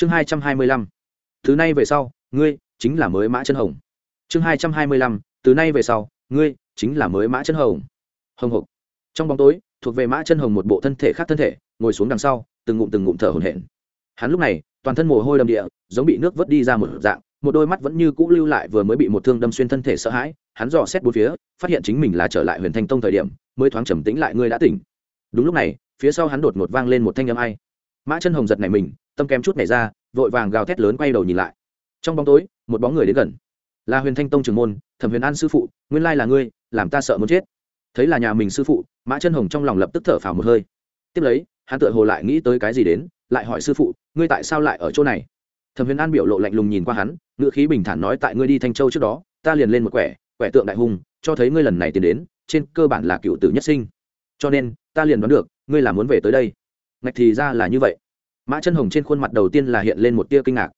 chương hai trăm hai mươi lăm. Từ nay về sau, ngươi chính là mới mã chân hồng. Chương hai trăm hai mươi lăm, từ nay về sau, ngươi chính là mới mã chân hồng. Hồng hộc. Trong bóng tối, thuộc về mã chân hồng một bộ thân thể khác thân thể, ngồi xuống đằng sau, từng ngụm từng ngụm thở hổn hển. Hắn lúc này, toàn thân mồ hôi đầm địa, giống bị nước vớt đi ra một dạng, một đôi mắt vẫn như cũ lưu lại vừa mới bị một thương đâm xuyên thân thể sợ hãi. Hắn dò xét bốn phía, phát hiện chính mình là trở lại huyền thanh tông thời điểm, mới thoáng trầm tĩnh lại, ngươi đã tỉnh. Đúng lúc này, phía sau hắn đột ngột vang lên một thanh âm ai. Mã chân hồng giật này mình tâm kém chút này ra, vội vàng gào thét lớn quay đầu nhìn lại. Trong bóng tối, một bóng người đến gần. Là huyền thanh tông trường môn, thẩm huyền an sư phụ, nguyên lai là ngươi, làm ta sợ muốn chết. Thấy là nhà mình sư phụ, mã chân hồng trong lòng lập tức thở phào một hơi. Tiếp lấy, hắn tựa hồ lại nghĩ tới cái gì đến, lại hỏi sư phụ, ngươi tại sao lại ở chỗ này? Thẩm huyền an biểu lộ lạnh lùng nhìn qua hắn ngựa khí bình thản nói, tại ngươi đi thanh châu trước đó, ta liền lên một quẻ quẻ tượng đại hùng, cho thấy ngươi lần này tiến đến, trên cơ bản là cựu tử nhất sinh. Cho nên, ta liền đoán được, ngươi là muốn về tới đây. Ngạch thì ra là như vậy mã chân hồng trên khuôn mặt đầu tiên là hiện lên một tia kinh ngạc.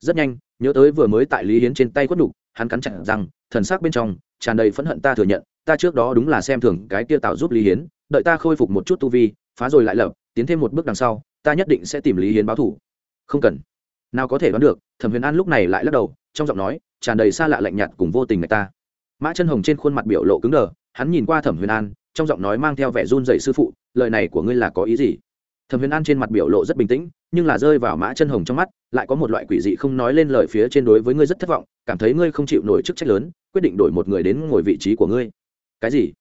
Rất nhanh, nhớ tới vừa mới tại lý hiến trên tay quất đục hắn cắn chặt rằng thần sắc bên trong tràn đầy phẫn hận ta thừa nhận, ta trước đó đúng là xem thường cái tia tạo giúp lý hiến, đợi ta khôi phục một chút tu vi, phá rồi lại lập, tiến thêm một bước đằng sau, ta nhất định sẽ tìm lý hiến báo thủ. Không cần. Nào có thể đoán được, thẩm huyền an lúc này lại lắc đầu, trong giọng nói tràn đầy xa lạ lạnh nhạt cùng vô tình người ta. Mã chân hồng trên khuôn mặt biểu lộ cứng đờ, hắn nhìn qua thẩm huyền an, trong giọng nói mang theo vẻ run dậy sư phụ, lời này của ngươi là có ý gì? Thẩm huyền an trên mặt biểu lộ rất bình tĩnh nhưng là rơi vào mã chân hồng trong mắt, lại có một loại quỷ dị không nói lên lời phía trên đối với ngươi rất thất vọng, cảm thấy ngươi không chịu nổi chức trách lớn, quyết định đổi một người đến ngồi vị trí của ngươi. Cái gì?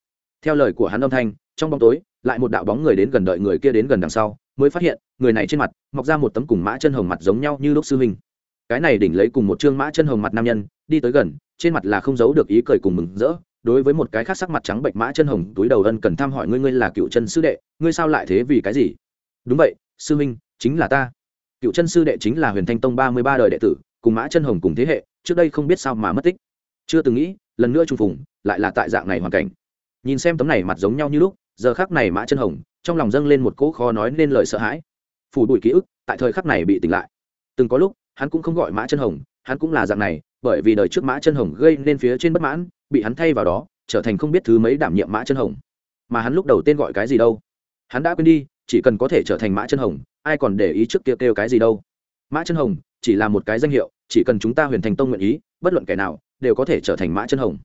Theo lời của hắn âm thanh, trong bóng tối, lại một đạo bóng người đến gần đợi người kia đến gần đằng sau, mới phát hiện, người này trên mặt, mọc ra một tấm cùng mã chân hồng mặt giống nhau như lúc sư huynh. Cái này đỉnh lấy cùng một chương mã chân hồng mặt nam nhân, đi tới gần, trên mặt là không giấu được ý cười cùng mừng rỡ, đối với một cái khác sắc mặt trắng bệnh mã chân hồng túi đầu ân cần thăm hỏi ngươi ngươi là cựu chân sư đệ, ngươi sao lại thế vì cái gì? Đúng vậy, sư huynh chính là ta. Cựu chân sư đệ chính là huyền thanh tông ba mươi ba đời đệ tử, cùng mã chân hồng cùng thế hệ, trước đây không biết sao mà mất tích. Chưa từng nghĩ, lần nữa trùng phùng, lại là tại dạng này hoàn cảnh. Nhìn xem tấm này mặt giống nhau như lúc, giờ khắc này mã chân hồng, trong lòng dâng lên một cỗ khó nói nên lời sợ hãi. Phủ đuổi ký ức, tại thời khắc này bị tỉnh lại. Từng có lúc, hắn cũng không gọi mã chân hồng, hắn cũng là dạng này, bởi vì đời trước mã chân hồng gây nên phía trên bất mãn, bị hắn thay vào đó, trở thành không biết thứ mấy đảm nhiệm mã chân hồng. Mà hắn lúc đầu tên gọi cái gì đâu? Hắn đã quên đi chỉ cần có thể trở thành mã chân hồng, ai còn để ý trước kia kêu cái gì đâu. Mã chân hồng, chỉ là một cái danh hiệu, chỉ cần chúng ta huyền thành tông nguyện ý, bất luận kẻ nào, đều có thể trở thành mã chân hồng.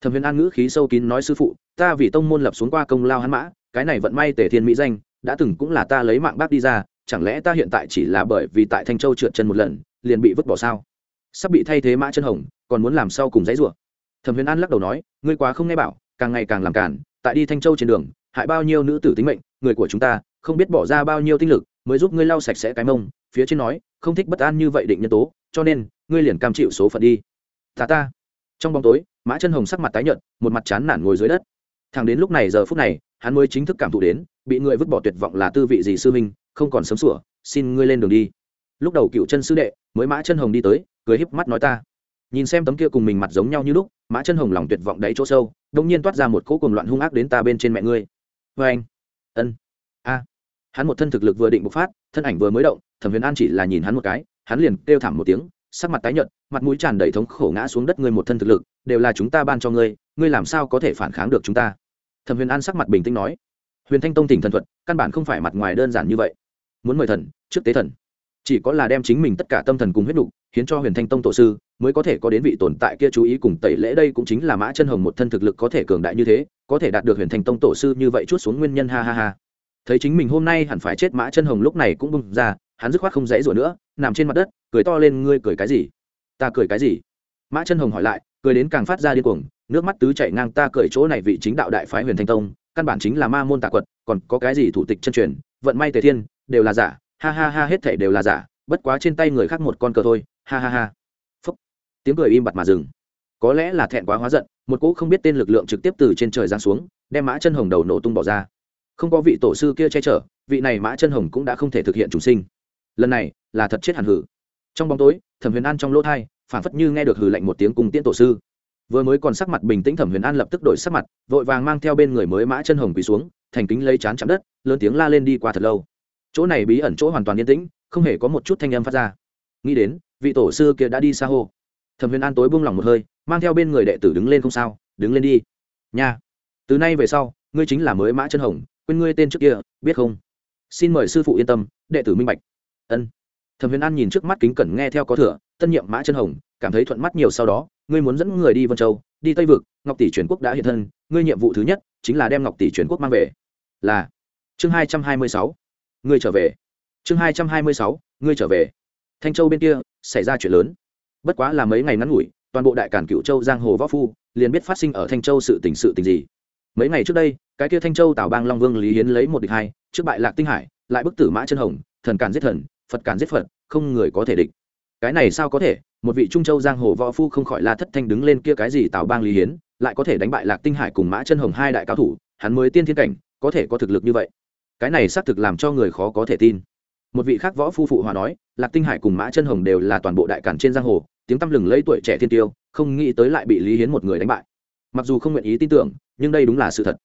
Thẩm huyền an ngữ khí sâu kín nói sư phụ, ta vì tông môn lập xuống qua công lao hắn mã, cái này vận may tề thiên mỹ danh, đã từng cũng là ta lấy mạng bác đi ra, chẳng lẽ ta hiện tại chỉ là bởi vì tại thanh châu trượt chân một lần, liền bị vứt bỏ sao? Sắp bị thay thế mã chân hồng, còn muốn làm sao cùng dãy rủa. Thẩm huyền an lắc đầu nói, ngươi quá không nghe bảo, càng ngày càng làm cản tại đi thanh châu trên đường, hại bao nhiêu nữ tử tính mệnh, người của chúng ta không biết bỏ ra bao nhiêu tinh lực, mới giúp ngươi lau sạch sẽ cái mông, phía trên nói, không thích bất an như vậy định nhân tố, cho nên, ngươi liền cam chịu số phận đi. Ta ta. Trong bóng tối, mã chân hồng sắc mặt tái nhợt, một mặt chán nản ngồi dưới đất. Thằng đến lúc này giờ phút này, hắn mới chính thức cảm thụ đến, bị người vứt bỏ tuyệt vọng là tư vị gì sư minh không còn sớm sủa, xin ngươi lên đường đi. Lúc đầu cựu chân sư đệ, mới mã chân hồng đi tới, cười híp mắt nói ta. Nhìn xem tấm kia cùng mình mặt giống nhau như lúc, mã chân hồng lòng tuyệt vọng đáy chỗ sâu đông nhiên toát ra một cỗ cuồng loạn hung ác đến ta bên trên mẹ ngươi. Vê anh ân hắn một thân thực lực vừa định bộc phát, thân ảnh vừa mới động, thẩm huyền an chỉ là nhìn hắn một cái, hắn liền kêu thảm một tiếng, sắc mặt tái nhợt, mặt mũi tràn đầy thống khổ ngã xuống đất, ngươi một thân thực lực, đều là chúng ta ban cho ngươi ngươi làm sao có thể phản kháng được chúng ta? Thẩm huyền an sắc mặt bình tĩnh nói. Huyền thanh tông tỉnh thần thuật, căn bản không phải mặt ngoài đơn giản như vậy. Muốn mời thần, trước tế thần. Chỉ có là đem chính mình tất cả tâm thần cùng huyết nục, hiến cho huyền thanh tông tổ sư, mới có thể có đến vị tồn tại kia chú ý cùng tẩy lễ. Đây cũng chính là mã chân hồng một thân thực lực có thể cường đại như thế, có thể đạt được huyền thanh tông tổ sư như vậy chút xuống nguyên nhân, ha ha ha thấy chính mình hôm nay hẳn phải chết mã chân hồng lúc này cũng bung ra, hắn dứt khoát không dãy rủa nữa, nằm trên mặt đất, cười to lên, ngươi cười cái gì? Ta cười cái gì? Mã chân hồng hỏi lại, cười đến càng phát ra điên cuồng, nước mắt tứ chảy ngang ta cười chỗ này vị chính đạo đại phái huyền thanh tông, căn bản chính là ma môn tà quật, còn có cái gì thủ tịch chân truyền, vận may tề thiên, đều là giả, ha ha ha, hết thể đều là giả, bất quá trên tay người khác một con cờ thôi, ha ha ha. Phúc. Tiếng cười im bặt mà dừng. Có lẽ là thẹn quá hóa giận, một cỗ không biết tên lực lượng trực tiếp từ trên trời giáng xuống, đem mã chân hồng đầu nổ tung bỏ ra không có vị tổ sư kia che chở, vị này mã chân hồng cũng đã không thể thực hiện chủ sinh. Lần này là thật chết hẳn hử. Trong bóng tối, thẩm huyền an trong lỗ thai phản phất như nghe được hử lạnh một tiếng cùng tiễn tổ sư. Vừa mới còn sắc mặt bình tĩnh, thẩm huyền an lập tức đổi sắc mặt, vội vàng mang theo bên người mới mã chân hồng quỳ xuống, thành kính lấy chán chạm đất, lớn tiếng la lên đi qua thật lâu. Chỗ này bí ẩn chỗ hoàn toàn yên tĩnh, không hề có một chút thanh âm phát ra. Nghĩ đến, vị tổ sư kia đã đi xa hô. Thẩm huyền an tối buông lỏng một hơi, mang theo bên người đệ tử đứng lên không sao, đứng lên đi. Nha. Từ nay về sau, ngươi chính là mới mã chân hồng quên ngươi tên trước kia, biết không? Xin mời sư phụ yên tâm, đệ tử minh bạch. Ân. Thẩm huyền an nhìn trước mắt kính cẩn nghe theo có thừa, tân nhiệm mã chân hồng, cảm thấy thuận mắt nhiều sau đó, ngươi muốn dẫn người đi vân châu, đi tây vực, ngọc tỷ truyền quốc đã hiện thân, ngươi nhiệm vụ thứ nhất chính là đem ngọc tỷ truyền quốc mang về. Là. Chương hai trăm hai mươi sáu. Ngươi trở về. Chương hai trăm hai mươi sáu. Ngươi trở về. Thanh châu bên kia, xảy ra chuyện lớn. Bất quá là mấy ngày ngắn ngủi, toàn bộ đại cản cựu châu giang hồ võ phu, liền biết phát sinh ở thanh châu sự tình sự tình gì mấy ngày trước đây, cái kia thanh châu tào bang long vương lý hiến lấy một địch hai, trước bại lạc tinh hải, lại bức tử mã chân hồng, thần cản giết thần, phật cản giết phật, không người có thể địch. Cái này sao có thể? Một vị trung châu giang hồ võ phu không khỏi la thất thanh đứng lên kia cái gì tào bang lý hiến, lại có thể đánh bại lạc tinh hải cùng mã chân hồng hai đại cao thủ, hắn mới tiên thiên cảnh, có thể có thực lực như vậy. Cái này xác thực làm cho người khó có thể tin. Một vị khác võ phu phụ hòa nói, lạc tinh hải cùng mã chân hồng đều là toàn bộ đại cản trên giang hồ, tiếng tăm lừng lấy tuổi trẻ thiên tiêu, không nghĩ tới lại bị lý hiến một người đánh bại. Mặc dù không nguyện ý tin tưởng nhưng đây đúng là sự thật.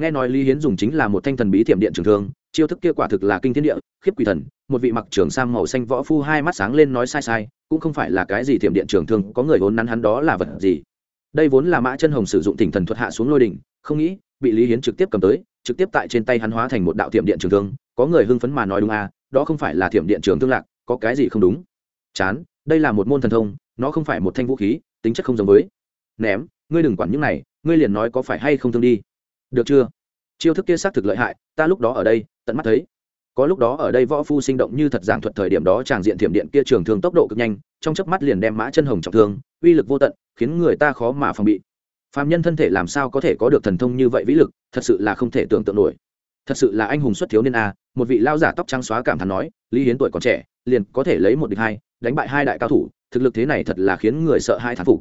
Nghe nói lý hiến dùng chính là một thanh thần bí thiểm điện trường thương, chiêu thức kia quả thực là kinh thiên địa, khiếp quỷ thần, một vị mặc trường sang màu xanh võ phu hai mắt sáng lên nói sai sai, cũng không phải là cái gì thiểm điện trường thương, có người vốn nắn hắn đó là vật gì. Đây vốn là mã chân hồng sử dụng tỉnh thần thuật hạ xuống lôi đỉnh, không nghĩ, bị lý hiến trực tiếp cầm tới, trực tiếp tại trên tay hắn hóa thành một đạo thiểm điện trường thương, có người hưng phấn mà nói đúng à đó không phải là thiểm điện trường thương lạc, có cái gì không đúng? Chán, đây là một môn thần thông, nó không phải một thanh vũ khí, tính chất không giống với. Ném ngươi đừng quản những này, ngươi liền nói có phải hay không thương đi. Được chưa? Chiêu thức kia xác thực lợi hại, ta lúc đó ở đây, tận mắt thấy. Có lúc đó ở đây võ phu sinh động như thật giảng thuật thời điểm đó tràng diện thiểm điện kia trường thương tốc độ cực nhanh, trong chớp mắt liền đem mã chân hồng trọng thương, uy lực vô tận, khiến người ta khó mà phòng bị. Phạm nhân thân thể làm sao có thể có được thần thông như vậy vĩ lực, thật sự là không thể tưởng tượng nổi. Thật sự là anh hùng xuất thiếu niên a, một vị lao giả tóc trắng xóa cảm thán nói, lý hiến tuổi còn trẻ, liền có thể lấy một địch hai, đánh bại hai đại cao thủ, thực lực thế này thật là khiến người sợ hai thán phục.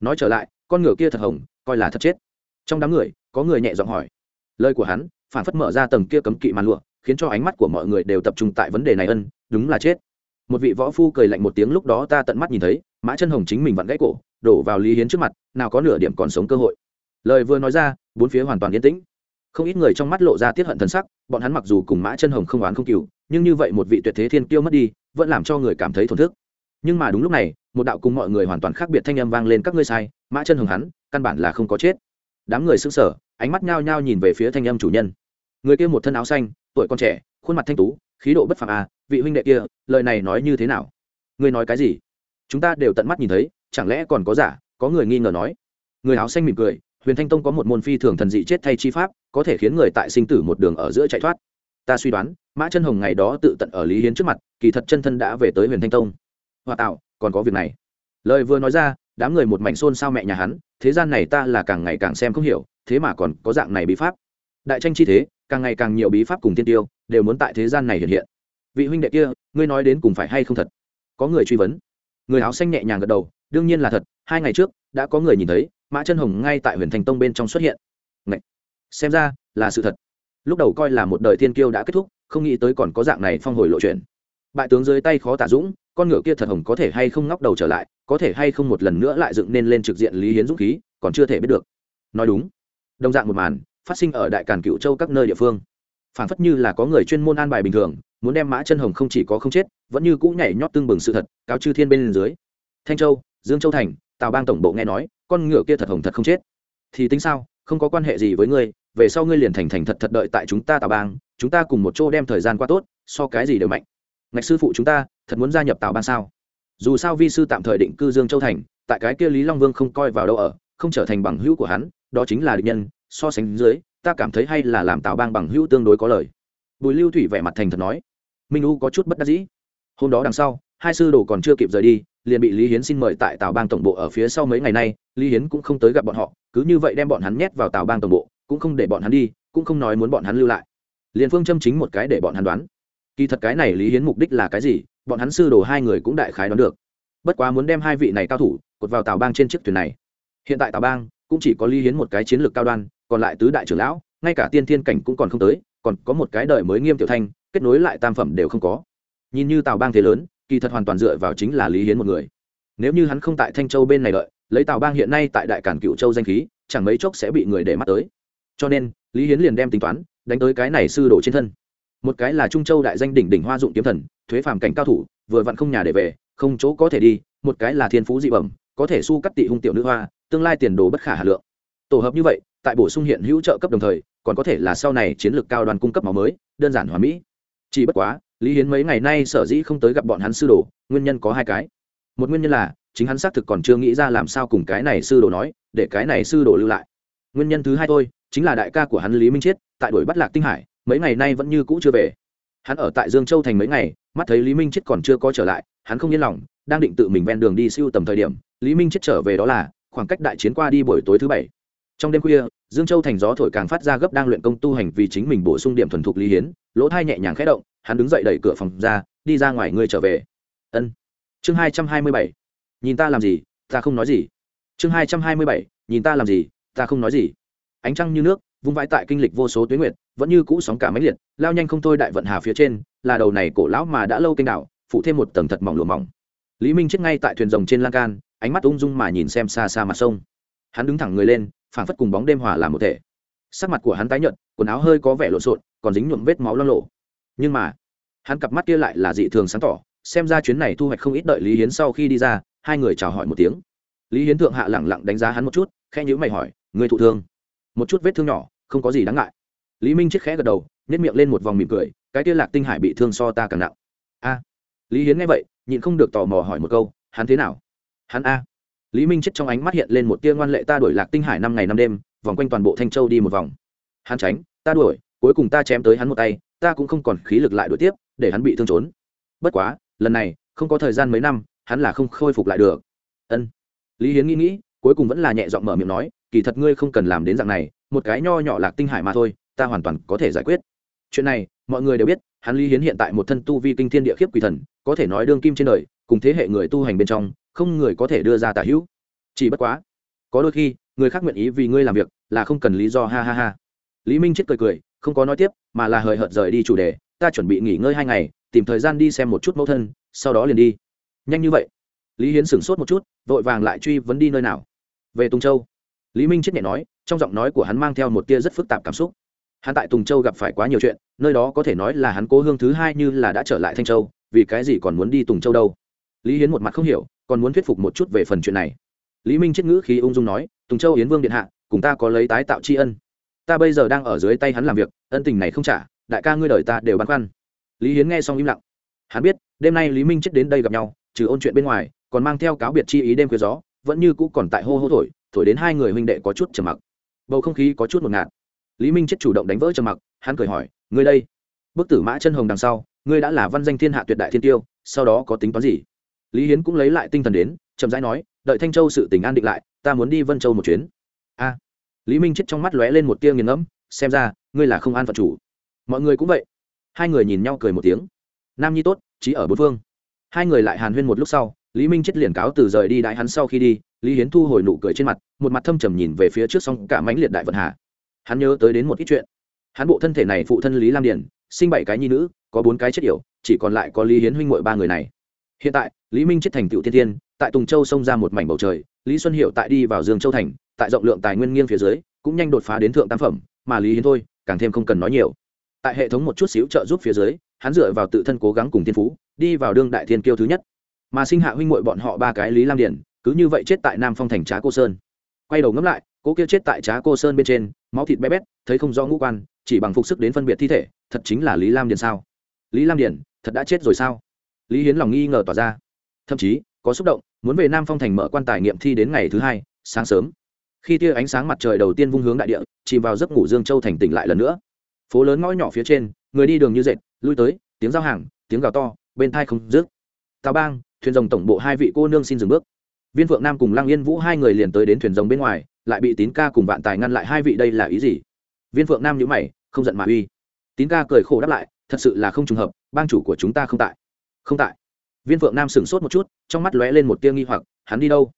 Nói trở lại con ngựa kia thật hồng, coi là thật chết. Trong đám người, có người nhẹ giọng hỏi. Lời của hắn, phản phất mở ra tầng kia cấm kỵ màn lụa, khiến cho ánh mắt của mọi người đều tập trung tại vấn đề này ân, đúng là chết. Một vị võ phu cười lạnh một tiếng lúc đó ta tận mắt nhìn thấy, mã chân hồng chính mình vặn gãy cổ, đổ vào lý hiến trước mặt, nào có nửa điểm còn sống cơ hội. Lời vừa nói ra, bốn phía hoàn toàn yên tĩnh. Không ít người trong mắt lộ ra tiết hận thần sắc, bọn hắn mặc dù cùng mã chân hồng không oán không cừu nhưng như vậy một vị tuyệt thế thiên kiêu mất đi, vẫn làm cho người cảm thấy thổn thức. Nhưng mà đúng lúc này một đạo cùng mọi người hoàn toàn khác biệt thanh âm vang lên, các ngươi sai, mã chân hồng hắn, căn bản là không có chết. Đám người sững sờ, ánh mắt nhao nhao nhìn về phía thanh âm chủ nhân. Người kia một thân áo xanh, tuổi còn trẻ, khuôn mặt thanh tú, khí độ bất phàm à vị huynh đệ kia, lời này nói như thế nào? Ngươi nói cái gì? Chúng ta đều tận mắt nhìn thấy, chẳng lẽ còn có giả, có người nghi ngờ nói. Người áo xanh mỉm cười, huyền thanh tông có một môn phi thường thần dị chết thay chi pháp, có thể khiến người tại sinh tử một đường ở giữa chạy thoát. Ta suy đoán, mã chân hồng ngày đó tự tận ở lý hiến trước mặt, kỳ thật chân thân đã về tới huyền thanh tông. Hòa tạo còn có việc này. Lời vừa nói ra, đám người một mảnh xôn sao mẹ nhà hắn, thế gian này ta là càng ngày càng xem không hiểu, thế mà còn có dạng này bí pháp. Đại tranh chi thế, càng ngày càng nhiều bí pháp cùng tiên tiêu, đều muốn tại thế gian này hiện hiện. Vị huynh đệ kia, ngươi nói đến cùng phải hay không thật? Có người truy vấn. Người áo xanh nhẹ nhàng gật đầu, đương nhiên là thật, hai ngày trước, đã có người nhìn thấy, mã chân hồng ngay tại huyền thành tông bên trong xuất hiện. Ngậy! xem ra, là sự thật. Lúc đầu coi là một đời thiên kiêu đã kết thúc, không nghĩ tới còn có dạng này phong hồi lộ chuyện bại tướng dưới tay khó tả dũng, con ngựa kia thật hồng có thể hay không ngóc đầu trở lại, có thể hay không một lần nữa lại dựng nên lên trực diện lý hiến dũng khí, còn chưa thể biết được. Nói đúng. Đồng dạng một màn, phát sinh ở đại càn cựu châu các nơi địa phương. Phản phất như là có người chuyên môn an bài bình thường, muốn đem mã chân hồng không chỉ có không chết, vẫn như cũ nhảy nhót tương bừng sự thật, cáo chư thiên bên dưới. Thanh châu, dương châu thành, tào bang tổng bộ nghe nói, con ngựa kia thật hồng thật không chết. Thì tính sao, không có quan hệ gì với ngươi, về sau ngươi liền thành thành thật thật đợi tại chúng ta tào bang, chúng ta cùng một chỗ đem thời gian qua tốt, so cái gì đều mạnh ngạch sư phụ chúng ta, thật muốn gia nhập tào bang sao? Dù sao vi sư tạm thời định cư dương châu thành, tại cái kia lý long vương không coi vào đâu ở, không trở thành bằng hữu của hắn, đó chính là địch nhân, so sánh dưới, ta cảm thấy hay là làm tào bang bằng hữu tương đối có lời. Bùi lưu thủy vẻ mặt thành thật nói. Minh u có chút bất đắc dĩ. Hôm đó đằng sau, hai sư đồ còn chưa kịp rời đi, liền bị lý hiến xin mời tại tào bang tổng bộ ở phía sau mấy ngày nay, lý hiến cũng không tới gặp bọn họ, cứ như vậy đem bọn hắn nhét vào tào bang tổng bộ, cũng không để bọn hắn đi, cũng không nói muốn bọn hắn lưu lại. Liền phương châm chính một cái để bọn hắn đoán kỳ thật cái này lý hiến mục đích là cái gì, bọn hắn sư đồ hai người cũng đại khái đoán được. Bất quá muốn đem hai vị này cao thủ cột vào tào bang trên chiếc thuyền này. Hiện tại tào bang cũng chỉ có lý hiến một cái chiến lược cao đoan, còn lại tứ đại trưởng lão, ngay cả tiên thiên cảnh cũng còn không tới, còn có một cái đời mới nghiêm tiểu thanh, kết nối lại tam phẩm đều không có. Nhìn như tào bang thế lớn, kỳ thật hoàn toàn dựa vào chính là lý hiến một người. Nếu như hắn không tại thanh châu bên này đợi, lấy tào bang hiện nay tại đại cản cựu châu danh khí, chẳng mấy chốc sẽ bị người để mắt tới. Cho nên, lý hiến liền đem tính toán, đánh tới cái này sư đổ trên thân một cái là trung châu đại danh đỉnh đỉnh hoa dụng kiếm thần, thuế phàm cảnh cao thủ, vừa vặn không nhà để về, không chỗ có thể đi. Một cái là thiên phú dị bẩm, có thể su cắt tị hung tiểu nữ hoa, tương lai tiền đồ bất khả hà lượng. Tổ hợp như vậy, tại bổ sung hiện hữu trợ cấp đồng thời, còn có thể là sau này chiến lược cao đoàn cung cấp máu mới, đơn giản hóa mỹ. Chỉ bất quá, lý hiến mấy ngày nay sở dĩ không tới gặp bọn hắn sư đồ, nguyên nhân có hai cái. Một nguyên nhân là, chính hắn xác thực còn chưa nghĩ ra làm sao cùng cái này sư đồ nói, để cái này sư đồ lưu lại. Nguyên nhân thứ hai thôi, chính là đại ca của hắn lý minh chiết, tại đuổi bắt lạc tinh hải mấy ngày nay vẫn như cũ chưa về. Hắn ở tại dương châu thành mấy ngày, mắt thấy lý minh chiết còn chưa có trở lại, hắn không yên lòng, đang định tự mình ven đường đi siêu tầm thời điểm, lý minh chiết trở về đó là, khoảng cách đại chiến qua đi buổi tối thứ bảy. Trong đêm khuya, dương châu thành gió thổi càng phát ra gấp đang luyện công tu hành vì chính mình bổ sung điểm thuần thục lý hiến, lỗ thai nhẹ nhàng khẽ động, hắn đứng dậy đẩy cửa phòng ra, đi ra ngoài ngươi trở về. Ân. Chương hai trăm hai mươi bảy. Nhìn ta làm gì, ta không nói gì. Chương hai trăm hai mươi bảy. Nhìn ta làm gì, ta không nói gì. Ánh trăng như nước vung vãi tại kinh lịch vô số tuyến nguyệt, vẫn như cũ sóng cả máy liệt, lao nhanh không thôi đại vận hà phía trên, là đầu này cổ lão mà đã lâu kênh đảo phụ thêm một tầng thật mỏng lụa mỏng. Lý minh chết ngay tại thuyền rồng trên lan can, ánh mắt ung dung mà nhìn xem xa xa mặt sông. Hắn đứng thẳng người lên, phảng phất cùng bóng đêm hòa làm một thể. Sắc mặt của hắn tái nhợt, quần áo hơi có vẻ lộn xộn, còn dính nhuộm vết máu loang lộ nhưng mà, hắn cặp mắt kia lại là dị thường sáng tỏ, xem ra chuyến này thu hoạch không ít đợi lý hiến sau khi đi ra, hai người chào hỏi một tiếng. Lý hiến thượng hạ lẳng lặng đánh giá hắn một chút, khẽ nhữ mày hỏi người thụ thương? Một chút vết thương nhỏ không có gì đáng ngại. Lý minh chiếc khẽ gật đầu nhét miệng lên một vòng mỉm cười, cái kia lạc tinh hải bị thương so ta càng nặng. A. Lý hiến nghe vậy, nhịn không được tò mò hỏi một câu, hắn thế nào? Hắn a. Lý minh chết trong ánh mắt hiện lên một tia ngoan lệ ta đuổi lạc tinh hải năm ngày năm đêm, vòng quanh toàn bộ thanh châu đi một vòng. Hắn tránh, ta đuổi, cuối cùng ta chém tới hắn một tay, ta cũng không còn khí lực lại đuổi tiếp, để hắn bị thương trốn. Bất quá, lần này, không có thời gian mấy năm, hắn là không khôi phục lại được. Ân. Lý hiến nghĩ nghĩ, cuối cùng vẫn là nhẹ giọng mở miệng nói, kỳ thật ngươi không cần làm đến dạng này một cái nho nhỏ lạc tinh hải mà thôi, ta hoàn toàn có thể giải quyết. Chuyện này, mọi người đều biết, hắn lý hiến hiện tại một thân tu vi kinh thiên địa khiếp quỷ thần, có thể nói đương kim trên đời, cùng thế hệ người tu hành bên trong, không người có thể đưa ra tả hữu. Chỉ bất quá, có đôi khi, người khác nguyện ý vì ngươi làm việc, là không cần lý do, ha ha ha. Lý minh chết cười cười, không có nói tiếp, mà là hời hợt rời đi chủ đề, ta chuẩn bị nghỉ ngơi hai ngày, tìm thời gian đi xem một chút mẫu thân, sau đó liền đi. Nhanh như vậy. Lý hiến sửng sốt một chút, vội vàng lại truy vấn đi nơi nào. Về tùng châu lý minh chết nhẹ nói, trong giọng nói của hắn mang theo một tia rất phức tạp cảm xúc. Hắn tại tùng châu gặp phải quá nhiều chuyện, nơi đó có thể nói là hắn cố hương thứ hai như là đã trở lại thanh châu, vì cái gì còn muốn đi tùng châu đâu? Lý hiến một mặt không hiểu, còn muốn thuyết phục một chút về phần chuyện này. Lý minh chết ngữ khí ung dung nói, tùng châu Hiến vương điện hạ, cùng ta có lấy tái tạo tri ân. Ta bây giờ đang ở dưới tay hắn làm việc, ân tình này không trả, đại ca ngươi đời ta đều băn khoăn. Lý hiến nghe xong im lặng. Hắn biết, đêm nay lý minh chết đến đây gặp nhau, trừ ôn chuyện bên ngoài, còn mang theo cáo biệt chi ý đêm khuya gió vẫn như cũ còn tại hô hô thổi thổi đến hai người huynh đệ có chút trầm mặc. Bầu không khí có chút một ngạt. Lý minh chết chủ động đánh vỡ trầm mặc, hắn cười hỏi, ngươi đây? Bức tử mã chân hồng đằng sau, ngươi đã là văn danh thiên hạ tuyệt đại thiên tiêu, sau đó có tính toán gì? Lý hiến cũng lấy lại tinh thần đến, chậm rãi nói, đợi thanh châu sự tình an định lại, ta muốn đi vân châu một chuyến. A. Lý minh chết trong mắt lóe lên một tia nghiền ngẫm, xem ra, ngươi là không an phận chủ. Mọi người cũng vậy. Hai người nhìn nhau cười một tiếng. Nam nhi tốt trí ở bốn phương. Hai người lại hàn huyên một lúc sau lý minh chết liền cáo từ rời đi đại hắn sau khi đi, lý hiến thu hồi nụ cười trên mặt, một mặt thâm trầm nhìn về phía trước xong cả mánh liệt đại vận hà. Hắn nhớ tới đến một ít chuyện. Hắn bộ thân thể này phụ thân lý lam điền sinh bảy cái nhi nữ, có bốn cái chết yểu, chỉ còn lại có lý hiến huynh mội ba người này. Hiện tại, lý minh chết thành tựu thiên thiên tại tùng châu xông ra một mảnh bầu trời, lý xuân hiệu tại đi vào dương châu thành, tại rộng lượng tài nguyên nghiêng phía dưới, cũng nhanh đột phá đến thượng tam phẩm, mà lý hiến thôi, càng thêm không cần nói nhiều. Tại hệ thống một chút xíu trợ giúp phía dưới, hắn dựa vào tự thân cố gắng cùng thiên phú, đi vào đương đại thiên kiêu thứ nhất mà sinh hạ huynh muội bọn họ ba cái lý lam điển cứ như vậy chết tại nam phong thành trá cô sơn. Quay đầu ngẫm lại, cố kia chết tại trá cô sơn bên trên, máu thịt bé bét, thấy không rõ ngũ quan, chỉ bằng phục sức đến phân biệt thi thể, thật chính là lý lam điển sao? Lý lam điển thật đã chết rồi sao? Lý hiến lòng nghi ngờ tỏ ra. Thậm chí, có xúc động, muốn về nam phong thành mở quan tài nghiệm thi đến ngày thứ hai, sáng sớm. Khi tia ánh sáng mặt trời đầu tiên vung hướng đại địa, chìm vào giấc ngủ dương châu thành tỉnh lại lần nữa. Phố lớn ngõ nhỏ phía trên, người đi đường như dệt, lui tới, tiếng giao hàng, tiếng gào to, bên thai không rước tào bang thuyền rồng tổng bộ hai vị cô nương xin dừng bước. Viên phượng nam cùng lăng yên vũ hai người liền tới đến thuyền rồng bên ngoài, lại bị tín ca cùng vạn tài ngăn lại hai vị đây là ý gì? Viên phượng nam nhữ mày, không giận mà uy. Tín ca cười khổ đáp lại, thật sự là không trùng hợp, bang chủ của chúng ta không tại. Không tại. Viên phượng nam sửng sốt một chút, trong mắt lóe lên một tia nghi hoặc, hắn đi đâu?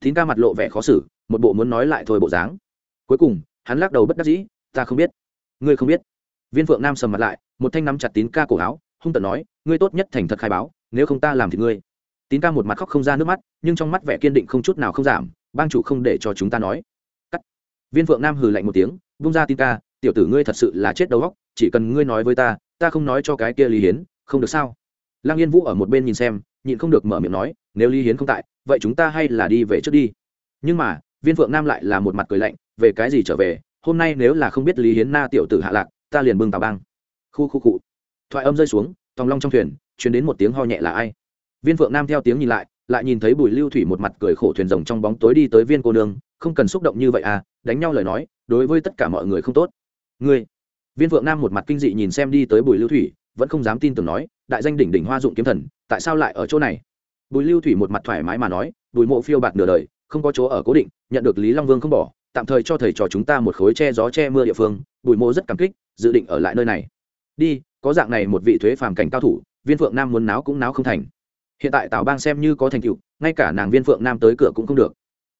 Tín ca mặt lộ vẻ khó xử, một bộ muốn nói lại thôi bộ dáng. Cuối cùng, hắn lắc đầu bất đắc dĩ, ta không biết. Ngươi không biết. Viên phượng nam sầm mặt lại, một thanh nắm chặt tín ca cổ áo, hung tận nói, ngươi tốt nhất thành thật khai báo, nếu không ta làm thì ngươi tín ca một mặt khóc không ra nước mắt, nhưng trong mắt vẻ kiên định không chút nào không giảm, bang chủ không để cho chúng ta nói. Cắt. Viên phượng nam hừ lạnh một tiếng bung ra tín ca, tiểu tử ngươi thật sự là chết đầu óc, chỉ cần ngươi nói với ta ta không nói cho cái kia lý hiến, không được sao? Lăng yên vũ ở một bên nhìn xem, nhịn không được mở miệng nói, nếu lý hiến không tại, vậy chúng ta hay là đi về trước đi. Nhưng mà, viên phượng nam lại là một mặt cười lạnh, về cái gì trở về? Hôm nay nếu là không biết lý hiến na tiểu tử hạ lạc, ta liền bưng tào bang. Khu khu cụ thoại âm rơi xuống, tòng long trong thuyền chuyển đến một tiếng ho nhẹ là ai? Viên phượng nam theo tiếng nhìn lại lại nhìn thấy bùi lưu thủy một mặt cười khổ thuyền rồng trong bóng tối đi tới viên cô nương, không cần xúc động như vậy à đánh nhau lời nói, đối với tất cả mọi người không tốt. Ngươi. Viên phượng nam một mặt kinh dị nhìn xem đi tới bùi lưu thủy, vẫn không dám tin tưởng nói, đại danh đỉnh đỉnh hoa dụng kiếm thần, tại sao lại ở chỗ này? Bùi lưu thủy một mặt thoải mái mà nói, bùi mộ phiêu bạt nửa đời, không có chỗ ở cố định, nhận được lý long vương không bỏ, tạm thời cho thầy trò chúng ta một khối che gió che mưa địa phương, bùi mộ rất cảm kích, dự định ở lại nơi này. Đi, có dạng này một vị thuế phàm cảnh cao thủ, viên phượng nam muốn náo cũng náo không thành hiện tại tào bang xem như có thành tựu, ngay cả nàng viên phượng nam tới cửa cũng không được.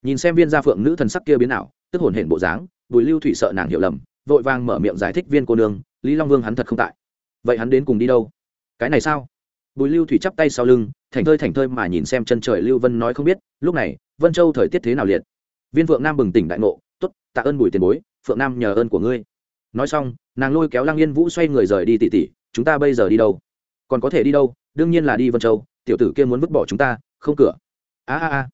Nhìn xem viên gia phượng nữ thần sắc kia biến ảo, tức hồn hển bộ dáng, bùi lưu thủy sợ nàng hiểu lầm, vội vàng mở miệng giải thích viên cô nương, lý long vương hắn thật không tại. Vậy hắn đến cùng đi đâu? Cái này sao? Bùi lưu thủy chắp tay sau lưng thành thơi thành thơi mà nhìn xem chân trời lưu vân nói không biết, lúc này, vân châu thời tiết thế nào liệt? Viên phượng nam bừng tỉnh đại ngộ t ố t tạ ơn bùi tiền bối, phượng nam nhờ ơn của ngươi. Nói xong, nàng lôi kéo lang yên vũ xoay người rời đi tỉ tỉ, chúng ta bây giờ đi đâu? Còn có thể đi đâu? Đương nhiên là đi vân châu tiểu tử kia muốn vứt bỏ chúng ta, không cửa. A a a.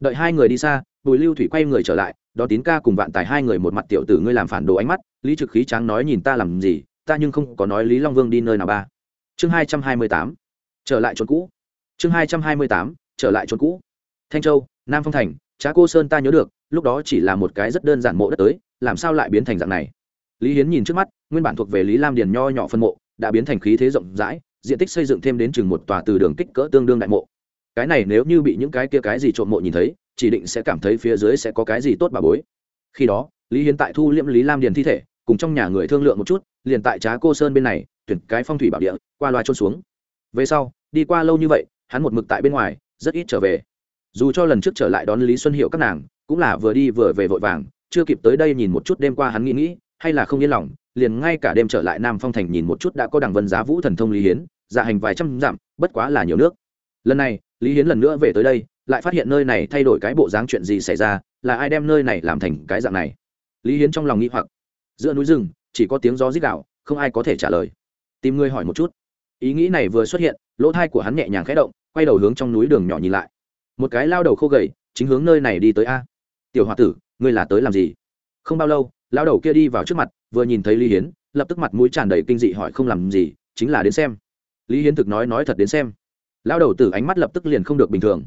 Đợi hai người đi xa, bùi lưu thủy quay người trở lại đó tín ca cùng vạn tài hai người một mặt tiểu tử ngươi làm phản đồ ánh mắt, lý trực khí tráng nói nhìn ta làm gì, ta nhưng không có nói lý long vương đi nơi nào ba. Chương hai trăm hai mươi tám. Trở lại chốn cũ. Chương hai trăm hai mươi tám, trở lại chốn cũ. Thanh châu, nam phong thành, trá cô sơn ta nhớ được, lúc đó chỉ là một cái rất đơn giản mộ đất tới, làm sao lại biến thành dạng này? Lý hiến nhìn trước mắt, nguyên bản thuộc về lý lam điền nho nhỏ phân mộ, đã biến thành khí thế rộng rãi diện tích xây dựng thêm đến chừng một tòa từ đường kích cỡ tương đương đại mộ. Cái này nếu như bị những cái kia cái gì trộm mộ nhìn thấy, chỉ định sẽ cảm thấy phía dưới sẽ có cái gì tốt bà bối. Khi đó, lý hiến tại thu liễm lý lam điền thi thể, cùng trong nhà người thương lượng một chút, liền tại trá cô sơn bên này, tuyển cái phong thủy bảo địa, qua loa trôn xuống. Về sau, đi qua lâu như vậy, hắn một mực tại bên ngoài, rất ít trở về. Dù cho lần trước trở lại đón lý xuân hiệu các nàng, cũng là vừa đi vừa về vội vàng, chưa kịp tới đây nhìn một chút đêm qua hắn nghĩ nghĩ, hay là không yên lòng, liền ngay cả đêm trở lại nam phong thành nhìn một chút đã có đằng vân giá vũ thần thông lý hiến dạ hành vài trăm dặm, bất quá là nhiều nước. Lần này, lý hiến lần nữa về tới đây, lại phát hiện nơi này thay đổi cái bộ dáng chuyện gì xảy ra, là ai đem nơi này làm thành cái dạng này. Lý hiến trong lòng nghĩ hoặc. Giữa núi rừng, chỉ có tiếng gió rít gạo không ai có thể trả lời. Tìm ngươi hỏi một chút. Ý nghĩ này vừa xuất hiện, lỗ thai của hắn nhẹ nhàng khẽ động, quay đầu hướng trong núi đường nhỏ nhìn lại. Một cái lao đầu khô gầy, chính hướng nơi này đi tới a. Tiểu h o a tử, ngươi là tới làm gì? Không bao lâu, lao đầu kia đi vào trước mặt, vừa nhìn thấy lý hiến, lập tức mặt mũi tràn đầy kinh dị hỏi không làm gì, chính là đến xem lý hiến thực nói nói thật đến xem. Lao đầu tử ánh mắt lập tức liền không được bình thường.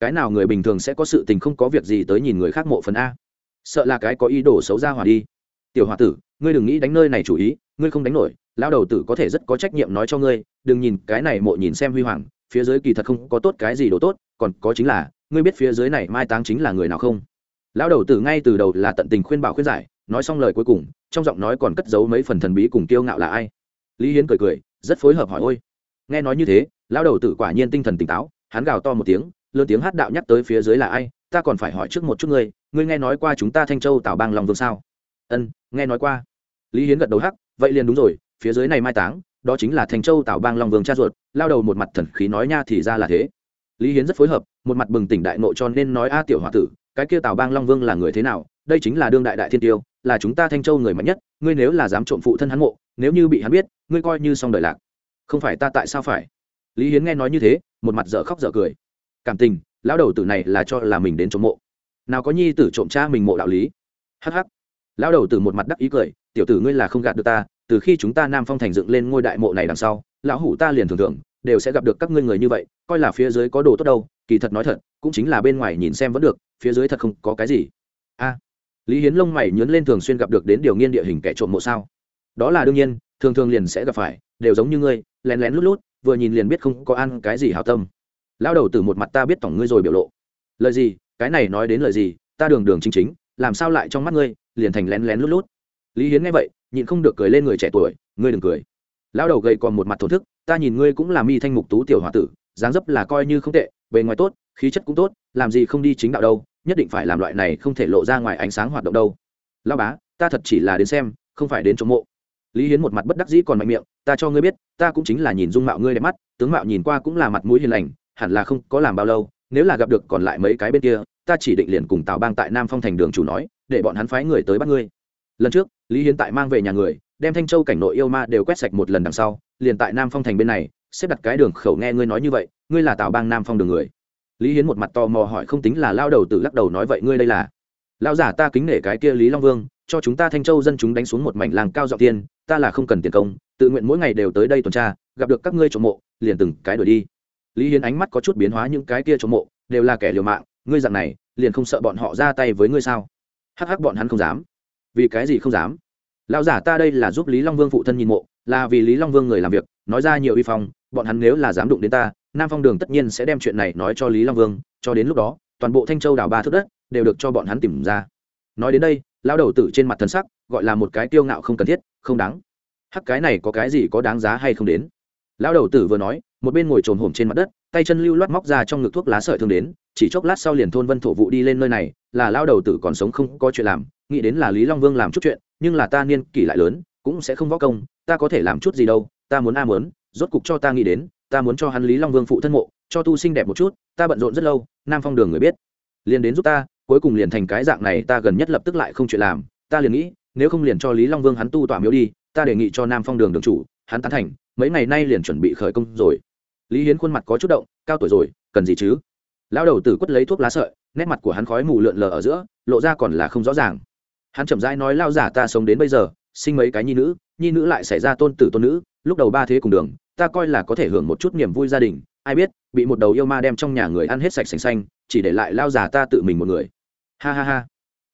Cái nào người bình thường sẽ có sự tình không có việc gì tới nhìn người khác mộ phần a? Sợ là cái có ý đồ xấu ra hỏa đi. Tiểu h o a tử, ngươi đừng nghĩ đánh nơi này chủ ý, ngươi không đánh nổi lao đầu tử có thể rất có trách nhiệm nói cho ngươi, đừng nhìn cái này mộ nhìn xem huy hoàng, phía dưới kỳ thật không có tốt cái gì đồ tốt, còn có chính là, ngươi biết phía dưới này mai táng chính là người nào không? Lão đầu tử ngay từ đầu là tận tình khuyên bảo khuyên giải, nói xong lời cuối cùng, trong giọng nói còn cất giấu mấy phần thần bí cùng kiêu ngạo là ai? Lý hiến cười cười, rất phối hợp hỏi ôi nghe nói như thế, lão đầu tử quả nhiên tinh thần tỉnh táo, hắn gào to một tiếng, lớn tiếng hát đạo nhắc tới phía dưới là ai, ta còn phải hỏi trước một chút ngươi ngươi nghe nói qua chúng ta thanh châu tào bang lòng vương sao? Ân, nghe nói qua. Lý hiến gật đầu hắc, vậy liền đúng rồi, phía dưới này mai táng, đó chính là Thanh châu tào bang long vương cha ruột lao đầu một mặt thần khí nói nha thì ra là thế. Lý hiến rất phối hợp, một mặt bừng tỉnh đại nộ cho nên nói a tiểu h o a tử, cái kia tào bang long vương là người thế nào, đây chính là đương đại đại thiên tiêu, là chúng ta thanh châu người mạnh nhất, ngươi nếu là dám trộm phụ thân hắn mộ nếu như bị hắn biết, ngươi coi như xong đời lạc không phải ta tại sao phải? Lý hiến nghe nói như thế, một mặt dở khóc dở cười. Cảm tình, lão đầu tử này là cho là mình đến trộm mộ. Nào có nhi tử trộm cha mình mộ đạo lý. Hh lão đầu tử một mặt đắc ý cười, tiểu tử ngươi là không gạt được ta, từ khi chúng ta nam phong thành dựng lên ngôi đại mộ này đằng sau, lão hủ ta liền thường thường, đều sẽ gặp được các ngươi người như vậy, coi là phía dưới có đồ tốt đâu, kỳ thật nói thật, cũng chính là bên ngoài nhìn xem vẫn được, phía dưới thật không có cái gì. A. Lý hiến lông mày nhớn lên thường xuyên gặp được đến điều nghiên địa hình kẻ trộm mộ sao? Đó là đương nhiên, thường thường liền sẽ gặp phải đều giống như ngươi, lén lén lút lút, vừa nhìn liền biết không có ăn cái gì hảo tâm. Lao đầu từ một mặt ta biết tổng ngươi rồi biểu lộ. Lời gì? Cái này nói đến lời gì? Ta đường đường chính chính, làm sao lại trong mắt ngươi, liền thành lén lén lút lút? Lý hiến nghe vậy, nhịn không được cười lên người trẻ tuổi, ngươi đừng cười. Lão đầu gầy còn một mặt thổn thức, ta nhìn ngươi cũng là mi thanh mục tú tiểu h o a tử, dáng dấp là coi như không tệ, bề ngoài tốt, khí chất cũng tốt, làm gì không đi chính đạo đâu, nhất định phải làm loại này không thể lộ ra ngoài ánh sáng hoạt động đâu. Lao bá, ta thật chỉ là đến xem, không phải đến chống mộ. Lý hiến một mặt bất đắc dĩ còn mạnh miệng ta cho ngươi biết, ta cũng chính là nhìn dung mạo ngươi đẹp mắt, tướng mạo nhìn qua cũng là mặt mũi hiền lành, hẳn là không có làm bao lâu, nếu là gặp được còn lại mấy cái bên kia, ta chỉ định liền cùng tào bang tại nam phong thành đường chủ nói, để bọn hắn phái người tới bắt ngươi. Lần trước, lý hiến tại mang về nhà người, đem thanh châu cảnh nội yêu ma đều quét sạch một lần đằng sau, liền tại nam phong thành bên này, xếp đặt cái đường khẩu nghe ngươi nói như vậy, ngươi là tào bang nam phong đường người. Lý hiến một mặt tò mò hỏi không tính là lao đầu tự lắc đầu nói vậy ngươi đây là? Lao giả ta kính nể cái kia lý long vương, cho chúng ta thanh châu dân chúng đánh xuống một mảnh làng cao dọc tiên, ta là không cần tiền công tự nguyện mỗi ngày đều tới đây tuần tra, gặp được các ngươi trộm mộ, liền từng cái đuổi đi. Lý hiến ánh mắt có chút biến hóa, những cái kia trộm mộ đều là kẻ liều mạng, ngươi dặn này, liền không sợ bọn họ ra tay với ngươi sao? Hắc hắc, bọn hắn không dám. Vì cái gì không dám? Lão giả ta đây là giúp lý long vương phụ thân nhìn mộ, là vì lý long vương người làm việc, nói ra nhiều uy phong, bọn hắn nếu là dám đụng đến ta, nam phong đường tất nhiên sẽ đem chuyện này nói cho lý long vương, cho đến lúc đó, toàn bộ thanh châu đào ba thước đất đều được cho bọn hắn tìm ra. Nói đến đây, lão đầu tử trên mặt thần sắc gọi là một cái tiêu ngạo không cần thiết, không đáng hắc cái này có cái gì có đáng giá hay không đến? Lão đầu tử vừa nói, một bên ngồi trồm hổm trên mặt đất, tay chân lưu loát móc ra trong ngực thuốc lá sợi thương đến, chỉ chốc lát sau liền thôn vân thổ vụ đi lên nơi này, là lão đầu tử còn sống không có chuyện làm, nghĩ đến là lý long vương làm chút chuyện, nhưng là ta niên kỷ lại lớn, cũng sẽ không võ công, ta có thể làm chút gì đâu, ta muốn a muốn, rốt cục cho ta nghĩ đến, ta muốn cho hắn lý long vương phụ thân mộ, cho tu sinh đẹp một chút, ta bận rộn rất lâu, nam phong đường người biết. Liền đến giúp ta, cuối cùng liền thành cái dạng này, ta gần nhất lập tức lại không chuyện làm, ta liền nghĩ, nếu không liền cho lý long vương hắn tu tỏa miếu đi ta đề nghị cho nam phong đường đường chủ, hắn tán thành, mấy ngày nay liền chuẩn bị khởi công rồi. Lý hiến khuôn mặt có chút động, cao tuổi rồi, cần gì chứ? Lão đầu tử quất lấy thuốc lá sợi, nét mặt của hắn khói mù lượn lờ ở giữa, lộ ra còn là không rõ ràng. Hắn chậm rãi nói lao giả ta sống đến bây giờ, sinh mấy cái nhi nữ nhi nữ lại xảy ra tôn tử tôn nữ, lúc đầu ba thế cùng đường, ta coi là có thể hưởng một chút niềm vui gia đình, ai biết, bị một đầu yêu ma đem trong nhà người ăn hết sạch sành xanh, chỉ để lại lao già ta tự mình một người. Ha ha ha.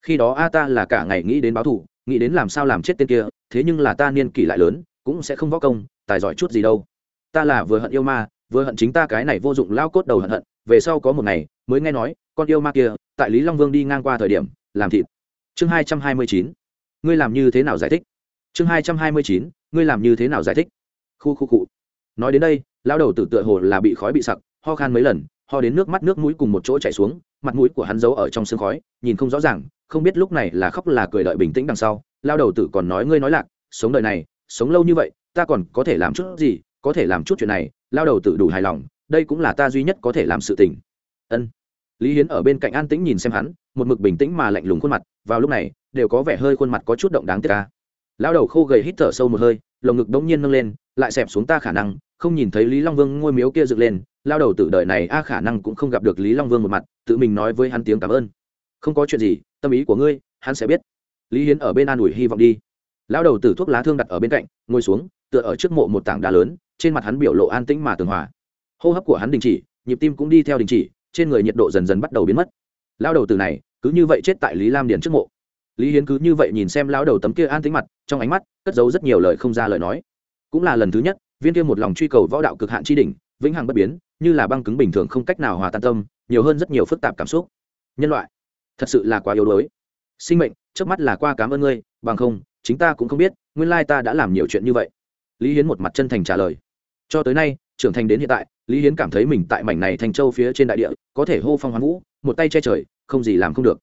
Khi đó a ta là cả ngày nghĩ đến báo thù nghĩ đến làm sao làm chết tên kia, thế nhưng là ta niên kỷ lại lớn, cũng sẽ không võ công, tài giỏi chút gì đâu. Ta là vừa hận yêu ma, vừa hận chính ta cái này vô dụng lao cốt đầu hận hận, về sau có một ngày, mới nghe nói, con yêu ma kia, tại lý long vương đi ngang qua thời điểm, làm thịt. Chương hai trăm hai mươi chín. Ngươi làm như thế nào giải thích? Chương hai trăm hai mươi chín. Ngươi làm như thế nào giải thích? Khu khu cụ nói đến đây lao đầu tử tựa hồ là bị khói bị sặc, ho khan mấy lần, ho đến nước mắt nước mũi cùng một chỗ chảy xuống mặt mũi của hắn giấu ở trong sương khói, nhìn không rõ ràng, không biết lúc này là khóc là cười đợi bình tĩnh đằng sau, lao đầu tử còn nói ngươi nói lạc, sống đời này, sống lâu như vậy, ta còn có thể làm chút gì, có thể làm chút chuyện này, lao đầu tử đủ hài lòng, đây cũng là ta duy nhất có thể làm sự tình. Ân. Lý hiến ở bên cạnh an tĩnh nhìn xem hắn, một mực bình tĩnh mà lạnh lùng khuôn mặt, vào lúc này, đều có vẻ hơi khuôn mặt có chút động đáng tiếc ca lao đầu khô gầy hít thở sâu một hơi, lồng ngực đống nhiên nâng lên, lại xẹp xuống ta khả năng, không nhìn thấy lý long vương ngôi miếu kia dựng lên lao đầu tử đời này a khả năng cũng không gặp được lý long vương một mặt, tự mình nói với hắn tiếng cảm ơn. Không có chuyện gì, tâm ý của ngươi, hắn sẽ biết. Lý hiến ở bên an ủi hy vọng đi. Lao đầu tử thuốc lá thương đặt ở bên cạnh, ngồi xuống, tựa ở trước mộ một tảng đá lớn, trên mặt hắn biểu lộ an tĩnh mà tường hòa. Hô hấp của hắn đình chỉ, nhịp tim cũng đi theo đình chỉ, trên người nhiệt độ dần dần bắt đầu biến mất. Lao đầu tử này, cứ như vậy chết tại lý lam điền trước mộ. Lý hiến cứ như vậy nhìn xem lao đầu tấm kia an tĩnh mặt, trong ánh mắt cất giấu rất nhiều lời không ra lời nói. Cũng là lần thứ nhất, viên kia một lòng truy cầu võ đạo cực hạn tri đỉnh, vĩnh hằng bất biến như là băng cứng bình thường không cách nào hòa tan tâm, nhiều hơn rất nhiều phức tạp cảm xúc. Nhân loại, thật sự là quá yếu đuối. Sinh mệnh, trước mắt là qua cảm ơn ngươi, bằng không, chính ta cũng không biết, nguyên lai ta đã làm nhiều chuyện như vậy. Lý hiến một mặt chân thành trả lời. Cho tới nay, trưởng thành đến hiện tại, lý hiến cảm thấy mình tại mảnh này thành châu phía trên đại địa, có thể hô phong hoán vũ, một tay che trời, không gì làm không được.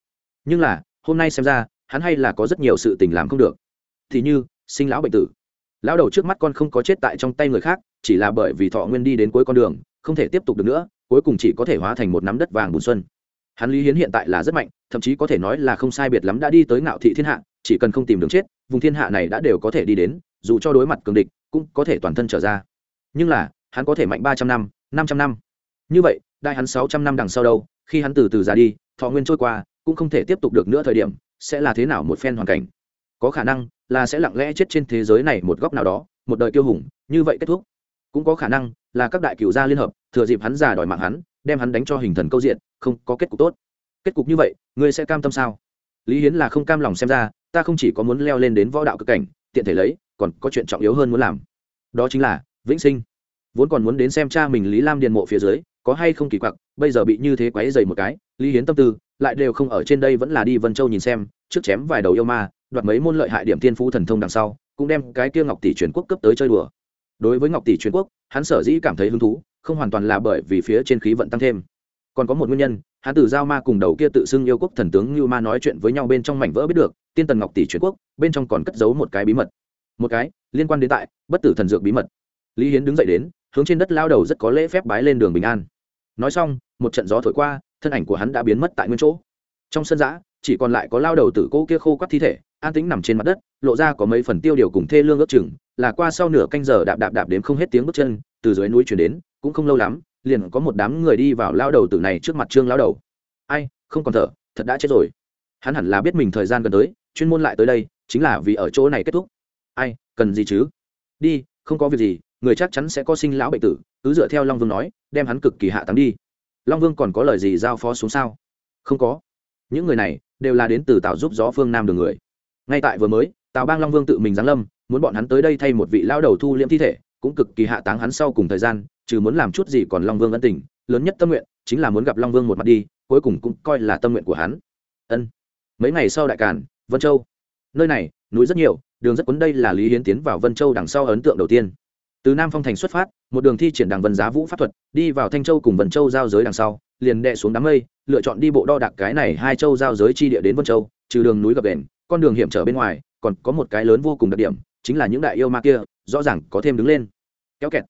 Nhưng là, hôm nay xem ra, hắn hay là có rất nhiều sự tình làm không được. Thì như, sinh lão bệnh tử lão đầu trước mắt con không có chết tại trong tay người khác, chỉ là bởi vì thọ nguyên đi đến cuối con đường, không thể tiếp tục được nữa, cuối cùng chỉ có thể hóa thành một nắm đất vàng bùn xuân. Hắn lý hiến hiện tại là rất mạnh, thậm chí có thể nói là không sai biệt lắm đã đi tới ngạo thị thiên hạ, chỉ cần không tìm đường chết, vùng thiên hạ này đã đều có thể đi đến, dù cho đối mặt cường địch, cũng có thể toàn thân trở ra. Nhưng là, hắn có thể mạnh ba trăm năm năm trăm năm. Như vậy, đại hắn sáu trăm năm đằng sau đâu, khi hắn từ từ ra đi, thọ nguyên trôi qua, cũng không thể tiếp tục được nữa thời điểm, sẽ là thế nào một phen hoàn cảnh? Có khả năng là sẽ lặng lẽ chết trên thế giới này một góc nào đó, một đời kiêu hùng, như vậy kết thúc. Cũng có khả năng là các đại cựu gia liên hợp, thừa dịp hắn già đòi mạng hắn, đem hắn đánh cho hình thần câu diện, không có kết cục tốt. Kết cục như vậy, ngươi sẽ cam tâm sao? Lý hiến là không cam lòng xem ra, ta không chỉ có muốn leo lên đến võ đạo cực cảnh, tiện thể lấy, còn có chuyện trọng yếu hơn muốn làm. Đó chính là vĩnh sinh. Vốn còn muốn đến xem cha mình lý lam điền mộ phía dưới, có hay không kỳ quặc, bây giờ bị như thế quáy dày một cái, lý hiến tâm tư lại đều không ở trên đây vẫn là đi vân châu nhìn xem, trước chém vài đầu yêu ma đoạt mấy môn lợi hại điểm tiên phú thần thông đằng sau, cũng đem cái kia ngọc tỷ truyền quốc cấp tới chơi đùa. Đối với ngọc tỷ truyền quốc, hắn sở dĩ cảm thấy hứng thú, không hoàn toàn là bởi vì phía trên khí vận tăng thêm. Còn có một nguyên nhân, hắn từ giao ma cùng đầu kia tự xưng yêu quốc thần tướng như ma nói chuyện với nhau bên trong mảnh vỡ biết được, tiên tần ngọc tỷ truyền quốc, bên trong còn cất giấu một cái bí mật. Một cái, liên quan đến tại, bất tử thần dược bí mật. Lý hiến đứng dậy đến, hướng trên đất lao đầu rất có lễ phép bái lên đường bình an. Nói xong, một trận gió thổi qua, thân ảnh của hắn đã biến mất tại nguyên chỗ. Trong sân giã, chỉ còn lại có lao đầu tử cô kia khô quắt thi thể an tĩnh nằm trên mặt đất, lộ ra có mấy phần tiêu điều cùng thê lương ước chừng, là qua sau nửa canh giờ đạp đạp đạp đến không hết tiếng bước chân, từ dưới núi chuyển đến, cũng không lâu lắm, liền có một đám người đi vào lao đầu tử này trước mặt trương lao đầu. Ai, không còn thở, thật đã chết rồi. Hắn hẳn là biết mình thời gian gần tới, chuyên môn lại tới đây, chính là vì ở chỗ này kết thúc. Ai, cần gì chứ? Đi, không có việc gì, người chắc chắn sẽ có sinh lão bệnh tử. Cứ dựa theo long vương nói, đem hắn cực kỳ hạ táng đi. Long vương còn có lời gì giao phó xuống sao? Không có. Những người này đều là đến từ tạo giúp gió phương nam đường người ngay tại vừa mới, tào bang long vương tự mình giáng lâm, muốn bọn hắn tới đây thay một vị lão đầu thu liễm thi thể, cũng cực kỳ hạ táng hắn sau cùng thời gian, trừ muốn làm chút gì còn long vương ân tình, lớn nhất tâm nguyện chính là muốn gặp long vương một mặt đi, cuối cùng cũng coi là tâm nguyện của hắn. Ân. Mấy ngày sau đại càn, vân châu. Nơi này, núi rất nhiều, đường rất cuốn, đây là lý hiến tiến vào vân châu đằng sau ấn tượng đầu tiên. Từ nam phong thành xuất phát, một đường thi triển đằng vân giá vũ pháp thuật, đi vào thanh châu cùng vân châu giao giới đằng sau, liền đệ xuống đám mây, lựa chọn đi bộ đo đạc cái này hai châu giao giới chi địa đến vân châu, trừ đường núi gập đền con đường hiểm trở bên ngoài, còn có một cái lớn vô cùng đặc điểm, chính là những đại yêu ma kia, rõ ràng có thêm đứng lên. Kéo kẹt.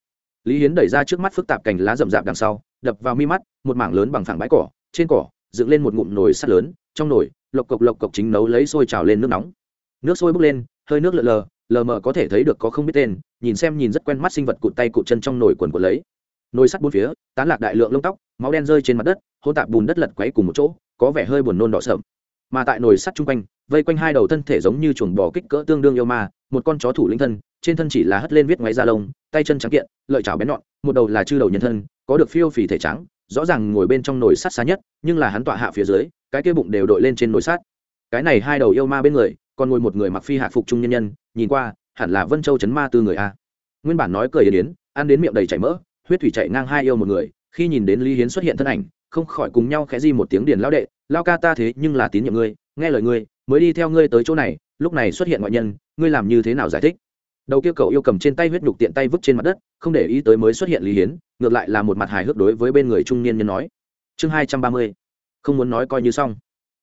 Lý hiến đẩy ra trước mắt phức tạp cành lá rậm rạp đằng sau, đập vào mi mắt, một mảng lớn bằng phẳng bãi cỏ, trên cỏ, dựng lên một ngụm nồi sắt lớn, trong nồi, lộc cộc lộc cộc chính nấu lấy sôi trào lên nước nóng. Nước sôi bốc lên, hơi nước lờ lờ lờ mờ có thể thấy được có không biết tên, nhìn xem nhìn rất quen mắt sinh vật cụt tay cụt chân trong nồi quần của lấy. Nồi sắt bốn phía, tán lạc đại lượng lông tóc, máu đen rơi trên mặt đất hôn tạp bùn đất lật quấy cùng một chỗ, có vẻ hơi buồn nôn đỏ sợm mà tại nồi sắt chung quanh vây quanh hai đầu thân thể giống như chuồng bò kích cỡ tương đương yêu ma, một con chó thủ linh thân, trên thân chỉ là hất lên viết ngoáy da lông, tay chân trắng kiện, lợi chảo bén nhọn, một đầu là chư đầu nhân thân, có được phiêu phì thể trắng, rõ ràng ngồi bên trong nồi sắt xa nhất, nhưng là hắn tọa hạ phía dưới, cái kia bụng đều đội lên trên nồi sắt. Cái này hai đầu yêu ma bên người, còn ngồi một người mặc phi hạ phục trung nhân nhân, nhìn qua, hẳn là vân châu chấn ma tư người a. Nguyên bản nói cười yến yến, ăn đến miệng đầy chảy mỡ, huyết thủy chạy ngang hai yêu một người, khi nhìn đến lý hiến xuất hiện thân ảnh, không khỏi cùng nhau khẽ di một tiếng điền lao đệ, lao ca ta thế nhưng là tín nhiệm ngươi, nghe lời ngươi mới đi theo ngươi tới chỗ này, lúc này xuất hiện ngoại nhân, ngươi làm như thế nào giải thích? Đầu kia cậu yêu cầm trên tay huyết nhục tiện tay vứt trên mặt đất, không để ý tới mới xuất hiện lý hiến, ngược lại là một mặt hài hước đối với bên người trung niên nhân nói. Chương hai trăm ba mươi, không muốn nói coi như xong.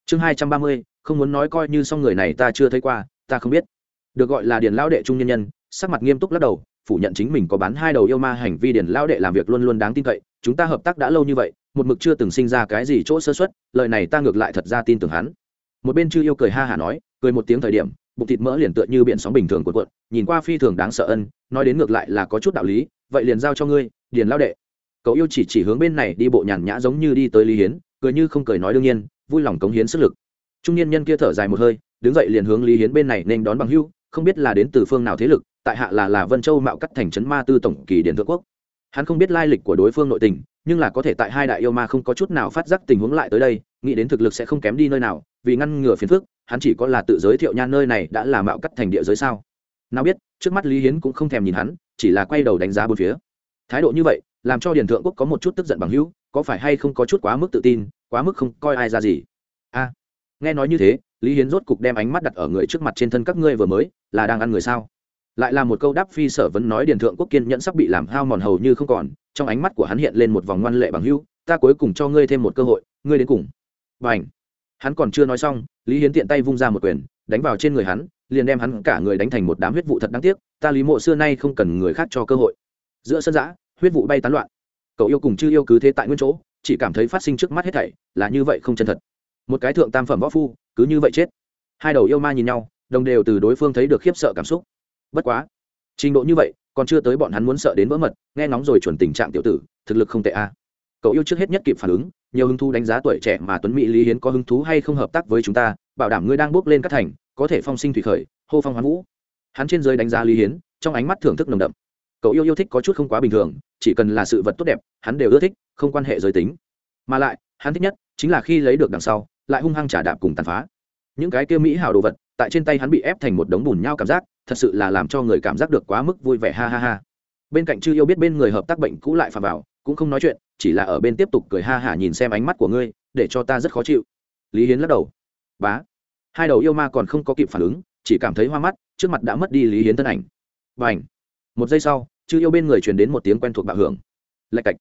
Chương hai trăm ba mươi, không muốn nói coi như xong người này ta chưa thấy qua, ta không biết. Được gọi là điền lão đệ trung nhân nhân, sắc mặt nghiêm túc lắc đầu, phủ nhận chính mình có bán hai đầu yêu ma hành vi điền lão đệ làm việc luôn luôn đáng tin cậy, chúng ta hợp tác đã lâu như vậy, một mực chưa từng sinh ra cái gì chỗ sơ xuất lời này ta ngược lại thật ra tin tưởng hắn một bên chư yêu cười ha hả nói, cười một tiếng thời điểm, bụng thịt mỡ liền tựa như biển sóng bình thường của cuộn, nhìn qua phi thường đáng sợ ân, nói đến ngược lại là có chút đạo lý, vậy liền giao cho ngươi, điền lao đệ. Cậu yêu chỉ chỉ hướng bên này đi bộ nhàn nhã giống như đi tới lý hiến, cười như không cười nói đương nhiên, vui lòng cống hiến sức lực. Trung niên nhân kia thở dài một hơi, đứng dậy liền hướng lý hiến bên này nên đón bằng hưu, không biết là đến từ phương nào thế lực, tại hạ là là vân châu mạo cắt thành trấn ma tư tổng kỳ điện thượng quốc hắn không biết lai lịch của đối phương nội tình, nhưng là có thể tại hai đại yêu ma không có chút nào phát giác tình huống lại tới đây, nghĩ đến thực lực sẽ không kém đi nơi nào, vì ngăn ngừa phiền phức, hắn chỉ có là tự giới thiệu nhan nơi này đã là mạo cắt thành địa giới sao. Nào biết, trước mắt lý hiến cũng không thèm nhìn hắn, chỉ là quay đầu đánh giá bốn phía. Thái độ như vậy, làm cho điền thượng quốc có một chút tức giận bằng hữu, có phải hay không có chút quá mức tự tin, quá mức không coi ai ra gì? A, nghe nói như thế, lý hiến rốt cục đem ánh mắt đặt ở người trước mặt trên thân các ngươi vừa mới, là đang ăn người sao? Lại là một câu đáp phi sở vẫn nói điền thượng quốc kiên nhẫn sắp bị làm hao mòn hầu như không còn, trong ánh mắt của hắn hiện lên một vòng ngoan lệ bằng hưu ta cuối cùng cho ngươi thêm một cơ hội, ngươi đến cùng. Và ảnh hắn còn chưa nói xong, lý hiến tiện tay vung ra một quyền, đánh vào trên người hắn, liền đem hắn cả người đánh thành một đám huyết vụ thật đáng tiếc, ta lý mộ xưa nay không cần người khác cho cơ hội. Giữa sân giã huyết vụ bay tán loạn. Cậu yêu cùng chưa yêu cứ thế tại nguyên chỗ, chỉ cảm thấy phát sinh trước mắt hết thảy là như vậy không chân thật. Một cái thượng tam phẩm võ phu, cứ như vậy chết. Hai đầu yêu ma nhìn nhau, đồng đều từ đối phương thấy được khiếp sợ cảm xúc bất quá, trình độ như vậy, còn chưa tới bọn hắn muốn sợ đến vỡ mật, nghe ngóng rồi chuẩn tình trạng tiểu tử, thực lực không tệ a. Cậu yêu trước hết nhất kịp phản ứng, nhiều hứng thú đánh giá tuổi trẻ mà tuấn mỹ lý hiến có hứng thú hay không hợp tác với chúng ta, bảo đảm ngươi đang bước lên các thành, có thể phong sinh thủy khởi, hô phong hoán vũ. Hắn trên giới đánh giá lý hiến, trong ánh mắt thưởng thức nồng đậm. Cậu yêu yêu thích có chút không quá bình thường, chỉ cần là sự vật tốt đẹp, hắn đều ưa thích, không quan hệ giới tính. Mà lại, hắn thích nhất chính là khi lấy được đằng sau, lại hung hăng trả đạp cùng tàn phá. Những cái kia mỹ hảo đồ vật, tại trên tay hắn bị ép thành một đống bùn nhau cảm giác thật sự là làm cho người cảm giác được quá mức vui vẻ, ha ha ha. Bên cạnh chư yêu biết bên người hợp tác bệnh cũ lại phà vào, cũng không nói chuyện, chỉ là ở bên tiếp tục cười ha hả nhìn xem ánh mắt của ngươi, để cho ta rất khó chịu. Lý hiến lắc đầu. Bá. Hai đầu yêu ma còn không có kịp phản ứng, chỉ cảm thấy hoa mắt, trước mặt đã mất đi lý hiến thân ảnh. Và ảnh một giây sau, chư yêu bên người truyền đến một tiếng quen thuộc bạo hưởng. Lạch cạch.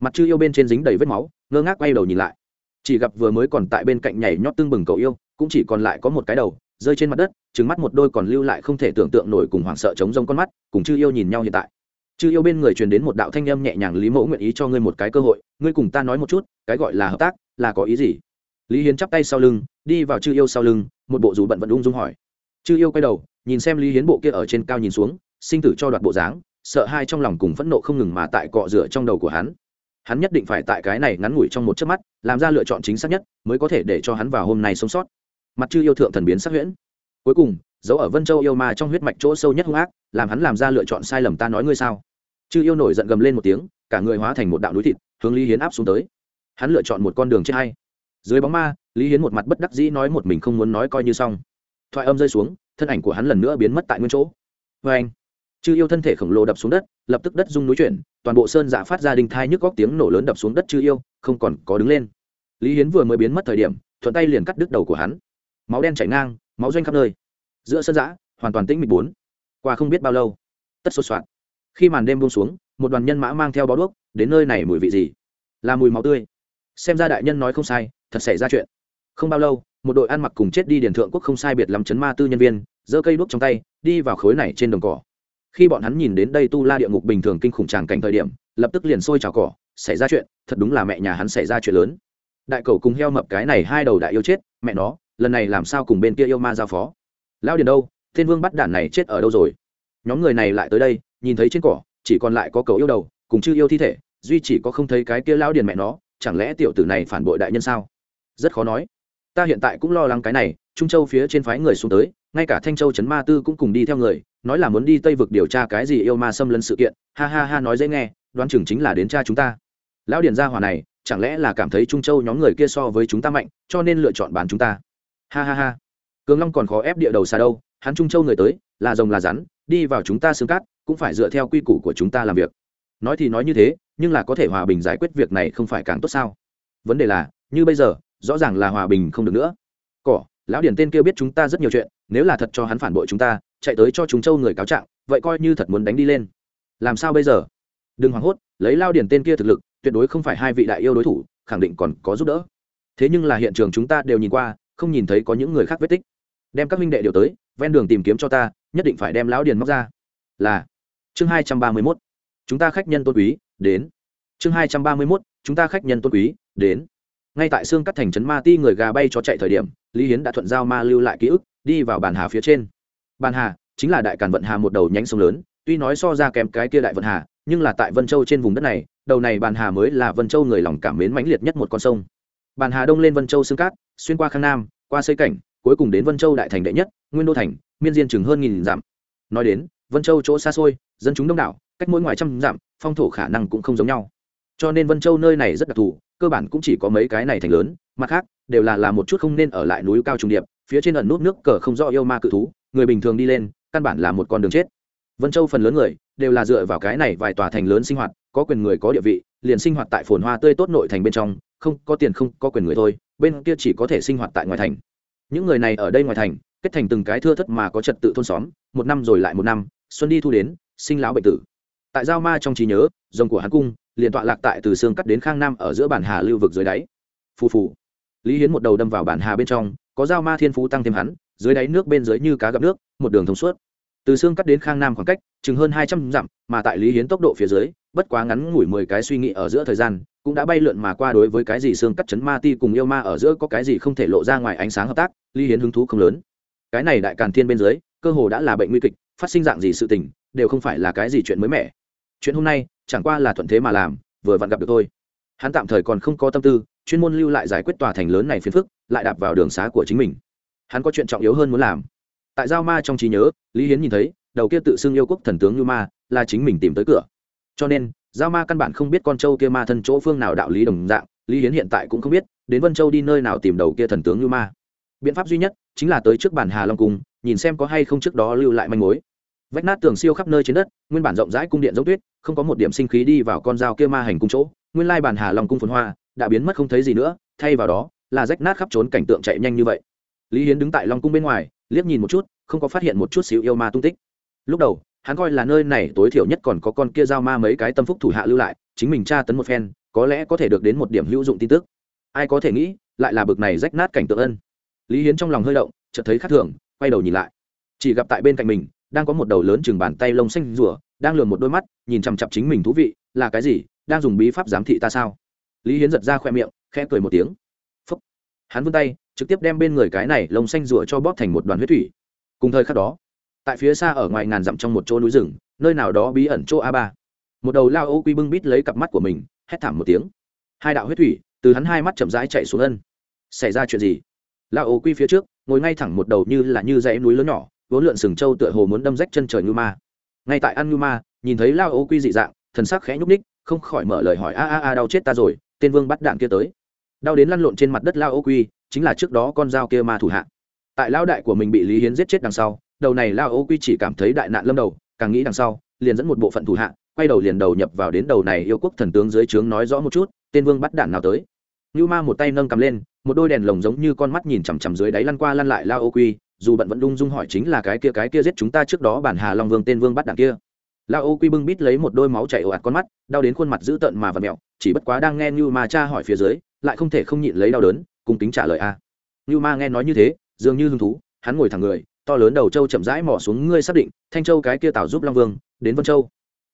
Mặt chư yêu bên trên dính đầy vết máu, ngơ ngác quay đầu nhìn lại. Chỉ gặp vừa mới còn tại bên cạnh nhảy nhót tương bừng cậu yêu, cũng chỉ còn lại có một cái đầu rơi trên mặt đất trứng mắt một đôi còn lưu lại không thể tưởng tượng nổi cùng hoảng sợ chống rông con mắt, cùng chư yêu nhìn nhau hiện tại. Chư yêu bên người truyền đến một đạo thanh âm nhẹ nhàng, lý mẫu nguyện ý cho ngươi một cái cơ hội, ngươi cùng ta nói một chút, cái gọi là hợp tác là có ý gì? Lý hiến chắp tay sau lưng, đi vào chư yêu sau lưng, một bộ dù bận vận ung dung hỏi. Chư yêu quay đầu, nhìn xem lý hiến bộ kia ở trên cao nhìn xuống, sinh tử cho đoạt bộ dáng, sợ hai trong lòng cùng phẫn nộ không ngừng mà tại cọ rửa trong đầu của hắn. Hắn nhất định phải tại cái này ngắn ngủi trong một chớp mắt, làm ra lựa chọn chính xác nhất, mới có thể để cho hắn vào hôm nay sống sót mặt chư yêu thượng thần biến sắc huyễn. Cuối cùng dấu ở vân châu yêu ma trong huyết mạch chỗ sâu nhất hung ác, làm hắn làm ra lựa chọn sai lầm ta nói ngươi sao? Chư yêu nổi giận gầm lên một tiếng, cả người hóa thành một đạo núi thịt, hướng lý hiến áp xuống tới. Hắn lựa chọn một con đường chết hay. Dưới bóng ma, lý hiến một mặt bất đắc dĩ nói một mình không muốn nói coi như xong. Thoại âm rơi xuống, thân ảnh của hắn lần nữa biến mất tại nguyên chỗ. Vê anh, chư yêu thân thể khổng lồ đập xuống đất, lập tức đất rung núi chuyển, toàn bộ sơn dạ phát ra đình thai nhức góc tiếng nổ lớn đập xuống đất chư yêu, không còn có đứng lên. Lý hiến vừa mới biến mất thời điểm, thuận tay liền cắt đứt đầu của hắn máu đen chảy ngang, máu doanh khắp nơi. Giữa sân giã hoàn toàn tĩnh mịch bốn. Qua không biết bao lâu, tất sốt soạn khi màn đêm buông xuống, một đoàn nhân mã mang theo bó đuốc, đến nơi này mùi vị gì? Là mùi máu tươi. Xem ra đại nhân nói không sai, thật xảy ra chuyện. Không bao lâu, một đội ăn mặc cùng chết đi điển thượng quốc không sai biệt làm chấn ma tư nhân viên, giơ cây đuốc trong tay, đi vào khối này trên đồng cỏ. Khi bọn hắn nhìn đến đây tu la địa ngục bình thường kinh khủng tràng cảnh thời điểm, lập tức liền sôi trào cỏ, xảy ra chuyện, thật đúng là mẹ nhà hắn xảy ra chuyện lớn. Đại cầu cùng heo mập cái này hai đầu đại yêu chết, mẹ nó lần này làm sao cùng bên kia yêu ma giao phó? Lao điền đâu? Thiên vương bắt đản này chết ở đâu rồi? Nhóm người này lại tới đây, nhìn thấy trên cỏ, chỉ còn lại có cầu yêu đầu, cùng chư yêu thi thể, duy chỉ có không thấy cái kia lao điền mẹ nó, chẳng lẽ tiểu tử này phản bội đại nhân sao? Rất khó nói. Ta hiện tại cũng lo lắng cái này, trung châu phía trên phái người xuống tới, ngay cả thanh châu trấn ma tư cũng cùng đi theo người, nói là muốn đi tây vực điều tra cái gì yêu ma xâm lấn sự kiện, ha ha ha nói dễ nghe, đoán chừng chính là đến cha chúng ta. Lão điền gia hỏa này, chẳng lẽ là cảm thấy trung châu nhóm người kia so với chúng ta mạnh, cho nên lựa chọn bán chúng ta? Ha ha ha. Cường long còn khó ép địa đầu xa đâu, hắn trung châu người tới, là rồng là rắn, đi vào chúng ta xương cát, cũng phải dựa theo quy củ của chúng ta làm việc. Nói thì nói như thế, nhưng là có thể hòa bình giải quyết việc này không phải càng tốt sao? Vấn đề là, như bây giờ, rõ ràng là hòa bình không được nữa. Cỏ, lão điển tên kia biết chúng ta rất nhiều chuyện, nếu là thật cho hắn phản bội chúng ta, chạy tới cho chúng châu người cáo trạng, vậy coi như thật muốn đánh đi lên. Làm sao bây giờ? Đừng hoảng hốt, lấy lao điển tên kia thực lực, tuyệt đối không phải hai vị đại yêu đối thủ, khẳng định còn có giúp đỡ. Thế nhưng là hiện trường chúng ta đều nhìn qua không nhìn thấy có những người khác vết tích. Đem các minh đệ đều tới, ven đường tìm kiếm cho ta, nhất định phải đem lão điền móc ra. Là. Chương hai trăm ba mươi mốt. Chúng ta khách nhân tôn quý, đến. Chương hai trăm ba mươi mốt, chúng ta khách nhân tôn quý, đến. Ngay tại xương cắt thành trấn ma ti người gà bay cho chạy thời điểm, lý hiến đã thuận giao ma lưu lại ký ức, đi vào bàn hà phía trên. Bàn hà chính là đại càn vận hà một đầu nhánh sông lớn, tuy nói so ra kém cái kia đại vận hà, nhưng là tại vân châu trên vùng đất này, đầu này bàn hà mới là vân châu người lòng cảm mến mãnh liệt nhất một con sông bàn hà đông lên vân châu xương cát, xuyên qua khang nam, qua xây cảnh, cuối cùng đến vân châu đại thành đệ nhất, nguyên đô thành, miên diên chừng hơn nghìn dặm. Nói đến, vân châu chỗ xa xôi, dân chúng đông đảo, cách mỗi ngoài trăm dặm, phong thổ khả năng cũng không giống nhau. Cho nên vân châu nơi này rất đặc thù, cơ bản cũng chỉ có mấy cái này thành lớn, mặt khác, đều là là một chút không nên ở lại núi cao trùng điệp, phía trên ẩn nút nước cờ không rõ yêu ma cự thú, người bình thường đi lên, căn bản là một con đường chết. Vân châu phần lớn người, đều là dựa vào cái này vài tòa thành lớn sinh hoạt, có quyền người có địa vị, liền sinh hoạt tại phồn hoa tươi tốt nội thành bên trong không có tiền không có quyền người thôi, bên kia chỉ có thể sinh hoạt tại ngoài thành. Những người này ở đây ngoài thành, kết thành từng cái thưa thất mà có trật tự thôn xóm, một năm rồi lại một năm, xuân đi thu đến, sinh lão bệnh tử. Tại giao ma trong trí nhớ, rồng của hắn cung liền tọa lạc tại từ xương cắt đến khang nam ở giữa bản hà lưu vực dưới đáy. Phù phù. Lý hiến một đầu đâm vào bản hà bên trong, có giao ma thiên phú tăng thêm hắn, dưới đáy nước bên dưới như cá gặp nước, một đường thông suốt. Từ xương cắt đến khang nam khoảng cách chừng hơn hai trăm dặm, mà tại lý hiến tốc độ phía dưới, bất quá ngắn ngủi mười cái suy nghĩ ở giữa thời gian cũng đã bay lượn mà qua đối với cái gì xương cắt chấn ma ti cùng yêu ma ở giữa có cái gì không thể lộ ra ngoài ánh sáng hợp tác, lý hiến hứng thú không lớn. Cái này đại càn thiên bên dưới, cơ hồ đã là bệnh nguy kịch, phát sinh dạng gì sự tình, đều không phải là cái gì chuyện mới mẻ. Chuyện hôm nay, chẳng qua là thuận thế mà làm, vừa vặn gặp được thôi. Hắn tạm thời còn không có tâm tư, chuyên môn lưu lại giải quyết tòa thành lớn này phiền phức, lại đạp vào đường xá của chính mình. Hắn có chuyện trọng yếu hơn muốn làm. Tại giao ma trong trí nhớ, lý hiến nhìn thấy, đầu kia tự xưng yêu quốc thần tướng như ma, là chính mình tìm tới cửa. Cho nên giao ma căn bản không biết con trâu kia ma thân chỗ phương nào đạo lý đồng dạng, lý hiến hiện tại cũng không biết, đến vân châu đi nơi nào tìm đầu kia thần tướng như ma. Biện pháp duy nhất chính là tới trước bản hà long cung, nhìn xem có hay không trước đó lưu lại manh mối. Vách nát tường siêu khắp nơi trên đất, nguyên bản rộng rãi cung điện giống tuyết, không có một điểm sinh khí đi vào con dao kia ma hành cung chỗ, nguyên lai bản hà long cung phồn hoa, đã biến mất không thấy gì nữa, thay vào đó là rách nát khắp trốn cảnh tượng chạy nhanh như vậy. Lý hiến đứng tại long cung bên ngoài, liếc nhìn một chút, không có phát hiện một chút xíu yêu ma tung tích. Lúc đầu hắn coi là nơi này tối thiểu nhất còn có con kia giao ma mấy cái tâm phúc thủ hạ lưu lại, chính mình tra tấn một phen, có lẽ có thể được đến một điểm hữu dụng tin tức. Ai có thể nghĩ, lại là bực này rách nát cảnh tượng ân. Lý hiến trong lòng hơi động, chợt thấy khác thường, quay đầu nhìn lại. Chỉ gặp tại bên cạnh mình, đang có một đầu lớn chừng bàn tay lông xanh rủa đang lườn một đôi mắt, nhìn chằm chặp chính mình thú vị, là cái gì, đang dùng bí pháp giám thị ta sao? Lý hiến giật ra khoe miệng, khẽ cười một tiếng. Phúc. Hắn vươn tay, trực tiếp đem bên người cái này lông xanh rủa cho bóp thành một đoàn huyết thủy. Cùng thời khắc đó tại phía xa ở ngoài ngàn dặm trong một chỗ núi rừng, nơi nào đó bí ẩn chỗ a ba. Một đầu lao ô quy bưng bít lấy cặp mắt của mình, hét thảm một tiếng. Hai đạo huyết thủy từ hắn hai mắt chậm rãi chạy xuống ân. Xảy ra chuyện gì? Lao ô quy phía trước, ngồi ngay thẳng một đầu như là như dãy núi lớn nhỏ, vốn lượn sừng trâu tựa hồ muốn đâm rách chân trời ngư ma. Ngay tại ăn ngư ma, nhìn thấy lao ô quy dị dạng, thần sắc khẽ nhúc ních không khỏi mở lời hỏi, a a a, đau chết ta rồi, tên vương bắt đạn kia tới. Đau đến lăn lộn trên mặt đất lao ô quy, chính là trước đó con dao kia ma thủ hạ. Tại lao đại của mình bị lý hiến giết chết đằng sau đầu này lao ô quy chỉ cảm thấy đại nạn lâm đầu, càng nghĩ đằng sau, liền dẫn một bộ phận thủ hạ, quay đầu liền đầu nhập vào đến đầu này yêu quốc thần tướng dưới trướng nói rõ một chút, tên vương bắt đạn nào tới. Như ma một tay nâng cầm lên, một đôi đèn lồng giống như con mắt nhìn chằm chằm dưới đáy lăn qua lăn lại lao ô quy, dù bận vẫn đung dung hỏi chính là cái kia cái kia giết chúng ta trước đó bản hà long vương tên vương bắt đạn kia. Lao ô quy bưng bít lấy một đôi máu chảy ồ ạt con mắt, đau đến khuôn mặt dữ tợn mà và mẹo chỉ bất quá đang nghe như ma cha hỏi phía dưới, lại không thể không nhịn lấy đau đớn cùng tính trả lời a. Như ma nghe nói như thế, dường như hứng thú, hắn ngồi thẳng người to lớn đầu châu chậm rãi mỏ xuống ngươi xác định, thanh châu cái kia tạo giúp long vương, đến vân châu.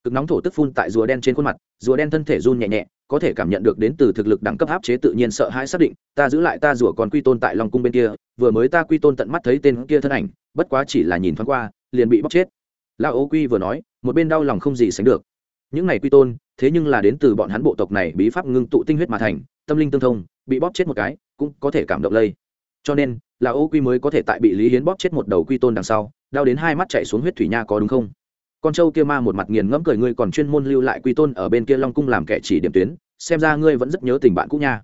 Cực nóng thổ tức phun tại rùa đen trên khuôn mặt, rùa đen thân thể run nhẹ nhẹ, có thể cảm nhận được đến từ thực lực đẳng cấp áp chế tự nhiên sợ hãi xác định, ta giữ lại ta rùa còn quy tôn tại long cung bên kia, vừa mới ta quy tôn tận mắt thấy tên kia thân ảnh, bất quá chỉ là nhìn thoáng qua, liền bị bóc chết. Lao ô quy vừa nói, một bên đau lòng không gì sánh được. Những này quy tôn, thế nhưng là đến từ bọn hắn bộ tộc này bí pháp ngưng tụ tinh huyết mà thành, tâm linh tương thông, bị bóp chết một cái, cũng có thể cảm động lây cho nên, là ô quy mới có thể tại bị lý hiến bóp chết một đầu quy tôn đằng sau, đau đến hai mắt chạy xuống huyết thủy nha có đúng không? Con trâu kia ma một mặt nghiền ngẫm cười, ngươi còn chuyên môn lưu lại quy tôn ở bên kia long cung làm kẻ chỉ điểm tuyến, xem ra ngươi vẫn rất nhớ tình bạn cũ nha.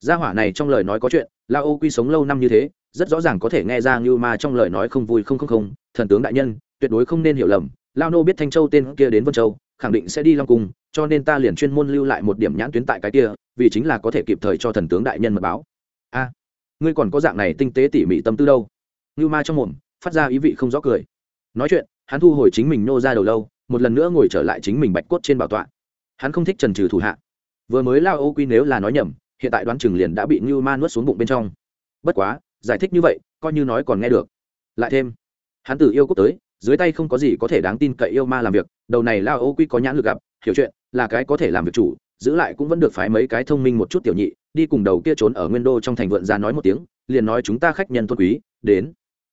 Gia hỏa này trong lời nói có chuyện la ô quy sống lâu năm như thế, rất rõ ràng có thể nghe ra như ma trong lời nói không vui không không không, thần tướng đại nhân, tuyệt đối không nên hiểu lầm, lao nô biết thanh châu tên kia đến vân châu, khẳng định sẽ đi long cung, cho nên ta liền chuyên môn lưu lại một điểm nhãn tuyến tại cái kia, vì chính là có thể kịp thời cho thần tướng đại nhân mật báo. A ngươi còn có dạng này tinh tế tỉ mỉ tâm tư đâu? Như ma trong mồm, phát ra ý vị không rõ cười. Nói chuyện, hắn thu hồi chính mình nô ra đầu lâu, một lần nữa ngồi trở lại chính mình bạch cốt trên bảo tọa. Hắn không thích trần trừ thủ hạ. Vừa mới lao ô quy nếu là nói nhầm, hiện tại đoán chừng liền đã bị như ma nuốt xuống bụng bên trong. Bất quá, giải thích như vậy, coi như nói còn nghe được. Lại thêm, hắn từ yêu quốc tới, dưới tay không có gì có thể đáng tin cậy yêu ma làm việc, đầu này lao ô quy có nhãn lực gặp, hiểu chuyện, là cái có thể làm việc chủ, giữ lại cũng vẫn được phái mấy cái thông minh một chút tiểu nhị đi cùng đầu kia trốn ở nguyên đô trong thành vượn ra nói một tiếng, liền nói chúng ta khách nhân tôn quý, đến.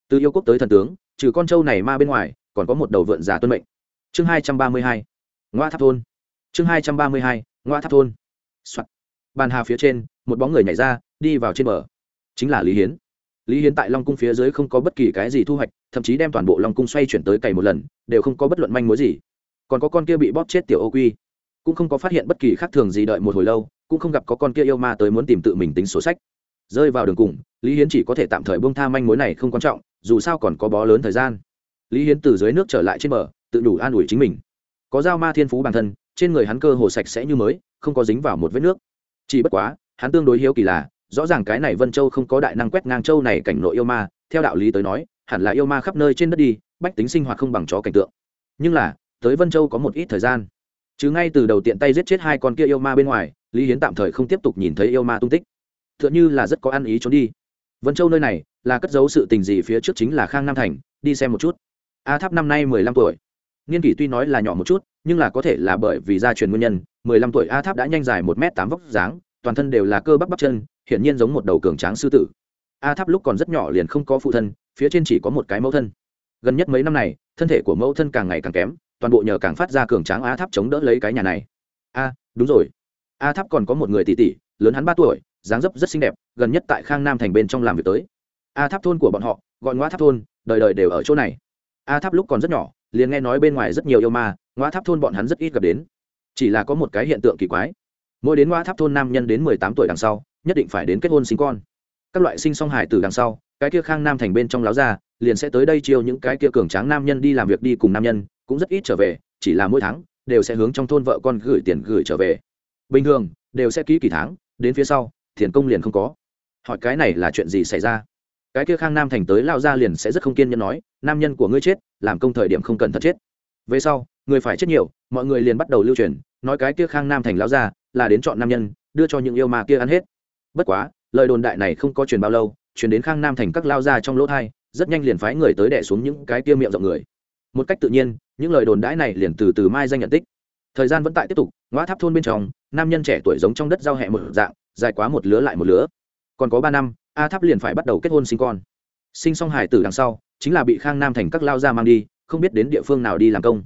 Từ yêu quốc tới thần tướng, trừ con trâu này ma bên ngoài, còn có một đầu vượn già tuân mệnh. Chương hai trăm ba mươi hai, ngoa tháp thôn. Chương hai trăm ba mươi hai, ngoa tháp thôn、Soạn. bàn hà phía trên, một bóng người nhảy ra, đi vào trên bờ. Chính là lý hiến. Lý hiến tại long cung phía dưới không có bất kỳ cái gì thu hoạch, thậm chí đem toàn bộ long cung xoay chuyển tới cày một lần, đều không có bất luận manh mối gì. Còn có con kia bị bóp chết tiểu ô quy. Cũng không có phát hiện bất kỳ khác thường gì đợi một hồi lâu cũng không gặp có con kia yêu ma tới muốn tìm tự mình tính sổ sách. Rơi vào đường cùng, lý hiến chỉ có thể tạm thời bông tha manh mối này không quan trọng, dù sao còn có bó lớn thời gian. Lý hiến từ dưới nước trở lại trên bờ, tự đủ an ủi chính mình. Có dao ma thiên phú bản thân, trên người hắn cơ hồ sạch sẽ như mới, không có dính vào một vết nước. Chỉ bất quá, hắn tương đối hiếu kỳ là, rõ ràng cái này vân châu không có đại năng quét ngang châu này cảnh nội yêu ma, theo đạo lý tới nói, hẳn là yêu ma khắp nơi trên đất đi, bách tính sinh hoạt không bằng chó cảnh tượng. Nhưng là, tới vân châu có một ít thời gian. Chứ ngay từ đầu tiện tay giết chết hai con kia yêu ma bên ngoài lý hiến tạm thời không tiếp tục nhìn thấy yêu ma tung tích. T h ư ợ n h ư là rất có ăn ý trốn đi. Vân châu nơi này là cất giấu sự tình gì phía trước chính là khang nam thành, đi xem một chút. A tháp năm nay mười lăm tuổi. Niên kỷ tuy nói là nhỏ một chút, nhưng là có thể là bởi vì gia truyền nguyên nhân, mười lăm tuổi a tháp đã nhanh dài một m tám vóc dáng, toàn thân đều là cơ bắp bắp chân, hiển nhiên giống một đầu cường tráng sư tử. A tháp lúc còn rất nhỏ liền không có phụ thân, phía trên chỉ có một cái mẫu thân. Gần nhất mấy năm này, thân thể của mẫu thân càng ngày càng kém, toàn bộ nhờ càng phát ra cường tráng a tháp chống đỡ lấy cái nhà này. A, đúng rồi a tháp còn có một người tỷ tỷ, lớn hắn ba tuổi, dáng dấp rất xinh đẹp, gần nhất tại khang nam thành bên trong làm việc tới. A tháp thôn của bọn họ, gọi ngoa tháp thôn, đời đời đều ở chỗ này. A tháp lúc còn rất nhỏ, liền nghe nói bên ngoài rất nhiều yêu ma, ngoa tháp thôn bọn hắn rất ít gặp đến. Chỉ là có một cái hiện tượng kỳ quái. Mỗi đến ngoa tháp thôn nam nhân đến mười tám tuổi đằng sau, nhất định phải đến kết hôn sinh con. Các loại sinh song hải từ đằng sau, cái kia khang nam thành bên trong láo ra, liền sẽ tới đây chiêu những cái kia cường tráng nam nhân đi làm việc đi cùng nam nhân, cũng rất ít trở về, chỉ là mỗi tháng, đều sẽ hướng trong thôn vợ con gửi tiền gửi trở về bình thường, đều sẽ ký kỳ tháng, đến phía sau tiền công liền không có. Hỏi cái này là chuyện gì xảy ra? Cái kia khang nam thành tới lao ra liền sẽ rất không kiên nhẫn nói, nam nhân của ngươi chết, làm công thời điểm không cần thật chết. Về sau, người phải chết nhiều, mọi người liền bắt đầu lưu truyền, nói cái kia khang nam thành lao ra là đến chọn nam nhân, đưa cho những yêu mà kia ăn hết. Bất quá, lời đồn đại này không có truyền bao lâu, truyền đến khang nam thành các lao ra trong lỗ thai, rất nhanh liền phái người tới đẻ xuống những cái kia miệng rộng người. Một cách tự nhiên, những lời đồn đãi này liền từ từ mai danh nhận tích thời gian vẫn tại tiếp tục, ngõ tháp thôn bên trong, nam nhân trẻ tuổi giống trong đất giao hẹ một dạng, dài quá một lứa lại một lứa. Còn có ba năm, a tháp liền phải bắt đầu kết hôn sinh con. Sinh xong hải tử đằng sau, chính là bị khang nam thành các lao ra mang đi, không biết đến địa phương nào đi làm công.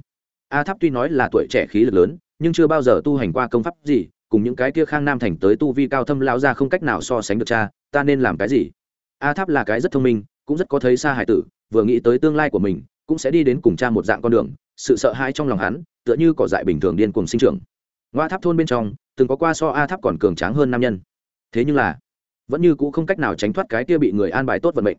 A tháp tuy nói là tuổi trẻ khí lực lớn, nhưng chưa bao giờ tu hành qua công pháp gì, cùng những cái kia khang nam thành tới tu vi cao thâm lao ra không cách nào so sánh được cha, ta nên làm cái gì? A tháp là cái rất thông minh, cũng rất có thấy xa hải tử, vừa nghĩ tới tương lai của mình, cũng sẽ đi đến cùng cha một dạng con đường, sự sợ hãi trong lòng hắn tựa như cỏ dại bình thường điên cuồng sinh trưởng. Ngoa tháp thôn bên trong, từng có qua so a tháp còn cường tráng hơn nam nhân. Thế nhưng là, vẫn như cũ không cách nào tránh thoát cái kia bị người an bài tốt vận mệnh.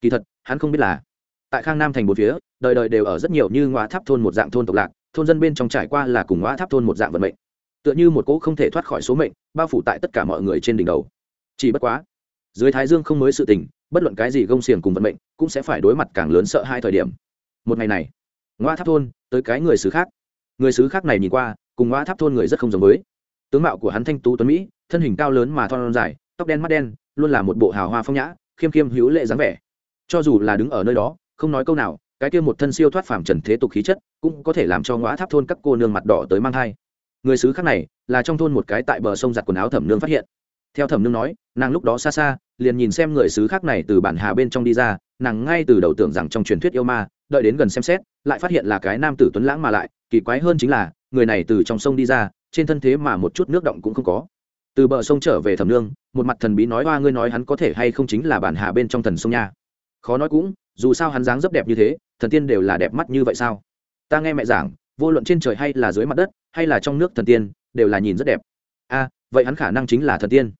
Kỳ thật, hắn không biết là, tại khang nam thành bốn phía, đời đời đều ở rất nhiều như ngoa tháp thôn một dạng thôn tộc lạc, thôn dân bên trong trải qua là cùng ngoa tháp thôn một dạng vận mệnh. Tựa như một cỗ không thể thoát khỏi số mệnh, bao phủ tại tất cả mọi người trên đỉnh đầu. Chỉ bất quá, dưới thái dương không mới sự tình, bất luận cái gì gông xiềng cùng vận mệnh, cũng sẽ phải đối mặt càng lớn sợ hai thời điểm. Một ngày này, ngoa tháp thôn, tới cái người xứ khác người xứ khác này nhìn qua, cùng ngã tháp thôn người rất không giống với. Tướng mạo của hắn thanh tú tuấn mỹ, thân hình cao lớn mà thon dài, tóc đen mắt đen, luôn là một bộ hào hoa phong nhã, khiêm khiêm hữu lệ dáng vẻ. Cho dù là đứng ở nơi đó, không nói câu nào, cái kia một thân siêu thoát phàm trần thế tục khí chất, cũng có thể làm cho ngõ tháp thôn các cô nương mặt đỏ tới mang thai. Người xứ khác này, là trong thôn một cái tại bờ sông giặt quần áo thẩm nương phát hiện. Theo thẩm nương nói, nàng lúc đó xa xa, liền nhìn xem người xứ khác này từ bản hà bên trong đi ra, nàng ngay từ đầu tưởng rằng trong truyền thuyết yêu ma đợi đến gần xem xét, lại phát hiện là cái nam tử tuấn lãng mà lại, kỳ quái hơn chính là, người này từ trong sông đi ra, trên thân thế mà một chút nước động cũng không có. Từ bờ sông trở về thẩm nương, một mặt thần bí nói hoa ngươi nói hắn có thể hay không chính là bản hà bên trong thần sông nha? Khó nói cũng, dù sao hắn dáng rất đẹp như thế, thần tiên đều là đẹp mắt như vậy sao? Ta nghe mẹ giảng, vô luận trên trời hay là dưới mặt đất, hay là trong nước thần tiên, đều là nhìn rất đẹp. A, vậy hắn khả năng chính là thần tiên?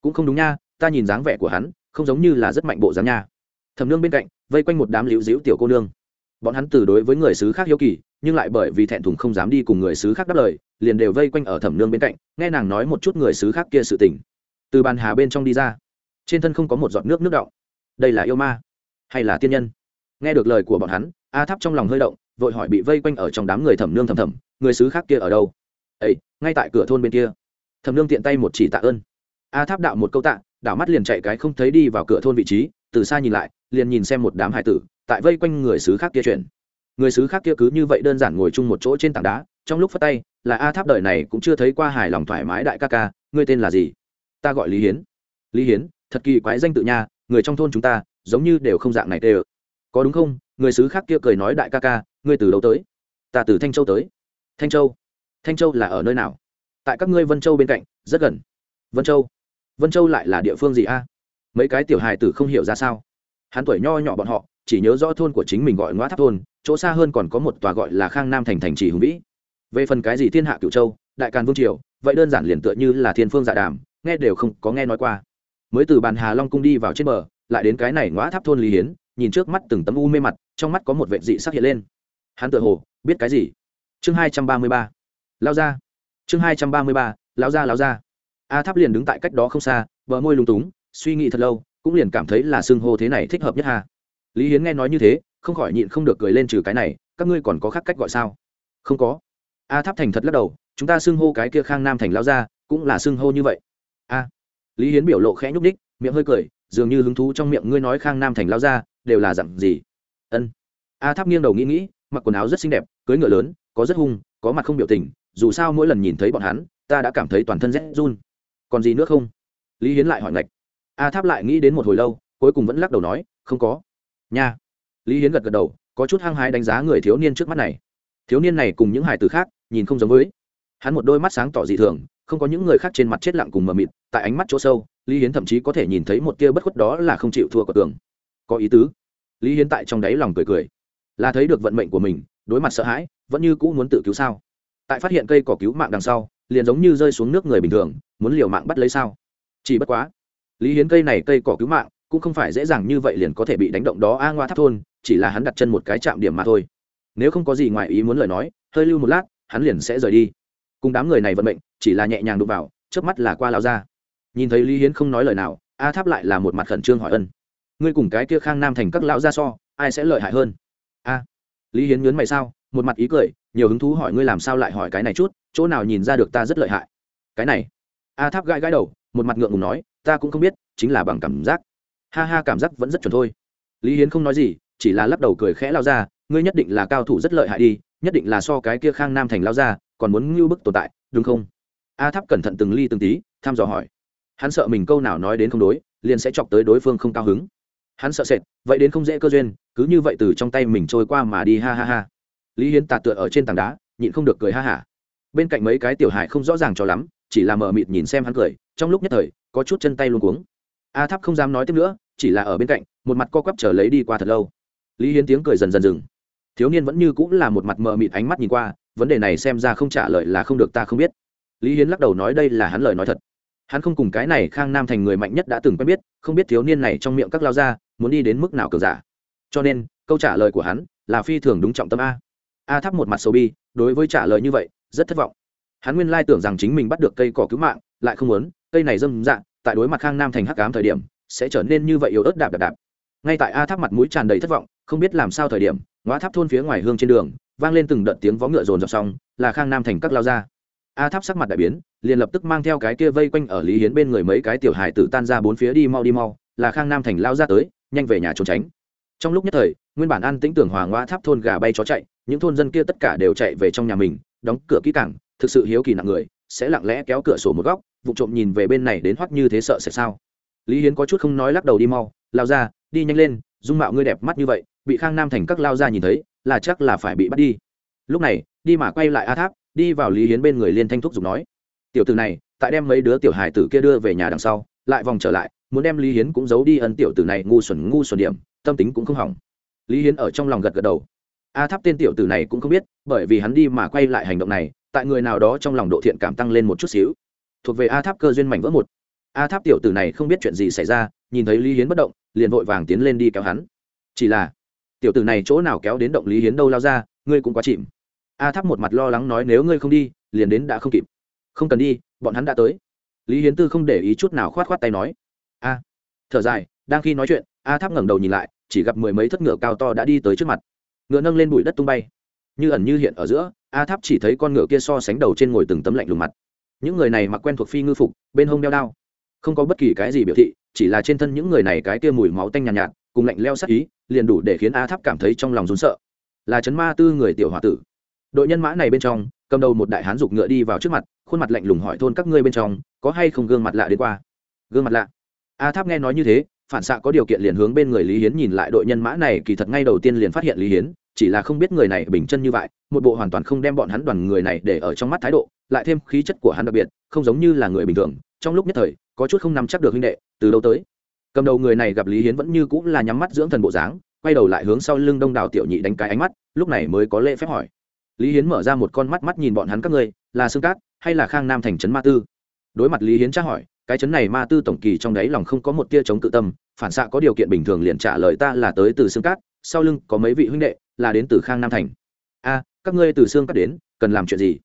Cũng không đúng nha, ta nhìn dáng vẻ của hắn, không giống như là rất mạnh bộ dáng nha. Thẩm nương bên cạnh, vây quanh một đám liễu diễu tiểu cô nương bọn hắn từ đối với người xứ khác hiếu kỳ, nhưng lại bởi vì thẹn thùng không dám đi cùng người xứ khác đáp lời, liền đều vây quanh ở thẩm nương bên cạnh, nghe nàng nói một chút người xứ khác kia sự tình. Từ bàn hà bên trong đi ra, trên thân không có một giọt nước nước động đây là yêu ma hay là tiên nhân? Nghe được lời của bọn hắn, a tháp trong lòng hơi động, vội hỏi bị vây quanh ở trong đám người thẩm nương thầm thầm, người xứ khác kia ở đâu? Ấy ngay tại cửa thôn bên kia. Thẩm nương tiện tay một chỉ tạ ơn. A tháp đạo một câu tạ, đảo mắt liền chạy cái không thấy đi vào cửa thôn vị trí từ xa nhìn lại, liền nhìn xem một đám hải tử tại vây quanh người xứ khác kia chuyển. Người xứ khác kia cứ như vậy đơn giản ngồi chung một chỗ trên tảng đá, trong lúc phát tay, là a tháp đời này cũng chưa thấy qua hài lòng thoải mái đại ca ca, ngươi tên là gì? Ta gọi lý hiến. Lý hiến, thật kỳ quái danh tự nha, người trong thôn chúng ta, giống như đều không dạng này tê ơ. Có đúng không? Người xứ khác kia cười nói đại ca ca, ngươi từ đâu tới? Ta từ thanh châu tới. Thanh châu? Thanh châu là ở nơi nào? Tại các ngươi vân châu bên cạnh, rất gần. Vân châu? Vân châu lại là địa phương gì a? Mấy cái tiểu hài tử không hiểu ra sao. Hắn tuổi nho nhỏ bọn họ, chỉ nhớ rõ thôn của chính mình gọi ngõ tháp thôn, chỗ xa hơn còn có một tòa gọi là khang nam thành thành trì hùng vĩ. Về phần cái gì thiên hạ cựu châu, đại càn vương triều, vậy đơn giản liền tựa như là thiên phương dạ đàm, nghe đều không có nghe nói qua. Mới từ bàn hà long cung đi vào trên bờ, lại đến cái này ngõ tháp thôn lý hiến, nhìn trước mắt từng tấm u mê mặt, trong mắt có một vệ dị sắc hiện lên. Hắn tự hồ, biết cái gì? Chương hai trăm ba mươi ba. Lao ra. Chương hai trăm ba mươi ba, lao ra lao ra. A tháp liền đứng tại cách đó không xa, bờ môi lúng túng suy nghĩ thật lâu, cũng liền cảm thấy là xưng hô thế này thích hợp nhất hà lý hiến nghe nói như thế, không khỏi nhịn không được cười lên trừ cái này, các ngươi còn có khác cách gọi sao? Không có. A tháp thành thật lắc đầu, chúng ta xưng hô cái kia khang nam thành lao ra cũng là xưng hô như vậy. A. Lý hiến biểu lộ khẽ nhúc ních miệng hơi cười, dường như hứng thú trong miệng ngươi nói khang nam thành lao ra đều là dặn gì? Ân. A tháp nghiêng đầu nghĩ nghĩ, mặc quần áo rất xinh đẹp, cưới ngựa lớn, có rất hung, có mặt không biểu tình, dù sao mỗi lần nhìn thấy bọn hắn, ta đã cảm thấy toàn thân rét run. Còn gì nữa không? Lý hiến lại hỏi ngạch a tháp lại nghĩ đến một hồi lâu, cuối cùng vẫn lắc đầu nói, không có. Nha. Lý hiến gật gật đầu, có chút hăng hái đánh giá người thiếu niên trước mắt này. Thiếu niên này cùng những hài từ khác, nhìn không giống với. Hắn một đôi mắt sáng tỏ dị thường, không có những người khác trên mặt chết lặng cùng mờ mịt, tại ánh mắt chỗ sâu, lý hiến thậm chí có thể nhìn thấy một tia bất khuất đó là không chịu thua của tường. Có ý tứ. Lý hiến tại trong đáy lòng cười cười. Là thấy được vận mệnh của mình, đối mặt sợ hãi, vẫn như cũ muốn tự cứu sao? Tại phát hiện cây cỏ cứu mạng đằng sau, liền giống như rơi xuống nước người bình thường, muốn liều mạng bắt lấy sao? Chỉ bất quá lý hiến cây này cây cỏ cứu mạng, cũng không phải dễ dàng như vậy liền có thể bị đánh động đó a ngoa tháp thôn, chỉ là hắn đặt chân một cái chạm điểm mà thôi. Nếu không có gì ngoài ý muốn lời nói, hơi lưu một lát, hắn liền sẽ rời đi. Cùng đám người này vận mệnh, chỉ là nhẹ nhàng đụng vào trước mắt là qua lao ra. Nhìn thấy lý hiến không nói lời nào, a tháp lại là một mặt khẩn trương hỏi ân. Ngươi cùng cái kia khang nam thành các lão gia so, ai sẽ lợi hại hơn? A, lý hiến nhớn mày sao, một mặt ý cười, nhiều hứng thú hỏi ngươi làm sao lại hỏi cái này chút, chỗ nào nhìn ra được ta rất lợi hại? Cái này, a tháp gãi gãi đầu một mặt ngượng ngùng nói, ta cũng không biết, chính là bằng cảm giác. Ha ha, cảm giác vẫn rất chuẩn thôi. Lý hiến không nói gì, chỉ là lắc đầu cười khẽ lao ra, ngươi nhất định là cao thủ rất lợi hại đi, nhất định là so cái kia khang nam thành lao ra, còn muốn ngưu bức tồn tại, đúng không? A tháp cẩn thận từng ly từng tí, thăm dò hỏi. Hắn sợ mình câu nào nói đến không đối, liền sẽ chọc tới đối phương không cao hứng. Hắn sợ sệt, vậy đến không dễ cơ duyên, cứ như vậy từ trong tay mình trôi qua mà đi, ha ha ha. Lý hiến tạt tựa ở trên tảng đá, nhịn không được cười ha hả. Bên cạnh mấy cái tiểu hải không rõ ràng cho lắm chỉ là mờ mịt nhìn xem hắn cười, trong lúc nhất thời, có chút chân tay luôn cuống. A tháp không dám nói tiếp nữa, chỉ là ở bên cạnh, một mặt co quắp trở lấy đi qua thật lâu. Lý hiến tiếng cười dần dần dừng. Thiếu niên vẫn như cũng là một mặt mờ mịt ánh mắt nhìn qua, vấn đề này xem ra không trả lời là không được ta không biết. Lý hiến lắc đầu nói đây là hắn lời nói thật. Hắn không cùng cái này khang nam thành người mạnh nhất đã từng quen biết, không biết thiếu niên này trong miệng các lao ra muốn đi đến mức nào cờ giả. Cho nên, câu trả lời của hắn là phi thường đúng trọng tâm a. A tháp một mặt sầu bi, đối với trả lời như vậy, rất thất vọng hắn nguyên lai tưởng rằng chính mình bắt được cây cỏ cứu mạng, lại không muốn, cây này dâm dạng tại đối mặt khang nam thành hắc cám thời điểm, sẽ trở nên như vậy yếu ớt đạp đạp đạp. Ngay tại a tháp mặt mũi tràn đầy thất vọng, không biết làm sao thời điểm ngõ tháp thôn phía ngoài hương trên đường, vang lên từng đợt tiếng vó ngựa rồn rập xong, là khang nam thành các lao ra a tháp sắc mặt đại biến, liền lập tức mang theo cái kia vây quanh ở lý hiến bên người mấy cái tiểu hài tử tan ra bốn phía đi mau đi mau, là khang nam thành lao ra tới, nhanh về nhà trốn tránh. Trong lúc nhất thời, nguyên bản an tĩnh tưởng hòa ngoa tháp thôn gà bay chó chạy, những thôn dân kia tất cả đều chạy về trong nhà mình, đóng cửa kỹ cảng thực sự hiếu kỳ nặng người, sẽ lặng lẽ kéo cửa sổ một góc, vụ trộm nhìn về bên này đến hoắc như thế sợ sẽ sao? Lý hiến có chút không nói lắc đầu đi mau lao ra đi nhanh lên, dung mạo ngươi đẹp mắt như vậy, bị khang nam thành các lao ra nhìn thấy, là chắc là phải bị bắt đi. Lúc này, đi mà quay lại a tháp, đi vào lý hiến bên người liên thanh thúc giục nói, tiểu tử này, tại đem mấy đứa tiểu hài tử kia đưa về nhà đằng sau, lại vòng trở lại, muốn đem lý hiến cũng giấu đi ân tiểu tử này ngu xuẩn ngu xuẩn điểm, tâm tính cũng không hỏng. Lý hiến ở trong lòng gật gật đầu. A tháp tên tiểu tử này cũng không biết, bởi vì hắn đi mà quay lại hành động này tại người nào đó trong lòng độ thiện cảm tăng lên một chút xíu. Thuộc về a tháp cơ duyên mảnh vỡ một. A tháp tiểu tử này không biết chuyện gì xảy ra, nhìn thấy lý hiến bất động, liền vội vàng tiến lên đi kéo hắn. Chỉ là, tiểu tử này chỗ nào kéo đến động lý hiến đâu lao ra, ngươi cũng quá chìm. A tháp một mặt lo lắng nói nếu ngươi không đi, liền đến đã không kịp. Không cần đi, bọn hắn đã tới. Lý hiến tư không để ý chút nào khoát khoát tay nói. A, thở dài, đang khi nói chuyện, a tháp ngẩng đầu nhìn lại, chỉ gặp mười mấy thất ngựa cao to đã đi tới trước mặt. Ngựa nâng lên bụi đất tung bay như ẩn như hiện ở giữa a tháp chỉ thấy con ngựa kia so sánh đầu trên ngồi từng tấm lạnh lùng mặt. Những người này mặc quen thuộc phi ngư phục bên hông đeo đao. Không có bất kỳ cái gì biểu thị chỉ là trên thân những người này cái kia mùi máu tanh nhàn nhạt, nhạt cùng lạnh leo sắc ý liền đủ để khiến a tháp cảm thấy trong lòng rốn sợ. Là chấn ma tư người tiểu h tử. Đội nhân mã này bên trong cầm đầu một đại hán giục ngựa đi vào trước mặt khuôn mặt lạnh lùng hỏi thôn các ngươi bên trong có hay không gương mặt lạ đến qua? Gương mặt lạ? A tháp nghe nói như thế phản xạ có điều kiện liền hướng bên người lý hiến nhìn lại đội nhân mã này kỳ thật ngay đầu tiên liền phát hiện lý hiến chỉ là không biết người này bình chân như vậy, một bộ hoàn toàn không đem bọn hắn đoàn người này để ở trong mắt thái độ, lại thêm khí chất của hắn đặc biệt, không giống như là người bình thường. Trong lúc nhất thời, có chút không nắm chắc được huynh đệ, từ đâu tới? Cầm đầu người này gặp lý hiến vẫn như cũng là nhắm mắt dưỡng thần bộ dáng, quay đầu lại hướng sau lưng đông đảo tiểu nhị đánh cái ánh mắt, lúc này mới có lễ phép hỏi. Lý hiến mở ra một con mắt mắt nhìn bọn hắn các ngươi, là xương cát hay là khang nam thành trấn ma tư? Đối mặt lý hiến tra hỏi, cái chấn này ma tư tổng kỳ trong đáy lòng không có một tia chống cự tâm, phản xạ có điều kiện bình thường liền trả lời ta là tới từ xương cát sau lưng có mấy vị huynh đệ, là đến từ khang nam thành. A, các ngươi từ xương cắt đến, cần làm chuyện gì?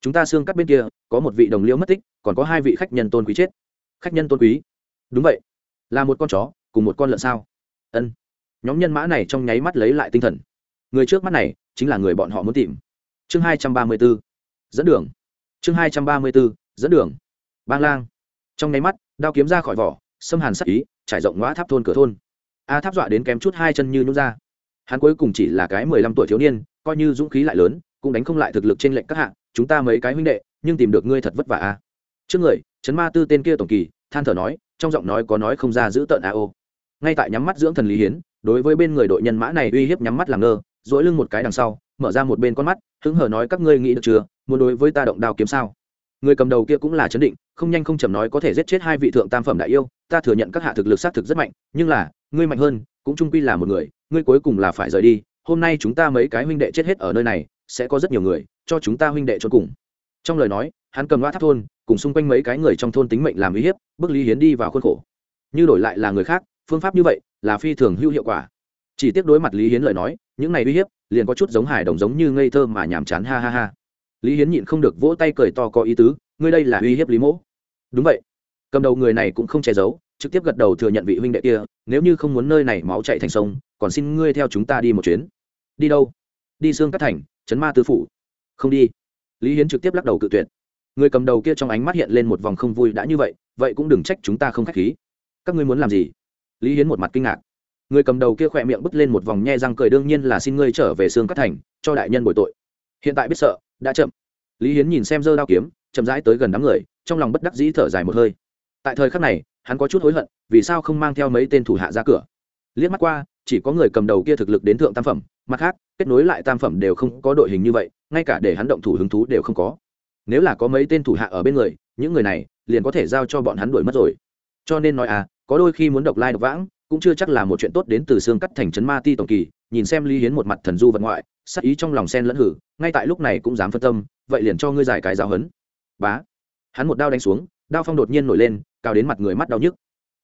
Chúng ta xương cắt bên kia, có một vị đồng liêu mất tích, còn có hai vị khách nhân tôn quý chết. Khách nhân tôn quý? Đúng vậy. Là một con chó, cùng một con lợn sao? Ân. Nhóm nhân mã này trong nháy mắt lấy lại tinh thần. Người trước mắt này, chính là người bọn họ muốn tìm. Chương hai trăm ba mươi b ố dẫn đường. Chương hai trăm ba mươi b ố dẫn đường. Bang lang. Trong nháy mắt, đao kiếm ra khỏi vỏ, xâm hàn sắc ý, trải rộng ngõ tháp thôn cửa thôn. A tháp dọa đến kém chút hai chân như nhút ra hắn cuối cùng chỉ là cái mười lăm tuổi thiếu niên, coi như dũng khí lại lớn, cũng đánh không lại thực lực trên lệnh các hạng chúng ta mấy cái huynh đệ, nhưng tìm được ngươi thật vất vả a trước người chấn ma tư tên kia tổng kỳ, than thở nói, trong giọng nói có nói không ra giữ tợn a ô. Ngay tại nhắm mắt dưỡng thần lý hiến, đối với bên người đội nhân mã này uy hiếp nhắm mắt làm ngơ dỗi lưng một cái đằng sau, mở ra một bên con mắt, hứng hở nói, các ngươi nghĩ được chưa, muốn đối với ta động đao kiếm sao? Người cầm đầu kia cũng là chấn định, không nhanh không chầm nói có thể giết chết hai vị thượng tam phẩm đại yêu, ta thừa nhận các hạ thực lực xác thực rất mạnh, nhưng là, ngươi mạnh hơn, cũng trung quy là một người ngươi cuối cùng là phải rời đi, hôm nay chúng ta mấy cái huynh đệ chết hết ở nơi này, sẽ có rất nhiều người, cho chúng ta huynh đệ cho cùng. Trong lời nói, hắn cầm loa tháp thôn, cùng xung quanh mấy cái người trong thôn tính mệnh làm uy hiếp, bức lý hiến đi vào khuôn khổ. Như đổi lại là người khác, phương pháp như vậy là phi thường hữu hiệu quả. Chỉ tiếc đối mặt lý hiến lời nói, những này uy hiếp liền có chút giống hài đồng giống như ngây thơ mà nhàm chán, ha ha ha. Lý hiến nhịn không được vỗ tay cười to có ý tứ, ngươi đây là uy hiếp lý mỗ. Đúng vậy. Cầm đầu người này cũng không che giấu, trực tiếp gật đầu thừa nhận vị huynh đệ kia, nếu như không muốn nơi này máu chạy thành sông còn xin ngươi theo chúng ta đi một chuyến. Đi đâu? Đi xương cắt thành, trấn ma tư phủ. Không đi. Lý hiến trực tiếp lắc đầu cự tuyệt. Người cầm đầu kia trong ánh mắt hiện lên một vòng không vui đã như vậy vậy cũng đừng trách chúng ta không k h á c h khí. Các ngươi muốn làm gì? Lý hiến một mặt kinh ngạc. Người cầm đầu kia khỏe miệng bứt lên một vòng nhe răng cười đương nhiên là xin ngươi trở về xương cắt thành, cho đại nhân bồi tội. Hiện tại biết sợ, đã chậm. Lý hiến nhìn xem dơ đao kiếm, chậm rãi tới gần đám người, trong lòng bất đắc dĩ thở dài một hơi. Tại thời khắc này, hắn có chút hối hận, vì sao không mang theo mấy tên thủ hạ ra cửa? Liếc mắt qua chỉ có người cầm đầu kia thực lực đến thượng tam phẩm, mặt khác, kết nối lại tam phẩm đều không có đội hình như vậy, ngay cả để hắn động thủ hứng thú đều không có. Nếu là có mấy tên thủ hạ ở bên người, những người này liền có thể giao cho bọn hắn đuổi mất rồi. Cho nên nói à có đôi khi muốn độc lai độc vãng, cũng chưa chắc là một chuyện tốt đến từ xương cắt thành trấn ma ti tổng kỳ, nhìn xem lý hiến một mặt thần du vật ngoại, sắc ý trong lòng sen lẫn hử, ngay tại lúc này cũng dám phân tâm, vậy liền cho ngươi giải cái giáo hấn bá. Hắn một đao đánh xuống, đao phong đột nhiên nổi lên cao đến mặt người mắt đau nhức.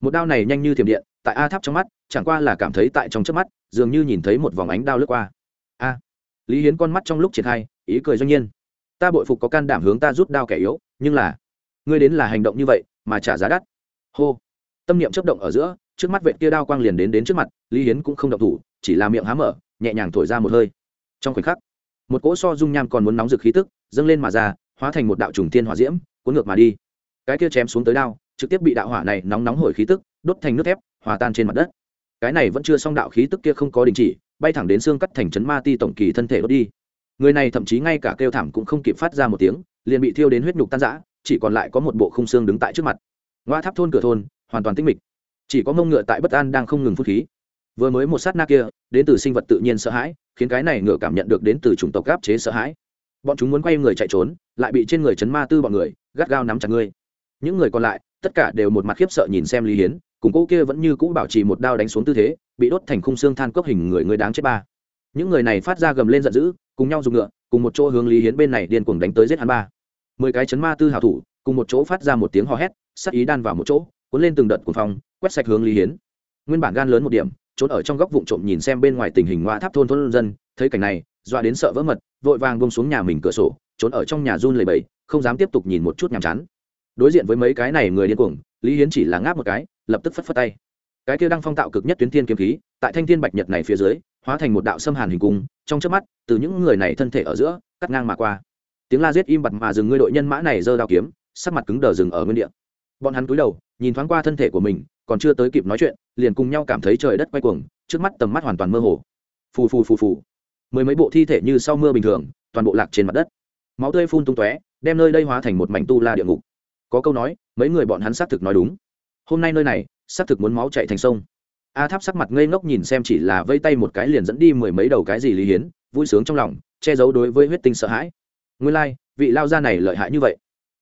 Một đao này nhanh như thiểm điện, tại a tháp trong mắt chẳng qua là cảm thấy tại trong trước mắt, dường như nhìn thấy một vòng ánh đao lướt qua. A, lý hiến con mắt trong lúc triển khai, ý cười doanh nhiên. Ta bội phục có can đảm hướng ta rút đao kẻ yếu, nhưng là, ngươi đến là hành động như vậy mà trả giá đắt. Hô. Tâm niệm chấp động ở giữa, trước mắt vệ tia đao quang liền đến đến trước mặt, lý hiến cũng không động thủ, chỉ là miệng há mở, nhẹ nhàng thổi ra một hơi. Trong khoảnh khắc, một cỗ so dung nham còn muốn nóng rực khí tức dâng lên mà ra, hóa thành một đạo trùng tiên hỏa diễm, cuốn ngược mà đi. Cái kia chém xuống tới đao, trực tiếp bị đạo hỏa này nóng nóng hổi khí tức, đốt thành nước thép, hòa tan trên mặt đất cái này vẫn chưa xong đạo khí tức kia không có đình chỉ, bay thẳng đến xương cắt thành chấn ma ti tổng kỳ thân thể đốt đi. Người này thậm chí ngay cả kêu thảm cũng không kịp phát ra một tiếng, liền bị thiêu đến huyết nhục tan rã, chỉ còn lại có một bộ khung xương đứng tại trước mặt. Ngoa tháp thôn cửa thôn, hoàn toàn tinh mịch. Chỉ có mông ngựa tại bất an đang không ngừng phút khí. Vừa mới một sát na kia, đến từ sinh vật tự nhiên sợ hãi, khiến cái này ngựa cảm nhận được đến từ chủng tộc gáp chế sợ hãi. Bọn chúng muốn quay người chạy trốn, lại bị trên người chấn ma tư bọn người gắt gao nắm chặt ngươi những người còn lại, tất cả đều một mặt khiếp sợ nhìn xem lý hiến cùng cỗ kia vẫn như cũ bảo trì một đao đánh xuống tư thế, bị đốt thành khung xương than cốc hình người người đáng chết ba. Những người này phát ra gầm lên giận dữ, cùng nhau dùng ngựa, cùng một chỗ hướng lý hiến bên này điên cuồng đánh tới giết hắn ba. Mười cái chấn ma tư hảo thủ, cùng một chỗ phát ra một tiếng hò hét sắc ý đan vào một chỗ, cuốn lên từng đợt cuồng phong, quét sạch hướng lý hiến. Nguyên bản gan lớn một điểm, trốn ở trong góc vụn trộm nhìn xem bên ngoài tình hình ngoa tháp thôn thôn dân, thấy cảnh này, dọa đến sợ vỡ mật, vội vàng bông xuống nhà mình cửa sổ, trốn ở trong nhà run lầy bầy không dám tiếp tục nhìn một chút nhàm chán. Đối diện với mấy cái này người điên cuồng, lý hiến chỉ là ngáp một cái lập tức phất phất tay. Cái kia đang phong tạo cực nhất tuyến thiên kiếm khí, tại thanh thiên bạch nhật này phía dưới, hóa thành một đạo xâm hàn hình cung, trong trước mắt, từ những người này thân thể ở giữa, cắt ngang mà qua. Tiếng la giết im bặt mà dừng ngươi đội nhân mã này giơ đao kiếm, sắc mặt cứng đờ dừng ở nguyên địa. Bọn hắn cúi đầu, nhìn thoáng qua thân thể của mình, còn chưa tới kịp nói chuyện, liền cùng nhau cảm thấy trời đất quay cuồng, trước mắt tầm mắt hoàn toàn mơ hồ. Phù phù phù phù. Mười mấy bộ thi thể như sau mưa bình thường, toàn bộ lạc trên mặt đất. Máu tươi phun tung tóe, đem nơi đây hóa thành một mảnh tu la địa ngục. Có câu nói, mấy người bọn hắn xác thực nói đúng hôm nay nơi này xác thực muốn máu chạy thành sông. A tháp sắc mặt ngây ngốc nhìn xem chỉ là vây tay một cái liền dẫn đi mười mấy đầu cái gì lý hiến vui sướng trong lòng che giấu đối với huyết tinh sợ hãi. Nguyên lai、like, vị lao gia này lợi hại như vậy.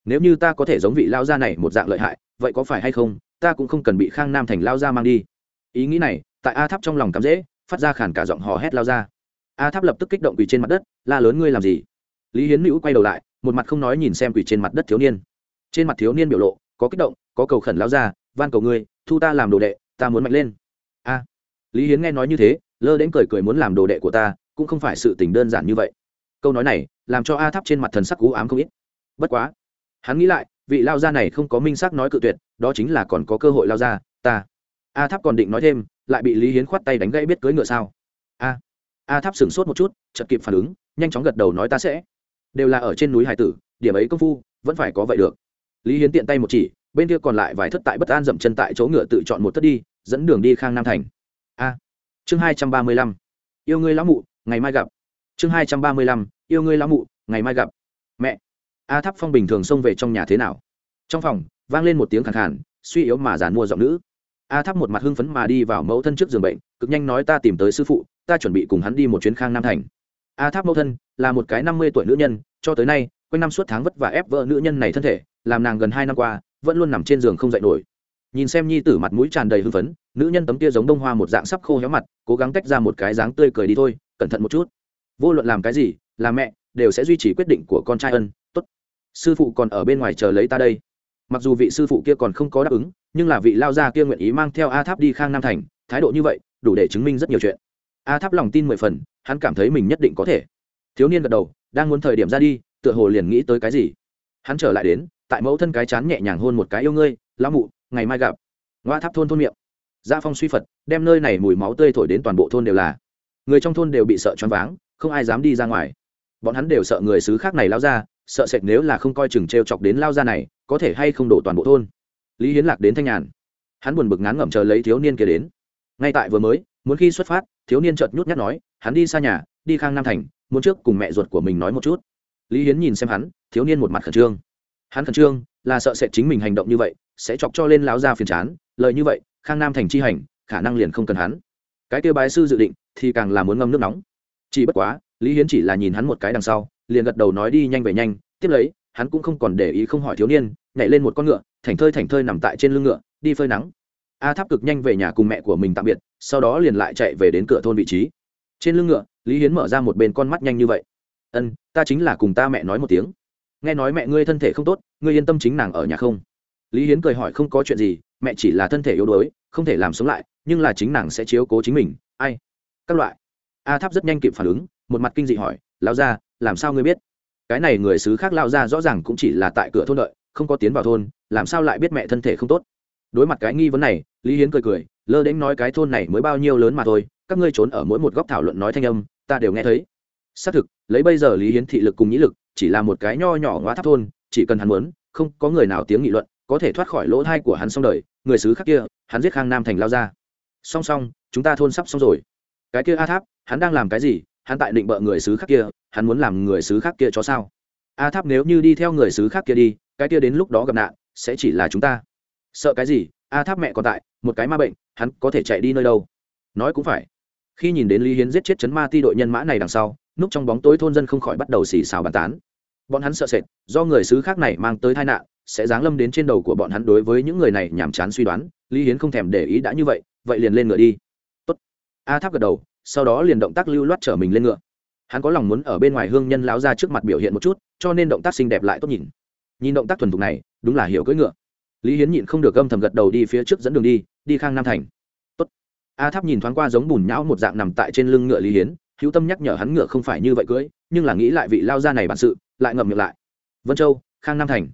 Nếu như ta có thể giống vị lao gia này một dạng lợi hại vậy có phải hay không ta cũng không cần bị khang nam thành lao gia mang đi. Ý nghĩ này tại a tháp trong lòng cắm dễ phát ra khản cả giọng hò hét lao ra a tháp lập tức kích động quỳ trên mặt đất la lớn ngươi làm gì? Lý hiến nữ quay đầu lại một mặt không nói nhìn xem quỳ trên mặt đất thiếu niên. Trên mặt thiếu niên biểu lộ có kích động có cầu khẩn lao ra van cầu ngươi, thu ta làm đồ đệ, ta muốn mạnh lên. A, lý hiến nghe nói như thế, lơ đến cười cười muốn làm đồ đệ của ta, cũng không phải sự tình đơn giản như vậy. Câu nói này làm cho a tháp trên mặt thần sắc cú ám không ít. Bất quá, hắn nghĩ lại, vị lao gia này không có minh xác nói cự tuyệt, đó chính là còn có cơ hội lao ra ta. A tháp còn định nói thêm, lại bị lý hiến khoát tay đánh gãy biết cưới ngựa sao? A a tháp sửng sốt một chút chật kịp phản ứng, nhanh chóng gật đầu nói ta sẽ. Đều là ở trên núi hải tử, điểm ấy công phu, vẫn phải có vậy được. Lý hiến tiện tay một chỉ bên kia còn lại vài thất tại bất an dậm chân tại chỗ ngựa tự chọn một thất đi, dẫn đường đi khang nam thành. A. Chương hai trăm ba mươi lăm. Yêu ngươi lão mụ, ngày mai gặp. Chương hai trăm ba mươi lăm. Yêu ngươi lão mụ, ngày mai gặp. Mẹ. A tháp phong bình thường xông về trong nhà thế nào? Trong phòng, vang lên một tiếng khẳng khản suy yếu mà giàn mua giọng nữ. A tháp một mặt hưng phấn mà đi vào mẫu thân trước giường bệnh, cực nhanh nói ta tìm tới sư phụ, ta chuẩn bị cùng hắn đi một chuyến khang nam thành. A tháp mẫu thân, là một cái năm mươi tuổi nữ nhân, cho tới nay, quanh năm suốt tháng vất vả ép vợ nữ nhân này thân thể, làm nàng gần hai năm qua vẫn luôn nằm trên giường không dậy nổi. Nhìn xem nhi tử mặt mũi tràn đầy hưng phấn, nữ nhân tấm kia giống đông hoa một dạng sắp khô héo mặt, cố gắng tách ra một cái dáng tươi cười đi thôi, cẩn thận một chút. Vô luận làm cái gì, là mẹ, đều sẽ duy trì quyết định của con trai ân, tốt. Sư phụ còn ở bên ngoài chờ lấy ta đây. Mặc dù vị sư phụ kia còn không có đáp ứng, nhưng là vị lao gia kia nguyện ý mang theo a tháp đi khang nam thành, thái độ như vậy, đủ để chứng minh rất nhiều chuyện. A tháp lòng tin mười phần, hắn cảm thấy mình nhất định có thể. Thiếu niên gật đầu, đang muốn thời điểm ra đi, tựa hồ liền nghĩ tới cái gì. Hắn trở lại đến tại mẫu thân cái chán nhẹ nhàng hôn một cái yêu ngươi, lão mụ, ngày mai gặp. Ngoa tháp thôn thôn miệng. Gia phong suy phật, đem nơi này mùi máu tươi thổi đến toàn bộ thôn đều là. Người trong thôn đều bị sợ choáng váng, không ai dám đi ra ngoài. Bọn hắn đều sợ người xứ khác này lao ra, sợ sệt nếu là không coi chừng t r e o chọc đến lao ra này, có thể hay không đổ toàn bộ thôn. Lý hiến lạc đến thanh nhàn. Hắn buồn bực ngán ngẩm chờ lấy thiếu niên kia đến. Ngay tại vừa mới, muốn khi xuất phát, thiếu niên chợt nhút nhát nói, hắn đi xa nhà, đi khang nam thành, muốn trước cùng mẹ ruột của mình nói một chút. Lý hiến nhìn xem hắn, thiếu niên một mặt khẩn trương hắn khẩn trương, là sợ sẽ chính mình hành động như vậy, sẽ chọc cho lên láo ra phiền chán, lời như vậy, khang nam thành chi hành, khả năng liền không cần hắn. Cái kêu bái sư dự định, thì càng là muốn ngâm nước nóng. Chỉ bất quá, lý hiến chỉ là nhìn hắn một cái đằng sau, liền gật đầu nói đi nhanh về nhanh, tiếp lấy, hắn cũng không còn để ý không hỏi thiếu niên, nhảy lên một con ngựa thảnh thơi thảnh thơi nằm tại trên lưng ngựa, đi phơi nắng. A tháp cực nhanh về nhà cùng mẹ của mình tạm biệt, sau đó liền lại chạy về đến cửa thôn vị trí. Trên lưng ngựa, lý hiến mở ra một bên con mắt nhanh như vậy. Ân, ta chính là cùng ta mẹ nói một tiếng nghe nói mẹ ngươi thân thể không tốt, ngươi yên tâm chính nàng ở nhà không. Lý hiến cười hỏi không có chuyện gì, mẹ chỉ là thân thể yếu đuối, không thể làm sống lại, nhưng là chính nàng sẽ chiếu cố chính mình, ai? Các loại. A tháp rất nhanh kịp phản ứng, một mặt kinh dị hỏi lao ra làm sao ngươi biết? Cái này người xứ khác lao ra rõ ràng cũng chỉ là tại cửa thôn đợi, không có tiến vào thôn, làm sao lại biết mẹ thân thể không tốt? Đối mặt cái nghi vấn này, lý hiến cười cười, lơ đến nói cái thôn này mới bao nhiêu lớn mà thôi, các ngươi trốn ở mỗi một góc thảo luận nói thanh âm, ta đều nghe thấy. Xác thực, lấy bây giờ lý hiến thị lực cùng nhĩ lực chỉ là một cái nho nhỏ ngoá tháp thôn, chỉ cần hắn muốn, không có người nào tiếng nghị luận, có thể thoát khỏi lỗ thai của hắn xong đời, người xứ khác kia, hắn giết khang nam thành lao ra. Song song, chúng ta thôn sắp xong rồi. Cái kia a tháp, hắn đang làm cái gì? Hắn tại định bợ người xứ khác kia, hắn muốn làm người xứ khác kia cho sao? A tháp nếu như đi theo người xứ khác kia đi, cái kia đến lúc đó gặp nạn, sẽ chỉ là chúng ta. Sợ cái gì? A tháp mẹ còn tại, một cái ma bệnh, hắn có thể chạy đi nơi đâu? Nói cũng phải. Khi nhìn đến lý hiến giết chết chấn ma ti đội nhân mã này đằng sau núp trong bóng tối thôn dân không khỏi bắt đầu xì xào bàn tán. Bọn hắn sợ sệt, do người xứ khác này mang tới tai nạn, sẽ giáng lâm đến trên đầu của bọn hắn đối với những người này nhàm chán suy đoán, lý hiến không thèm để ý đã như vậy vậy liền lên ngựa đi. Tốt. a tháp gật đầu, sau đó liền động tác lưu loát trở mình lên ngựa. Hắn có lòng muốn ở bên ngoài hương nhân láo ra trước mặt biểu hiện một chút, cho nên động tác xinh đẹp lại tốt nhìn. Nhìn động tác thuần thục này, đúng là hiểu cưỡi ngựa. Lý hiến nhịn không được âm thầm gật đầu đi phía trước dẫn đường đi đi khang nam thành. Tốt. a tháp nhìn thoáng qua giống bùn nhão một dạng nằm tại trên lưng ngựa lý hiến hữu tâm nhắc nhở hắn ngựa không phải như vậy cưỡi nhưng là nghĩ lại vị lao gia này bản sự, lại ngậm miệng lại. Vân châu, khang nam thành.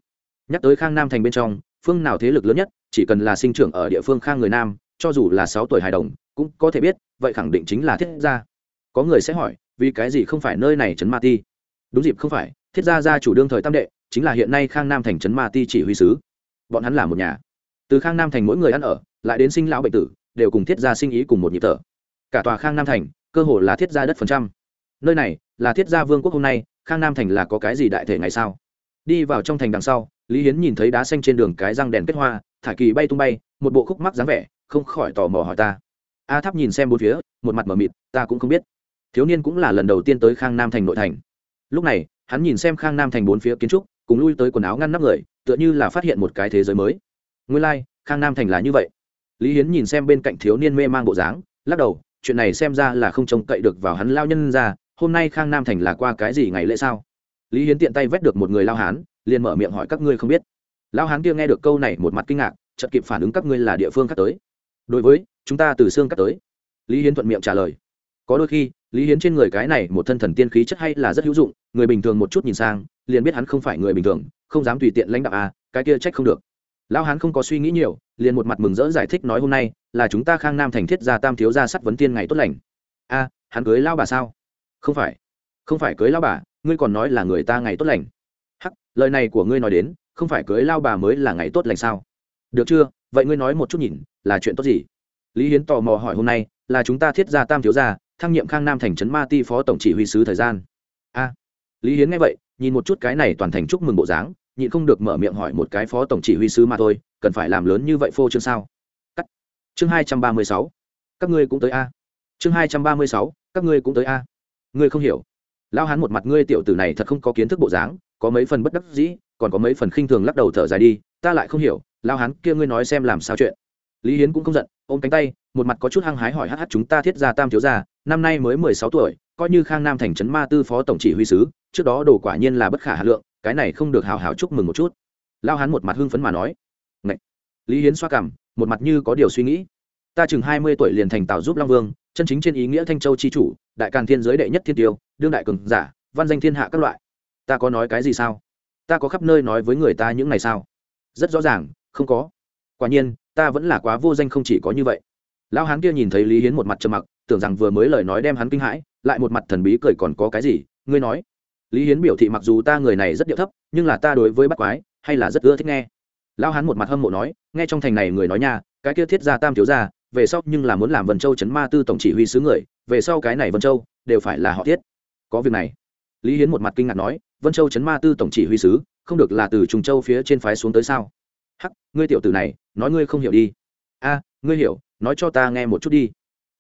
Nhắc tới khang nam thành bên trong, phương nào thế lực lớn nhất, chỉ cần là sinh trưởng ở địa phương khang người nam, cho dù là sáu tuổi hài đồng, cũng có thể biết, vậy khẳng định chính là thiết gia. Có người sẽ hỏi, vì cái gì không phải nơi này trấn ma ti? Đúng dịp không phải, thiết gia gia chủ đương thời tam đệ, chính là hiện nay khang nam thành trấn ma ti chỉ huy sứ. Bọn hắn là một nhà. Từ khang nam thành mỗi người ăn ở, lại đến sinh lão bệnh tử, đều cùng thiết gia sinh ý cùng một nhịp thở. Cả tòa khang nam thành cơ hồ là thiết gia đất phần trăm. Nơi này là thiết gia vương quốc hôm nay khang nam thành là có cái gì đại thể ngày sao đi vào trong thành đằng sau lý hiến nhìn thấy đá xanh trên đường cái răng đèn kết hoa thả kỳ bay tung bay một bộ khúc mắc dáng vẻ không khỏi tò mò hỏi ta. A tháp nhìn xem bốn phía một mặt mở mịt ta cũng không biết. Thiếu niên cũng là lần đầu tiên tới khang nam thành nội thành. Lúc này hắn nhìn xem khang nam thành bốn phía kiến trúc cùng lui tới quần áo ngăn nắp người tựa như là phát hiện một cái thế giới mới. Nguyên lai、like, khang nam thành là như vậy. Lý hiến nhìn xem bên cạnh thiếu niên mê mang bộ dáng lắc đầu chuyện này xem ra là không trông cậy được vào hắn lao nhân ra, hôm nay khang nam thành là qua cái gì ngày lễ sao? Lý hiến tiện tay vét được một người lao hán, liền mở miệng hỏi các ngươi không biết. Lao hán kia nghe được câu này một mặt kinh ngạc, chợt kịp phản ứng các ngươi là địa phương khác tới. Đối với, chúng ta từ xương cắt tới. Lý hiến thuận miệng trả lời. Có đôi khi, lý hiến trên người cái này một thân thần tiên khí chất hay là rất hữu dụng, người bình thường một chút nhìn sang, liền biết hắn không phải người bình thường, không dám tùy tiện lãnh đạo à cái kia trách không được. Lão hán không có suy nghĩ nhiều, liền một mặt mừng rỡ giải thích nói hôm nay là chúng ta khang nam thành thiết gia tam thiếu gia sắt vấn tiên ngày tốt lành. A à, hắn cưới lao bà sao? Không phải. Không phải cưới lao bà, ngươi còn nói là người ta ngày tốt lành. Hắc, lời này của ngươi nói đến, không phải cưới lao bà mới là ngày tốt lành sao? Được chưa? Vậy ngươi nói một chút nhìn, là chuyện tốt gì? Lý hiến tò mò hỏi hôm nay, là chúng ta thiết gia tam thiếu gia, thăng nhiệm khang nam thành trấn ma ti phó tổng chỉ huy sứ thời gian. A. Lý hiến nghe vậy, nhìn một chút cái này toàn thành chúc mừng bộ dáng, nhịn không được mở miệng hỏi một cái phó tổng chỉ huy sứ mà thôi, cần phải làm lớn như vậy phô trương sao? Chương hai trăm ba mươi sáu. Các ngươi cũng tới a. Chương hai trăm ba mươi sáu, các ngươi cũng tới a. Ngươi không hiểu. Lao hán một mặt ngươi tiểu tử này thật không có kiến thức bộ dáng, có mấy phần bất đắc dĩ, còn có mấy phần khinh thường lắc đầu thở dài đi, ta lại không hiểu lao hán kia ngươi nói xem làm sao chuyện. Lý hiến cũng không giận, ôm cánh tay, một mặt có chút hăng hái hỏi hh chúng ta thiết ra tam thiếu gia, năm nay mới mười sáu tuổi, coi như khang nam thành trấn ma tư phó tổng chỉ huy sứ, trước đó đồ quả nhiên là bất khả hà lượng, cái này không được hào hào chúc mừng một chút. Lao hắn một mặt hưng phấn mà nói. Ngậy! lý hiến xoa cảm một mặt như có điều suy nghĩ. Ta chừng hai mươi tuổi liền thành tào giúp long vương, chân chính trên ý nghĩa thanh châu chi chủ, đại càn thiên giới đệ nhất thiên tiêu, đương đại cường giả, văn danh thiên hạ các loại. Ta có nói cái gì sao? Ta có khắp nơi nói với người ta những ngày sao? Rất rõ ràng, không có. Quả nhiên, ta vẫn là quá vô danh không chỉ có như vậy. Lão hán kia nhìn thấy lý hiến một mặt trầm mặc, tưởng rằng vừa mới lời nói đem hắn kinh hãi, lại một mặt thần bí cười còn có cái gì, ngươi nói. Lý hiến biểu thị mặc dù ta người này rất điệu thấp, nhưng là ta đối với bắt quái, hay là rất ưa thích nghe lão hán một mặt hâm mộ nói, nghe trong thành này người nói nha, cái kia thiết gia tam thiếu gia, về sau nhưng là muốn làm vân châu chấn ma tư tổng chỉ huy sứ người, về sau cái này vân châu đều phải là họ thiết. Có việc này, lý hiến một mặt kinh ngạc nói, vân châu chấn ma tư tổng chỉ huy sứ, không được là từ trùng châu phía trên phái xuống tới sao? Hắc, ngươi tiểu tử này, nói ngươi không hiểu đi. A, ngươi hiểu, nói cho ta nghe một chút đi.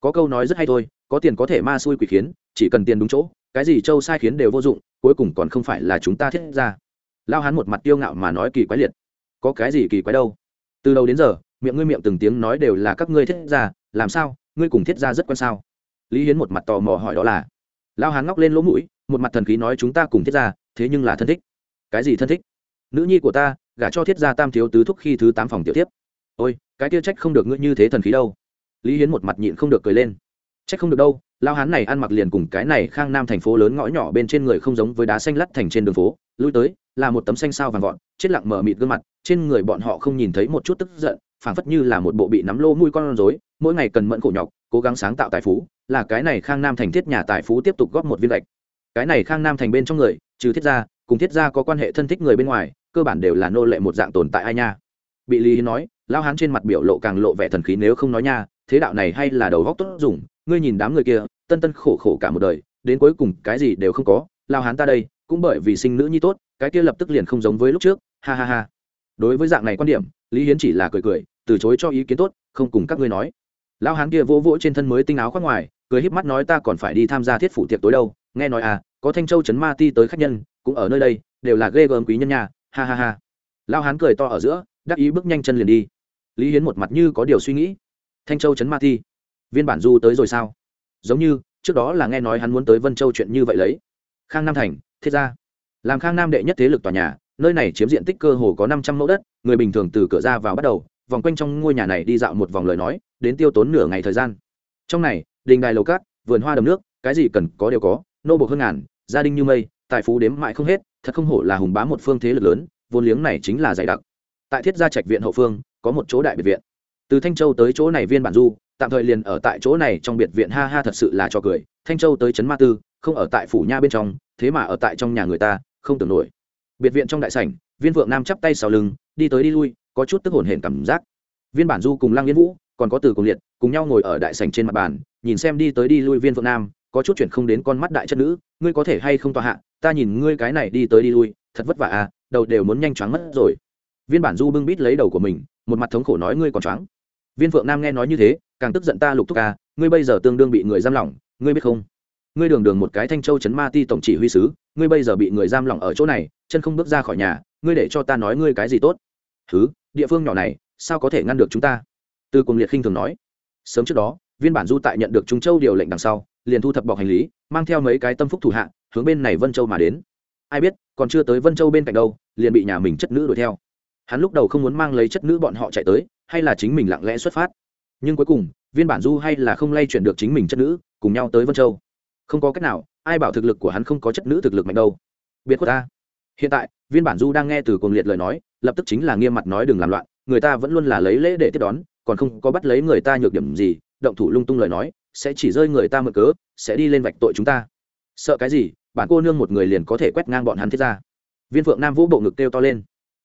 Có câu nói rất hay thôi, có tiền có thể ma xui quỷ khiến, chỉ cần tiền đúng chỗ, cái gì châu sai khiến đều vô dụng, cuối cùng còn không phải là chúng ta thiết ra lao hắn một mặt tiêu ngạo mà nói kỳ quái liệt có cái gì kỳ quái đâu. Từ đầu đến giờ, miệng ngươi miệng từng tiếng nói đều là các ngươi thiết ra, làm sao, ngươi cùng thiết ra rất quan sao? Lý hiến một mặt tò mò hỏi đó là. Lao hán ngóc lên lỗ mũi, một mặt thần khí nói chúng ta cùng thiết gia thế nhưng là thân thích. Cái gì thân thích? Nữ nhi của ta, gả cho thiết gia tam thiếu tứ thúc khi thứ tám phòng tiểu tiếp. Ôi, cái kia trách không được ngươi như thế thần khí đâu. Lý hiến một mặt nhịn không được cười lên. Trách không được đâu, lao hán này ăn mặc liền cùng cái này khang nam thành phố lớn ngõ nhỏ bên trên người không giống với đá xanh lắt thành trên đường phố, lui tới, là một tấm xanh sao vàng vọt, chết lặng mở mịt gương mặt trên người bọn họ không nhìn thấy một chút tức giận, phảng phất như là một bộ bị nắm lô mũi con rối, mỗi ngày cần mẫn khổ nhọc, cố gắng sáng tạo tài phú, là cái này khang nam thành thiết nhà tài phú tiếp tục góp một viên gạch. Cái này khang nam thành bên trong người, trừ thiết gia, cùng thiết gia có quan hệ thân thích người bên ngoài, cơ bản đều là nô lệ một dạng tồn tại ai nha. Bị lý nói lao hán trên mặt biểu lộ càng lộ vẻ thần khí nếu không nói nha, thế đạo này hay là đầu góc tốt dùng, ngươi nhìn đám người kia, tân tân khổ khổ cả một đời, đến cuối cùng cái gì đều không có lao hán ta đây, cũng bởi vì sinh nữ nhi tốt, cái kia lập tức liền không giống với lúc trước, ha ha ha đối với dạng này quan điểm, lý hiến chỉ là cười cười, từ chối cho ý kiến tốt, không cùng các ngươi nói. Lão hán kia vỗ vỗ trên thân mới tinh áo khoác ngoài, cười híp mắt nói ta còn phải đi tham gia thiết phủ tiệc tối đâu. Nghe nói à có thanh châu trấn ma ti tới khách nhân, cũng ở nơi đây, đều là ghê gớm quý nhân nhà ha ha ha. Lão hán cười to ở giữa, đắc ý bước nhanh chân liền đi. Lý hiến một mặt như có điều suy nghĩ. Thanh châu trấn ma ti, viên bản du tới rồi sao? Giống như, trước đó là nghe nói hắn muốn tới vân châu chuyện như vậy lấy. Khang nam thành, thiết ra làm khang nam đệ nhất thế lực tòa nhà nơi này chiếm diện tích cơ hồ có năm trăm mẫu đất, người bình thường từ cửa ra vào bắt đầu, vòng quanh trong ngôi nhà này đi dạo một vòng lời nói, đến tiêu tốn nửa ngày thời gian. Trong này, đình đài lầu cát, vườn hoa đầm nước, cái gì cần có đều có, nô bộc hơn ngàn, gia đình như mây, tài phú đếm mãi không hết, thật không hổ là hùng bá một phương thế lực lớn, vốn liếng này chính là dày đặc. Tại thiết gia trạch viện hậu phương, có một chỗ đại biệt viện. Từ thanh châu tới chỗ này viên bản du, tạm thời liền ở tại chỗ này trong biệt viện ha ha thật sự là cho cười. Thanh châu tới trấn ma tư, không ở tại phủ nha bên trong, thế mà ở tại trong nhà người ta, không tưởng nổi biệt viện trong đại sảnh, viên vượng nam chắp tay sau lưng, đi tới đi lui, có chút tức hồn hển cảm giác. Viên bản du cùng lăng yên vũ, còn có từ cùng liệt, cùng nhau ngồi ở đại sảnh trên mặt bàn, nhìn xem đi tới đi lui viên vượng nam, có chút chuyển không đến con mắt đại chất nữ, ngươi có thể hay không tòa hạ, ta nhìn ngươi cái này đi tới đi lui, thật vất vả à đầu đều muốn nhanh choáng mất rồi. Viên bản du bưng bít lấy đầu của mình, một mặt thống khổ nói ngươi còn choáng. Viên phượng nam nghe nói như thế, càng tức giận ta lục thúc ca ngươi bây giờ tương đương bị người giam lỏng, ngươi biết không? Ngươi đường đường một cái thanh châu chấn ma ti tổng chỉ huy sứ, ngươi bây giờ bị người giam lỏng ở chỗ này chân không bước ra khỏi nhà, ngươi để cho ta nói ngươi cái gì tốt? Thứ, địa phương nhỏ này, sao có thể ngăn được chúng ta? Từ cùng liệt khinh thường nói. Sớm trước đó, viên bản du tại nhận được trung châu điều lệnh đằng sau, liền thu thập bọc hành lý, mang theo mấy cái tâm phúc thủ hạ, hướng bên này vân châu mà đến. Ai biết, còn chưa tới vân châu bên cạnh đâu, liền bị nhà mình chất nữ đuổi theo. Hắn lúc đầu không muốn mang lấy chất nữ bọn họ chạy tới, hay là chính mình lặng lẽ xuất phát. Nhưng cuối cùng, viên bản du hay là không lay chuyển được chính mình chất nữ, cùng nhau tới vân châu. Không có cách nào, ai bảo thực lực của hắn không có chất nữ thực lực mạnh đâu. Biệt quốc ta hiện tại, viên bản du đang nghe từ cuồng liệt lời nói, lập tức chính là nghiêm mặt nói đừng làm loạn, người ta vẫn luôn là lấy lễ để tiếp đón, còn không có bắt lấy người ta nhược điểm gì, động thủ lung tung lời nói, sẽ chỉ rơi người ta mượn cớ, sẽ đi lên vạch tội chúng ta. Sợ cái gì, bản cô nương một người liền có thể quét ngang bọn hắn thiết ra. Viên phượng nam vũ bộ ngực kêu to lên.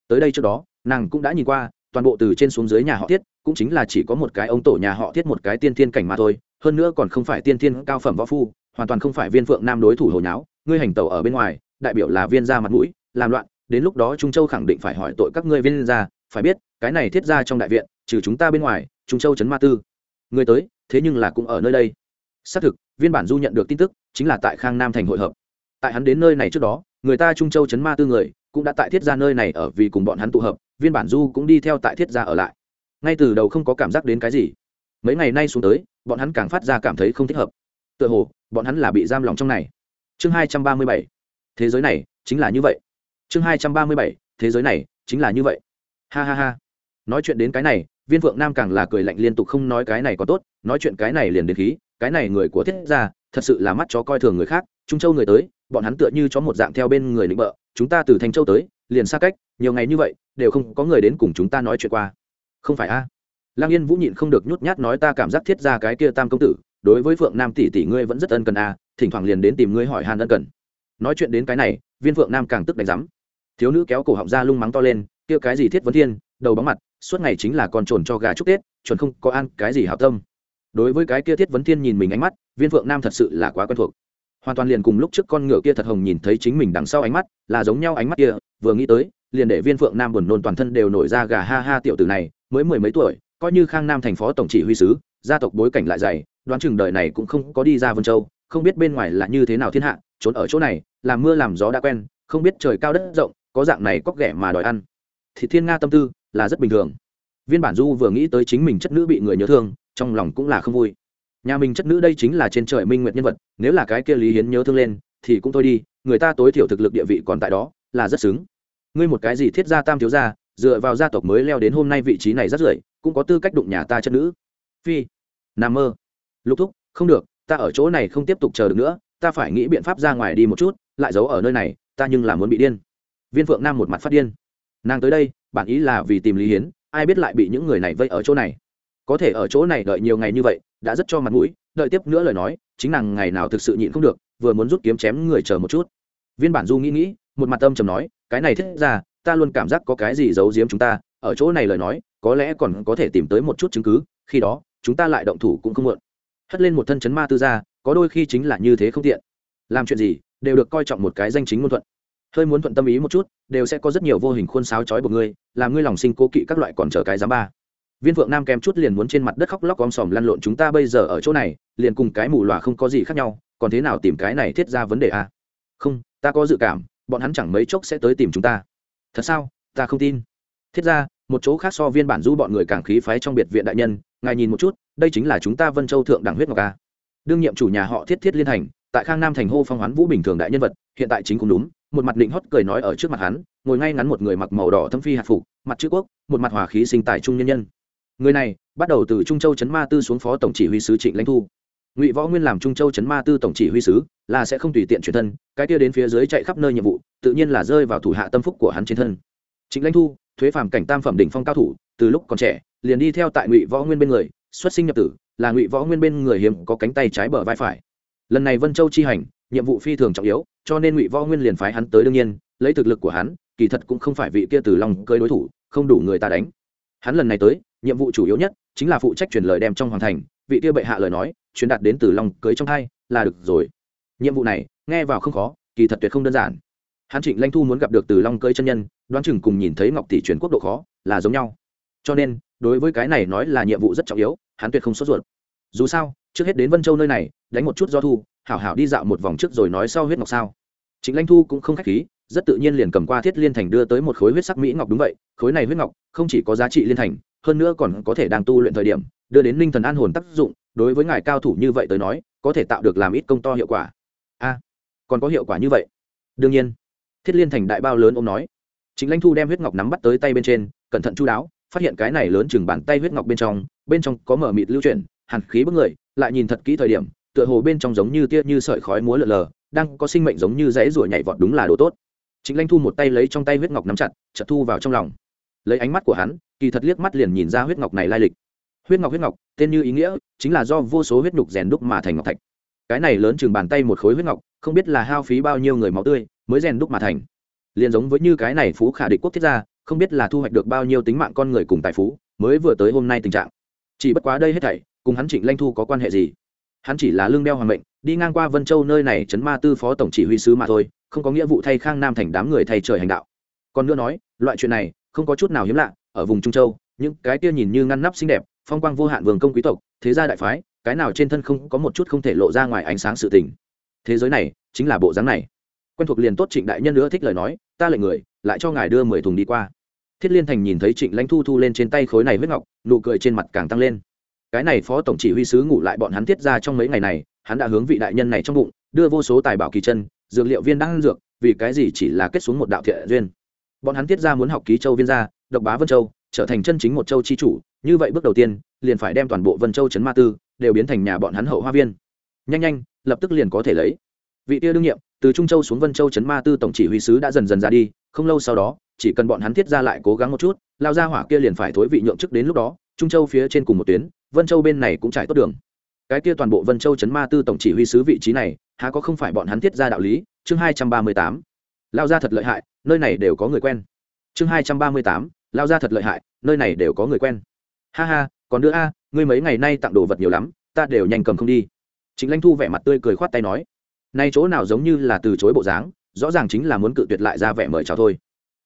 Tới đây trước đó, nàng cũng đã nhìn qua, toàn bộ từ trên xuống dưới nhà họ thiết, cũng chính là chỉ có một cái ông tổ nhà họ thiết một cái tiên thiên cảnh mà thôi, hơn nữa còn không phải tiên thiên cao phẩm võ phu, hoàn toàn không phải viên phượng nam đối thủ hồi nháo, ngươi hành tẩu ở bên ngoài, đại biểu là viên ra mặt mũi làm loạn, đến lúc đó trung châu khẳng định phải hỏi tội các ngươi viên ra phải biết, cái này thiết ra trong đại viện, trừ chúng ta bên ngoài, trung châu chấn ma tư. Người tới, thế nhưng là cũng ở nơi đây. Xác thực, viên bản du nhận được tin tức, chính là tại khang nam thành hội hợp. Tại hắn đến nơi này trước đó, người ta trung châu chấn ma tư người, cũng đã tại thiết ra nơi này ở vì cùng bọn hắn tụ hợp, viên bản du cũng đi theo tại thiết ra ở lại. Ngay từ đầu không có cảm giác đến cái gì. Mấy ngày nay xuống tới, bọn hắn càng phát ra cảm thấy không thích hợp. Tựa hồ, bọn hắn là bị giam lòng trong này. Chương hai trăm ba mươi bảy. Thế giới này, chính là như vậy chương hai trăm ba mươi bảy, thế giới này chính là như vậy. Ha ha ha. Nói chuyện đến cái này, viên phượng nam càng là cười lạnh liên tục không nói cái này có tốt, nói chuyện cái này liền đến khí, cái này người của thiết ra thật sự là mắt chó coi thường người khác, trung châu người tới, bọn hắn tựa như chó một dạng theo bên người lĩnh bợ, chúng ta từ thành châu tới, liền xa cách, nhiều ngày như vậy, đều không có người đến cùng chúng ta nói chuyện qua. Không phải a? À? lang yên vũ nhịn không được nhút nhát nói ta cảm giác thiết ra cái kia tam công tử, đối với phượng nam tỷ tỷ ngươi vẫn rất ân cần a, thỉnh thoảng liền đến tìm ngươi hỏi hàn ân cần. Nói chuyện đến cái này, viên phượng nam càng tức đánh rắm thiếu nữ kéo cổ họng ra lung mắng to lên, kia cái gì thiết vấn thiên, đầu bóng mặt, suốt ngày chính là con trồn cho gà chúc tết, chuẩn không có ăn cái gì hảo tâm. Đối với cái kia thiết vấn thiên nhìn mình ánh mắt, viên phượng nam thật sự là quá quen thuộc. Hoàn toàn liền cùng lúc trước con ngựa kia thật hồng nhìn thấy chính mình đằng sau ánh mắt, là giống nhau ánh mắt kia, vừa nghĩ tới, liền để viên phượng nam buồn nôn toàn thân đều nổi ra gà ha ha tiểu tử này, mới mười mấy tuổi, coi như khang nam thành phó tổng chỉ huy sứ, gia tộc bối cảnh lại dày, đoán chừng đời này cũng không có đi ra vân châu, không biết bên ngoài là như thế nào thiên hạ, trốn ở chỗ này làm mưa làm gió đã quen, không biết trời cao đất rộng có dạng này cóc ghẻ mà đòi ăn. Thì thiên nga tâm tư là rất bình thường. Viên bản du vừa nghĩ tới chính mình chất nữ bị người nhớ thương, trong lòng cũng là không vui. Nhà mình chất nữ đây chính là trên trời minh nguyệt nhân vật, nếu là cái kia lý hiến nhớ thương lên, thì cũng thôi đi, người ta tối thiểu thực lực địa vị còn tại đó, là rất xứng. Ngươi một cái gì thiết gia tam thiếu gia, dựa vào gia tộc mới leo đến hôm nay vị trí này rất rưỡi, cũng có tư cách đụng nhà ta chất nữ. Phi, nam mơ. Lục thúc, không được, ta ở chỗ này không tiếp tục chờ được nữa, ta phải nghĩ biện pháp ra ngoài đi một chút, lại giấu ở nơi này, ta nhưng là muốn bị điên viên phượng nam một mặt phát điên. Nàng tới đây, bản ý là vì tìm lý hiến, ai biết lại bị những người này vây ở chỗ này. Có thể ở chỗ này đợi nhiều ngày như vậy, đã rất cho mặt mũi, đợi tiếp nữa lời nói, chính nàng ngày nào thực sự nhịn không được, vừa muốn rút kiếm chém người chờ một chút. Viên bản du nghĩ nghĩ, một mặt âm trầm nói, cái này thiết ra, ta luôn cảm giác có cái gì giấu giếm chúng ta, ở chỗ này lời nói, có lẽ còn có thể tìm tới một chút chứng cứ, khi đó, chúng ta lại động thủ cũng không muộn. Hất lên một thân chấn ma tư gia, có đôi khi chính là như thế không tiện. Làm chuyện gì, đều được coi trọng một cái danh chính ngôn thuận hơi muốn thuận tâm ý một chút, đều sẽ có rất nhiều vô hình khuôn sáo trói buộc ngươi, làm ngươi lòng sinh cố kỵ các loại còn chờ cái giám ba. Viên phượng nam kèm chút liền muốn trên mặt đất khóc lóc om sòm lăn lộn, chúng ta bây giờ ở chỗ này, liền cùng cái mù lòa không có gì khác nhau, còn thế nào tìm cái này thiết ra vấn đề à? không, ta có dự cảm, bọn hắn chẳng mấy chốc sẽ tới tìm chúng ta. Thật sao? Ta không tin. Thiết ra, một chỗ khác so viên bản du bọn người càng khí phái trong biệt viện đại nhân, ngài nhìn một chút, đây chính là chúng ta vân châu thượng đẳng huyết ngọc a đương nhiệm chủ nhà họ thiết thiết liên thành, tại khang nam thành hô phong hoán vũ bình thường đại nhân vật, hiện tại chính cũng đúng một mặt định hót cười nói ở trước mặt hắn, ngồi ngay ngắn một người mặc màu đỏ thâm phi hạt phục, mặt chữ quốc, một mặt hòa khí sinh tài trung nhân nhân. Người này, bắt đầu từ trung châu trấn ma tư xuống phó tổng chỉ huy sứ trịnh lãnh thu. Ngụy võ nguyên làm trung châu trấn ma tư tổng chỉ huy sứ, là sẽ không tùy tiện chuyển thân, cái kia đến phía dưới chạy khắp nơi nhiệm vụ, tự nhiên là rơi vào thủ hạ tâm phúc của hắn trên thân. Trịnh lãnh thu, thuế phàm cảnh tam phẩm đỉnh phong cao thủ, từ lúc còn trẻ, liền đi theo tại ngụy võ nguyên bên người, xuất sinh nhập tử, là ngụy võ nguyên bên người hiếm có cánh tay trái bờ vai phải. Lần này vân châu chi hành nhiệm vụ phi thường trọng yếu, cho nên ngụy võ nguyên liền phái hắn tới đương nhiên, lấy thực lực của hắn, kỳ thật cũng không phải vị kia từ lòng cơi đối thủ, không đủ người ta đánh. Hắn lần này tới, nhiệm vụ chủ yếu nhất chính là phụ trách truyền lời đem trong hoàng thành, vị kia bệ hạ lời nói, truyền đạt đến từ lòng cưới trong hai là được rồi. Nhiệm vụ này, nghe vào không khó, kỳ thật tuyệt không đơn giản. Hắn trịnh lanh thu muốn gặp được từ long cưới chân nhân, đoán chừng cùng nhìn thấy ngọc tỷ truyền quốc độ khó, là giống nhau. Cho nên, đối với cái này nói là nhiệm vụ rất trọng yếu, hắn tuyệt không sốt ruột. Dù sao, trước hết đến vân châu nơi này, đánh một chút do thu hảo hảo đi dạo một vòng trước rồi nói sau huyết ngọc sao. Chính lãnh thu cũng không khách khí, rất tự nhiên liền cầm qua thiết liên thành đưa tới một khối huyết sắc mỹ ngọc đúng vậy, khối này huyết ngọc không chỉ có giá trị liên thành, hơn nữa còn có thể đang tu luyện thời điểm, đưa đến linh thần an hồn tác dụng, đối với ngài cao thủ như vậy tới nói, có thể tạo được làm ít công to hiệu quả. A, còn có hiệu quả như vậy? Đương nhiên. Thiết liên thành đại bao lớn ông nói. Chính lãnh thu đem huyết ngọc nắm bắt tới tay bên trên, cẩn thận chú đáo, phát hiện cái này lớn chừng bàn tay huyết ngọc bên trong bên trong có mở mịt lưu chuyển, hàn khí bức người, lại nhìn thật kỹ thời điểm tựa hồ bên trong giống như tia như sợi khói múa lờ lờ, đang có sinh mệnh giống như dãy ruồi nhảy vọt đúng là đồ tốt. Chính lãnh thu một tay lấy trong tay huyết ngọc nắm chặt, chợt thu vào trong lòng. Lấy ánh mắt của hắn, kỳ thật liếc mắt liền nhìn ra huyết ngọc này lai lịch. Huyết ngọc huyết ngọc, tên như ý nghĩa, chính là do vô số huyết nhục rèn đúc mà thành ngọc thạch. Cái này lớn chừng bàn tay một khối huyết ngọc, không biết là hao phí bao nhiêu người máu tươi mới rèn đúc mà thành. Liền giống với như cái này phú khả địch quốc thiết ra không biết là thu hoạch được bao nhiêu tính mạng con người cùng tài phú mới vừa tới hôm nay tình trạng. Chỉ bất quá đây hết thảy, cùng hắn trịnh lanh thu có quan hệ gì? Hắn chỉ là lương đeo hoàng mệnh, đi ngang qua vân châu nơi này chấn ma tư phó tổng chỉ huy sứ mà thôi, không có nghĩa vụ thay khang nam thành đám người thay trời hành đạo. Còn nữa nói, loại chuyện này, không có chút nào hiếm lạ, ở vùng trung châu, những cái kia nhìn như ngăn nắp xinh đẹp, phong quang vô hạn vương công quý tộc, thế gia đại phái, cái nào trên thân không có một chút không thể lộ ra ngoài ánh sáng sự tình. Thế giới này, chính là bộ dáng này. Quen thuộc liền tốt trịnh đại nhân nữa thích lời nói, ta lệnh người, lại cho ngài đưa mười thùng đi qua. Thiết liên thành nhìn thấy trịnh lãnh thu thu lên trên tay khối này huyết ngọc, nụ cười trên mặt càng tăng lên cái này phó tổng chỉ huy sứ ngủ lại bọn hắn tiết ra trong mấy ngày này, hắn đã hướng vị đại nhân này trong bụng, đưa vô số tài bảo kỳ chân, dược liệu viên đang dược, vì cái gì chỉ là kết xuống một đạo thiện duyên. Bọn hắn tiết ra muốn học ký châu viên gia, độc bá vân châu, trở thành chân chính một châu chi chủ, như vậy bước đầu tiên, liền phải đem toàn bộ vân châu trấn ma tư, đều biến thành nhà bọn hắn hậu hoa viên. Nhanh nhanh, lập tức liền có thể lấy. Vị tia đương nhiệm, từ trung châu xuống vân châu trấn ma tư tổng chỉ huy sứ đã dần dần ra đi, không lâu sau đó, chỉ cần bọn hắn thiết ra lại cố gắng một chút, lao ra hỏa kia liền phải thối vị nhượng chức đến lúc đó, trung châu phía trên cùng một tuyến vân châu bên này cũng trải tốt đường. Cái kia toàn bộ vân châu chấn ma tư tổng chỉ huy sứ vị trí này, há có không phải bọn hắn thiết ra đạo lý? Chương hai trăm ba mươi tám. Lao ra thật lợi hại, nơi này đều có người quen. Chương hai trăm ba mươi tám. Lao ra thật lợi hại, nơi này đều có người quen. Ha ha, còn nữa a, ngươi mấy ngày nay tặng đồ vật nhiều lắm, ta đều nhanh cầm không đi. Chính lãnh thu vẻ mặt tươi cười khoát tay nói. Nay chỗ nào giống như là từ chối bộ dáng, rõ ràng chính là muốn cự tuyệt lại ra vẻ mời chào thôi.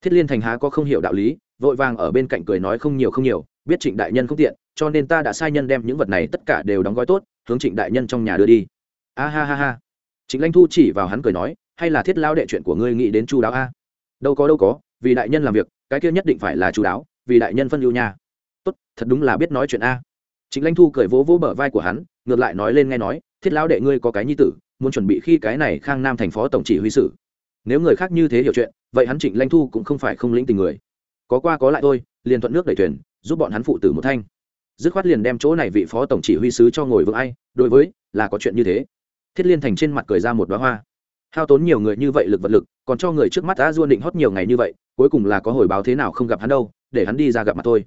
Thiết liên thành há có không hiểu đạo lý, vội vàng ở bên cạnh cười nói không nhiều không nhiều biết trịnh đại nhân không tiện, cho nên ta đã sai nhân đem những vật này tất cả đều đóng gói tốt, hướng trịnh đại nhân trong nhà đưa đi. A ha ha ha. Trịnh lanh thu chỉ vào hắn cười nói, hay là thiết lao đệ chuyện của ngươi nghĩ đến chu đáo a? Đâu có đâu có, vì đại nhân làm việc, cái kia nhất định phải là chu đáo, vì đại nhân phân lưu nha. Tốt, thật đúng là biết nói chuyện a. Trịnh lanh thu cười vỗ vỗ bờ vai của hắn, ngược lại nói lên nghe nói, thiết lão đệ ngươi có cái nhi tử, muốn chuẩn bị khi cái này khang nam thành phó tổng chỉ huy sử. Nếu người khác như thế hiểu chuyện, vậy hắn trịnh lanh thu cũng không phải không lĩnh tình người. Có qua có lại thôi, liền thuận nước đẩy thuyền giúp bọn hắn phụ tử một thanh. Dứt khoát liền đem chỗ này vị phó tổng chỉ huy sứ cho ngồi vững ai, đối với, là có chuyện như thế. Thiết liên thành trên mặt cười ra một đoá hoa. Hao tốn nhiều người như vậy lực vật lực, còn cho người trước mắt đã duôn định hót nhiều ngày như vậy, cuối cùng là có hồi báo thế nào không gặp hắn đâu, để hắn đi ra gặp mặt thôi.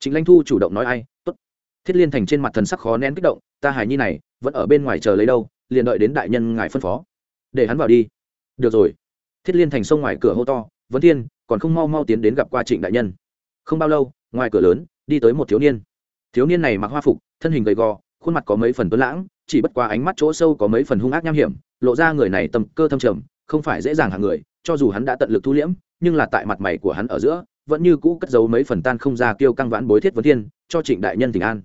Chính lãnh thu chủ động nói ai, tốt. Thiết liên thành trên mặt thần sắc khó nén kích động, ta hài nhi này, vẫn ở bên ngoài chờ lấy đâu, liền đợi đến đại nhân ngài phân phó. Để hắn vào đi. Được rồi. Thiết liên thành xông ngoài cửa hô to vấn thiên, còn không mau mau tiến đến gặp qua trịnh đại nhân. Không bao lâu ngoài cửa lớn, đi tới một thiếu niên. Thiếu niên này mặc hoa phục, thân hình gầy gò, khuôn mặt có mấy phần tuấn lãng, chỉ bất qua ánh mắt chỗ sâu có mấy phần hung ác nham hiểm, lộ ra người này tầm cơ thâm trầm, không phải dễ dàng hàng người, cho dù hắn đã tận lực thu liễm, nhưng là tại mặt mày của hắn ở giữa, vẫn như cũ cất giấu mấy phần tan không ra kêu căng vãn bối thiết vấn thiên, cho trịnh đại nhân tình an.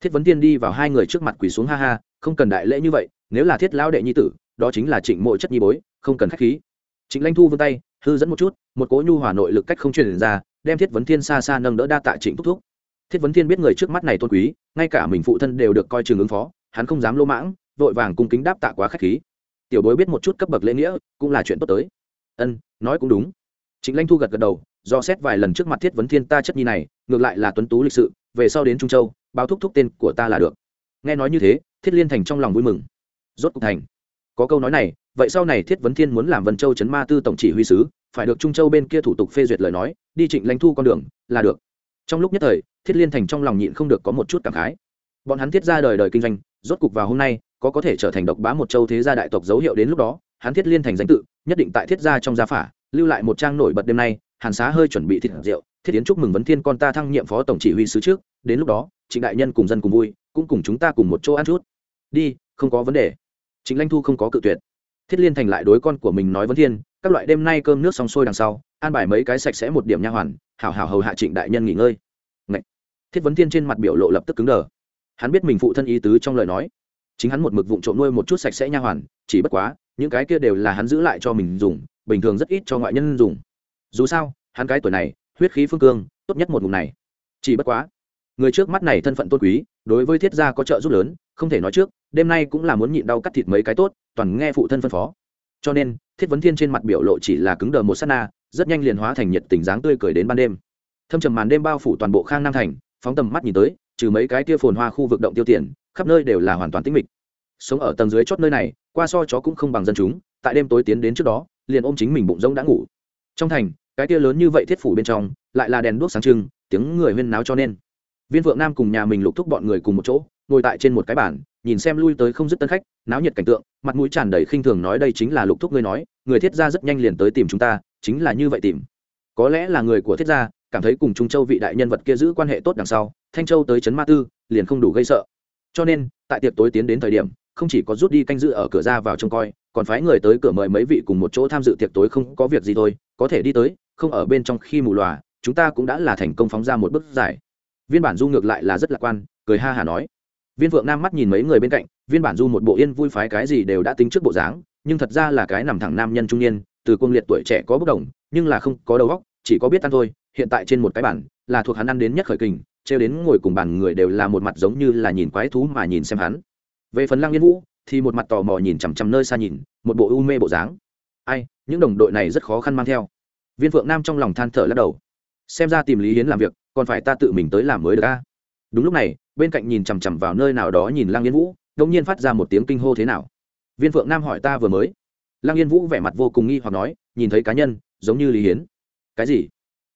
Thiết vấn thiên đi vào hai người trước mặt quỳ xuống ha ha, không cần đại lễ như vậy, nếu là thiết lão đệ nhi tử, đó chính là trịnh mộ chất nhi bối, không cần khách khí. Trịnh lanh thu vươn tay, hư dẫn một chút, một cỗ nhu hòa nội lực cách không truyền ra đem thiết vấn thiên xa xa nâng đỡ đa tạ trịnh thúc thúc. Thiết vấn thiên biết người trước mắt này tôn quý, ngay cả mình phụ thân đều được coi trường ứng phó, hắn không dám lô mãng, vội vàng cung kính đáp tạ quá khách khí. Tiểu bối biết một chút cấp bậc lễ nghĩa, cũng là chuyện tốt tới. Ân, nói cũng đúng. Chính lanh thu gật gật đầu, do xét vài lần trước mặt thiết vấn thiên ta chất nhi này, ngược lại là tuấn tú lịch sự, về sau đến trung châu, báo thúc thúc tên của ta là được. Nghe nói như thế, thiết liên thành trong lòng vui mừng. Rốt cục thành. Có câu nói này, vậy sau này thiết vấn thiên muốn làm vân châu chấn ma tư tổng chỉ huy sứ, phải được trung châu bên kia thủ tục phê duyệt lời nói đi trịnh lãnh thu con đường, là được. Trong lúc nhất thời, thiết liên thành trong lòng nhịn không được có một chút cảm khái. Bọn hắn thiết ra đời đời kinh doanh, rốt cục vào hôm nay, có có thể trở thành độc bá một châu thế gia đại tộc dấu hiệu đến lúc đó, hắn thiết liên thành danh tự, nhất định tại thiết gia trong gia phả, lưu lại một trang nổi bật đêm nay, hàn xá hơi chuẩn bị thịt rượu, thiết tiến chúc mừng vấn thiên con ta thăng nhiệm phó tổng chỉ huy sứ trước, đến lúc đó, trịnh đại nhân cùng dân cùng vui, cũng cùng chúng ta cùng một chỗ ăn chút. Đi, không có vấn đề. Trịnh lanh thu không có cự tuyệt thiết liên thành lại đối con của mình nói vấn thiên, các loại đêm nay cơm nước xong sôi đằng sau, an bài mấy cái sạch sẽ một điểm nha hoàn, hảo hảo hầu hạ trịnh đại nhân nghỉ ngơi. Ngậy! thiết vấn thiên trên mặt biểu lộ lập tức cứng đờ. Hắn biết mình phụ thân ý tứ trong lời nói. Chính hắn một mực vụng trộm nuôi một chút sạch sẽ nha hoàn, chỉ bất quá, những cái kia đều là hắn giữ lại cho mình dùng, bình thường rất ít cho ngoại nhân dùng. Dù sao, hắn cái tuổi này, huyết khí phương cương, tốt nhất một ngụm này. Chỉ bất quá, người trước mắt này thân phận tôn quý đối với thiết gia có trợ giúp lớn, không thể nói trước, đêm nay cũng là muốn nhịn đau cắt thịt mấy cái tốt, toàn nghe phụ thân phân phó. Cho nên, thiết vấn thiên trên mặt biểu lộ chỉ là cứng đờ một s á t na, rất nhanh liền hóa thành nhiệt tình dáng tươi cười đến ban đêm. Thâm trầm màn đêm bao phủ toàn bộ khang nam thành, phóng tầm mắt nhìn tới, trừ mấy cái tia phồn hoa khu vực động tiêu tiền, khắp nơi đều là hoàn toàn tĩnh mịch. Sống ở tầng dưới chót nơi này, qua so chó cũng không bằng dân chúng, tại đêm tối tiến đến trước đó, liền ôm chính mình bụng rông đã ngủ. Trong thành, cái tia lớn như vậy thiết phủ bên trong, lại là đèn đuốc sáng trưng, tiếng người huyên náo cho nên viên vượng nam cùng nhà mình lục thúc bọn người cùng một chỗ, ngồi tại trên một cái bàn, nhìn xem lui tới không dứt tân khách, náo nhiệt cảnh tượng, mặt mũi tràn đầy khinh thường nói đây chính là lục thúc ngươi nói, người thiết gia rất nhanh liền tới tìm chúng ta, chính là như vậy tìm. Có lẽ là người của thiết gia, cảm thấy cùng trung châu vị đại nhân vật kia giữ quan hệ tốt đằng sau, thanh châu tới trấn ma tư, liền không đủ gây sợ. Cho nên, tại tiệc tối tiến đến thời điểm, không chỉ có rút đi canh giữ ở cửa ra vào trông coi, còn phái người tới cửa mời mấy vị cùng một chỗ tham dự tiệc tối không có việc gì thôi, có thể đi tới, không ở bên trong khi mù lòa chúng ta cũng đã là thành công phóng ra một bước giải viên bản du ngược lại là rất lạc quan, cười ha hả nói. Viên vượng nam mắt nhìn mấy người bên cạnh, viên bản du một bộ yên vui phái cái gì đều đã tính trước bộ dáng, nhưng thật ra là cái nằm thẳng nam nhân trung niên, từ quân liệt tuổi trẻ có bất đồng, nhưng là không có đầu óc, chỉ có biết ăn thôi, hiện tại trên một cái bản là thuộc hắn ăn đến nhất khởi kình treo đến ngồi cùng bàn người đều là một mặt giống như là nhìn quái thú mà nhìn xem hắn. Về phần lăng yên vũ, thì một mặt tò mò nhìn chằm chằm nơi xa nhìn, một bộ u mê bộ dáng. Ai, những đồng đội này rất khó khăn mang theo. Viên phượng nam trong lòng than thở lắc đầu. Xem ra tìm lý hiến làm việc còn phải ta tự mình tới làm mới được a. Đúng lúc này, bên cạnh nhìn chằm chằm vào nơi nào đó nhìn lăng yên vũ đông nhiên phát ra một tiếng kinh hô thế nào. Viên phượng nam hỏi ta vừa mới. Lăng yên vũ vẻ mặt vô cùng nghi hoặc nói, nhìn thấy cá nhân, giống như lý hiến. Cái gì?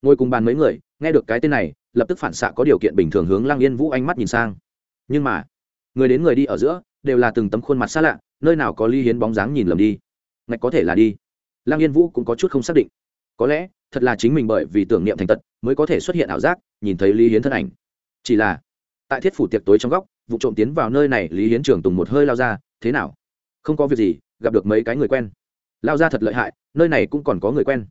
Ngồi cùng bàn mấy người, nghe được cái tên này, lập tức phản xạ có điều kiện bình thường hướng lăng yên vũ ánh mắt nhìn sang. Nhưng mà, người đến người đi ở giữa, đều là từng tấm khuôn mặt xa lạ, nơi nào có lý hiến bóng dáng nhìn lầm đi. Ngạch có thể là đi. Lăng yên vũ cũng có chút không xác định. Có lẽ thật là chính mình bởi vì tưởng niệm thành tật mới có thể xuất hiện ảo giác, nhìn thấy lý hiến thân ảnh. Chỉ là, tại thiết phủ tiệc tối trong góc, vụ trộm tiến vào nơi này, lý hiến trường tùng một hơi lao ra, thế nào? Không có việc gì, gặp được mấy cái người quen. Lao ra thật lợi hại, nơi này cũng còn có người quen.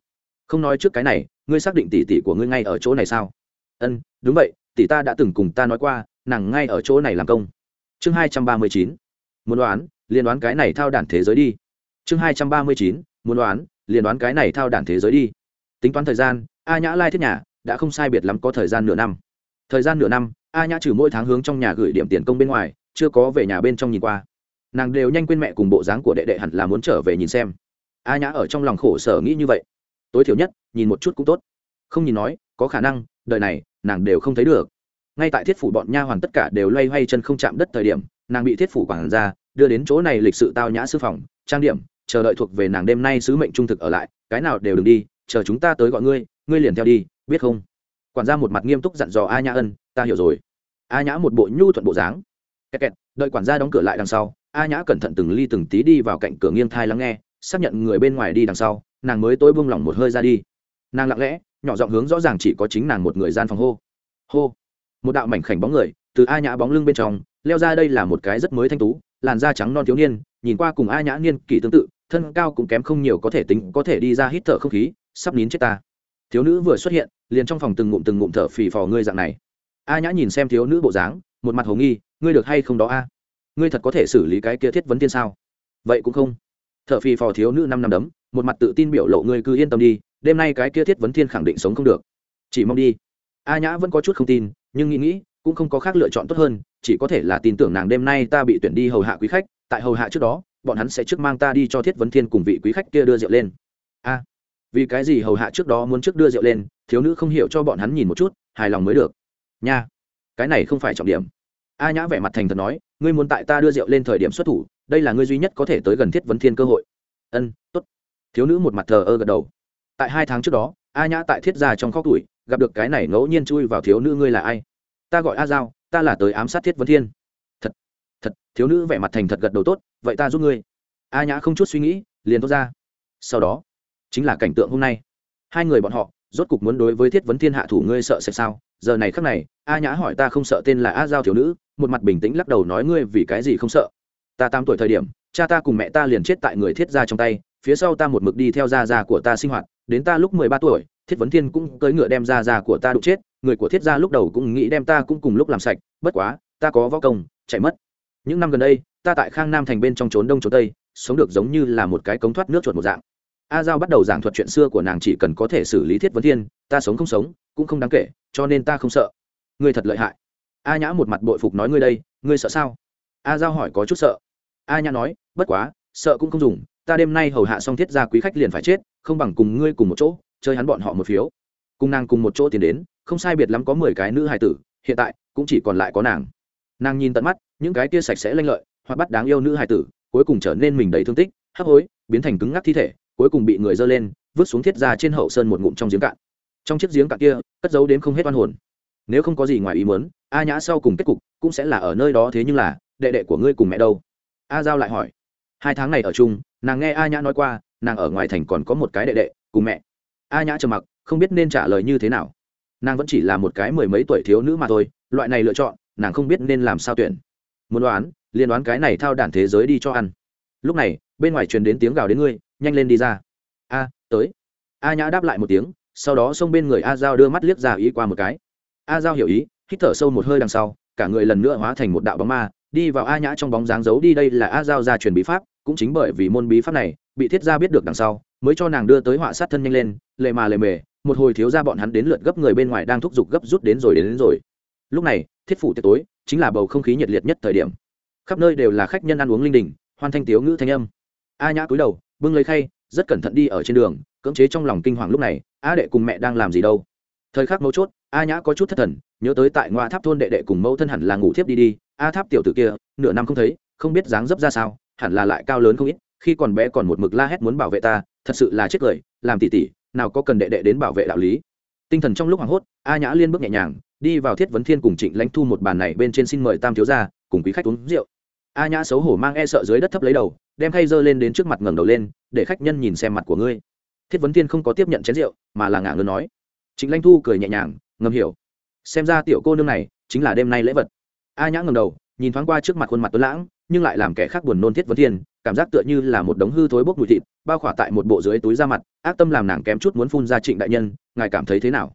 Không nói trước cái này, ngươi xác định tỷ tỷ của ngươi ngay ở chỗ này sao? Ân, đúng vậy, tỷ ta đã từng cùng ta nói qua, nàng ngay ở chỗ này làm công. Chương hai trăm ba mươi chín, muốn đoán liên đoán cái này thao đản thế giới đi. Chương hai trăm ba mươi chín, muốn đoán liên đoán cái này thao đản thế giới đi tính toán thời gian, a nhã lai thiết nhà đã không sai biệt lắm có thời gian nửa năm. Thời gian nửa năm, a nhã trừ mỗi tháng hướng trong nhà gửi điểm tiền công bên ngoài, chưa có về nhà bên trong nhìn qua. Nàng đều nhanh quên mẹ cùng bộ dáng của đệ đệ hẳn là muốn trở về nhìn xem. A nhã ở trong lòng khổ sở nghĩ như vậy. Tối thiểu nhất, nhìn một chút cũng tốt. Không nhìn nói, có khả năng, đời này, nàng đều không thấy được. Ngay tại thiết phủ bọn nha hoàn tất cả đều loay hoay chân không chạm đất thời điểm, nàng bị thiết phủ quản ra đưa đến chỗ này lịch sự tao nhã sư phòng, trang điểm, chờ đợi thuộc về nàng đêm nay sứ mệnh trung thực ở lại, cái nào đều đừng đi chờ chúng ta tới gọi ngươi ngươi liền theo đi, biết không? Quản gia một mặt nghiêm túc dặn dò a nhã ân, ta hiểu rồi. A nhã một bộ nhu thuận bộ dáng. Kẹt kẹt, đợi quản gia đóng cửa lại đằng sau, a nhã cẩn thận từng ly từng tí đi vào cạnh cửa nghiêng thai lắng nghe, xác nhận người bên ngoài đi đằng sau, nàng mới tối buông lỏng một hơi ra đi. Nàng lặng lẽ, nhỏ giọng hướng rõ ràng chỉ có chính nàng một người gian phòng hô. Hô. Một đạo mảnh khảnh bóng người, từ a nhã bóng lưng bên trong, leo ra đây là một cái rất mới thanh tú, làn da trắng non thiếu niên, nhìn qua cùng a nhã niên kỷ tương tự, thân cao cũng kém không nhiều có thể tính có thể đi ra hít thở không khí sắp nín chết ta. Thiếu nữ vừa xuất hiện, liền trong phòng từng ngụm từng ngụm thở phì phò ngươi dạng này. A nhã nhìn xem thiếu nữ bộ dáng, một mặt hồ nghi, ngươi được hay không đó a? Ngươi thật có thể xử lý cái kia thiết vấn tiên sao? Vậy cũng không. Thợ phì phò thiếu nữ năm năm đấm, một mặt tự tin biểu lộ ngươi cứ yên tâm đi, đêm nay cái kia thiết vấn thiên khẳng định sống không được. Chỉ mong đi. A nhã vẫn có chút không tin, nhưng nghĩ nghĩ, cũng không có khác lựa chọn tốt hơn, chỉ có thể là tin tưởng nàng đêm nay ta bị tuyển đi hầu hạ quý khách, tại hầu hạ trước đó, bọn hắn sẽ trước mang ta đi cho thiết vấn thiên cùng vị quý khách kia đưa rượu lên. A vì cái gì hầu hạ trước đó muốn trước đưa rượu lên, thiếu nữ không hiểu cho bọn hắn nhìn một chút, hài lòng mới được. Nha, cái này không phải trọng điểm. A nhã vẻ mặt thành thật nói, ngươi muốn tại ta đưa rượu lên thời điểm xuất thủ, đây là ngươi duy nhất có thể tới gần thiết vấn thiên cơ hội. Ân t ố t thiếu nữ một mặt thờ ơ gật đầu. Tại hai tháng trước đó, a nhã tại thiết gia trong khóc tuổi gặp được cái này ngẫu nhiên chui vào thiếu nữ ngươi là ai? Ta gọi a giao, ta là tới ám sát thiết vấn thiên. Thật thật, thiếu nữ vẻ mặt thành thật gật đầu tốt, vậy ta giúp ngươi. A nhã không chút suy nghĩ, liền tốt ra. Sau đó chính là cảnh tượng hôm nay. Hai người bọn họ, rốt cục muốn đối với thiết vấn thiên hạ thủ ngươi sợ sẽ sao? Giờ này khắc này, a nhã hỏi ta không sợ tên là a giao thiếu nữ, một mặt bình tĩnh lắc đầu nói ngươi vì cái gì không sợ? Ta tám tuổi thời điểm, cha ta cùng mẹ ta liền chết tại người thiết gia trong tay, phía sau ta một mực đi theo gia gia của ta sinh hoạt, đến ta lúc mười ba tuổi, thiết vấn thiên cũng cưỡi ngựa đem gia gia của ta đụng chết, người của thiết gia lúc đầu cũng nghĩ đem ta cũng cùng lúc làm sạch, bất quá, ta có võ công, chạy mất. Những năm gần đây, ta tại khang nam thành bên trong trốn đông trốn tây, sống được giống như là một cái cống thoát nước chuột một dạng a giao bắt đầu giảng thuật chuyện xưa của nàng chỉ cần có thể xử lý thiết vấn thiên, ta sống không sống, cũng không đáng kể, cho nên ta không sợ. Ngươi thật lợi hại. A nhã một mặt bội phục nói ngươi đây, ngươi sợ sao? A giao hỏi có chút sợ. A nhã nói, bất quá, sợ cũng không dùng, ta đêm nay hầu hạ xong thiết gia quý khách liền phải chết, không bằng cùng ngươi cùng một chỗ, chơi hắn bọn họ một phiếu. Cùng nàng cùng một chỗ tiến đến, không sai biệt lắm có mười cái nữ hài tử, hiện tại, cũng chỉ còn lại có nàng. Nàng nhìn tận mắt, những cái kia sạch sẽ lanh lợi hoặc bắt đáng yêu nữ hài tử, cuối cùng trở nên mình đầy thương tích, hấp hối, biến thành cứng ngắc thi thể cuối cùng bị người dơ lên, vứt xuống thiết ra trên hậu sơn một ngụm trong giếng cạn. Trong chiếc giếng cạn kia, cất dấu đến không hết oan hồn. Nếu không có gì ngoài ý muốn, a nhã sau cùng kết cục cũng sẽ là ở nơi đó thế nhưng là, đệ đệ của ngươi cùng mẹ đâu? A giao lại hỏi. Hai tháng này ở chung, nàng nghe a nhã nói qua, nàng ở ngoài thành còn có một cái đệ đệ, cùng mẹ. A nhã trầm mặc, không biết nên trả lời như thế nào. Nàng vẫn chỉ là một cái mười mấy tuổi thiếu nữ mà thôi, loại này lựa chọn, nàng không biết nên làm sao tuyển. Muốn đoán liên đoán cái này thao đản thế giới đi cho ăn. Lúc này, bên ngoài truyền đến tiếng gào đến ngươi nhanh lên đi ra. A tới. A nhã đáp lại một tiếng sau đó xông bên người a giao đưa mắt liếc ra ý qua một cái. A giao hiểu ý hít thở sâu một hơi đằng sau cả người lần nữa hóa thành một đạo bóng ma đi vào a nhã trong bóng dáng giấu đi đây là a giao ra truyền bí pháp cũng chính bởi vì môn bí pháp này bị thiết gia biết được đằng sau mới cho nàng đưa tới họa sát thân nhanh lên lệ mà lệ mề một hồi thiếu ra bọn hắn đến lượt gấp người bên ngoài đang thúc giục gấp rút đến rồi đến, đến rồi. Lúc này thiết phủ tiệc tối chính là bầu không khí nhiệt liệt nhất thời điểm. Khắp nơi đều là khách nhân ăn uống linh đình hoan thanh tiếu ngữ thanh âm. A nhã cúi đầu bưng lấy khay rất cẩn thận đi ở trên đường, cưỡng chế trong lòng kinh hoàng lúc này a đệ cùng mẹ đang làm gì đâu? Thời khắc mấu chốt, a nhã có chút thất thần, nhớ tới tại ngoa tháp thôn đệ đệ cùng mẫu thân hẳn là ngủ thiếp đi đi, a tháp tiểu tử kia, nửa năm không thấy, không biết dáng dấp ra sao, hẳn là lại cao lớn không ít, khi còn bé còn một mực la hét muốn bảo vệ ta, thật sự là chết cười, làm tỉ tỉ, nào có cần đệ đệ đến bảo vệ đạo lý. Tinh thần trong lúc hoảng hốt, a nhã liên bước nhẹ nhàng, đi vào thiết vấn thiên cùng trịnh lãnh thu một bàn này bên trên xin mời tam thiếu gia, cùng quý khách uống rượu. A nhã xấu hổ mang e sợ dưới đất thấp lấy đầu đem khay dơ lên đến trước mặt ngẩng đầu lên, để khách nhân nhìn xem mặt của ngươi. Thiết vấn thiên không có tiếp nhận chén rượu, mà là ngả ngơ nói. Trịnh Lanh thu cười nhẹ nhàng, ngầm hiểu. Xem ra tiểu cô nương này chính là đêm nay lễ vật. A nhã ngầm đầu, nhìn thoáng qua trước mặt khuôn mặt tuấn lãng, nhưng lại làm kẻ khác buồn nôn thiết vấn thiên, cảm giác tựa như là một đống hư thối bốc mùi thịt, bao khỏa tại một bộ dưới túi da mặt, ác tâm làm nàng kém chút muốn phun ra trịnh đại nhân, ngài cảm thấy thế nào?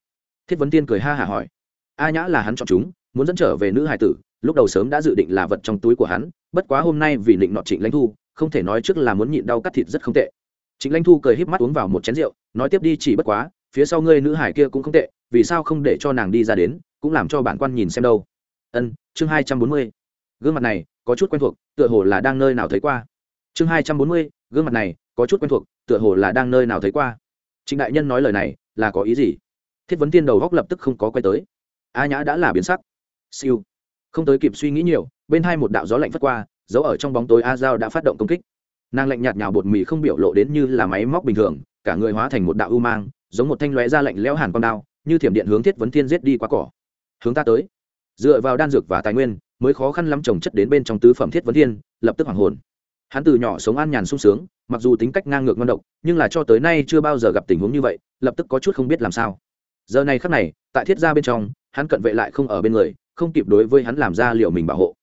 Thiết vấn tiên cười ha hả hỏi. A nhã là hắn chọn chúng, muốn dẫn trở về nữ hài tử, lúc đầu sớm đã dự định là vật trong túi của hắn, bất quá hôm nay vì định nọ trịnh lãnh thu không thể nói trước là muốn nhịn đau cắt thịt rất không tệ. Trịnh lãnh thu cười híp mắt uống vào một chén rượu, nói tiếp đi chỉ bất quá, phía sau ngươi nữ hải kia cũng không tệ, vì sao không để cho nàng đi ra đến, cũng làm cho bản quan nhìn xem đâu. Ân, chương hai trăm bốn mươi. Gương mặt này, có chút quen thuộc, tựa hồ là đang nơi nào thấy qua. Chương hai trăm bốn mươi, gương mặt này, có chút quen thuộc, tựa hồ là đang nơi nào thấy qua. Trịnh đại nhân nói lời này, là có ý gì? Thiết vấn tiên đầu góc lập tức không có quay tới. A nhã đã là biến sắc. Siêu. Không tới kịp suy nghĩ nhiều, bên hai một đạo gió lạnh phất qua dấu ở trong bóng tối a dao đã phát động công kích. Nàng lạnh nhạt nhào bột mì không biểu lộ đến như là máy móc bình thường, cả người hóa thành một đạo u mang, giống một thanh lóe ra lạnh lẽo hàn con đao, như thiểm điện hướng thiết vấn thiên giết đi qua cỏ. Hướng ta tới. Dựa vào đan dược và tài nguyên, mới khó khăn lắm trồng chất đến bên trong tứ phẩm thiết vấn thiên, lập tức hoàng hồn. Hắn từ nhỏ sống an nhàn sung sướng, mặc dù tính cách ngang ngược ngon độc, nhưng là cho tới nay chưa bao giờ gặp tình huống như vậy, lập tức có chút không biết làm sao. Giờ này khắc này, tại thiết gia bên trong, hắn cận vệ lại không ở bên người, không kịp đối với hắn làm ra liệu mình bảo hộ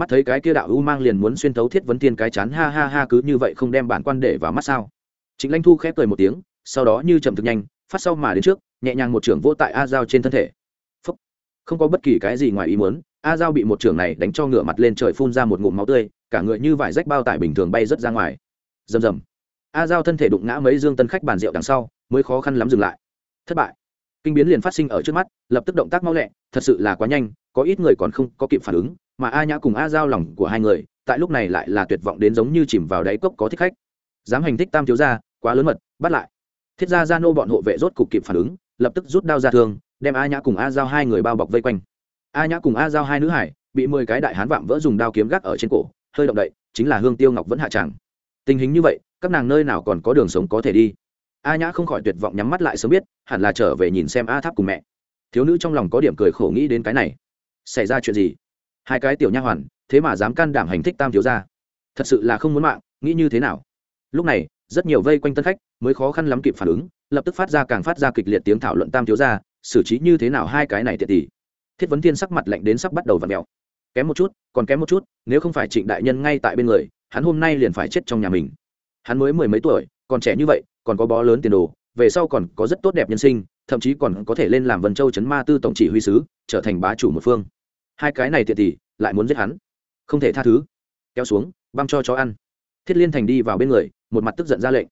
mắt thấy cái kia đạo u mang liền muốn xuyên thấu thiết vấn thiên cái chán, ha ha ha, cứ như vậy không đem bản quan để vào mắt sao? Chính lãnh thu khép cười một tiếng, sau đó như chậm thực nhanh, phát sau mà đến trước, nhẹ nhàng một trưởng vô tại a dao trên thân thể. Phúc. không có bất kỳ cái gì ngoài ý muốn, a dao bị một trưởng này đánh cho ngửa mặt lên trời phun ra một ngụm máu tươi, cả người như vải rách bao tải bình thường bay rớt ra ngoài. Rầm rầm. A dao thân thể đụng ngã mấy dương tân khách bàn rượu đằng sau, mới khó khăn lắm dừng lại. Thất bại. Kinh biến liền phát sinh ở trước mắt, lập tức động tác mau lẹ, thật sự là quá nhanh, có ít người còn không có kịp phản ứng mà a nhã cùng a giao lòng của hai người, tại lúc này lại là tuyệt vọng đến giống như chìm vào đáy cốc có thích khách. Dám hành thích tam thiếu gia, quá lớn mật, bắt lại. Thiết gia gia nô bọn hộ vệ rốt cục kịp phản ứng, lập tức rút đao ra thương, đem a nhã cùng a giao hai người bao bọc vây quanh. A nhã cùng a giao hai nữ hải, bị mười cái đại hán vạm vỡ dùng đao kiếm gác ở trên cổ, hơi động đậy, chính là hương tiêu ngọc vẫn hạ tràng. Tình hình như vậy, các nàng nơi nào còn có đường sống có thể đi? A nhã không khỏi tuyệt vọng nhắm mắt lại sớm biết, hẳn là trở về nhìn xem a tháp cùng mẹ. Thiếu nữ trong lòng có điểm cười khổ nghĩ đến cái này. Xảy ra chuyện gì? Hai cái tiểu nha hoàn, thế mà dám can đảm hành thích tam thiếu gia. Thật sự là không muốn mạng, nghĩ như thế nào? Lúc này, rất nhiều vây quanh tân khách mới khó khăn lắm kịp phản ứng, lập tức phát ra càng phát ra kịch liệt tiếng thảo luận tam thiếu gia, xử trí như thế nào hai cái này tiện tỷ thiết vấn thiên sắc mặt lạnh đến sắp bắt đầu v ặ mẹo kém một chút, còn kém một chút, nếu không phải trịnh đại nhân ngay tại bên người, hắn hôm nay liền phải chết trong nhà mình. Hắn mới mười mấy tuổi, còn trẻ như vậy, còn có bó lớn tiền đồ, về sau còn có rất tốt đẹp nhân sinh, thậm chí còn có thể lên làm vân châu chấn ma tư tổng chỉ huy sứ, trở thành bá chủ một phương hai cái này tiện tỷ lại muốn giết hắn. Không thể tha thứ. Kéo xuống, băm cho chó ăn. Thiết liên thành đi vào bên người, một mặt tức giận ra lệnh.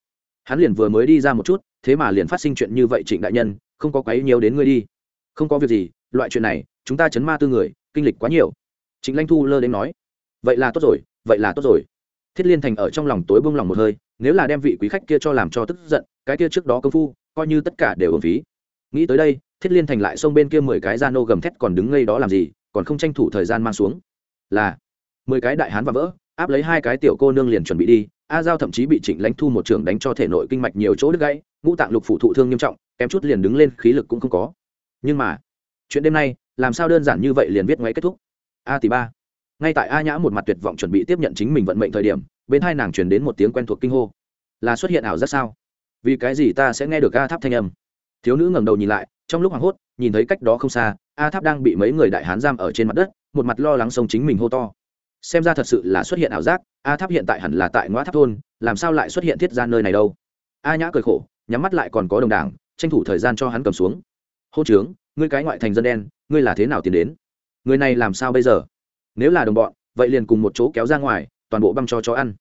Hắn liền vừa mới đi ra một chút, thế mà liền phát sinh chuyện như vậy trịnh đại nhân, không có quấy nhiều đến ngươi đi. Không có việc gì, loại chuyện này, chúng ta chấn ma tư người, kinh lịch quá nhiều. Trịnh lanh thu lơ đến nói. Vậy là tốt rồi, vậy là tốt rồi. Thiết liên thành ở trong lòng tối bông lòng một hơi, nếu là đem vị quý khách kia cho làm cho tức giận, cái kia trước đó công phu, coi như tất cả đều ổn phí. Nghĩ tới đây, thiết liên thành lại xông bên kia mười cái da nô gầm thét còn đứng ngây đó làm gì? Còn không tranh thủ thời gian mang xuống. Là, mười cái đại hán và vỡ, áp lấy hai cái tiểu cô nương liền chuẩn bị đi. A giao thậm chí bị trịnh lãnh thu một trường đánh cho thể nội kinh mạch nhiều chỗ đứt gãy, ngũ tạng lục phụ thụ thương nghiêm trọng, kém chút liền đứng lên, khí lực cũng không có. Nhưng mà, chuyện đêm nay, làm sao đơn giản như vậy liền viết ngay kết thúc? A tỷ ba, ngay tại a nhã một mặt tuyệt vọng chuẩn bị tiếp nhận chính mình vận mệnh thời điểm, bên hai nàng truyền đến một tiếng quen thuộc kinh hô. Là xuất hiện ảo giác sao? Vì cái gì ta sẽ nghe được a tháp thanh âm? Thiếu nữ ngẩng đầu nhìn lại, trong lúc hoảng hốt, nhìn thấy cách đó không xa a tháp đang bị mấy người đại hán giam ở trên mặt đất, một mặt lo lắng sông chính mình hô to. Xem ra thật sự là xuất hiện ảo giác, a tháp hiện tại hẳn là tại ngõ tháp thôn, làm sao lại xuất hiện thiết ra nơi này đâu? A nhã cười khổ, nhắm mắt lại còn có đồng đảng, tranh thủ thời gian cho hắn cầm xuống. Hô trướng, ngươi cái ngoại thành dân đen, ngươi là thế nào tiến đến? Người này làm sao bây giờ? Nếu là đồng bọn, vậy liền cùng một chỗ kéo ra ngoài, toàn bộ băm cho chó ăn.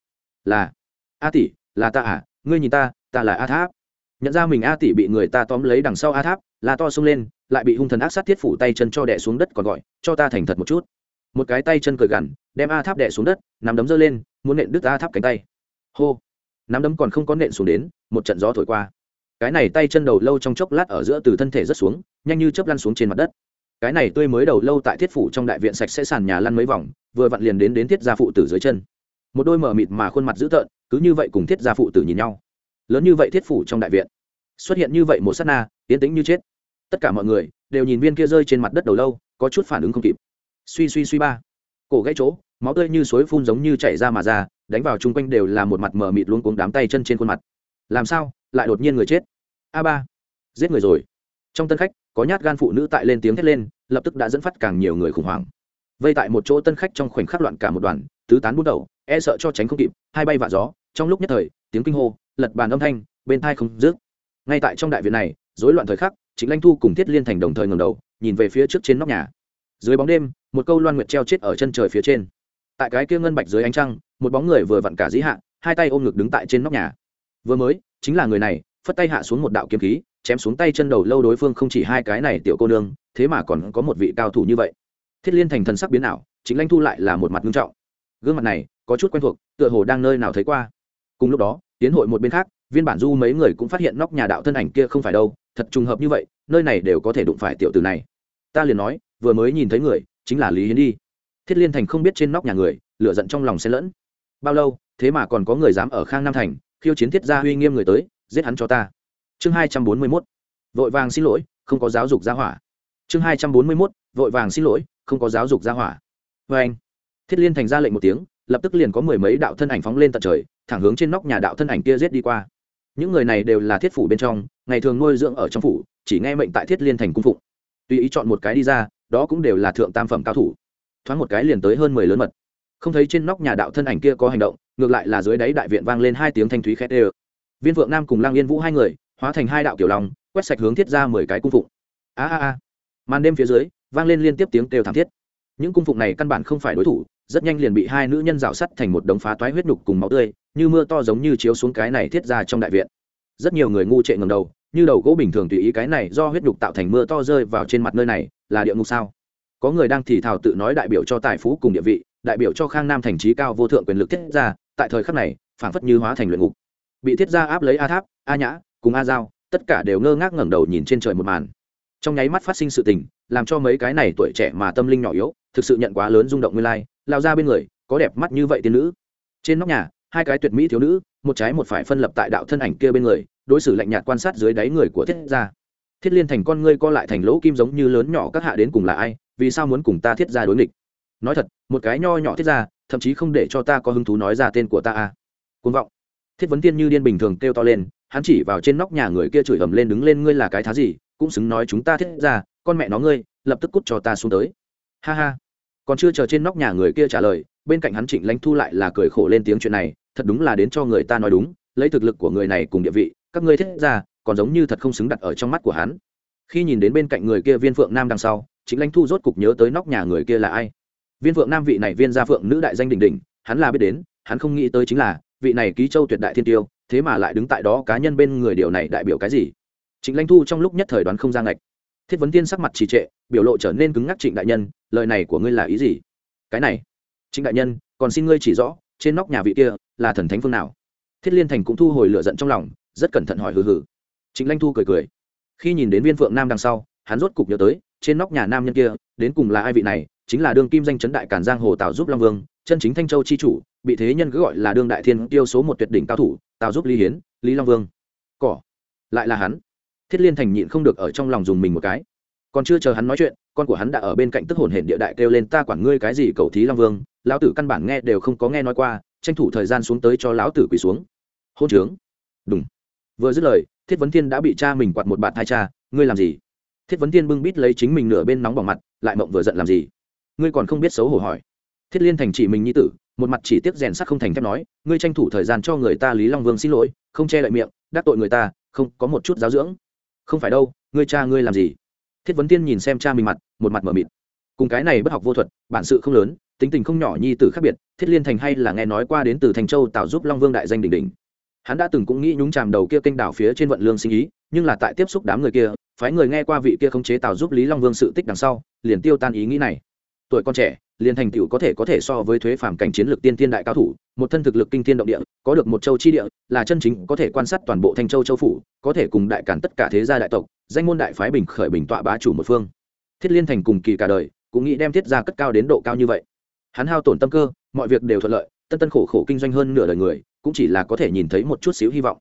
Là, a tỷ, là ta à? Ngươi nhìn ta ta là a tháp nhận ra mình a tỷ bị người ta tóm lấy đằng sau a tháp là to xông lên, lại bị hung thần ác sát thiết phủ tay chân cho đẻ xuống đất còn gọi, cho ta thành thật một chút. Một cái tay chân cười gằn, đem a tháp đẻ xuống đất, nắm đấm giơ lên, muốn nện đứt a tháp cánh tay. Hô! Nắm đấm còn không có nện xuống đến, một trận gió thổi qua. Cái này tay chân đầu lâu trong chốc lát ở giữa từ thân thể rất xuống, nhanh như chớp lăn xuống trên mặt đất. Cái này tươi mới đầu lâu tại thiết phủ trong đại viện sạch sẽ sàn nhà lăn mấy vòng, vừa vặn liền đến đến thiết gia phụ tử dưới chân. Một đôi mở mịt mà khuôn mặt dữ tợn, cứ như vậy cùng thiết gia phụ tử nhìn nhau lớn như vậy thiết phủ trong đại viện. Xuất hiện như vậy một s á t na, tiến tĩnh như chết. Tất cả mọi người đều nhìn viên kia rơi trên mặt đất đầu lâu, có chút phản ứng không kịp. Suy suy suy ba. Cổ gãy chỗ, máu tươi như suối phun giống như chảy ra mà ra, đánh vào chung quanh đều là một mặt mờ mịt luôn cuống đám tay chân trên khuôn mặt. Làm sao? Lại đột nhiên người chết. A ba. Giết người rồi. Trong tân khách, có nhát gan phụ nữ tại lên tiếng thét lên, lập tức đã dẫn phát càng nhiều người khủng hoảng. Vây tại một chỗ tân khách trong khoảnh khắc loạn cả một đoàn, tứ tán bút đầu e sợ cho tránh không kịp, hai bay vạ gió, trong lúc nhất thời, tiếng kinh hô lật bàn âm thanh, bên thai không dứt. ngay tại trong đại viện này, rối loạn thời khắc chính lanh thu cùng thiết liên thành đồng thời ngầm đầu, nhìn về phía trước trên nóc nhà. Dưới bóng đêm, một câu loan nguyệt treo chết ở chân trời phía trên. Tại cái kia ngân bạch dưới ánh trăng, một bóng người vừa vặn cả dĩ hạ, hai tay ôm ngực đứng tại trên nóc nhà. Vừa mới, chính là người này, phất tay hạ xuống một đạo kiếm khí, chém xuống tay chân đầu lâu đối phương không chỉ hai cái này tiểu cô nương, thế mà còn có một vị cao thủ như vậy. Thiết liên thành thần sắc biến ảo chính lanh thu lại là một mặt nghiêm trọng. Gương mặt này, có chút quen thuộc, tựa hồ đang nơi nào thấy qua. Cùng lúc đó tiến hội một bên khác, viên bản du mấy người cũng phát hiện nóc nhà đạo thân ảnh kia không phải đâu, thật trùng hợp như vậy, nơi này đều có thể đụng phải tiểu tử này. Ta liền nói, vừa mới nhìn thấy người, chính là lý hiến đi. Thiết liên thành không biết trên nóc nhà người lựa giận trong lòng xen lẫn. Bao lâu, thế mà còn có người dám ở khang nam thành, khiêu chiến thiết gia uy nghiêm người tới, giết hắn cho ta. Chương hai trăm bốn mươi mốt, vội vàng xin lỗi, không có giáo dục gia hỏa. Chương hai trăm bốn mươi mốt, vội vàng xin lỗi, không có giáo dục gia hỏa. Vê anh thiết liên thành ra lệnh một tiếng, lập tức liền có mười mấy đạo thân ảnh phóng lên tận trời thẳng hướng trên nóc nhà đạo thân ảnh kia giết đi qua. Những người này đều là thiết phủ bên trong, ngày thường nuôi dưỡng ở trong phủ, chỉ nghe mệnh tại thiết liên thành cung phụng. Tùy ý chọn một cái đi ra, đó cũng đều là thượng tam phẩm cao thủ. Thoáng một cái liền tới hơn mười lớn mật. Không thấy trên nóc nhà đạo thân ảnh kia có hành động, ngược lại là dưới đáy đại viện vang lên hai tiếng thanh thúy khét ê viên vượng nam cùng lang yên vũ hai người, hóa thành hai đạo kiểu lòng, quét sạch hướng thiết ra mười cái cung phụng. A a a. Màn đêm phía dưới, vang lên liên tiếp tiếng kêu thảm thiết những cung phụng này căn bản không phải đối thủ, rất nhanh liền bị hai nữ nhân rào sắt thành một đống phá toái huyết nhục cùng máu tươi, như mưa to giống như chiếu xuống cái này thiết ra trong đại viện. Rất nhiều người ngu trệ ngầm đầu, như đầu gỗ bình thường tùy ý cái này do huyết nhục tạo thành mưa to rơi vào trên mặt nơi này, là địa ngục sao? Có người đang thì thào tự nói đại biểu cho tài phú cùng địa vị, đại biểu cho khang nam thành trí cao vô thượng quyền lực thiết ra, tại thời khắc này, phảng phất như hóa thành luyện ngục. Bị thiết ra áp lấy a tháp, a nhã, cùng a giao, tất cả đều ngơ ngác ngẩng đầu nhìn trên trời một màn trong nháy mắt phát sinh sự tình, làm cho mấy cái này tuổi trẻ mà tâm linh nhỏ yếu, thực sự nhận quá lớn rung động nguyên lai, lao ra bên người, có đẹp mắt như vậy tiên nữ. Trên nóc nhà, hai cái tuyệt mỹ thiếu nữ, một trái một phải phân lập tại đạo thân ảnh kia bên người, đối xử lạnh nhạt quan sát dưới đáy người của thiết gia. Thiết liên thành con ngươi co lại thành lỗ kim giống như lớn nhỏ các hạ đến cùng là ai, vì sao muốn cùng ta thiết gia đối nghịch? Nói thật, một cái nho nhỏ thiết gia, thậm chí không để cho ta có hứng thú nói ra tên của ta à. Côn vọng. Thiết vấn tiên như điên bình thường kêu to lên, hắn chỉ vào trên nóc nhà người kia chửi ầm lên đứng lên, ngươi là cái thá gì? Cũng xứng nói chúng ta thiết ra, con mẹ nó ngươi, lập tức cút cho ta xuống tới. Ha ha. Còn chưa chờ trên nóc nhà người kia trả lời, bên cạnh hắn trịnh lãnh thu lại là cười khổ lên tiếng chuyện này, thật đúng là đến cho người ta nói đúng, lấy thực lực của người này cùng địa vị, các ngươi thiết ra, còn giống như thật không xứng đặt ở trong mắt của hắn. Khi nhìn đến bên cạnh người kia viên phượng nam đằng sau, trịnh lãnh thu rốt cục nhớ tới nóc nhà người kia là ai. Viên phượng nam vị này viên gia phượng nữ đại danh đỉnh đỉnh, hắn là biết đến, hắn không nghĩ tới chính là, vị này ký châu tuyệt đại thiên tiêu, thế mà lại đứng tại đó cá nhân bên người điều này đại biểu cái gì? Trịnh lãnh thu trong lúc nhất thời đoán không ra ngạch. Thiết vấn tiên sắc mặt trì trệ, biểu lộ trở nên cứng ngắc trịnh đại nhân, lời này của ngươi là ý gì? Cái này. Trịnh đại nhân, còn xin ngươi chỉ rõ, trên nóc nhà vị kia là thần thánh phương nào? Thiết liên thành cũng thu hồi lửa giận trong lòng, rất cẩn thận hỏi hừ hừ. Trịnh lãnh thu cười cười. Khi nhìn đến viên phượng nam đằng sau, hắn rốt cục nhớ tới, trên nóc nhà nam nhân kia, đến cùng là ai vị này? Chính là đương kim danh chấn đại cản giang hồ tào giúp long vương, chân chính thanh châu chi chủ, bị thế nhân cứ gọi là đương đại thiên tiêu số một tuyệt đỉnh cao thủ, tào giúp lý hiến, lý long vương. Cỏ. Lại là hắn thiết liên thành nhịn không được ở trong lòng dùng mình một cái. Còn chưa chờ hắn nói chuyện, con của hắn đã ở bên cạnh tức hồn hển địa đại kêu lên, ta quản ngươi cái gì, cầu thí long vương. Lão tử căn bản nghe đều không có nghe nói qua, tranh thủ thời gian xuống tới cho lão tử quỳ xuống. Hôn trướng. Đúng vừa dứt lời, thiết vấn thiên đã bị cha mình quạt một bạt hai cha. Ngươi làm gì? Thiết vấn thiên bưng bít lấy chính mình nửa bên nóng bỏng mặt, lại mộng vừa giận, làm gì? Ngươi còn không biết xấu hổ hỏi. Thiết liên thành chỉ mình nhi tử, một mặt chỉ tiếc rèn sắt không thành thép nói, ngươi tranh thủ thời gian cho người ta lý long vương xin lỗi, không che lại miệng, đắc tội người ta, không, có một chút giáo dưỡng không phải đâu, ngươi cha ngươi làm gì? Thiết vấn tiên nhìn xem cha mình mặt, một mặt m ở mịt. Cùng cái này bất học vô thuật, bản sự không lớn, tính tình không nhỏ nhi tử khác biệt, thiết liên thành hay là nghe nói qua đến từ thành châu tạo giúp long vương đại danh đỉnh đỉnh. Hắn đã từng cũng nghĩ nhúng chàm đầu kia kênh đảo phía trên vận lương sinh ý, nhưng là tại tiếp xúc đám người kia, phái người nghe qua vị kia không chế tạo giúp lý long vương sự tích đằng sau, liền tiêu tan ý nghĩ này. Tuổi con trẻ liền thành tựu có thể có thể so với thuế phàm cảnh chiến lược tiên thiên đại cao thủ một thân thực lực kinh thiên động địa, có được một châu chi địa, là chân chính có thể quan sát toàn bộ thanh châu châu phủ, có thể cùng đại cản tất cả thế gia đại tộc, danh môn đại phái bình khởi bình tọa bá chủ một phương. Thiết liên thành cùng kỳ cả đời, cũng nghĩ đem thiết gia cất cao đến độ cao như vậy. Hắn hao tổn tâm cơ, mọi việc đều thuận lợi, tân tân khổ khổ kinh doanh hơn nửa đời người, cũng chỉ là có thể nhìn thấy một chút xíu hy vọng.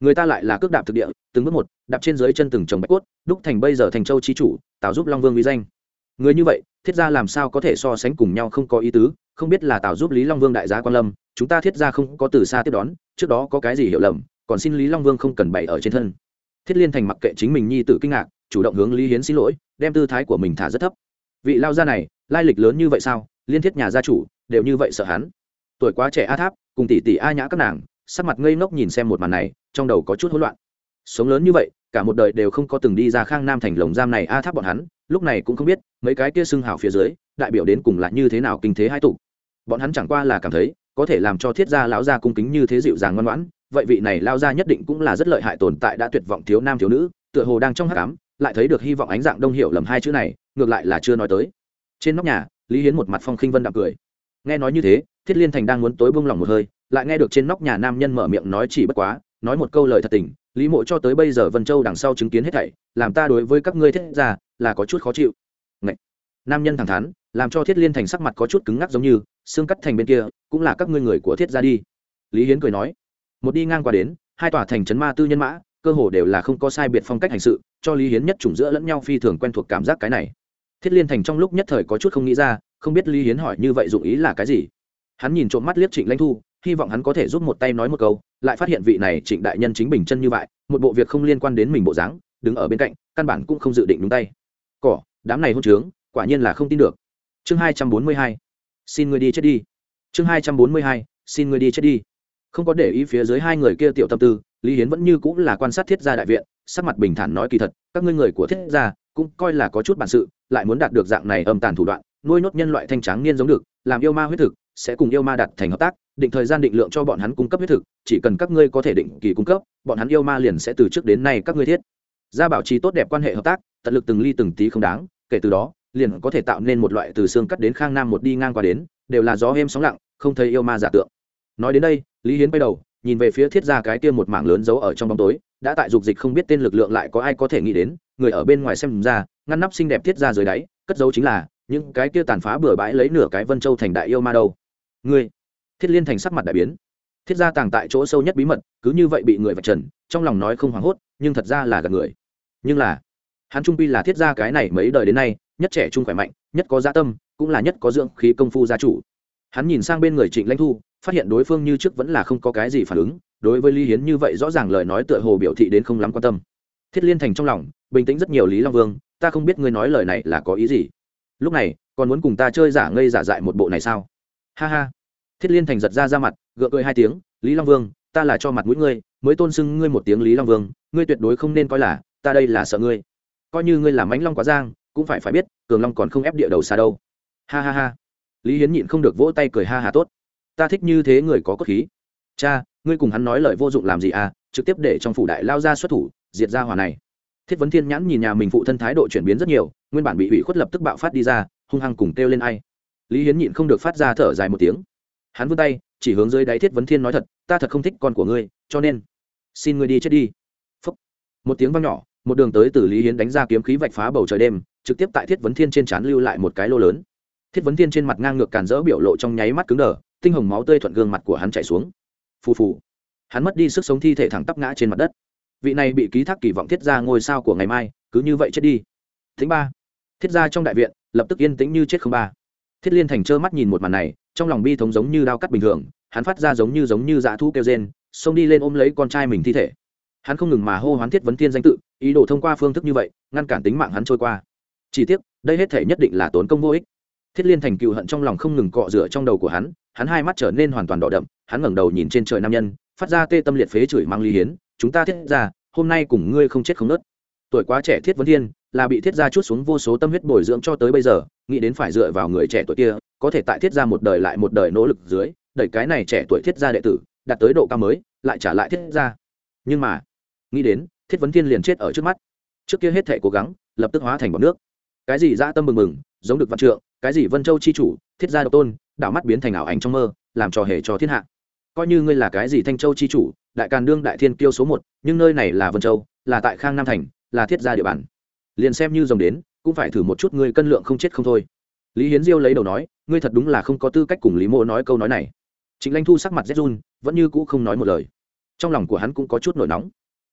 Người ta lại là cước đạp thực địa, từng bước một, đạp trên dưới chân từng trồng bạch cốt, đúc thành bây giờ thành châu chi chủ, tạo giúp long vương uy danh. Người như vậy, thiết gia làm sao có thể so sánh cùng nhau không có ý tứ không biết là tào giúp lý long vương đại gia quan lâm, chúng ta thiết gia không có từ xa tiếp đón, trước đó có cái gì hiểu lầm, còn xin lý long vương không cần bày ở trên thân. Thiết liên thành mặc kệ chính mình nhi tử kinh ngạc, chủ động hướng lý hiến xin lỗi, đem tư thái của mình thả rất thấp. Vị lao gia này, lai lịch lớn như vậy sao? Liên thiết nhà gia chủ, đều như vậy sợ hắn. Tuổi quá trẻ a tháp, cùng tỷ tỷ a nhã các nàng, sắc mặt ngây ngốc nhìn xem một màn này, trong đầu có chút hỗn loạn. Sống lớn như vậy, cả một đời đều không có từng đi ra khang nam thành lồng giam này a tháp bọn hắn, lúc này cũng không biết, mấy cái kia xưng hào phía dưới, đại biểu đến cùng là như thế nào kinh thế hai tục bọn hắn chẳng qua là cảm thấy, có thể làm cho thiết gia lão gia cung kính như thế dịu dàng ngoan ngoãn, vậy vị này lao gia nhất định cũng là rất lợi hại tồn tại đã tuyệt vọng thiếu nam thiếu nữ, tựa hồ đang trong hát cám lại thấy được hy vọng ánh dạng đông hiểu lầm hai chữ này, ngược lại là chưa nói tới. Trên nóc nhà, lý hiến một mặt phong khinh vân đạm cười. Nghe nói như thế, thiết liên thành đang muốn tối bông lòng một hơi, lại nghe được trên nóc nhà nam nhân mở miệng nói chỉ bất quá, nói một câu lời thật tình, lý mộ cho tới bây giờ vân châu đằng sau chứng kiến hết thảy, làm ta đối với các ngươi thiết ra là có chút khó chịu. Ngậy! nam nhân thẳng thắn làm cho thiết liên thành sắc mặt có chút cứng ngắc giống như, xương cắt thành bên kia, cũng là các ngươi người của thiết ra đi. Lý hiến cười nói, một đi ngang qua đến, hai tòa thành trấn ma tư nhân mã, cơ hồ đều là không có sai biệt phong cách hành sự, cho lý hiến nhất chủng giữa lẫn nhau phi thường quen thuộc cảm giác cái này. Thiết liên thành trong lúc nhất thời có chút không nghĩ ra, không biết lý hiến hỏi như vậy dụng ý là cái gì. Hắn nhìn trộm mắt liếc trịnh lãnh thu, hy vọng hắn có thể giúp một tay nói một câu, lại phát hiện vị này trịnh đại nhân chính bình chân như vậy, một bộ việc không liên quan đến mình bộ dáng, đứng ở bên cạnh, căn bản cũng không dự định đúng tay. Cỏ, đám này hôn trướng, quả nhiên là không tin được chương hai trăm bốn mươi hai. Xin người đi chết đi. Chương hai trăm bốn mươi hai, xin người đi chết đi. Không có để ý phía dưới hai người kia tiểu tâm tư, lý hiến vẫn như cũng là quan sát thiết gia đại viện, sắc mặt bình thản nói kỳ thật, các ngươi người của thiết gia cũng coi là có chút bản sự, lại muốn đạt được dạng này âm tàn thủ đoạn, nuôi nốt nhân loại thanh tráng niên giống được, làm yêu ma huyết thực, sẽ cùng yêu ma đặt thành hợp tác, định thời gian định lượng cho bọn hắn cung cấp huyết thực, chỉ cần các ngươi có thể định kỳ cung cấp, bọn hắn yêu ma liền sẽ từ trước đến nay các ngươi thiết. Gia bảo trì tốt đẹp quan hệ hợp tác, tận lực từng ly từng tí không đáng, kể từ đó liền có thể tạo nên một loại từ xương cắt đến khang nam một đi ngang qua đến, đều là gió êm sóng lặng, không thấy yêu ma giả tượng. Nói đến đây, lý hiến bay đầu, nhìn về phía thiết gia cái kia một mảng lớn giấu ở trong bóng tối, đã tại dục dịch không biết tên lực lượng lại có ai có thể nghĩ đến, người ở bên ngoài xem ra, ngăn nắp xinh đẹp thiết gia dưới đáy, cất dấu chính là, những cái kia tàn phá bừa bãi lấy nửa cái vân châu thành đại yêu ma đâu. Người thiết liên thành sắc mặt đại biến. Thiết gia tàng tại chỗ sâu nhất bí mật, cứ như vậy bị người vạch trần, trong lòng nói không hoảng hốt, nhưng thật ra là gạt người. Nhưng là, hắn trung pi là thiết gia cái này mấy đời đến nay nhất trẻ trung khỏe mạnh, nhất có gia tâm, cũng là nhất có dưỡng khí công phu gia chủ. Hắn nhìn sang bên người trịnh lãnh thu, phát hiện đối phương như trước vẫn là không có cái gì phản ứng, đối với lý hiến như vậy rõ ràng lời nói tựa hồ biểu thị đến không lắm quan tâm. Thiết liên thành trong lòng, bình tĩnh rất nhiều lý long vương, ta không biết ngươi nói lời này là có ý gì. Lúc này, còn muốn cùng ta chơi giả ngây giả dại một bộ này sao? Ha ha. Thiết liên thành giật ra ra mặt, gượng cười hai tiếng, lý long vương, ta là cho mặt mũi ngươi, mới tôn xưng ngươi một tiếng lý long vương, ngươi tuyệt đối không nên coi là, ta đây là sợ ngươi. Coi như ngươi là mãnh long quá giang cũng phải phải biết, cường long còn không ép địa đầu xa đâu. Ha ha ha. Lý hiến nhịn không được vỗ tay cười ha ha tốt. Ta thích như thế người có cốt khí. Cha, ngươi cùng hắn nói lời vô dụng làm gì à trực tiếp để trong phủ đại lao ra xuất thủ, diệt ra hòa này. Thiết vấn thiên nhãn nhìn nhà mình phụ thân thái độ chuyển biến rất nhiều, nguyên bản bị ủy khuất lập tức bạo phát đi ra, hung hăng cùng kêu lên ai. Lý hiến nhịn không được phát ra thở dài một tiếng. Hắn vươn tay, chỉ hướng dưới đáy thiết vấn thiên nói thật, ta thật không thích con của ngươi, cho nên xin ngươi đi chết đi. Phúc. một tiếng vang nhỏ, một đường tới từ lý hiến đánh ra kiếm khí vạch phá bầu trời đêm trực tiếp tại thiết vấn thiên trên trán lưu lại một cái lô lớn. Thiết vấn thiên trên mặt ngang ngược càn rỡ biểu lộ trong nháy mắt cứng đờ, tinh hồng máu tươi thuận gương mặt của hắn chạy xuống. Phù phù. Hắn mất đi sức sống thi thể thẳng tắp ngã trên mặt đất. Vị này bị ký thác kỳ vọng thiết ra ngôi sao của ngày mai, cứ như vậy chết đi. Thứ ba. Thiết ra trong đại viện, lập tức yên tĩnh như chết không ba. Thiết liên thành trơ mắt nhìn một màn này, trong lòng bi thống giống như đao cắt bình thường, hắn phát ra giống như giống như dạ thu kêu rên, xông đi lên ôm lấy con trai mình thi thể. Hắn không ngừng mà hô hoán thiết vấn thiên danh tự, ý đồ thông qua phương thức như vậy, ngăn cản tính mạng hắn trôi qua chỉ tiếc, đây hết thể nhất định là tốn công vô ích. Thiết liên thành cựu hận trong lòng không ngừng cọ rửa trong đầu của hắn hắn hai mắt trở nên hoàn toàn đỏ đậm, hắn ngẩng đầu nhìn trên trời nam nhân, phát ra tê tâm liệt phế chửi mang ly hiến, chúng ta thiết ra, hôm nay cùng ngươi không chết không nớt. Tuổi quá trẻ thiết vấn thiên, là bị thiết gia chút xuống vô số tâm huyết bồi dưỡng cho tới bây giờ, nghĩ đến phải dựa vào người trẻ tuổi kia, có thể tại thiết gia một đời lại một đời nỗ lực dưới, đẩy cái này trẻ tuổi thiết gia đệ tử, đạt tới độ cao mới, lại trả lại thiết gia nhưng mà, nghĩ đến, thiết vấn thiên liền chết ở trước mắt. Trước kia hết thể cố gắng, lập tức hóa thành bọc nước cái gì dã tâm mừng mừng, giống được vạn trượng, cái gì vân châu chi chủ, thiết gia độc tôn, đảo mắt biến thành ảo ảnh trong mơ, làm trò hề cho thiên hạ. Coi như ngươi là cái gì thanh châu chi chủ, đại càn đương đại thiên kiêu số một, nhưng nơi này là vân châu, là tại khang nam thành, là thiết gia địa bàn. Liền xem như dòng đến, cũng phải thử một chút ngươi cân lượng không chết không thôi. Lý hiến diêu lấy đầu nói, ngươi thật đúng là không có tư cách cùng lý mô nói câu nói này. Chính lanh thu sắc mặt rét run, vẫn như cũ không nói một lời. Trong lòng của hắn cũng có chút nổi nóng.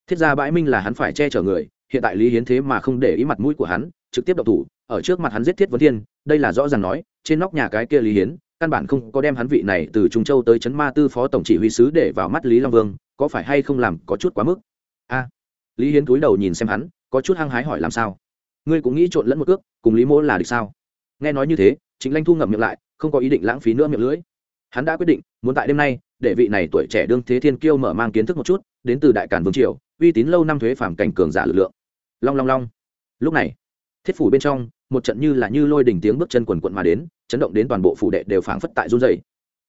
Thiết gia bãi minh là hắn phải che chở người, hiện tại lý hiến thế mà không để ý mặt mũi của hắn trực tiếp đậu thủ, ở trước mặt hắn giết thiết vấn thiên, đây là rõ ràng nói, trên nóc nhà cái kia lý hiến, căn bản không có đem hắn vị này từ trung châu tới trấn ma tư phó tổng chỉ huy sứ để vào mắt lý long vương, có phải hay không làm có chút quá mức? A, lý hiến cúi đầu nhìn xem hắn, có chút hăng hái hỏi làm sao? Ngươi cũng nghĩ trộn lẫn một cước, cùng lý mỗ là được sao? Nghe nói như thế chính lanh thu ngậm miệng lại, không có ý định lãng phí nữa miệng lưỡi. Hắn đã quyết định, muốn tại đêm nay, để vị này tuổi trẻ đương thế thiên kiêu mở mang kiến thức một chút, đến từ đại cản vương triều, uy tín lâu năm thuế phản cảnh cường giả lực lượng. Long long long. Lúc này thiết phủ bên trong, một trận như là như lôi đỉnh tiếng bước chân quần quận mà đến, chấn động đến toàn bộ phủ đệ đều phảng phất tại run dày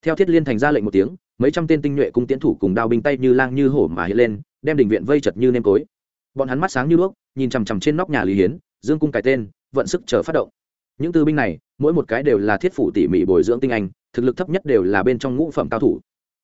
theo thiết liên thành ra lệnh một tiếng, mấy trăm tên tinh nhuệ cung tiến thủ cùng đao binh tay như lang như hổ mà hiện lên, đem đình viện vây chật như nêm cối bọn hắn mắt sáng như đuốc, nhìn chằm chằm trên nóc nhà lý hiến, dương cung cài tên, vận sức chờ phát động. Những tư binh này, mỗi một cái đều là thiết phủ tỉ mỉ bồi dưỡng tinh anh, thực lực thấp nhất đều là bên trong ngũ phẩm cao thủ.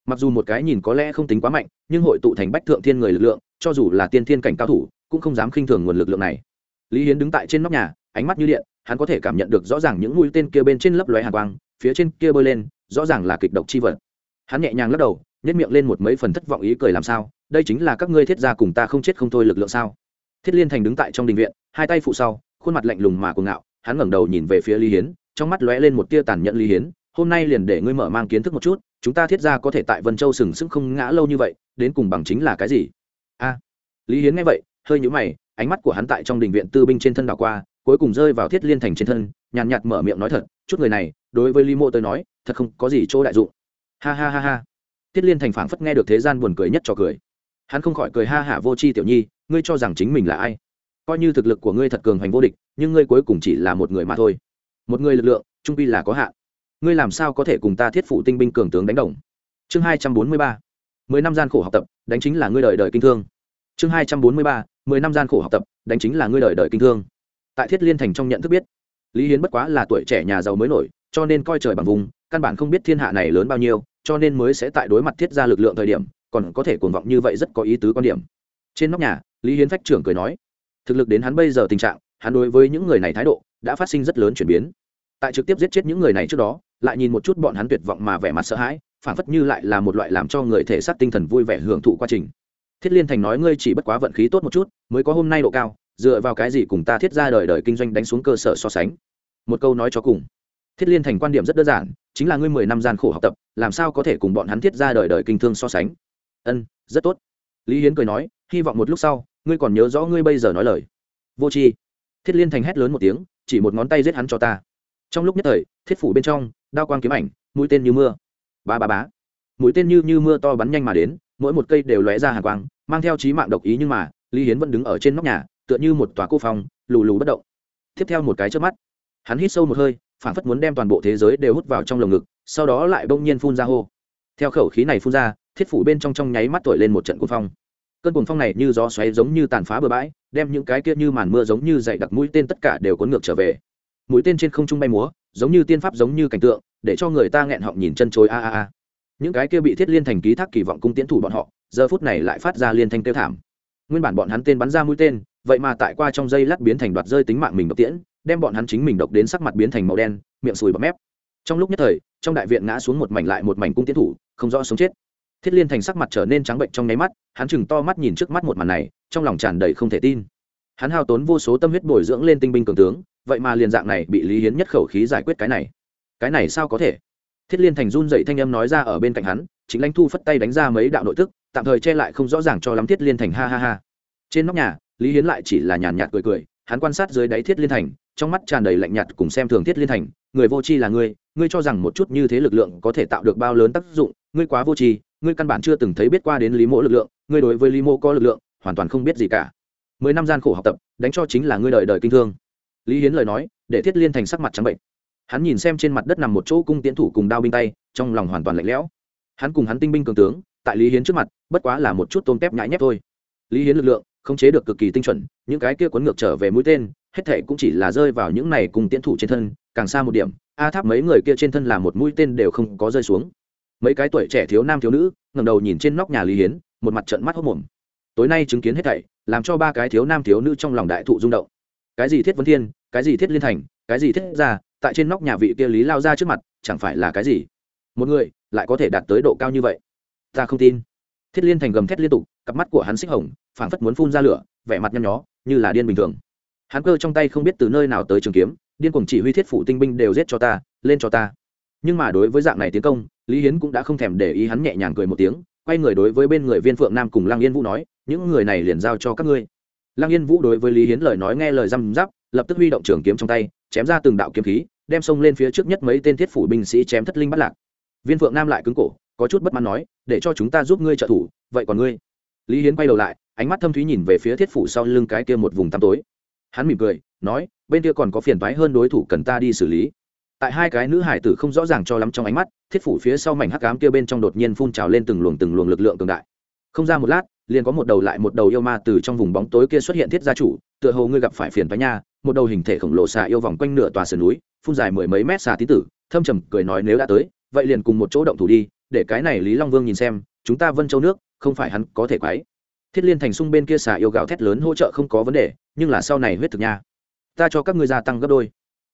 Mặc dù một cái nhìn có lẽ không tính quá mạnh, nhưng hội tụ thành bách thượng thiên người lực lượng, cho dù là tiên thiên cảnh cao thủ, cũng không dám khinh thường nguồn lực lượng này lý hiến đứng tại trên nóc nhà, ánh mắt như điện, hắn có thể cảm nhận được rõ ràng những mũi tên kia bên trên lấp lóe hàng quang, phía trên kia bơi lên, rõ ràng là kịch độc chi vật. Hắn nhẹ nhàng lắc đầu nhét miệng lên một mấy phần thất vọng ý cười làm sao, đây chính là các ngươi thiết gia cùng ta không chết không thôi lực lượng sao? Thiết liên thành đứng tại trong đình viện, hai tay phụ sau, khuôn mặt lạnh lùng mà cuồng ngạo, hắn ngẩng đầu nhìn về phía lý hiến, trong mắt lóe lên một tia tàn nhẫn lý hiến, hôm nay liền để ngươi mở mang kiến thức một chút, chúng ta thiết gia có thể tại vân châu sừng sững không ngã lâu như vậy, đến cùng bằng chính là cái gì? A. Lý hiến nghe vậy, hơi nhũ mày ánh mắt của hắn tại trong đình viện tư binh trên thân đảo qua, cuối cùng rơi vào thiết liên thành trên thân, nhàn nhạt mở miệng nói thật, chút người này, đối với lý Mộ tới nói, thật không có gì chỗ đại dụng. Ha ha ha ha. Thiết liên thành phảng phất nghe được thế gian buồn cười nhất cho cười. Hắn không khỏi cười ha hả vô c h i tiểu nhi, ngươi cho rằng chính mình là ai? Coi như thực lực của ngươi thật cường hành vô địch, nhưng ngươi cuối cùng chỉ là một người mà thôi. Một người lực lượng, trung pi là có hạn. Ngươi làm sao có thể cùng ta thiết phụ tinh binh cường tướng đánh đồng? Chương hai trăm bốn mươi ba. Mười năm gian khổ học tập, đánh chính là ngươi đời đời kinh thương. Chương hai trăm bốn mươi ba mười năm gian khổ học tập, đánh chính là ngươi đời đời kinh thương. Tại thiết liên thành trong nhận thức biết, lý hiến bất quá là tuổi trẻ nhà giàu mới nổi, cho nên coi trời bằng vùng, căn bản không biết thiên hạ này lớn bao nhiêu, cho nên mới sẽ tại đối mặt thiết ra lực lượng thời điểm, còn có thể cuồng vọng như vậy rất có ý tứ quan điểm. Trên nóc nhà, lý hiến phách trưởng cười nói, thực lực đến hắn bây giờ tình trạng, hắn đối với những người này thái độ đã phát sinh rất lớn chuyển biến. Tại trực tiếp giết chết những người này trước đó, lại nhìn một chút bọn hắn tuyệt vọng mà vẻ mặt sợ hãi, phản phất như lại là một loại làm cho người thể xác tinh thần vui vẻ hưởng thụ quá trình thiết liên thành nói ngươi chỉ bất quá vận khí tốt một chút, mới có hôm nay độ cao, dựa vào cái gì cùng ta thiết ra đời đời kinh doanh đánh xuống cơ sở so sánh. Một câu nói cho cùng. Thiết liên thành quan điểm rất đơn giản, chính là ngươi mười năm gian khổ học tập, làm sao có thể cùng bọn hắn thiết ra đời đời kinh thương so sánh? Ân, rất tốt. Lý hiến cười nói, hy vọng một lúc sau, ngươi còn nhớ rõ ngươi bây giờ nói lời. Vô c h i thiết liên thành hét lớn một tiếng, chỉ một ngón tay giết hắn cho ta. Trong lúc nhất thời, thiết phủ bên trong, đao quang kiếm ảnh, mũi tên như mưa. Ba ba bá. Mũi tên như như mưa to bắn nhanh mà đến, mỗi một cây đều lóe ra hàng quang mang theo trí mạng độc ý nhưng mà, lý hiến vẫn đứng ở trên nóc nhà, tựa như một tòa cô phong, lù lù bất động. Tiếp theo một cái trước mắt, hắn hít sâu một hơi phản phất muốn đem toàn bộ thế giới đều hút vào trong lồng ngực, sau đó lại bỗng nhiên phun ra hô. Theo khẩu khí này phun ra, thiết phủ bên trong trong nháy mắt thổi lên một trận cuồng phong. Cơn cuồng phong này như gió xoáy giống như tàn phá bờ bãi, đem những cái kia như màn mưa giống như dày đặc mũi tên tất cả đều cuốn ngược trở về. Mũi tên trên không trung bay múa, giống như tiên pháp giống như cảnh tượng, để cho người ta nghẹn họng nhìn chân chối, a a a. Những cái kia bị thiết liên thành ký thác kỳ vọng cung tiến thủ bọn họ giờ phút này lại phát ra liên thanh tiêu thảm. Nguyên bản bọn hắn tên bắn ra mũi tên, vậy mà tại qua trong dây lát biến thành đoạt rơi tính mạng mình độc tiễn, đem bọn hắn chính mình độc đến sắc mặt biến thành màu đen, miệng sùi bọt mép. Trong lúc nhất thời, trong đại viện ngã xuống một mảnh lại một mảnh cung tiến thủ, không rõ sống chết. Thiết liên thành sắc mặt trở nên trắng bệnh trong nháy mắt, hắn chừng to mắt nhìn trước mắt một màn này, trong lòng tràn đầy không thể tin. Hắn hao tốn vô số tâm huyết bồi dưỡng lên tinh binh cường tướng, vậy mà liền dạng này bị lý hiến nhất khẩu khí giải quyết cái này. Cái này sao có thể? Thiết liên thành run dậy thanh âm nói ra ở bên cạnh hắn, chính lãnh thu phất tay đánh ra mấy đạo nội tức tạm thời che lại không rõ ràng cho lắm thiết liên thành, ha ha ha. Trên nóc nhà, lý hiến lại chỉ là nhàn nhạt cười cười, hắn quan sát dưới đáy thiết liên thành, trong mắt tràn đầy lạnh nhạt cùng xem thường thiết liên thành, người vô tri là ngươi ngươi cho rằng một chút như thế lực lượng có thể tạo được bao lớn tác dụng, ngươi quá vô tri, ngươi căn bản chưa từng thấy biết qua đến lý mộ lực lượng, ngươi đối với lý mộ có lực lượng, hoàn toàn không biết gì cả. Mười năm gian khổ học tập, đánh cho chính là ngươi đời đời kinh thương. Lý hiến lời nói, để thiết liên thành sắc mặt trắng bệnh. Hắn nhìn xem trên mặt đất nằm một chỗ cung tiến thủ cùng đao binh tay, trong lòng hoàn toàn lạnh lẽo. Hắn cùng hắn tinh binh cường tướng tại lý hiến trước mặt, bất quá là một chút tôm tép nhãi nhép thôi. Lý hiến lực lượng không chế được cực kỳ tinh chuẩn, những cái kia cuốn ngược trở về mũi tên, hết thệ cũng chỉ là rơi vào những này cùng tiến thủ trên thân, càng xa một điểm, a tháp mấy người kia trên thân là một mũi tên đều không có rơi xuống. Mấy cái tuổi trẻ thiếu nam thiếu nữ, ngẩng đầu nhìn trên nóc nhà lý hiến, một mặt trận mắt hốc mồm. Tối nay chứng kiến hết thảy, làm cho ba cái thiếu nam thiếu nữ trong lòng đại thụ rung động. Cái gì thiết vấn thiên, cái gì thiết liên thành, cái gì thiết ra tại trên nóc nhà vị kia lý lao ra trước mặt, chẳng phải là cái gì? Một người, lại có thể đạt tới độ cao như vậy? Ta không tin. Thiết liên thành gầm thét liên tục, cặp mắt của hắn xích hồng, phảng phất muốn phun ra lửa, vẻ mặt nhăn nhó, như là điên bình thường. Hắn cơ trong tay không biết từ nơi nào tới trường kiếm, điên cuồng chỉ huy thiết phủ tinh binh đều giết cho ta, lên cho ta. Nhưng mà đối với dạng này tiến công, lý hiến cũng đã không thèm để ý hắn nhẹ nhàng cười một tiếng, quay người đối với bên người viên phượng nam cùng lăng yên vũ nói, những người này liền giao cho các ngươi. Lăng yên vũ đối với lý hiến lời nói nghe lời răm rắp, lập tức huy động trường kiếm trong tay, chém ra từng đạo kiếm khí, đem xông lên phía trước nhất mấy tên thiết phủ binh sĩ chém thất linh bắt lạc. Viên phượng nam lại cứng cổ có chút bất mãn nói, để cho chúng ta giúp ngươi trợ thủ, vậy còn ngươi? Lý hiến quay đầu lại, ánh mắt thâm thúy nhìn về phía thiết phủ sau lưng cái kia một vùng tăm tối. Hắn mỉm cười, nói, bên kia còn có phiền toái hơn đối thủ cần ta đi xử lý. Tại hai cái nữ hải tử không rõ ràng cho lắm trong ánh mắt, thiết phủ phía sau mảnh hắc cám kia bên trong đột nhiên phun trào lên từng luồng từng luồng lực lượng cường đại. Không ra một lát, liền có một đầu lại một đầu yêu ma từ trong vùng bóng tối kia xuất hiện thiết gia chủ, tựa hồ ngươi gặp phải phiền phái nha, một đầu hình thể khổng lồ xà yêu vòng quanh nửa tòa sườn núi, phun dài mười mấy mét xà tí tử, thâm trầm cười nói nếu đã tới, vậy liền cùng một chỗ động thủ đi để cái này lý long vương nhìn xem, chúng ta vân châu nước, không phải hắn có thể quái thiết liên thành sung bên kia xả yêu gạo thét lớn hỗ trợ không có vấn đề, nhưng là sau này huyết thực nha. Ta cho các ngươi gia tăng gấp đôi.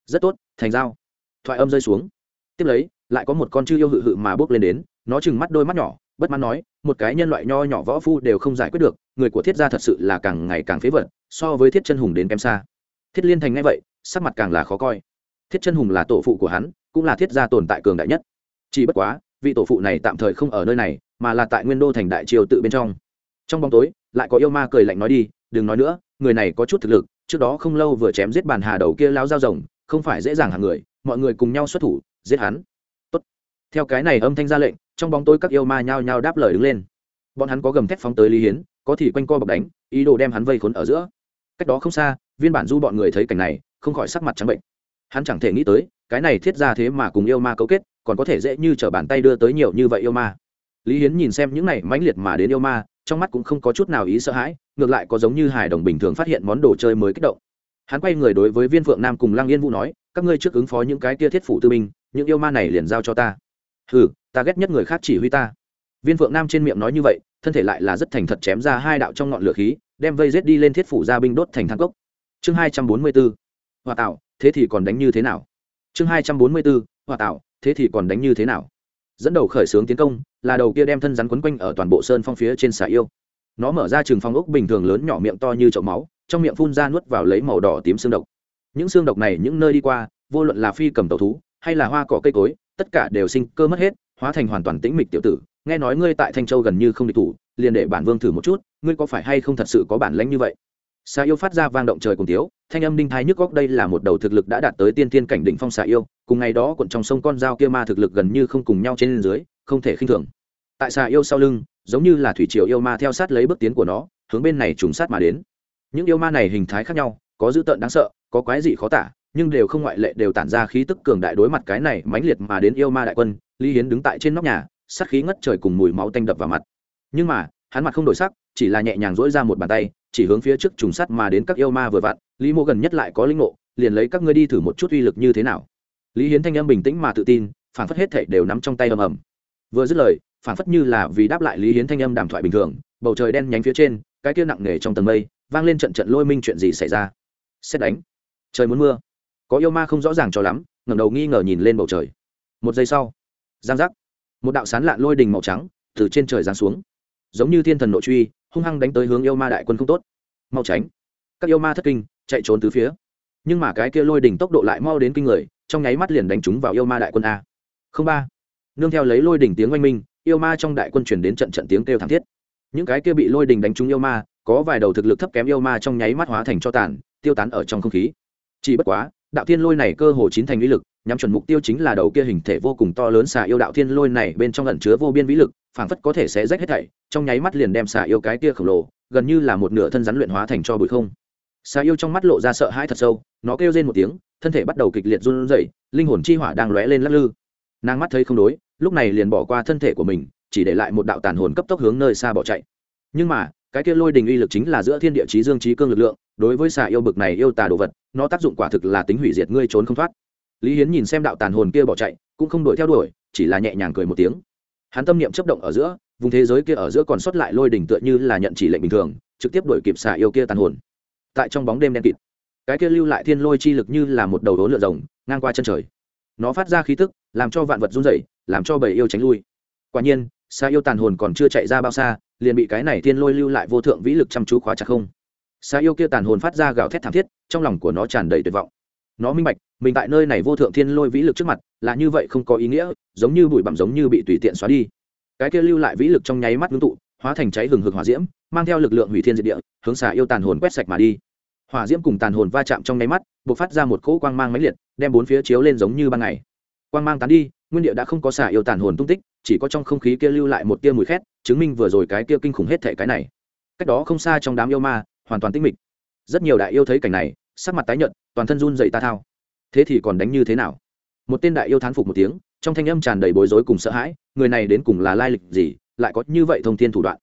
Rất tốt, thành giao. Thoại âm rơi xuống. Tiếp lấy, lại có một con chư yêu hự hự mà bước lên đến, nó chừng mắt đôi mắt nhỏ, bất mãn nói, một cái nhân loại nho nhỏ võ phu đều không giải quyết được, người của thiết gia thật sự là càng ngày càng phế vật, so với thiết chân hùng đến kém xa. Thiết liên thành ngay vậy, sắc mặt càng là khó coi. Thiết chân hùng là tổ phụ của hắn, cũng là thiết gia tồn tại cường đại nhất. Chỉ bất quá vị tổ phụ này tạm thời không ở nơi này, mà là tại nguyên đô thành đại triều tự bên trong. Trong bóng tối, lại có yêu ma cười lạnh nói đi, đừng nói nữa, người này có chút thực lực, trước đó không lâu vừa chém giết bàn hà đầu kia lao dao rồng, không phải dễ dàng hàng người, mọi người cùng nhau xuất thủ, giết hắn. Tốt. theo cái này âm thanh ra lệnh, trong bóng tối các yêu ma nhao nhao đáp lời đứng lên. Bọn hắn có gầm thép phóng tới lý hiến, có thì quanh co bọc đánh, ý đồ đem hắn vây khốn ở giữa. Cách đó không xa, viên bản du bọn người thấy cảnh này, không khỏi sắc mặt trắng bệnh. Hắn chẳng thể nghĩ tới, cái này thiết ra thế mà cùng yêu ma cấu kết còn có thể dễ như t r ở bàn tay đưa tới nhiều như vậy yêu ma. Lý hiến nhìn xem những này mãnh liệt mà đến yêu ma, trong mắt cũng không có chút nào ý sợ hãi, ngược lại có giống như hài đồng bình thường phát hiện món đồ chơi mới kích động. Hắn quay người đối với viên phượng nam cùng lăng yên vũ nói, các ngươi trước ứng phó những cái tia thiết phủ tư binh, những yêu ma này liền giao cho ta. Ừ ta ghét nhất người khác chỉ huy ta. Viên phượng nam trên miệng nói như vậy, thân thể lại là rất thành thật chém ra hai đạo trong ngọn lửa khí, đem vây rết đi lên thiết phủ gia binh đốt thành thang cốc. Chương hai trăm bốn mươi bốn hòa tạo, thế thì còn đánh như thế nào? Chương hai trăm bốn mươi bốn hòa tạo thế thì còn đánh như thế nào? Dẫn đầu khởi xướng tiến công, là đầu kia đem thân rắn quấn quanh ở toàn bộ sơn phong phía trên xà yêu. Nó mở ra trường phong ốc bình thường lớn nhỏ miệng to như chậu máu, trong miệng phun ra nuốt vào lấy màu đỏ tím xương độc. Những xương độc này những nơi đi qua, vô luận là phi cầm tàu thú, hay là hoa cỏ cây cối, tất cả đều sinh cơ mất hết, hóa thành hoàn toàn tĩnh mịch tiểu tử. Nghe nói ngươi tại thanh châu gần như không địch thủ, liền để bản vương thử một chút, ngươi có phải hay không thật sự có bản lãnh như vậy? Xà yêu phát ra vang động trời cùng tiếu thanh âm đinh thái nhức góc đây là một đầu thực lực đã đạt tới tiên tiên cảnh đỉnh phong xà yêu, cùng ngày đó cuộn trong sông con dao kia ma thực lực gần như không cùng nhau trên dưới, không thể khinh thường. Tại xà yêu sau lưng, giống như là thủy triều yêu ma theo sát lấy bước tiến của nó, hướng bên này trùng sát mà đến. Những yêu ma này hình thái khác nhau, có dữ tợn đáng sợ, có quái dị khó tả, nhưng đều không ngoại lệ đều tản ra khí tức cường đại đối mặt cái này mãnh liệt mà đến yêu ma đại quân, lý hiến đứng tại trên nóc nhà, sát khí ngất trời cùng mùi máu tanh đập vào mặt. Nhưng mà, hắn mặt không đổi sắc, chỉ là nhẹ nhàng dỗi ra một bàn tay, chỉ hướng phía trước trùng sắt mà đến các yêu ma vừa vặn lý mô gần nhất lại có linh ngộ, liền lấy các ngươi đi thử một chút uy lực như thế nào. Lý hiến thanh âm bình tĩnh mà tự tin phản phất hết thảy đều nắm trong tay ầm ầm. Vừa dứt lời phản phất như là vì đáp lại lý hiến thanh âm đàm thoại bình thường, bầu trời đen nhánh phía trên, cái kia nặng nề trong tầng mây, vang lên trận trận lôi minh chuyện gì xảy ra. Xét đánh. Trời muốn mưa. Có yêu ma không rõ ràng cho lắm, ngẩng đầu nghi ngờ nhìn lên bầu trời. Một giây sau, giang giác. Một đạo sán lạn lôi đình màu trắng từ trên trời giáng xuống. Giống như thiên thần nội truy, hung hăng đánh tới hướng yêu ma đại quân không tốt. Mau tránh. Các yêu ma thất kinh chạy trốn từ phía. Nhưng mà cái kia lôi đỉnh tốc độ lại mau đến kinh người, trong nháy mắt liền đánh trúng vào yêu ma đại quân a. Không ba. Nương theo lấy lôi đỉnh tiếng oanh minh, yêu ma trong đại quân chuyển đến trận trận tiếng kêu thảm thiết. Những cái kia bị lôi đỉnh đánh trúng yêu ma, có vài đầu thực lực thấp kém yêu ma trong nháy mắt hóa thành cho tàn, tiêu tán ở trong không khí. Chỉ bất quá, đạo thiên lôi này cơ hồ chín thành uy lực, nhắm chuẩn mục tiêu chính là đầu kia hình thể vô cùng to lớn xà yêu đạo thiên lôi này bên trong ẩn chứa vô biên vĩ lực, phảng phất có thể sẽ rách hết thảy, trong nháy mắt liền đem xà yêu cái kia khổng lồ, gần như là một nửa thân rắn luyện hóa thành cho bụi không xà yêu trong mắt lộ ra sợ hãi thật sâu, nó kêu rên một tiếng, thân thể bắt đầu kịch liệt run rẩy, linh hồn chi hỏa đang lóe lên lắc lư. Nàng mắt thấy không đối, lúc này liền bỏ qua thân thể của mình, chỉ để lại một đạo tàn hồn cấp tốc hướng nơi xa bỏ chạy. Nhưng mà, cái kia lôi đình uy lực chính là giữa thiên địa chí dương chí cương lực lượng, đối với xà yêu bực này yêu tà đồ vật, nó tác dụng quả thực là tính hủy diệt ngươi trốn không thoát. Lý hiến nhìn xem đạo tàn hồn kia bỏ chạy, cũng không đuổi theo đuổi, chỉ là nhẹ nhàng cười một tiếng. Hắn tâm niệm chấp động ở giữa, vùng thế giới kia ở giữa còn sót lại lôi đỉnh tựa như là nhận chỉ lệnh bình thường, trực tiếp đuổi kịp xà yêu kia tàn hồn tại trong bóng đêm đen kịt. Cái kia lưu lại thiên lôi chi lực như là một đầu đố lượn rồng, ngang qua chân trời. Nó phát ra khí tức, làm cho vạn vật run rẩy, làm cho bầy yêu tránh lui. Quả nhiên, xa yêu tàn hồn còn chưa chạy ra bao xa, liền bị cái này thiên lôi lưu lại vô thượng vĩ lực chăm chú khóa chặt không. Xa yêu kia tàn hồn phát ra gào thét thảm thiết, trong lòng của nó tràn đầy tuyệt vọng. Nó minh bạch, mình tại nơi này vô thượng thiên lôi vĩ lực trước mặt, là như vậy không có ý nghĩa, giống như bụi bặm giống như bị tùy tiện xóa đi. Cái kia lưu lại vĩ lực trong nháy mắt ngưng tụ hóa thành cháy hừng hực hỏa diễm, mang theo lực lượng hủy thiên diệt địa, hướng xà yêu tàn hồn quét sạch mà đi. Hỏa diễm cùng tàn hồn va chạm trong nháy mắt b ộ c phát ra một cỗ quang mang máy liệt, đem bốn phía chiếu lên giống như ban ngày. Quang mang tán đi, nguyên địa đã không có xà yêu tàn hồn tung tích, chỉ có trong không khí kia lưu lại một tia mùi khét, chứng minh vừa rồi cái kia kinh khủng hết thể cái này. Cách đó không xa trong đám yêu ma, hoàn toàn tinh mịch. Rất nhiều đại yêu thấy cảnh này, sắc mặt tái nhợt, toàn thân run dậy ta thao. Thế thì còn đánh như thế nào? Một tên đại yêu thán phục một tiếng, trong thanh âm tràn đầy bối rối cùng sợ hãi, người này đến cùng là lai lịch gì lại có như vậy thông thiên thủ đoạn.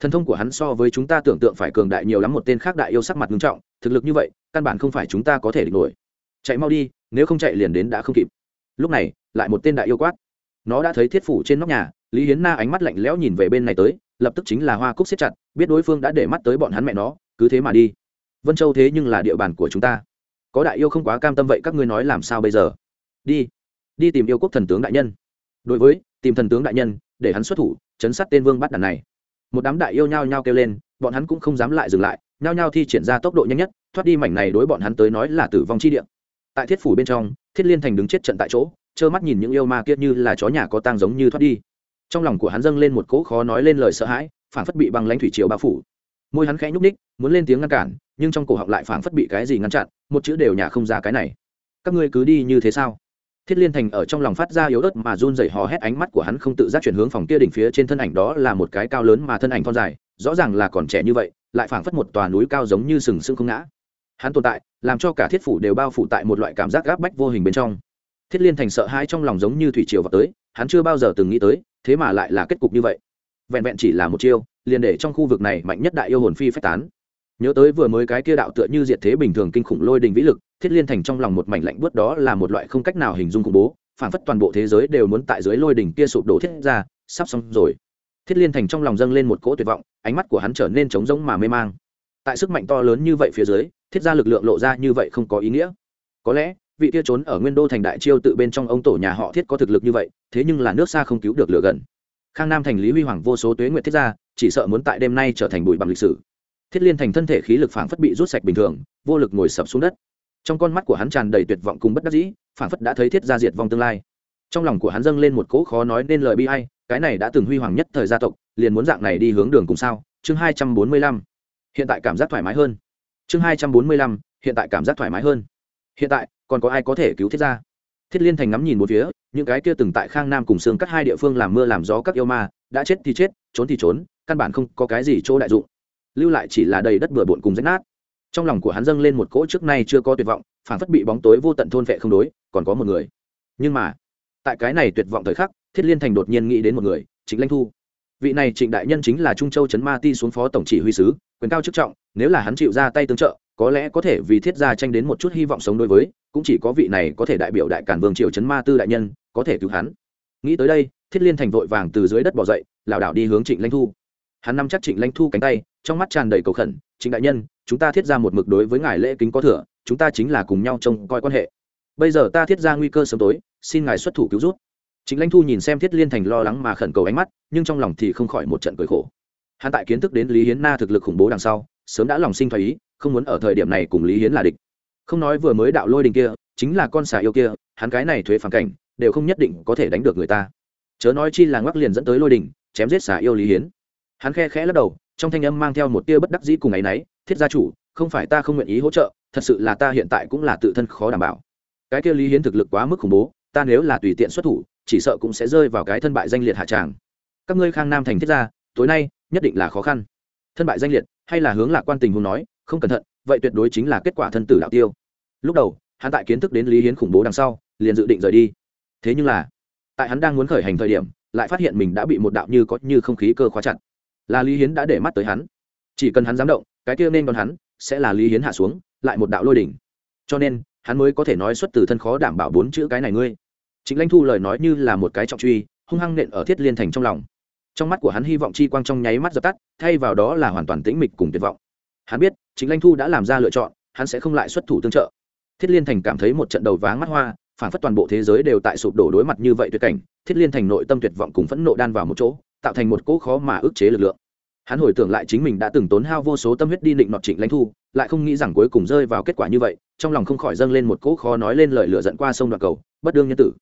Thần thông của hắn so với chúng ta tưởng tượng phải cường đại nhiều lắm, một tên khác đại yêu sắc mặt nghiêm trọng, thực lực như vậy, căn bản không phải chúng ta có thể địch nổi. Chạy mau đi, nếu không chạy liền đến đã không kịp. Lúc này, lại một tên đại yêu quát. Nó đã thấy thiết phủ trên nóc nhà, lý hiến na ánh mắt lạnh lẽo nhìn về bên này tới, lập tức chính là hoa cúc siết chặt, biết đối phương đã để mắt tới bọn hắn mẹ nó, cứ thế mà đi. Vân châu thế nhưng là địa bàn của chúng ta. Có đại yêu không quá cam tâm vậy các ngươi nói làm sao bây giờ? Đi đi tìm yêu quốc thần tướng đại nhân. Đối với, tìm thần tướng đại nhân, để hắn xuất thủ chấn sát tên vương bắt đàn này. Một đám đại yêu nhao nhao kêu lên, bọn hắn cũng không dám lại dừng lại, nhao nhao thi triển ra tốc độ nhanh nhất, thoát đi mảnh này đối bọn hắn tới nói là tử vong chi địa. Tại thiết phủ bên trong, thiết liên thành đứng chết trận tại chỗ, trơ mắt nhìn những yêu ma kiết như là chó nhà có tang giống như thoát đi. Trong lòng của hắn dâng lên một cỗ khó nói lên lời sợ hãi phản phất bị băng lãnh thủy triều bao phủ. Môi hắn khẽ nhúc ních muốn lên tiếng ngăn cản, nhưng trong cổ họng lại phản phất bị cái gì ngăn chặn, một chữ đều nhả không ra cái này. Các ngươi cứ đi như thế sao? Thiết liên thành ở trong lòng phát ra yếu ớt mà run rẩy hò hét ánh mắt của hắn không tự giác chuyển hướng phòng kia đỉnh phía trên thân ảnh, đó là một cái cao lớn mà thân ảnh thon dài, rõ ràng là còn trẻ như vậy, lại phảng phất một tòa núi cao giống như sừng sững không ngã. Hắn tồn tại, làm cho cả thiết phủ đều bao phủ tại một loại cảm giác gáp bách vô hình bên trong. Thiết liên thành sợ hãi trong lòng giống như thủy triều vào tới, hắn chưa bao giờ từng nghĩ tới, thế mà lại là kết cục như vậy. Vẹn vẹn chỉ là một chiêu, liền để trong khu vực này mạnh nhất đại yêu hồn phi phách tán nhớ tới vừa mới cái kia đạo tựa như diệt thế bình thường kinh khủng lôi đình vĩ lực, thiết liên thành trong lòng một mảnh lạnh buốt đó là một loại không cách nào hình dung khủng bố, phản phất toàn bộ thế giới đều muốn tại dưới lôi đình kia sụp đổ thiết ra, sắp xong rồi. Thiết liên thành trong lòng dâng lên một cỗ tuyệt vọng, ánh mắt của hắn trở nên trống rỗng mà mê mang. Tại sức mạnh to lớn như vậy phía dưới, thiết ra lực lượng lộ ra như vậy không có ý nghĩa. Có lẽ, vị kia trốn ở nguyên đô thành đại chiêu tự bên trong ông tổ nhà họ thiết có thực lực như vậy, thế nhưng là nước xa không cứu được lửa gần. Khang nam thành lý huy hoàng vô số tuế nguyện thiết ra, chỉ sợ muốn tại đêm nay trở thành bụi bằng lịch sử thiết liên thành thân thể khí lực phảng phất bị rút sạch bình thường, vô lực ngồi sập xuống đất. Trong con mắt của hắn tràn đầy tuyệt vọng cùng bất đắc dĩ, phảng phất đã thấy thiết gia diệt vong tương lai. Trong lòng của hắn dâng lên một cỗ khó nói nên lời bi hay cái này đã từng huy hoàng nhất thời gia tộc, liền muốn dạng này đi hướng đường cùng sao? Chương hai trăm bốn mươi lăm. Hiện tại cảm giác thoải mái hơn. Chương hai trăm bốn mươi lăm, hiện tại cảm giác thoải mái hơn. Hiện tại, còn có ai có thể cứu thiết gia thiết liên thành ngắm nhìn một phía, những cái kia từng tại khang nam cùng xương cắt hai địa phương làm mưa làm gió các yêu ma, đã chết thì chết, trốn thì trốn, căn bản không có cái gì chỗ đại dụng lưu lại chỉ là đầy đất bừa bộn cùng rách nát. Trong lòng của hắn dâng lên một cỗ trước nay chưa có tuyệt vọng phản phất bị bóng tối vô tận thôn vệ không đối, còn có một người. Nhưng mà, tại cái này tuyệt vọng thời khắc, thiết liên thành đột nhiên nghĩ đến một người, trịnh lanh thu. Vị này trịnh đại nhân chính là trung châu trấn ma ti xuống phó tổng chỉ huy sứ, quyền cao chức trọng, nếu là hắn chịu ra tay tương trợ, có lẽ có thể vì thiết gia tranh đến một chút hy vọng sống đối với, cũng chỉ có vị này có thể đại biểu đại cản vương triều trấn ma tư đại nhân, có thể cứu hắn. Nghĩ tới đây, thiết liên thành vội vàng từ dưới đất bỏ dậy, lảo đảo đi hướng trịnh lanh thu hắn nắm chắc trịnh lãnh thu cánh tay, trong mắt tràn đầy cầu khẩn, trịnh đại nhân, chúng ta thiết ra một mực đối với ngài lễ kính có thừa, chúng ta chính là cùng nhau trông coi quan hệ. Bây giờ ta thiết ra nguy cơ sớm tối, xin ngài xuất thủ cứu rút trịnh lãnh thu nhìn xem thiết liên thành lo lắng mà khẩn cầu ánh mắt, nhưng trong lòng thì không khỏi một trận cười khổ. Hắn tại kiến thức đến lý hiến na thực lực khủng bố đằng sau, sớm đã lòng sinh thoái ý, không muốn ở thời điểm này cùng lý hiến là địch. Không nói vừa mới đạo lôi đình kia, chính là con xà yêu kia, hắn cái này thuế phản cảnh, đều không nhất định có thể đánh được người ta. Chớ nói chi là ngoắc liền dẫn tới lôi đình, chém giết xà yêu lý hiến hắn khe khẽ lắc đầu, trong thanh âm mang theo một tia bất đắc dĩ cùng ấ y n ấ y thiết gia chủ, không phải ta không nguyện ý hỗ trợ, thật sự là ta hiện tại cũng là tự thân khó đảm bảo. Cái kia lý hiến thực lực quá mức khủng bố, ta nếu là tùy tiện xuất thủ, chỉ sợ cũng sẽ rơi vào cái thân bại danh liệt hạ tràng. Các ngươi khang nam thành thiết gia, tối nay nhất định là khó khăn. Thân bại danh liệt, hay là hướng lạc quan tình huống nói, không cẩn thận, vậy tuyệt đối chính là kết quả thân tử đạo tiêu. Lúc đầu, hắn tại kiến thức đến lý hiến khủng bố đằng sau, liền dự định rời đi. Thế nhưng là, tại hắn đang muốn khởi hành thời điểm, lại phát hiện mình đã bị một đạo như có như không khí cơ khóa chặt là lý hiến đã để mắt tới hắn. Chỉ cần hắn dám động, cái kia nên còn hắn, sẽ là lý hiến hạ xuống, lại một đạo lôi đỉnh. Cho nên, hắn mới có thể nói xuất từ thân khó đảm bảo bốn chữ cái này ngươi. Chính lãnh thu lời nói như là một cái trọng truy, hung hăng nện ở thiết liên thành trong lòng. Trong mắt của hắn hy vọng chi quang trong nháy mắt dập tắt, thay vào đó là hoàn toàn tĩnh mịch cùng tuyệt vọng. Hắn biết chính lãnh thu đã làm ra lựa chọn, hắn sẽ không lại xuất thủ tương trợ. Thiết liên thành cảm thấy một trận đầu váng mắt hoa phản phất toàn bộ thế giới đều tại sụp đổ đối mặt như vậy tuyệt cảnh. Thiết liên thành nội tâm tuyệt vọng cùng phẫn nộ đan vào một chỗ tạo thành một cỗ khó mà ức chế lực lượng. Hắn hồi tưởng lại chính mình đã từng tốn hao vô số tâm huyết đi định nọt trịnh lãnh thu, lại không nghĩ rằng cuối cùng rơi vào kết quả như vậy, trong lòng không khỏi dâng lên một cỗ khó nói lên lời lựa giận qua sông đoạn cầu, bất đương nhân tử.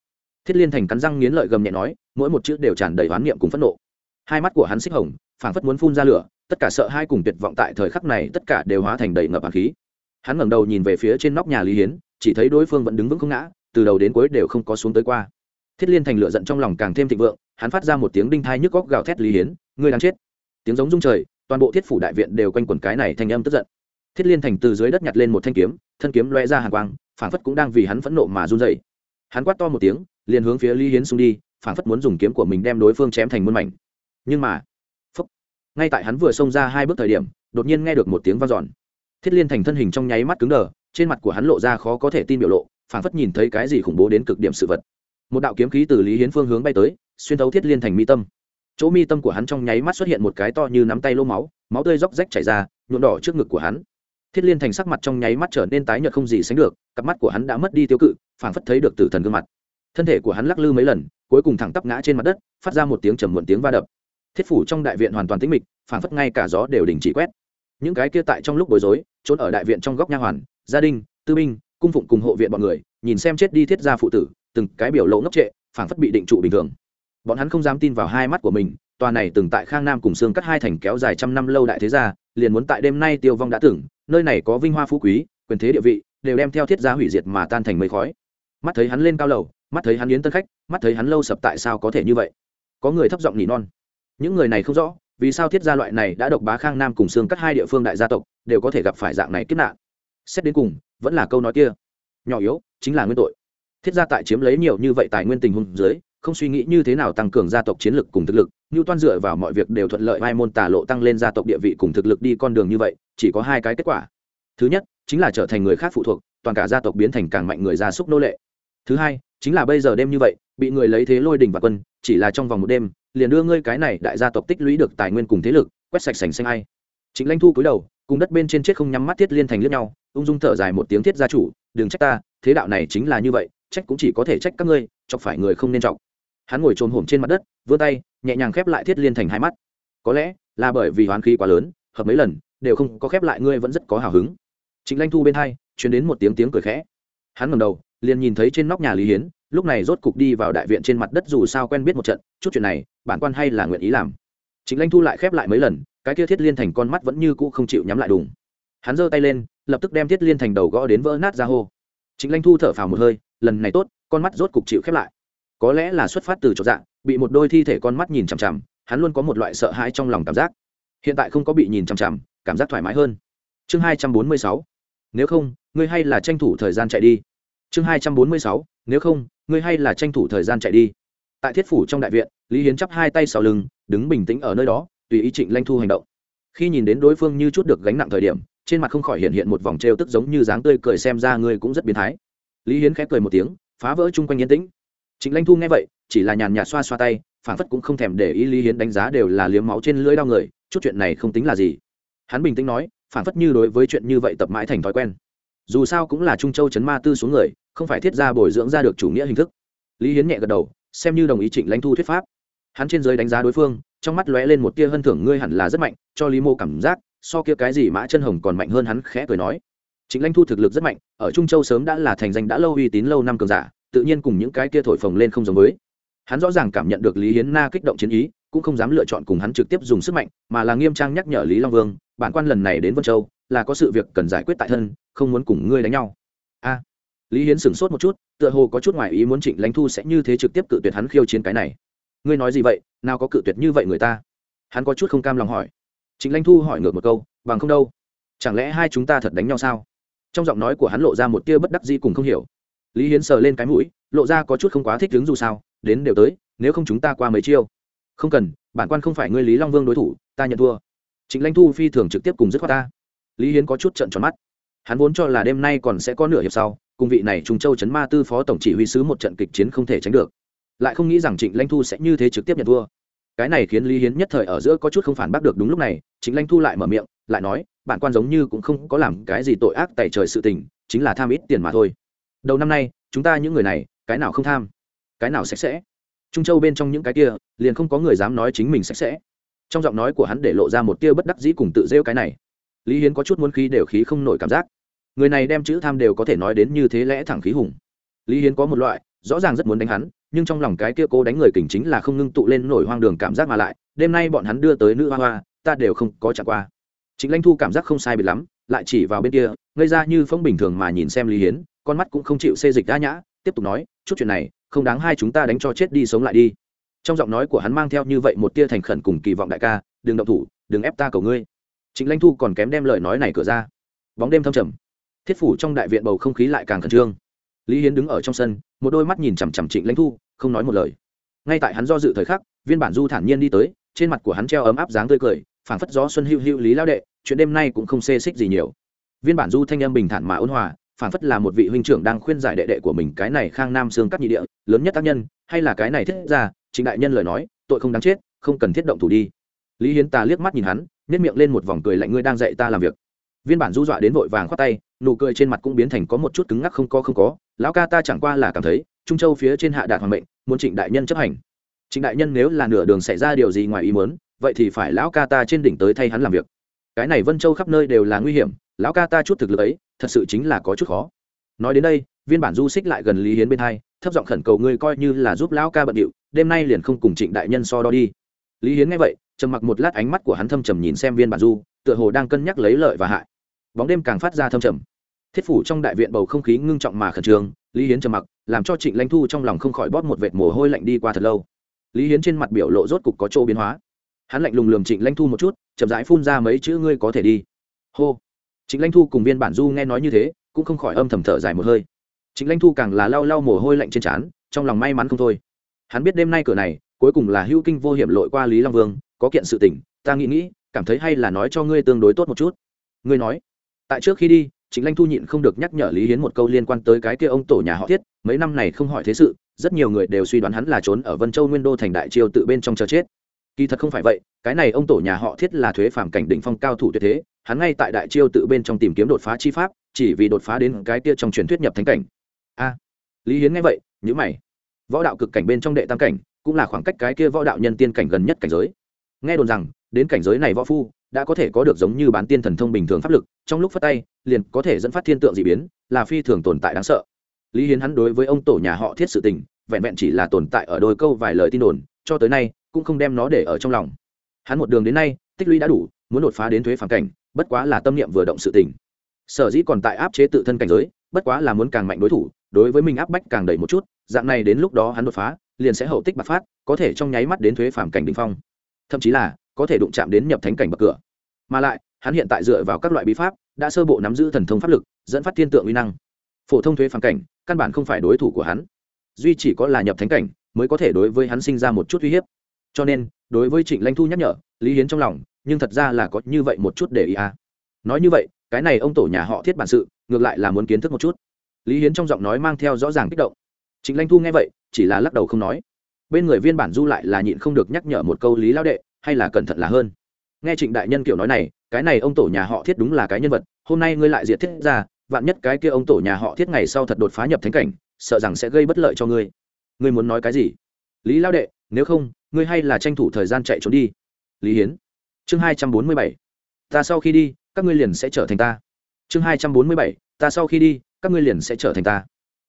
Thiết liên thành cắn răng nghiến lợi gầm nhẹ nói, mỗi một chữ đều tràn đầy oán niệm cùng phẫn nộ. Hai mắt của hắn xích hồng, phảng phất muốn phun ra lửa, tất cả sợ hai cùng tuyệt vọng tại thời khắc này tất cả đều hóa thành đầy ngập hàn khí. Hắn ngẩng đầu nhìn về phía trên nóc nhà lý hiến, chỉ thấy đối phương vẫn đứng vững không ngã, từ đầu đến cuối đều không có xuống tới qua thiết liên thành lựa giận trong lòng càng thêm thịnh vượng hắn phát ra một tiếng đinh thai nhức góc gào thét lý hiến ngươi đang chết! Tiếng giống rung trời toàn bộ thiết phủ đại viện đều quanh quẩn cái này thành âm tức giận. Thiết liên thành từ dưới đất nhặt lên một thanh kiếm thân kiếm loe ra hàng quang phảng phất cũng đang vì hắn phẫn nộ mà run dậy hắn quát to một tiếng liền hướng phía lý hiến xung đi phảng phất muốn dùng kiếm của mình đem đối phương chém thành muôn mảnh. Nhưng mà phúc, ngay tại hắn vừa xông ra hai bước thời điểm đột nhiên nghe được một tiếng v a n giòn thiết liên thành thân hình trong nháy mắt cứng đờ trên mặt của hắn lộ ra khó có thể tin biểu lộ phảng phất nhìn thấy cái gì khủng bố đến cực điểm sự vật một đạo kiếm khí từ lý hiến phương hướng bay tới, xuyên thấu thiết liên thành mi tâm. Chỗ mi tâm của hắn trong nháy mắt xuất hiện một cái to như nắm tay lô máu máu tươi róc rách chảy ra, nhuộm đỏ trước ngực của hắn. Thiết liên thành sắc mặt trong nháy mắt trở nên tái nhợt không gì sánh được, cặp mắt của hắn đã mất đi tiêu cự, phảng phất thấy được tử thần gương mặt. Thân thể của hắn lắc lư mấy lần, cuối cùng thẳng tắp ngã trên mặt đất, phát ra một tiếng trầm muộn tiếng va đập. Thiết phủ trong đại viện hoàn toàn tĩnh mịch, phảng phất ngay cả gió đều đình chỉ quét. Những cái kia tại trong lúc bối rối, trốn ở đại viện trong góc nha hoàn, gia đình, tư binh, cung phụng cùng hộ viện bọn người, nhìn xem chết đi thiết gia phụ tử từng cái biểu lộ ngốc trệ, phảng phất bị định trụ bình thường. Bọn hắn không dám tin vào hai mắt của mình, tòa này từng tại khang nam cùng xương cắt hai thành kéo dài trăm năm lâu đại thế gia, liền muốn tại đêm nay tiêu vong đã tưởng nơi này có vinh hoa phú quý, quyền thế địa vị, đều đem theo thiết gia hủy diệt mà tan thành mây khói. Mắt thấy hắn lên cao lầu, mắt thấy hắn yến tân khách, mắt thấy hắn lâu sập tại sao có thể như vậy? Có người thấp giọng nỉ non. Những người này không rõ, vì sao thiết gia loại này đã độc bá khang nam cùng xương cắt hai địa phương đại gia tộc, đều có thể gặp phải dạng này kiếp nạn. Xét đến cùng, vẫn là câu nói kia. Nhỏ yếu, chính là nguyên tội thiết gia tại chiếm lấy nhiều như vậy tài nguyên tình huống dưới, không suy nghĩ như thế nào tăng cường gia tộc chiến lực cùng thực lực như toan dựa vào mọi việc đều thuận lợi hai môn tà lộ tăng lên gia tộc địa vị cùng thực lực đi con đường như vậy, chỉ có hai cái kết quả. Thứ nhất, chính là trở thành người khác phụ thuộc, toàn cả gia tộc biến thành càng mạnh người gia súc nô lệ. Thứ hai, chính là bây giờ đêm như vậy, bị người lấy thế lôi đình và quân, chỉ là trong vòng một đêm, liền đưa ngươi cái này đại gia tộc tích lũy được tài nguyên cùng thế lực, quét sạch sành xanh ai. Chính lãnh thu cúi đầu, cùng đất bên trên chết không nhắm mắt thiết liên thành lướt nhau, ung dung thở dài một tiếng thiết gia chủ, đừng trách ta, thế đạo này chính là như vậy trách cũng chỉ có thể trách các ngươi, chọc phải người không nên chọc. Hắn ngồi trồn hổm trên mặt đất, vươn tay, nhẹ nhàng khép lại thiết liên thành hai mắt. Có lẽ là bởi vì hoán khí quá lớn, hợp mấy lần, đều không có khép lại ngươi vẫn rất có hào hứng. Chính lanh thu bên hai chuyển đến một tiếng tiếng cười khẽ. Hắn ngầm đầu, liền nhìn thấy trên nóc nhà lý hiến, lúc này rốt cục đi vào đại viện trên mặt đất dù sao quen biết một trận, chút chuyện này, bản quan hay là nguyện ý làm. Chính lanh thu lại khép lại mấy lần, cái kia thiết liên thành con mắt vẫn như cũ không chịu nhắm lại đùng. Hắn giơ tay lên, lập tức đem thiết liên thành đầu gõ đến vỡ nát ra hô. Chính lanh thu thở phào một hơi lần này tốt, con mắt rốt cục chịu khép lại. Có lẽ là xuất phát từ chỗ dạng bị một đôi thi thể con mắt nhìn chằm chằm, hắn luôn có một loại sợ hãi trong lòng cảm giác. Hiện tại không có bị nhìn chằm chằm, cảm giác thoải mái hơn. Chương hai trăm bốn mươi sáu. Nếu không, ngươi hay là tranh thủ thời gian chạy đi. Chương hai trăm bốn mươi sáu. Nếu không, ngươi hay là tranh thủ thời gian chạy đi. Tại thiết phủ trong đại viện, lý hiến chắp hai tay sau lưng, đứng bình tĩnh ở nơi đó, tùy ý trịnh lanh thu hành động. Khi nhìn đến đối phương như chút được gánh nặng thời điểm, trên mặt không khỏi hiện hiện một vòng t tức giống như dáng tươi cười xem ra ngươi cũng rất biến thái lý hiến khép cười một tiếng, phá vỡ chung quanh yên tĩnh. Trịnh lanh thu nghe vậy, chỉ là nhàn nhạt xoa xoa tay phản phất cũng không thèm để ý lý hiến đánh giá đều là liếm máu trên lưỡi đau người, chút chuyện này không tính là gì. Hắn bình tĩnh nói phản phất như đối với chuyện như vậy tập mãi thành thói quen. Dù sao cũng là trung châu chấn ma tư xuống người, không phải thiết ra bồi dưỡng ra được chủ nghĩa hình thức. Lý hiến nhẹ gật đầu, xem như đồng ý trịnh lãnh thu thuyết pháp. Hắn trên giới đánh giá đối phương, trong mắt lóe lên một tia hân thưởng, ngươi hẳn là rất mạnh, cho lý mô cảm giác, so kia cái gì mã chân hồng còn mạnh hơn hắn khẽ cười nói trịnh lãnh thu thực lực rất mạnh, ở trung châu sớm đã là thành danh đã lâu uy tín lâu năm cường giả, tự nhiên cùng những cái kia thổi phồng lên không giống với. Hắn rõ ràng cảm nhận được lý hiến na kích động chiến ý, cũng không dám lựa chọn cùng hắn trực tiếp dùng sức mạnh, mà là nghiêm trang nhắc nhở lý long vương, bản quan lần này đến vân châu, là có sự việc cần giải quyết tại thân, không muốn cùng ngươi đánh nhau. A. Lý hiến sửng sốt một chút, tựa hồ có chút ngoài ý muốn trịnh lãnh thu sẽ như thế trực tiếp cự tuyệt hắn khiêu chiến cái này. Ngươi nói gì vậy? Nào có cự tuyệt như vậy người ta? Hắn có chút không cam lòng hỏi. Trịnh lãnh thu hỏi ngược một câu, bằng không đâu, chẳng lẽ hai chúng ta thật đánh nhau sao? Trong giọng nói của hắn lộ ra một tia bất đắc dĩ cùng không hiểu. Lý hiến sờ lên cái mũi, lộ ra có chút không quá thích đứng dù sao, đến đều tới, nếu không chúng ta qua mấy chiêu. Không cần, bản quan không phải ngươi lý long vương đối thủ, ta nhận thua. Trịnh lãnh thu phi thường trực tiếp cùng dứt khoát ta. Lý hiến có chút trận tròn mắt. Hắn vốn cho là đêm nay còn sẽ có nửa hiệp sau, cùng vị này trung châu chấn ma tư phó tổng chỉ huy sứ một trận kịch chiến không thể tránh được. Lại không nghĩ rằng trịnh lãnh thu sẽ như thế trực tiếp nhận thua. Cái này khiến lý hiến nhất thời ở giữa có chút không phản bác được đúng lúc này, trịnh lãnh thu lại mở miệng lại nói bạn quan giống như cũng không có làm cái gì tội ác tại trời sự tình, chính là tham ít tiền mà thôi. Đầu năm nay, chúng ta những người này, cái nào không tham, cái nào sạch sẽ. Trung châu bên trong những cái kia, liền không có người dám nói chính mình sạch sẽ. Trong giọng nói của hắn để lộ ra một tia bất đắc dĩ cùng tự rêu cái này. Lý hiến có chút muốn khí đều khí không nổi cảm giác. Người này đem chữ tham đều có thể nói đến như thế lẽ thẳng khí hùng. Lý hiến có một loại, rõ ràng rất muốn đánh hắn, nhưng trong lòng cái kia cố đánh người kình chính là không ngưng tụ lên nổi hoang đường cảm giác mà lại. Đêm nay bọn hắn đưa tới nữ hoa hoa, ta đều không có trả qua chính lãnh thu cảm giác không sai biệt lắm, lại chỉ vào bên kia, ngây ra như phong bình thường mà nhìn xem lý hiến, con mắt cũng không chịu xê dịch đã nhã, tiếp tục nói, chút chuyện này, không đáng hai chúng ta đánh cho chết đi sống lại đi. Trong giọng nói của hắn mang theo như vậy một tia thành khẩn cùng kỳ vọng đại ca, đừng động thủ, đừng ép ta cầu ngươi. Chính lãnh thu còn kém đem lời nói này cửa ra. Bóng đêm thâm trầm. Thiết phủ trong đại viện bầu không khí lại càng khẩn trương. Lý hiến đứng ở trong sân, một đôi mắt nhìn chằm chằm trịnh lãnh thu, không nói một lời. Ngay tại hắn do dự thời khắc, viên bản du thản nhiên đi tới, trên mặt của hắn treo ấm áp dáng tươi cười, phảng phất gió xuân hữu hữu lý lao đệ chuyện đêm nay cũng không xê xích gì nhiều. Viên bản du thanh âm bình thản mà ôn hòa phản phất là một vị huynh trưởng đang khuyên giải đệ đệ của mình cái này khang nam xương cắt nhị địa, lớn nhất tác nhân, hay là cái này thiết ra chính đại nhân lời nói, tội không đáng chết, không cần thiết động thủ đi. Lý hiến ta liếc mắt nhìn hắn nhét miệng lên một vòng cười lạnh, ngươi đang dạy ta làm việc. Viên bản du dọa đến vội vàng khoát tay, nụ cười trên mặt cũng biến thành có một chút cứng ngắc, không có không có, lão ca ta chẳng qua là cảm thấy, trung châu phía trên hạ đạt hoàng mệnh, muốn trịnh đại nhân chấp hành. Trịnh đại nhân nếu là nửa đường xảy ra điều gì ngoài ý muốn, vậy thì phải lão ca ta trên đỉnh tới thay hắn làm việc cái này vân châu khắp nơi đều là nguy hiểm, lão ca ta chút thực lực ấy, thật sự chính là có chút khó. Nói đến đây, viên bản du xích lại gần lý hiến bên hai, thấp giọng khẩn cầu ngươi coi như là giúp lão ca bận điệu, đêm nay liền không cùng trịnh đại nhân so đo đi. Lý hiến nghe vậy, trầm mặc một lát ánh mắt của hắn thâm trầm nhìn xem viên bản du, tựa hồ đang cân nhắc lấy lợi và hại. Bóng đêm càng phát ra thâm trầm. Thiết phủ trong đại viện bầu không khí ngưng trọng mà khẩn trương, lý hiến trầm mặc, làm cho trịnh lãnh thu trong lòng không khỏi bóp một vệt mồ hôi lạnh đi qua thật lâu. Lý hiến trên mặt biểu lộ rốt cục có chỗ biến hóa hắn lạnh lùng lườm trịnh Lanh thu một chút, chậm rãi phun ra mấy chữ ngươi có thể đi. Hô. Trịnh Lanh thu cùng viên bản du nghe nói như thế, cũng không khỏi âm thầm thở dài một hơi. Trịnh Lanh thu càng là lau lau mồ hôi lạnh trên trán, trong lòng may mắn không thôi. Hắn biết đêm nay cửa này, cuối cùng là hữu kinh vô hiểm lội qua lý long vương, có kiện sự tình, ta nghĩ nghĩ, cảm thấy hay là nói cho ngươi tương đối tốt một chút. Ngươi nói. Tại trước khi đi chính Lanh thu nhịn không được nhắc nhở lý hiến một câu liên quan tới cái kia ông tổ nhà họ thiết, mấy năm này không hỏi thế sự, rất nhiều người đều suy đoán hắn là trốn ở vân châu nguyên đô thành đại triều tự bên trong chờ chết kỳ thật không phải vậy, cái này ông tổ nhà họ thiết là thuế phàm cảnh đỉnh phong cao thủ tuyệt thế, hắn ngay tại đại chiêu tự bên trong tìm kiếm đột phá chi pháp, chỉ vì đột phá đến cái kia trong truyền thuyết nhập thánh cảnh. A, lý hiến nghe vậy nhữ mày. Võ đạo cực cảnh bên trong đệ tam cảnh, cũng là khoảng cách cái kia võ đạo nhân tiên cảnh gần nhất cảnh giới. Nghe đồn rằng, đến cảnh giới này võ phu, đã có thể có được giống như bán tiên thần thông bình thường pháp lực, trong lúc phát tay, liền có thể dẫn phát thiên tượng d ị biến, là phi thường tồn tại đáng sợ. Lý hiến hắn đối với ông tổ nhà họ thiết sự tình, vẹn vẹn chỉ là tồn tại ở đôi câu vài lời tin đồn, cho tới nay cũng không đem nó để ở trong lòng. Hắn một đường đến nay, tích lũy đã đủ, muốn đột phá đến thuế phản cảnh, bất quá là tâm niệm vừa động sự tình. Sở dĩ còn tại áp chế tự thân cảnh giới, bất quá là muốn càng mạnh đối thủ, đối với mình áp bách càng đầy một chút, dạng này đến lúc đó hắn đột phá, liền sẽ hậu tích bạc phát, có thể trong nháy mắt đến thuế phản cảnh đ ỉ n h phong. Thậm chí là, có thể đụng chạm đến nhập thánh cảnh bậc cửa. Mà lại, hắn hiện tại dựa vào các loại bí pháp, đã sơ bộ nắm giữ thần thông pháp lực, dẫn phát thiên tượng uy năng. Phổ thông thuế phản cảnh, căn bản không phải đối thủ của hắn. Duy chỉ có là nhập thánh cảnh, mới có thể đối với hắn sinh ra một chút uy hiếp cho nên, đối với trịnh lãnh thu nhắc nhở, lý hiến trong lòng, nhưng thật ra là có như vậy một chút để ý à. nói như vậy, cái này ông tổ nhà họ thiết bản sự, ngược lại là muốn kiến thức một chút. Lý hiến trong giọng nói mang theo rõ ràng kích động. Trịnh lãnh thu nghe vậy, chỉ là lắc đầu không nói. Bên người viên bản du lại là nhịn không được nhắc nhở một câu lý lao đệ, hay là cẩn thận là hơn. Nghe trịnh đại nhân kiểu nói này, cái này ông tổ nhà họ thiết đúng là cái nhân vật, hôm nay ngươi lại diệt thiết ra, vạn nhất cái kia ông tổ nhà họ thiết ngày sau thật đột phá nhập thánh cảnh, sợ rằng sẽ gây bất lợi cho ngươi. Ngươi muốn nói cái gì? Lý lao đệ nếu không, ngươi hay là tranh thủ thời gian chạy trốn đi. Lý hiến. Chương hai trăm bốn mươi bảy. Ta sau khi đi, các ngươi liền sẽ trở thành ta. Chương hai trăm bốn mươi bảy. Ta sau khi đi, các ngươi liền sẽ trở thành ta.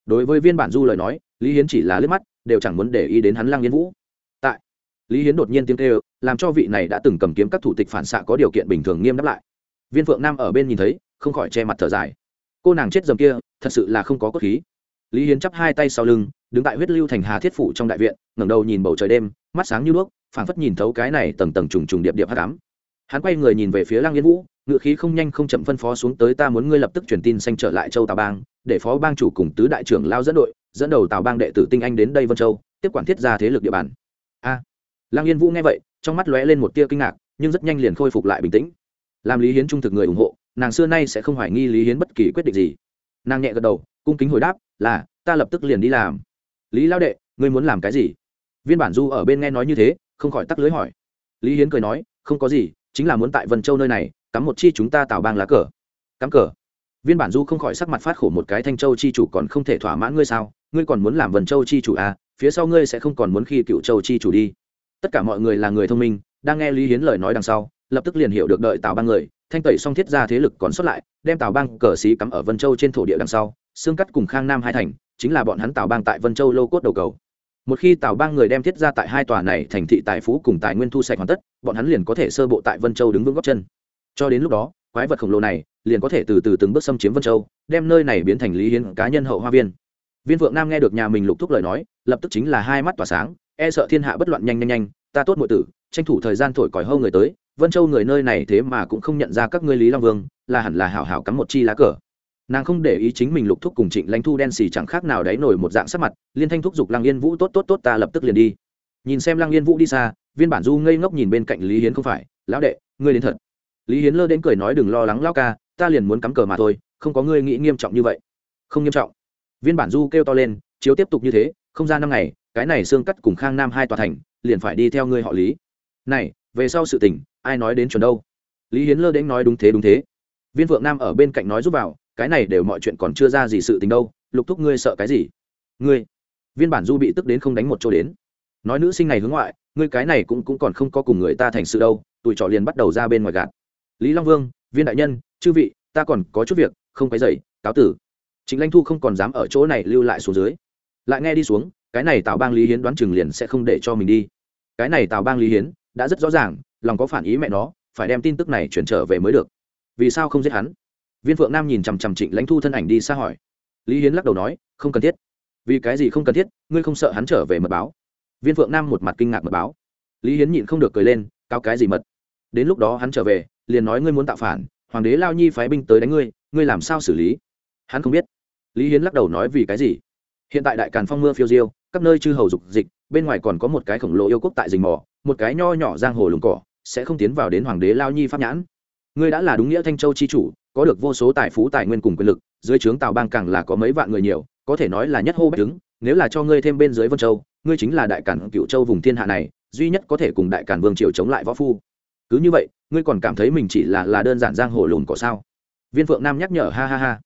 Đối với viên bản du lời nói, lý hiến chỉ là liếc mắt, đều chẳng muốn để ý đến hắn lăng yên vũ. Tại, lý hiến đột nhiên tiếng kêu, làm cho vị này đã từng cầm kiếm các thủ tịch phản xạ có điều kiện bình thường nghiêm đáp lại. Viên phượng nam ở bên nhìn thấy, không khỏi che mặt thở dài. Cô nàng chết dầm kia, thật sự là không có cốt khí lý hiến chắp hai tay sau lưng đứng tại huyết lưu thành hà thiết phủ trong đại viện ngẩng đầu nhìn bầu trời đêm mắt sáng như đuốc phảng phất nhìn thấu cái này tầng tầng trùng trùng điệp điệp hát cám hắn quay người nhìn về phía lăng yên vũ ngự khí không nhanh không chậm phân phó xuống tới ta muốn ngươi lập tức truyền tin xanh trở lại châu tà bang để phó bang chủ cùng tứ đại trưởng lao dẫn đội dẫn đầu tào bang đệ tử tinh anh đến đây vân châu tiếp quản thiết ra thế lực địa bàn. A. À, lăng yên vũ nghe vậy trong mắt lóe lên một tia kinh ngạc nhưng rất nhanh liền khôi phục lại bình tĩnh. Làm lý hiến trung thực người ủng hộ nàng xưa nay sẽ không hoài nghi lý hiến bất kỳ quyết định gì. Nàng nhẹ gật đầu cung kính hồi đáp là, ta lập tức liền đi làm. Lý lao đệ, ngươi muốn làm cái gì? Viên bản du ở bên nghe nói như thế, không khỏi tắc lưới hỏi. Lý hiến cười nói, không có gì, chính là muốn tại vân châu nơi này, cắm một chi chúng ta tạo bang lá cờ. Cắm cờ? Viên bản du không khỏi sắc mặt phát khổ một cái, thanh châu chi chủ còn không thể thỏa mãn ngươi sao? Ngươi còn muốn làm vần châu chi chủ à? Phía sau ngươi sẽ không còn muốn khi cựu châu chi chủ đi. Tất cả mọi người là người thông minh, đang nghe lý hiến lời nói đằng sau, lập tức liền hiểu được đợi tào bang người. Thanh tẩy xong thiết ra thế lực còn xuất lại, đem tào bang cờ xí cắm ở vân châu trên thổ địa đằng sau xương cắt cùng khang nam hai thành, chính là bọn hắn tào bang tại vân châu lô cốt đầu cầu. Một khi tào bang người đem thiết ra tại hai tòa này thành thị tài phú cùng tài nguyên thu sạch hoàn tất, bọn hắn liền có thể sơ bộ tại vân châu đứng vững góc chân. Cho đến lúc đó, quái vật khổng lồ này liền có thể từ từ từng bước xâm chiếm vân châu, đem nơi này biến thành lý hiến cá nhân hậu hoa viên. Viên vượng nam nghe được nhà mình lục thúc lời nói, lập tức chính là hai mắt tỏa sáng e sợ thiên hạ bất loạn nhanh nhanh nhanh, ta tốt mọi tử, tranh thủ thời gian thổi còi hâu người tới, vân châu người nơi này thế mà cũng không nhận ra các ngươi lý long vương, là hẳn là hảo hảo cắm một chi lá cờ nàng không để ý chính mình lục thúc cùng trịnh lãnh thu đen xì chẳng khác nào đáy nổi một dạng sắc mặt, liên thanh thúc giục lăng yên vũ, tốt tốt tốt, ta lập tức liền đi. Nhìn xem lăng yên vũ đi xa, viên bản du ngây ngốc nhìn bên cạnh lý hiến không phải, lão đệ, ngươi đến thật. Lý hiến lơ đến cười nói, đừng lo lắng lao ca, ta liền muốn cắm cờ mà thôi, không có ngươi nghĩ nghiêm trọng như vậy. Không nghiêm trọng. Viên bản du kêu to lên, chiếu tiếp tục như thế, không ra năm ngày, cái này xương cắt cùng khang nam hai tòa thành, liền phải đi theo ngươi họ lý. Này, về sau sự tình, ai nói đến chuẩn đâu? Lý hiến lơ đến nói, đúng thế đúng thế. Viên vượng nam ở bên cạnh nói giúp vào cái này đều mọi chuyện còn chưa ra gì sự tình đâu, lục thúc ngươi sợ cái gì? Ngươi, viên bản du bị tức đến không đánh một chỗ đến. Nói nữ sinh này hướng ngoại, ngươi cái này cũng cũng còn không có cùng người ta thành sự đâu tụi trọ liền bắt đầu ra bên ngoài gạt. Lý long vương, viên đại nhân, chư vị, ta còn có chút việc, không phải dậy cáo tử. Chính lãnh thu không còn dám ở chỗ này lưu lại xuống dưới. Lại nghe đi xuống, cái này tào bang lý hiến đoán chừng liền sẽ không để cho mình đi. Cái này tào bang lý hiến đã rất rõ ràng, lòng có phản ý mẹ nó, phải đem tin tức này chuyển trở về mới được. Vì sao không giết hắn? Viên phượng nam nhìn chằm chằm trịnh lãnh thu thân ảnh đi xa hỏi. Lý hiến lắc đầu nói, không cần thiết. Vì cái gì không cần thiết? Ngươi không sợ hắn trở về mật báo? Viên phượng nam một mặt kinh ngạc mật báo. Lý hiến nhịn không được cười lên cao cái gì mật? Đến lúc đó hắn trở về, liền nói ngươi muốn tạo phản, hoàng đế lao nhi phái binh tới đánh ngươi ngươi làm sao xử lý? Hắn không biết. Lý hiến lắc đầu nói, vì cái gì? Hiện tại đại càn phong mưa phiêu diêu, các nơi chư hầu dục dịch, bên ngoài còn có một cái khổng lồ yêu quốc tại rình mò, một cái nho nhỏ giang hồ lùng cỏ, sẽ không tiến vào đến hoàng đế lao nhi pháp nhãn. Ngươi đã là đúng nghĩa thanh châu chi chủ có được vô số tài phú tài nguyên cùng quyền lực, dưới trướng tào bang càng là có mấy vạn người nhiều, có thể nói là nhất hô bách đứng, nếu là cho ngươi thêm bên dưới vân châu, ngươi chính là đại cản cựu châu vùng thiên hạ này, duy nhất có thể cùng đại cản vương triều chống lại võ phu. Cứ như vậy, ngươi còn cảm thấy mình chỉ là là đơn giản giang hồ lùn cỏ sao? Viên phượng nam nhắc nhở, ha ha ha.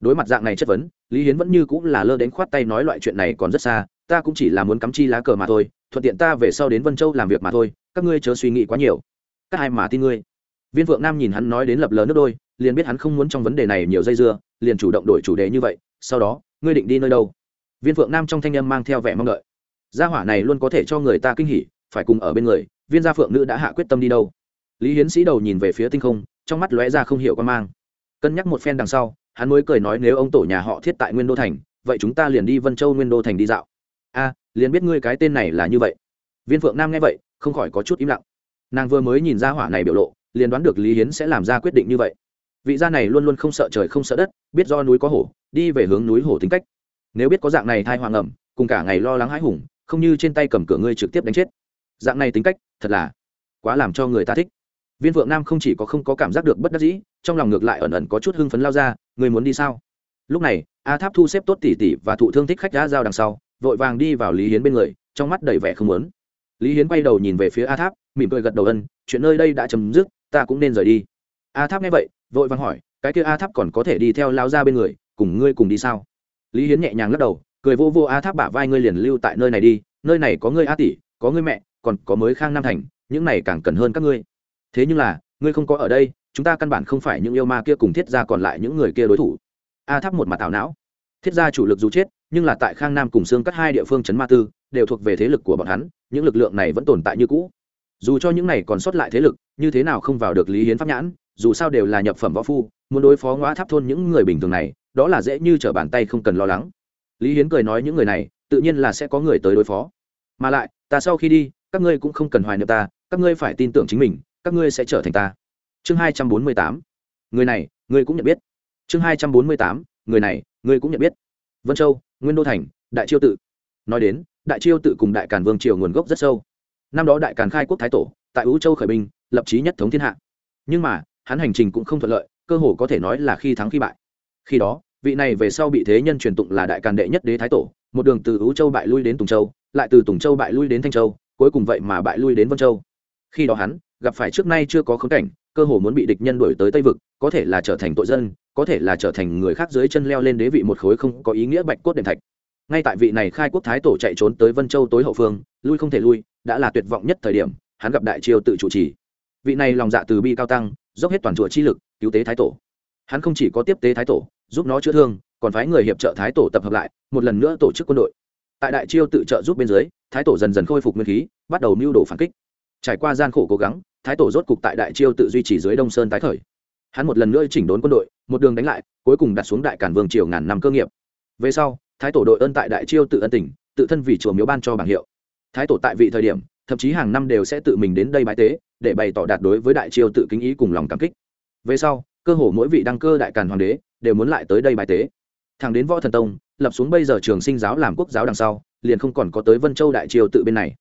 Đối mặt dạng này chất vấn, lý hiến vẫn như cũng là lơ đến khoát tay nói loại chuyện này còn rất xa, ta cũng chỉ là muốn cắm chi lá cờ mà thôi, thuận tiện ta về sau đến vân châu làm việc mà thôi, các ngươi chớ suy nghĩ quá nhiều. Các ai mà tin ngươi? Viên phượng nam nhìn hắn nói đến lập lờ nước đôi, liền biết hắn không muốn trong vấn đề này nhiều dây dưa, liền chủ động đổi chủ đề như vậy, sau đó, ngươi định đi nơi đâu? Viên phượng nam trong thanh âm mang theo vẻ mong đợi. Gia hỏa này luôn có thể cho người ta kinh hỉ, phải cùng ở bên người, viên gia phượng nữ đã hạ quyết tâm đi đâu? Lý hiến sĩ đầu nhìn về phía tinh không, trong mắt lóe ra không hiểu quan mang. Cân nhắc một phen đằng sau, hắn mới cười nói nếu ông tổ nhà họ thiết tại nguyên đô thành, vậy chúng ta liền đi vân châu nguyên đô thành đi dạo. A, liền biết ngươi cái tên này là như vậy. Viên phượng nam nghe vậy, không khỏi có chút im lặng. Nàng vừa mới nhìn ra hỏa này biểu lộ liền đoán được lý hiến sẽ làm ra quyết định như vậy. Vị gia này luôn luôn không sợ trời không sợ đất, biết do núi có hổ, đi về hướng núi hổ tính cách. Nếu biết có dạng này thai hoàng ẩm, cùng cả ngày lo lắng hãi hùng, không như trên tay cầm cửa ngươi trực tiếp đánh chết. Dạng này tính cách, thật là quá làm cho người ta thích. Viên vượng nam không chỉ có không có cảm giác được bất đắc dĩ, trong lòng ngược lại ẩn ẩn có chút hưng phấn lao ra người muốn đi sao? Lúc này, a tháp thu xếp tốt tỉ tỉ và thụ thương thích khách đã giao đằng sau, vội vàng đi vào lý hiến bên người, trong mắt đầy vẻ không muốn. Lý hiến quay đầu nhìn về phía a tháp, mỉm cười gật đầu ân, chuyện nơi đây đã chấm dứt ta cũng nên rời đi. A tháp nghe vậy, vội vàng hỏi, cái kia a tháp còn có thể đi theo lao ra bên người, cùng ngươi cùng đi sao? Lý hiến nhẹ nhàng lắc đầu, cười vô vô a tháp bả vai ngươi liền lưu tại nơi này đi, nơi này có ngươi a tỷ, có ngươi mẹ, còn có mới khang nam thành, những này càng cần hơn các ngươi. Thế nhưng là, ngươi không có ở đây, chúng ta căn bản không phải những yêu ma kia cùng thiết gia còn lại những người kia đối thủ. A tháp một mặt tào não. Thiết gia chủ lực dù chết, nhưng là tại khang nam cùng xương các hai địa phương chấn ma tư, đều thuộc về thế lực của bọn hắn, những lực lượng này vẫn tồn tại như cũ dù cho những này còn sót lại thế lực, như thế nào không vào được lý hiến pháp nhãn, dù sao đều là nhập phẩm võ phu, muốn đối phó ngõ tháp thôn những người bình thường này, đó là dễ như trở bàn tay không cần lo lắng. Lý hiến cười nói những người này, tự nhiên là sẽ có người tới đối phó. Mà lại, ta sau khi đi, các ngươi cũng không cần hoài niệm ta, các ngươi phải tin tưởng chính mình, các ngươi sẽ trở thành ta. Chương hai trăm bốn mươi tám. Người này ngươi cũng nhận biết. Chương hai trăm bốn mươi tám. Người này ngươi cũng nhận biết. Vân châu, nguyên đô thành, đại chiêu tự. Nói đến, đại chiêu tự cùng đại càn vương triều nguồn gốc rất sâu năm đó đại càn khai quốc thái tổ, tại ú châu khởi binh, lập trí nhất thống thiên hạ. Nhưng mà, hắn hành trình cũng không thuận lợi, cơ hồ có thể nói là khi thắng khi bại. Khi đó, vị này về sau bị thế nhân truyền tụng là đại càn đệ nhất đế thái tổ, một đường từ ú châu bại lui đến tùng châu, lại từ tùng châu bại lui đến thanh châu, cuối cùng vậy mà bại lui đến vân châu. Khi đó hắn, gặp phải trước nay chưa có khống cảnh, cơ hồ muốn bị địch nhân đuổi tới tây vực, có thể là trở thành tội dân, có thể là trở thành người khác dưới chân leo lên đế vị một khối không có ý nghĩa bạch cốt đền thạch. Ngay tại vị này khai quốc thái tổ chạy trốn tới vân châu tối hậu phương, lui không thể lui đã là tuyệt vọng nhất thời điểm, hắn gặp đại triều tự chủ trì. Vị này lòng dạ từ bi cao tăng, dốc hết toàn chùa chi lực, cứu tế thái tổ. Hắn không chỉ có tiếp tế thái tổ, giúp nó chữa thương, còn phái người hiệp trợ thái tổ tập hợp lại, một lần nữa tổ chức quân đội. Tại đại chiêu tự trợ giúp bên dưới, thái tổ dần dần khôi phục nguyên khí, bắt đầu mưu đồ phản kích. Trải qua gian khổ cố gắng, thái tổ rốt cục tại đại chiêu tự duy trì dưới đông sơn tái khởi. Hắn một lần nữa chỉnh đốn quân đội, một đường đánh lại, cuối cùng đặt xuống đại cản vương triều ngàn năm cơ nghiệp. Về sau, thái tổ đội ơn tại đại chiêu tự ân tỉnh tự thân vì chùa miếu ban cho bảng hiệu thái tổ tại vị thời điểm, thậm chí hàng năm đều sẽ tự mình đến đây bái tế, để bày tỏ đạt đối với đại Triều tự kính ý cùng lòng cảm kích. Về sau, cơ hồ mỗi vị đăng cơ đại càn hoàng đế đều muốn lại tới đây bài tế. Thằng đến võ thần tông, lập xuống bây giờ trường sinh giáo làm quốc giáo đằng sau, liền không còn có tới vân châu đại triều tự bên này.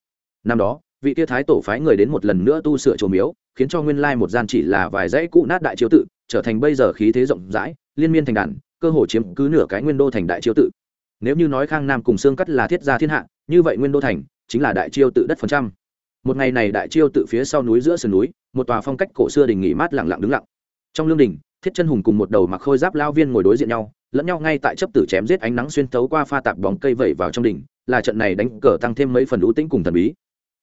Năm đó, vị tia thái tổ phái người đến một lần nữa tu sửa chùa miếu, khiến cho nguyên lai một gian chỉ là vài dãy cũ nát đại Triều tự, trở thành bây giờ khí thế rộng rãi, liên miên thành đàn, cơ hồ chiếm cứ nửa cái nguyên đô thành đại Triều tự. Nếu như nói khang nam cùng xương cắt là thiết gia thiên hạ, như vậy nguyên đô thành chính là đại chiêu tự đất phần trăm. Một ngày này đại chiêu tự phía sau núi giữa sườn núi, một tòa phong cách cổ xưa đình nghỉ mát lặng lặng đứng lặng. Trong lương đình, thiết chân hùng cùng một đầu mặc khôi giáp lao viên ngồi đối diện nhau, lẫn nhau ngay tại chấp tử chém giết ánh nắng xuyên thấu qua pha tạp bóng cây vẩy vào trong đỉnh là trận này đánh cờ tăng thêm mấy phần lũ tĩnh cùng thần bí.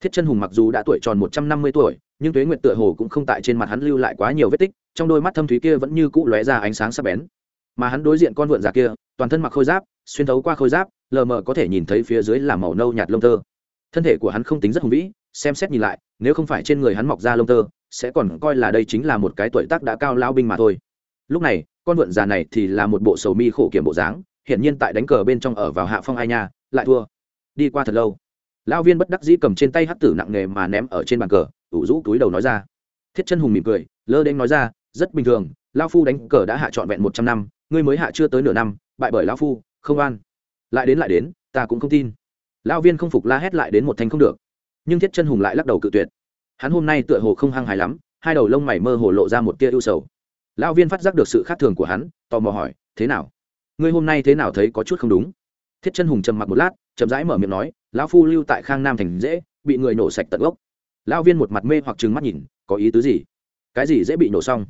Thiết chân hùng mặc dù đã tuổi tròn một trăm năm mươi tuổi, nhưng tuế nguyệt tựa hồ cũng không tại trên mặt hắn lưu lại quá nhiều vết tích, trong đôi mắt thâm thúy kia vẫn như cũ lóe ra ánh sáng sắc bén. Mà hắn đối diện con vượn già kia, toàn thân mặc khôi giáp, xuyên thấu qua khôi giáp, lờ mờ có thể nhìn thấy phía dưới là màu nâu nhạt lông tơ thân thể của hắn không tính rất hùng vĩ, xem xét nhìn lại, nếu không phải trên người hắn mọc ra lông tơ, sẽ còn coi là đây chính là một cái tuổi tác đã cao lao binh mà thôi. Lúc này, con vượn già này thì là một bộ sầu mi khổ kiểm bộ dáng, hiển nhiên tại đánh cờ bên trong ở vào hạ phong ai nha, lại thua. Đi qua thật lâu, lão viên bất đắc dĩ cầm trên tay hắc tử nặng nề mà ném ở trên bàn cờ, ủ rũ túi đầu nói ra. Thiết chân hùng mỉm cười, lơ đến nói ra, rất bình thường lao phu đánh cờ đã hạ trọn vẹn một trăm năm, ngươi mới hạ chưa tới nửa năm, bại bởi lão phu, không an lại đến lại đến, ta cũng không tin lão viên không phục la hét lại đến một thanh không được. Nhưng thiết chân hùng lại lắc đầu cự tuyệt. Hắn hôm nay tựa hồ không hăng hài lắm, hai đầu lông mày mơ hồ lộ ra một tia ưu sầu. Lão viên phát giác được sự khác thường của hắn, tò mò hỏi, thế nào? Ngươi hôm nay thế nào thấy có chút không đúng? Thiết chân hùng trầm mặc một lát, chậm rãi mở miệng nói, lão phu lưu tại khang nam thành dễ, bị người nổ sạch tận gốc. Lão viên một mặt mê hoặc trừng mắt nhìn, có ý tứ gì? Cái gì dễ bị nổ xong?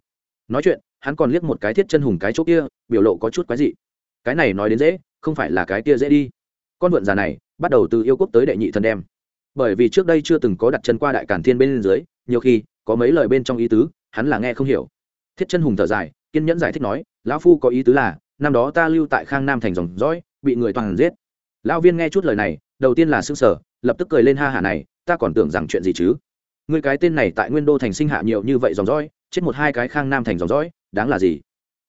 Nói chuyện, hắn còn liếc một cái thiết chân hùng cái chỗ kia, biểu lộ có chút quái dị. Cái này nói đến dễ, không phải là cái kia dễ đi. Con vượn già này bắt đầu từ yêu quốc tới đệ nhị thần đem. Bởi vì trước đây chưa từng có đặt chân qua đại cản thiên bên dưới, nhiều khi, có mấy lời bên trong ý tứ, hắn là nghe không hiểu. Thiết chân hùng thở dài, kiên nhẫn giải thích nói, lão phu có ý tứ là, năm đó ta lưu tại khang nam thành dòng dõi, bị người toàn giết. Lão viên nghe chút lời này, đầu tiên là s ư n g sở lập tức cười lên ha hả này, ta còn tưởng rằng chuyện gì chứ? Người cái tên này tại nguyên đô thành sinh hạ nhiều như vậy dòng dõi, chết một hai cái khang nam thành dòng dõi, đáng là gì?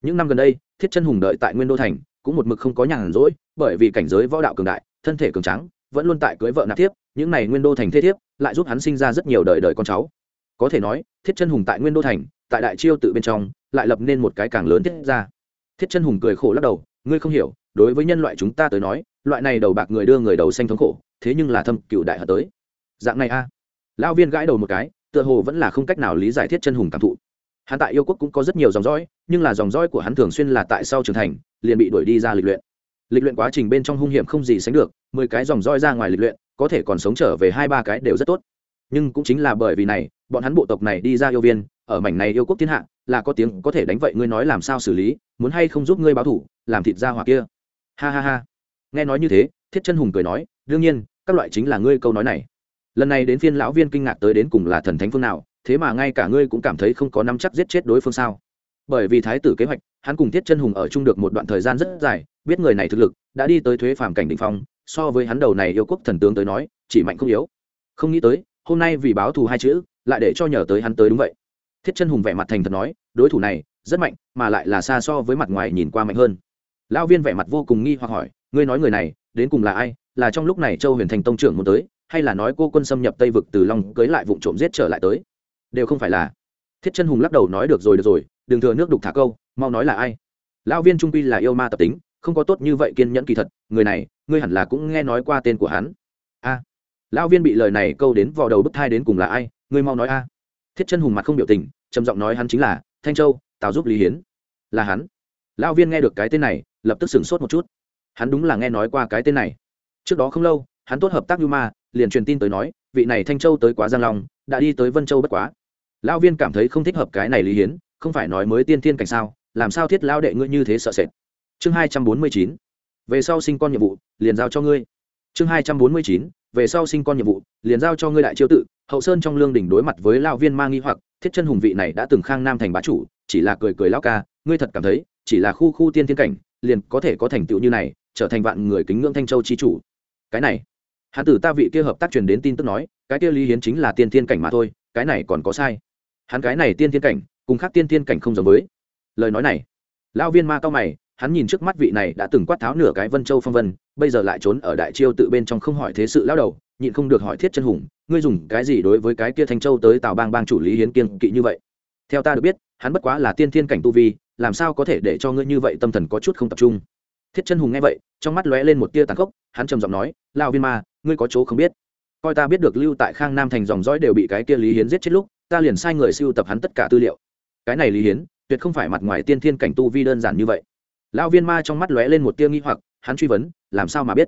Những năm gần đây, thiết chân hùng đợi tại nguyên đô thành, cũng một mực không có nhàn rỗi, bởi vì cảnh giới võ đạo cường đại thân thể cường tráng, vẫn luôn tại cưới vợ nạp tiếp những này nguyên đô thành thế thiếp lại giúp hắn sinh ra rất nhiều đời đời con cháu. Có thể nói thiết chân hùng tại nguyên đô thành tại đại chiêu tự bên trong lại lập nên một cái càng lớn thiết ra thiết chân hùng cười khổ lắc đầu ngươi không hiểu đối với nhân loại chúng ta tới nói loại này đầu bạc người đưa người đầu xanh thống khổ thế nhưng là thâm cựu đại hận tới. Dạng này a. À. lão viên gãi đầu một cái tựa hồ vẫn là không cách nào lý giải thiết chân hùng cảm thụ. Hắn tại yêu quốc cũng có rất nhiều dòng dõi nhưng là dòng dõi của hắn thường xuyên là tại sau trưởng thành liền bị đuổi đi ra lịch luyện lịch luyện quá trình bên trong hung hiểm không gì sánh được, mười cái dòng roi ra ngoài lịch luyện, có thể còn sống trở về hai ba cái đều rất tốt. Nhưng cũng chính là bởi vì này, bọn hắn bộ tộc này đi ra yêu viên, ở mảnh này yêu quốc thiên hạ, là có tiếng có thể đánh vậy ngươi nói làm sao xử lý, muốn hay không giúp ngươi báo thủ, làm thịt ra hoặc kia. Ha ha ha. Nghe nói như thế, thiết chân hùng cười nói, đương nhiên, các loại chính là ngươi câu nói này. Lần này đến phiên lão viên kinh ngạc tới đến cùng là thần thánh phương nào, thế mà ngay cả ngươi cũng cảm thấy không có năm chắc giết chết đối phương sao? Bởi vì thái tử kế hoạch, hắn cùng thiết chân hùng ở chung được một đoạn thời gian rất dài, biết người này thực lực, đã đi tới thuế phàm cảnh định phong, so với hắn đầu này yêu quốc thần tướng tới nói, chỉ mạnh không yếu. Không nghĩ tới, hôm nay vì báo thù hai chữ, lại để cho nhờ tới hắn tới đúng vậy. Thiết chân hùng vẻ mặt thành thật nói, đối thủ này, rất mạnh, mà lại là xa so với mặt ngoài nhìn qua mạnh hơn. Lão viên vẻ mặt vô cùng nghi hoặc hỏi, ngươi nói người này, đến cùng là ai, là trong lúc này châu huyền thành tông trưởng muốn tới, hay là nói cô quân xâm nhập tây vực từ long cưới lại vụ trộm giết trở lại tới? Đều không phải là. Thiết chân hùng lắc đầu nói, được rồi được rồi đừng thừa nước đục thả câu, mau nói là ai. Lão viên trung quy là yêu ma tập tính, không có tốt như vậy kiên nhẫn kỳ thật, người này, ngươi hẳn là cũng nghe nói qua tên của hắn. A. Lão viên bị lời này câu đến vào đầu bức thai đến cùng là ai, ngươi mau nói a. Thiết chân hùng mặt không biểu tình, trầm giọng nói hắn chính là thanh châu, tào giúp lý hiến. Là hắn. Lão viên nghe được cái tên này, lập tức sửng sốt một chút. Hắn đúng là nghe nói qua cái tên này. Trước đó không lâu, hắn tốt hợp tác yêu ma, liền truyền tin tới nói, vị này thanh châu tới quá giang long, đã đi tới vân châu bất quá. Lão viên cảm thấy không thích hợp cái này lý hiến không phải nói mới tiên thiên cảnh sao, làm sao thiết lao đệ ngươi như thế sợ sệt? Chương hai trăm bốn mươi chín, về sau sinh con nhiệm vụ, liền giao cho ngươi. Chương hai trăm bốn mươi chín, về sau sinh con nhiệm vụ, liền giao cho ngươi đại chiêu tự, hậu sơn trong lương đỉnh đối mặt với lao viên ma nghi hoặc, thiết chân hùng vị này đã từng khang nam thành bá chủ, chỉ là cười cười lão ca, ngươi thật cảm thấy, chỉ là khu khu tiên thiên cảnh, liền có thể có thành tựu như này, trở thành vạn người kính ngưỡng thanh châu chi chủ. Cái này hạ tử ta vị kia hợp tác truyền đến tin tức nói, cái kia lý hiến chính là tiên thiên cảnh mà thôi, cái này còn có sai. Hắn cái này tiên thiên cảnh cùng khác tiên thiên cảnh không giống với. Lời nói này, lão viên ma cao mày, hắn nhìn trước mắt vị này đã từng quát tháo nửa cái vân châu phong vân, bây giờ lại trốn ở đại chiêu tự bên trong không hỏi thế sự lao đầu, nhịn không được hỏi thiết chân hùng, ngươi dùng cái gì đối với cái kia thanh châu tới tào bang bang chủ lý hiến kiên kỵ như vậy? Theo ta được biết, hắn bất quá là tiên thiên cảnh tu vi, làm sao có thể để cho ngươi như vậy tâm thần có chút không tập trung? Thiết chân hùng nghe vậy, trong mắt lóe lên một tia tàn khốc, hắn trầm giọng nói lao viên ma, ngươi có chỗ không biết. Coi ta biết được lưu tại khang nam thành dòng dõi đều bị cái kia lý hiến giết chết lúc, ta liền sai người siêu tập hắn tất cả tư liệu cái này lý hiến, tuyệt không phải mặt ngoài tiên thiên cảnh tu vi đơn giản như vậy. Lão viên ma trong mắt lóe lên một tia nghi hoặc, hắn truy vấn, làm sao mà biết?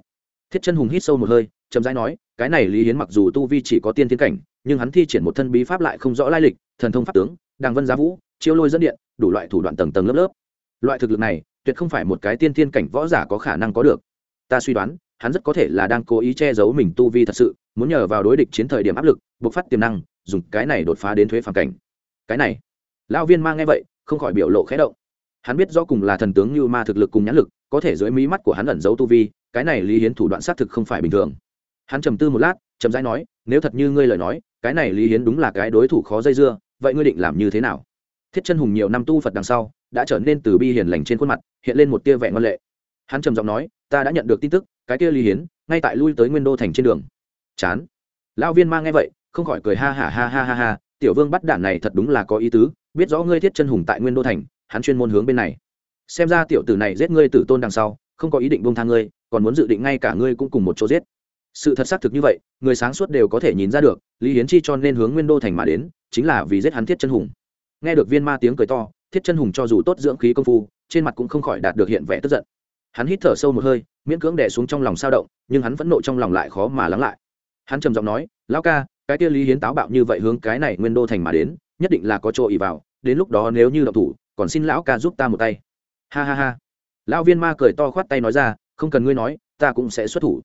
Thiết chân hùng hít sâu một hơi, chậm rãi nói, cái này lý hiến mặc dù tu vi chỉ có tiên thiên cảnh, nhưng hắn thi triển một thân bí pháp lại không rõ lai lịch, thần thông pháp tướng, đàng vân giá vũ, chiêu lôi dẫn điện, đủ loại thủ đoạn tầng tầng lớp lớp. Loại thực lực này, tuyệt không phải một cái tiên thiên cảnh võ giả có khả năng có được. Ta suy đoán, hắn rất có thể là đang cố ý che giấu mình tu vi thật sự, muốn nhờ vào đối địch chiến thời điểm áp lực, bộc phát tiềm năng, dùng cái này đột phá đến thuế phản cảnh. Cái này lão viên Ma nghe vậy, không khỏi biểu lộ khẽ động. Hắn biết rõ cùng là thần tướng như ma thực lực cùng nhãn lực, có thể dưới mí mắt của hắn ẩn giấu tu vi, cái này lý hiến thủ đoạn xác thực không phải bình thường. Hắn trầm tư một lát trầm rãi nói, nếu thật như ngươi lời nói, cái này lý hiến đúng là cái đối thủ khó dây dưa, vậy ngươi định làm như thế nào? Thiết chân hùng nhiều năm tu phật đằng sau, đã trở nên từ bi hiền lành trên khuôn mặt, hiện lên một tia vẻ ngân lệ. Hắn trầm giọng nói, ta đã nhận được tin tức, cái kia lý hiến, ngay tại lui tới nguyên đô thành trên đường. Chán. Lão viên Ma nghe vậy, không khỏi cười ha ha ha ha ha ha, tiểu vương bắt đản này thật đúng là có ý tứ biết rõ ngươi thiết chân hùng tại nguyên đô thành, hắn chuyên môn hướng bên này. Xem ra tiểu tử này giết ngươi tử tôn đằng sau, không có ý định bông tha ngươi, còn muốn dự định ngay cả ngươi cũng cùng một chỗ giết. Sự thật xác thực như vậy, người sáng suốt đều có thể nhìn ra được, lý hiến chi cho nên hướng nguyên đô thành mà đến, chính là vì giết hắn thiết chân hùng. Nghe được viên ma tiếng cười to, thiết chân hùng cho dù tốt dưỡng khí công phu, trên mặt cũng không khỏi đạt được hiện vẻ tức giận. Hắn hít thở sâu một hơi, miễn cưỡng đè xuống trong lòng sao động, nhưng hắn vẫn nộ trong lòng lại khó mà lắng lại. Hắn trầm giọng nói, lão ca, cái kia lý hiến táo bạo như vậy hướng cái này nguyên đô thành mà đến nhất định là có chỗ ý vào, đến lúc đó nếu như động thủ, còn xin lão ca giúp ta một tay. Ha ha ha. Lão viên ma cười to khoát tay nói ra, không cần ngươi nói, ta cũng sẽ xuất thủ.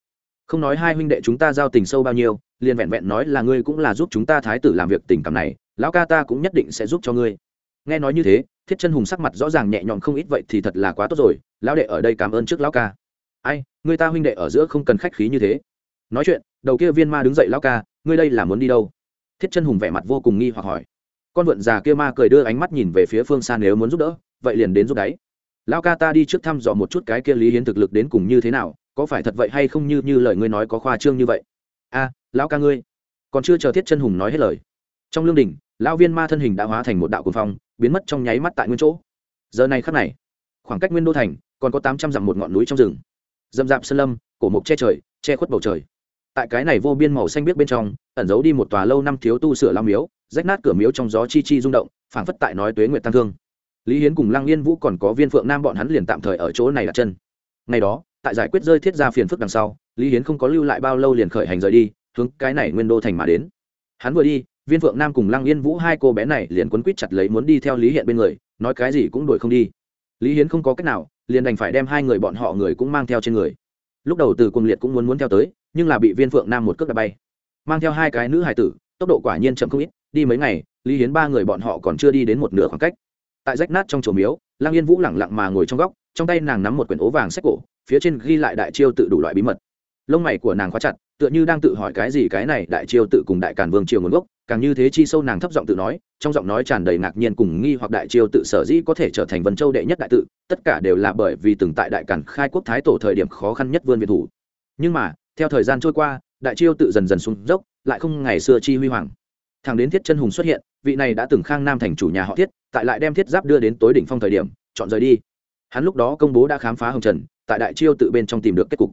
Không nói hai huynh đệ chúng ta giao tình sâu bao nhiêu, liền vẹn vẹn nói là ngươi cũng là giúp chúng ta thái tử làm việc tình cảm này, lão ca ta cũng nhất định sẽ giúp cho ngươi. Nghe nói như thế, thiết chân hùng sắc mặt rõ ràng nhẹ nhõm không ít, vậy thì thật là quá tốt rồi, lão đệ ở đây cảm ơn trước lão ca. Ai, người ta huynh đệ ở giữa không cần khách khí như thế. Nói chuyện, đầu kia viên ma đứng dậy, lão ca, ngươi đây là muốn đi đâu? Thiết chân hùng vẻ mặt vô cùng nghi hoặc hỏi con vượn già kia ma cười đưa ánh mắt nhìn về phía phương xa nếu muốn giúp đỡ, vậy liền đến giúp đáy. Lão ca ta đi trước thăm dò một chút cái kia lý hiến thực lực đến cùng như thế nào, có phải thật vậy hay không như như lời ngươi nói có khoa trương như vậy? A, lão ca ngươi, còn chưa chờ thiết chân hùng nói hết lời. Trong lương đình lão viên ma thân hình đã hóa thành một đạo cuồng phong, biến mất trong nháy mắt tại nguyên chỗ. Giờ này khắc này, khoảng cách nguyên đô thành còn có tám trăm dặm một ngọn núi trong rừng. Dầm dạp sơn lâm, cổ mộc che trời, che khuất bầu trời tại cái này vô biên màu xanh biếc bên trong, ẩn giấu đi một tòa lâu năm thiếu tu sửa lao miếu, rách nát cửa miếu trong gió chi chi rung động, phảng phất tại nói tuế nguyệt tăng thương. Lý hiến cùng lăng yên vũ còn có viên phượng nam bọn hắn liền tạm thời ở chỗ này đặt chân. Ngày đó, tại giải quyết rơi thiết ra phiền phức đằng sau, lý hiến không có lưu lại bao lâu liền khởi hành rời đi, hướng cái này nguyên đô thành mà đến. Hắn vừa đi, viên phượng nam cùng lăng yên vũ hai cô bé này liền quấn quýt chặt lấy muốn đi theo lý hiện bên người, nói cái gì cũng đuổi không đi. Lý hiến không có cách nào, liền đành phải đem hai người bọn họ người cũng mang theo trên người. Lúc đầu từ cuồng liệt cũng muốn muốn theo tới nhưng là bị viên phượng nam một cước đã bay. Mang theo hai cái nữ hài tử, tốc độ quả nhiên chậm không ít, đi mấy ngày, lý hiến ba người bọn họ còn chưa đi đến một nửa khoảng cách. Tại rách nát trong chùa miếu lang yên vũ lẳng lặng mà ngồi trong góc, trong tay nàng nắm một quyển ố vàng sách cổ, phía trên ghi lại đại chiêu tự đủ loại bí mật. Lông mày của nàng khóa chặt, tựa như đang tự hỏi cái gì cái này đại chiêu tự cùng đại càn vương triều nguồn gốc, càng như thế chi sâu nàng thấp giọng tự nói, trong giọng nói tràn đầy ngạc nhiên cùng nghi hoặc đại chiêu tự sở dĩ có thể trở thành vân châu đệ nhất đại tự, tất cả đều là bởi vì từng tại đại càn khai quốc thái tổ thời điểm khó khăn nhất vươn việt thủ. Nhưng mà theo thời gian trôi qua, đại chiêu tự dần dần xuống dốc, lại không ngày xưa chi huy hoàng. Thằng đến thiết chân hùng xuất hiện, vị này đã từng khang nam thành chủ nhà họ thiết, tại lại đem thiết giáp đưa đến tối đỉnh phong thời điểm, chọn rời đi. Hắn lúc đó công bố đã khám phá hồng trần, tại đại chiêu tự bên trong tìm được kết cục.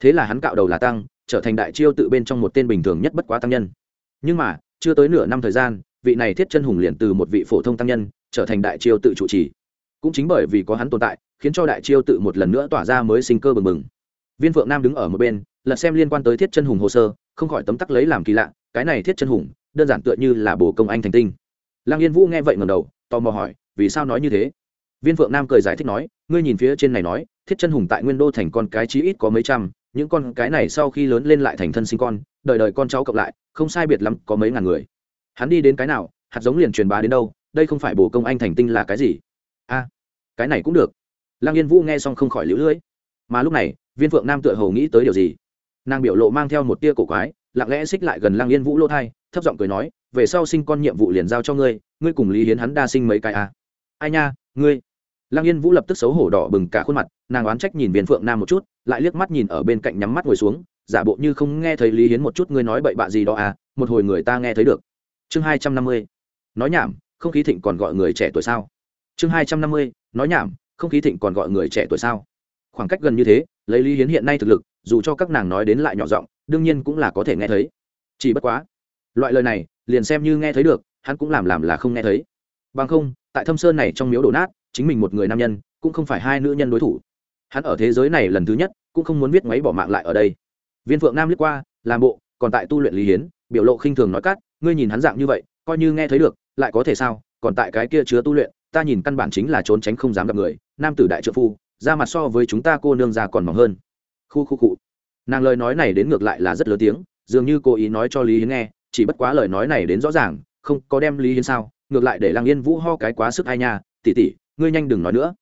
Thế là hắn cạo đầu là tăng, trở thành đại chiêu tự bên trong một tên bình thường nhất bất quá tăng nhân. Nhưng mà, chưa tới nửa năm thời gian, vị này thiết chân hùng liền từ một vị phổ thông tăng nhân, trở thành đại chiêu tự chủ trì. Cũng chính bởi vì có hắn tồn tại, khiến cho đại chiêu tự một lần nữa tỏa ra mới sinh cơ bừng bừng. Viên phượng nam đứng ở một bên lật xem liên quan tới thiết chân hùng hồ sơ, không khỏi tấm tắc lấy làm kỳ lạ, cái này thiết chân hùng, đơn giản tựa như là bồ công anh thành tinh. Lăng yên vũ nghe vậy ngầm đầu, tò mò hỏi, vì sao nói như thế? Viên phượng nam cười giải thích nói, ngươi nhìn phía trên này nói, thiết chân hùng tại nguyên đô thành con cái chí ít có mấy trăm, những con cái này sau khi lớn lên lại thành thân sinh con, đời đời con cháu cộng lại, không sai biệt lắm có mấy ngàn người. Hắn đi đến cái nào, hạt giống liền truyền bá đến đâu, đây không phải bổ công anh thành tinh là cái gì? A, cái này cũng được. Lăng yên vũ nghe xong không khỏi lũ lưỡi mà lúc này, viên phượng nam tựa hồ nghĩ tới điều gì? Nàng biểu lộ mang theo một tia cổ quái, lặng lẽ xích lại gần lăng yên vũ lô thai, thấp giọng cười nói, về sau sinh con nhiệm vụ liền giao cho ngươi ngươi cùng lý hiến hắn đa sinh mấy cái à? ai nha, ngươi? Lăng yên vũ lập tức xấu hổ đỏ bừng cả khuôn mặt, nàng oán trách nhìn viên phượng nam một chút, lại liếc mắt nhìn ở bên cạnh nhắm mắt ngồi xuống, giả bộ như không nghe thấy lý hiến một chút ngươi nói bậy bạ gì đó à một hồi người ta nghe thấy được. Chương hai trăm năm mươi, nói nhảm, không khí thịnh còn gọi người trẻ tuổi sao? Chương hai trăm năm mươi, nói nhảm, không khí thịnh còn gọi người trẻ tuổi sao? Khoảng cách gần như thế, lấy lý hiến hiện nay thực lực dù cho các nàng nói đến lại nhỏ giọng, đương nhiên cũng là có thể nghe thấy. Chỉ bất quá, loại lời này, liền xem như nghe thấy được, hắn cũng làm làm là không nghe thấy. Bằng không, tại thâm sơn này trong miếu đổ nát, chính mình một người nam nhân, cũng không phải hai nữ nhân đối thủ. Hắn ở thế giới này lần thứ nhất, cũng không muốn viết máy bỏ mạng lại ở đây. Viên phượng nam liếc qua, làm bộ, còn tại tu luyện lý hiến, biểu lộ khinh thường nói cát ngươi nhìn hắn dạng như vậy, coi như nghe thấy được, lại có thể sao? Còn tại cái kia chứa tu luyện, ta nhìn căn bản chính là trốn tránh không dám gặp người, nam tử đại trợ phu ra mặt so với chúng ta cô nương già còn mỏng hơn khu khu cụ nàng lời nói này đến ngược lại là rất lớn tiếng, dường như cố ý nói cho lý hiến nghe, chỉ bất quá lời nói này đến rõ ràng, không có đem lý hiến sao, ngược lại để lăng yên vũ ho cái quá sức ai nha tỉ tỉ ngươi nhanh đừng nói nữa.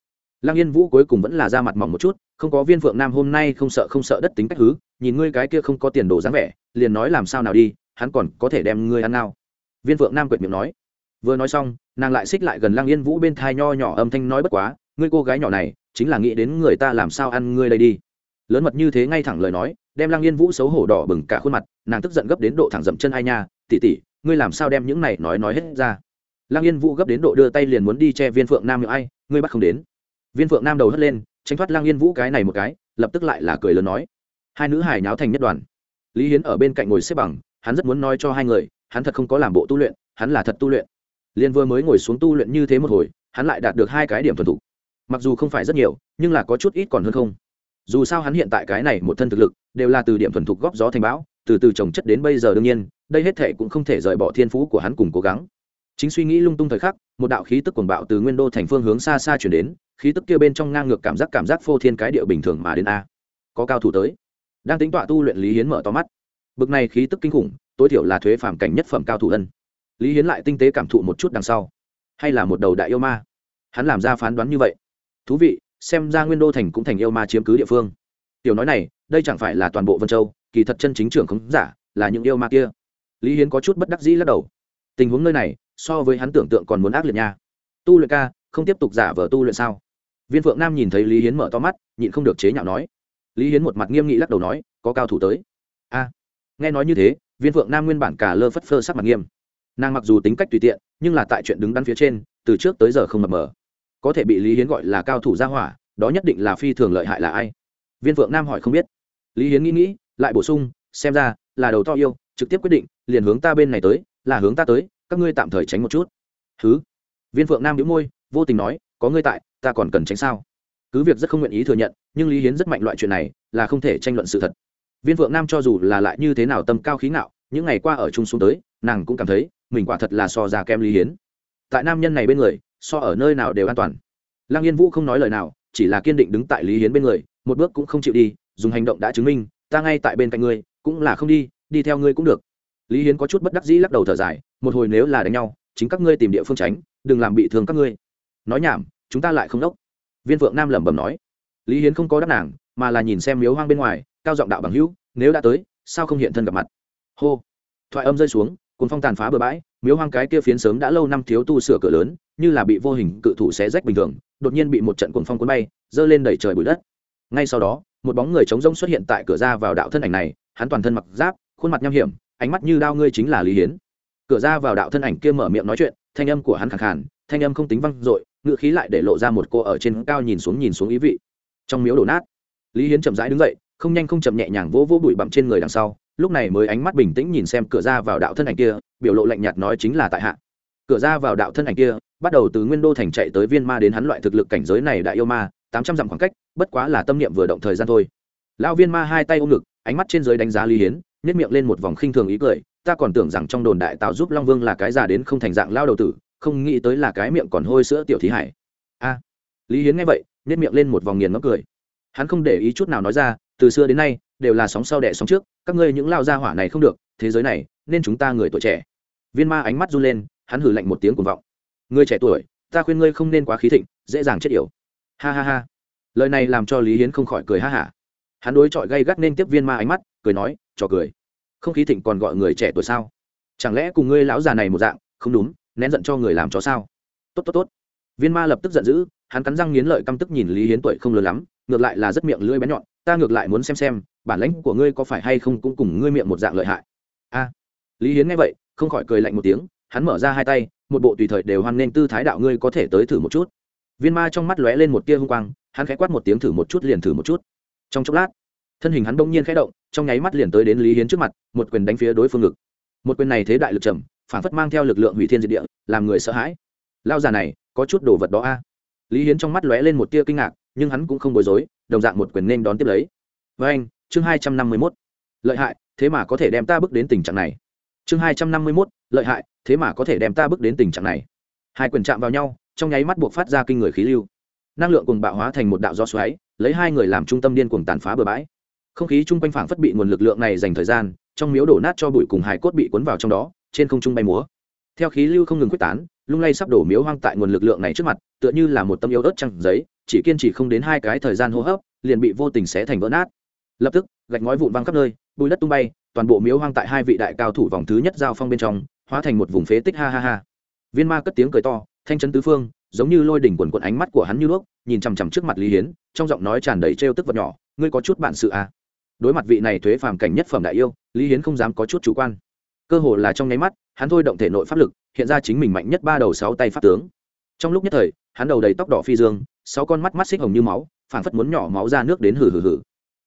Lăng yên vũ cuối cùng vẫn là ra mặt mỏng một chút, không có viên phượng nam hôm nay không sợ không sợ đất tính cách hứ, nhìn ngươi cái kia không có tiền đồ dáng vẻ, liền nói làm sao nào đi, hắn còn có thể đem ngươi ăn nào viên phượng nam quệt miệng nói. Vừa nói xong, nàng lại xích lại gần lăng yên vũ bên thai nho nhỏ âm thanh nói bất quá, ngươi cô gái nhỏ này, chính là nghĩ đến người ta làm sao ăn ngươi đây đi lớn mật như thế ngay thẳng lời nói, đem lăng yên vũ xấu hổ đỏ bừng cả khuôn mặt, nàng tức giận gấp đến độ thẳng dậm chân ai nha tỉ tỉ ngươi làm sao đem những này nói nói hết ra? Lăng yên vũ gấp đến độ đưa tay liền muốn đi che viên phượng nam như ai, ngươi bắt không đến. Viên phượng nam đầu hất lên, tránh thoát lăng yên vũ cái này một cái, lập tức lại là cười lớn nói, hai nữ hài nháo thành nhất đoàn. Lý hiến ở bên cạnh ngồi xếp bằng, hắn rất muốn nói cho hai người, hắn thật không có làm bộ tu luyện, hắn là thật tu luyện. Liên vừa mới ngồi xuống tu luyện như thế một hồi, hắn lại đạt được hai cái điểm thuần thục. Mặc dù không phải rất nhiều, nhưng là có chút ít còn hơn không dù sao hắn hiện tại cái này một thân thực lực, đều là từ điểm thuần thục góp gió thành bão, từ từ trồng chất đến bây giờ đương nhiên, đây hết thể cũng không thể rời bỏ thiên phú của hắn cùng cố gắng. Chính suy nghĩ lung tung thời khắc, một đạo khí tức cuồng bạo từ nguyên đô thành phương hướng xa xa chuyển đến, khí tức kia bên trong ngang ngược cảm giác cảm giác phô thiên cái điệu bình thường mà đến a. Có cao thủ tới. Đang tính tọa tu luyện lý hiến mở to mắt. Bực này khí tức kinh khủng, tối thiểu là thuế phàm cảnh nhất phẩm cao thủ ân. Lý hiến lại tinh tế cảm thụ một chút đằng sau. Hay là một đầu đại yêu ma. Hắn làm ra phán đoán như vậy. Thú vị xem ra nguyên đô thành cũng thành yêu ma chiếm cứ địa phương. Tiểu nói này, đây chẳng phải là toàn bộ vân châu, kỳ thật chân chính trưởng không giả là những yêu ma kia. Lý hiến có chút bất đắc dĩ lắc đầu. Tình huống nơi này, so với hắn tưởng tượng còn muốn ác liệt nha. Tu luyện ca, không tiếp tục giả vờ tu luyện sao? Viên phượng nam nhìn thấy lý hiến mở to mắt, nhịn không được chế nhạo nói. Lý hiến một mặt nghiêm nghị lắc đầu nói, có cao thủ tới. A. Nghe nói như thế, viên phượng nam nguyên bản cả lơ phất phơ sắc mặt nghiêm. Nàng mặc dù tính cách tùy tiện, nhưng là tại chuyện đứng đắn phía trên, từ trước tới giờ không mập mờ có thể bị lý hiến gọi là cao thủ gia hỏa, đó nhất định là phi thường lợi hại là ai? Viên phượng nam hỏi không biết. Lý hiến nghĩ nghĩ, lại bổ sung, xem ra là đầu to yêu, trực tiếp quyết định, liền hướng ta bên này tới, là hướng ta tới, các ngươi tạm thời tránh một chút. Thứ viên phượng nam đĩu môi, vô tình nói, có ngươi tại, ta còn cần tránh sao? Cứ việc rất không nguyện ý thừa nhận, nhưng lý hiến rất mạnh loại chuyện này, là không thể tranh luận sự thật. Viên phượng nam cho dù là lại như thế nào tâm cao khí ngạo, những ngày qua ở chung xuống tới, nàng cũng cảm thấy, mình quả thật là so ra kem lý hiến. Tại nam nhân này bên người so ở nơi nào đều an toàn. Lăng yên vũ không nói lời nào, chỉ là kiên định đứng tại lý hiến bên người, một bước cũng không chịu đi, dùng hành động đã chứng minh, ta ngay tại bên cạnh ngươi, cũng là không đi đi theo ngươi cũng được. Lý hiến có chút bất đắc dĩ lắc đầu thở dài, một hồi nếu là đánh nhau, chính các ngươi tìm địa phương tránh, đừng làm bị thương các ngươi. Nói nhảm, chúng ta lại không đốc. Viên phượng nam lẩm bẩm nói. Lý hiến không có đáp nàng, mà là nhìn xem miếu hoang bên ngoài, cao giọng đạo bằng hữu, nếu đã tới, sao không hiện thân gặp mặt? Hô. Thoại âm rơi xuống cùng phong tàn phá bờ bãi, miếu hoang cái kia phiến sớm đã lâu năm thiếu tu sửa cửa lớn như là bị vô hình cự thủ xé rách bình thường, đột nhiên bị một trận cuồng phong cuốn bay dơ lên đẩy trời bụi đất. Ngay sau đó, một bóng người trống rỗng xuất hiện tại cửa ra vào đạo thân ảnh này, hắn toàn thân mặc giáp, khuôn mặt nham hiểm, ánh mắt như đao ngươi chính là lý hiến. Cửa ra vào đạo thân ảnh kia mở miệng nói chuyện, thanh âm của hắn khẳng khàn, thanh âm không tính văng dội ngự khí lại để lộ ra một cô ở trên cao nhìn xuống nhìn xuống ý vị. Trong miếu đổ nát, lý hiến chậm rãi đứng dậy, không nhanh không chậm nhẹ nhàng vỗ vỗ bụi bặm trên người đằng sau, lúc này mới ánh mắt bình tĩnh nhìn xem cửa ra vào đạo thân ảnh kia, biểu lộ lạnh nhạt nói chính là tại hạ cửa ra vào đạo thân ảnh kia, bắt đầu từ nguyên đô thành chạy tới viên ma đến hắn loại thực lực cảnh giới này đại yêu ma, tám trăm dặm khoảng cách, bất quá là tâm niệm vừa động thời gian thôi. Lão viên ma hai tay ôm ngực, ánh mắt trên dưới đánh giá lý hiến nhét miệng lên một vòng khinh thường ý cười, ta còn tưởng rằng trong đồn đại tạo giúp long vương là cái già đến không thành dạng lao đầu tử, không nghĩ tới là cái miệng còn hôi sữa tiểu thí hải. A. Lý hiến nghe vậy nhét miệng lên một vòng nghiền ngấm cười. Hắn không để ý chút nào nói ra, từ xưa đến nay, đều là sóng sau đẻ sóng trước, các ngươi những lao gia hỏa này không được, thế giới này, nên chúng ta người tuổi trẻ. Viên ma ánh mắt run lên hắn hử lạnh một tiếng cuồng vọng. Người trẻ tuổi, ta khuyên ngươi không nên quá khí thịnh, dễ dàng chết yểu. Ha ha ha. Lời này làm cho lý hiến không khỏi cười ha hả. Hắn đối chọi gây gắt nên tiếp viên ma ánh mắt, cười nói, trò cười. Không khí thịnh còn gọi người trẻ tuổi sao? Chẳng lẽ cùng ngươi lão già này một dạng, không đúng, nén giận cho người làm chó sao? Tốt tốt tốt. Viên ma lập tức giận dữ, hắn cắn răng nghiến lợi căm tức nhìn lý hiến tuổi không lớn lắm, ngược lại là rất miệng lưỡi bén nhọn, ta ngược lại muốn xem xem, bản lãnh của ngươi có phải hay không cũng cùng ngươi miệng một dạng lợi hại. A. Lý hiến nghe vậy, không khỏi cười lạnh một tiếng hắn mở ra hai tay, một bộ tùy thời đều hoan nghênh tư thái đạo ngươi có thể tới thử một chút. Viên ma trong mắt lóe lên một tia hung quang, hắn khẽ quát một tiếng thử một chút liền thử một chút. Trong chốc lát, thân hình hắn bỗng nhiên khẽ động, trong nháy mắt liền tới đến lý hiến trước mặt, một quyền đánh phía đối phương ngực. Một quyền này thế đại lực trầm, phản phất mang theo lực lượng hủy thiên diệt địa, làm người sợ hãi. Lao già này, có chút đồ vật đó a. Lý hiến trong mắt lóe lên một tia kinh ngạc, nhưng hắn cũng không bối rối, đồng dạng một quyền nên đón tiếp lấy. Với anh, chương hai trăm năm mươi mốt. Lợi hại, thế mà có thể đem ta bước đến tình trạng này. Chương hai trăm năm mươi mốt, lợi hại thế mà có thể đem ta bước đến tình trạng này. Hai quyền chạm vào nhau, trong nháy mắt buộc phát ra kinh người khí lưu. Năng lượng cùng bạo hóa thành một đạo gió xoáy, lấy hai người làm trung tâm điên cuồng tàn phá bừa bãi. Không khí chung quanh phảng phất bị nguồn lực lượng này dành thời gian, trong miếu đổ nát cho bụi cùng hải cốt bị cuốn vào trong đó, trên không trung bay múa. Theo khí lưu không ngừng quyết tán, lung lay sắp đổ miếu hoang tại nguồn lực lượng này trước mặt, tựa như là một tâm yếu ớt trăng giấy, chỉ kiên trì không đến hai cái thời gian hô hấp, liền bị vô tình xé thành vỡ nát. Lập tức, gạch ngói vụn văng khắp nơi bùi đất tung bay toàn bộ miếu hoang tại hai vị đại cao thủ vòng thứ nhất giao phong bên trong, hóa thành một vùng phế tích, ha ha ha. Viên ma cất tiếng cười to, thanh chấn tứ phương, giống như lôi đỉnh quần quần ánh mắt của hắn như đuốc nhìn chằm chằm trước mặt lý hiến, trong giọng nói tràn đầy trêu tức vật nhỏ, ngươi có chút bản sự à. đối mặt vị này thuế phàm cảnh nhất phẩm đại yêu, lý hiến không dám có chút chủ quan. Cơ hồ là trong nháy mắt, hắn thôi động thể nội pháp lực, hiện ra chính mình mạnh nhất ba đầu sáu tay pháp tướng. Trong lúc nhất thời, hắn đầu đầy tóc đỏ phi dương, sáu con mắt mắt xích hồng như máu, phảng phất muốn nhỏ máu ra nước đến hử hử hử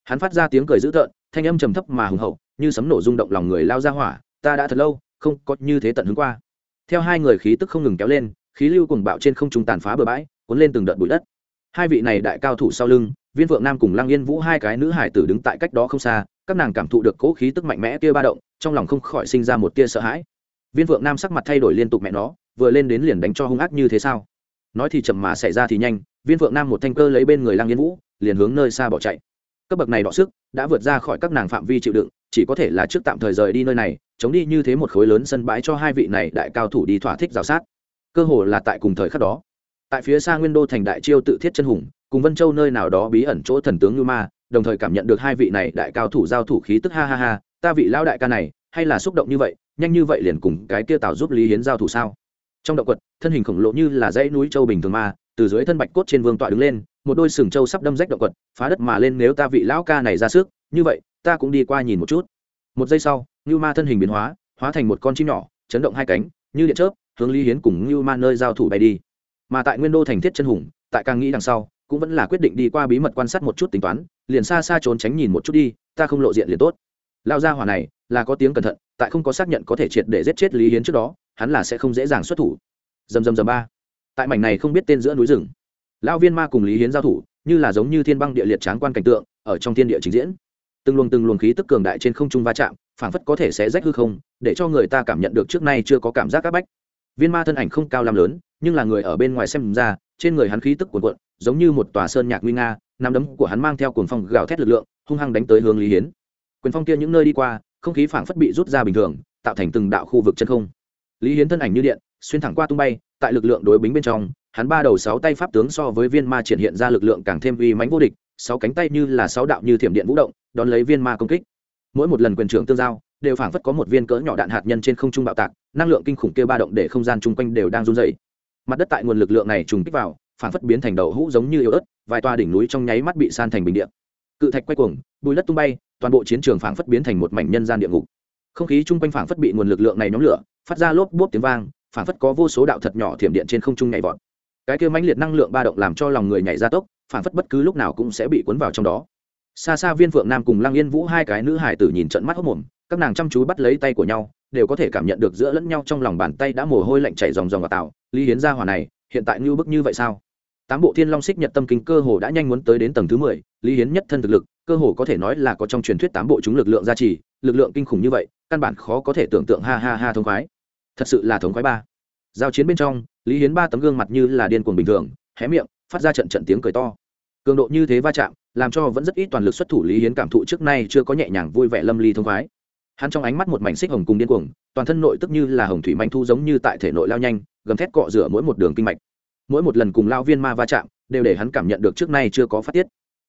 hắn phát ra tiếng cười dữ tợn, thanh âm trầm thấp mà hùng hậu như sấm nổ rung động lòng người lao ra hỏa, ta đã thật lâu không có như thế tận hứng qua. Theo hai người khí tức không ngừng kéo lên, khí lưu cùng bạo trên không trung tàn phá bờ bãi, cuốn lên từng đợt bụi đất. Hai vị này đại cao thủ sau lưng, viên vượng nam cùng lăng yên vũ hai cái nữ hải tử đứng tại cách đó không xa, các nàng cảm thụ được cỗ khí tức mạnh mẽ tia ba động, trong lòng không khỏi sinh ra một tia sợ hãi. Viên vượng nam sắc mặt thay đổi liên tục mẹ nó, vừa lên đến liền đánh cho hung ác như thế sao? Nói thì chậm mà xảy ra thì nhanh, viên vượng nam một thanh cơ lấy bên người lăng yên vũ, liền hướng nơi xa bỏ chạy cấp bậc này đọ sức đã vượt ra khỏi các nàng phạm vi chịu đựng, chỉ có thể là trước tạm thời rời đi nơi này, chống đi như thế một khối lớn sân bãi cho hai vị này đại cao thủ đi thỏa thích rào sát. Cơ hồ là tại cùng thời khắc đó. Tại phía xa nguyên đô thành đại chiêu tự thiết chân hùng, cùng vân châu nơi nào đó bí ẩn chỗ thần tướng như ma, đồng thời cảm nhận được hai vị này đại cao thủ giao thủ khí tức ha ha ha, ta vị lao đại ca này, hay là xúc động như vậy, nhanh như vậy liền cùng cái kia tào giúp lý hiến giao thủ sao? Trong động quật, thân hình khổng lồ như là dãy núi châu bình thường ma từ dưới thân bạch cốt trên vương tọa đứng lên, một đôi sừng châu sắp đâm rách động quật, phá đất mà lên nếu ta vị lão ca này ra sức, như vậy, ta cũng đi qua nhìn một chút. Một giây sau như ma thân hình biến hóa hóa thành một con chim nhỏ, chấn động hai cánh, như điện chớp, hướng lý hiến cùng như ma nơi giao thủ bay đi. Mà tại nguyên đô thành thiết chân hùng, tại càng nghĩ đằng sau, cũng vẫn là quyết định đi qua bí mật quan sát một chút tính toán, liền xa xa trốn tránh nhìn một chút đi, ta không lộ diện liền tốt. Lao ra hỏa này, là có tiếng cẩn thận, tại không có xác nhận có thể triệt để giết chết lý hiến trước đó, hắn là sẽ không dễ dàng xuất thủ. Dầm dầm dầm ba tại mảnh này không biết tên giữa núi rừng. Lão viên ma cùng lý hiến giao thủ, như là giống như thiên băng địa liệt tráng quan cảnh tượng, ở trong thiên địa trình diễn. Từng luồng từng luồng khí tức cường đại trên không trung va chạm, phảng phất có thể sẽ rách hư không, để cho người ta cảm nhận được trước nay chưa có cảm giác áp bách. Viên ma thân ảnh không cao làm lớn, nhưng là người ở bên ngoài xem ra, trên người hắn khí tức cuồn cuộn, giống như một tòa sơn nhạc nguy nga, nắm đấm của hắn mang theo cuồng phong gào thét lực lượng, hung hăng đánh tới hướng lý hiến. Quyền phong kia những nơi đi qua, không khí phảng phất bị rút ra bình thường, tạo thành từng đạo khu vực chân không. Lý hiến thân ảnh như điện, xuyên thẳng qua tung bay tại lực lượng đối bính bên trong, hắn ba đầu sáu tay pháp tướng so với viên ma triển hiện ra lực lượng càng thêm uy mãnh vô địch, sáu cánh tay như là sáu đạo như thiểm điện vũ động, đón lấy viên ma công kích. Mỗi một lần quyền trưởng tương giao, đều phảng phất có một viên cỡ nhỏ đạn hạt nhân trên không trung bạo tạc, năng lượng kinh khủng kia ba động để không gian chung quanh đều đang run dày mặt đất tại nguồn lực lượng này trùng kích vào, phảng phất biến thành đầu hũ giống như yếu ớt, vài toa đỉnh núi trong nháy mắt bị san thành bình điện cự thạch quay cuồng, bùi đất tung bay, toàn bộ chiến trường phảng phất biến thành một mảnh nhân gian địa ngục. Không khí chung quanh phảng phất bị nguồn lực lượng này nhóm lửa, phát ra lốp bốp tiếng vang phảng phất có vô số đạo thật nhỏ thiểm điện trên không trung nhảy vọt. Cái kia mãnh liệt năng lượng ba động làm cho lòng người nhảy ra tốc, phảng phất bất cứ lúc nào cũng sẽ bị cuốn vào trong đó. Xa xa viên phượng nam cùng lăng yên vũ hai cái nữ hải tử nhìn trận mắt hốc mồm, các nàng chăm chú bắt lấy tay của nhau, đều có thể cảm nhận được giữa lẫn nhau trong lòng bàn tay đã mồ hôi lạnh chảy ròng ròng vào tạo, lý hiến gia hòa này, hiện tại như bức như vậy sao? Tám bộ thiên long xích nhật tâm kinh cơ hồ đã nhanh muốn tới đến tầng thứ mười, lý hiến nhất thân thực lực, cơ hồ có thể nói là có trong truyền thuyết tám bộ chúng lực lượng gia trì, lực lượng kinh khủng như vậy, căn bản khó có thể tưởng tượng, ha ha ha thông khoái thật sự là thống khoái ba. Giao chiến bên trong, lý hiến ba tấm gương mặt như là điên cuồng bình thường, hé miệng, phát ra trận trận tiếng cười to. Cường độ như thế va chạm, làm cho vẫn rất ít toàn lực xuất thủ lý hiến cảm thụ trước nay chưa có nhẹ nhàng vui vẻ lâm ly thông khoái. Hắn trong ánh mắt một mảnh xích hồng cùng điên cuồng, toàn thân nội tức như là hồng thủy manh thu giống như tại thể nội lao nhanh, gầm thét cọ rửa mỗi một đường kinh mạch. Mỗi một lần cùng lao viên ma va chạm, đều để hắn cảm nhận được trước nay chưa có phát tiết.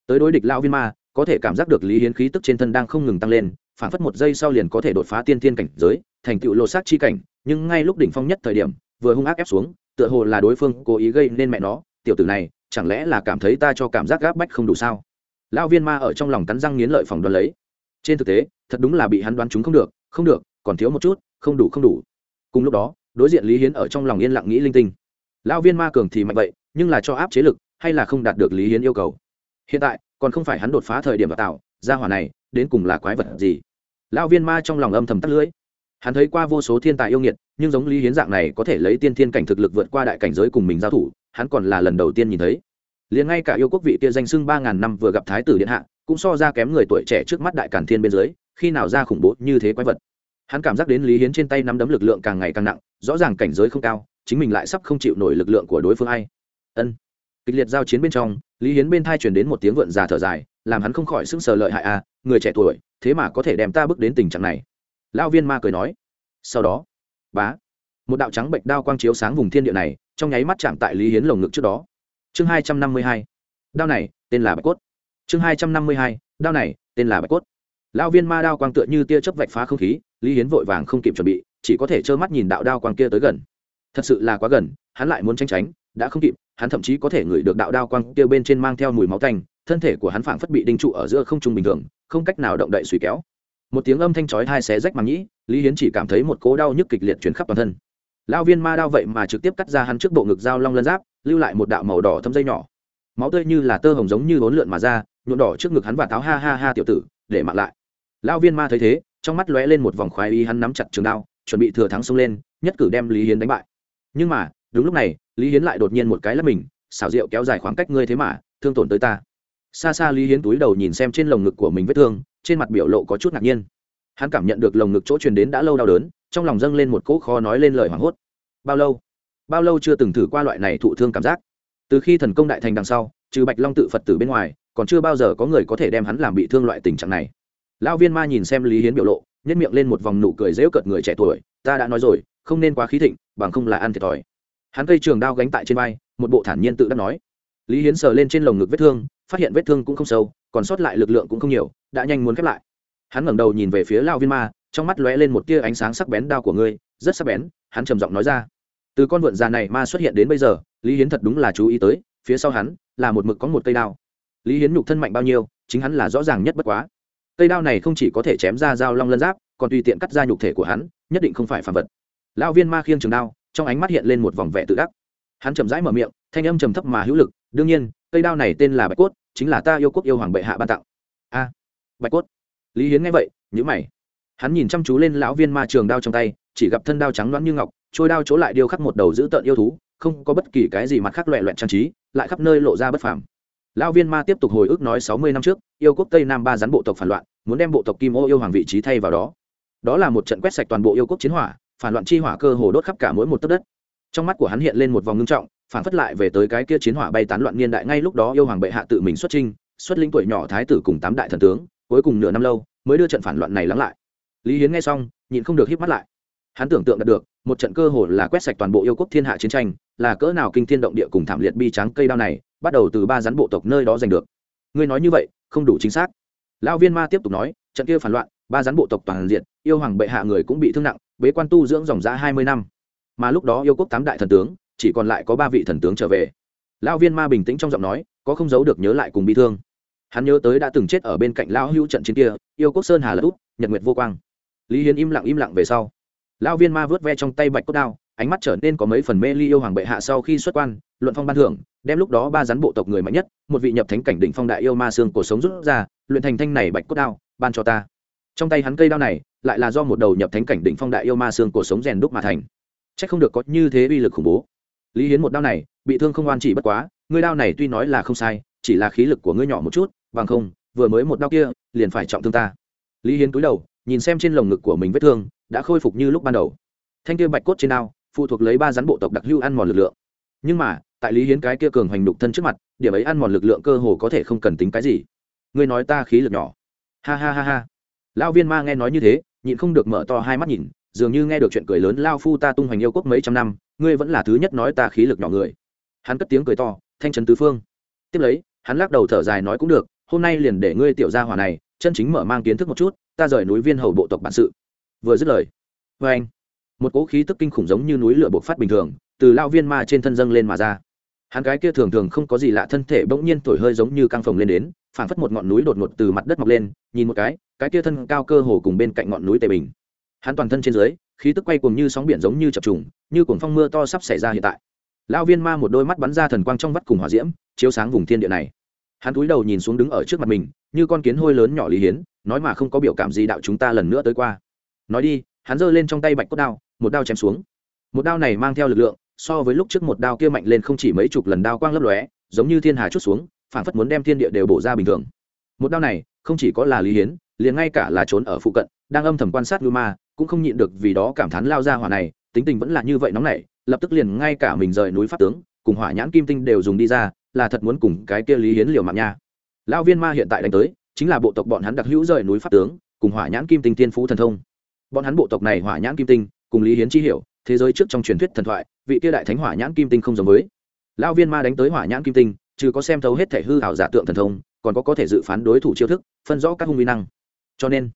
Tới đối địch lao viên ma, có thể cảm giác được lý hiến khí tức trên thân đang không ngừng tăng lên phản phất một giây sau liền có thể đột phá tiên tiên cảnh giới, thành tựu lộ sát chi cảnh, nhưng ngay lúc đỉnh phong nhất thời điểm, vừa hung ác ép xuống, tựa hồ là đối phương cố ý gây nên mẹ nó, tiểu tử này, chẳng lẽ là cảm thấy ta cho cảm giác gáp bách không đủ sao? Lão viên ma ở trong lòng cắn răng nghiến lợi phòng đoán lấy. Trên thực tế, thật đúng là bị hắn đoán chúng không được không được, còn thiếu một chút, không đủ không đủ. Cùng lúc đó, đối diện lý hiến ở trong lòng yên lặng nghĩ linh tinh. Lão viên ma cường thì mạnh vậy, nhưng là cho áp chế lực, hay là không đạt được lý hiến yêu cầu? Hiện tại, còn không phải hắn đột phá thời điểm vào tạo ra hỏa này, đến cùng là quái vật gì? Lão viên ma trong lòng âm thầm tắt lưỡi. Hắn thấy qua vô số thiên tài yêu nghiệt, nhưng giống lý hiến dạng này có thể lấy tiên thiên cảnh thực lực vượt qua đại cảnh giới cùng mình giao thủ, hắn còn là lần đầu tiên nhìn thấy. Liền ngay cả yêu quốc vị kia danh sưng ba ngàn năm vừa gặp thái tử điện hạ, cũng so ra kém người tuổi trẻ trước mắt đại cản thiên bên dưới, khi nào ra khủng bố như thế quái vật. Hắn cảm giác đến lý hiến trên tay nắm đấm lực lượng càng ngày càng nặng, rõ ràng cảnh giới không cao, chính mình lại sắp không chịu nổi lực lượng của đối phương ai. Ân. Kịch liệt giao chiến bên trong, lý hiến bên thai truyền đến một tiếng vượn già thở dài, làm hắn không khỏi sững sờ lợi hại a người trẻ tuổi thế mà có thể đem ta bước đến tình trạng này. Lão viên ma cười nói. Sau đó, bá, một đạo trắng bệnh đao quang chiếu sáng vùng thiên địa này, trong nháy mắt chạm tại lý hiến lồng ngực trước đó. Chương hai trăm năm mươi hai. Đao này, tên là bạch cốt. Chương hai trăm năm mươi hai. Đao này, tên là bạch cốt. Lão viên ma đao quang tựa như tia chớp vạch phá không khí, lý hiến vội vàng không kịp chuẩn bị, chỉ có thể trơ mắt nhìn đạo đao quang kia tới gần. Thật sự là quá gần, hắn lại muốn tranh tránh, đã không kịp, hắn thậm chí có thể ngửi được đạo đao quang kia bên trên mang theo mùi máu tanh, thân thể của hắn phảng phất bị đinh trụ ở giữa không trung bình thường không cách nào động đậy suy kéo. Một tiếng âm thanh chói hai xé rách màng nhĩ, lý hiến chỉ cảm thấy một cố đau nhức kịch liệt chuyển khắp toàn thân. Lao viên ma đao vậy mà trực tiếp cắt ra hắn trước bộ ngực dao long lân giáp, lưu lại một đạo màu đỏ thâm dây nhỏ. Máu tươi như là tơ hồng giống như bốn lượn mà ra, nhuộm đỏ trước ngực hắn và tháo ha ha ha tiểu tử, để mặc lại. Lao viên ma thấy thế, trong mắt lóe lên một vòng khoái y hắn nắm chặt trường đao, chuẩn bị thừa thắng xông lên, nhất cử đem lý hiến đánh bại. Nhưng mà, đúng lúc này, lý hiến lại đột nhiên một cái lắp mình, xảo diệu kéo dài khoảng cách ngươi thế mà, thương tổn tới ta xa xa lý hiến túi đầu nhìn xem trên lồng ngực của mình vết thương, trên mặt biểu lộ có chút ngạc nhiên. Hắn cảm nhận được lồng ngực chỗ truyền đến đã lâu đau đớn, trong lòng dâng lên một cỗ khó nói lên lời hoảng hốt. Bao lâu? Bao lâu chưa từng thử qua loại này thụ thương cảm giác? Từ khi thần công đại thành đằng sau, trừ bạch long tự phật tử bên ngoài, còn chưa bao giờ có người có thể đem hắn làm bị thương loại tình trạng này. Lão viên ma nhìn xem lý hiến biểu lộ nhét miệng lên một vòng nụ cười dễu cợt người trẻ tuổi, ta đã nói rồi, không nên quá khí thịnh, bằng không là ăn thiệt thòi. Hắn cây trường đao gánh tại trên vai, một bộ thản nhiên tự đắc nói. Lý hiến sờ lên trên lồng ngực vết thương phát hiện vết thương cũng không sâu, còn sót lại lực lượng cũng không nhiều, đã nhanh muốn khép lại. Hắn ngẩng đầu nhìn về phía lao viên ma, trong mắt lóe lên một tia ánh sáng sắc bén đao của ngươi, rất sắc bén, hắn trầm giọng nói ra. Từ con vượn già này ma xuất hiện đến bây giờ, lý hiến thật đúng là chú ý tới, phía sau hắn là một mực có một cây đao. Lý hiến nhục thân mạnh bao nhiêu, chính hắn là rõ ràng nhất bất quá. Cây đao này không chỉ có thể chém ra dao long lân giáp, còn tùy tiện cắt ra nhục thể của hắn, nhất định không phải phàm vật. Lão viên ma khiêng trường đao, trong ánh mắt hiện lên một vòng vẻ tự đắc. Hắn chậm rãi mở miệng, thanh âm trầm thấp mà hữu lực, đương nhiên cây đao này tên là bạch cốt, chính là ta yêu quốc yêu hoàng bệ hạ ban tặng. A, bạch cốt. Lý hiến nghe vậy nhữ mày. Hắn nhìn chăm chú lên lão viên ma trường đao trong tay, chỉ gặp thân đao trắng loãng như ngọc, trôi đao chỗ lại điêu khắc một đầu dữ tợn yêu thú, không có bất kỳ cái gì mặt khác loẹ loẹn trang trí, lại khắp nơi lộ ra bất phàm. Lão viên ma tiếp tục hồi ức nói sáu mươi năm trước, yêu quốc tây nam ba rắn bộ tộc phản loạn, muốn đem bộ tộc kim ô yêu hoàng vị trí thay vào đó. Đó là một trận quét sạch toàn bộ yêu quốc chiến hỏa, phản loạn chi hỏa cơ hồ đốt khắp cả mỗi một tấc đất. Trong mắt của hắn hiện lên một vòng ngưng trọng phản phất lại về tới cái kia chiến hỏa bay tán loạn niên đại ngay lúc đó yêu hoàng bệ hạ tự mình xuất trinh xuất linh tuổi nhỏ thái tử cùng tám đại thần tướng, cuối cùng nửa năm lâu mới đưa trận phản loạn này lắng lại. Lý hiến nghe xong, nhịn không được híp mắt lại. Hắn tưởng tượng đạt được, một trận cơ hồ là quét sạch toàn bộ yêu quốc thiên hạ chiến tranh, là cỡ nào kinh thiên động địa cùng thảm liệt bi tráng cây đao này, bắt đầu từ ba rắn bộ tộc nơi đó giành được. Ngươi nói như vậy, không đủ chính xác. Lão viên ma tiếp tục nói, trận kia phản loạn, ba rắn bộ tộc toàn diện, yêu hoàng bệ hạ người cũng bị thương nặng, bế quan tu dưỡng dòng giá hai mươi năm. Mà lúc đó yêu quốc tám đại thần tướng chỉ còn lại có ba vị thần tướng trở về. Lão viên ma bình tĩnh trong giọng nói, có không giấu được nhớ lại cùng bi thương. Hắn nhớ tới đã từng chết ở bên cạnh lão hữu trận chiến kia, yêu quốc sơn hà lật út nhật nguyệt vô quang. Lý hiến im lặng im lặng về sau. Lão viên ma vớt ve trong tay bạch cốt đao, ánh mắt trở nên có mấy phần mê ly yêu hoàng bệ hạ sau khi xuất quan, luận phong ban thưởng, đem lúc đó ba rắn bộ tộc người mạnh nhất, một vị nhập thánh cảnh đỉnh phong đại yêu ma xương cổ sống rút ra, luyện thành thanh này bạch cốt đao, ban cho ta. Trong tay hắn cây đao này, lại là do một đầu nhập thánh cảnh đỉnh phong đại yêu ma xương cổ sống rèn đúc mà thành. Chắc không được có như thế uy lực khủng bố lý hiến một đao này, bị thương không oan chỉ bất quá, ngươi đao này tuy nói là không sai, chỉ là khí lực của ngươi nhỏ một chút, bằng không, vừa mới một đao kia, liền phải trọng thương ta. Lý hiến cúi đầu, nhìn xem trên lồng ngực của mình vết thương, đã khôi phục như lúc ban đầu. Thanh kia bạch cốt trên đao, phụ thuộc lấy ba rắn bộ tộc đặc hưu ăn mòn lực lượng. Nhưng mà, tại lý hiến cái kia cường hoành đục thân trước mặt, điểm ấy ăn mòn lực lượng cơ hồ có thể không cần tính cái gì. Ngươi nói ta khí lực nhỏ. Ha ha ha ha. Lão viên ma nghe nói như thế, nhịn không được mở to hai mắt nhìn dường như nghe được chuyện cười lớn, lao phu ta tung hoành yêu quốc mấy trăm năm, ngươi vẫn là thứ nhất nói ta khí lực nhỏ người. Hắn cất tiếng cười to, thanh trấn tứ phương. Tiếp lấy, hắn lắc đầu thở dài nói cũng được, hôm nay liền để ngươi tiểu gia hỏa này, chân chính mở mang kiến thức một chút, ta rời núi viên hầu bộ tộc bản sự. Vừa dứt lời vê anh, một cỗ khí tức kinh khủng giống như núi lửa bộc phát bình thường, từ lao viên ma trên thân dâng lên mà ra. Hắn cái kia thường thường không có gì lạ thân thể bỗng nhiên thổi hơi giống như căng phồng lên đến, phảng phất một ngọn núi đột ngột từ mặt đất mọc lên, nhìn một cái cái kia thân cao cơ hồ cùng bên cạnh ngọn núi tề bình hắn toàn thân trên dưới, khí tức quay cuồng như sóng biển giống như chập trùng, như cuồng phong mưa to sắp xảy ra hiện tại. Lão viên ma một đôi mắt bắn ra thần quang trong vắt cùng hỏa diễm, chiếu sáng vùng thiên địa này. Hắn cúi đầu nhìn xuống đứng ở trước mặt mình, như con kiến hôi lớn nhỏ lý hiến, nói mà không có biểu cảm gì đạo chúng ta lần nữa tới qua. Nói đi, hắn giơ lên trong tay bạch cốt đao, một đao chém xuống. Một đao này mang theo lực lượng, so với lúc trước một đao kia mạnh lên không chỉ mấy chục lần đao quang lấp lóe, giống như thiên hà chút xuống phản phất muốn đem thiên địa đều bổ ra bình thường. Một đao này, không chỉ có là lý hiến, liền ngay cả là trốn ở phụ cận, đang âm thầm quan sát lưu ma cũng không nhịn được vì đó cảm thán lao ra hỏa này, tính tình vẫn là như vậy nóng nảy, lập tức liền ngay cả mình rời núi pháp tướng, cùng hỏa nhãn kim tinh đều dùng đi ra, là thật muốn cùng cái kia lý hiến liều mạng nha. Lao viên ma hiện tại đánh tới, chính là bộ tộc bọn hắn đặc hữu rời núi pháp tướng, cùng hỏa nhãn kim tinh tiên phú thần thông. Bọn hắn bộ tộc này hỏa nhãn kim tinh, cùng lý hiến chi hiểu, thế giới trước trong truyền thuyết thần thoại, vị kia đại thánh hỏa nhãn kim tinh không giống với. Lao viên ma đánh tới hỏa nhãn kim tinh, trừ có xem thấu hết thể hư hảo giả tượng thần thông, còn có có thể dự phán đối thủ chiêu thức, phân rõ các hung vi năng. Cho nên,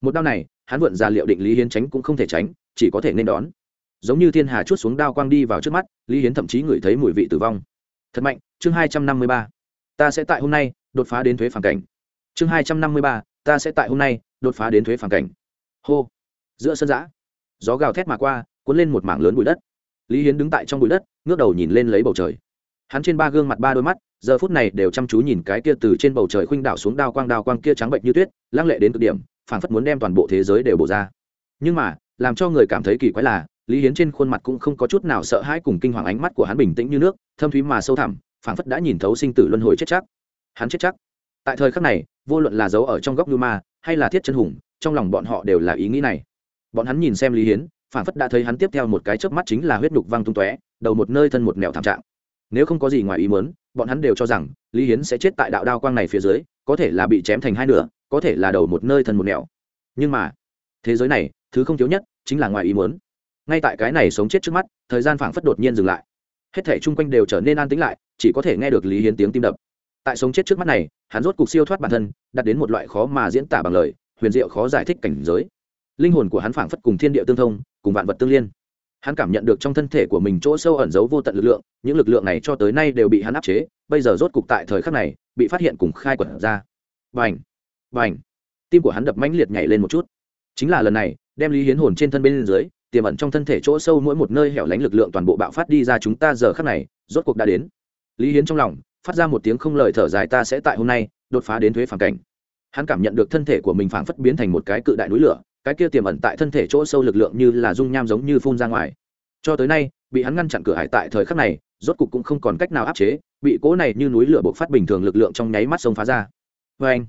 một đao này hắn vượn ra liệu định lý hiến tránh cũng không thể tránh, chỉ có thể nên đón. Giống như thiên hà chút xuống đao quang đi vào trước mắt, lý hiến thậm chí ngửi thấy mùi vị tử vong. Thật mạnh, chương hai trăm năm mươi ba. Ta sẽ tại hôm nay đột phá đến thuế phản cảnh. Chương hai trăm năm mươi ba, ta sẽ tại hôm nay đột phá đến thuế phản cảnh. Hô. Giữa sân giã, gió gào thét mà qua, cuốn lên một mảng lớn bụi đất. Lý hiến đứng tại trong bụi đất, ngước đầu nhìn lên lấy bầu trời. Hắn trên ba gương mặt ba đôi mắt, giờ phút này đều chăm chú nhìn cái kia từ trên bầu trời khuynh đảo xuống đao quang đao quang kia trắng bệnh như tuyết, lăng lệ đến cực điểm phảng phất muốn đem toàn bộ thế giới đều bổ ra. Nhưng mà, làm cho người cảm thấy kỳ quái là, lý hiến trên khuôn mặt cũng không có chút nào sợ hãi cùng kinh hoàng ánh mắt của hắn bình tĩnh như nước, thâm thúy mà sâu thẳm, phảng phất đã nhìn thấu sinh tử luân hồi chết chắc. Hắn chết chắc. Tại thời khắc này, vô luận là giấu ở trong góc như ma hay là thiết chân hùng, trong lòng bọn họ đều là ý nghĩ này. Bọn hắn nhìn xem lý hiến, phảng phất đã thấy hắn tiếp theo một cái chớp mắt chính là huyết nhục văng tung tóe, đầu một nơi thân một nẻo thảm trạng nếu không có gì ngoài ý muốn, bọn hắn đều cho rằng lý hiến sẽ chết tại đạo đao quang này phía dưới, có thể là bị chém thành hai nửa, có thể là đầu một nơi thân một nẻo. nhưng mà, thế giới này, thứ không thiếu nhất chính là ngoài ý muốn. Ngay tại cái này sống chết trước mắt, thời gian phảng phất đột nhiên dừng lại. Hết thể chung quanh đều trở nên an tĩnh lại, chỉ có thể nghe được lý hiến tiếng tim đập. Tại sống chết trước mắt này, hắn rốt cục siêu thoát bản thân đặt đến một loại khó mà diễn tả bằng lời, huyền diệu khó giải thích cảnh giới. Linh hồn của hắn phảng phất cùng thiên địa tương thông, cùng vạn vật tương liên hắn cảm nhận được trong thân thể của mình chỗ sâu ẩn giấu vô tận lực lượng, những lực lượng này cho tới nay đều bị hắn áp chế, bây giờ rốt cục tại thời khắc này, bị phát hiện cùng khai quật ra. Vành vành tim của hắn đập mãnh liệt nhảy lên một chút. Chính là lần này, đem lý hiến hồn trên thân bên dưới, tiềm ẩn trong thân thể chỗ sâu mỗi một nơi hẻo lánh lực lượng toàn bộ bạo phát đi ra chúng ta giờ khắc này, rốt cuộc đã đến. Lý hiến trong lòng, phát ra một tiếng không lời thở dài ta sẽ tại hôm nay, đột phá đến thuế phản cảnh. Hắn cảm nhận được thân thể của mình phảng phất biến thành một cái cự đại núi lửa cái kia tiềm ẩn tại thân thể chỗ sâu lực lượng như là dung nham giống như phun ra ngoài. Cho tới nay, bị hắn ngăn chặn cửa hải tại thời khắc này, rốt cục cũng không còn cách nào áp chế, bị cố này như núi lửa bộc phát bình thường lực lượng trong nháy mắt sông phá ra. Vê anh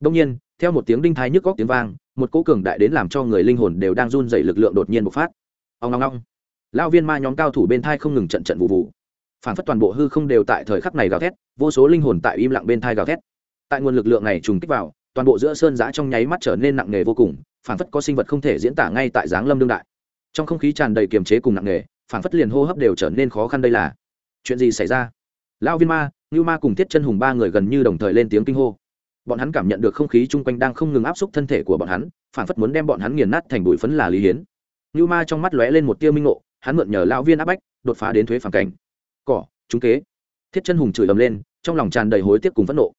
đông nhiên, theo một tiếng đinh thái nhức góc tiếng vang, một cỗ cường đại đến làm cho người linh hồn đều đang run dày lực lượng đột nhiên bộc phát. Ông long long lao viên ma nhóm cao thủ bên thai không ngừng trận trận vụ vụ. Phản phất toàn bộ hư không đều tại thời khắc này gào thét, vô số linh hồn tại im lặng bên thai gào thét. Tại nguồn lực lượng này trùng kích vào toàn bộ giữa sơn giã trong nháy mắt trở nên nặng nề vô cùng phản phất có sinh vật không thể diễn tả ngay tại giáng lâm đương đại. Trong không khí tràn đầy kiềm chế cùng nặng nề phản phất liền hô hấp đều trở nên khó khăn đây là. Chuyện gì xảy ra? Lão viên ma, ngưu ma cùng thiết chân hùng ba người gần như đồng thời lên tiếng kinh hô. Bọn hắn cảm nhận được không khí chung quanh đang không ngừng áp xúc thân thể của bọn hắn phản phất muốn đem bọn hắn nghiền nát thành bụi phấn là lý hiến. Ngưu ma trong mắt lóe lên một tia minh ngộ, hắn mượn nhờ lão viên áp bách, đột phá đến thuế phản cảnh. Cỏ, trúng kế. Thiết chân hùng chửi ầm lên, trong lòng tràn đầy hối tiếc cùng phẫn nộ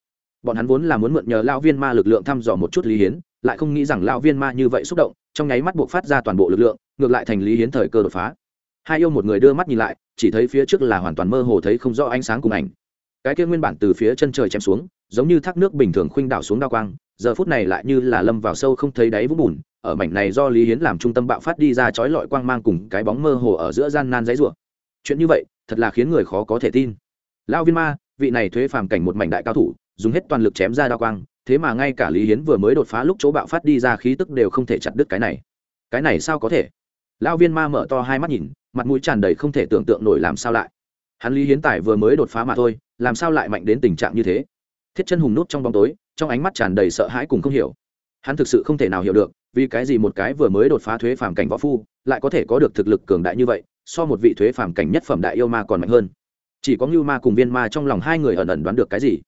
bọn hắn vốn là muốn mượn nhờ lão viên ma lực lượng thăm dò một chút lý hiến, lại không nghĩ rằng lão viên ma như vậy xúc động, trong nháy mắt buộc phát ra toàn bộ lực lượng, ngược lại thành lý hiến thời cơ đột phá. Hai yêu một người đưa mắt nhìn lại, chỉ thấy phía trước là hoàn toàn mơ hồ thấy không rõ ánh sáng cùng ảnh. Cái kia nguyên bản từ phía chân trời chém xuống, giống như thác nước bình thường khuynh đảo xuống đa quang, giờ phút này lại như là lâm vào sâu không thấy đáy vũng bùn, ở mảnh này do lý hiến làm trung tâm bạo phát đi ra chói lọi quang mang cùng cái bóng mơ hồ ở giữa gian nan giấy rủa. Chuyện như vậy, thật là khiến người khó có thể tin. Lão viên ma, vị này thuế phàm cảnh một mảnh đại cao thủ dùng hết toàn lực chém ra đao quang, thế mà ngay cả lý hiến vừa mới đột phá lúc chỗ bạo phát đi ra khí tức đều không thể chặt đứt cái này. Cái này sao có thể? Lão viên ma mở to hai mắt nhìn, mặt mũi tràn đầy không thể tưởng tượng nổi làm sao lại. Hắn lý hiến tài vừa mới đột phá mà thôi, làm sao lại mạnh đến tình trạng như thế? Thiết chân hùng nút trong bóng tối, trong ánh mắt tràn đầy sợ hãi cùng không hiểu. Hắn thực sự không thể nào hiểu được, vì cái gì một cái vừa mới đột phá thuế phàm cảnh võ phu lại có thể có được thực lực cường đại như vậy, so một vị thuế phàm cảnh nhất phẩm đại yêu ma còn mạnh hơn. Chỉ có ngưu ma cùng viên ma trong lòng hai người ẩn ẩn đoán được cái gì?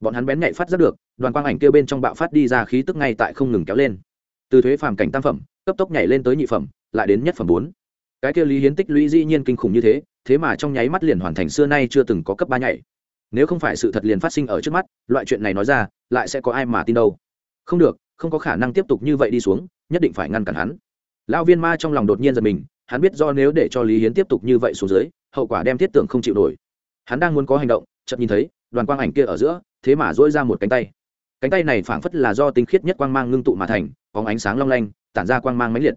Bọn hắn bén nhạy phát giác được, đoàn quang ảnh kêu bên trong bạo phát đi ra khí tức ngay tại không ngừng kéo lên. Từ thuế phàm cảnh tam phẩm, cấp tốc nhảy lên tới nhị phẩm, lại đến nhất phẩm bốn. Cái kia lý hiến tích lũy dĩ nhiên kinh khủng như thế thế mà trong nháy mắt liền hoàn thành xưa nay chưa từng có cấp ba nhảy. Nếu không phải sự thật liền phát sinh ở trước mắt, loại chuyện này nói ra, lại sẽ có ai mà tin đâu. Không được, không có khả năng tiếp tục như vậy đi xuống, nhất định phải ngăn cản hắn. Lão viên ma trong lòng đột nhiên giật mình, hắn biết do nếu để cho lý hiến tiếp tục như vậy xuống dưới, hậu quả đem thiết tưởng không chịu nổi. Hắn đang muốn có hành động chậm nhìn thấy, đoàn quang ảnh kia ở giữa thế mà dỗi ra một cánh tay. Cánh tay này phảng phất là do tinh khiết nhất quang mang ngưng tụ mà thành có ánh sáng long lanh, tản ra quang mang mãnh liệt.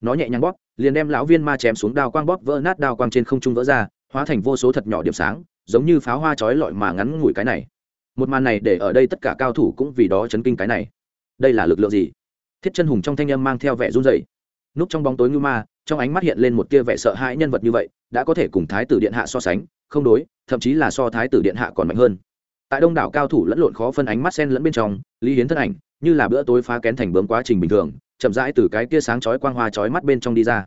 Nó nhẹ nhàng bóp, liền đem lão viên ma chém xuống đao quang bóp vỡ nát đao quang trên không trung vỡ ra, hóa thành vô số thật nhỏ điểm sáng, giống như pháo hoa chói lọi mà ngắn ngủi cái này. Một màn này để ở đây tất cả cao thủ cũng vì đó chấn kinh cái này. Đây là lực lượng gì? Thiết chân hùng trong thanh âm mang theo vẻ run rẩy. Núp trong bóng tối như ma, trong ánh mắt hiện lên một tia vẻ sợ hãi nhân vật như vậy, đã có thể cùng thái tử điện hạ so sánh, không đối, thậm chí là so thái tử điện hạ còn mạnh hơn tại đông đảo cao thủ lẫn lộn khó phân ánh mắt sen lẫn bên trong, lý hiến thân ảnh, như là bữa tối phá kén thành bướm quá trình bình thường, chậm rãi từ cái tia sáng chói quang hoa chói mắt bên trong đi ra.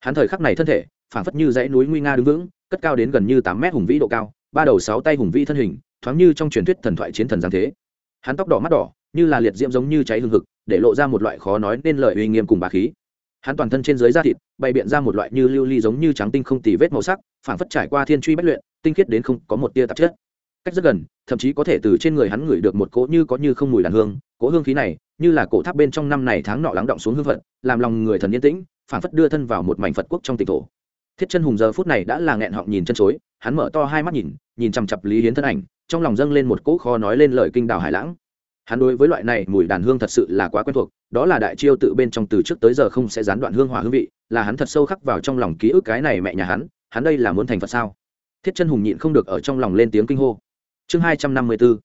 Hắn thời khắc này thân thể, phảng phất như dãy núi nguy nga đứng vững, cất cao đến gần như tám mét hùng vĩ độ cao, ba đầu sáu tay hùng vĩ thân hình, thoáng như trong truyền thuyết thần thoại chiến thần giáng thế. Hắn tóc đỏ mắt đỏ, như là liệt diễm giống như cháy hương hực, để lộ ra một loại khó nói nên lời uy nghiêm cùng bà khí. Hắn toàn thân trên dưới da thịt, bày biện ra một loại như lưu ly giống như trắng tinh không tì vết màu sắc, phảng phất trải qua thiên truy bất luyện, tinh khiết đến không có một tia tạp chất cách rất gần, thậm chí có thể từ trên người hắn ngửi được một cỗ như có như không mùi đàn hương. Cỗ hương khí này, như là cổ tháp bên trong năm này tháng nọ lắng động xuống hương phật, làm lòng người thần yên tĩnh phảng phất đưa thân vào một mảnh phật quốc trong tịch thổ. Thiết chân hùng giờ phút này đã là nghẹn họng nhìn chân chối, hắn mở to hai mắt nhìn nhìn chằm chặp lý hiến thân ảnh, trong lòng dâng lên một cỗ kho nói lên lời kinh đào hải lãng. Hắn đối với loại này mùi đàn hương thật sự là quá quen thuộc, đó là đại chiêu tự bên trong từ trước tới giờ không sẽ gián đoạn hương hỏa hương vị, là hắn thật sâu khắc vào trong lòng ký ức cái này mẹ nhà hắn hắn đây là muốn thành phật sao? Thiết chân hùng nhịn không được ở trong lòng lên tiếng kinh hô chương hai trăm năm mươi b ố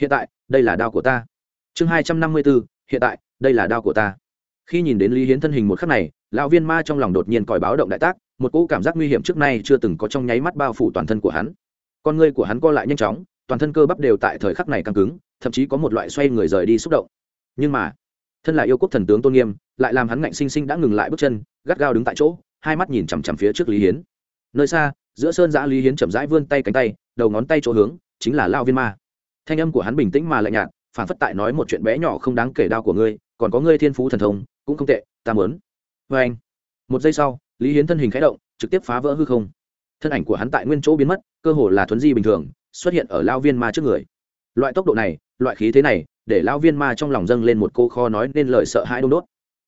hiện tại, đây là đao của ta. Chương hai trăm năm mươi b ố hiện tại, đây là đao của ta. Khi nhìn đến lý hiến thân hình một khắc này, lão viên ma trong lòng đột nhiên còi báo động đại tác, một cỗ cảm giác nguy hiểm trước nay chưa từng có trong nháy mắt bao phủ toàn thân của hắn. Con ngươi của hắn co lại nhanh chóng, toàn thân cơ bắp đều tại thời khắc này căng cứng, thậm chí có một loại xoay người rời đi xúc động. Nhưng mà, thân là yêu quốc thần tướng tôn nghiêm, lại làm hắn ngạnh sinh sinh đã ngừng lại bước chân, gắt gao đứng tại chỗ, hai mắt nhìn chằm chằm phía trước lý hiến. Nơi xa, giữa sơn giã lý hiến chậm rãi vươn tay cánh tay, đầu ngón tay chỗ hướng chính là lao viên ma. Thanh âm của hắn bình tĩnh mà lạnh nhạt phản phất tại nói một chuyện bé nhỏ không đáng kể đau của ngươi, còn có ngươi thiên phú thần thông, cũng không tệ, ta mớn vê anh, một giây sau, lý hiến thân hình khẽ động, trực tiếp phá vỡ hư không. Thân ảnh của hắn tại nguyên chỗ biến mất, cơ hồ là thuấn di bình thường, xuất hiện ở lao viên ma trước người. Loại tốc độ này, loại khí thế này, để lao viên ma trong lòng dâng lên một cô kho nói nên lời sợ hãi đông đốt.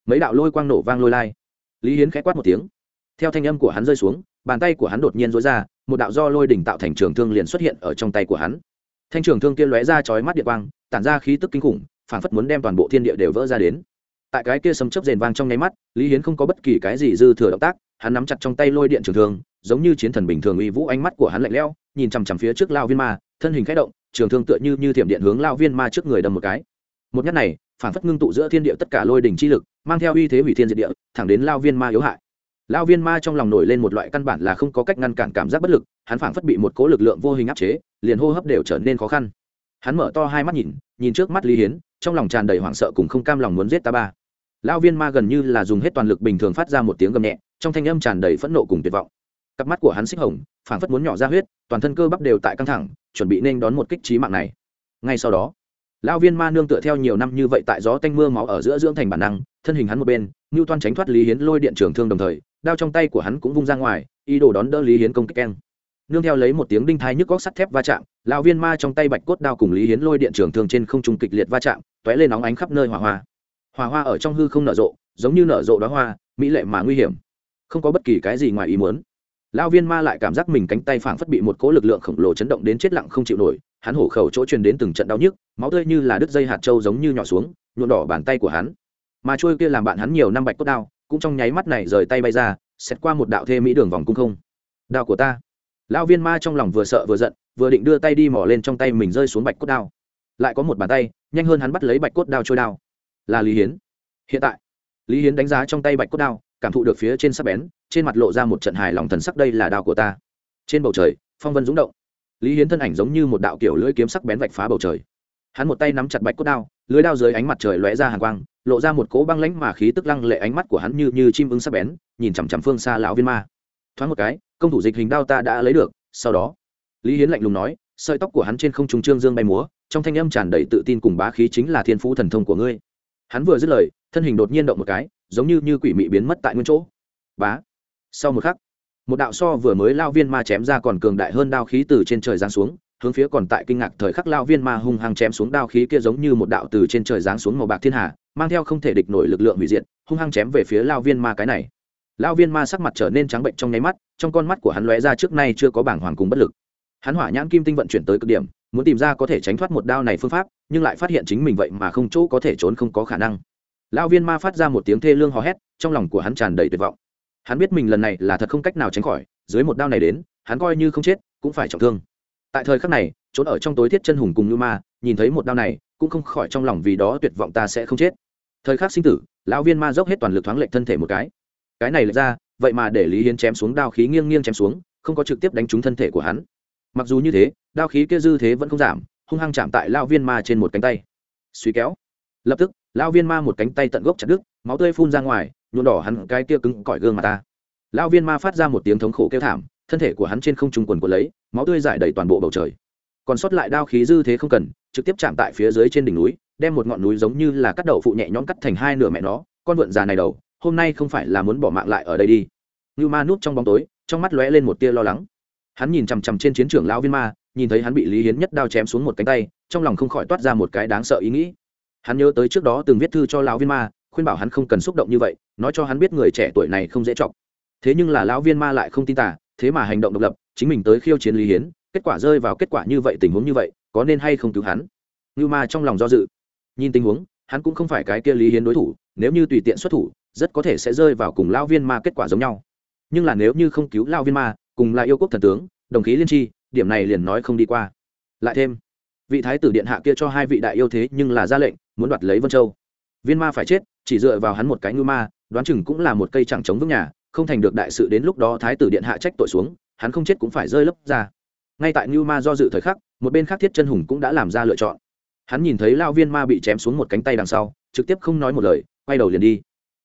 Mấy đạo lôi quang nổ vang lôi lai. Lý hiến k h quát một tiếng. Theo thanh âm của hắn rơi xuống, bàn tay của hắn đột nhiên rối ra một đạo do lôi đỉnh tạo thành trường thương liền xuất hiện ở trong tay của hắn. Thanh trường thương kia lóe ra chói mắt điện quang, tản ra khí tức kinh khủng phảng phất muốn đem toàn bộ thiên địa đều vỡ ra đến. Tại cái kia sấm chớp rền vang trong nháy mắt, lý hiến không có bất kỳ cái gì dư thừa động tác, hắn nắm chặt trong tay lôi điện trường thương, giống như chiến thần bình thường uy vũ ánh mắt của hắn lạnh lẽo, nhìn chằm chằm phía trước lao viên ma, thân hình khẽ động, trường thương tựa như như thiểm điện hướng lao viên ma trước người đâm một cái. Một nhát này, phản phất ngưng tụ giữa thiên địa tất cả lôi đỉnh chi lực, mang theo uy thế hủy thiên diệt địa, thẳng đến lao viên ma yếu hại lao viên ma trong lòng nổi lên một loại căn bản là không có cách ngăn cản cảm giác bất lực, hắn phảng phất bị một cố lực lượng vô hình áp chế, liền hô hấp đều trở nên khó khăn. Hắn mở to hai mắt nhìn nhìn trước mắt lý hiến, trong lòng tràn đầy hoảng sợ cùng không cam lòng muốn giết ta ba. Lao viên ma gần như là dùng hết toàn lực bình thường phát ra một tiếng gầm nhẹ, trong thanh âm tràn đầy phẫn nộ cùng tuyệt vọng. Cặp mắt của hắn xích hồng, phảng phất muốn nhỏ ra huyết, toàn thân cơ bắp đều tại căng thẳng, chuẩn bị nên đón một kích trí mạng này. Ngay sau đó, lão viên ma nương tựa theo nhiều năm như vậy tại gió tanh mưa máu ở giữa dưỡng thành bản năng, thân hình hắn một bên, ngưu toan tránh thoát lý hiến lôi điện trường thương đồng thời đao trong tay của hắn cũng vung ra ngoài, ý đồ đón đỡ lý hiến công kích keng. Nương theo lấy một tiếng đinh thai nhức góc sắt thép va chạm, lão viên ma trong tay bạch cốt đao cùng lý hiến lôi điện trường thường trên không trung kịch liệt va chạm t ó é lên nóng ánh khắp nơi hỏa hoa. Hỏa hoa ở trong hư không nở rộ, giống như nở rộ đóa hoa, mỹ lệ mà nguy hiểm. Không có bất kỳ cái gì ngoài ý muốn. Lão viên ma lại cảm giác mình cánh tay phảng phất bị một cỗ lực lượng khổng lồ chấn động đến chết lặng không chịu nổi, hắn hổ khẩu chỗ truyền đến từng trận đau nhức, máu tươi như là đứt dây hạt trâu giống như nhỏ xuống, nhuộm đỏ bàn tay của hắn. Mà trôi kia làm bạn hắn nhiều năm bạch cốt đao cũng trong nháy mắt này rời tay bay ra xét qua một đạo thê mỹ đường vòng cung không. Đao của ta. Lão viên ma trong lòng vừa sợ vừa giận, vừa định đưa tay đi mỏ lên trong tay mình rơi xuống bạch cốt đao. Lại có một bàn tay, nhanh hơn hắn bắt lấy bạch cốt đao trôi đao. Là lý hiến. Hiện tại, lý hiến đánh giá trong tay bạch cốt đao, cảm thụ được phía trên sắc bén, trên mặt lộ ra một trận hài lòng thần sắc đây là đao của ta. Trên bầu trời, phong vân rúng động. Lý hiến thân ảnh giống như một đạo kiểu lưỡi kiếm sắc bén vạch phá bầu trời. Hắn một tay nắm chặt bạch cốt đao lưới đao dưới ánh mặt trời lóe ra hàng quang lộ ra một cỗ băng lãnh mà khí tức lăng lệ ánh mắt của hắn như như chim ưng sắc bén, nhìn chằm chằm phương xa lão viên ma. Thoáng một cái, công thủ dịch hình đao ta đã lấy được, sau đó, lý hiến lạnh lùng nói, sợi tóc của hắn trên không trung trương dương bay múa, trong thanh âm tràn đầy tự tin cùng bá khí chính là thiên phú thần thông của ngươi. Hắn vừa dứt lời, thân hình đột nhiên động một cái, giống như như quỷ mị biến mất tại nguyên chỗ. Bá! Sau một khắc, một đạo so vừa mới lao viên ma chém ra còn cường đại hơn đao khí từ trên trời giáng xuống hướng phía còn tại kinh ngạc thời khắc lao viên ma hung hăng chém xuống đao khí kia giống như một đạo từ trên trời giáng xuống màu bạc thiên hà, mang theo không thể địch nổi lực lượng hủy diệt, hung hăng chém về phía lao viên ma cái này. Lao viên ma sắc mặt trở nên trắng bệnh trong nháy mắt, trong con mắt của hắn lóe ra trước nay chưa có bảng hoàng cùng bất lực. Hắn hỏa nhãn kim tinh vận chuyển tới cực điểm, muốn tìm ra có thể tránh thoát một đao này phương pháp, nhưng lại phát hiện chính mình vậy mà không chỗ có thể trốn không có khả năng. Lao viên ma phát ra một tiếng thê lương hò hét, trong lòng của hắn tràn đầy tuyệt vọng. Hắn biết mình lần này là thật không cách nào tránh khỏi, dưới một đao này đến, hắn coi như không chết, cũng phải trọng thương tại thời khắc này, trốn ở trong tối thiết chân hùng cùng như ma, nhìn thấy một đao này, cũng không khỏi trong lòng vì đó tuyệt vọng ta sẽ không chết. Thời khắc sinh tử, lão viên ma dốc hết toàn lực thoáng lệch thân thể một cái. Cái này lệch ra, vậy mà để lý hiến chém xuống, đao khí nghiêng nghiêng chém xuống, không có trực tiếp đánh trúng thân thể của hắn. Mặc dù như thế, đao khí kia dư thế vẫn không giảm, hung hăng chạm tại lão viên ma trên một cánh tay. Suy kéo. Lập tức, lão viên ma một cánh tay tận gốc chặt đứt, máu tươi phun ra ngoài, nhuộm đỏ hắn cái kia cứng cỏi gương mà ta. Lão viên ma phát ra một tiếng thống khổ kêu thảm, thân thể của hắn trên không trung quần của lấy máu tươi giải đầy toàn bộ bầu trời. Còn sót lại đao khí dư thế không cần, trực tiếp chạm tại phía dưới trên đỉnh núi, đem một ngọn núi giống như là cắt đầu phụ nhẹ nhõm cắt thành hai nửa mẹ nó, con vượn già này đầu, hôm nay không phải là muốn bỏ mạng lại ở đây đi. Như ma núp trong bóng tối, trong mắt lóe lên một tia lo lắng. Hắn nhìn chằm chằm trên chiến trường lão viên ma, nhìn thấy hắn bị lý hiến nhất đao chém xuống một cánh tay, trong lòng không khỏi toát ra một cái đáng sợ ý nghĩ. Hắn nhớ tới trước đó từng viết thư cho lão viên ma, khuyên bảo hắn không cần xúc động như vậy, nói cho hắn biết người trẻ tuổi này không dễ chọc. Thế nhưng là lão viên ma lại không tin tả thế mà hành động độc lập chính mình tới khiêu chiến lý hiến, kết quả rơi vào kết quả như vậy tình huống như vậy, có nên hay không cứu hắn? Như ma trong lòng do dự. Nhìn tình huống, hắn cũng không phải cái kia lý hiến đối thủ, nếu như tùy tiện xuất thủ, rất có thể sẽ rơi vào cùng lao viên ma kết quả giống nhau. Nhưng là nếu như không cứu lao viên ma, cùng là yêu quốc thần tướng, đồng khí liên tri, điểm này liền nói không đi qua. Lại thêm, vị thái tử điện hạ kia cho hai vị đại yêu thế nhưng là ra lệnh, muốn đoạt lấy vân châu. Viên ma phải chết, chỉ dựa vào hắn một cái ngư ma, đoán chừng cũng là một cây chẳng chống vững nhà, không thành được đại sự đến lúc đó thái tử điện hạ trách tội xuống hắn không chết cũng phải rơi lấp ra. Ngay tại New ma do dự thời khắc, một bên khác thiết chân hùng cũng đã làm ra lựa chọn. Hắn nhìn thấy lao viên ma bị chém xuống một cánh tay đằng sau, trực tiếp không nói một lời, quay đầu liền đi.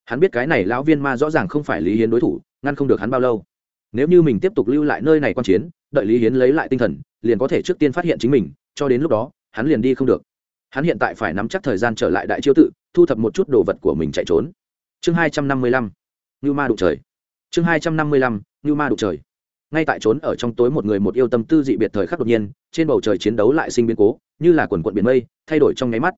Hắn biết cái này lão viên ma rõ ràng không phải lý hiến đối thủ, ngăn không được hắn bao lâu. Nếu như mình tiếp tục lưu lại nơi này quan chiến, đợi lý hiến lấy lại tinh thần, liền có thể trước tiên phát hiện chính mình, cho đến lúc đó, hắn liền đi không được. Hắn hiện tại phải nắm chắc thời gian trở lại đại chiêu tự, thu thập một chút đồ vật của mình chạy trốn. Chương hai trăm năm mươi lăm. Như ma đụng trời. Chương hai trăm năm mươi lăm. Như ma đụng trời ngay tại trốn ở trong tối một người một yêu tâm tư dị biệt thời khắc đột nhiên, trên bầu trời chiến đấu lại sinh biến cố, như là quần quận biển mây, thay đổi trong nháy mắt.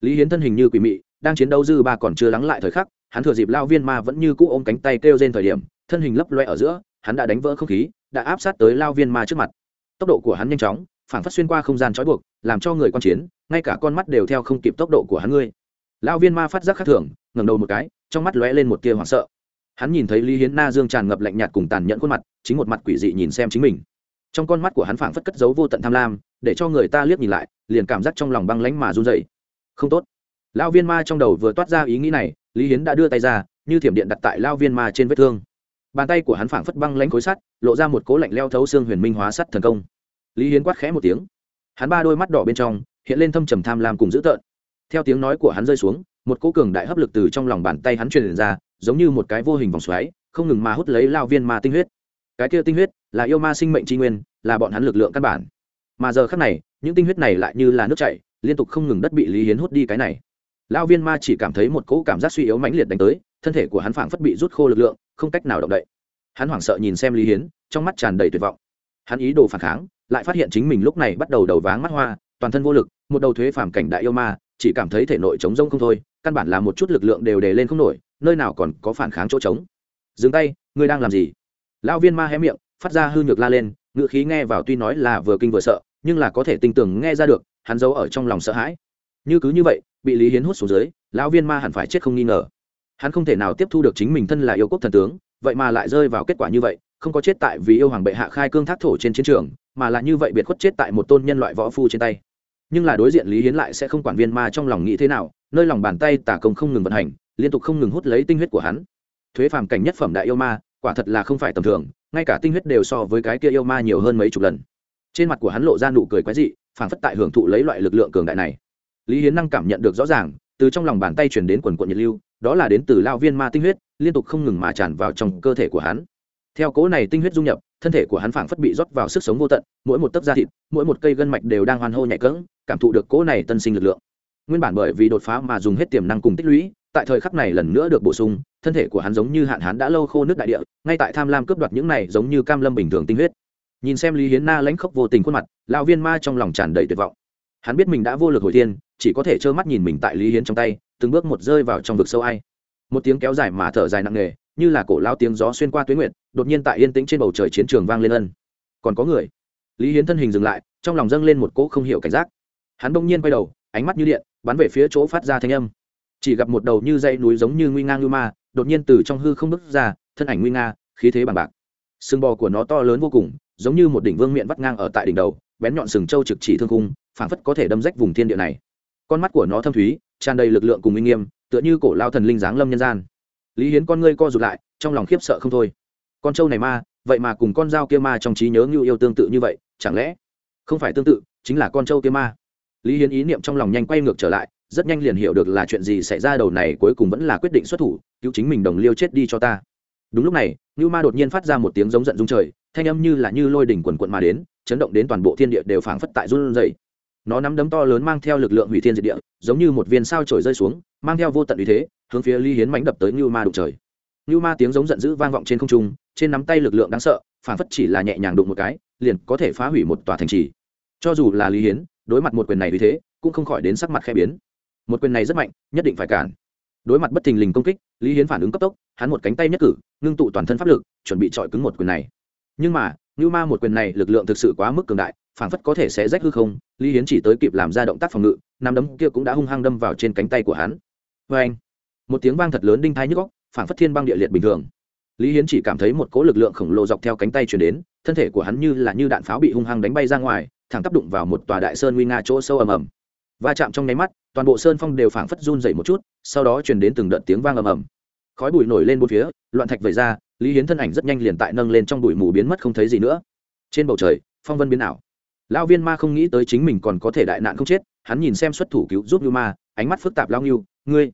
Lý hiến thân hình như quỷ mị, đang chiến đấu dư ba còn chưa lắng lại thời khắc, hắn thừa dịp lao viên ma vẫn như cũ ôm cánh tay kêu trên thời điểm, thân hình lấp loe ở giữa, hắn đã đánh vỡ không khí, đã áp sát tới lao viên ma trước mặt. Tốc độ của hắn nhanh chóng phản phát xuyên qua không gian trói buộc, làm cho người quan chiến, ngay cả con mắt đều theo không kịp tốc độ của hắn ngươi. Lao viên ma phát giác khác thường, ngẩng đầu một cái, trong mắt lóe lên một tia hoảng sợ hắn nhìn thấy lý hiến na dương tràn ngập lạnh nhạt cùng tàn nhẫn khuôn mặt, chính một mặt quỷ dị nhìn xem chính mình. Trong con mắt của hắn phảng phất cất giấu vô tận tham lam, để cho người ta liếc nhìn lại, liền cảm giác trong lòng băng lánh mà run dậy không tốt. Lao viên ma trong đầu vừa toát ra ý nghĩ này, lý hiến đã đưa tay ra, như thiểm điện đặt tại lao viên ma trên vết thương. Bàn tay của hắn phảng phất băng lãnh khối sắt, lộ ra một cố lạnh leo thấu xương huyền minh hóa sắt thần công. Lý hiến quát khẽ một tiếng. Hắn ba đôi mắt đỏ bên trong, hiện lên thâm trầm tham lam cùng dữ tợn. Theo tiếng nói của hắn rơi xuống, một cố cường đại hấp lực từ trong lòng bàn tay hắn truyền ra giống như một cái vô hình vòng xoáy, không ngừng mà hút lấy lao viên ma tinh huyết. Cái kia tinh huyết là yêu ma sinh mệnh tri nguyên, là bọn hắn lực lượng căn bản. Mà giờ khác này, những tinh huyết này lại như là nước chảy, liên tục không ngừng đất bị lý hiến hút đi cái này. Lao viên ma chỉ cảm thấy một cỗ cảm giác suy yếu mãnh liệt đánh tới, thân thể của hắn phảng phất bị rút khô lực lượng, không cách nào động đậy. Hắn hoảng sợ nhìn xem lý hiến, trong mắt tràn đầy tuyệt vọng. Hắn ý đồ phản kháng, lại phát hiện chính mình lúc này bắt đầu đầu váng mắt hoa, toàn thân vô lực, một đầu thuế phàm cảnh đại yêu ma, chỉ cảm thấy thể nội trống rông không thôi, căn bản là một chút lực lượng đều đề lên không nổi nơi nào còn có phản kháng chỗ trống? Dừng tay, ngươi đang làm gì? Lão viên ma hé miệng, phát ra hư nhược la lên ngựa khí nghe vào tuy nói là vừa kinh vừa sợ, nhưng là có thể tinh tường nghe ra được, hắn giấu ở trong lòng sợ hãi. Như cứ như vậy, bị lý hiến hút xuống dưới, lão viên ma hẳn phải chết không nghi ngờ. Hắn không thể nào tiếp thu được chính mình thân là yêu quốc thần tướng, vậy mà lại rơi vào kết quả như vậy, không có chết tại vì yêu hoàng bệ hạ khai cương thác thổ trên chiến trường, mà là như vậy biệt khuất chết tại một tôn nhân loại võ phu trên tay. Nhưng là đối diện lý hiến lại sẽ không quản viên ma trong lòng nghĩ thế nào, nơi lòng bàn tay tả công không ngừng vận hành liên tục không ngừng hút lấy tinh huyết của hắn. Thuế phàm cảnh nhất phẩm đại yêu ma, quả thật là không phải tầm thường, ngay cả tinh huyết đều so với cái kia yêu ma nhiều hơn mấy chục lần. Trên mặt của hắn lộ ra nụ cười quái dị phản phất tại hưởng thụ lấy loại lực lượng cường đại này. Lý hiến năng cảm nhận được rõ ràng, từ trong lòng bàn tay chuyển đến quần quận nhiệt lưu, đó là đến từ lao viên ma tinh huyết, liên tục không ngừng mà tràn vào trong cơ thể của hắn. Theo cố này tinh huyết dung nhập, thân thể của hắn phảng phất bị rót vào sức sống vô tận, mỗi một tấc da thịt, mỗi một cây gân mạch đều đang hoan hô nhạy cỡng, cảm thụ được cố này tân sinh lực lượng. Nguyên bản bởi vì đột phá mà dùng hết tiềm năng cùng tích lũy tại thời khắc này lần nữa được bổ sung, thân thể của hắn giống như hạn hán đã lâu khô nước đại địa, ngay tại tham lam cướp đoạt những này giống như cam lâm bình thường tinh huyết. Nhìn xem lý hiến na lãnh khốc vô tình khuôn mặt, lão viên ma trong lòng tràn đầy tuyệt vọng. Hắn biết mình đã vô lực hồi thiên, chỉ có thể trơ mắt nhìn mình tại lý hiến trong tay, từng bước một rơi vào trong vực sâu ai. Một tiếng kéo dài mà thở dài nặng nề, như là cổ lao tiếng gió xuyên qua tuyến nguyện đột nhiên tại yên tĩnh trên bầu trời chiến trường vang lên ân. Còn có người. Lý hiến thân hình dừng lại, trong lòng dâng lên một cỗ không hiểu cảnh giác. Hắn bỗng nhiên quay đầu, ánh mắt như điện, bắn về phía chỗ phát ra thanh âm chỉ gặp một đầu như dãy núi giống như nguy nga như ma, đột nhiên từ trong hư không bước ra, thân ảnh nguy nga, khí thế bằng bạc. Sừng bò của nó to lớn vô cùng, giống như một đỉnh vương miệng vắt ngang ở tại đỉnh đầu, bén nhọn sừng trâu trực chỉ thương cung phảng phất có thể đâm rách vùng thiên địa này. Con mắt của nó thâm thúy, tràn đầy lực lượng cùng uy nghiêm, tựa như cổ lao thần linh giáng lâm nhân gian. Lý hiến con ngươi co rụt lại, trong lòng khiếp sợ không thôi. Con trâu này ma, vậy mà cùng con dao kia ma trong trí nhớ như yêu tương tự như vậy, chẳng lẽ không phải tương tự, chính là con trâu kia ma? Lý hiến ý niệm trong lòng nhanh quay ngược trở lại rất nhanh liền hiểu được là chuyện gì xảy ra, đầu này cuối cùng vẫn là quyết định xuất thủ, cứu chính mình đồng liêu chết đi cho ta. Đúng lúc này, ngưu ma đột nhiên phát ra một tiếng giống giận dung trời, thanh âm như là như lôi đỉnh quần quận mà đến, chấn động đến toàn bộ thiên địa đều phảng phất tại run rẩy. Nó nắm đấm to lớn mang theo lực lượng hủy thiên diệt địa, giống như một viên sao trổi rơi xuống, mang theo vô tận uy thế, hướng phía lý hiến mánh đập tới ngưu ma đụng trời. Ngưu ma tiếng giống giận dữ vang vọng trên không trung, trên nắm tay lực lượng đáng sợ, phảng phất chỉ là nhẹ nhàng đụng một cái, liền có thể phá hủy một tòa thành trì. Cho dù là lý hiến, đối mặt một quyền này uy thế, cũng không khỏi đến sắc mặt khẽ biến một quyền này rất mạnh, nhất định phải cản. Đối mặt bất thình lình công kích, lý hiến phản ứng cấp tốc, hắn một cánh tay nhất cử, ngưng tụ toàn thân pháp lực, chuẩn bị chọi cứng một quyền này. Nhưng mà như ma một quyền này lực lượng thực sự quá mức cường đại, phản phất có thể sẽ rách hư không, lý hiến chỉ tới kịp làm ra động tác phòng ngự nằm đấm kia cũng đã hung hăng đâm vào trên cánh tay của hắn. Vê anh một tiếng vang thật lớn đinh thái nhức góc phản phất thiên băng địa liệt bình thường. Lý hiến chỉ cảm thấy một cỗ lực lượng khổng lồ dọc theo cánh tay chuyển đến, thân thể của hắn như là như đạn pháo bị hung hăng đánh bay ra ngoài, thẳng tác đụng vào một tòa đại sơn nguy nga chỗ sâu ầm ầm va chạm trong nháy mắt, toàn bộ sơn phong đều phảng phất run dậy một chút, sau đó chuyển đến từng đợt tiếng vang ầm ầm. Khói bụi nổi lên bốn phía, loạn thạch vẩy ra, lý hiến thân ảnh rất nhanh liền tại nâng lên trong bụi mù biến mất không thấy gì nữa. Trên bầu trời, phong vân biến ảo. Lão viên ma không nghĩ tới chính mình còn có thể đại nạn không chết, hắn nhìn xem xuất thủ cứu giúp như ma, ánh mắt phức tạp lao nghiêu ngươi.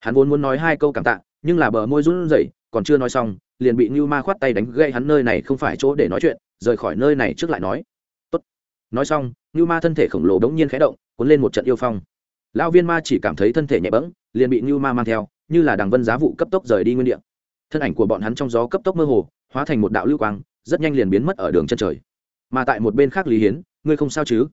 Hắn vốn muốn nói hai câu cảm tạ, nhưng là bờ môi run rẩy, còn chưa nói xong, liền bị như ma khoát tay đánh gây hắn nơi này không phải chỗ để nói chuyện, rời khỏi nơi này trước lại nói. Tốt. nói xong như ma thân thể khổng lồ đống nhiên khẽ động, cuốn lên một trận yêu phong. Lão viên ma chỉ cảm thấy thân thể nhẹ bẫng, liền bị như ma mang theo, như là đằng vân giá vụ cấp tốc rời đi nguyên địa. Thân ảnh của bọn hắn trong gió cấp tốc mơ hồ, hóa thành một đạo lưu quang, rất nhanh liền biến mất ở đường chân trời. Mà tại một bên khác lý hiến, ngươi không sao chứ?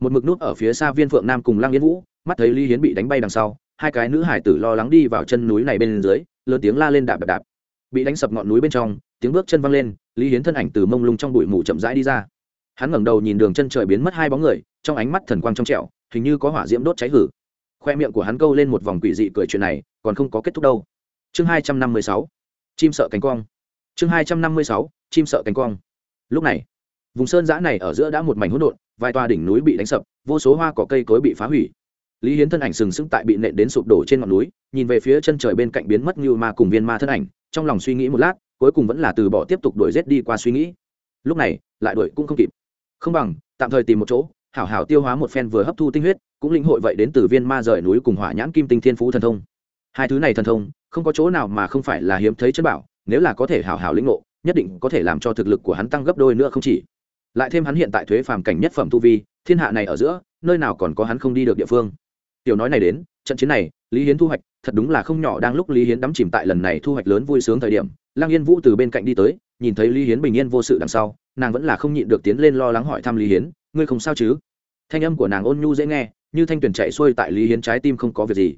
Một mực nút ở phía xa viên phượng nam cùng lang yên vũ, mắt thấy lý hiến bị đánh bay đằng sau, hai cái nữ hải tử lo lắng đi vào chân núi này bên dưới, lớn tiếng la lên đạp đạp đạp. Bị đánh sập ngọn núi bên trong, tiếng bước chân văng lên, lý hiến thân ảnh từ mông lung trong bụi mù chậm rãi đi ra hắn ngẩng đầu nhìn đường chân trời biến mất hai bóng người, trong ánh mắt thần quang trong trẹo hình như có hỏa diễm đốt cháy hử. Khoe miệng của hắn câu lên một vòng quỷ dị cười chuyện này, còn không có kết thúc đâu. Chương hai trăm năm mươi sáu, chim sợ cánh quang chương hai trăm năm mươi sáu, chim sợ cánh quang lúc này, vùng sơn giã này ở giữa đã một mảnh hỗn độn, vài toa đỉnh núi bị đánh sập, vô số hoa cỏ cây cối bị phá hủy. Lý hiến thân ảnh sừng sững tại bị nện đến sụp đổ trên ngọn núi, nhìn về phía chân trời bên cạnh biến mất như ma cùng viên ma thân ảnh, trong lòng suy nghĩ một lát, cuối cùng vẫn là từ bỏ tiếp tục đuổi rét đi qua suy nghĩ. Lúc này, lại đuổi cũng không kịp không bằng, tạm thời tìm một chỗ, hảo hảo tiêu hóa một phen vừa hấp thu tinh huyết, cũng linh hội vậy đến từ viên ma rời núi cùng hỏa nhãn kim tinh thiên phú thần thông. Hai thứ này thần thông, không có chỗ nào mà không phải là hiếm thấy chân bảo, nếu là có thể hảo hảo lĩnh ngộ, nhất định có thể làm cho thực lực của hắn tăng gấp đôi nữa không chỉ. Lại thêm hắn hiện tại thuế phàm cảnh nhất phẩm tu vi, thiên hạ này ở giữa, nơi nào còn có hắn không đi được địa phương. Tiểu nói này đến, trận chiến này, lý hiến thu hoạch, thật đúng là không nhỏ đang lúc lý hiến đắm chìm tại lần này thu hoạch lớn vui sướng thời điểm lang yên vũ từ bên cạnh đi tới, nhìn thấy lý hiến bình yên vô sự đằng sau nàng vẫn là không nhịn được tiến lên lo lắng hỏi thăm lý hiến ngươi không sao chứ? Thanh âm của nàng ôn nhu dễ nghe như thanh tuyển chạy xuôi tại lý hiến trái tim không có việc gì.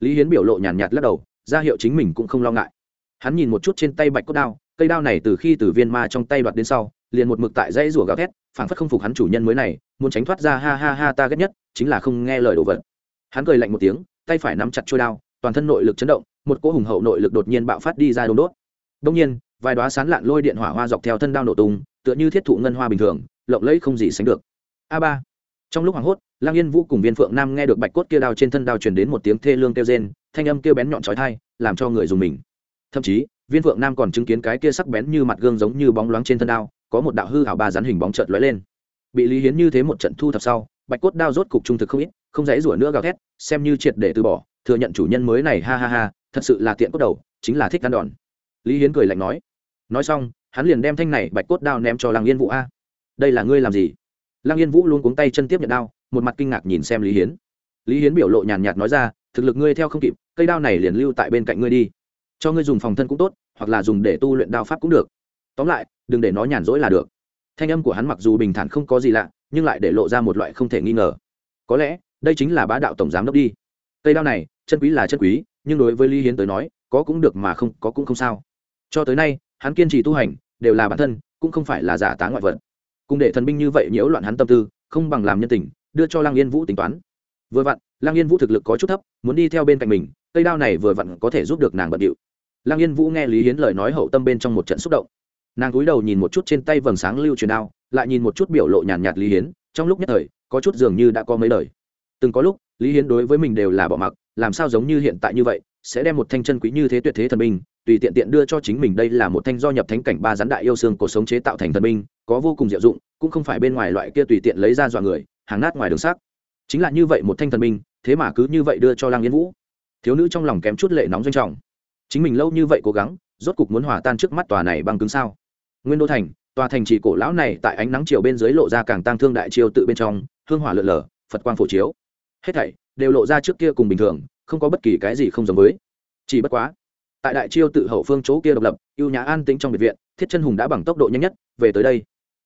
Lý hiến biểu lộ nhàn nhạt, nhạt lắc đầu ra hiệu chính mình cũng không lo ngại. Hắn nhìn một chút trên tay bạch cốt đao cây đao này từ khi từ viên ma trong tay đoạt đến sau liền một mực tại dãy rủa gào thét phảng phất không phục hắn chủ nhân mới này muốn tránh thoát ra ha ha ha ta ghét nhất chính là không nghe lời đồ vật. Hắn cười lạnh một tiếng tay phải nắm chặt trôi đao toàn thân nội lực chấn động một cỗ hùng hậu nội lực đột nhiên bạo phát đi ra đồn đốt. Đông nhiên vài đoá sán lạn lôi điện hỏa hoa dọc theo thân đao nổ tung tựa như thiết thụ ngân hoa bình thường, lộng lẫy không gì sánh được. A ba. Trong lúc hoảng hốt lang yên vũ cùng viên phượng nam nghe được bạch cốt kia đao trên thân đao truyền đến một tiếng thê lương kêu rên, thanh âm kêu bén nhọn trói thai làm cho người dùng mình. Thậm chí, viên phượng nam còn chứng kiến cái kia sắc bén như mặt gương giống như bóng loáng trên thân đao, có một đạo hư hảo ba rắn hình bóng trợt lóe lên. Bị lý hiến như thế một trận thu thập sau, bạch cốt đao rốt cục trung thực không ít, không dãy rủa nữa gào thét, xem như triệt để từ bỏ, thừa nhận chủ nhân mới này ha ha ha, thật sự là tiện cốt đầu, chính là thích ăn đòn. Lý hiến cười lạnh nói. Nói xong hắn liền đem thanh này bạch cốt đao ném cho lăng yên vũ, a, đây là ngươi làm gì? Lăng yên vũ luôn cuống tay chân tiếp nhận đao, một mặt kinh ngạc nhìn xem lý hiến. Lý hiến biểu lộ nhàn nhạt nói ra, thực lực ngươi theo không kịp, cây đao này liền lưu tại bên cạnh ngươi đi. Cho ngươi dùng phòng thân cũng tốt, hoặc là dùng để tu luyện đao pháp cũng được. Tóm lại, đừng để nó nhàn rỗi là được. Thanh âm của hắn mặc dù bình thản không có gì lạ, nhưng lại để lộ ra một loại không thể nghi ngờ. Có lẽ, đây chính là bá đạo tổng giám đốc đi. Cây đao này, chân quý là chân quý, nhưng đối với lý hiến tới nói, có cũng được mà không, có cũng không sao. Cho tới nay, hắn kiên trì tu hành đều là bản thân, cũng không phải là giả tá ngoại vật. Cùng để thần binh như vậy nhiễu loạn hắn tâm tư, không bằng làm nhân tình, đưa cho lang yên vũ tính toán. Vừa vặn lang yên vũ thực lực có chút thấp, muốn đi theo bên cạnh mình, cây đao này vừa vặn có thể giúp được nàng bận điệu. Lăng yên vũ nghe lý hiến lời nói hậu tâm bên trong một trận xúc động. Nàng cúi đầu nhìn một chút trên tay vầng sáng lưu truyền đao, lại nhìn một chút biểu lộ nhàn nhạt lý hiến, trong lúc nhất thời, có chút dường như đã có mấy lời. Từng có lúc, lý hiến đối với mình đều là bỏ mặc, làm sao giống như hiện tại như vậy, sẽ đem một thanh chân quý như thế tuyệt thế thần binh tùy tiện tiện đưa cho chính mình đây là một thanh do nhập thánh cảnh ba gián đại yêu xương cổ sống chế tạo thành thần binh có vô cùng diệu dụng, cũng không phải bên ngoài loại kia tùy tiện lấy ra dọa người, hàng nát ngoài đường xác. Chính là như vậy một thanh thần binh thế mà cứ như vậy đưa cho lăng yên vũ. Thiếu nữ trong lòng kém chút lệ nóng doanh trọng. Chính mình lâu như vậy cố gắng, rốt cục muốn hòa tan trước mắt tòa này băng cứng sao? Nguyên đô thành, tòa thành trì cổ lão này tại ánh nắng chiều bên dưới lộ ra càng tăng thương đại chiêu tự bên trong, hương hỏa lượn lờ, phật quang phổ chiếu. Hết thảy đều lộ ra trước kia cùng bình thường, không có bất kỳ cái gì không giống với. Chỉ bất quá tại đại chiêu tự hậu phương chỗ kia độc lập, ưu nhã an tĩnh trong biệt viện, thiết chân hùng đã bằng tốc độ nhanh nhất, về tới đây.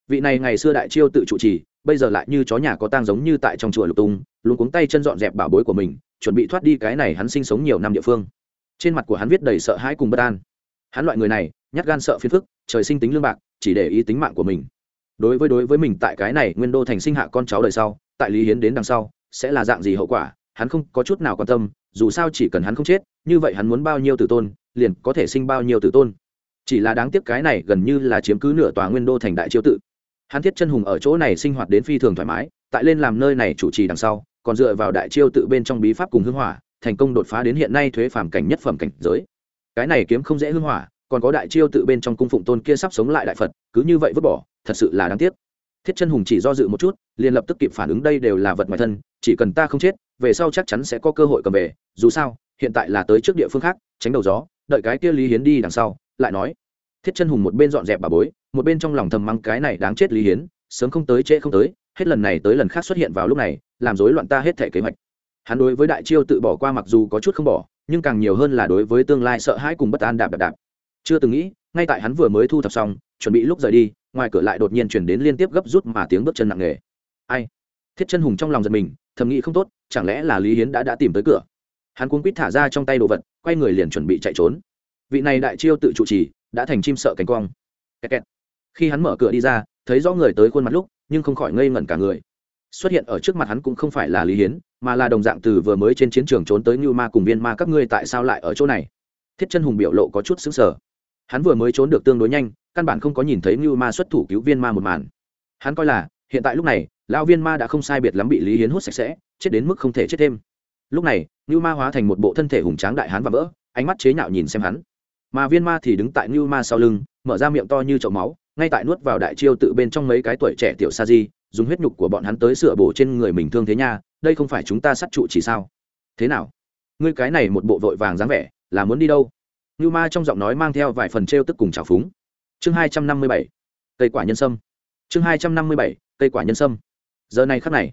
Vị này ngày xưa đại chiêu tự trụ trì, bây giờ lại như chó nhà có tang giống như tại trong chùa lục tung, luôn cuống tay chân dọn dẹp bảo bối của mình, chuẩn bị thoát đi cái này hắn sinh sống nhiều năm địa phương. Trên mặt của hắn viết đầy sợ hãi cùng bất an. Hắn loại người này, nhát gan sợ phiền phức, trời sinh tính lương bạc, chỉ để ý tính mạng của mình. Đối với đối với mình tại cái này nguyên đô thành sinh hạ con cháu đời sau, tại lý hiến đến đằng sau, sẽ là dạng gì hậu quả, hắn không có chút nào quan tâm, dù sao chỉ cần hắn không chết, như vậy hắn muốn bao nhiêu tử tôn liền có thể sinh bao nhiêu tử tôn. Chỉ là đáng tiếc cái này gần như là chiếm cứ nửa tòa nguyên đô thành đại chiêu tự. Hắn thiết chân hùng ở chỗ này sinh hoạt đến phi thường thoải mái, tại lên làm nơi này chủ trì đằng sau, còn dựa vào đại chiêu tự bên trong bí pháp cùng hưng hỏa, thành công đột phá đến hiện nay thuế phàm cảnh nhất phẩm cảnh giới. Cái này kiếm không dễ hưng hỏa, còn có đại chiêu tự bên trong cung phụng tôn kia sắp sống lại đại phật, cứ như vậy vứt bỏ, thật sự là đáng tiếc. Thiết chân hùng chỉ do dự một chút, liền lập tức kịp phản ứng đây đều là vật ngoài thân, chỉ cần ta không chết, về sau chắc chắn sẽ có cơ hội cầm về, dù sao, hiện tại là tới trước địa phương khác, tránh đầu gió đợi cái kia lý hiến đi đằng sau, lại nói, thiết chân hùng một bên dọn dẹp bà bối, một bên trong lòng thầm mắng cái này đáng chết lý hiến, sớm không tới trễ không tới, hết lần này tới lần khác xuất hiện vào lúc này, làm rối loạn ta hết thể kế hoạch. Hắn đối với đại chiêu tự bỏ qua mặc dù có chút không bỏ, nhưng càng nhiều hơn là đối với tương lai sợ hãi cùng bất an đạp đạp đạp. Chưa từng nghĩ, ngay tại hắn vừa mới thu thập xong, chuẩn bị lúc rời đi, ngoài cửa lại đột nhiên chuyển đến liên tiếp gấp rút mà tiếng bước chân nặng nề. Ai? Thiết chân hùng trong lòng giật mình, thầm nghĩ không tốt, chẳng lẽ là lý hiến đã đã tìm tới cửa? Hắn cuốn quýt thả ra trong tay đồ vật, quay người liền chuẩn bị chạy trốn. Vị này đại chiêu tự trụ trì, đã thành chim sợ cánh quang kẹt kẹt. khi hắn mở cửa đi ra, thấy rõ người tới khuôn mặt lúc, nhưng không khỏi ngây ngẩn cả người. Xuất hiện ở trước mặt hắn cũng không phải là lý hiến, mà là đồng dạng từ vừa mới trên chiến trường trốn tới như ma cùng viên ma, các ngươi tại sao lại ở chỗ này? Thiết chân hùng biểu lộ có chút xứng sở hắn vừa mới trốn được tương đối nhanh, căn bản không có nhìn thấy như ma xuất thủ cứu viên ma một màn. Hắn coi là, hiện tại lúc này, lão viên ma đã không sai biệt lắm bị lý hiến hút sạch sẽ, chết đến mức không thể chết thêm lúc này, ngưu ma hóa thành một bộ thân thể hùng tráng đại hán và vỡ, ánh mắt chế nhạo nhìn xem hắn. Mà viên ma thì đứng tại ngưu ma sau lưng, mở ra miệng to như chậu máu, ngay tại nuốt vào đại chiêu tự bên trong mấy cái tuổi trẻ tiểu sa di, dùng huyết nhục của bọn hắn tới sửa bổ trên người mình thương thế nha, đây không phải chúng ta sát trụ chỉ sao? Thế nào? Ngươi cái này một bộ vội vàng dáng vẻ, là muốn đi đâu? Ngưu ma trong giọng nói mang theo vài phần t tức cùng trào phúng. Chương hai trăm năm mươi bảy, cây quả nhân sâm. Chương hai trăm năm mươi bảy, cây quả nhân sâm. Giờ này khắc này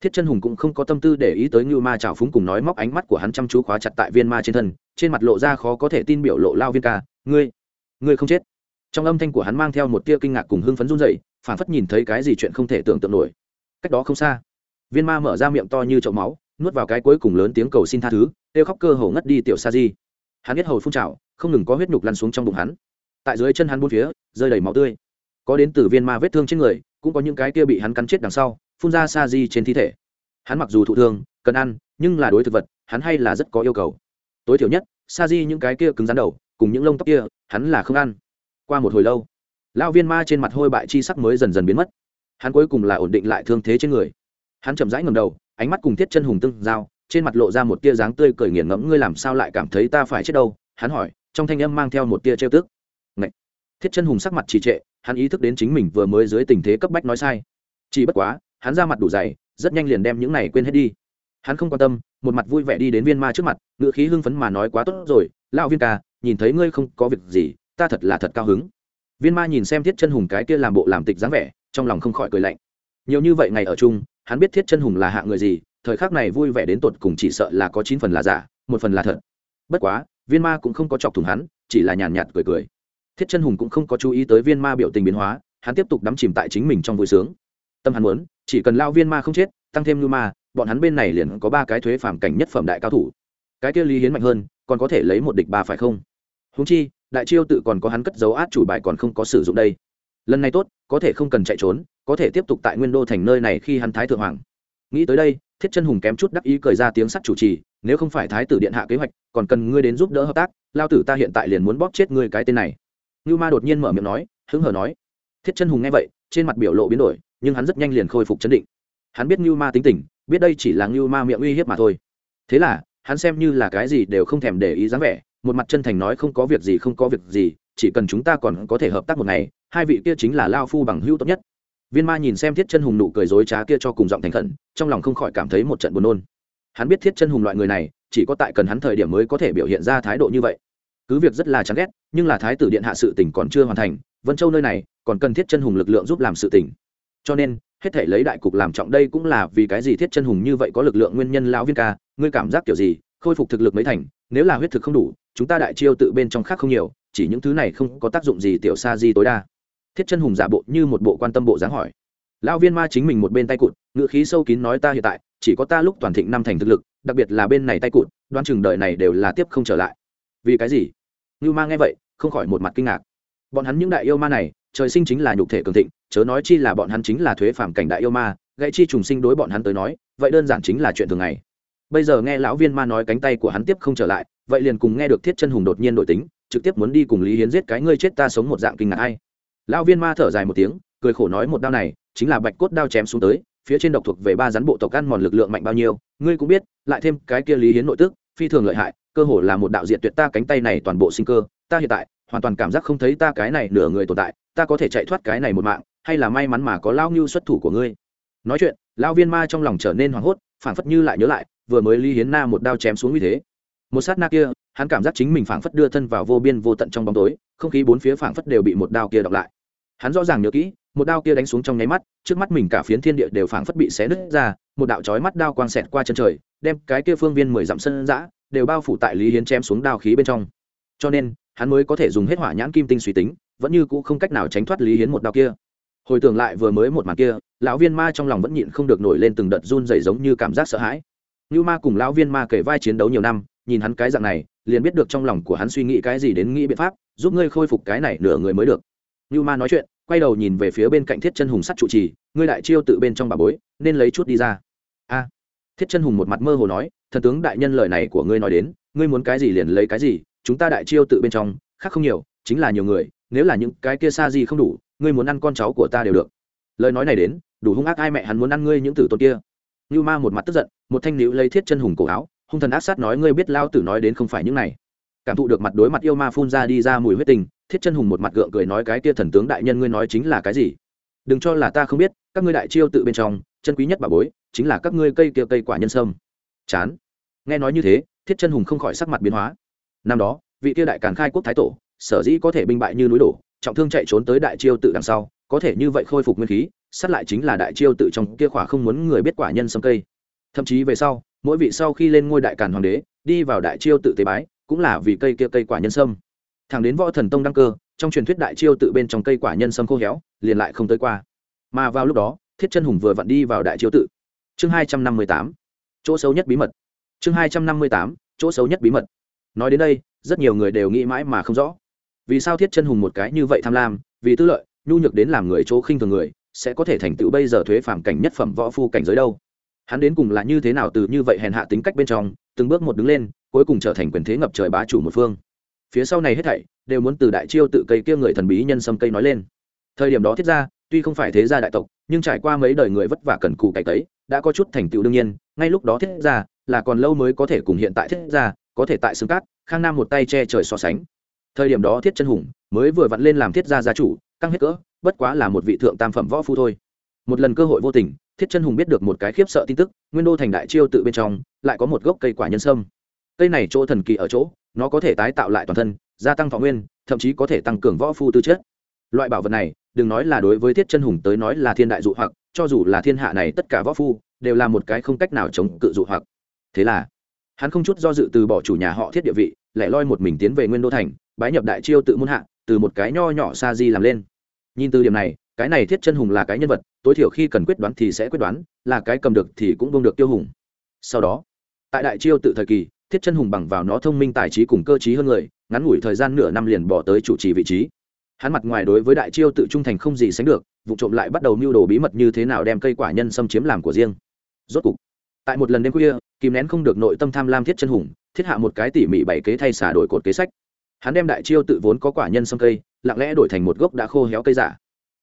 thiết chân hùng cũng không có tâm tư để ý tới như ma trào phúng cùng nói móc ánh mắt của hắn chăm chú khóa chặt tại viên ma trên thân, trên mặt lộ ra khó có thể tin biểu lộ lao viên ca, ngươi ngươi không chết. Trong âm thanh của hắn mang theo một tia kinh ngạc cùng hưng phấn run dậy phản phất nhìn thấy cái gì chuyện không thể tưởng tượng nổi. Cách đó không xa, viên ma mở ra miệng to như chậu máu, nuốt vào cái cuối cùng lớn tiếng cầu xin tha thứ, kêu khóc cơ hồ ngất đi tiểu sa di. Hắn biết hầu phun trào, không ngừng có huyết nhục lăn xuống trong bụng hắn. Tại dưới chân hắn bốn phía, rơi đầy máu tươi. Có đến từ viên ma vết thương trên người, cũng có những cái kia bị hắn cắn chết đằng sau phun ra sa di trên thi thể. Hắn mặc dù thụ thương, cần ăn, nhưng là đối thực vật, hắn hay là rất có yêu cầu. Tối thiểu nhất, sa di những cái kia cứng rắn đầu, cùng những lông tóc kia, hắn là không ăn. Qua một hồi lâu, lão viên ma trên mặt hôi bại chi sắc mới dần dần biến mất. Hắn cuối cùng là ổn định lại thương thế trên người. Hắn chậm rãi ngầm đầu, ánh mắt cùng thiết chân hùng tương giao, trên mặt lộ ra một tia dáng tươi cười nghiền ngẫm, ngươi làm sao lại cảm thấy ta phải chết đâu? Hắn hỏi, trong thanh âm mang theo một tia trêu tức. Ngậy! thiết chân hùng sắc mặt trì trệ, hắn ý thức đến chính mình vừa mới dưới tình thế cấp bách nói sai. Chỉ bất quá hắn ra mặt đủ dày, rất nhanh liền đem những này quên hết đi. Hắn không quan tâm, một mặt vui vẻ đi đến viên ma trước mặt, ngựa khí hưng phấn mà nói quá tốt rồi, lão viên ca, nhìn thấy ngươi không có việc gì, ta thật là thật cao hứng. Viên ma nhìn xem thiết chân hùng cái kia làm bộ làm tịch dáng vẻ, trong lòng không khỏi cười lạnh. Nhiều như vậy ngày ở chung, hắn biết thiết chân hùng là hạ người gì, thời khắc này vui vẻ đến tột cùng chỉ sợ là có chín phần là giả, một phần là thật. Bất quá, viên ma cũng không có chọc thủng hắn, chỉ là nhàn nhạt cười cười. Thiết chân hùng cũng không có chú ý tới viên ma biểu tình biến hóa, hắn tiếp tục đắm chìm tại chính mình trong vui sướng. Tâm hắn muốn chỉ cần lao viên ma không chết, tăng thêm lưu ma, bọn hắn bên này liền có ba cái thuế phàm cảnh nhất phẩm đại cao thủ. Cái kia lý hiến mạnh hơn, còn có thể lấy một địch ba phải không? Húng chi, đại chiêu tự còn có hắn cất dấu át chủ bài còn không có sử dụng đây. Lần này tốt, có thể không cần chạy trốn, có thể tiếp tục tại nguyên đô thành nơi này khi hắn thái thượng hoàng. Nghĩ tới đây, thiết chân hùng kém chút đắc ý cười ra tiếng sắt chủ trì, nếu không phải thái tử điện hạ kế hoạch, còn cần ngươi đến giúp đỡ hợp tác, lao tử ta hiện tại liền muốn bóp chết ngươi cái tên này. Ngưu ma đột nhiên mở miệng nói, hứng hở nói. Thiết chân hùng nghe vậy, trên mặt biểu lộ biến đổi nhưng hắn rất nhanh liền khôi phục chấn định. Hắn biết ngưu ma tính tình, biết đây chỉ là ngưu ma miệng uy hiếp mà thôi. Thế là, hắn xem như là cái gì đều không thèm để ý dáng vẻ, một mặt chân thành nói không có việc gì, không có việc gì, chỉ cần chúng ta còn có thể hợp tác một ngày, hai vị kia chính là lao phu bằng hữu tốt nhất. Viên ma nhìn xem thiết chân hùng nụ cười dối trá kia cho cùng giọng thành khẩn, trong lòng không khỏi cảm thấy một trận buồn nôn. Hắn biết thiết chân hùng loại người này, chỉ có tại cần hắn thời điểm mới có thể biểu hiện ra thái độ như vậy. Cứ việc rất là chán ghét, nhưng là thái tử điện hạ sự tỉnh còn chưa hoàn thành, vân châu nơi này, còn cần thiết chân hùng lực lượng giúp làm sự tỉnh cho nên, hết thể lấy đại cục làm trọng đây cũng là vì cái gì thiết chân hùng như vậy có lực lượng nguyên nhân lão viên ca, ngươi cảm giác kiểu gì? Khôi phục thực lực mấy thành, nếu là huyết thực không đủ, chúng ta đại chiêu tự bên trong khác không nhiều, chỉ những thứ này không có tác dụng gì tiểu xa di tối đa. Thiết chân hùng giả bộ như một bộ quan tâm bộ dáng hỏi. Lão viên ma chính mình một bên tay cụt ngự khí sâu kín nói ta hiện tại, chỉ có ta lúc toàn thịnh năm thành thực lực, đặc biệt là bên này tay cụt đoan chừng đời này đều là tiếp không trở lại. Vì cái gì? Như ma nghe vậy, không khỏi một mặt kinh ngạc. Bọn hắn những đại yêu ma này, trời sinh chính là nhục thể cường thịnh chớ nói chi là bọn hắn chính là thuế phàm cảnh đại yêu ma, gãy chi trùng sinh đối bọn hắn tới nói, vậy đơn giản chính là chuyện thường ngày. Bây giờ nghe lão viên ma nói cánh tay của hắn tiếp không trở lại, vậy liền cùng nghe được thiết chân hùng đột nhiên đổi tính, trực tiếp muốn đi cùng lý hiến giết cái ngươi chết ta sống một dạng kinh ngạc hay lão viên ma thở dài một tiếng, cười khổ nói một đao này, chính là bạch cốt đao chém xuống tới, phía trên độc thuộc về ba rắn bộ tộc ăn mòn lực lượng mạnh bao nhiêu, ngươi cũng biết, lại thêm cái kia lý hiến nội tức, phi thường lợi hại, cơ hồ là một đạo diện tuyệt ta cánh tay này toàn bộ sinh cơ, ta hiện tại, hoàn toàn cảm giác không thấy ta cái này nửa người tồn tại, ta có thể chạy thoát cái này một mạng hay là may mắn mà có lao ngưu xuất thủ của ngươi? Nói chuyện lao viên ma trong lòng trở nên hoảng hốt, phảng phất như lại nhớ lại, vừa mới lý hiến na một đao chém xuống như thế. Một sát na kia, hắn cảm giác chính mình phảng phất đưa thân vào vô biên vô tận trong bóng tối, không khí bốn phía phảng phất đều bị một đao kia đọc lại. Hắn rõ ràng nhớ kỹ, một đao kia đánh xuống trong nháy mắt, trước mắt mình cả phiến thiên địa đều phảng phất bị xé nứt ra, một đạo chói mắt đao quang xẹt qua chân trời, đem cái kia phương viên mười dặm sân dã đều bao phủ tại lý hiến chém xuống đao khí bên trong. Cho nên, hắn mới có thể dùng hết hỏa nhãn kim tinh suy tính, vẫn như cũ không cách nào tránh thoát lý hiến một đao kia hồi tưởng lại vừa mới một màn kia, lão viên ma trong lòng vẫn nhịn không được nổi lên từng đợt run rẩy giống như cảm giác sợ hãi. Như ma cùng lão viên ma kể vai chiến đấu nhiều năm, nhìn hắn cái dạng này, liền biết được trong lòng của hắn suy nghĩ cái gì đến nghĩ biện pháp, giúp ngươi khôi phục cái này nửa người mới được. Như ma nói chuyện, quay đầu nhìn về phía bên cạnh thiết chân hùng sắt trụ trì, ngươi đại chiêu tự bên trong bà bối, nên lấy chút đi ra. A. Thiết chân hùng một mặt mơ hồ nói, thần tướng đại nhân lời này của ngươi nói đến, ngươi muốn cái gì liền lấy cái gì, chúng ta đại chiêu tự bên trong, khác không nhiều, chính là nhiều người, nếu là những cái kia xa gì không đủ ngươi muốn ăn con cháu của ta đều được. Lời nói này đến, đủ hung ác ai mẹ hắn muốn ăn ngươi những tử tôn kia. Như ma một mặt tức giận, một thanh nữ lấy thiết chân hùng cổ áo, hung thần ác sát nói ngươi biết lao tử nói đến không phải những này. Cảm thụ được mặt đối mặt yêu ma phun ra đi ra mùi huyết tình, thiết chân hùng một mặt gượng cười nói cái kia thần tướng đại nhân ngươi nói chính là cái gì? Đừng cho là ta không biết, các ngươi đại chiêu tự bên trong, chân quý nhất bà bối, chính là các ngươi cây kia cây quả nhân sâm. Chán. Nghe nói như thế, thiết chân hùng không khỏi sắc mặt biến hóa. Năm đó, vị kia đại càn khai quốc thái tổ, sở dĩ có thể binh bại như núi đổ trọng thương chạy trốn tới đại chiêu tự đằng sau, có thể như vậy khôi phục nguyên khí sát lại chính là đại chiêu tự trong kia khỏa không muốn người biết quả nhân sâm cây. Thậm chí về sau, mỗi vị sau khi lên ngôi đại càn hoàng đế, đi vào đại chiêu tự tế bái, cũng là vì cây kia cây quả nhân sâm thẳng đến võ thần tông đăng cơ, trong truyền thuyết đại chiêu tự bên trong cây quả nhân sâm khô héo, liền lại không tới qua. Mà vào lúc đó, thiết chân hùng vừa vặn đi vào đại chiêu tự. Chương hai trăm năm mươi tám, chỗ xấu nhất bí mật. Chương hai trăm năm mươi tám, chỗ xấu nhất bí mật. Nói đến đây, rất nhiều người đều nghĩ mãi mà không rõ vì sao thiết chân hùng một cái như vậy tham lam, vì tư lợi, nhu nhược đến làm người chỗ khinh thường người, sẽ có thể thành tựu bây giờ thuế phản cảnh nhất phẩm võ phu cảnh giới đâu? Hắn đến cùng là như thế nào từ như vậy hèn hạ tính cách bên trong, từng bước một đứng lên, cuối cùng trở thành quyền thế ngập trời bá chủ một phương. Phía sau này hết thảy, đều muốn từ đại chiêu tự cây kia người thần bí nhân sâm cây nói lên. Thời điểm đó thiết ra, tuy không phải thế gia đại tộc, nhưng trải qua mấy đời người vất vả cần cù cày tấy, đã có chút thành tựu đương nhiên, ngay lúc đó thiết ra, là còn lâu mới có thể cùng hiện tại thiết ra, có thể tại xương cát, khang nam một tay che trời so sánh thời điểm đó thiết chân hùng mới vừa vặn lên làm thiết gia gia chủ, căng hết cỡ, bất quá là một vị thượng tam phẩm võ phu thôi. Một lần cơ hội vô tình, thiết chân hùng biết được một cái khiếp sợ tin tức, nguyên đô thành đại chiêu tự bên trong, lại có một gốc cây quả nhân sâm. Cây này chỗ thần kỳ ở chỗ, nó có thể tái tạo lại toàn thân, gia tăng thọ nguyên, thậm chí có thể tăng cường võ phu tư chất. Loại bảo vật này, đừng nói là đối với thiết chân hùng tới nói là thiên đại dụ hoặc, cho dù là thiên hạ này tất cả võ phu, đều là một cái không cách nào chống cự dụ hoặc. Thế là, hắn không chút do dự từ bỏ chủ nhà họ thiết địa vị, lại loi một mình tiến về nguyên đô thành bái nhập đại chiêu tự muôn hạ, từ một cái nho nhỏ sa di làm lên. Nhìn từ điểm này, cái này thiết chân hùng là cái nhân vật, tối thiểu khi cần quyết đoán thì sẽ quyết đoán, là cái cầm được thì cũng bông được tiêu hùng. Sau đó, tại đại chiêu tự thời kỳ, thiết chân hùng bằng vào nó thông minh tài trí cùng cơ trí hơn người, ngắn ngủi thời gian nửa năm liền bỏ tới chủ trì vị trí. Hắn mặt ngoài đối với đại chiêu tự trung thành không gì sánh được, vụ trộm lại bắt đầu mưu đồ bí mật như thế nào đem cây quả nhân xâm chiếm làm của riêng. Rốt cục, tại một lần đêm khuya, kìm nén không được nội tâm tham lam thiết chân hùng, thiết hạ một cái tỉ mỉ bảy kế thay xả đổi cột kế sách hắn đem đại chiêu tự vốn có quả nhân sâm cây, lặng lẽ đổi thành một gốc đã khô héo cây giả.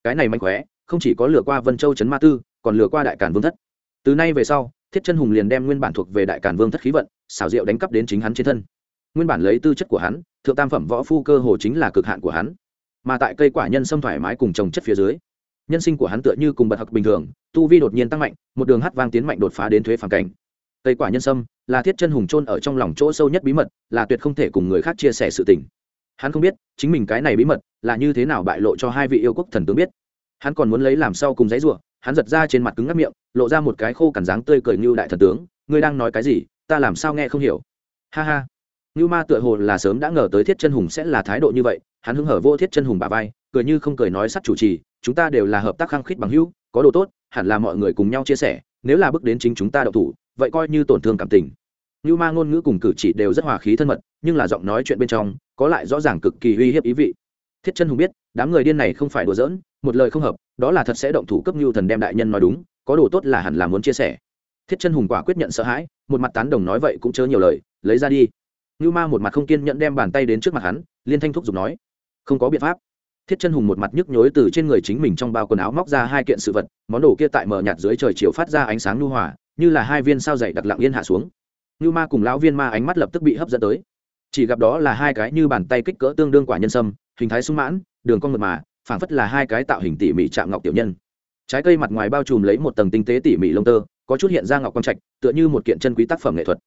Cái này mạnh khóe, không chỉ có lừa qua vân châu trấn ma tư, còn lừa qua đại cản vương thất. Từ nay về sau, thiết chân hùng liền đem nguyên bản thuộc về đại cản vương thất khí vận, xảo diệu đánh cắp đến chính hắn trên thân. Nguyên bản lấy tư chất của hắn, thượng tam phẩm võ phu cơ hồ chính là cực hạn của hắn. Mà tại cây quả nhân sâm thoải mái cùng trồng chất phía dưới, nhân sinh của hắn tựa như cùng bật học bình thường, tu vi đột nhiên tăng mạnh, một đường hát vang tiến mạnh đột phá đến thuế phản cảnh cây quả nhân sâm, là thiết chân hùng trôn ở trong lòng chỗ sâu nhất bí mật, là tuyệt không thể cùng người khác chia sẻ sự tình. Hắn không biết, chính mình cái này bí mật, là như thế nào bại lộ cho hai vị yêu quốc thần tướng biết. Hắn còn muốn lấy làm sau cùng giấy rủa, hắn giật ra trên mặt cứng ngắt miệng, lộ ra một cái khô cằn dáng tươi cười như đại thần tướng, ngươi đang nói cái gì? Ta làm sao nghe không hiểu? Ha ha. Như ma tựa hồ là sớm đã ngờ tới thiết chân hùng sẽ là thái độ như vậy, hắn hứng hở vô thiết chân hùng bà vai, cười như không cười nói sắt chủ trì, chúng ta đều là hợp tác khăng khít bằng hữu, có đồ tốt, hẳn là mọi người cùng nhau chia sẻ, nếu là bước đến chính chúng ta đậu thủ vậy coi như tổn thương cảm tình. Như ma ngôn ngữ cùng cử chỉ đều rất hòa khí thân mật, nhưng là giọng nói chuyện bên trong có lại rõ ràng cực kỳ uy hiếp ý vị. Thiết chân hùng biết, đám người điên này không phải đùa giỡn, một lời không hợp, đó là thật sẽ động thủ cấp như thần đem đại nhân nói đúng, có đồ tốt là hẳn là muốn chia sẻ. Thiết chân hùng quả quyết nhận sợ hãi, một mặt tán đồng nói vậy cũng chớ nhiều lời, lấy ra đi. Như ma một mặt không kiên nhẫn đem bàn tay đến trước mặt hắn, liên thanh thúc giục nói, không có biện pháp. Thiết chân hùng một mặt nhức nhối từ trên người chính mình trong bao quần áo móc ra hai kiện sự vật, món đồ kia tại mờ nhạt dưới trời chiều phát ra ánh sáng lưu hòa như là hai viên sao dày đặc lặng yên hạ xuống. Như ma cùng lão viên ma ánh mắt lập tức bị hấp dẫn tới. Chỉ gặp đó là hai cái như bàn tay kích cỡ tương đương quả nhân sâm hình thái sung mãn đường cong mật mà phảng phất là hai cái tạo hình tỉ mỉ chạm ngọc tiểu nhân. Trái cây mặt ngoài bao trùm lấy một tầng tinh tế tỉ mỉ lông tơ có chút hiện ra ngọc quang trạch tựa như một kiện chân quý tác phẩm nghệ thuật.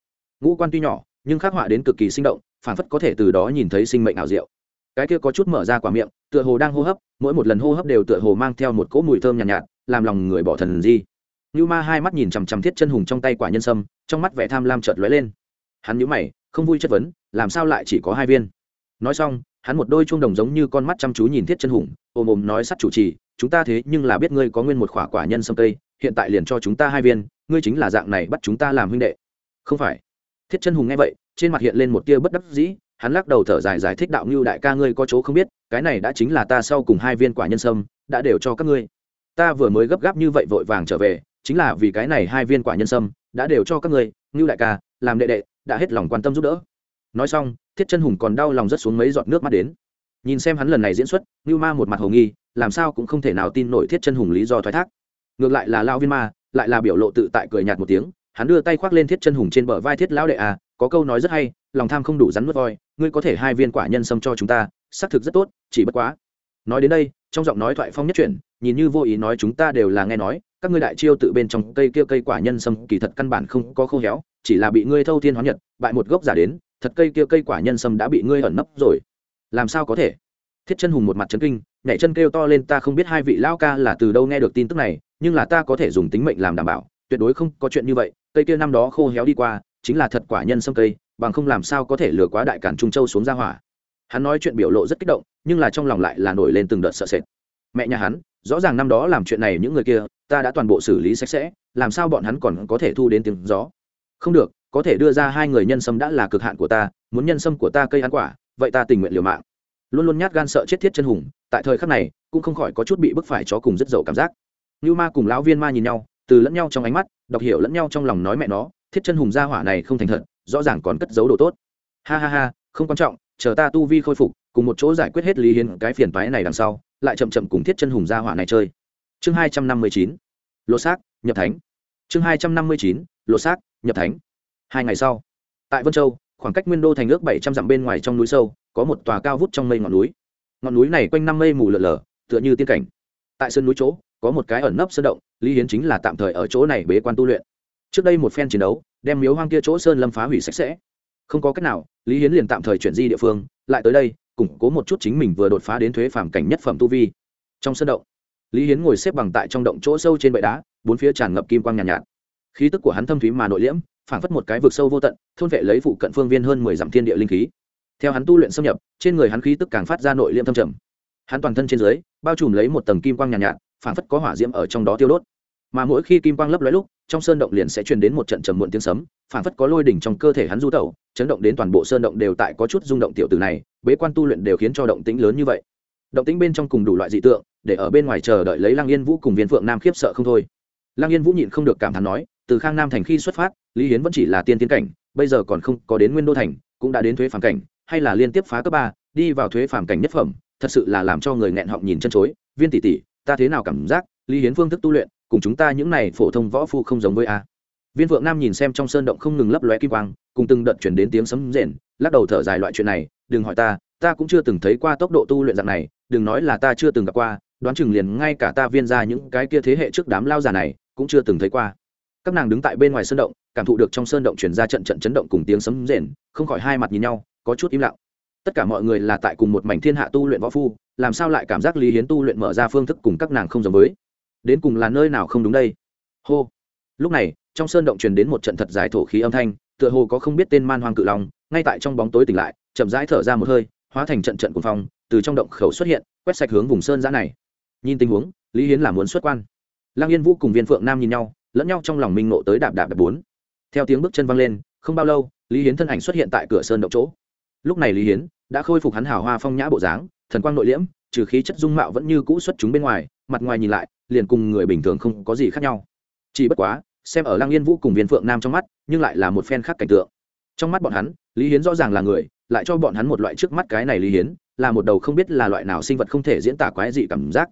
Ngũ quan tuy nhỏ nhưng khắc họa đến cực kỳ sinh động phảng phất có thể từ đó nhìn thấy sinh mệnh ảo diệu. Cái kia có chút mở ra quả miệng tựa hồ đang hô hấp mỗi một lần hô hấp đều tựa hồ mang theo một cỗ mùi thơm nhàn nhạt, nhạt làm lòng người bỏ thần di như ma hai mắt nhìn chằm chằm thiết chân hùng trong tay quả nhân sâm, trong mắt vẻ tham lam chợt lóe lên. Hắn nhíu mày, không vui chất vấn, làm sao lại chỉ có hai viên? Nói xong, hắn một đôi chuông đồng giống như con mắt chăm chú nhìn thiết chân hùng ôm ôm nói sắt chủ trì, chúng ta thế nhưng là biết ngươi có nguyên một khỏa quả nhân sâm cây, hiện tại liền cho chúng ta hai viên, ngươi chính là dạng này bắt chúng ta làm huynh đệ. Không phải. Thiết chân hùng nghe vậy, trên mặt hiện lên một tia bất đắc dĩ, hắn lắc đầu thở dài giải thích đạo ngưu đại ca ngươi có chỗ không biết, cái này đã chính là ta sau cùng hai viên quả nhân sâm, đã đều cho các ngươi. Ta vừa mới gấp gáp như vậy vội vàng trở về chính là vì cái này hai viên quả nhân sâm đã đều cho các ngươi, ngưu đại ca, làm đệ đệ, đã hết lòng quan tâm giúp đỡ. Nói xong, thiết chân hùng còn đau lòng rất xuống mấy giọt nước mắt đến. Nhìn xem hắn lần này diễn xuất, ngưu ma một mặt hồ nghi, làm sao cũng không thể nào tin nổi thiết chân hùng lý do thoái thác. Ngược lại là lao viên ma, lại là biểu lộ tự tại cười nhạt một tiếng, hắn đưa tay khoác lên thiết chân hùng trên bờ vai thiết lão đệ à có câu nói rất hay, lòng tham không đủ rắn mất voi, ngươi có thể hai viên quả nhân sâm cho chúng ta, xác thực rất tốt, chỉ bất quá. Nói đến đây, trong giọng nói thoại phong nhất chuyển, nhìn như vô ý nói chúng ta đều là nghe nói các ngươi đại chiêu tự bên trong cây kia cây quả nhân sâm kỳ thật căn bản không có khô héo, chỉ là bị ngươi thâu thiên hóa nhật, bại một gốc giả đến, thật cây kia cây quả nhân sâm đã bị ngươi ẩn nấp rồi. Làm sao có thể? Thiết chân hùng một mặt chấn kinh, nhảy chân kêu to lên, ta không biết hai vị lao ca là từ đâu nghe được tin tức này, nhưng là ta có thể dùng tính mệnh làm đảm bảo, tuyệt đối không có chuyện như vậy, cây kia năm đó khô héo đi qua, chính là thật quả nhân sâm cây, bằng không làm sao có thể lừa quá đại cản trung châu xuống ra hỏa. Hắn nói chuyện biểu lộ rất kích động, nhưng là trong lòng lại là nổi lên từng đợt sợ sệt. Mẹ nhà hắn rõ ràng năm đó làm chuyện này những người kia, ta đã toàn bộ xử lý sạch sẽ, làm sao bọn hắn còn có thể thu đến tiếng gió? Không được, có thể đưa ra hai người nhân sâm đã là cực hạn của ta, muốn nhân sâm của ta cây ăn quả, vậy ta tình nguyện liều mạng. Luôn luôn nhát gan sợ chết thiết chân hùng, tại thời khắc này, cũng không khỏi có chút bị bức phải chó cùng rất dậu cảm giác. Như ma cùng lão viên ma nhìn nhau, từ lẫn nhau trong ánh mắt, đọc hiểu lẫn nhau trong lòng nói mẹ nó, thiết chân hùng gia hỏa này không thành thật, rõ ràng còn cất giấu đồ tốt. Ha ha ha, không quan trọng, chờ ta tu vi khôi phục, cùng một chỗ giải quyết hết lý hiến cái phiền toái này đằng sau lại chậm chậm cùng thiết chân hùng gia hỏa này chơi. Chương hai trăm năm mươi chín lô xác, nhập thánh. Chương hai trăm năm mươi chín lô xác, nhập thánh. Hai ngày sau, tại vân châu, khoảng cách nguyên đô thành ước bảy trăm dặm bên ngoài trong núi sâu, có một tòa cao vút trong mây ngọn núi. Ngọn núi này quanh năm mây mù lở lở, tựa như tiên cảnh. Tại sơn núi chỗ, có một cái ẩn nấp sơn động, lý hiến chính là tạm thời ở chỗ này bế quan tu luyện. Trước đây một phen chiến đấu, đem miếu hoang kia chỗ sơn lâm phá hủy sạch sẽ. Không có cách nào, lý hiến liền tạm thời chuyển di địa phương, lại tới đây củng cố một chút chính mình vừa đột phá đến thuế phàm cảnh nhất phẩm tu vi. Trong sân động lý hiến ngồi xếp bằng tại trong động chỗ sâu trên bệ đá bốn phía tràn ngập kim quang nhàn nhạt, nhạt. Khí tức của hắn thâm thúy mà nội liễm phảng phất một cái vực sâu vô tận thôn vệ lấy phụ cận phương viên hơn mười dặm thiên địa linh khí. Theo hắn tu luyện xâm nhập trên người hắn khí tức càng phát ra nội liễm thâm trầm. Hắn toàn thân trên dưới bao trùm lấy một tầng kim quang nhàn nhạt, nhạt phảng phất có hỏa diễm ở trong đó tiêu đốt. Mà mỗi khi kim quang lấp lóe lúc trong sơn động liền sẽ truyền đến một trận trầm muộn tiếng sấm phảng phất có lôi đỉnh trong cơ thể hắn du tẩu chấn động đến toàn bộ sơn động đều tại có chút rung động tiểu tử này bế quan tu luyện đều khiến cho động tĩnh lớn như vậy. Động tĩnh bên trong cùng đủ loại dị tượng, để ở bên ngoài chờ đợi lấy lăng yên vũ cùng viên phượng nam khiếp sợ không thôi. Lăng yên vũ nhịn không được cảm thán nói, từ khang nam thành khi xuất phát, lý hiến vẫn chỉ là tiên tiến cảnh, bây giờ còn không có đến nguyên đô thành, cũng đã đến thuế phản cảnh, hay là liên tiếp phá cấp ba, đi vào thuế phản cảnh nhất phẩm, thật sự là làm cho người nghẹn họng nhìn chân chối. Viên tỷ tỷ, ta thế nào cảm giác lý hiến phương thức tu luyện, cùng chúng ta những này phổ thông võ phu không giống với a? Viên vượng nam nhìn xem trong sơn động không ngừng lấp lóe kim quang, cùng từng đợt chuyển đến tiếng sấm rền lắc đầu thở dài loại chuyện này, đừng hỏi ta ta cũng chưa từng thấy qua tốc độ tu luyện dạng này, đừng nói là ta chưa từng gặp qua, đoán chừng liền ngay cả ta viên ra những cái kia thế hệ trước đám lao già này cũng chưa từng thấy qua. Các nàng đứng tại bên ngoài sơn động, cảm thụ được trong sơn động chuyển ra trận trận chấn động cùng tiếng sấm rền, không khỏi hai mặt nhìn nhau, có chút im lặng. Tất cả mọi người là tại cùng một mảnh thiên hạ tu luyện võ phu, làm sao lại cảm giác lý hiến tu luyện mở ra phương thức cùng các nàng không giống với? Đến cùng là nơi nào không đúng đây? Hô. Lúc này, trong sơn động truyền đến một trận thật dài thổ khí âm thanh tựa hồ có không biết tên man hoang cự long, ngay tại trong bóng tối tỉnh lại, chậm rãi thở ra một hơi, hóa thành trận trận cuồng phong, từ trong động khẩu xuất hiện, quét sạch hướng vùng sơn giã này. Nhìn tình huống, lý hiến là muốn xuất quan. Lăng yên vũ cùng viên phượng nam nhìn nhau, lẫn nhau trong lòng minh nộ tới đạp đạp đạp bốn. Theo tiếng bước chân văng lên, không bao lâu, lý hiến thân ảnh xuất hiện tại cửa sơn động chỗ. Lúc này lý hiến đã khôi phục hắn hào hoa phong nhã bộ dáng, thần quang nội liễm, trừ khí chất dung mạo vẫn như cũ xuất chúng bên ngoài, mặt ngoài nhìn lại, liền cùng người bình thường không có gì khác nhau. Chỉ bất quá xem ở lăng yên vũ cùng viên phượng nam trong mắt, nhưng lại là một phen khác cảnh tượng. Trong mắt bọn hắn, lý hiến rõ ràng là người, lại cho bọn hắn một loại trước mắt cái này lý hiến, là một đầu không biết là loại nào sinh vật không thể diễn tả quái dị cảm giác.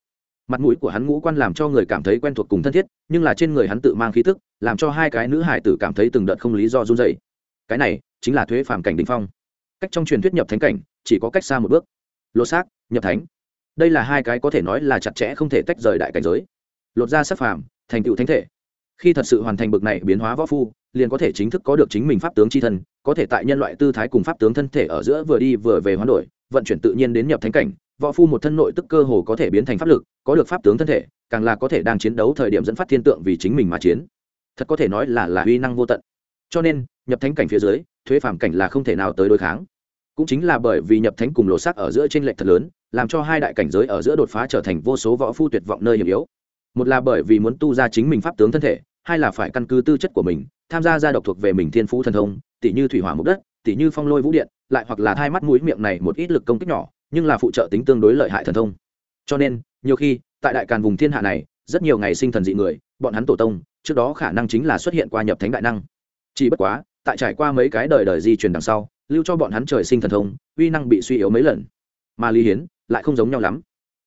Mặt mũi của hắn ngũ quan làm cho người cảm thấy quen thuộc cùng thân thiết, nhưng là trên người hắn tự mang khí tức, làm cho hai cái nữ hải tử cảm thấy từng đợt không lý do run dày cái này chính là thuế phàm cảnh đình phong. Cách trong truyền thuyết nhập thánh cảnh, chỉ có cách xa một bước. Lột xác, nhập thánh. Đây là hai cái có thể nói là chặt chẽ không thể tách rời đại cảnh giới. Lột ra sắc phàm, thành tựu thánh thể khi thật sự hoàn thành bực này biến hóa võ phu, liền có thể chính thức có được chính mình pháp tướng c h i thân, có thể tại nhân loại tư thái cùng pháp tướng thân thể ở giữa vừa đi vừa về hoán đổi, vận chuyển tự nhiên đến nhập thánh cảnh, võ phu một thân nội tức cơ hồ có thể biến thành pháp lực, có được pháp tướng thân thể, càng là có thể đang chiến đấu thời điểm dẫn phát thiên tượng vì chính mình mà chiến. Thật có thể nói là là uy năng vô tận. Cho nên, nhập thánh cảnh phía dưới, thuế phàm cảnh là không thể nào tới đối kháng. Cũng chính là bởi vì nhập thánh cùng lộ sắc ở giữa t r ê n lệch thật lớn, làm cho hai đại cảnh giới ở giữa đột phá trở thành vô số võ phu tuyệt vọng nơi hiểm yếu một là bởi vì muốn tu ra chính mình pháp tướng thân thể, hai là phải căn cứ tư chất của mình, tham gia gia độc thuộc về mình thiên phú thần thông tỷ như thủy hỏa mục đất tỷ như phong lôi vũ điện, lại hoặc là hai mắt mũi miệng này một ít lực công kích nhỏ, nhưng là phụ trợ tính tương đối lợi hại thần thông. Cho nên, nhiều khi, tại đại càn vùng thiên hạ này, rất nhiều ngày sinh thần dị người, bọn hắn tổ tông, trước đó khả năng chính là xuất hiện qua nhập thánh đại năng. Chỉ bất quá, tại trải qua mấy cái đời đời di truyền đằng sau, lưu cho bọn hắn trời sinh thần thông, uy năng bị suy yếu mấy lần. Mà lý hiến, lại không giống nhau lắm.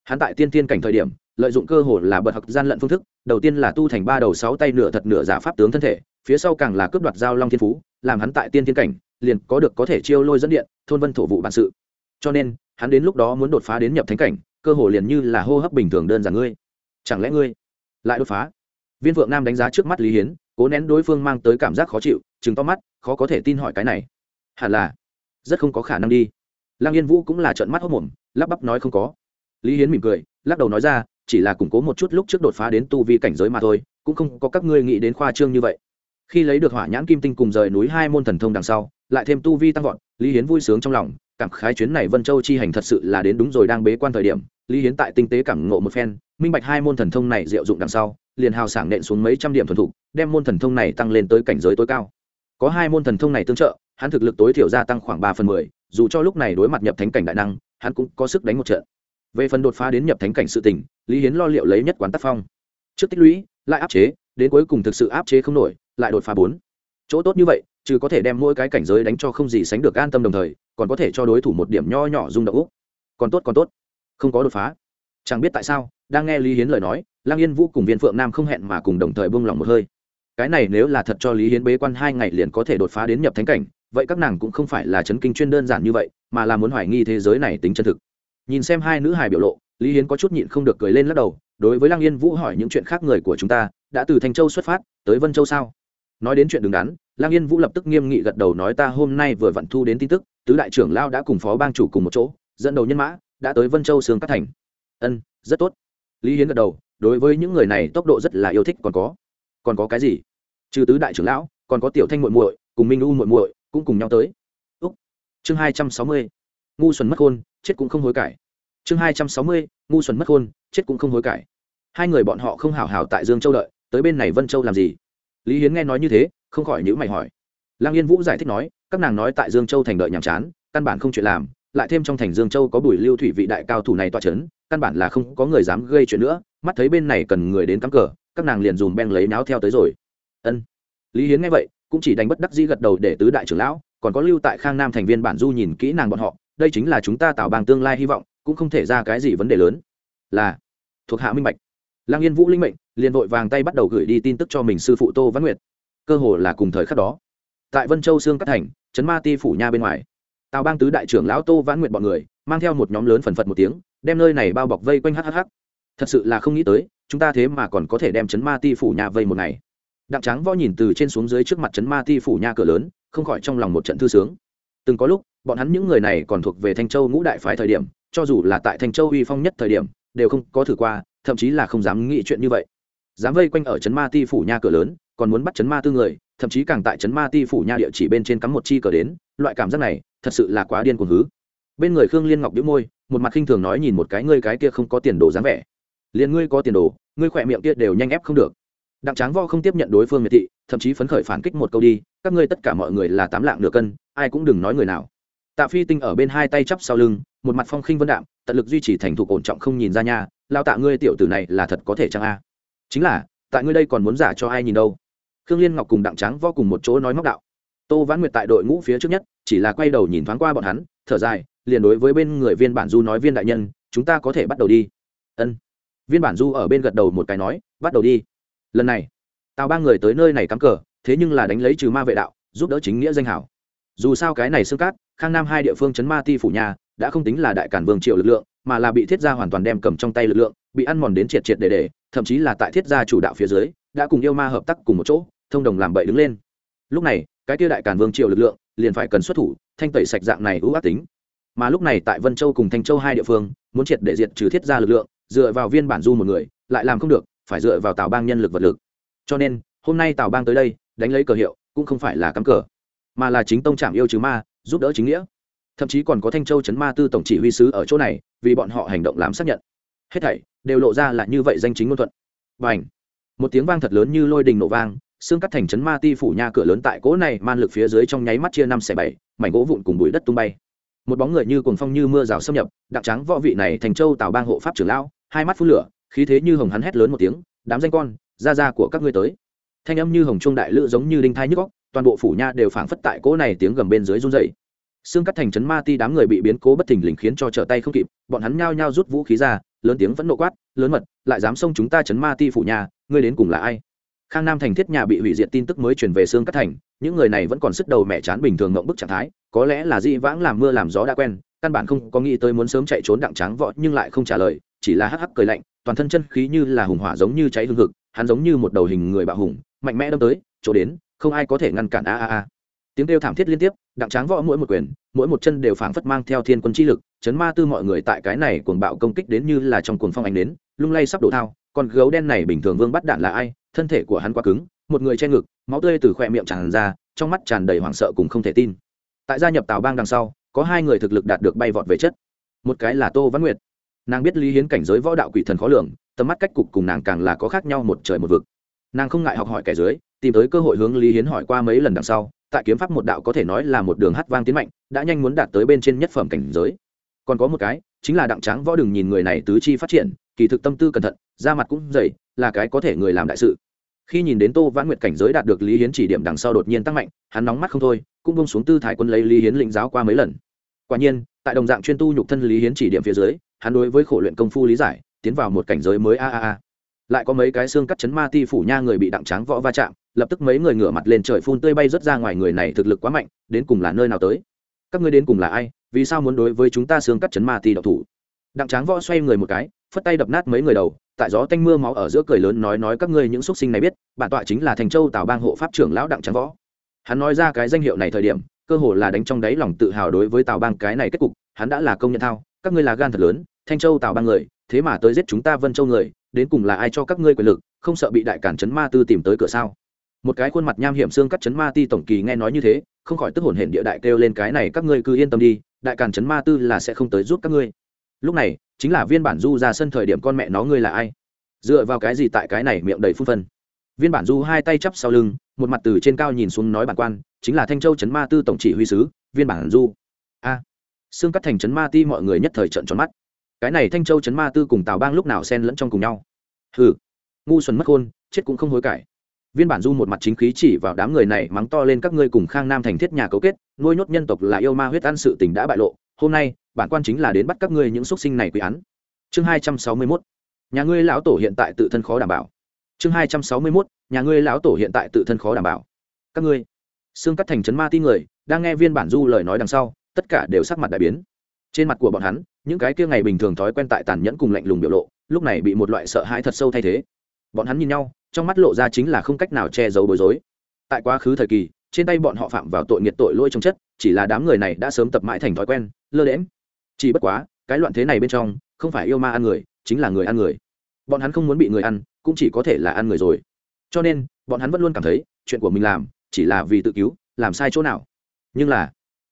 Hắn tại tiên tiên cảnh thời điểm lợi dụng cơ hội là bật học gian lận phương thức, đầu tiên là tu thành ba đầu sáu tay nửa thật nửa giả pháp tướng thân thể, phía sau càng là cướp đoạt giao long thiên phú, làm hắn tại tiên thiên cảnh, liền có được có thể chiêu lôi dẫn điện, thôn vân thổ vụ bản sự. Cho nên, hắn đến lúc đó muốn đột phá đến nhập thánh cảnh, cơ hội liền như là hô hấp bình thường đơn giản ngươi. Chẳng lẽ ngươi lại đột phá? Viên vượng nam đánh giá trước mắt lý hiến, cố nén đối phương mang tới cảm giác khó chịu chừng to mắt, khó có thể tin hỏi cái này. Hẳn là, rất không có khả năng đi. Lăng yên vũ cũng là trợn mắt hốc mồm, lắp bắp nói không có. Lý hiến mỉm cười, lắc đầu nói ra chỉ là củng cố một chút lúc trước đột phá đến tu vi cảnh giới mà thôi, cũng không có các ngươi nghĩ đến khoa trương như vậy. Khi lấy được hỏa nhãn kim tinh cùng rời núi hai môn thần thông đằng sau, lại thêm tu vi tăng vọt, lý hiến vui sướng trong lòng, cảm khái chuyến này vân châu chi hành thật sự là đến đúng rồi đang bế quan thời điểm, lý hiến tại tinh tế cảm ngộ một phen, minh bạch hai môn thần thông này diệu dụng đằng sau, liền hào sảng nện xuống mấy trăm điểm thuần thục, đem môn thần thông này tăng lên tới cảnh giới tối cao. Có hai môn thần thông này tương trợ, hắn thực lực tối thiểu gia tăng khoảng ba phần mười, dù cho lúc này đối mặt nhập thánh cảnh đại năng, hắn cũng có sức đánh một trận. Về phần đột phá đến nhập thánh cảnh sự tình lý hiến lo liệu lấy nhất quán tác phong. Trước tích lũy, lại áp chế, đến cuối cùng thực sự áp chế không nổi, lại đột phá bốn. Chỗ tốt như vậy, trừ có thể đem mỗi cái cảnh giới đánh cho không gì sánh được an tâm đồng thời, còn có thể cho đối thủ một điểm nho nhỏ rung động úc. Còn tốt còn tốt. Không có đột phá. Chẳng biết tại sao, đang nghe lý hiến lời nói lang yên vũ cùng viên phượng nam không hẹn mà cùng đồng thời buông lỏng một hơi. Cái này nếu là thật cho lý hiến bế quan hai ngày liền có thể đột phá đến nhập thánh cảnh, vậy các nàng cũng không phải là chấn kinh chuyên đơn giản như vậy, mà là muốn hoài nghi thế giới này tính chân thực. Nhìn xem hai nữ hài biểu lộ lý hiến có chút nhịn không được cười lên lắc đầu, đối với lăng yên vũ hỏi những chuyện khác người của chúng ta, đã từ thanh châu xuất phát, tới vân châu sao? Nói đến chuyện đứng đắn, lăng yên vũ lập tức nghiêm nghị gật đầu nói ta hôm nay vừa vặn thu đến tin tức, tứ đại trưởng lao đã cùng phó bang chủ cùng một chỗ, dẫn đầu nhân mã, đã tới vân châu sương cát thành. Ân, rất tốt. Lý hiến gật đầu, đối với những người này tốc độ rất là yêu thích, còn có còn có cái gì? Trừ tứ đại trưởng lão, còn có tiểu thanh muội muội, cùng minh u muội muội, cũng cùng nhau tới. Úc, chương hai trăm sáu mươi. Ngu xuẩn mất khôn chết cũng không hối cải chương hai trăm sáu mươi, ngu xuẩn mất hôn chết cũng không hối cải. Hai người bọn họ không hảo hảo tại dương châu đợi, tới bên này vân châu làm gì? Lý hiến nghe nói như thế, không khỏi nhữ mày hỏi. Lăng yên vũ giải thích nói, các nàng nói tại dương châu thành đợi nhàm chán, căn bản không chuyện làm, lại thêm trong thành dương châu có bùi lưu thủy vị đại cao thủ này toa c h ấ n căn bản là không có người dám gây chuyện nữa, mắt thấy bên này cần người đến cắm cờ, các nàng liền dùm beng lấy náo theo tới rồi. Ân. Lý hiến nghe vậy, cũng chỉ đánh bất đắc dĩ gật đầu để tứ đại trưởng lão, còn có lưu tại khang nam thành viên bản du nhìn kỹ nàng bọn họ, đây chính là chúng ta tạo bang tương lai hy vọng cũng không thể ra cái gì vấn đề lớn. Là, thuộc hạ minh bạch. Lăng yên vũ linh mệnh, liền vội vàng tay bắt đầu gửi đi tin tức cho mình sư phụ tô văn nguyệt. Cơ hồ là cùng thời khắc đó, tại vân châu sương cát thành trấn ma ti phủ nha bên ngoài, tào bang tứ đại trưởng lão tô văn nguyệt bọn người, mang theo một nhóm lớn phần phật một tiếng, đem nơi này bao bọc vây quanh hhh thật sự là không nghĩ tới, chúng ta thế mà còn có thể đem trấn ma ti phủ nha vây một ngày. Đặng tráng võ nhìn từ trên xuống dưới trước mặt trấn ma ti phủ nha cửa lớn, không khỏi trong lòng một trận thư sướng. Từng có lúc, bọn hắn những người này còn thuộc về thanh châu ngũ đại phái thời điểm cho dù là tại thành châu uy phong nhất thời điểm, đều không có thử qua, thậm chí là không dám nghĩ chuyện như vậy. Dám vây quanh ở trấn ma ti phủ nha cửa lớn, còn muốn bắt trấn ma tư người, thậm chí càng tại trấn ma ti phủ nha địa chỉ bên trên cắm một chi cờ đến, loại cảm giác này, thật sự là quá điên cuồng hứ. Bên người khương liên ngọc đĩu môi, một mặt khinh thường nói nhìn một cái ngươi cái kia không có tiền đồ dáng vẻ. Liền ngươi có tiền đồ, ngươi khỏe miệng kia đều nhanh ép không được. Đặng tráng vo không tiếp nhận đối phương miệt thị, thậm chí phấn khởi phản kích một câu đi, các ngươi tất cả mọi người là tám lạng nửa cân, ai cũng đừng nói người nào. Tạ phi tinh ở bên hai tay chắp sau lưng một mặt phong khinh vân đạm, tận lực duy trì thành thục ổn trọng không nhìn ra nha lao tạ ngươi tiểu tử này là thật có thể chăng a? Chính là, tại ngươi đây còn muốn giả cho ai nhìn đâu? Khương liên ngọc cùng đặng tráng vô cùng một chỗ nói móc đạo. Tô vãn nguyệt tại đội ngũ phía trước nhất, chỉ là quay đầu nhìn thoáng qua bọn hắn, thở dài, liền đối với bên người viên bản du nói viên đại nhân, chúng ta có thể bắt đầu đi. Ân. Viên bản du ở bên gật đầu một cái nói, bắt đầu đi. Lần này, tào ba người tới nơi này cắm cờ, thế nhưng là đánh lấy trừ ma vệ đạo, giúp đỡ chính nghĩa danh hảo. Dù sao cái này xương cát, khang nam hai địa phương chấn ma ti phủ nhà đã không tính là đại cản vương triệu lực lượng, mà là bị thiết gia hoàn toàn đem cầm trong tay lực lượng, bị ăn mòn đến triệt triệt để để, thậm chí là tại thiết gia chủ đạo phía dưới, đã cùng yêu ma hợp tác cùng một chỗ, thông đồng làm bậy đứng lên. Lúc này, cái kia đại cản vương triều lực lượng, liền phải cần xuất thủ, thanh tẩy sạch dạng này ưu ác tính. Mà lúc này tại vân châu cùng thanh châu hai địa phương, muốn triệt để diệt trừ thiết gia lực lượng, dựa vào viên bản du một người, lại làm không được, phải dựa vào tào bang nhân lực vật lực. Cho nên, hôm nay tào bang tới đây, đánh lấy cờ hiệu, cũng không phải là cắm cờ, mà là chính tông trạm yêu chứ ma, giúp đỡ chính nghĩa thậm chí còn có thanh châu chấn ma tư tổng chỉ huy sứ ở chỗ này, vì bọn họ hành động làm xác nhận. Hết thảy đều lộ ra là như vậy danh chính ngôn thuận. Và ảnh một tiếng vang thật lớn như lôi đình nổ vang, xương cắt thành chấn ma ti phủ nha cửa lớn tại cỗ này man lực phía dưới trong nháy mắt chia năm xẻ bảy, mảnh gỗ vụn cùng bụi đất tung bay. Một bóng người như cuồng phong như mưa rào xâm nhập, đặc trắng võ vị này thành châu tào bang hộ pháp trưởng lão, hai mắt phun lửa, khí thế như hồng hắn hét lớn một tiếng, đám danh con ra ra của các ngươi tới. Thanh âm như hồng trung đại lữ giống như đinh thai nhức góc toàn bộ phủ nha đều phảng phất tại cỗ này tiếng gầm bên dưới run dày xương cắt thành trấn ma ti đám người bị biến cố bất thình lình khiến cho trở tay không kịp, bọn hắn nhao nhao rút vũ khí ra, lớn tiếng vẫn nộ quát, lớn mật, lại dám xông chúng ta trấn ma ti phủ nhà, ngươi đến cùng là ai? Khang nam thành thiết nhà bị hủy diệt tin tức mới truyền về xương cắt thành, những người này vẫn còn sức đầu mẹ chán bình thường ngộng bức trạng thái, có lẽ là di vãng làm mưa làm gió đã quen, căn bản không có nghĩ tới muốn sớm chạy trốn đặng tráng vọ nhưng lại không trả lời, chỉ là hắc hắc cười lạnh, toàn thân chân khí như là hùng hỏa giống như cháy hương hực, hắn giống như một đầu hình người bạo hùng, mạnh mẽ đâm tới, chỗ đến, không ai có thể ngăn cản, a a a. Tiếng kêu thảm thiết liên tiếp đặng tráng võ mỗi một quyền, mỗi một chân đều phảng phất mang theo thiên quân chi lực, chấn ma tư mọi người tại cái này cuồng bạo công kích đến như là trong cuồng phong ánh đến lung lay sắp đổ thao còn gấu đen này bình thường vương bắt đạn là ai, thân thể của hắn quá cứng, một người che ngực, máu tươi từ khoe miệng tràn ra, trong mắt tràn đầy hoảng sợ cùng không thể tin. Tại gia nhập tào bang đằng sau, có hai người thực lực đạt được bay vọt về chất. Một cái là tô văn nguyệt. Nàng biết lý hiến cảnh giới võ đạo quỷ thần khó lường, tầm mắt cách cục cùng nàng càng là có khác nhau một trời một vực. Nàng không ngại học hỏi kẻ dưới, tìm tới cơ hội hướng lý hiến hỏi qua mấy lần đằng sau tại kiếm pháp một đạo có thể nói là một đường hát vang tiến mạnh, đã nhanh muốn đạt tới bên trên nhất phẩm cảnh giới. Còn có một cái, chính là đặng tráng võ đừng nhìn người này tứ chi phát triển, kỳ thực tâm tư cẩn thận, da mặt cũng dày, là cái có thể người làm đại sự. Khi nhìn đến tô vãn nguyệt cảnh giới đạt được lý hiến chỉ điểm đằng sau đột nhiên tăng mạnh, hắn nóng mắt không thôi, cũng bông xuống tư thái quân lấy lý hiến lĩnh giáo qua mấy lần. Quả nhiên, tại đồng dạng chuyên tu nhục thân lý hiến chỉ điểm phía dưới, hắn đối với khổ luyện công phu lý giải, tiến vào một cảnh giới mới a a a. Lại có mấy cái xương cắt chấn ma ti phủ nha người bị đặng tráng võ va chạm lập tức mấy người ngửa mặt lên trời phun tươi bay rớt ra ngoài người này thực lực quá mạnh, đến cùng là nơi nào tới? Các ngươi đến cùng là ai? Vì sao muốn đối với chúng ta xương cắt chấn ma ti độc thủ? Đặng tráng võ xoay người một cái, phất tay đập nát mấy người đầu, tại gió tanh mưa máu ở giữa cười lớn nói nói các ngươi những xuất sinh này biết, bản tọa chính là thành châu tào bang hộ pháp trưởng lão đặng tráng võ. Hắn nói ra cái danh hiệu này thời điểm, cơ hồ là đánh trong đáy lòng tự hào đối với tào bang cái này kết cục, hắn đã là công nhận thao, các ngươi là gan thật lớn, thanh châu tào bang người, thế mà tới giết chúng ta vân châu người, đến cùng là ai cho các ngươi quyền lực, không sợ bị đại cản chấn ma tư tìm tới cửa sao? Một cái khuôn mặt nham hiểm xương cắt chấn ma ti tổng kỳ nghe nói như thế, không khỏi tức hồn hển địa đại kêu lên cái này, các ngươi cứ yên tâm đi, đại càn chấn ma tư là sẽ không tới giúp các ngươi. Lúc này, chính là viên bản du ra sân thời điểm con mẹ nó ngươi là ai? Dựa vào cái gì tại cái này miệng đầy phun phân? Viên bản du hai tay chắp sau lưng, một mặt từ trên cao nhìn xuống nói bản quan, chính là thanh châu chấn ma tư tổng chỉ huy sứ, viên bản du. A, xương cắt thành chấn ma ti mọi người nhất thời trận tròn mắt. Cái này thanh châu chấn ma tư cùng tào bang lúc nào xen lẫn trong cùng nhau? Hừ, ngu xuẩn mất khôn, chết cũng không hối cải viên bản du một mặt chính khí chỉ vào đám người này, mắng to lên các ngươi cùng khang nam thành thiết nhà cấu kết, nuôi nhốt nhân tộc là yêu ma huyết ăn sự tình đã bại lộ, hôm nay, bản quan chính là đến bắt các ngươi những xuất sinh này quý án. Chương hai trăm sáu mươi mốt. Nhà ngươi lão tổ hiện tại tự thân khó đảm bảo. Chương hai trăm sáu mươi mốt. Nhà ngươi lão tổ hiện tại tự thân khó đảm bảo. Các ngươi. Xương cắt thành trấn ma ti người, đang nghe viên bản du lời nói đằng sau, tất cả đều sắc mặt đại biến. Trên mặt của bọn hắn, những cái kia ngày bình thường thói quen tại tàn nhẫn cùng lạnh lùng biểu lộ, lúc này bị một loại sợ hãi thật sâu thay thế bọn hắn nhìn nhau, trong mắt lộ ra chính là không cách nào che giấu bối rối. Tại quá khứ thời kỳ, trên tay bọn họ phạm vào tội nghiệt tội lỗi trong chất, chỉ là đám người này đã sớm tập mãi thành thói quen, lơ đễm chỉ bất quá, cái loạn thế này bên trong, không phải yêu ma ăn người, chính là người ăn người. Bọn hắn không muốn bị người ăn, cũng chỉ có thể là ăn người rồi. Cho nên, bọn hắn vẫn luôn cảm thấy, chuyện của mình làm, chỉ là vì tự cứu, làm sai chỗ nào. Nhưng là,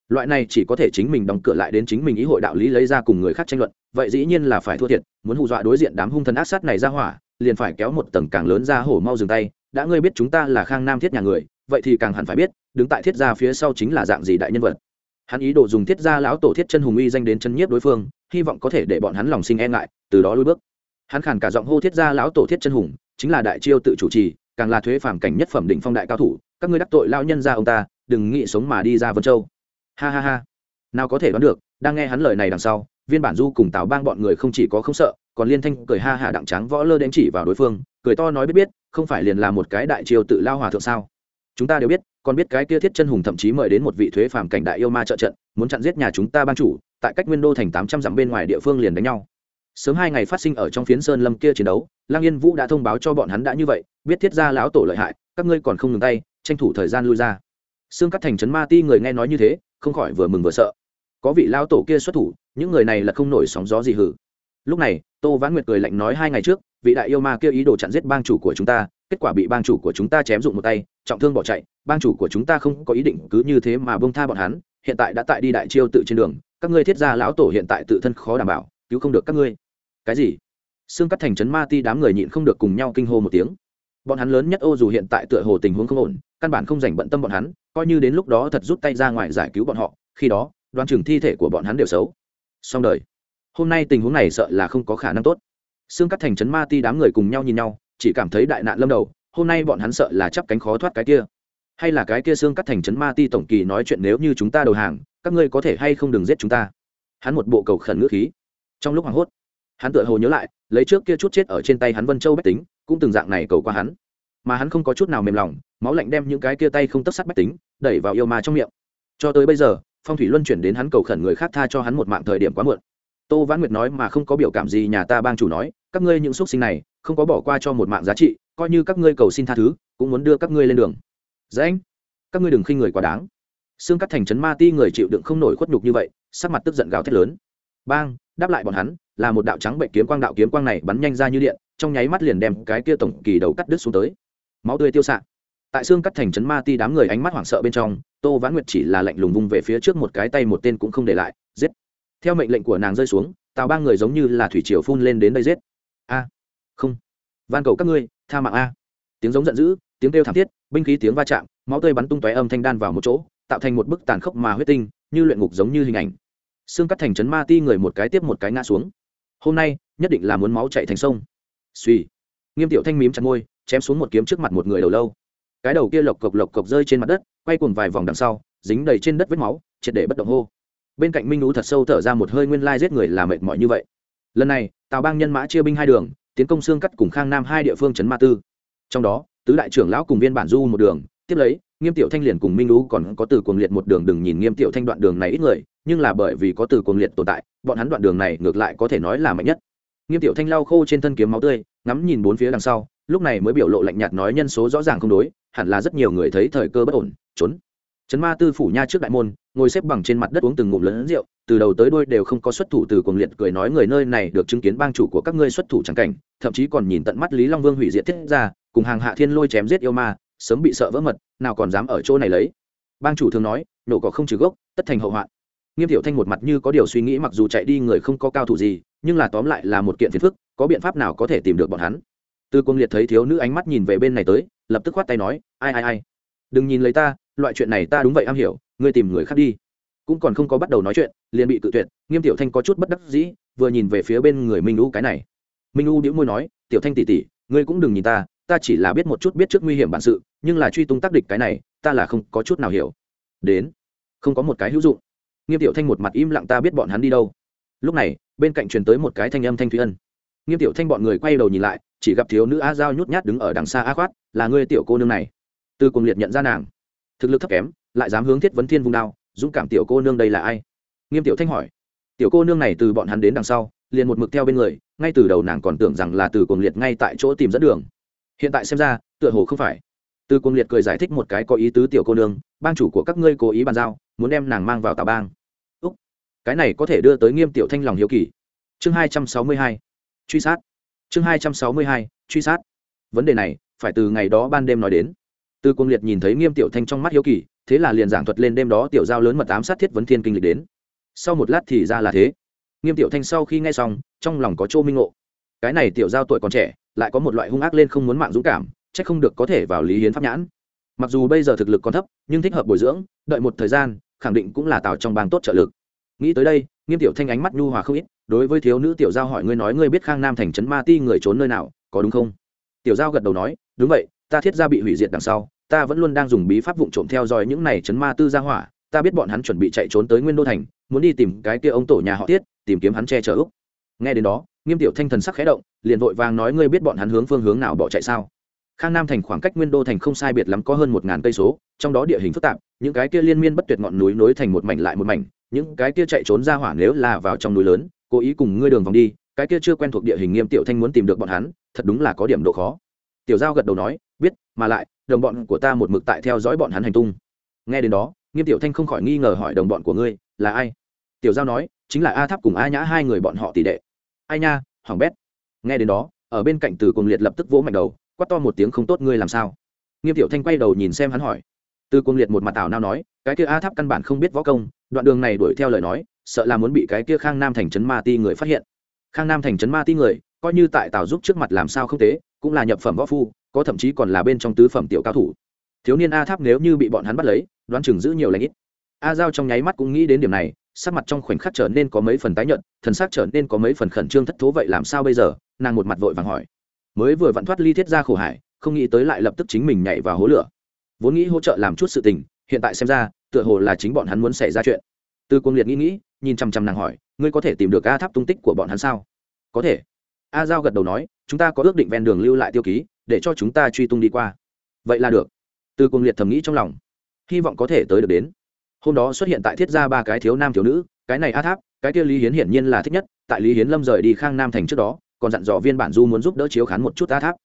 loại này chỉ có thể chính mình đóng cửa lại đến chính mình ý hội đạo lý lấy ra cùng người khác tranh luận, vậy dĩ nhiên là phải thua thiệt, muốn hù dọa đối diện đám hung thần ác sát này ra hỏa liền phải kéo một tầng càng lớn ra hổ mau dừng tay, đã ngươi biết chúng ta là khang nam thiết nhà người, vậy thì càng hẳn phải biết, đứng tại thiết gia phía sau chính là dạng gì đại nhân vật. Hắn ý đồ dùng thiết gia lão tổ thiết chân hùng uy danh đến chân nhiếp đối phương, hy vọng có thể để bọn hắn lòng sinh e ngại, từ đó lui bước. Hắn khàn cả giọng hô thiết gia lão tổ thiết chân hùng, chính là đại chiêu tự chủ trì, càng là thuế phàm cảnh nhất phẩm định phong đại cao thủ, các ngươi đắc tội lao nhân ra ông ta, đừng nghĩ sống mà đi ra vân châu. Ha ha ha. Nào có thể đoán được, đang nghe hắn lời này đằng sau viên bản du cùng tào bang bọn người không chỉ có không sợ, còn liên thanh cười ha hạ đặng trắng võ lơ đến chỉ vào đối phương, cười to nói biết biết, không phải liền là một cái đại triều tự lao hòa thượng sao? Chúng ta đều biết, còn biết cái kia thiết chân hùng thậm chí mời đến một vị thuế phàm cảnh đại yêu ma trợ trận, muốn chặn giết nhà chúng ta ban chủ, tại cách nguyên đô thành tám trăm dặm bên ngoài địa phương liền đánh nhau. Sớm hai ngày phát sinh ở trong phiến sơn lâm kia chiến đấu lang yên vũ đã thông báo cho bọn hắn đã như vậy, biết thiết ra lão tổ lợi hại, các ngươi còn không ngừng tay, tranh thủ thời gian lui ra. Xương cắt thành trấn ma ti người nghe nói như thế, không khỏi vừa mừng vừa sợ có vị lão tổ kia xuất thủ, những người này là không nổi sóng gió gì hử. Lúc này, tô vãn nguyệt cười lạnh nói hai ngày trước, vị đại yêu ma kia ý đồ chặn giết bang chủ của chúng ta, kết quả bị bang chủ của chúng ta chém dụng một tay, trọng thương bỏ chạy. Bang chủ của chúng ta không có ý định cứ như thế mà bông tha bọn hắn, hiện tại đã tại đi đại chiêu tự trên đường, các ngươi thiết gia lão tổ hiện tại tự thân khó đảm bảo, cứu không được các ngươi. Cái gì? Xương cắt thành trấn ma ti đám người nhịn không được cùng nhau kinh hô một tiếng. Bọn hắn lớn nhất ô dù hiện tại tựa hồ tình huống không ổn, căn bản không dành bận tâm bọn hắn, coi như đến lúc đó thật rút tay ra ngoài giải cứu bọn họ, khi đó đoán chừng thi thể của bọn hắn đều xấu. Xong đời. Hôm nay tình huống này sợ là không có khả năng tốt. Xương cắt thành trấn ma ti đám người cùng nhau nhìn nhau, chỉ cảm thấy đại nạn lâm đầu, hôm nay bọn hắn sợ là chắp cánh khó thoát cái kia. Hay là cái kia xương cắt thành trấn ma ti tổng kỳ nói chuyện nếu như chúng ta đầu hàng, các ngươi có thể hay không đừng giết chúng ta? Hắn một bộ cầu khẩn ngữ khí. Trong lúc hoảng hốt, hắn tựa hồ nhớ lại, lấy trước kia chút chết ở trên tay hắn vân châu bách tính, cũng từng dạng này cầu qua hắn. Mà hắn không có chút nào mềm lòng, máu lạnh đem những cái kia tay không tất sắt bách tính, đẩy vào yêu ma trong miệng. Cho tới bây giờ phong thủy luân chuyển đến hắn cầu khẩn người khác tha cho hắn một mạng thời điểm quá muộn. Tô vãn nguyệt nói mà không có biểu cảm gì nhà ta bang chủ nói, các ngươi những xúc sinh này, không có bỏ qua cho một mạng giá trị, coi như các ngươi cầu xin tha thứ, cũng muốn đưa các ngươi lên đường. Dễ anh, các ngươi đừng khinh người quá đáng. Xương cắt thành trấn ma ti người chịu đựng không nổi khuất nhục như vậy, sắc mặt tức giận gào thét lớn. Bang, đáp lại bọn hắn, là một đạo trắng bệnh kiếm quang, đạo kiếm quang này bắn nhanh ra như điện, trong nháy mắt liền đem cái kia tổng kỳ đầu cắt đứt xuống tới. Máu tươi tiêu xạ tại xương cắt thành trấn ma ti đám người ánh mắt hoảng sợ bên trong, tô vãn nguyệt chỉ là lạnh lùng vung về phía trước một cái tay một tên cũng không để lại, giết. Theo mệnh lệnh của nàng rơi xuống, tào ba người giống như là thủy triều phun lên đến đây giết. A. Không. Van cầu các ngươi, tha mạng a. Tiếng giống giận dữ, tiếng kêu thảm thiết, binh khí tiếng va chạm, máu tươi bắn tung tóe âm thanh đan vào một chỗ, tạo thành một bức tàn khốc mà huyết tinh, như luyện ngục giống như hình ảnh. Xương cắt thành trấn ma ti người một cái tiếp một cái ngã xuống. Hôm nay, nhất định là muốn máu chạy thành sông. Suy nghiêm tiểu thanh mím chặt môi, chém xuống một kiếm trước mặt một người đầu lâu cái đầu kia lộc cộc lộc cộc rơi trên mặt đất, quay cuồng vài vòng đằng sau, dính đầy trên đất vết máu, triệt để bất động hô. Bên cạnh minh ú thật sâu thở ra một hơi nguyên lai giết người là mệt mỏi như vậy. Lần này, tào bang nhân mã chia binh hai đường, tiến công xương cắt cùng khang nam hai địa phương trấn ma tư. Trong đó, tứ đại trưởng lão cùng viên bản du một đường, tiếp lấy, nghiêm tiểu thanh liền cùng minh lũ còn có từ cuồng liệt một đường đừng nhìn nghiêm tiểu thanh đoạn đường này ít người, nhưng là bởi vì có từ cuồng liệt tồn tại, bọn hắn đoạn đường này ngược lại có thể nói là mạnh nhất. Nghiêm tiểu thanh lau khô trên thân kiếm máu tươi, ngắm nhìn bốn phía đằng sau lúc này mới biểu lộ lạnh nhạt nói nhân số rõ ràng không đối, hẳn là rất nhiều người thấy thời cơ bất ổn, trốn. Trấn ma tư phủ nha trước đại môn, ngồi xếp bằng trên mặt đất uống từng ngụm lớn rượu, từ đầu tới đuôi đều không có xuất thủ từ cuồng liệt cười nói người nơi này được chứng kiến bang chủ của các ngươi xuất thủ trắng cảnh, thậm chí còn nhìn tận mắt lý long vương hủy diệt thiết ra, cùng hàng hạ thiên lôi chém giết yêu ma, sớm bị sợ vỡ mật, nào còn dám ở chỗ này lấy. Bang chủ thường nói, nổ cỏ không trừ gốc, tất thành hậu hoạn. Nghiêm thiệu thanh một mặt như có điều suy nghĩ mặc dù chạy đi người không có cao thủ gì, nhưng là tóm lại là một kiện phiền phức, có biện pháp nào có thể tìm được bọn hắn? Tư quân liệt thấy thiếu nữ ánh mắt nhìn về bên này tới, lập tức khoát tay nói, ai ai ai? Đừng nhìn lấy ta, loại chuyện này ta đúng vậy am hiểu, ngươi tìm người khác đi. Cũng còn không có bắt đầu nói chuyện, liền bị cự tuyệt, nghiêm tiểu thanh có chút bất đắc dĩ, vừa nhìn về phía bên người minh u cái này. Minh u đĩu môi nói, tiểu thanh tỉ tỉ ngươi cũng đừng nhìn ta ta chỉ là biết một chút biết trước nguy hiểm bản sự, nhưng là truy tung tác địch cái này, ta là không có chút nào hiểu. Đến. Không có một cái hữu dụng. Nghiêm tiểu thanh một mặt im lặng, ta biết bọn hắn đi đâu. Lúc này, bên cạnh truyền tới một cái thanh âm thanh thúy ân nghiêm tiểu thanh bọn người quay đầu nhìn lại, chỉ gặp thiếu nữ a giao nhút nhát đứng ở đằng xa a khoát, là ngươi tiểu cô nương này. Từ cùng liệt nhận ra nàng. Thực lực thấp kém, lại dám hướng thiết vấn thiên vùng đao, dũng cảm tiểu cô nương đây là ai? Nghiêm tiểu thanh hỏi. Tiểu cô nương này từ bọn hắn đến đằng sau, liền một mực theo bên người, ngay từ đầu nàng còn tưởng rằng là từ cuồng liệt ngay tại chỗ tìm dẫn đường. Hiện tại xem ra, tựa hồ không phải. Từ cuồng liệt cười giải thích một cái có ý tứ tiểu cô nương, bang chủ của các ngươi cố ý bàn giao, muốn đem nàng mang vào tà bang. Úc. Cái này có thể đưa tới nghiêm tiểu thanh lòng hiếu kỳ. Chương hai trăm sáu mươi hai truy sát. Chương hai trăm sáu mươi hai, truy sát. Vấn đề này, phải từ ngày đó ban đêm nói đến. Từ cuồng liệt nhìn thấy nghiêm tiểu thanh trong mắt hiếu kỳ, thế là liền giảng thuật lên đêm đó tiểu giao lớn mật ám sát thiết vấn thiên kinh lịch đến. Sau một lát thì ra là thế. Nghiêm tiểu thanh sau khi nghe xong, trong lòng có chỗ minh ngộ. Cái này tiểu giao tuổi còn trẻ, lại có một loại hung ác lên không muốn mạng dũng cảm c h ắ c không được có thể vào lý hiến pháp nhãn. Mặc dù bây giờ thực lực còn thấp, nhưng thích hợp bồi dưỡng, đợi một thời gian, khẳng định cũng là tạo trong bang tốt trợ lực. Nghĩ tới đây, nghiêm tiểu thanh ánh mắt nhu hòa không ít đối với thiếu nữ tiểu giao hỏi ngươi nói ngươi biết khang nam thành trấn ma ti người trốn nơi nào, có đúng không? Tiểu giao gật đầu nói, đúng vậy, ta thiết ra bị hủy diệt đằng sau, ta vẫn luôn đang dùng bí pháp vụ trộm theo dõi những này trấn ma tư gia hỏa, ta biết bọn hắn chuẩn bị chạy trốn tới nguyên đô thành, muốn đi tìm cái kia ông tổ nhà họ tiết, tìm kiếm hắn che chở úc. Nghe đến đó, nghiêm tiểu thanh thần sắc khẽ động, liền vội vàng nói ngươi biết bọn hắn hướng phương hướng nào bỏ chạy sao? Khang nam thành khoảng cách nguyên đô thành không sai biệt lắm có hơn một ngàn cây số, trong đó địa hình phức tạp, những cái kia liên miên bất tuyệt ngọn núi nối thành một mảnh lại một mảnh, những cái kia chạy trốn ra hỏa nếu là vào trong núi lớn cố ý cùng ngươi đường vòng đi, cái kia chưa quen thuộc địa hình nghiêm tiểu thanh muốn tìm được bọn hắn, thật đúng là có điểm độ khó. Tiểu giao gật đầu nói, biết, mà lại, đồng bọn của ta một mực tại theo dõi bọn hắn hành tung. Nghe đến đó, nghiêm tiểu thanh không khỏi nghi ngờ hỏi đồng bọn của ngươi, là ai? Tiểu giao nói, chính là a tháp cùng a nhã hai người bọn họ tỷ đệ. Ai nha, hoàng bét. Nghe đến đó, ở bên cạnh từ cuồng liệt lập tức vỗ mạnh đầu, quát to một tiếng, không tốt, ngươi làm sao? Nghiêm tiểu thanh quay đầu nhìn xem hắn hỏi. Từ cuồng liệt một mặt ảo nao nói, cái kia a tháp căn bản không biết võ công, đoạn đường này đuổi theo lời nói sợ là muốn bị cái kia khang nam thành trấn ma ti người phát hiện. Khang nam thành trấn ma ti người, coi như tại tào giúp trước mặt làm sao không tế, cũng là nhập phẩm võ phu, có thậm chí còn là bên trong tứ phẩm tiểu cao thủ. Thiếu niên a tháp nếu như bị bọn hắn bắt lấy, đoán chừng giữ nhiều lãnh ít. A giao trong nháy mắt cũng nghĩ đến điểm này, sắc mặt trong khoảnh khắc trở nên có mấy phần tái nhợt, thần sắc trở nên có mấy phần khẩn trương thất thố vậy làm sao bây giờ? Nàng một mặt vội vàng hỏi. Mới vừa vặn thoát ly thiết ra khổ hải, không nghĩ tới lại lập tức chính mình nhảy vào hố lửa. Vốn nghĩ hỗ trợ làm chút sự tình, hiện tại xem ra, tựa hồ là chính bọn hắn muốn xảy ra chuyện. Từ cuồng liệt nghĩ nghĩ nhìn chằm chằm nàng hỏi, ngươi có thể tìm được a tháp tung tích của bọn hắn sao? Có thể. A giao gật đầu nói, chúng ta có ước định ven đường lưu lại tiêu ký, để cho chúng ta truy tung đi qua. Vậy là được. Từ cuồng liệt thầm nghĩ trong lòng. Hy vọng có thể tới được đến. Hôm đó xuất hiện tại thiết gia ba cái thiếu nam thiếu nữ, cái này a tháp, cái kia lý hiến hiển nhiên là thích nhất, tại lý hiến lâm rời đi khang nam thành trước đó, còn dặn dò viên bản du muốn giúp đỡ chiếu khán một chút a tháp.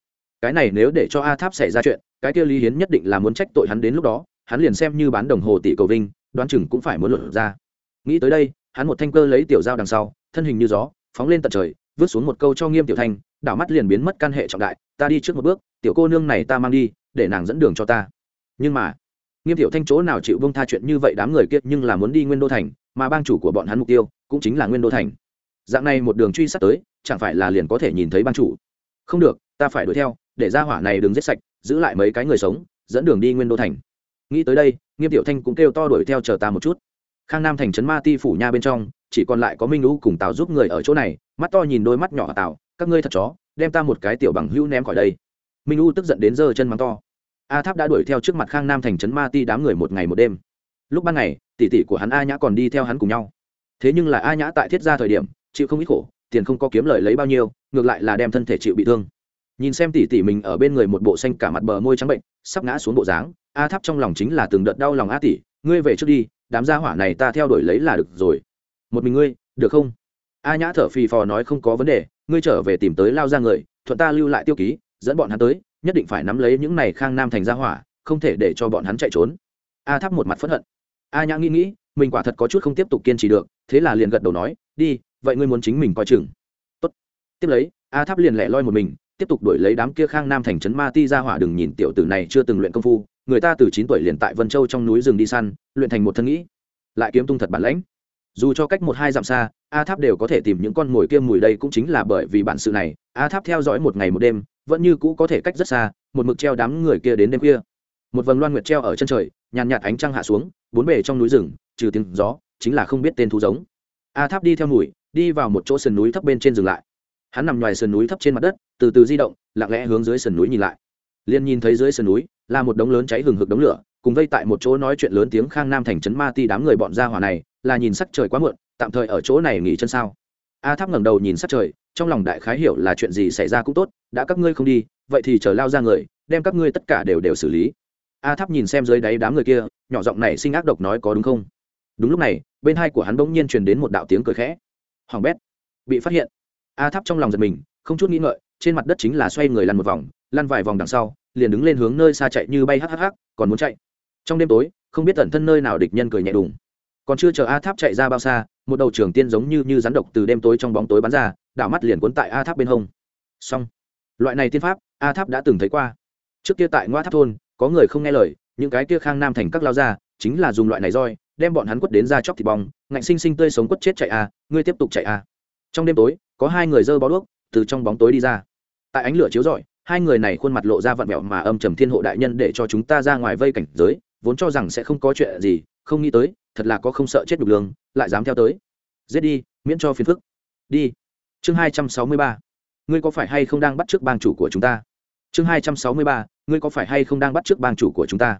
Cái này nếu để cho a tháp xảy ra chuyện, cái kia lý hiến nhất định là muốn trách tội hắn đến lúc đó, hắn liền xem như bán đồng hồ tỷ cầu vinh, đoán chừng cũng phải muốn luận ra. Nghĩ tới đây hắn một thanh cơ lấy tiểu dao đằng sau, thân hình như gió, phóng lên tận trời, vứt xuống một câu cho nghiêm tiểu thanh, đảo mắt liền biến mất căn hệ trọng đại, ta đi trước một bước, tiểu cô nương này ta mang đi, để nàng dẫn đường cho ta. Nhưng mà, nghiêm tiểu thanh chỗ nào chịu bông tha chuyện như vậy đám người kia nhưng là muốn đi nguyên đô thành, mà bang chủ của bọn hắn mục tiêu cũng chính là nguyên đô thành. Dạng này một đường truy sát tới, chẳng phải là liền có thể nhìn thấy bang chủ. Không được, ta phải đuổi theo, để ra hỏa này đừng giết sạch, giữ lại mấy cái người sống, dẫn đường đi nguyên đô thành. Nghĩ tới đây, nghiêm tiểu thanh cũng kêu to đuổi theo chờ ta một chút khang nam thành trấn ma ti phủ nha bên trong, chỉ còn lại có minh lũ cùng tào giúp người ở chỗ này, mắt to nhìn đôi mắt nhỏ tào, các ngươi thật chó, đem ta một cái tiểu bằng hữu ném khỏi đây. Minh lũ tức giận đến giơ chân mắng to. A tháp đã đuổi theo trước mặt khang nam thành trấn ma ti đám người một ngày một đêm. Lúc ban ngày, tỷ tỷ của hắn a nhã còn đi theo hắn cùng nhau. Thế nhưng là a nhã tại thiết ra thời điểm, chịu không ít khổ, tiền không có kiếm lời lấy bao nhiêu, ngược lại là đem thân thể chịu bị thương. Nhìn xem tỷ tỷ mình ở bên người một bộ xanh cả mặt bờ môi trắng bệnh, sắp ngã xuống bộ dáng, a tháp trong lòng chính là từng đợt đau lòng a tỷ, ngươi về trước đi đám gia hỏa này ta theo đuổi lấy là được rồi. Một mình ngươi, được không? A nhã thở phì phò nói không có vấn đề, ngươi trở về tìm tới lao ra người, thuận ta lưu lại tiêu ký, dẫn bọn hắn tới, nhất định phải nắm lấy những này khang nam thành gia hỏa, không thể để cho bọn hắn chạy trốn. A tháp một mặt phẫn hận. A nhã nghĩ nghĩ, mình quả thật có chút không tiếp tục kiên trì được, thế là liền gật đầu nói, đi, vậy ngươi muốn chính mình coi chừng. Tốt. tiếp lấy, a tháp liền lẻ loi một mình, tiếp tục đuổi lấy đám kia khang nam thành trấn ma ti ra hỏa, đừng nhìn tiểu tử này chưa từng luyện công phu người ta từ chín tuổi liền tại vân châu trong núi rừng đi săn, luyện thành một thân nghĩ, lại kiếm tung thật bản lãnh. Dù cho cách một hai dặm xa, a tháp đều có thể tìm những con mồi kia mùi đây cũng chính là bởi vì bản sự này. A tháp theo dõi một ngày một đêm, vẫn như cũ có thể cách rất xa, một mực treo đám người kia đến đêm kia một vầng loan nguyệt treo ở chân trời, nhàn nhạt ánh trăng hạ xuống, bốn bề trong núi rừng, trừ tiếng gió, chính là không biết tên thú giống. A tháp đi theo mùi, đi vào một chỗ sườn núi thấp bên trên dừng lại. Hắn nằm ngoài sườn núi thấp trên mặt đất, từ từ di động, lặng lẽ hướng dưới sườn núi nhìn lại liền nhìn thấy dưới sườn núi, là một đống lớn cháy hừng hực đống lửa, cùng vây tại một chỗ nói chuyện lớn tiếng khang nam thành trấn ma ti đám người bọn gia hỏa này, là nhìn sắc trời quá muộn, tạm thời ở chỗ này nghỉ chân sao. A tháp ngẩng đầu nhìn sắc trời, trong lòng đại khái hiểu là chuyện gì xảy ra cũng tốt, đã các ngươi không đi, vậy thì chờ lao ra người, đem các ngươi tất cả đều đều xử lý. A tháp nhìn xem dưới đáy đám người kia, nhỏ giọng này sinh ác độc nói có đúng không? Đúng lúc này, bên hai của hắn bỗng nhiên truyền đến một đạo tiếng cười khẽ. Hoàng bét, bị phát hiện. A tháp trong lòng giật mình, không chút nghĩ ngợi, trên mặt đất chính là xoay người lăn một vòng, lăn vài vòng đằng sau liền đứng lên hướng nơi xa chạy như bay hắc hắc còn muốn chạy. Trong đêm tối, không biết tận thân nơi nào địch nhân cười nhẹ đùng. Còn chưa chờ a tháp chạy ra bao xa, một đầu trường tiên giống như như rắn độc từ đêm tối trong bóng tối bắn ra, đảo mắt liền cuốn tại a tháp bên hông. Xong. Loại này tiên pháp, a tháp đã từng thấy qua. Trước kia tại ngoa tháp thôn, có người không nghe lời, những cái kia khang nam thành các lao ra, chính là dùng loại này roi, đem bọn hắn quất đến ra chóc thịt bong, ngạnh sinh sinh tươi sống quất chết chạy a, ngươi tiếp tục chạy a. Trong đêm tối, có hai người dơ bó đuốc, từ trong bóng tối đi ra. Tại ánh lửa chiếu rọi hai người này khuôn mặt lộ ra vặn vẹo mà âm trầm thiên hộ đại nhân để cho chúng ta ra ngoài vây cảnh giới, vốn cho rằng sẽ không có chuyện gì, không nghĩ tới, thật là có không sợ chết đục lương, lại dám theo tới. Giết đi, miễn cho phiền phức. Đi. Chương hai trăm sáu mươi ba. Ngươi có phải hay không đang bắt t r ư ớ c bang chủ của chúng ta? Chương hai trăm sáu mươi ba. Ngươi có phải hay không đang bắt t r ư ớ c bang chủ của chúng ta?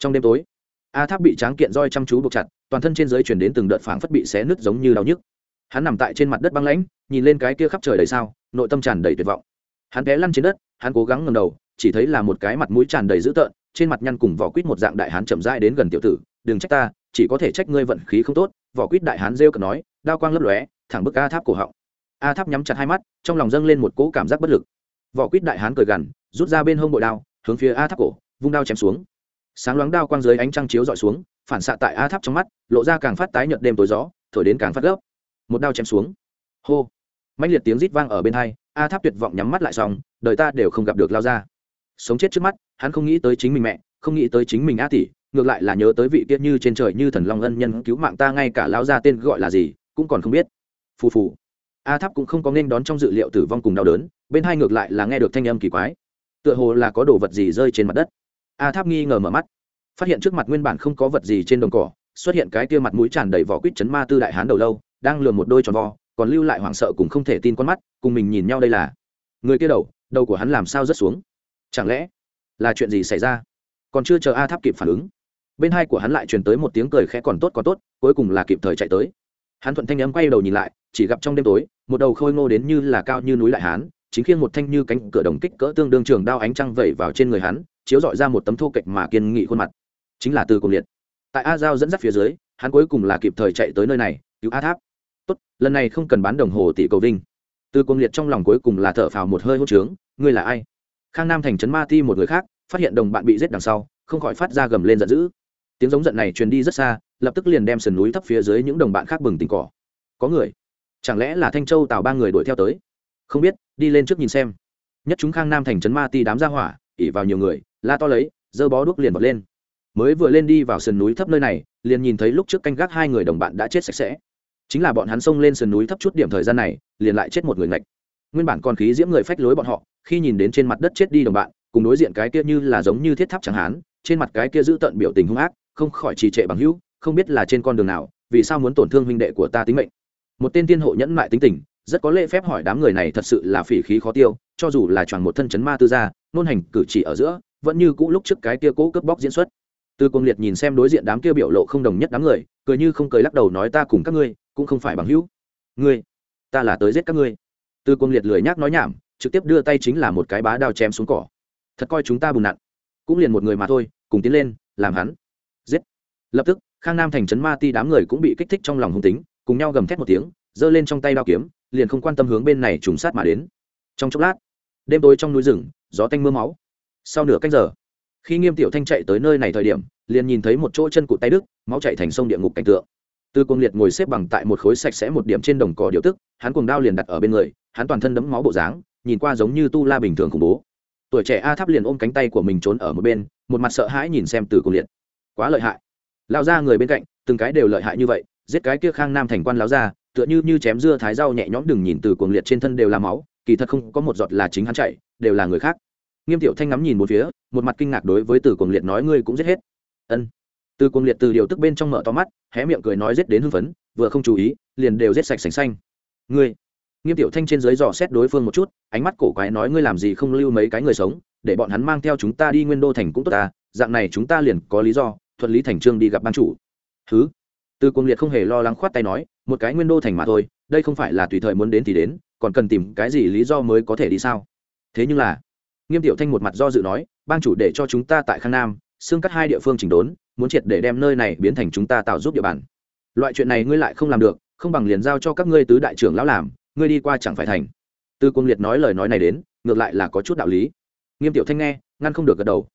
Trong đêm tối, a tháp bị tráng kiện roi chăm chú buộc chặt, toàn thân trên giới chuyển đến từng đợt phảng phất bị xé nứt giống như đau nhức. Hắn nằm tại trên mặt đất băng lãnh, nhìn lên cái kia khắp trời đầy sao, nội tâm tràn đầy tuyệt vọng hắn té lăn trên đất, hắn cố gắng ngầm đầu, chỉ thấy là một cái mặt mũi tràn đầy dữ tợn, trên mặt nhăn cùng vỏ quýt một dạng đại hán chậm rãi đến gần tiểu tử, đừng trách ta, chỉ có thể trách ngươi vận khí không tốt. Vỏ quýt đại hán rêu cần nói, đao quang lấp lóe, thẳng bức a tháp cổ họng. A tháp nhắm chặt hai mắt, trong lòng dâng lên một cỗ cảm giác bất lực. Vỏ quýt đại hán cười gằn, rút ra bên hông bội đao, hướng phía a tháp cổ, vung đao chém xuống. Sáng loáng đao quang dưới ánh trăng chiếu dọi xuống, phản xạ tại a tháp trong mắt, lộ ra càng phát tái nhợt đêm tối gió, thổi đến càng phát gấp. Một đao chém xuống. Hô. Mạnh liệt tiếng rít vang ở bên hai a tháp tuyệt vọng nhắm mắt lại xong, đời ta đều không gặp được lao ra. Sống chết trước mắt, hắn không nghĩ tới chính mình mẹ, không nghĩ tới chính mình a tỷ, ngược lại là nhớ tới vị tiết như trên trời như thần long ân nhân cứu mạng ta ngay cả lao ra tên gọi là gì, cũng còn không biết. Phù phù. A tháp cũng không có nên đón trong dự liệu tử vong cùng đau đớn, bên hai ngược lại là nghe được thanh âm kỳ quái. Tựa hồ là có đồ vật gì rơi trên mặt đất. A tháp nghi ngờ mở mắt. Phát hiện trước mặt nguyên bản không có vật gì trên đồng cỏ, xuất hiện cái kia mặt mũi tràn đầy vỏ quýt chấn ma tư đại hán đầu lâu, đang lừa một đôi tròn vo, còn lưu lại hoảng sợ cùng không thể tin con mắt cùng mình nhìn nhau đây là. Người kia đầu đầu của hắn làm sao rớt xuống? Chẳng lẽ là chuyện gì xảy ra? Còn chưa chờ a tháp kịp phản ứng, bên hai của hắn lại truyền tới một tiếng cười khẽ còn tốt còn tốt, cuối cùng là kịp thời chạy tới. Hắn thuận thanh âm quay đầu nhìn lại, chỉ gặp trong đêm tối, một đầu khôi ngô đến như là cao như núi lại hán, chính khiêng một thanh như cánh cửa đồng kích cỡ tương đương trường đao ánh trăng vẩy vào trên người hắn, chiếu dọi ra một tấm thô kệch mà kiên nghị khuôn mặt. Chính là từ cùng liệt. Tại a giao dẫn dắt phía dưới, hắn cuối cùng là kịp thời chạy tới nơi này, cứu a tháp. Tốt, lần này không cần bán đồng hồ tỷ cầu vinh từ cuồng liệt trong lòng cuối cùng là thở phào một hơi hốt trướng, ngươi là ai? Khang nam thành trấn ma ti một người khác, phát hiện đồng bạn bị giết đằng sau, không khỏi phát ra gầm lên giận dữ. Tiếng giống giận này truyền đi rất xa, lập tức liền đem sườn núi thấp phía dưới những đồng bạn khác bừng tỉnh cỏ. Có người? Chẳng lẽ là thanh châu tào ba người đuổi theo tới? Không biết, đi lên trước nhìn xem. Nhất chúng khang nam thành trấn ma ti đám ra hỏa, ỉ vào nhiều người, la to lấy dơ bó đuốc liền bật lên. Mới vừa lên đi vào sườn núi thấp nơi này, liền nhìn thấy lúc trước canh gác hai người đồng bạn đã chết sạch sẽ chính là bọn hắn xông lên sườn núi thấp chút điểm thời gian này, liền lại chết một người ngạch. Nguyên bản còn khí diễm người phách lối bọn họ, khi nhìn đến trên mặt đất chết đi đồng bạn, cùng đối diện cái kia như là giống như thiết tháp chẳng hán, trên mặt cái kia giữ tận biểu tình hung ác, không khỏi trì trệ bằng hữu, không biết là trên con đường nào, vì sao muốn tổn thương huynh đệ của ta tính mệnh. Một tên tiên hộ nhẫn mại tính tình, rất có lễ phép hỏi đám người này thật sự là phỉ khí khó tiêu, cho dù là tròn một thân chấn ma tư gia, nôn hành cử chỉ ở giữa, vẫn như cũ lúc trước cái kia cố cướp bóc diễn xuất. Tư công liệt nhìn xem đối diện đám kia biểu lộ không đồng nhất đám người, cười như không cười lắc đầu nói ta cùng các ngươi cũng không phải bằng hữu. Ngươi, ta là tới giết các ngươi. Tư công liệt lười nhác nói nhảm, trực tiếp đưa tay chính là một cái bá đao chém xuống cỏ. Thật coi chúng ta bùn nặn. Cũng liền một người mà thôi, cùng tiến lên, làm hắn. Giết. Lập tức, khang nam thành trấn ma ti đám người cũng bị kích thích trong lòng hung tính, cùng nhau gầm thét một tiếng, giơ lên trong tay đao kiếm, liền không quan tâm hướng bên này trùng sát mà đến. Trong chốc lát, đêm tối trong núi rừng, gió tanh mưa máu. Sau nửa canh giờ, khi nghiêm tiểu thanh chạy tới nơi này thời điểm, liền nhìn thấy một chỗ chân cụt tay đức máu chạy thành sông địa ngục cảnh tượng từ cuồng liệt ngồi xếp bằng tại một khối sạch sẽ một điểm trên đồng cỏ điều tức, hắn cuồng đao liền đặt ở bên người, hắn toàn thân đấm máu bộ dáng, nhìn qua giống như tu la bình thường khủng bố. Tuổi trẻ a tháp liền ôm cánh tay của mình trốn ở một bên, một mặt sợ hãi nhìn xem từ cuồng liệt. Quá lợi hại. Lao ra người bên cạnh, từng cái đều lợi hại như vậy, giết cái kia khang nam thành quan lao ra tựa như như chém dưa thái rau nhẹ nhõm đừng nhìn từ cuồng liệt trên thân đều là máu, kỳ thật không có một giọt là chính hắn chạy, đều là người khác. Nghiêm tiểu thanh ngắm nhìn một phía, một mặt kinh ngạc đối với từ cuồng liệt nói, ngươi cũng giết hết. Ân từ cuồng liệt từ điều tức bên trong mở to mắt, hé miệng cười nói giết đến hưng phấn, vừa không chú ý, liền đều giết sạch sành xanh. Ngươi, nghiêm tiểu thanh trên dưới dò xét đối phương một chút, ánh mắt cổ quái nói ngươi làm gì không lưu mấy cái người sống, để bọn hắn mang theo chúng ta đi nguyên đô thành cũng tốt ta, dạng này chúng ta liền có lý do, thuận lý thành trương đi gặp ban chủ. Thứ từ cuồng liệt không hề lo lắng khoát tay nói, một cái nguyên đô thành mà thôi, đây không phải là tùy thời muốn đến thì đến, còn cần tìm cái gì lý do mới có thể đi sao? Thế nhưng là, nghiêm tiểu thanh một mặt do dự nói, ban chủ để cho chúng ta tại khang nam, xương cắt hai địa phương chỉnh đốn muốn triệt để đem nơi này biến thành chúng ta tạo giúp địa bàn. Loại chuyện này ngươi lại không làm được, không bằng liền giao cho các ngươi tứ đại trưởng lão làm, ngươi đi qua chẳng phải thành. Từ Cung liệt nói lời nói này đến, ngược lại là có chút đạo lý. Nghiêm tiểu thanh nghe, ngăn không được gật đầu.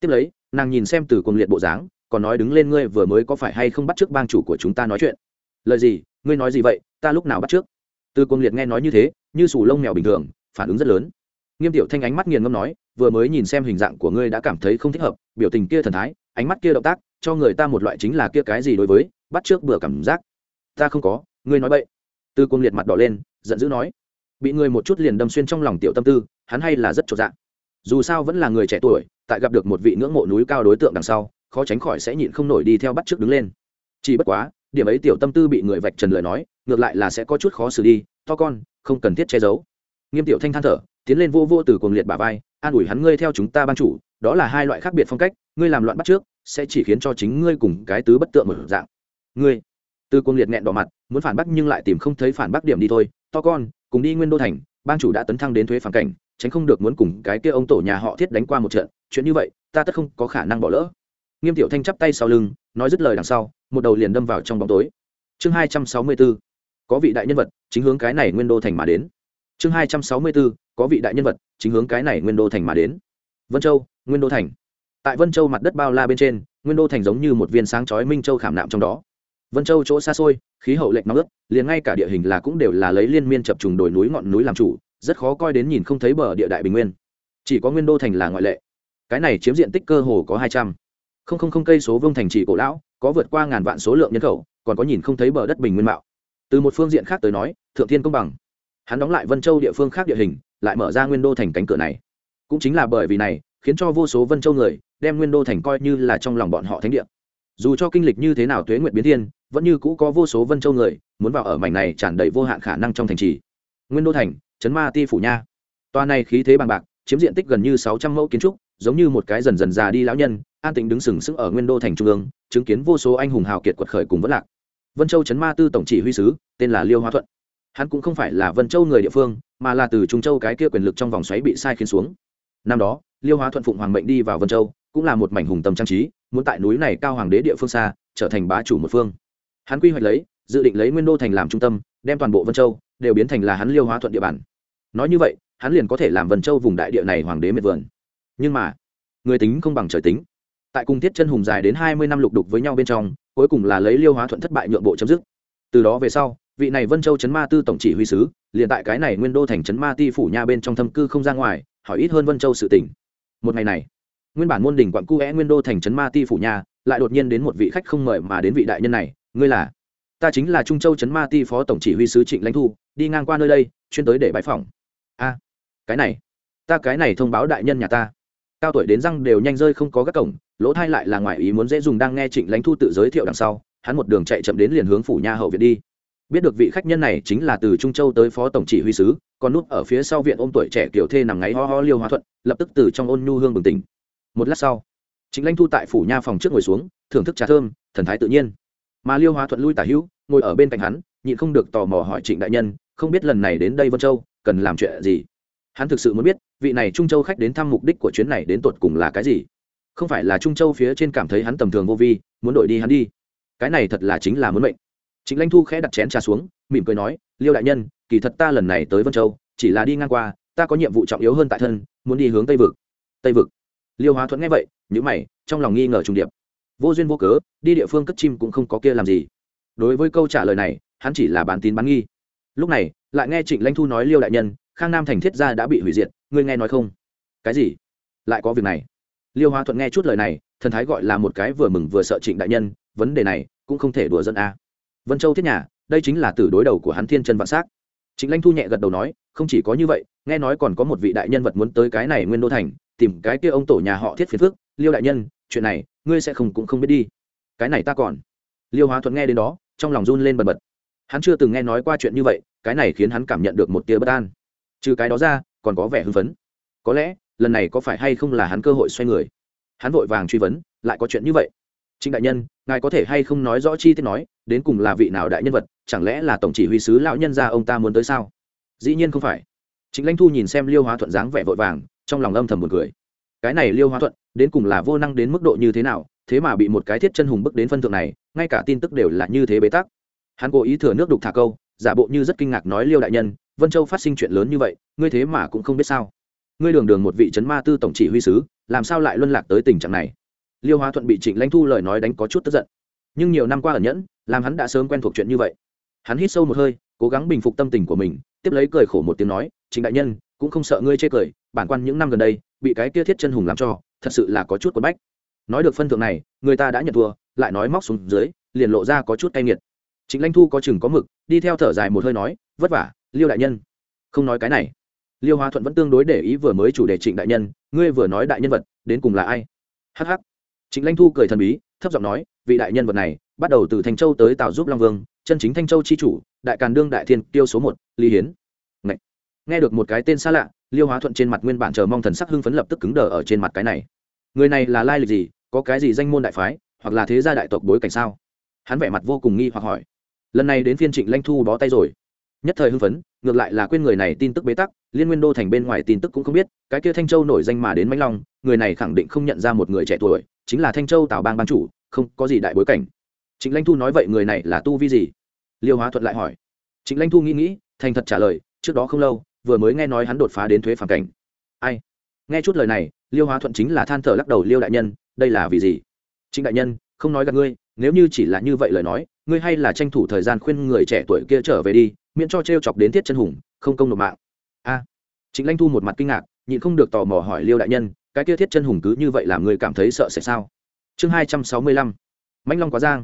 Tiếp lấy, nàng nhìn xem từ Cung liệt bộ dáng, còn nói đứng lên ngươi vừa mới có phải hay không bắt trước bang chủ của chúng ta nói chuyện. Lời gì, ngươi nói gì vậy, ta lúc nào bắt trước? Từ Cung liệt nghe nói như thế, như sù lông mèo bình thường, phản ứng rất lớn. Nghiêm tiểu thanh ánh mắt nghiền ngâm nói, vừa mới nhìn xem hình dạng của ngươi đã cảm thấy không thích hợp, biểu tình kia thần thái, ánh mắt kia động tác cho người ta một loại chính là kia cái gì đối với, bắt trước bừa cảm giác. Ta không có, ngươi nói bậy. Từ cuồng liệt mặt đỏ lên, giận dữ nói. Bị người một chút liền đâm xuyên trong lòng tiểu tâm tư, hắn hay là rất trọn dạng dù sao vẫn là người trẻ tuổi, tại gặp được một vị ngưỡng mộ núi cao đối tượng đằng sau, khó tránh khỏi sẽ nhịn không nổi đi theo bắt trước đứng lên. Chỉ bất quá, điểm ấy tiểu tâm tư bị người vạch trần lời nói, ngược lại là sẽ có chút khó xử đi, to con, không cần thiết che giấu. Nghiêm tiểu thanh than thở, tiến lên vô vô từ cuồng liệt bà vai, an ủi hắn, ngươi theo chúng ta ban chủ, đó là hai loại khác biệt phong cách, ngươi làm loạn bắt trước sẽ chỉ khiến cho chính ngươi cùng cái tứ bất tượng mở dạng. Ngươi, tư quân liệt nghẹn đỏ mặt, muốn phản bác nhưng lại tìm không thấy phản bác điểm đi thôi. To con, cùng đi nguyên đô thành ban chủ đã tấn thăng đến thuế phản cảnh, tránh không được muốn cùng cái kia ông tổ nhà họ thiết đánh qua một trận. Chuyện như vậy, ta tất không có khả năng bỏ lỡ. Nghiêm tiểu thanh chắp tay sau lưng, nói dứt lời đằng sau, một đầu liền đâm vào trong bóng tối. Chương hai trăm sáu mươi b ố có vị đại nhân vật, chính hướng cái này nguyên đô thành mà đến. Chương hai trăm sáu mươi b ố có vị đại nhân vật, chính hướng cái này nguyên đô thành mà đến. Vân châu, nguyên đô thành tại vân châu mặt đất bao la bên trên, nguyên đô thành giống như một viên sáng chói minh châu khảm nạm trong đó. Vân châu chỗ xa xôi, khí hậu lệch nóng ướt, liền ngay cả địa hình là cũng đều là lấy liên miên chập trùng đồi núi ngọn núi làm chủ, rất khó coi đến nhìn không thấy bờ địa đại bình nguyên. Chỉ có nguyên đô thành là ngoại lệ. Cái này chiếm diện tích cơ hồ có hai trăm. Không không không cây số vương thành trì cổ lão, có vượt qua ngàn vạn số lượng nhân khẩu, còn có nhìn không thấy bờ đất bình nguyên mạo. Từ một phương diện khác tới nói, thượng thiên công bằng. Hắn đóng lại vân châu địa phương khác địa hình, lại mở ra nguyên đô thành cánh cửa này. Cũng chính là bởi vì này, khiến cho vô số vân châu người đem nguyên đô thành coi như là trong lòng bọn họ thánh địa. Dù cho kinh lịch như thế nào tuế nguyện biến thiên, vẫn như cũ có vô số vân châu người muốn vào ở mảnh này tràn đầy vô hạn khả năng trong thành trì. Nguyên đô thành, trấn ma ti phủ nha. Toa này khí thế bằng bạc, chiếm diện tích gần như sáu trăm mẫu kiến trúc, giống như một cái dần dần già đi lão nhân, an tĩnh đứng sừng sững ở nguyên đô thành trung ương, chứng kiến vô số anh hùng hào kiệt quật khởi cùng vất lạc. Vân châu trấn ma tư tổng chỉ huy sứ, tên là liêu hoa thuận. Hắn cũng không phải là vân châu người địa phương, mà là từ trung châu cái kia quyền lực trong vòng xoáy bị sai khiến xuống. Năm đó, liêu hóa thuận phụng hoàng mệnh đi vào vân châu cũng là một mảnh hùng tâm trang trí, muốn tại núi này cao hoàng đế địa phương xa, trở thành bá chủ một phương. Hắn quy hoạch lấy, dự định lấy nguyên đô thành làm trung tâm, đem toàn bộ vân châu đều biến thành là hắn liêu hóa thuận địa bàn. Nói như vậy, hắn liền có thể làm vân châu vùng đại địa này hoàng đế miệt vườn. Nhưng mà, người tính không bằng trời tính. Tại cung tiết chân hùng dài đến hai mươi năm lục đục với nhau bên trong, cuối cùng là lấy liêu hóa thuận thất bại nhượng bộ chấm dứt. Từ đó về sau, vị này vân châu chấn ma tư tổng chỉ huy sứ, liền tại cái này nguyên đô thành chấn ma ti phủ nha bên trong thâm cư không ra ngoài, hỏi ít hơn vân châu sự tỉnh một ngày này nguyên bản môn đỉnh quận cu é nguyên đô thành Trấn ma ti phủ nhà, lại đột nhiên đến một vị khách không mời mà đến vị đại nhân này, ngươi là? Ta chính là trung châu Trấn ma ti phó tổng chỉ huy sứ trịnh lãnh thu, đi ngang qua nơi đây, chuyên tới để bãi phòng a, cái này, ta cái này thông báo đại nhân nhà ta. Cao tuổi đến răng đều nhanh rơi không có các cổng, lỗ thai lại là ngoài ý muốn dễ dùng, đang nghe trịnh lãnh thu tự giới thiệu đằng sau, hắn một đường chạy chậm đến liền hướng phủ nha hậu viện đi. Biết được vị khách nhân này chính là từ trung châu tới phó tổng chỉ huy sứ, còn núp ở phía sau viện ôm tuổi trẻ kiểu thê nằm ngáy ho ho liêu hóa thuận, lập tức từ trong ôn nhu hương bừng tỉnh một lát sau chính lãnh thu tại phủ nha phòng trước ngồi xuống thưởng thức trà thơm thần thái tự nhiên. Mà liêu hóa thuận lui tả hữu ngồi ở bên cạnh hắn nhịn không được tò mò hỏi trịnh đại nhân không biết lần này đến đây vân châu cần làm chuyện gì? Hắn thực sự muốn biết vị này trung châu khách đến thăm mục đích của chuyến này đến tột cùng là cái gì? Không phải là trung châu phía trên cảm thấy hắn tầm thường vô vi muốn đổi đi hắn đi. Cái này thật là chính là muốn mệnh. Chính Lãnh Thu khẽ đặt chén trà xuống, mỉm cười nói, "Liêu đại nhân, kỳ thật ta lần này tới Vân Châu, chỉ là đi ngang qua, ta có nhiệm vụ trọng yếu hơn tại thân, muốn đi hướng Tây vực." Tây vực. Liêu Hóa Thuận nghe vậy, nhữ mày, trong lòng nghi ngờ trùng điệp. Vô duyên vô cớ, đi địa phương cất chim cũng không có kia làm gì. Đối với câu trả lời này, hắn chỉ là bán tín bán nghi. Lúc này, lại nghe Trịnh Lãnh Thu nói Liêu đại nhân, Khang Nam thành thiết gia đã bị hủy diệt, ngươi nghe nói không? Cái gì? Lại có việc này? Liêu Hóa Thuận nghe chút lời này, thần thái gọi là một cái vừa mừng vừa sợ Trịnh đại nhân, vấn đề này cũng không thể đùa dân a vân châu thiết nhà đây chính là tử đối đầu của hắn thiên chân vạn s á c lãnh thu nhẹ gật đầu nói không chỉ có như vậy nghe nói còn có một vị đại nhân vật muốn tới cái này nguyên đô thành tìm cái kia ông tổ nhà họ thiết phiền phước, liêu đại nhân, chuyện này ngươi sẽ không cũng không biết đi. Cái này ta còn. Liêu hóa thuận nghe đến đó, trong lòng run lên bần bật. Hắn chưa từng nghe nói qua chuyện như vậy, cái này khiến hắn cảm nhận được một tia bất an. Trừ cái đó ra, còn có vẻ hưng phấn. Có lẽ, lần này có phải hay không là hắn cơ hội xoay người? Hắn vội vàng truy vấn, lại có chuyện như vậy? Trịnh đại nhân, ngài có thể hay không nói rõ chi tiết nói, đến cùng là vị nào đại nhân vật, chẳng lẽ là tổng chỉ huy sứ lão nhân gia ông ta muốn tới sao? Dĩ nhiên không phải. Trịnh lãnh thu nhìn xem liêu hóa thuận dáng vẻ vội vàng trong lòng âm thầm một cười. Cái này liêu hóa thuận, đến cùng là vô năng đến mức độ như thế nào, thế mà bị một cái thiết chân hùng bức đến phân thượng này, ngay cả tin tức đều là như thế bế tắc. Hắn cố ý thừa nước đục thả câu, giả bộ như rất kinh ngạc nói liêu đại nhân, vân châu phát sinh chuyện lớn như vậy, ngươi thế mà cũng không biết sao. Ngươi đường đường một vị trấn ma tư tổng chỉ huy sứ, làm sao lại luân lạc tới tình trạng này? Liêu hóa thuận bị trịnh lãnh thu lời nói đánh có chút tức giận. Nhưng nhiều năm qua ẩn nhẫn, làm hắn đã sớm quen thuộc chuyện như vậy. Hắn hít sâu một hơi, cố gắng bình phục tâm tình của mình, tiếp lấy cười khổ một tiếng nói chính đại nhân, cũng không sợ ngươi chê cười bản quan những năm gần đây, bị cái kia thiết chân hùng làm cho, thật sự là có chút quấn bách. Nói được phân thượng này, người ta đã nhận thua, lại nói móc xuống dưới, liền lộ ra có chút cay nghiệt. Chính lãnh thu có chừng có mực, đi theo thở dài một hơi nói, vất vả, liêu đại nhân. Không nói cái này. Liêu hóa thuận vẫn tương đối để ý vừa mới chủ đề trịnh đại nhân, ngươi vừa nói đại nhân vật, đến cùng là ai? Hh trịnh lãnh thu cười thần bí, thấp giọng nói, vị đại nhân vật này, bắt đầu từ thanh châu tới tào giúp long vương, chân chính thanh châu chi chủ, đại càn đương đại thiên tiêu số một, lý hiến nghe được một cái tên xa lạ, liêu hóa thuận trên mặt nguyên bản chờ mong thần sắc hưng phấn lập tức cứng đờ ở trên mặt cái này. Người này là lai lịch gì? Có cái gì danh môn đại phái, hoặc là thế gia đại tộc bối cảnh sao? Hắn vẻ mặt vô cùng nghi hoặc hỏi. Lần này đến phiên trịnh lanh thu bó tay rồi. Nhất thời hưng phấn, ngược lại là quên người này tin tức bế tắc, liên nguyên đô thành bên ngoài tin tức cũng không biết, cái kia thanh châu nổi danh mà đến mãnh long, người này khẳng định không nhận ra một người trẻ tuổi, chính là thanh châu tào bang ban chủ, không có gì đại bối cảnh. Trịnh lanh thu nói vậy người này là tu vi gì? Liêu hóa thuận lại hỏi. Trịnh lanh thu nghĩ nghĩ, thành thật trả lời, trước đó không lâu vừa mới nghe nói hắn đột phá đến thuế phản cảnh. Ai? Nghe chút lời này, liêu hóa thuận chính là than thở lắc đầu, liêu đại nhân, đây là vì gì? Chính đại nhân, không nói gặp ngươi, nếu như chỉ là như vậy lời nói, ngươi hay là tranh thủ thời gian khuyên người trẻ tuổi kia trở về đi, miễn cho t r e o chọc đến thiết chân hùng, không công nộp mạng. A. Chính lanh thu một mặt kinh ngạc, nhịn không được tò mò hỏi, liêu đại nhân, cái kia thiết chân hùng cứ như vậy làm người cảm thấy sợ sẽ sao? Chương hai trăm sáu mươi lăm. Manh long quá giang.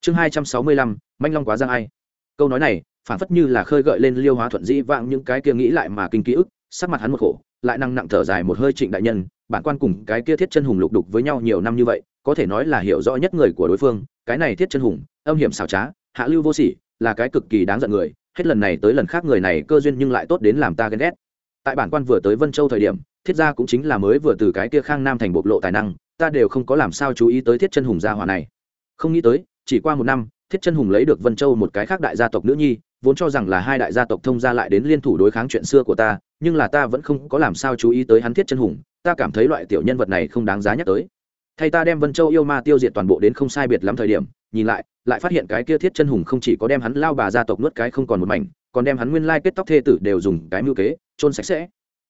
Chương hai trăm sáu mươi lăm. Manh long quá giang ai? Câu nói này phản phất như là khơi gợi lên liêu hóa thuận dĩ vãng những cái kia nghĩ lại mà kinh ký ức, sắc mặt hắn một khổ, lại năng nặng thở dài một hơi trịnh đại nhân, bản quan cùng cái kia thiết chân hùng lục đục với nhau nhiều năm như vậy, có thể nói là hiểu rõ nhất người của đối phương, cái này thiết chân hùng, âm hiểm xảo trá, hạ lưu vô sỉ, là cái cực kỳ đáng giận người, hết lần này tới lần khác người này cơ duyên nhưng lại tốt đến làm ta ghen ghét. Tại bản quan vừa tới vân châu thời điểm, thiết gia cũng chính là mới vừa từ cái kia khang nam thành bộc lộ tài năng, ta đều không có làm sao chú ý tới thiết chân hùng gia hòa này. Không nghĩ tới, chỉ qua một năm, thiết chân hùng lấy được vân châu một cái khác đại gia tộc nữ nhi vốn cho rằng là hai đại gia tộc thông gia lại đến liên thủ đối kháng chuyện xưa của ta, nhưng là ta vẫn không có làm sao chú ý tới hắn thiết chân hùng, ta cảm thấy loại tiểu nhân vật này không đáng giá nhắc tới. Thay ta đem vân châu yêu ma tiêu diệt toàn bộ đến không sai biệt lắm thời điểm, nhìn lại lại phát hiện cái kia thiết chân hùng không chỉ có đem hắn lao bà gia tộc nuốt cái không còn một mảnh, còn đem hắn nguyên lai kết tóc thê tử đều dùng cái mưu kế trôn sạch sẽ.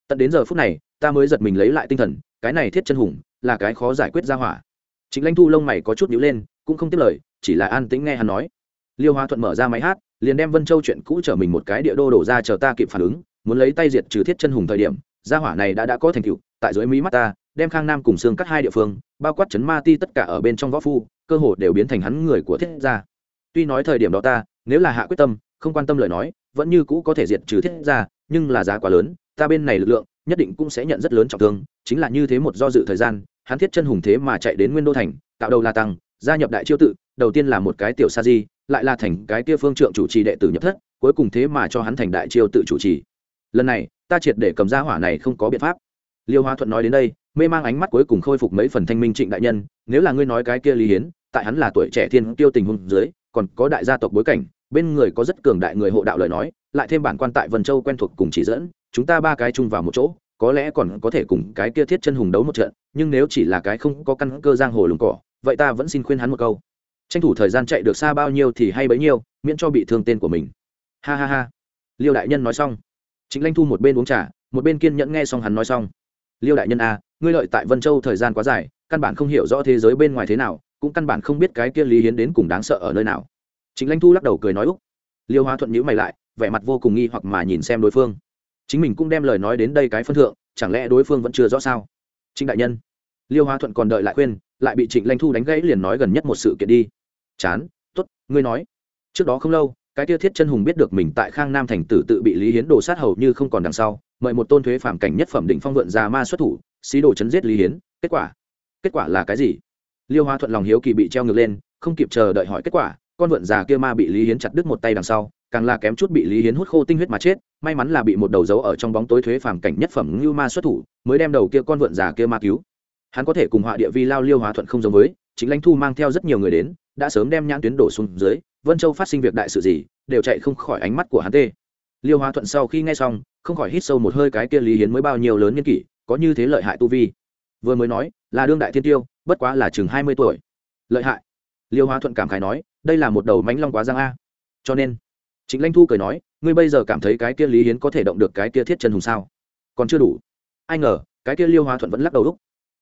Tận đến giờ phút này, ta mới giật mình lấy lại tinh thần, cái này thiết chân hùng là cái khó giải quyết ra hỏa. Chính lãnh thu lông mày có chút nhíu lên, cũng không tiếp lời, chỉ là an tĩnh nghe hắn nói. Liêu hoa thuận mở ra máy hát liền đem vân châu chuyện cũ trở mình một cái địa đô đổ ra chờ ta kịp phản ứng, muốn lấy tay diệt trừ thiết chân hùng thời điểm, gia hỏa này đã đã có thành tựu, tại dưới mí mắt ta, đem khang nam cùng xương cắt hai địa phương, bao quát chấn ma ti tất cả ở bên trong võ phu, cơ hồ đều biến thành hắn người của thiết gia. Tuy nói thời điểm đó ta, nếu là hạ quyết tâm, không quan tâm lời nói, vẫn như cũ có thể diệt trừ thiết gia, nhưng là giá quá lớn, ta bên này lực lượng, nhất định cũng sẽ nhận rất lớn trọng thương, chính là như thế một do dự thời gian, hắn thiết chân hùng thế mà chạy đến nguyên đô thành, tạo đầu la tăng, gia nhập đại chiêu tự, đầu tiên là một cái tiểu sa di lại là thành cái kia phương trượng chủ trì đệ tử nhập thất, cuối cùng thế mà cho hắn thành đại chiêu tự chủ trì. Lần này, ta triệt để cầm ra hỏa này không có biện pháp. Liêu hoa thuận nói đến đây, mê mang ánh mắt cuối cùng khôi phục mấy phần thanh minh trịnh đại nhân, nếu là ngươi nói cái kia lý hiến, tại hắn là tuổi trẻ thiên tiêu tình hung dưới, còn có đại gia tộc bối cảnh, bên người có rất cường đại người hộ đạo lời nói, lại thêm bản quan tại vân châu quen thuộc cùng chỉ dẫn, chúng ta ba cái chung vào một chỗ, có lẽ còn có thể cùng cái kia thiết chân hùng đấu một trận, nhưng nếu chỉ là cái không có căn cơ giang hồ lùng cỏ, vậy ta vẫn xin khuyên hắn một câu tranh thủ thời gian chạy được xa bao nhiêu thì hay bấy nhiêu miễn cho bị thương tên của mình. Ha ha ha. Liêu đại nhân nói xong. Chính lanh thu một bên uống trà một bên kiên nhẫn nghe xong hắn nói xong. Liêu đại nhân a à, ngươi lợi tại vân châu thời gian quá dài căn bản không hiểu rõ thế giới bên ngoài thế nào cũng căn bản không biết cái kia lý hiến đến cùng đáng sợ ở nơi nào. Chính lanh thu lắc đầu cười nói úc. Liêu hoa thuận nhữ mày lại vẻ mặt vô cùng nghi hoặc mà nhìn xem đối phương. Chính mình cũng đem lời nói đến đây cái phân thượng chẳng lẽ đối phương vẫn chưa rõ sao? Trịnh đại nhân. Liêu hoa thuận còn đợi lại khuyên lại bị trịnh lanh thu đánh gãy liền nói gần nhất một sự kiện đi chán t ố t ngươi nói. Trước đó không lâu, cái tia thiết chân hùng biết được mình tại khang nam thành tử tự bị lý hiến đồ sát hầu như không còn đằng sau, mời một tôn thuế phạm cảnh nhất phẩm định phong vượn già ma xuất thủ, xí đồ chấn giết lý hiến. Kết quả? Kết quả là cái gì? Liêu hoa thuận lòng hiếu kỳ bị treo ngược lên, không kịp chờ đợi hỏi kết quả, con vượn già kia ma bị lý hiến chặt đứt một tay đằng sau, càng là kém chút bị lý hiến hút khô tinh huyết mà chết, may mắn là bị một đầu dấu ở trong bóng tối thuế phàm cảnh nhất phẩm như ma xuất thủ, mới đem đầu kia con vượn già kia ma cứu. Hắn có thể cùng họa địa vi lao liêu hóa thuận không giống với, chính lãnh thu mang theo rất nhiều người đến đã sớm đem nhãn tuyến đổ xuống dưới, vân châu phát sinh việc đại sự gì, đều chạy không khỏi ánh mắt của hắn tê. Liêu hóa thuận sau khi nghe xong, không khỏi hít sâu một hơi cái kia lý hiến mới bao nhiêu lớn nhân kỷ, có như thế lợi hại tu vi. Vừa mới nói, là đương đại thiên tiêu, bất quá là chừng hai mươi tuổi. Lợi hại. Liêu hóa thuận cảm khái nói, đây là một đầu mánh long quá giang a. Cho nên chính lãnh thu cười nói, ngươi bây giờ cảm thấy cái kia lý hiến có thể động được cái kia thiết chân hùng sao? Còn chưa đủ. Ai ngờ, cái kia liêu hóa thuận vẫn lắc đầu đúc.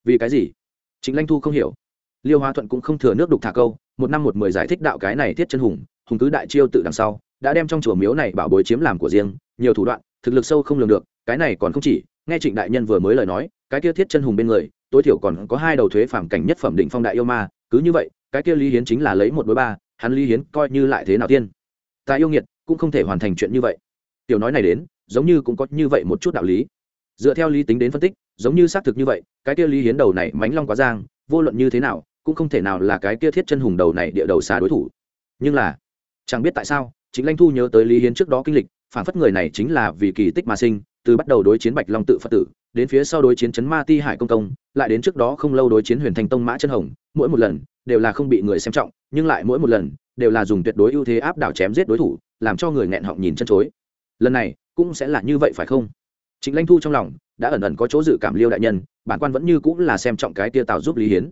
Vì cái gì? Chính lãnh thu không hiểu. Liêu hóa thuận cũng không thừa nước đục thả câu một năm một mười giải thích đạo cái này thiết chân hùng hùng cứ đại chiêu tự đằng sau, đã đem trong chùa miếu này bảo bối chiếm làm của riêng, nhiều thủ đoạn, thực lực sâu không lường được, cái này còn không chỉ, nghe trịnh đại nhân vừa mới lời nói, cái kia thiết chân hùng bên người, tối thiểu còn có hai đầu thuế phản cảnh nhất phẩm định phong đại yêu ma, cứ như vậy, cái kia lý hiến chính là lấy một đối ba, hắn lý hiến coi như lại thế nào tiên? Ta yêu nghiệt, cũng không thể hoàn thành chuyện như vậy. Tiểu nói này đến, giống như cũng có như vậy một chút đạo lý. Dựa theo lý tính đến phân tích, giống như xác thực như vậy, cái kia lý hiến đầu này mánh long quá giang, vô luận như thế nào cũng không thể nào là cái kia thiết chân hùng đầu này địa đầu xà đối thủ. Nhưng là, chẳng biết tại sao chính lãnh thu nhớ tới lý hiến trước đó kinh lịch, phản phất người này chính là vì kỳ tích mà sinh, từ bắt đầu đối chiến bạch long tự phật tử, đến phía sau đối chiến chấn ma ti hải công công lại đến trước đó không lâu đối chiến huyền thành tông mã chân hồng, mỗi một lần đều là không bị người xem trọng, nhưng lại mỗi một lần đều là dùng tuyệt đối ưu thế áp đảo chém giết đối thủ, làm cho người nghẹn họng nhìn chân chối. Lần này cũng sẽ là như vậy phải không? Chính lãnh thu trong lòng đã ẩn ẩn có chỗ dự cảm liêu đại nhân, bản quan vẫn như cũng là xem trọng cái tia tạo giúp lý hiến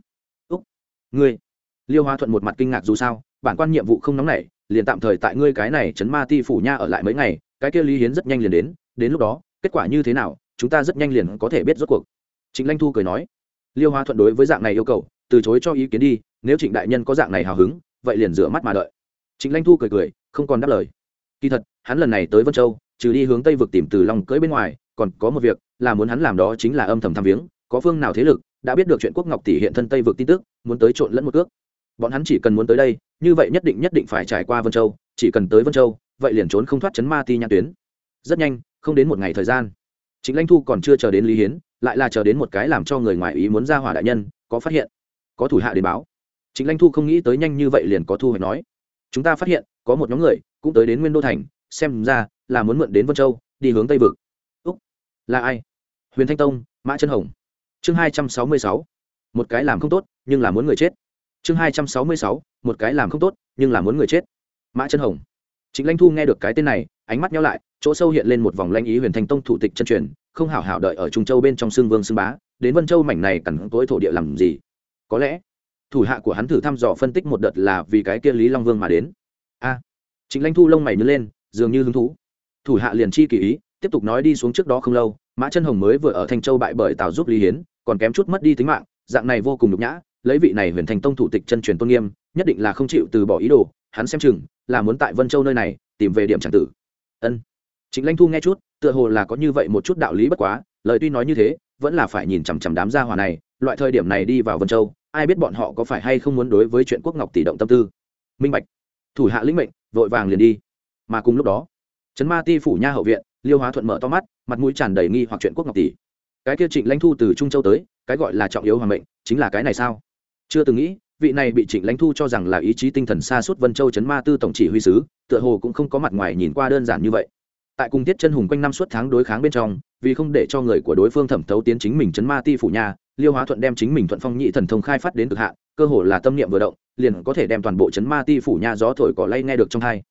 ngươi, liêu hoa thuận một mặt kinh ngạc dù sao, bản quan nhiệm vụ không nóng nảy, liền tạm thời tại ngươi cái này chấn ma ti phủ nha ở lại mấy ngày, cái kia lý hiến rất nhanh liền đến đến lúc đó, kết quả như thế nào, chúng ta rất nhanh liền có thể biết rốt cuộc. Trịnh lanh thu cười nói, liêu hoa thuận đối với dạng này yêu cầu, từ chối cho ý kiến đi, nếu trịnh đại nhân có dạng này hào hứng, vậy liền rửa mắt mà đợi. Trịnh lanh thu cười cười, không còn đáp lời. Kỳ thật, hắn lần này tới vân châu, trừ đi hướng tây vực tìm từ lòng cưỡi bên ngoài, còn có một việc, là muốn hắn làm đó chính là âm thầm tham viếng, có phương nào thế lực đã biết được chuyện quốc ngọc tỷ hiện thân tây vực tin tức, muốn tới trộn lẫn một cước. Bọn hắn chỉ cần muốn tới đây, như vậy nhất định nhất định phải trải qua vân châu, chỉ cần tới vân châu, vậy liền trốn không thoát chấn ma ti nhãn tuyến. Rất nhanh, không đến một ngày thời gian chính lãnh thu còn chưa chờ đến lý hiến, lại là chờ đến một cái làm cho người ngoài ý muốn ra hỏa đại nhân, có phát hiện, có thủ hạ đến báo. Chính lãnh thu không nghĩ tới nhanh như vậy liền có thu hoạch nói. Chúng ta phát hiện, có một nhóm người cũng tới đến nguyên đô thành, xem ra là muốn mượn đến vân châu, đi hướng tây vực. Úc, là ai? Huyền thanh tông, mã chân hồng chương hai trăm sáu mươi sáu. Một cái làm không tốt nhưng là muốn người chết. Chương hai trăm sáu mươi sáu. Một cái làm không tốt nhưng là muốn người chết. Mã chân hồng. Chính lãnh thu nghe được cái tên này ánh mắt nhau lại chỗ sâu hiện lên một vòng lãnh ý huyền thanh tông thủ tịch chân truyền không hảo hảo đợi ở trung châu bên trong xương vương xương bá đến vân châu mảnh này cẩn tối thổ địa làm gì? Có lẽ thủ hạ của hắn thử thăm dò phân tích một đợt là vì cái kia lý long vương mà đến. A. À, chính lãnh thu lông mày nhớ lên dường như hứng thú. Thủ hạ liền chi kỳ ý tiếp tục nói đi xuống trước đó không lâu mã chân hồng mới vừa ở thanh châu bại bởi tào giúp lý hiến còn kém chút mất đi tính mạng, dạng này vô cùng nhục nhã, lấy vị này huyền thành tông thủ tịch chân truyền tôn nghiêm, nhất định là không chịu từ bỏ ý đồ, hắn xem chừng là muốn tại vân châu nơi này tìm về điểm tràng tử. Ân. Chính lãnh thu nghe chút, tựa hồ là có như vậy một chút đạo lý bất quá, lời tuy nói như thế, vẫn là phải nhìn chằm chằm đám gia hỏa này, loại thời điểm này đi vào vân châu, ai biết bọn họ có phải hay không muốn đối với chuyện quốc ngọc tỷ động tâm tư. Minh bạch. Thủ hạ lĩnh mệnh, vội vàng liền đi. Mà cùng lúc đó, trấn ma ti phủ nha hậu viện, liêu hóa thuận mở to mắt, mặt mũi tràn đầy nghi hoặc chuyện quốc ngọc tỷ cái kia trịnh lãnh thu từ trung châu tới, cái gọi là trọng yếu hoàng mệnh, chính là cái này sao? Chưa từng nghĩ, vị này bị trịnh lãnh thu cho rằng là ý chí tinh thần xa suốt vân châu chấn ma tư tổng chỉ huy sứ, tựa hồ cũng không có mặt ngoài nhìn qua đơn giản như vậy. Tại cùng tiết chân hùng quanh năm suốt tháng đối kháng bên trong, vì không để cho người của đối phương thẩm thấu tiến chính mình chấn ma ti phủ nhà, liêu hóa thuận đem chính mình thuận phong nhị thần thông khai phát đến cực hạn, cơ hồ là tâm niệm vừa động, liền có thể đem toàn bộ chấn ma ti phủ nhà gió thổi cỏ lay nghe được trong hai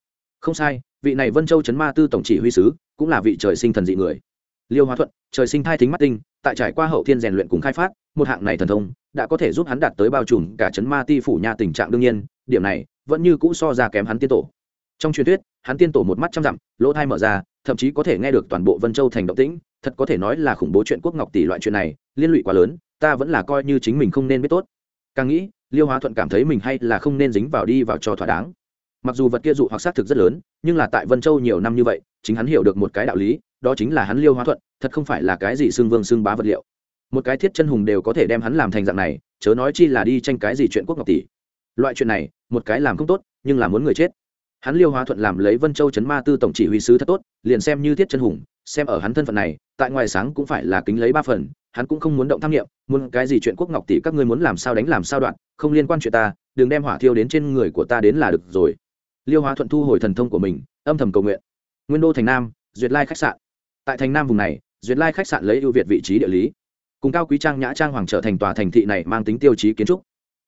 không sai, vị này vân châu chấn ma tư tổng chỉ huy sứ, cũng là vị trời sinh thần dị người liêu hóa thuận, trời sinh thai thính mắt tinh, tại trải qua hậu thiên rèn luyện cùng khai phát, một hạng này thần thông đã có thể giúp hắn đạt tới bao trùm cả chấn ma ti phủ nha tình trạng đương nhiên, điểm này vẫn như cũ so ra kém hắn tiên tổ. Trong truyền thuyết, hắn tiên tổ một mắt trăm dặm, lỗ thai mở ra, thậm chí có thể nghe được toàn bộ vân châu thành động tĩnh, thật có thể nói là khủng bố chuyện quốc ngọc tỷ loại chuyện này, liên lụy quá lớn, ta vẫn là coi như chính mình không nên biết tốt. Càng nghĩ, liêu hóa thuận cảm thấy mình hay là không nên dính vào đi vào cho thỏa đáng. Mặc dù vật kia dụ hoặc xác thực rất lớn, nhưng là tại vân châu nhiều năm như vậy, chính hắn hiểu được một cái đạo lý đó chính là hắn liêu hóa thuận, thật không phải là cái gì xương vương xương bá vật liệu. Một cái thiết chân hùng đều có thể đem hắn làm thành dạng này, chớ nói chi là đi tranh cái gì chuyện quốc ngọc tỷ. Loại chuyện này, một cái làm không tốt, nhưng là muốn người chết. Hắn liêu hóa thuận làm lấy vân châu chấn ma tư tổng chỉ huy sứ thật tốt, liền xem như thiết chân hùng, xem ở hắn thân phận này, tại ngoài sáng cũng phải là kính lấy ba phần, hắn cũng không muốn động tham nghiệm, muốn cái gì chuyện quốc ngọc tỷ các ngươi muốn làm sao đánh làm sao đoạn, không liên quan chuyện ta, đừng đem hỏa thiêu đến trên người của ta đến là được rồi. Liêu hóa thuận thu hồi thần thông của mình, âm thầm cầu nguyện. Nguyên đô thành nam, duyệt lai khách sạn tại thành nam vùng này, duyệt lai khách sạn lấy ưu việt vị trí địa lý. Cùng cao quý trang nhã trang hoàng trở thành tòa thành thị này mang tính tiêu chí kiến trúc.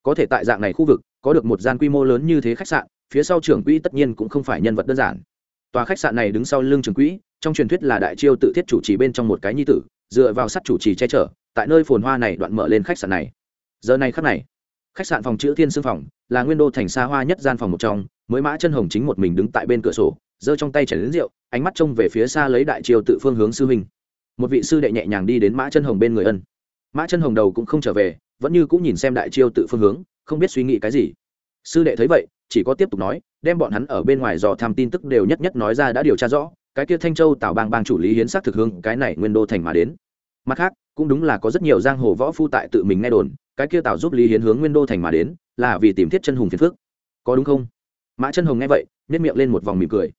Có thể tại dạng này khu vực, có được một gian quy mô lớn như thế khách sạn, phía sau trưởng quỹ tất nhiên cũng không phải nhân vật đơn giản. Tòa khách sạn này đứng sau lưng trưởng quỹ, trong truyền thuyết là đại chiêu tự thiết chủ trì bên trong một cái nhi tử, dựa vào sắt chủ trì che chở, tại nơi phồn hoa này đoạn mở lên khách sạn này. Giờ này khắc này khách sạn phòng chữ thiên sư phòng là nguyên đô thành xa hoa nhất gian phòng một trong, mới mã chân hồng chính một mình đứng tại bên cửa sổ, giơ trong tay chảy đến rượu, ánh mắt trông về phía xa lấy đại chiêu tự phương hướng sư huynh. Một vị sư đệ nhẹ nhàng đi đến mã chân hồng bên người ân. Mã chân hồng đầu cũng không trở về, vẫn như cũng nhìn xem đại chiêu tự phương hướng, không biết suy nghĩ cái gì. Sư đệ thấy vậy, chỉ có tiếp tục nói, đem bọn hắn ở bên ngoài dò tham tin tức đều nhất nhất nói ra đã điều tra rõ, cái kia thanh châu tào bang bang chủ lý hiến sắc thực hương cái này nguyên đô thành mà đến. Mặt khác cũng đúng là có rất nhiều giang hồ võ phu tại tự mình nghe đồn, cái kia tào giúp lý hiến hướng nguyên đô thành mà đến, là vì tìm thiết chân hùng phiền phước có đúng không? Mã chân hồng nghe vậy nếp miệng lên một vòng mỉm cười.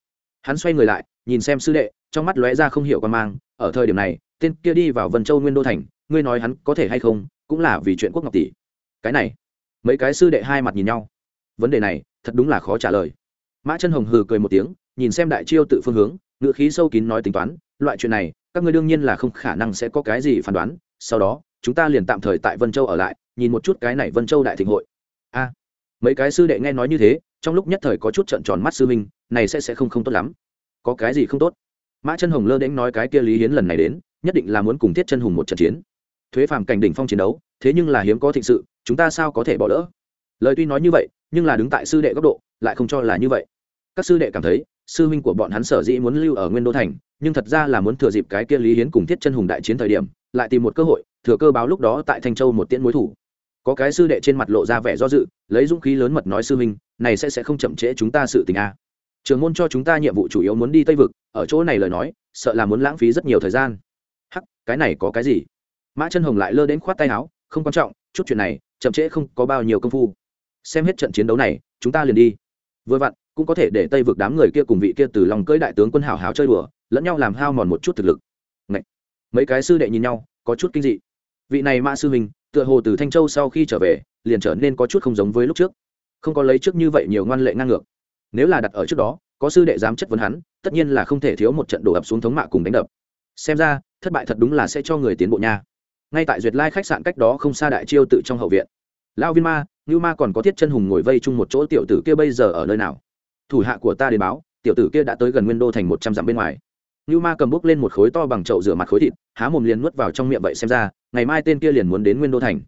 Hắn xoay người lại, nhìn xem sư đệ, trong mắt lóe ra không hiểu con mang, ở thời điểm này, tên kia đi vào vân châu nguyên đô thành, ngươi nói hắn có thể hay không, cũng là vì chuyện quốc ngọc tỷ. Cái này, mấy cái sư đệ hai mặt nhìn nhau. Vấn đề này, thật đúng là khó trả lời. Mã chân hồng hừ cười một tiếng, nhìn xem đại chiêu tự phương hướng, ngựa khí sâu kín nói tính toán, loại chuyện này các ngươi đương nhiên là không khả năng sẽ có cái gì phán đoán, sau đó, chúng ta liền tạm thời tại vân châu ở lại, nhìn một chút cái này vân châu đại thịnh hội. A, mấy cái sư đệ nghe nói như thế, trong lúc nhất thời có chút trận tròn mắt sư minh này sẽ sẽ không không tốt lắm. Có cái gì không tốt? Mã chân hồng lơ đễnh nói cái kia lý hiến lần này đến, nhất định là muốn cùng thiết chân hùng một trận chiến. Thuế phàm cảnh đỉnh phong chiến đấu, thế nhưng là hiếm có thịnh sự, chúng ta sao có thể bỏ lỡ? Lời tuy nói như vậy, nhưng là đứng tại sư đệ góc độ, lại không cho là như vậy. Các sư đệ cảm thấy sư huynh của bọn hắn sở dĩ muốn lưu ở nguyên đô thành, nhưng thật ra là muốn thừa dịp cái kia lý hiến cùng thiết chân hùng đại chiến thời điểm, lại tìm một cơ hội, thừa cơ báo lúc đó tại thanh châu một tiễn mối thủ. Có cái sư đệ trên mặt lộ ra vẻ do dự, lấy dũng khí lớn mật nói sư huynh, này sẽ sẽ không chậm trễ chúng ta sự tình a. Trường môn cho chúng ta nhiệm vụ chủ yếu muốn đi tây vực, ở chỗ này lời nói, sợ là muốn lãng phí rất nhiều thời gian. Hắc, cái này có cái gì? Mã chân hồng lại lơ đến khoát tay áo, không quan trọng, chút chuyện này, chậm trễ không có bao nhiêu công phu. Xem hết trận chiến đấu này, chúng ta liền đi. Vừa vặn cũng có thể để tây vực đám người kia cùng vị kia từ lòng cưỡi đại tướng quân hảo hảo chơi đùa, lẫn nhau làm hao mòn một chút thực lực. Ngậy! mấy cái sư đệ nhìn nhau, có chút kinh dị. Vị này mã sư mình tựa hồ từ thanh châu sau khi trở về, liền trở nên có chút không giống với lúc trước. Không có lấy trước như vậy nhiều ngoan lệ ngang ngược. Nếu là đặt ở trước đó, có sư đệ dám chất vấn hắn, tất nhiên là không thể thiếu một trận đổ ập xuống thống mạ cùng đánh đập. Xem ra, thất bại thật đúng là sẽ cho người tiến bộ nha. Ngay tại duyệt lai khách sạn cách đó không xa đại chiêu tự trong hậu viện. Lao viên ma, ngưu ma còn có thiết chân hùng ngồi vây chung một chỗ tiểu tử kia bây giờ ở nơi nào? Thủ hạ của ta đến báo, tiểu tử kia đã tới gần nguyên đô thành một trăm dặm bên ngoài. Như ma cầm bút lên một khối to bằng chậu rửa mặt khối thịt, há mồm liền nuốt vào trong miệng vậy xem ra, ngày mai tên kia liền muốn đến nguyên đô thành.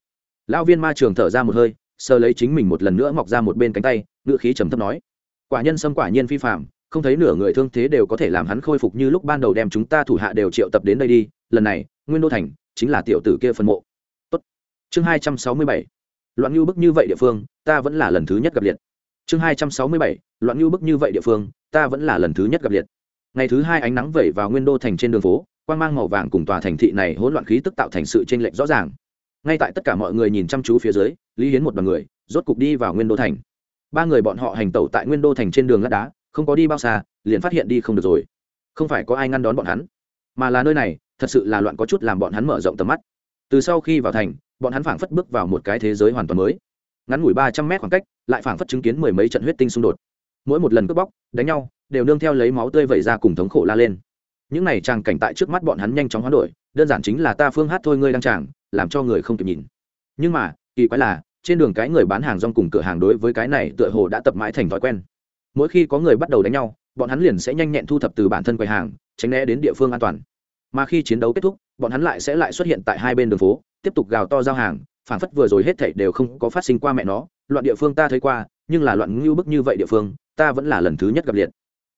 Lão viên ma trường thở ra một hơi, sờ lấy chính mình một lần nữa mọc ra một bên cánh tay ngự khí trầm thấp nói, quả nhân xâm quả nhiên phi phạm không thấy nửa người thương thế đều có thể làm hắn khôi phục như lúc ban đầu đem chúng ta thủ hạ đều triệu tập đến đây đi, lần này, nguyên đô thành chính là tiểu tử kia phân mộ. Tốt. chương hai trăm sáu mươi bảy. Loạn như bức như vậy địa phương, ta vẫn là lần thứ nhất gặp liệt chương hai trăm sáu mươi bảy, loạn như bức như vậy địa phương, ta vẫn là lần thứ nhất gặp liệt. Ngày thứ hai ánh nắng vẩy vào nguyên đô thành trên đường phố quan g mang màu vàng cùng tòa thành thị này hỗn loạn khí tức tạo thành sự t r ê n lệch rõ ràng. Ngay tại tất cả mọi người nhìn chăm chú phía dưới, lý hiến một đ o n người, rốt cục đi vào nguyên đô thành. Ba người bọn họ hành tẩu tại nguyên đô thành trên đường lát đá, không có đi bao xa, liền phát hiện đi không được rồi. Không phải có ai ngăn đón bọn hắn, mà là nơi này, thật sự là loạn có chút làm bọn hắn mở rộng tầm mắt. Từ sau khi vào thành, bọn hắn phảng phất bước vào một cái thế giới hoàn toàn mới ngắn ngủi ba trăm mét khoảng cách, lại phảng phất chứng kiến mười mấy trận huyết tinh xung đột. Mỗi một lần cướp bóc, đánh nhau, đều nương theo lấy máu tươi vẩy ra cùng thống khổ la lên. Những này tràng cảnh tại trước mắt bọn hắn nhanh chóng hoán đổi, đơn giản chính là ta phương hát thôi ngươi đang tràng làm cho người không kịp nhìn. Nhưng mà, kỳ quái là, trên đường cái người bán hàng rong cùng cửa hàng đối với cái này tựa hồ đã tập mãi thành thói quen. Mỗi khi có người bắt đầu đánh nhau, bọn hắn liền sẽ nhanh nhẹn thu thập từ bản thân quầy hàng, tránh né đến địa phương an toàn. Mà khi chiến đấu kết thúc, bọn hắn lại sẽ lại xuất hiện tại hai bên đường phố, tiếp tục gào to giao hàng phản phất vừa rồi hết thảy đều không có phát sinh qua mẹ nó loạn địa phương ta thấy qua nhưng là loạn ngưu bức như vậy địa phương ta vẫn là lần thứ nhất gặp liệt.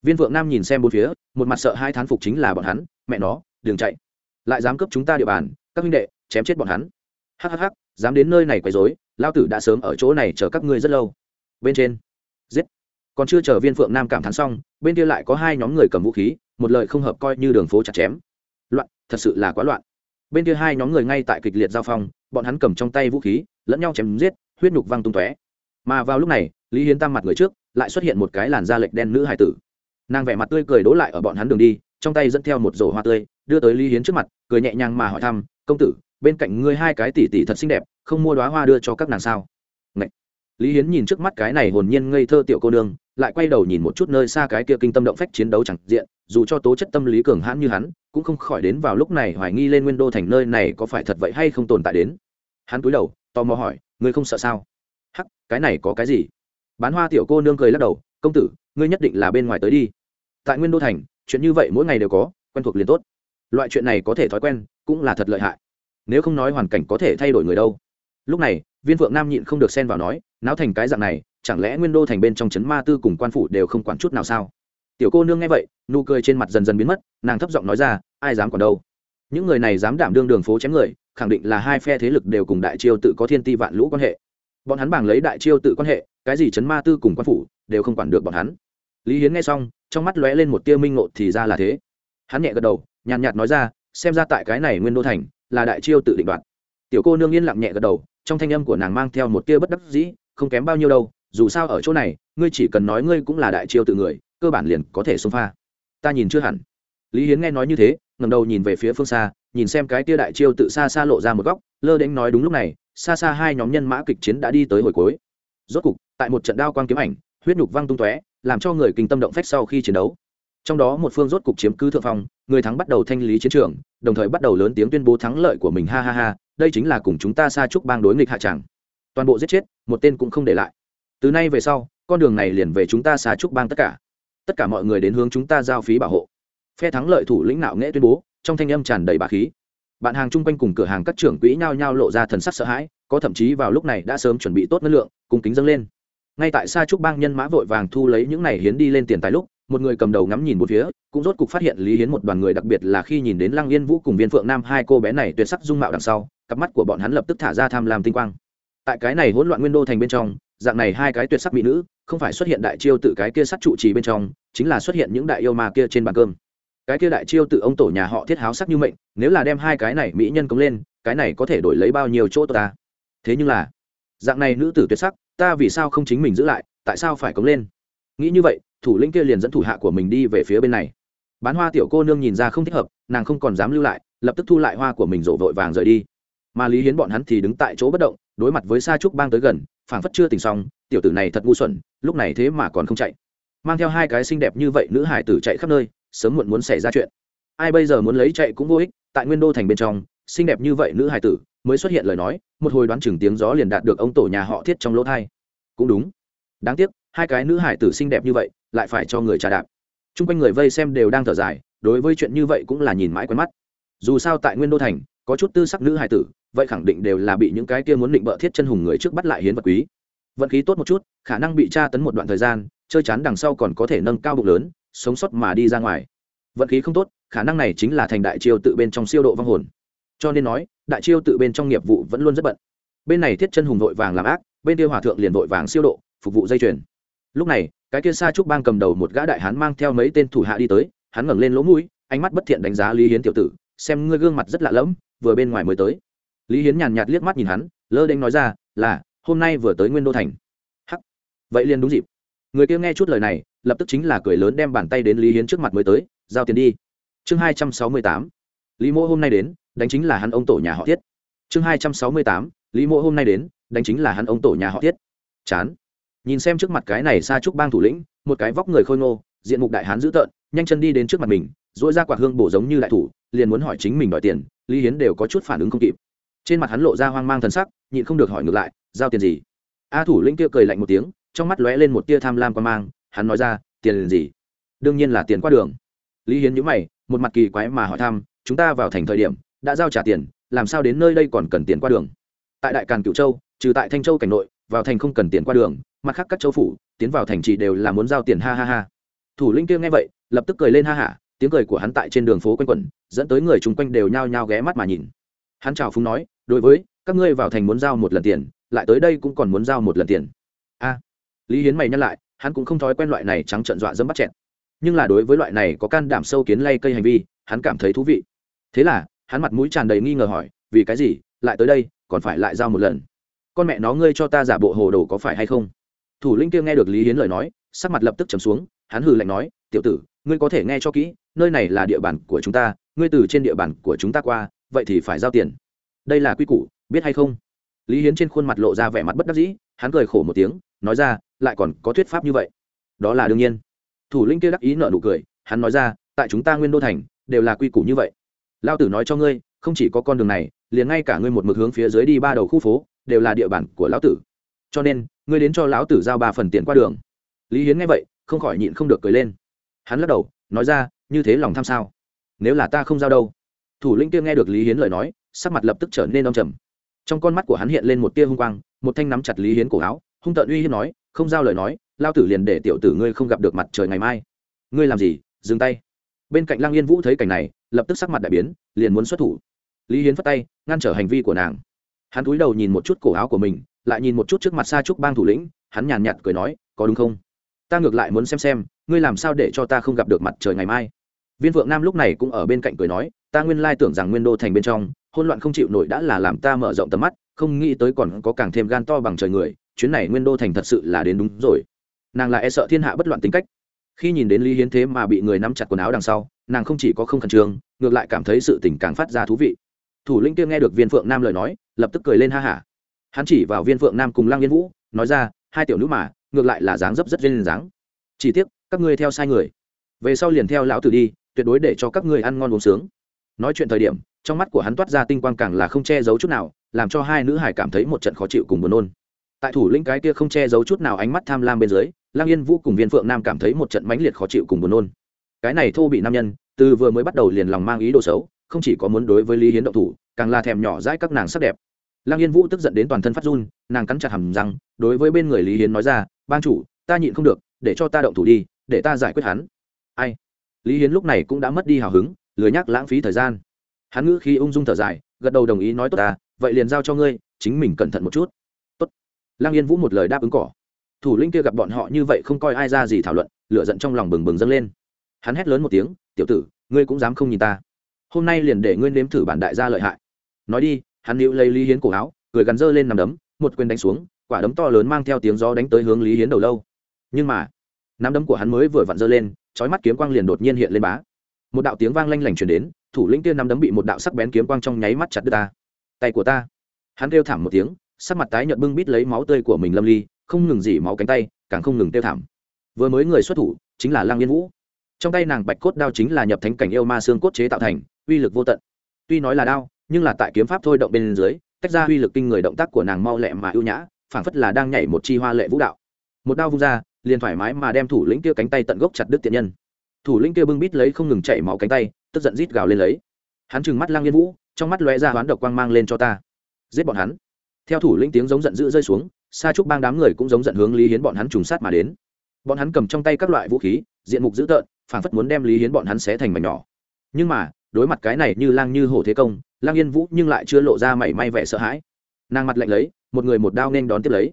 Viên vượng nam nhìn xem bốn phía một mặt sợ hai thán phục chính là bọn hắn mẹ nó đường chạy. Lại dám cướp chúng ta địa bàn các huynh đệ chém chết bọn hắn. Hhh dám đến nơi này quấy rối, lao tử đã sớm ở chỗ này chờ các ngươi rất lâu. Bên trên. Giết. Còn chưa chờ viên phượng nam cảm thán xong bên kia lại có hai nhóm người cầm vũ khí một lời không hợp coi như đường phố chặt chém. Loạn thật sự là quá loạn. Bên kia hai nhóm người ngay tại kịch liệt giao phong bọn hắn cầm trong tay vũ khí, lẫn nhau chém giết, huyết nhục văng tung tóe. Mà vào lúc này, lý hiến tam mặt người trước, lại xuất hiện một cái làn da lệch đen nữ hải tử. Nàng vẻ mặt tươi cười đố lại ở bọn hắn đường đi, trong tay dẫn theo một rổ hoa tươi, đưa tới lý hiến trước mặt, cười nhẹ nhàng mà hỏi thăm, công tử, bên cạnh ngươi hai cái tỷ tỷ thật xinh đẹp, không mua đoá hoa đưa cho các nàng sao? Ngậy! lý hiến nhìn trước mắt cái này hồn nhiên ngây thơ tiểu cô nương, lại quay đầu nhìn một chút nơi xa cái kia kinh tâm động phách chiến đấu chẳng diện, dù cho tố chất tâm lý cường hãn như hắn cũng không khỏi đến vào lúc này hoài nghi lên nguyên đô thành nơi này có phải thật vậy hay không tồn tại đến. Hắn cúi đầu, tò mò hỏi, ngươi không sợ sao? Hắc, cái này có cái gì? Bán hoa tiểu cô nương cười lắc đầu, công tử, ngươi nhất định là bên ngoài tới đi. Tại nguyên đô thành, chuyện như vậy mỗi ngày đều có, quen thuộc liền tốt. Loại chuyện này có thể thói quen, cũng là thật lợi hại. Nếu không nói hoàn cảnh có thể thay đổi người đâu. Lúc này, viên phượng nam nhịn không được xen vào nói, náo thành cái dạng này, chẳng lẽ nguyên đô thành bên trong trấn ma tư cùng quan phủ đều không quản chút nào sao? Tiểu cô nương nghe vậy, nụ cười trên mặt dần dần biến mất, nàng thấp giọng nói ra, ai dám còn đâu? Những người này dám đảm đương đường phố chém người, khẳng định là hai phe thế lực đều cùng đại chiêu tự có thiên ti vạn lũ quan hệ. Bọn hắn bảng lấy đại chiêu tự quan hệ, cái gì chấn ma tư cùng quan phủ, đều không quản được bọn hắn. Lý hiến nghe xong, trong mắt lóe lên một tia minh ngộ thì ra là thế. Hắn nhẹ gật đầu, nhàn nhạt nói ra, xem ra tại cái này nguyên đô thành, là đại chiêu tự định đoạt. Tiểu cô nương yên lặng nhẹ gật đầu, trong thanh âm của nàng mang theo một tia bất đắc dĩ, không kém bao nhiêu đâu, dù sao ở chỗ này, ngươi chỉ cần nói ngươi cũng là đại chiêu tự người cơ bản liền có thể xông pha. Ta nhìn chưa hẳn. Lý hiến nghe nói như thế ngầm đầu nhìn về phía phương xa, nhìn xem cái tia đại chiêu tự xa xa lộ ra một góc, lơ đễnh nói đúng lúc này, xa xa hai nhóm nhân mã kịch chiến đã đi tới hồi cuối. Rốt cục, tại một trận đao quang kiếm ảnh, huyết nhục văng tung tóe, làm cho người kinh tâm động phách sau khi chiến đấu. Trong đó một phương rốt cục chiếm cứ thượng phong, người thắng bắt đầu thanh lý chiến trường, đồng thời bắt đầu lớn tiếng tuyên bố thắng lợi của mình, ha ha ha, đây chính là cùng chúng ta xa chúc bang đối nghịch hạ tràng toàn bộ giết chết, một tên cũng không để lại. Từ nay về sau, con đường này liền về chúng ta xa chúc bang tất cả tất cả mọi người đến hướng chúng ta giao phí bảo hộ. Phe thắng lợi thủ lĩnh nạo nghễ tuyên bố, trong thanh âm tràn đầy bà khí. Bạn hàng chung quanh cùng cửa hàng các trưởng quỹ nhao nhao lộ ra thần sắc sợ hãi, có thậm chí vào lúc này đã sớm chuẩn bị tốt năng lượng cùng kính dâng lên. Ngay tại xa trúc bang nhân mã vội vàng thu lấy những này hiến đi lên tiền tài lúc, một người cầm đầu ngắm nhìn một phía, cũng rốt cục phát hiện lý hiến một đoàn người đặc biệt là khi nhìn đến lăng yên vũ cùng viên phượng nam hai cô bé này tuyệt sắc dung mạo đằng sau, cặp mắt của bọn hắn lập tức thả ra tham lam tinh quang. Tại cái này hỗn loạn nguyên đô thành bên trong dạng này hai cái tuyệt sắc mỹ nữ, không phải xuất hiện đại chiêu tự cái kia sắt trụ trì bên trong, chính là xuất hiện những đại yêu ma kia trên bàn cơm. Cái kia đại chiêu tự ông tổ nhà họ thiết háo sắc như mệnh, nếu là đem hai cái này mỹ nhân cống lên, cái này có thể đổi lấy bao nhiêu chỗ ta? Thế nhưng là, dạng này nữ tử tuyệt sắc, ta vì sao không chính mình giữ lại, tại sao phải cống lên? Nghĩ như vậy, thủ lĩnh kia liền dẫn thủ hạ của mình đi về phía bên này. Bán hoa tiểu cô nương nhìn ra không thích hợp, nàng không còn dám lưu lại, lập tức thu lại hoa của mình rổ vội vàng rời đi. Mà lý hiến bọn hắn thì đứng tại chỗ bất động đối mặt với sa trúc bang tới gần, phảng phất chưa tỉnh xong, tiểu tử này thật ngu xuẩn, lúc này thế mà còn không chạy. Mang theo hai cái xinh đẹp như vậy nữ hải tử chạy khắp nơi, sớm muộn muốn xảy ra chuyện. Ai bây giờ muốn lấy chạy cũng vô ích, tại nguyên đô thành bên trong, xinh đẹp như vậy nữ hải tử, mới xuất hiện lời nói, một hồi đoán chừng tiếng gió liền đạt được ông tổ nhà họ thiết trong lỗ thai. Cũng đúng. Đáng tiếc, hai cái nữ hải tử xinh đẹp như vậy, lại phải cho người trà đạp. T r u n g quanh người vây xem đều đang thở dài, đối với chuyện như vậy cũng là nhìn mãi quen mắt. Dù sao tại nguyên đô thành, có chút tư sắc nữ hải tử vậy khẳng định đều là bị những cái kia muốn định bợ thiết chân hùng người trước bắt lại hiến vật quý. Vận khí tốt một chút, khả năng bị tra tấn một đoạn thời gian, chơi chán đằng sau còn có thể nâng cao bụng lớn, sống sót mà đi ra ngoài. Vận khí không tốt, khả năng này chính là thành đại chiêu tự bên trong siêu độ vong hồn. Cho nên nói, đại chiêu tự bên trong nghiệp vụ vẫn luôn rất bận. Bên này thiết chân hùng vội vàng làm ác, bên kia hòa thượng liền vội vàng siêu độ, phục vụ dây chuyền. Lúc này, cái kia xa trúc bang cầm đầu một gã đại hán mang theo mấy tên thủ hạ đi tới, hắn ngẩng lên lỗ mũi, ánh mắt bất thiện đánh giá lý hiến tiểu tử, xem ngươi gương mặt rất lạ lẫm, vừa bên ngoài mới tới lý hiến nhàn nhạt liếc mắt nhìn hắn, lơ đênh nói ra, là, hôm nay vừa tới nguyên đô thành. Hắc. Vậy liền đúng dịp. Người kia nghe chút lời này, lập tức chính là cười lớn đem bàn tay đến lý hiến trước mặt mới tới, giao tiền đi. Chương hai trăm sáu mươi tám. Lý mô hôm nay đến, đánh chính là hắn ông tổ nhà họ thiết. Chương hai trăm sáu mươi tám. Lý mô hôm nay đến, đánh chính là hắn ông tổ nhà họ thiết. Chán. Nhìn xem trước mặt cái này xa trúc bang thủ lĩnh, một cái vóc người khôi ngô, diện mục đại hán dữ tợn, nhanh chân đi đến trước mặt mình dỗi ra quạt hương bổ giống như đại thủ, liền muốn hỏi chính mình đòi tiền, lý hiến đều có chút phản ứng không kịp trên mặt hắn lộ ra hoang mang thần sắc, nhịn không được hỏi ngược lại, giao tiền gì? A thủ lĩnh kia cười lạnh một tiếng, trong mắt lóe lên một tia tham lam quan mang, hắn nói ra, tiền gì? Đương nhiên là tiền qua đường. Lý hiến nhữ mày, một mặt kỳ quái mà hỏi thăm, chúng ta vào thành thời điểm, đã giao trả tiền, làm sao đến nơi đây còn cần tiền qua đường? Tại đại càn cựu châu, trừ tại thanh châu cảnh nội, vào thành không cần tiền qua đường, mặt khác các châu phủ, tiến vào thành trì đều là muốn giao tiền, ha ha ha. Thủ lĩnh kia nghe vậy, lập tức cười lên ha hả, tiếng cười của hắn tại trên đường phố quanh quẩn, dẫn tới người chung quanh đều nhao nhao ghé mắt mà nhìn hắn chào phúng nói, đối với, các ngươi vào thành muốn giao một lần tiền, lại tới đây cũng còn muốn giao một lần tiền. A. Lý hiến mày nhắc lại, hắn cũng không thói quen loại này trắng trợn dọa dẫm bắt chẹn nhưng là đối với loại này có can đảm sâu kiến lay cây hành vi, hắn cảm thấy thú vị. Thế là, hắn mặt mũi tràn đầy nghi ngờ hỏi, vì cái gì? Lại tới đây, còn phải lại giao một lần? Con mẹ nó ngươi cho ta giả bộ hồ đồ có phải hay không? Thủ lĩnh kia nghe được lý hiến lời nói, sắc mặt lập tức trầm xuống, hắn hừ lạnh nói, tiểu tử, ngươi có thể nghe cho kỹ, nơi này là địa bàn của chúng ta, ngươi từ trên địa bàn của chúng ta qua vậy thì phải giao tiền. Đây là quy củ, biết hay không? Lý hiến trên khuôn mặt lộ ra vẻ mặt bất đắc dĩ, hắn cười khổ một tiếng, nói ra, lại còn có thuyết pháp như vậy. Đó là đương nhiên. Thủ lĩnh kia đắc ý nợ nụ cười, hắn nói ra, tại chúng ta nguyên đô thành, đều là quy củ như vậy. Lao tử nói cho ngươi, không chỉ có con đường này, liền ngay cả ngươi một mực hướng phía dưới đi ba đầu khu phố, đều là địa bàn của lão tử. Cho nên, ngươi đến cho lão tử giao ba phần tiền qua đường. Lý hiến nghe vậy, không khỏi nhịn không được cười lên. Hắn lắc đầu, nói ra, như thế lòng tham sao? Nếu là ta không giao đâu thủ lĩnh kia nghe được lý hiến lời nói, sắc mặt lập tức trở nên đông trầm. Trong con mắt của hắn hiện lên một tia hung quang, một thanh nắm chặt lý hiến cổ áo, hung tợn uy hiếp nói, không giao lời nói, lao tử liền để tiểu tử ngươi không gặp được mặt trời ngày mai. Ngươi làm gì? Dừng tay. Bên cạnh lăng yên vũ thấy cảnh này, lập tức sắc mặt đại biến, liền muốn xuất thủ. Lý hiến phất tay, ngăn trở hành vi của nàng. Hắn cúi đầu nhìn một chút cổ áo của mình, lại nhìn một chút trước mặt xa trúc bang thủ lĩnh, hắn nhàn nhạt cười nói, có đúng không? Ta ngược lại muốn xem xem, ngươi làm sao để cho ta không gặp được mặt trời ngày mai? Viên vượng nam lúc này cũng ở bên cạnh cười nói ta nguyên lai tưởng rằng nguyên đô thành bên trong hôn loạn không chịu nổi đã là làm ta mở rộng tầm mắt, không nghĩ tới còn có càng thêm gan to bằng trời người, chuyến này nguyên đô thành thật sự là đến đúng rồi. Nàng là e sợ thiên hạ bất loạn tính cách. Khi nhìn đến lý hiến thế mà bị người nắm chặt quần áo đằng sau, nàng không chỉ có không khẩn trương, ngược lại cảm thấy sự tình càng phát ra thú vị. Thủ lĩnh kia nghe được viên phượng nam lời nói, lập tức cười lên ha hả. Hắn chỉ vào viên phượng nam cùng lang yên vũ, nói ra, hai tiểu nữ mà, ngược lại là dáng dấp rất duyên dáng. Chỉ tiếc, các ngươi theo sai người. Về sau liền theo lão tử đi, tuyệt đối để cho các ngươi ăn ngon uống sướng nói chuyện thời điểm, trong mắt của hắn toát ra tinh quang càng là không che giấu chút nào, làm cho hai nữ hải cảm thấy một trận khó chịu cùng buồn nôn. Tại thủ lĩnh cái kia không che giấu chút nào ánh mắt tham lam bên dưới lang yên vũ cùng viên phượng nam cảm thấy một trận mãnh liệt khó chịu cùng buồn nôn. Cái này thô bị nam nhân, từ vừa mới bắt đầu liền lòng mang ý đồ xấu, không chỉ có muốn đối với lý hiến động thủ, càng là thèm nhỏ dãi các nàng sắc đẹp. Lang yên vũ tức giận đến toàn thân phát run, nàng cắn chặt hầm rằng đối với bên người lý hiến nói ra ban chủ, ta nhịn không được, để cho ta động thủ đi, để ta giải quyết hắn. Ai? Lý hiến lúc này cũng đã mất đi hào hứng lười nhắc lãng phí thời gian. Hắn ngữ khi ung dung thở dài, gật đầu đồng ý nói, tốt ta, vậy liền giao cho ngươi, chính mình cẩn thận một chút. Tốt. Lăng yên vũ một lời đáp ứng cỏ. Thủ linh kia gặp bọn họ như vậy không coi ai ra gì thảo luận, lửa giận trong lòng bừng bừng dâng lên. Hắn hét lớn một tiếng, tiểu tử, ngươi cũng dám không nhìn ta. Hôm nay liền để ngươi nếm thử bản đại gia lợi hại. Nói đi, hắn níu lấy lý hiến cổ áo, cười gắn dơ lên nằm đấm, một quyền đánh xuống, quả đấm to lớn mang theo tiếng gió đánh tới hướng lý hiến đầu lâu. Nhưng mà, nắm đấm của hắn mới vừa vặn dơ lên trói mắt kiếm quang liền đột nhiên hiện lên bá một đạo tiếng vang lanh lảnh truyền đến, thủ lĩnh kia nắm đấm bị một đạo sắc bén kiếm quang trong nháy mắt chặt đứt ta. Tay của ta. Hắn kêu thảm một tiếng, sắc mặt tái nhợt bưng bít lấy máu tươi của mình lâm ly, không ngừng dỉ máu cánh tay, càng không ngừng tiêu thảm. Vừa mới người xuất thủ, chính là lăng yên vũ. Trong tay nàng bạch cốt đao chính là nhập thánh cảnh yêu ma xương cốt chế tạo thành, uy lực vô tận. Tuy nói là đao, nhưng là tại kiếm pháp thôi động bên dưới, tách ra uy lực kinh người động tác của nàng mau lẹ mà ưu nhã, phảng phất là đang nhảy một chi hoa lệ vũ đạo. Một đao vung ra, liền thoải mái mà đem thủ lĩnh kia cánh tay tận gốc chặt đứt tiện nhân thủ lĩnh kia bưng bít lấy không ngừng chảy máu cánh tay, tức giận rít gào lên lấy. Hắn trừng mắt lang yên vũ, trong mắt lóe ra hoán độc quang mang lên cho ta. Giết bọn hắn. Theo thủ lĩnh tiếng giống giận dữ rơi xuống xa chúc bang đám người cũng giống giận hướng lý hiến bọn hắn trùng sát mà đến. Bọn hắn cầm trong tay các loại vũ khí, diện mục dữ tợn phản phất muốn đem lý hiến bọn hắn xé thành mảnh nhỏ. Nhưng mà, đối mặt cái này như lang như hổ thế công lang yên vũ nhưng lại chưa lộ ra mảy may vẻ sợ hãi. Nàng mặt lạnh lấy, một người một đao nên đón tiếp lấy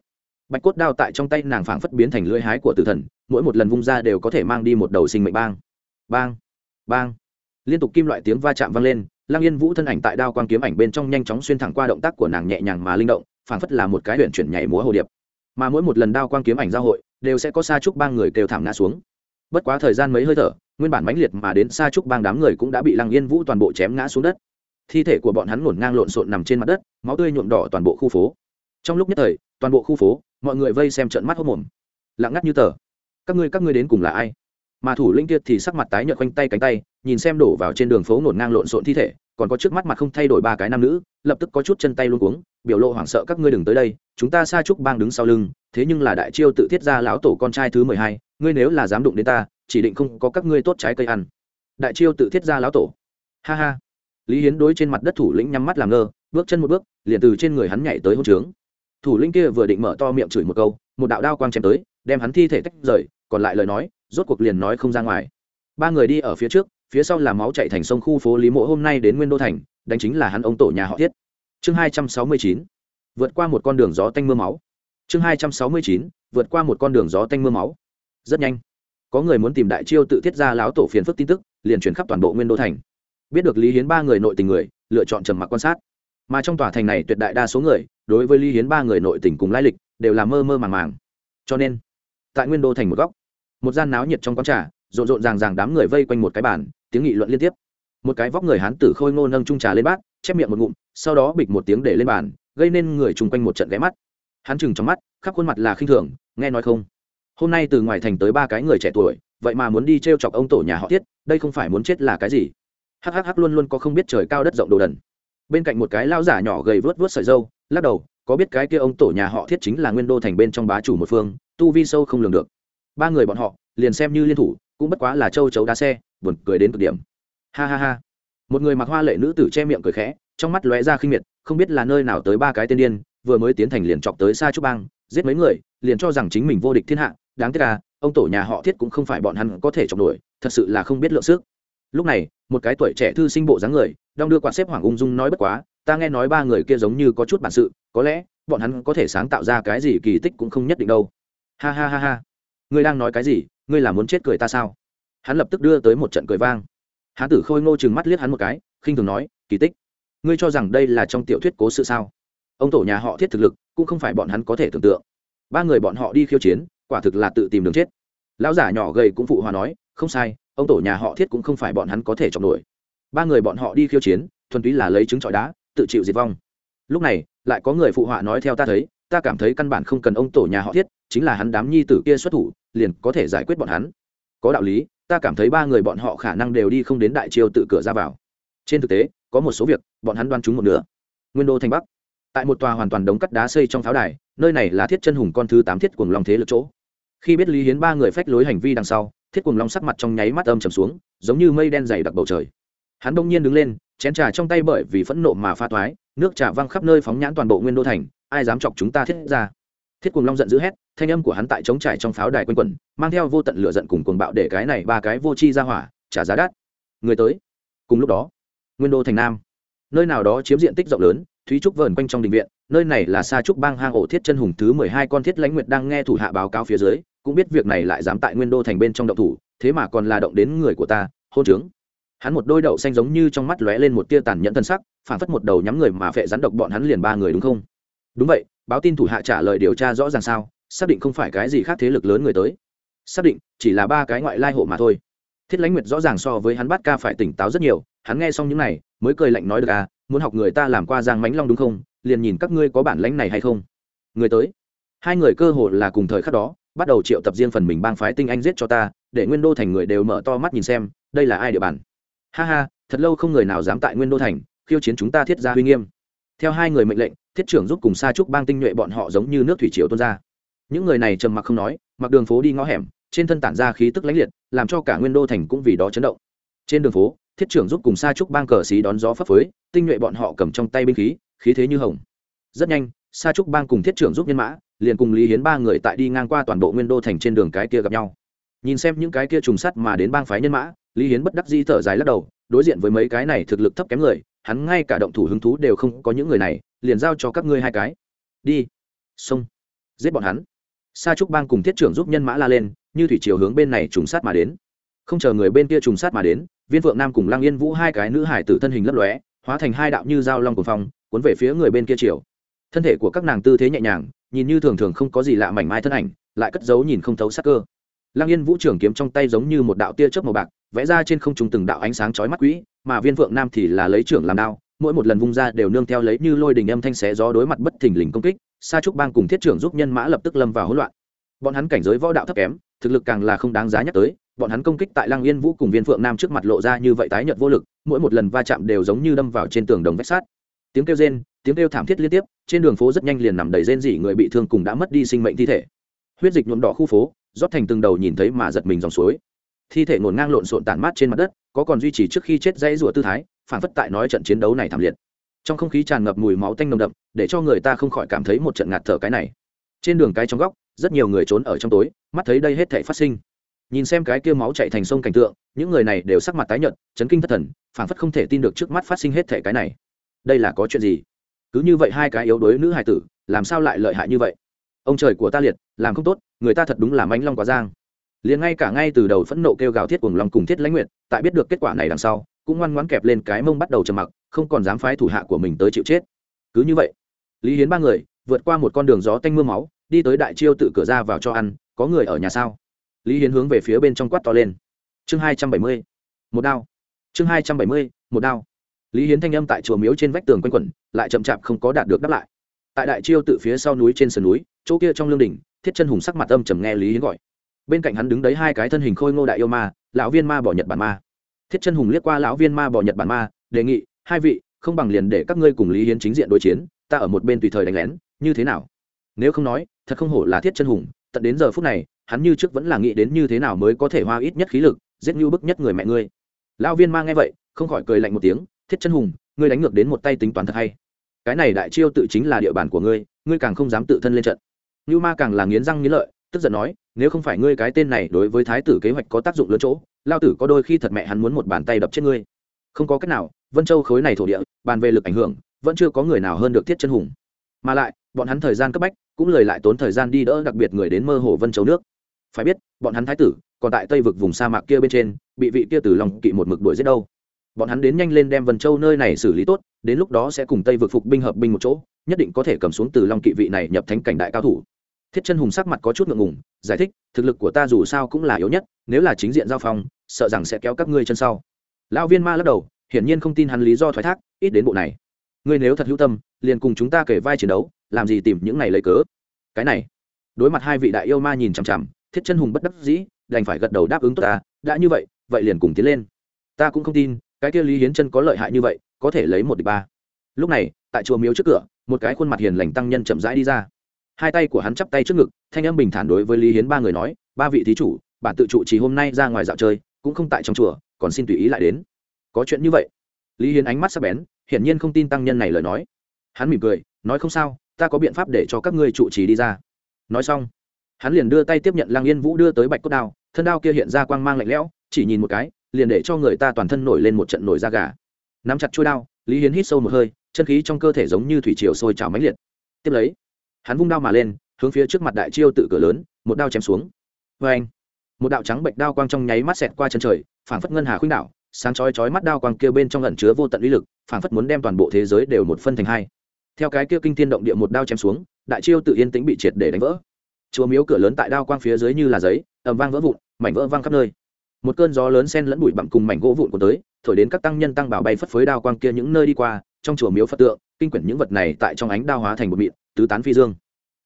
bạch cốt đao tại trong tay nàng phảng phất biến thành lưỡi hái của tử thần, mỗi một lần vung ra đều có thể mang đi một đầu sinh mệnh bang. Bang bang. Liên tục kim loại tiếng va chạm vang lên, lăng yên vũ thân ảnh tại đao quang kiếm ảnh bên trong nhanh chóng xuyên thẳng qua động tác của nàng nhẹ nhàng mà linh động, phảng phất là một cái huyện chuyển nhảy múa hồ điệp. Mà mỗi một lần đao quang kiếm ảnh giao hội, đều sẽ có xa trúc bang người kêu thảm ngã xuống. Bất quá thời gian mấy hơi thở, nguyên bản mãnh liệt mà đến xa trúc bang đám người cũng đã bị lăng yên vũ toàn bộ chém ngã xuống đất. Thi thể của bọn hắn ngổn ngang lộn xộn nằm trên mặt đất, máu tươi nhuộm đỏ toàn bộ khu phố. Trong lúc nhất thời, toàn bộ khu phố mọi người vây xem trận mắt hốc mồm. Lặng ngắt như tờ. Các ngươi các ngươi đến cùng là ai? Mà thủ lĩnh kia thì sắc mặt tái nhợt quanh tay cánh tay, nhìn xem đổ vào trên đường phố ngổn ngang lộn xộn thi thể, còn có trước mắt mặt không thay đổi ba cái nam nữ, lập tức có chút chân tay luôn cuống, biểu lộ hoảng sợ, các ngươi đừng tới đây, chúng ta xa chúc bang đứng sau lưng, thế nhưng là đại chiêu tự thiết ra lão tổ con trai thứ mười hai, ngươi nếu là dám đụng đến ta, chỉ định không có các ngươi tốt trái cây ăn. Đại chiêu tự thiết ra lão tổ. Ha ha. Lý hiến đối trên mặt đất thủ lĩnh nhắm mắt làm ngơ, bước chân một bước, liền từ trên người hắn nhảy tới hôn trướng thủ lĩnh kia vừa định mở to miệng chửi một câu, một đạo đao quang chém tới, đem hắn thi thể tách rời, còn lại lời nói, rốt cuộc liền nói không ra ngoài. Ba người đi ở phía trước, phía sau là máu chạy thành sông khu phố lý mộ hôm nay đến nguyên đô thành, đánh chính là hắn ông tổ nhà họ thiết. Chương hai trăm sáu mươi chín, vượt qua một con đường gió tanh mưa máu. Chương hai trăm sáu mươi chín, vượt qua một con đường gió tanh mưa máu. Rất nhanh, có người muốn tìm đại chiêu tự thiết ra láo tổ phiền phức tin tức, liền chuyển khắp toàn bộ nguyên đô thành. Biết được lý hiến ba người nội tình người, lựa chọn trầm mặc quan sát. Mà trong tòa thành này tuyệt đại đa số người đối với lý hiến ba người nội tình cùng lai lịch, đều là mơ mơ màng màng. Cho nên, tại nguyên đô thành một góc, một gian náo nhiệt trong quán trà, rộn rộn ràng ràng đám người vây quanh một cái bàn, tiếng nghị luận liên tiếp. Một cái vóc người hán tử khôi ngô nâng trung trà lên bát, chép miệng một ngụm, sau đó bịch một tiếng để lên bàn, gây nên người chung quanh một trận ghé mắt. Hắn chừng trong mắt, khắp khuôn mặt là khinh thường, nghe nói không? Hôm nay từ ngoài thành tới ba cái người trẻ tuổi, vậy mà muốn đi t r e o chọc ông tổ nhà họ thiết, đây không phải muốn chết là cái gì? Hắc hắc luôn luôn có không biết trời cao đất rộng đồ đần. Bên cạnh một cái lao giả nhỏ gầy vớt vớt sợi dâu lắc đầu, có biết cái kia ông tổ nhà họ thiết chính là nguyên đô thành bên trong bá chủ một phương, tu vi sâu không lường được. Ba người bọn họ, liền xem như liên thủ, cũng bất quá là châu chấu đá xe, buồn cười đến cực điểm. Ha ha ha. Một người mặc hoa lệ nữ tử che miệng cười khẽ, trong mắt lóe ra khinh miệt, không biết là nơi nào tới ba cái tên điên, vừa mới tiến thành liền chọc tới xa trúc bang, giết mấy người, liền cho rằng chính mình vô địch thiên hạ, đáng tiếc là, ông tổ nhà họ thiết cũng không phải bọn hắn có thể chọc nổi, thật sự là không biết lượng sức. Lúc này, một cái tuổi trẻ thư sinh bộ dáng người, đong đưa quạt xếp hoàng ung dung nói bất quá ta nghe nói ba người kia giống như có chút bản sự, có lẽ, bọn hắn có thể sáng tạo ra cái gì kỳ tích cũng không nhất định đâu. Ha ha ha ha. Ngươi đang nói cái gì? Ngươi là muốn chết cười ta sao? Hắn lập tức đưa tới một trận cười vang. Hán tử khôi ngô chừng mắt liếc hắn một cái, khinh thường nói, kỳ tích. Ngươi cho rằng đây là trong tiểu thuyết cố sự sao? Ông tổ nhà họ thiết thực lực, cũng không phải bọn hắn có thể tưởng tượng. Ba người bọn họ đi khiêu chiến, quả thực là tự tìm đường chết. Lão giả nhỏ gầy cũng phụ hòa nói, không sai, ông tổ nhà họ thiết cũng không phải bọn hắn có thể chọn nổi. Ba người bọn họ đi khiêu chiến, thuần túy là lấy trứng trọi đá tự chịu diệt vong. Lúc này, lại có người phụ họa nói theo ta thấy, ta cảm thấy căn bản không cần ông tổ nhà họ thiết, chính là hắn đám nhi tử kia xuất thủ, liền có thể giải quyết bọn hắn. Có đạo lý, ta cảm thấy ba người bọn họ khả năng đều đi không đến đại triều tự cửa ra vào. Trên thực tế, có một số việc, bọn hắn đoán chúng một nửa. Nguyên đô thành bắc. Tại một tòa hoàn toàn đống cắt đá xây trong pháo đài, nơi này là thiết chân hùng con thứ tám thiết cuồng long thế lực chỗ. Khi biết lý hiến ba người phách lối hành vi đằng sau, thiết cuồng long sắc mặt trong nháy mắt âm trầm xuống, giống như mây đen dày đặc bầu trời. Hắn đông nhiên đứng lên chén trà trong tay bởi vì phẫn nộ mà pha toái nước trà văng khắp nơi phóng nhãn toàn bộ nguyên đô thành, ai dám chọc chúng ta thiết ra? Thiết cùng long giận dữ hét, thanh âm của hắn tại trống trải trong pháo đài quanh quẩn, mang theo vô tận lửa giận cùng cuồng bạo để cái này ba cái vô chi ra hỏa, trả giá đắt. Người tới. Cùng lúc đó, nguyên đô thành nam, nơi nào đó chiếm diện tích rộng lớn, thúy trúc vờn quanh trong đình viện, nơi này là sa trúc bang hang ổ thiết chân hùng thứ mười hai con thiết lãnh nguyệt đang nghe thủ hạ báo cáo phía dưới, cũng biết việc này lại dám tại nguyên đô thành bên trong động thủ, thế mà còn là động đến người của ta, hôn trướng hắn một đôi đậu xanh giống như trong mắt lóe lên một tia tàn nhẫn thân sắc phản phất một đầu nhắm người mà phệ rắn độc bọn hắn liền ba người đúng không? Đúng vậy, báo tin thủ hạ trả lời điều tra rõ ràng sao, xác định không phải cái gì khác thế lực lớn người tới. Xác định, chỉ là ba cái ngoại lai hộ mà thôi. Thiết lãnh nguyệt rõ ràng so với hắn bắt ca phải tỉnh táo rất nhiều, hắn nghe xong những này, mới cười lạnh nói được à muốn học người ta làm qua giang mánh long đúng không? Liền nhìn các ngươi có bản lãnh này hay không? Người tới. Hai người cơ hồ là cùng thời khắc đó, bắt đầu triệu tập riêng phần mình bang phái tinh anh giết cho ta, để nguyên đô thành người đều mở to mắt nhìn xem, đây là ai địa bàn? Ha ha, thật lâu không người nào dám tại nguyên đô thành, khiêu chiến chúng ta thiết ra uy nghiêm. Theo hai người mệnh lệnh, thiết trưởng giúp cùng xa trúc bang tinh nhuệ bọn họ giống như nước thủy triều tuôn ra. Những người này trầm mặc không nói, mặc đường phố đi ngõ hẻm, trên thân tản ra khí tức lãnh liệt, làm cho cả nguyên đô thành cũng vì đó chấn động. Trên đường phố, thiết trưởng giúp cùng xa trúc bang cờ xí đón gió phấp phới, tinh nhuệ bọn họ cầm trong tay binh khí khí thế như hồng. Rất nhanh xa trúc bang cùng thiết trưởng giúp nhân mã, liền cùng lý hiến ba người tại đi ngang qua toàn bộ nguyên đô thành trên đường cái kia gặp nhau. Nhìn xem những cái kia trùng sắt mà đến bang phái nhân mã lý hiến bất đắc di thở dài lắc đầu, đối diện với mấy cái này thực lực thấp kém người, hắn ngay cả động thủ hứng thú đều không có những người này, liền giao cho các ngươi hai cái. Đi. Xông. Giết bọn hắn. Sa trúc bang cùng thiết trưởng giúp nhân mã la lên, như thủy chiều hướng bên này trùng sát mà đến. Không chờ người bên kia trùng sát mà đến, viên phượng nam cùng lăng yên vũ hai cái nữ hải tử thân hình lấp lóe, hóa thành hai đạo như dao long cùng phong, cuốn về phía người bên kia chiều thân thể của các nàng tư thế nhẹ nhàng, nhìn như thường thường không có gì lạ mảnh mai thân ảnh, lại cất giấu nhìn không thấu sắc cơ lăng yên vũ trưởng kiếm trong tay giống như một đạo tia chớp màu bạc, vẽ ra trên không trung từng đạo ánh sáng chói mắt quỹ mà viên phượng nam thì là lấy trưởng làm đao, mỗi một lần vung ra đều nương theo lấy như lôi đình âm thanh xé gió đối mặt bất thình lình công kích, sa trúc bang cùng thiết trưởng giúp nhân mã lập tức lâm vào hỗn loạn. Bọn hắn cảnh giới võ đạo thấp kém, thực lực càng là không đáng giá nhắc tới, bọn hắn công kích tại lăng yên vũ cùng viên phượng nam trước mặt lộ ra như vậy tái nhợt vô lực, mỗi một lần va chạm đều giống như đâm vào trên tường đồng vách sát tiếng kêu rên, tiếng kêu thảm thiết liên tiếp, trên đường phố rất nhanh liền nằm đầy rên rỉ người bị thương cùng đã mất đi sinh mệnh thi thể. Huyết dịch nhuộm đỏ khu phố rót thành từng đầu nhìn thấy mà giật mình dòng suối. Thi thể ngổn ngang lộn xộn tản mát trên mặt đất, có còn duy trì trước khi chết dãy rủa tư thái, phản phất tại nói trận chiến đấu này thảm liệt. Trong không khí tràn ngập mùi máu tanh nồng đậm, để cho người ta không khỏi cảm thấy một trận ngạt thở cái này. Trên đường cái trong góc, rất nhiều người trốn ở trong tối, mắt thấy đây hết thể phát sinh. Nhìn xem cái kia máu chạy thành sông cảnh tượng, những người này đều sắc mặt tái nhợt, chấn kinh thất thần, phản phất không thể tin được trước mắt phát sinh hết thể cái này. Đây là có chuyện gì? Cứ như vậy hai cái yếu đuối nữ hài tử, làm sao lại lợi hại như vậy? Ông trời của ta liệt, làm không tốt người ta thật đúng là mãnh long quá giang. Liền ngay cả ngay từ đầu phẫn nộ kêu gào thiết cuồng long cùng thiết lãnh nguyện tại biết được kết quả này đằng sau, cũng ngoan ngoãn kẹp lên cái mông bắt đầu trầm mặc, không còn dám phái thủ hạ của mình tới chịu chết. Cứ như vậy, lý hiến ba người vượt qua một con đường gió tanh m ư a máu, đi tới đại chiêu tự cửa ra vào cho ăn, có người ở nhà sao? Lý hiến hướng về phía bên trong quát to lên. Chương hai trăm bảy mươi, một đao. Chương hai trăm bảy mươi, một đao. Lý hiến thanh âm tại chùa miếu trên vách tường quanh quẩn, lại chậm chạp không có đạt được đáp lại. Tại đại chiêu tự phía sau núi trên sườn núi, chỗ kia trong lương đỉnh thiết chân hùng sắc mặt âm trầm nghe lý hiến gọi. Bên cạnh hắn đứng đấy hai cái thân hình khôi ngô đại yêu ma, lão viên ma bỏ nhật bản ma. Thiết chân hùng liếc qua lão viên ma bỏ nhật bản ma, đề nghị, hai vị, không bằng liền để các ngươi cùng lý hiến chính diện đối chiến, ta ở một bên tùy thời đánh lén, như thế nào? Nếu không nói, thật không hổ là thiết chân hùng, tận đến giờ phút này, hắn như trước vẫn là nghĩ đến như thế nào mới có thể hoa ít nhất khí lực, giết như bức nhất người mẹ ngươi. Lão viên ma nghe vậy, không khỏi cười lạnh một tiếng, thiết chân hùng, ngươi đánh ngược đến một tay tính toán thật hay. Cái này đại chiêu tự chính là địa bàn của ngươi ngươi càng không dám tự thân lên trận. Nưu ma càng là nghiến răng nghiến lợi, tức giận nói, nếu không phải ngươi cái tên này đối với thái tử kế hoạch có tác dụng lớn chỗ, lao tử có đôi khi thật mẹ hắn muốn một bàn tay đập chết ngươi. Không có cách nào, vân châu khối này thổ địa, bàn về lực ảnh hưởng, vẫn chưa có người nào hơn được thiết chân hùng. Mà lại, bọn hắn thời gian cấp bách, cũng lời lại tốn thời gian đi đỡ đặc biệt người đến mơ hồ vân châu nước. Phải biết, bọn hắn thái tử, còn tại tây vực vùng sa mạc kia bên trên, bị vị kia Tử Long kỵ một mực đuổi giết đâu. Bọn hắn đến nhanh lên đem vân châu nơi này xử lý tốt, đến lúc đó sẽ cùng tây vực phục binh hợp binh một chỗ, nhất định có thể cầm xuống Tử long kỵ vị này nhập thánh cảnh đại cao thủ thiết chân hùng sắc mặt có chút ngượng ngùng, giải thích, thực lực của ta dù sao cũng là yếu nhất, nếu là chính diện giao phong, sợ rằng sẽ kéo các ngươi chân sau. Lão viên ma lắc đầu, hiển nhiên không tin hắn lý do thoái thác, ít đến bộ này. Ngươi nếu thật hữu tâm, liền cùng chúng ta kể vai chiến đấu, làm gì tìm những này lấy cớ? Cái này, đối mặt hai vị đại yêu ma nhìn chằm chằm, thiết chân hùng bất đắc dĩ, đành phải gật đầu đáp ứng tốt ta, đã như vậy vậy liền cùng tiến lên. Ta cũng không tin, cái kia lý hiến chân có lợi hại như vậy, có thể lấy một địch ba. Lúc này, tại chùa miếu trước cửa, một cái khuôn mặt hiền lành tăng nhân chậm rãi đi ra hai tay của hắn chắp tay trước ngực, thanh âm bình thản đối với lý hiến ba người nói, ba vị thí chủ, bản tự trụ chỉ hôm nay ra ngoài dạo chơi, cũng không tại trong chùa, còn xin tùy ý lại đến. Có chuyện như vậy? Lý hiến ánh mắt sắp bén, hiển nhiên không tin tăng nhân này lời nói. Hắn mỉm cười, nói không sao, ta có biện pháp để cho các ngươi trụ trì đi ra. Nói xong, hắn liền đưa tay tiếp nhận lang yên vũ đưa tới bạch cốt đao, thân đao kia hiện ra quang mang lạnh lẽo, chỉ nhìn một cái, liền để cho người ta toàn thân nổi lên một trận nổi da gà. Nắm chặt chuôi đao, lý hiến hít sâu một hơi, chân khí trong cơ thể giống như thủy triều sôi trào mãnh liệt. Tiếp lấy hắn vung đao mà lên, hướng phía trước mặt đại chiêu tự cửa lớn, một đao chém xuống. Vê anh, một đạo trắng bệnh đao quang trong nháy mắt xẹt qua chân trời, phảng phất ngân hà khuynh đảo, sáng chói chói mắt đao quang kia bên trong ẩn chứa vô tận uy lực, phảng phất muốn đem toàn bộ thế giới đều một phân thành hai. Theo cái kia kinh thiên động địa một đao chém xuống, đại chiêu tự yên tĩnh bị triệt để đánh vỡ. Chùa miếu cửa lớn tại đao quang phía dưới như là giấy, ầm vang vỡ vụn, mảnh vỡ văng khắp nơi. Một cơn gió lớn sen lẫn bụi bặm cùng mảnh gỗ vụn của tới, thổi đến các tăng nhân tăng bảo bay phất phới đao quang kia những nơi đi qua, trong chùa miếu phật tượng, kinh quyển những vật này tại trong ánh đao hóa thành một mịn tứ tán phi dương.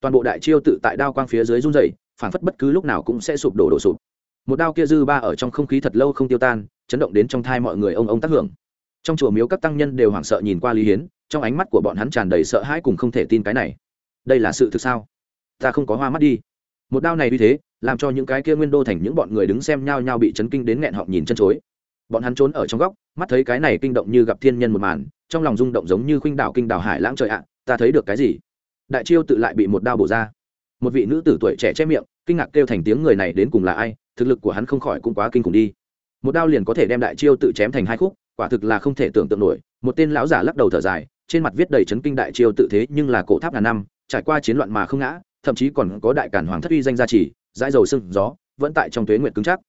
Toàn bộ đại chiêu tự tại đao quang phía dưới run rẩy, phảng phất bất cứ lúc nào cũng sẽ sụp đổ đổ sụp. Một đao kia dư ba ở trong không khí thật lâu không tiêu tan, chấn động đến trong thai mọi người ông ông tác hưởng. Trong chùa miếu các tăng nhân đều hoảng sợ nhìn qua lý hiến, trong ánh mắt của bọn hắn tràn đầy sợ hãi cùng không thể tin cái này. Đây là sự thực sao? Ta không có hoa mắt đi. Một đao này như thế, làm cho những cái kia nguyên đô thành những bọn người đứng xem nhau nhau bị chấn kinh đến nghẹn họng nhìn chân chối. Bọn hắn trốn ở trong góc, mắt thấy cái này kinh động như gặp thiên nhân một màn, trong lòng rung động giống như khuynh đảo kinh đảo hải lãng trời ạ, ta thấy được cái gì? Đại chiêu tự lại bị một đao bổ ra. Một vị nữ tử tuổi trẻ che miệng, kinh ngạc kêu thành tiếng người này đến cùng là ai, thực lực của hắn không khỏi cũng quá kinh khủng đi. Một đao liền có thể đem đại chiêu tự chém thành hai khúc, quả thực là không thể tưởng tượng nổi. Một tên lão giả lắc đầu thở dài, trên mặt viết đầy chấn kinh đại chiêu tự thế nhưng là cổ tháp ngàn năm, trải qua chiến loạn mà không ngã, thậm chí còn có đại cản hoàng thất uy danh gia trì, dãi dầu sưng gió, vẫn tại trong tuế nguyện cứng chắc.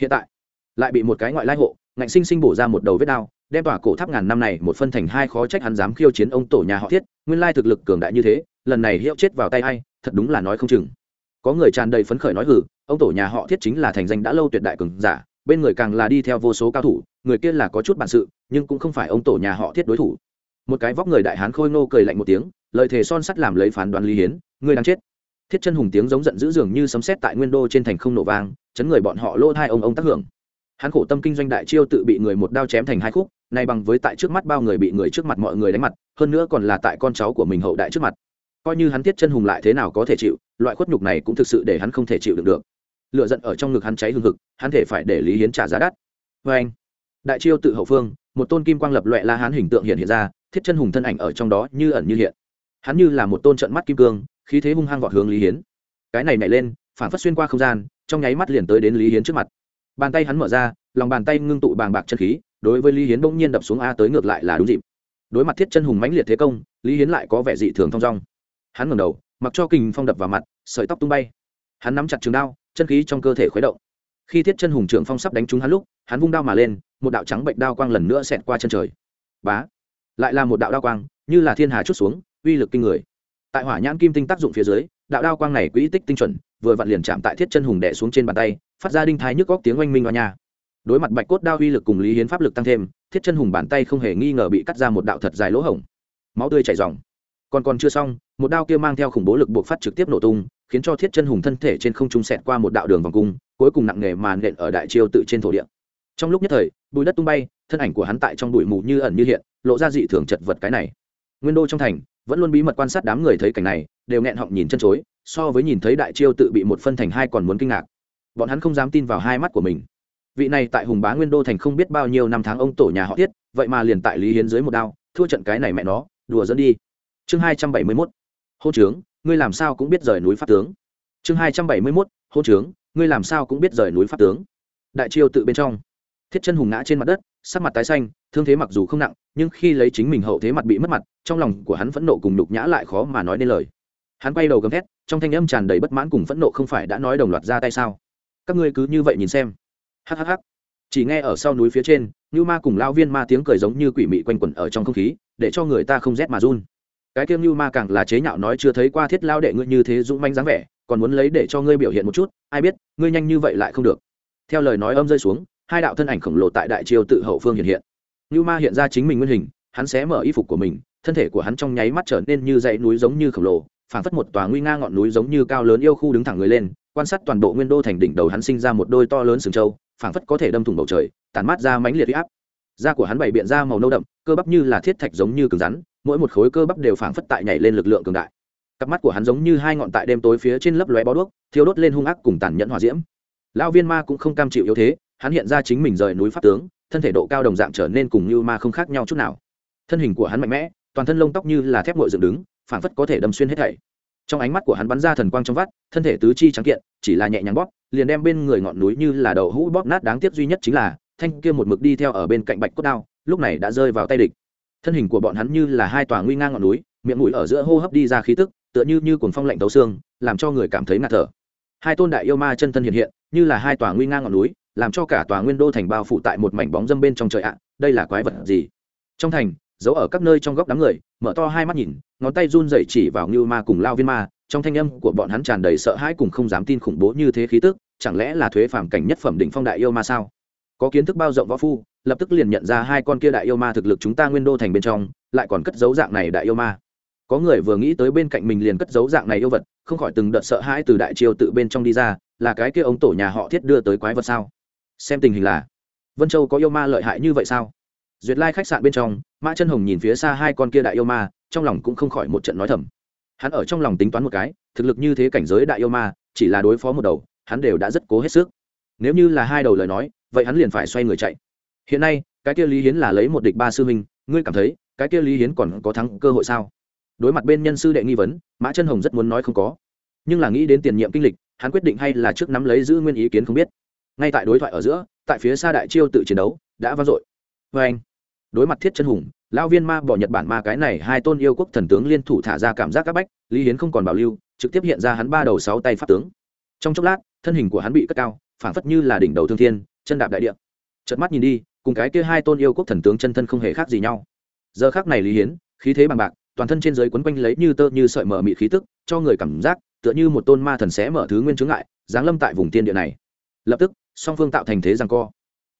Hiện tại, lại bị một cái ngoại lai hộ ngạnh sinh sinh bổ ra một đầu vết đao, đem tỏa cổ tháp ngàn năm này một phân thành hai khó trách hắn dám khiêu chiến ông tổ nhà họ thiết, nguyên lai thực lực cường đại như thế, lần này hiệu chết vào tay hay thật đúng là nói không chừng. Có người tràn đầy phấn khởi nói hử ông tổ nhà họ thiết chính là thành danh đã lâu tuyệt đại cường giả, bên người càng là đi theo vô số cao thủ, người kia là có chút bản sự, nhưng cũng không phải ông tổ nhà họ thiết đối thủ. Một cái vóc người đại hán khôi ngô cười lạnh một tiếng, lời thề son sắt làm lấy phán đoán lý hiến người đang chết. Thiết chân hùng tiếng giống giận dữ dường như sấm sét tại nguyên đô trên thành không nổ vang, chấn người bọn họ lỗ hai ông ông tác hưởng hắn khổ tâm kinh doanh đại chiêu tự bị người một đao chém thành hai khúc, nay bằng với tại trước mắt bao người bị người trước mặt mọi người đánh mặt, hơn nữa còn là tại con cháu của mình hậu đại trước mặt. Coi như hắn thiết chân hùng lại thế nào có thể chịu, loại khuất nhục này cũng thực sự để hắn không thể chịu được được. Lựa giận ở trong ngực hắn cháy hừng hực, hắn thể phải để lý hiến trả giá đắt. Vê anh, đại chiêu tự hậu phương, một tôn kim quang lập loẹ la hán hình tượng hiện hiện ra, thiết chân hùng thân ảnh ở trong đó như ẩn như hiện. Hắn như là một tôn trận mắt kim cương, khí thế hung hăng vọt hướng lý hiến. Cái này nảy lên, phản phát xuyên qua không gian, trong nháy mắt liền tới đến lý hiến trước mặt bàn tay hắn mở ra, lòng bàn tay ngưng tụ bàng bạc chân khí, đối với lý hiến bỗng nhiên đập xuống a tới ngược lại là đúng dịp. Đối mặt thiết chân hùng mãnh liệt thế công, lý hiến lại có vẻ dị thường thong dong. Hắn ngẩng đầu, mặc cho kình phong đập vào mặt, sợi tóc tung bay. Hắn nắm chặt trường đao, chân khí trong cơ thể khuấy động. Khi thiết chân hùng trưởng phong sắp đánh trúng hắn lúc, hắn vung đao mà lên, một đạo trắng bệnh đao quang lần nữa xẹt qua chân trời. Bá! Lại là một đạo đao quang, như là thiên hà chút xuống, uy lực kinh người. Tại hỏa nhãn kim tinh tác dụng phía dưới, đạo đao quang này quỹ tích tinh chuẩn, vừa vặn liền chạm tại thiết chân hùng đẻ xuống trên bàn tay phát ra đinh thái nhức góc tiếng oanh minh vào nhà. Đối mặt bạch cốt đao uy lực cùng lý hiến pháp lực tăng thêm, thiết chân hùng bàn tay không hề nghi ngờ bị cắt ra một đạo thật dài lỗ hổng. Máu tươi chảy dòng còn còn chưa xong, một đao kia mang theo khủng bố lực buộc phát trực tiếp nổ tung, khiến cho thiết chân hùng thân thể trên không trung sẹt qua một đạo đường vòng cung, cuối cùng nặng nề màn nện ở đại chiêu tự trên thổ địa. Trong lúc nhất thời bùi đất tung bay, thân ảnh của hắn tại trong bụi mù như ẩn như hiện, lộ ra dị thường chật vật cái này. Nguyên đô trong thành, vẫn luôn bí mật quan sát đám người thấy cảnh này, đều nghẹn họng nhìn chân chối, so với nhìn thấy đại chiêu tự bị một phân thành hai còn muốn kinh ngạc bọn hắn không dám tin vào hai mắt của mình. Vị này tại hùng bá nguyên đô thành không biết bao nhiêu năm tháng ông tổ nhà họ thiết vậy mà liền tại lý hiến dưới một đao, thua trận cái này mẹ nó, đùa dẫn đi. Chương hai trăm bảy mươi mốt hô trướng, ngươi làm sao cũng biết rời núi pháp tướng. Chương hai trăm bảy mươi mốt hô trướng, ngươi làm sao cũng biết rời núi pháp tướng. Đại chiêu tự bên trong. Thiết chân hùng ngã trên mặt đất, sắc mặt tái xanh, thương thế mặc dù không nặng, nhưng khi lấy chính mình hậu thế mặt bị mất mặt, trong lòng của hắn phẫn nộ cùng nhục nhã lại khó mà nói nên lời. Hắn quay đầu gầm thét, trong thanh âm tràn đầy bất mãn cùng phẫn nộ không phải đã nói đồng loạt ra tay sao? Các ngươi cứ như vậy nhìn xem. Hhh chỉ nghe ở sau núi phía trên như ma cùng lao viên ma tiếng cười giống như quỷ mị quanh quẩn ở trong không khí, để cho người ta không rét mà run. Cái kiêng như ma càng là chế nhạo nói chưa thấy qua thiết lao đệ ngươi như thế dũng manh dáng vẻ, còn muốn lấy để cho ngươi biểu hiện một chút, ai biết, ngươi nhanh như vậy lại không được. Theo lời nói âm rơi xuống, hai đạo thân ảnh khổng lồ tại đại triều tự hậu phương hiện hiện. Như ma hiện ra chính mình nguyên hình, hắn xé mở y phục của mình, thân thể của hắn trong nháy mắt trở nên như dãy núi giống như khổng lồ, phảng phất một tòa nguy nga ngọn núi giống như cao lớn yêu khu đứng thẳng người lên quan sát toàn bộ nguyên đô thành đỉnh đầu hắn sinh ra một đôi to lớn sừng trâu, phảng phất có thể đâm thủng bầu trời, tản mát ra mãnh liệt huy áp. Da của hắn bày biện ra màu nâu đậm, cơ bắp như là thiết thạch giống như cứng rắn, mỗi một khối cơ bắp đều phảng phất tại nhảy lên lực lượng cường đại. Cặp mắt của hắn giống như hai ngọn tại đêm tối phía trên lấp lóe bó đuốc, thiêu đốt lên hung ác cùng tàn nhẫn hòa diễm. Lão viên ma cũng không cam chịu yếu thế, hắn hiện ra chính mình rời núi pháp tướng, thân thể độ cao đồng dạng trở nên cùng như ma không khác nhau chút nào. Thân hình của hắn mạnh mẽ, toàn thân lông tóc như là thép ngội dựng đứng, phảng phất có thể đâm xuyên hết thảy trong ánh mắt của hắn bắn ra thần quang trong vắt, thân thể tứ chi trắng kiện, chỉ là nhẹ nhàng bóp, liền đem bên người ngọn núi như là đầu hũ bóp nát đáng tiếc duy nhất chính là, thanh kia một mực đi theo ở bên cạnh bạch cốt đao, lúc này đã rơi vào tay địch. Thân hình của bọn hắn như là hai tòa nguy ngang ngọn núi, miệng mũi ở giữa hô hấp đi ra khí tức, tựa như như cuồng phong lạnh tấu xương, làm cho người cảm thấy ngạt thở. Hai tôn đại yêu ma chân thân hiện hiện, như là hai tòa nguy ngang ngọn núi, làm cho cả tòa nguyên đô thành bao phủ tại một mảnh bóng dâm bên trong trời ạ, đây là quái vật gì? Trong thành giấu ở các nơi trong góc đám người, mở to hai mắt nhìn, ngón tay run dậy chỉ vào như ma cùng lao viên ma, trong thanh âm của bọn hắn tràn đầy sợ hãi cùng không dám tin khủng bố như thế khí tức, chẳng lẽ là thuế phàm cảnh nhất phẩm đỉnh phong đại yêu ma sao? Có kiến thức bao rộng võ phu, lập tức liền nhận ra hai con kia đại yêu ma thực lực chúng ta nguyên đô thành bên trong, lại còn cất dấu dạng này đại yêu ma. Có người vừa nghĩ tới bên cạnh mình liền cất dấu dạng này yêu vật, không khỏi từng đợt sợ hãi từ đại triều tự bên trong đi ra, là cái kia ống tổ nhà họ thiết đưa tới quái vật sao? Xem tình hình là, vân châu có yêu ma lợi hại như vậy sao? Duyệt lai khách sạn bên trong, mã chân hồng nhìn phía xa hai con kia đại yêu ma, trong lòng cũng không khỏi một trận nói thầm. Hắn ở trong lòng tính toán một cái, thực lực như thế cảnh giới đại yêu ma, chỉ là đối phó một đầu, hắn đều đã rất cố hết sức. Nếu như là hai đầu lời nói, vậy hắn liền phải xoay người chạy. Hiện nay, cái kia lý hiến là lấy một địch ba sư minh ngươi cảm thấy, cái kia lý hiến còn có thắng cơ hội sao? Đối mặt bên nhân sư đệ nghi vấn, mã chân hồng rất muốn nói không có. Nhưng là nghĩ đến tiền nhiệm kinh lịch, hắn quyết định hay là trước nắm lấy giữ nguyên ý kiến không biết. Ngay tại đối thoại ở giữa, tại phía xa đại chiêu tự chiến đấu, đã vang dội vê anh, đối mặt thiết chân hùng, lão viên ma bỏ nhật bản ma cái này hai tôn yêu quốc thần tướng liên thủ thả ra cảm giác các bách, lý hiến không còn bảo lưu, trực tiếp hiện ra hắn ba đầu sáu tay pháp tướng. Trong chốc lát, thân hình của hắn bị cất cao, phảng phất như là đỉnh đầu thương thiên, chân đạp đại địa. Chợt mắt nhìn đi, cùng cái kia hai tôn yêu quốc thần tướng chân thân không hề khác gì nhau. Giờ khác này lý hiến, khí thế bằng bạc, toàn thân trên giới quấn quanh lấy như tơ như sợi mở mị khí tức, cho người cảm giác, tựa như một tôn ma thần sẽ mở thứ nguyên chướng ngại, giáng lâm tại vùng tiên địa này. Lập tức, song phương tạo thành thế rằng co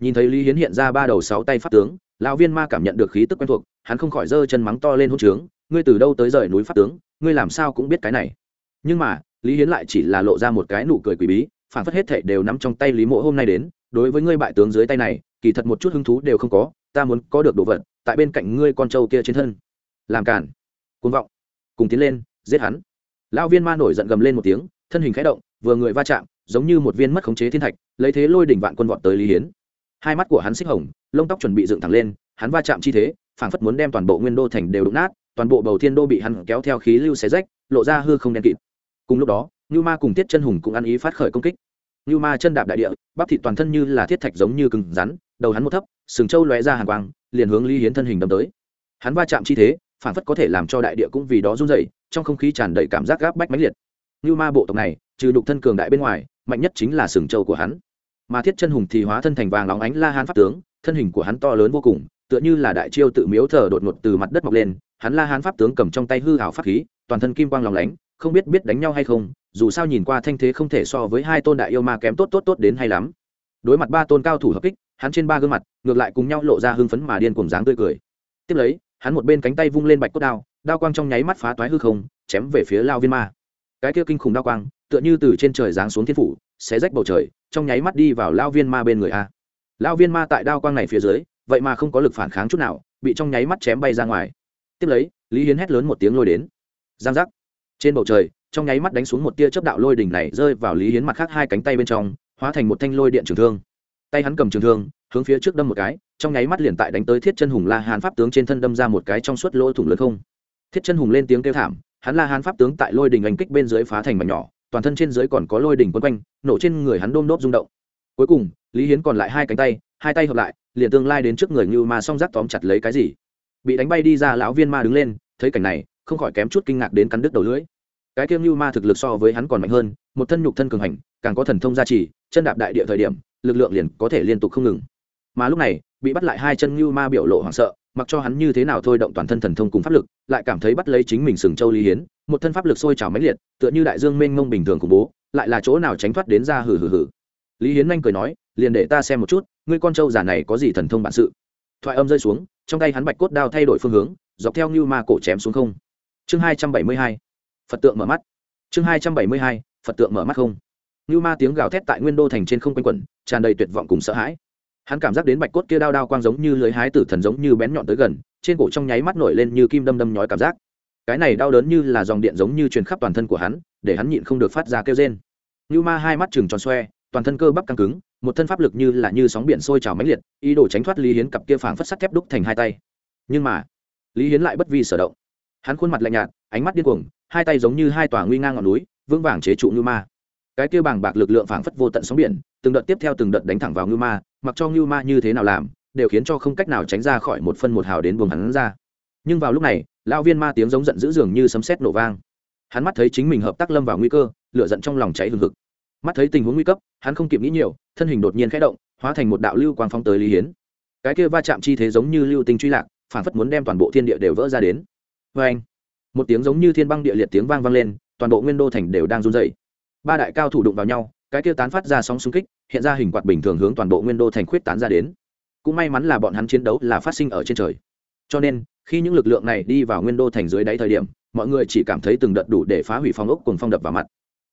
nhìn thấy lý hiến hiện ra ba đầu sáu tay pháp tướng, lão viên ma cảm nhận được khí tức quen thuộc, hắn không khỏi giơ chân mắng to lên hôn trướng, ngươi từ đâu tới rời núi pháp tướng, ngươi làm sao cũng biết cái này. Nhưng mà, lý hiến lại chỉ là lộ ra một cái nụ cười quỷ bí, phản phất hết thệ đều nắm trong tay lý mộ hôm nay đến, đối với ngươi bại tướng dưới tay này, kỳ thật một chút hứng thú đều không có, ta muốn có được đồ vật, tại bên cạnh ngươi con trâu kia trên thân. Làm cản côn vọng. Cùng tiến lên, giết hắn. Lão viên ma nổi giận gầm lên một tiếng, thân hình khẽ động, vừa người va chạm, giống như một viên mất khống chế thiên thạch, lấy thế lôi đỉnh vạn quân vọt tới lý hiến hai mắt của hắn xích hồng, lông tóc chuẩn bị dựng thẳng lên, hắn va chạm chi thế, phảng phất muốn đem toàn bộ nguyên đô thành đều đụng nát, toàn bộ bầu thiên đô bị hắn kéo theo khí lưu xé rách, lộ ra hư không đen kịt. Cùng lúc đó như ma cùng tiết chân hùng cũng ăn ý phát khởi công kích. Như ma chân đạp đại địa, bắp thịt toàn thân như là thiết thạch giống như cứng rắn, đầu hắn một thấp, sừng trâu lóe ra hàng quang, liền hướng lý hiến thân hình đâm tới. Hắn va chạm chi thế phản phất có thể làm cho đại địa cũng vì đó run rẩy, trong không khí tràn đầy cảm giác gáp bách mãnh liệt. Như ma bộ tộc này, trừ đục thân cường đại bên ngoài, mạnh nhất chính là sừng trâu của hắn mà thiết chân hùng thì hóa thân thành vàng óng ánh la hán pháp tướng, thân hình của hắn to lớn vô cùng, tựa như là đại chiêu tự miếu thờ đột ngột từ mặt đất mọc lên, hắn la hán pháp tướng cầm trong tay hư hảo pháp khí, toàn thân kim quang lòng lánh, không biết biết đánh nhau hay không, dù sao nhìn qua thanh thế không thể so với hai tôn đại yêu ma kém tốt tốt tốt đến hay lắm. Đối mặt ba tôn cao thủ hợp kích, hắn trên ba gương mặt, ngược lại cùng nhau lộ ra hưng phấn mà điên cùng dáng tươi cười. Tiếp lấy, hắn một bên cánh tay vung lên bạch cốt đao đao quang trong nháy mắt phá toái hư không, chém về phía lao viên ma. Cái kia kinh khủng đao quang tựa như từ trên trời giáng xuống thiên phủ, xé rách bầu trời, trong nháy mắt đi vào lao viên ma bên người a. Lao viên ma tại đao quang này phía dưới, vậy mà không có lực phản kháng chút nào, bị trong nháy mắt chém bay ra ngoài. Tiếp lấy, lý hiến hét lớn một tiếng lôi đến. Giang giác. Trên bầu trời, trong nháy mắt đánh xuống một tia chớp đạo lôi đỉnh này rơi vào lý hiến mặt khác hai cánh tay bên trong, hóa thành một thanh lôi điện trường thương. Tay hắn cầm trường thương, hướng phía trước đâm một cái, trong nháy mắt liền tại đánh tới thiết chân hùng la hán pháp tướng trên thân đâm ra một cái trong suốt lỗ thủng lớn không. Thiết chân hùng lên tiếng kêu thảm, hắn la hán pháp tướng tại lôi đình anh kích bên dưới phá thành mảnh nhỏ toàn thân trên dưới còn có lôi đỉnh quấn quanh, nổ trên người hắn đôm đốp rung động. Cuối cùng, lý hiến còn lại hai cánh tay, hai tay hợp lại, liền tương lai đến trước người như ma song rác tóm chặt lấy cái gì. Bị đánh bay đi ra lão viên ma đứng lên, thấy cảnh này, không khỏi kém chút kinh ngạc đến cắn đứt đầu lưỡi. Cái kiêm như ma thực lực so với hắn còn mạnh hơn, một thân nhục thân cường hành, càng có thần thông gia trì, chân đạp đại địa thời điểm, lực lượng liền có thể liên tục không ngừng. Mà lúc này, bị bắt lại hai chân như ma biểu lộ hoảng sợ, mặc cho hắn như thế nào thôi động toàn thân thần thông cùng pháp lực, lại cảm thấy bắt lấy chính mình sừng châu lý hiến một thân pháp lực sôi trào mãnh liệt, tựa như đại dương mênh mông bình thường khủng bố, lại là chỗ nào tránh thoát đến ra hử hử hử lý hiến nhanh cười nói, liền để ta xem một chút, ngươi con trâu giả này có gì thần thông bản sự. Thoại âm rơi xuống, trong tay hắn bạch cốt đao thay đổi phương hướng, dọc theo như ma cổ chém xuống không. Chương hai trăm bảy mươi hai, phật tượng mở mắt. Chương hai trăm bảy mươi hai, phật tượng mở mắt không. Như ma tiếng gào thét tại nguyên đô thành trên không quanh quẩn, tràn đầy tuyệt vọng cùng sợ hãi. Hắn cảm giác đến bạch cốt kia đao đao quang giống như lưới hái tử thần giống như bén nhọn tới gần, trên cổ trong nháy mắt nổi lên như kim đâm đâm nhói cảm giác cái này đau đớn như là dòng điện giống như truyền khắp toàn thân của hắn, để hắn nhịn không được phát ra kêu rên. Như ma hai mắt chừng tròn xoe, toàn thân cơ bắp căng cứng, một thân pháp lực như là như sóng biển sôi trào mãnh liệt, ý đồ tránh thoát lý hiến cặp kia phảng phất sắt thép đúc thành hai tay. Nhưng mà, lý hiến lại bất vi sở động. Hắn khuôn mặt lạnh nhạt, ánh mắt điên cuồng, hai tay giống như hai tòa nguy ngang ngọn núi, vững vàng chế trụ như ma. Cái kia bàng bạc lực lượng phảng phất vô tận sóng biển, từng đợt tiếp theo từng đợt đánh thẳng vào như ma, mặc cho như ma như thế nào làm, đều khiến cho không cách nào tránh ra khỏi một phân một hào đến buồng hắn ra nhưng vào lúc này, lão viên ma tiếng giống giận dữ dường như sấm sét nổ vang. Hắn mắt thấy chính mình hợp tác lâm vào nguy cơ, lửa giận trong lòng cháy hừng hực. Mắt thấy tình huống nguy cấp, hắn không kịp nghĩ nhiều, thân hình đột nhiên khẽ động, hóa thành một đạo lưu quang phong tới lý hiến. Cái kia va chạm chi thế giống như lưu tinh truy lạc, phản phất muốn đem toàn bộ thiên địa đều vỡ ra đến. Vê anh một tiếng giống như thiên băng địa liệt tiếng vang vang lên, toàn bộ nguyên đô thành đều đang run dày ba đại cao thủ đụng vào nhau, cái kia tán phát ra sóng xung kích, hiện ra hình quạt bình thường hướng toàn bộ nguyên đô thành khuyết tán ra đến. Cũng may mắn là bọn hắn chiến đấu là phát sinh ở trên trời cho nên, khi những lực lượng này đi vào nguyên đô thành dưới đáy thời điểm, mọi người chỉ cảm thấy từng đợt đủ để phá hủy phong ốc cùng phong đập vào mặt.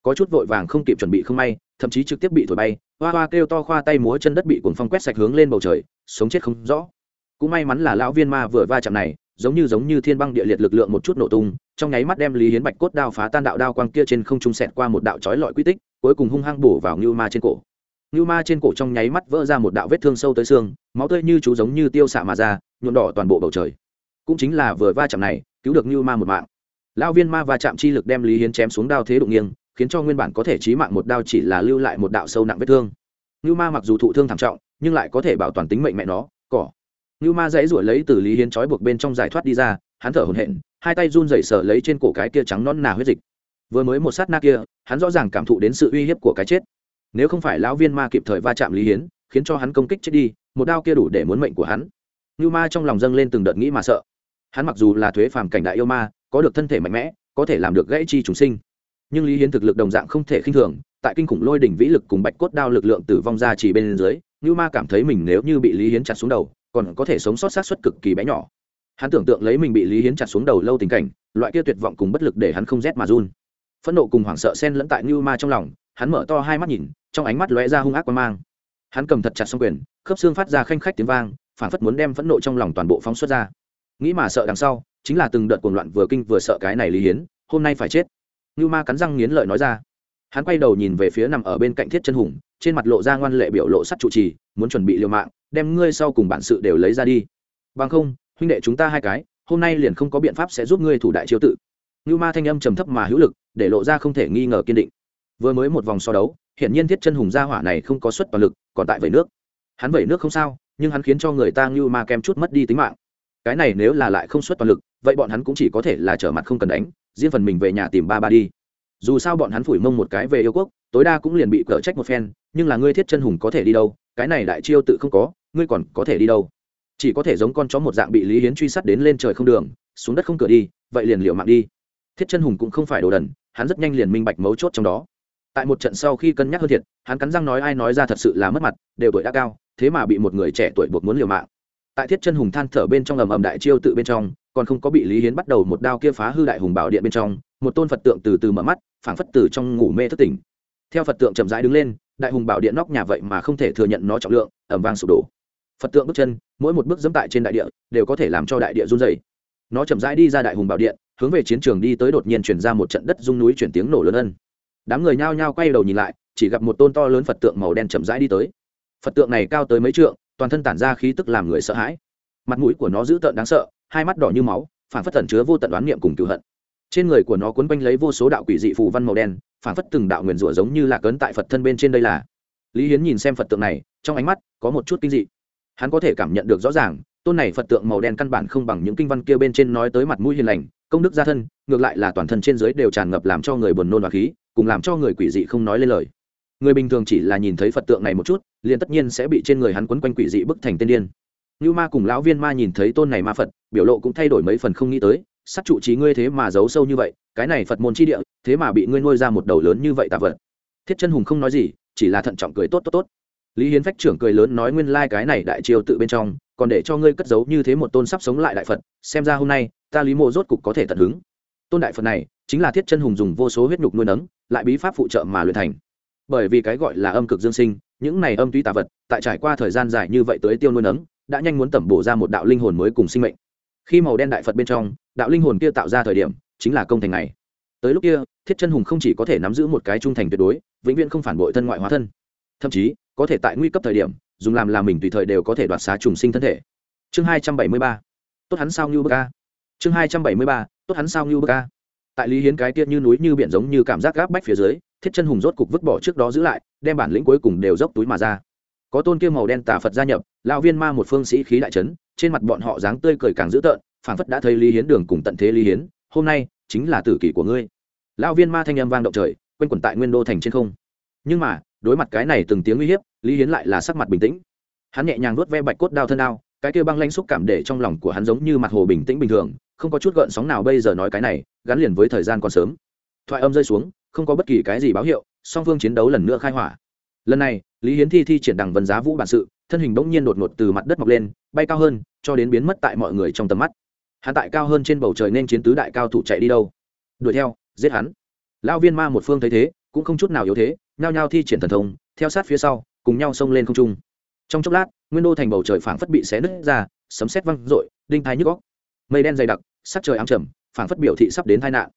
Có chút vội vàng không kịp chuẩn bị không may, thậm chí trực tiếp bị thổi bay, hoa hoa kêu to khoa tay múa chân đất bị cuồng phong quét sạch hướng lên bầu trời, sống chết không rõ. Cũng may mắn là lão viên ma vừa va chạm này, giống như giống như thiên băng địa liệt lực lượng một chút nổ tung, trong nháy mắt đem lý hiến bạch cốt đao phá tan đạo đao quang kia trên không trung sẹt qua một đạo chói lọi quy tích, cuối cùng hung hăng bổ vào ngưu ma trên cổ. Nưu ma trên cổ trong nháy mắt vỡ ra một đạo vết thương sâu tới xương, máu tươi như chú giống như tiêu xạ mà ra, nhuộm đỏ toàn bộ bầu trời. Cũng chính là vừa va chạm này, cứu được Nưu ma một mạng. Lão viên ma va chạm chi lực đem lý hiến chém xuống đao thế đụng nghiêng, khiến cho nguyên bản có thể chí mạng một đao chỉ là lưu lại một đạo sâu nặng vết thương. Nưu ma mặc dù thụ thương thảm trọng, nhưng lại có thể bảo toàn tính mệnh mẹ nó, cỏ. Nưu ma dãy ruổi lấy từ lý hiến trói buộc bên trong giải thoát đi ra, hắn thở hổn hển, hai tay run rẩy sờ lấy trên cổ cái kia trắng non nà huyết dịch. Vừa mới một sát na kia, hắn rõ ràng cảm thụ đến sự uy hiếp của cái chết nếu không phải lão viên ma kịp thời va chạm lý hiến, khiến cho hắn công kích chết đi, một đao kia đủ để muốn mệnh của hắn. Như ma trong lòng dâng lên từng đợt nghĩ mà sợ. Hắn mặc dù là thuế phàm cảnh đại yêu ma, có được thân thể mạnh mẽ, có thể làm được gãy chi chúng sinh. Nhưng lý hiến thực lực đồng dạng không thể khinh thường, tại kinh khủng lôi đỉnh vĩ lực cùng bạch cốt đao lực lượng tử vong ra chỉ bên dưới như ma cảm thấy mình nếu như bị lý hiến chặt xuống đầu, còn có thể sống sót sát xuất cực kỳ bé nhỏ. Hắn tưởng tượng lấy mình bị lý hiến chặt xuống đầu lâu tình cảnh, loại kia tuyệt vọng cùng bất lực để hắn không rét mà run. Phẫn nộ cùng hoảng sợ xen lẫn tại như ma trong lòng hắn mở to hai mắt nhìn, trong ánh mắt lóe ra hung ác quan mang. Hắn cầm thật chặt xong quyền, khớp xương phát ra khanh khách tiếng vang phản phất muốn đem phẫn nộ trong lòng toàn bộ phóng xuất ra. Nghĩ mà sợ đằng sau, chính là từng đợt cuồng loạn vừa kinh vừa sợ cái này lý hiến, hôm nay phải chết. Như ma cắn răng nghiến lợi nói ra. Hắn quay đầu nhìn về phía nằm ở bên cạnh thiết chân hùng, trên mặt lộ ra ngoan lệ biểu lộ sắt trụ trì, muốn chuẩn bị liều mạng, đem ngươi sau cùng bản sự đều lấy ra đi. Bằng không, huynh đệ chúng ta hai cái, hôm nay liền không có biện pháp sẽ giúp ngươi thủ đại chiếu tự. Như ma thanh âm trầm thấp mà hữu lực, để lộ ra không thể nghi ngờ kiên định vừa mới một vòng so đấu hiện nhiên thiết chân hùng gia hỏa này không có suất toàn lực, còn tại vẩy nước. Hắn vẩy nước không sao, nhưng hắn khiến cho người ta như ma kem chút mất đi tính mạng. Cái này nếu là lại không suất toàn lực, vậy bọn hắn cũng chỉ có thể là trở mặt không cần đánh, riêng phần mình về nhà tìm ba ba đi. Dù sao bọn hắn phủi mông một cái về yêu quốc, tối đa cũng liền bị cở trách một phen, nhưng là ngươi thiết chân hùng có thể đi đâu, cái này đại chiêu tự không có, ngươi còn có thể đi đâu. Chỉ có thể giống con chó một dạng bị lý hiến truy sát đến lên trời không đường, xuống đất không cửa đi, vậy liền liệu mạng đi. Thiết chân hùng cũng không phải đồ đần, hắn rất nhanh liền minh bạch mấu chốt trong đó tại một trận sau khi cân nhắc hơn thiệt, hắn cắn răng nói ai nói ra thật sự là mất mặt, đều tuổi đã cao, thế mà bị một người trẻ tuổi buộc muốn liều mạng. Tại thiết chân hùng than thở bên trong ầm ầm đại chiêu tự bên trong, còn không có bị lý hiến bắt đầu một đao kia phá hư đại hùng bảo điện bên trong, một tôn phật tượng từ từ mở mắt, phảng phất từ trong ngủ mê thất tỉnh. Theo phật tượng chậm rãi đứng lên, đại hùng bảo điện nóc nhà vậy mà không thể thừa nhận nó trọng lượng ẩm vang sụp đổ. Phật tượng bước chân, mỗi một bước dẫm tại trên đại địa, đều có thể làm cho đại địa run dày nó chậm rãi đi ra đại hùng bảo điện, hướng về chiến trường đi tới đột nhiên chuyển ra một trận đất rung núi chuyển tiếng nổ lớn ân đám người nhao nhao quay đầu nhìn lại, chỉ gặp một tôn to lớn phật tượng màu đen chậm rãi đi tới. Phật tượng này cao tới mấy trượng, toàn thân tản ra khí tức làm người sợ hãi. Mặt mũi của nó dữ tợn đáng sợ, hai mắt đỏ như máu, phản phất tẩn chứa vô tận đoán niệm cùng cựu hận. Trên người của nó quấn quanh lấy vô số đạo quỷ dị phù văn màu đen, phản phất từng đạo nguyền rủa giống như là cấn tại phật thân bên trên đây là. Lý hiến nhìn xem phật tượng này, trong ánh mắt có một chút kinh dị. Hắn có thể cảm nhận được rõ ràng tôn này phật tượng màu đen căn bản không bằng những kinh văn kia bên trên nói tới mặt mũi hiền lành, công đức gia thân, ngược lại là toàn thân trên dưới đều tràn ngập làm cho người buồn nôn và khí, cùng làm cho người quỷ dị không nói lên lời. Người bình thường chỉ là nhìn thấy phật tượng này một chút, liền tất nhiên sẽ bị trên người hắn quấn quanh quỷ dị bức thành tên điên. Như ma cùng lão viên ma nhìn thấy tôn này ma phật, biểu lộ cũng thay đổi mấy phần không nghĩ tới sắc trụ trí ngươi thế mà giấu sâu như vậy, cái này phật môn chi địa, thế mà bị ngươi nuôi ra một đầu lớn như vậy tạ vật. Thiết chân hùng không nói gì, chỉ là thận trọng cười tốt tốt tốt. Lý hiến phách trưởng cười lớn nói nguyên lai、like、cái này đại triều tự bên trong còn để cho ngươi cất giấu như thế một tôn sắp sống lại đại phật, xem ra hôm nay, ta lý mộ rốt cục có thể tận hứng. Tôn đại phật này, chính là thiết chân hùng dùng vô số huyết nhục nuôi nấng, lại bí pháp phụ trợ mà luyện thành. Bởi vì cái gọi là âm cực dương sinh, những này âm tuy tà vật, tại trải qua thời gian dài như vậy tới tiêu nuôi nấng, đã nhanh muốn tẩm bổ ra một đạo linh hồn mới cùng sinh mệnh. Khi màu đen đại phật bên trong, đạo linh hồn kia tạo ra thời điểm, chính là công thành này tới lúc kia, thiết chân hùng không chỉ có thể nắm giữ một cái trung thành tuyệt đối, vĩnh viễn không phản bội thân ngoại hóa thân. Thậm chí, có thể tại nguy cấp thời điểm dùng làm là mình tùy thời đều có thể đoạt xá trùng sinh thân thể. Chương hai trăm bảy mươi ba. Tốt hắn sao như bơ ca chương hai trăm bảy mươi ba, tốt hắn sao như bơ ca tại lý hiến cái tiết như núi như biển giống như cảm giác gáp bách phía dưới, thiết chân hùng rốt cục vứt bỏ trước đó giữ lại, đem bản lĩnh cuối cùng đều dốc túi mà ra. Có tôn kia màu đen tà phật gia nhập, lão viên ma một phương sĩ khí đại trấn trên mặt bọn họ dáng tươi cười càng dữ tợn, phảng phất đã thấy lý hiến đường cùng tận thế lý hiến, hôm nay chính là tử kỷ của ngươi. Lão viên ma thanh âm vang động trời, quanh quẩn tại nguyên đô thành trên không. Nhưng mà đối mặt cái này từng tiếng uy hiếp, lý hiến lại là sắc mặt bình tĩnh. Hắn nhẹ nhàng vuốt ve bạch cốt đao thân đao, cái kia băng lanh xúc cảm để trong lòng của hắn giống như mặt hồ bình tĩnh bình thường, không có chút gợn sóng nào bây giờ nói cái này, gắn liền với thời gian còn sớm. Thoại âm rơi xuống, không có bất kỳ cái gì báo hiệu, song phương chiến đấu lần nữa khai hỏa. Lần này, lý hiến thi thi triển đằng vân giá vũ bản sự, thân hình bỗng nhiên đột ngột từ mặt đất mọc lên, bay cao hơn, cho đến biến mất tại mọi người trong tầm mắt. Hắn tại cao hơn trên bầu trời nên chiến tứ đại cao thủ chạy đi đâu? Đuổi theo, giết hắn. Lão viên ma một phương thấy thế, cũng không chút nào yếu thế nhao nhao thi triển thần thông, theo sát phía sau, cùng nhau xông lên không trung. Trong chốc lát, nguyên đô thành bầu trời phảng phất bị xé nứt ra, sấm sét văng rội đinh thái nhức góc mây đen dày đặc, sắc trời ám trầm, phảng phất biểu thị sắp đến tai nạn.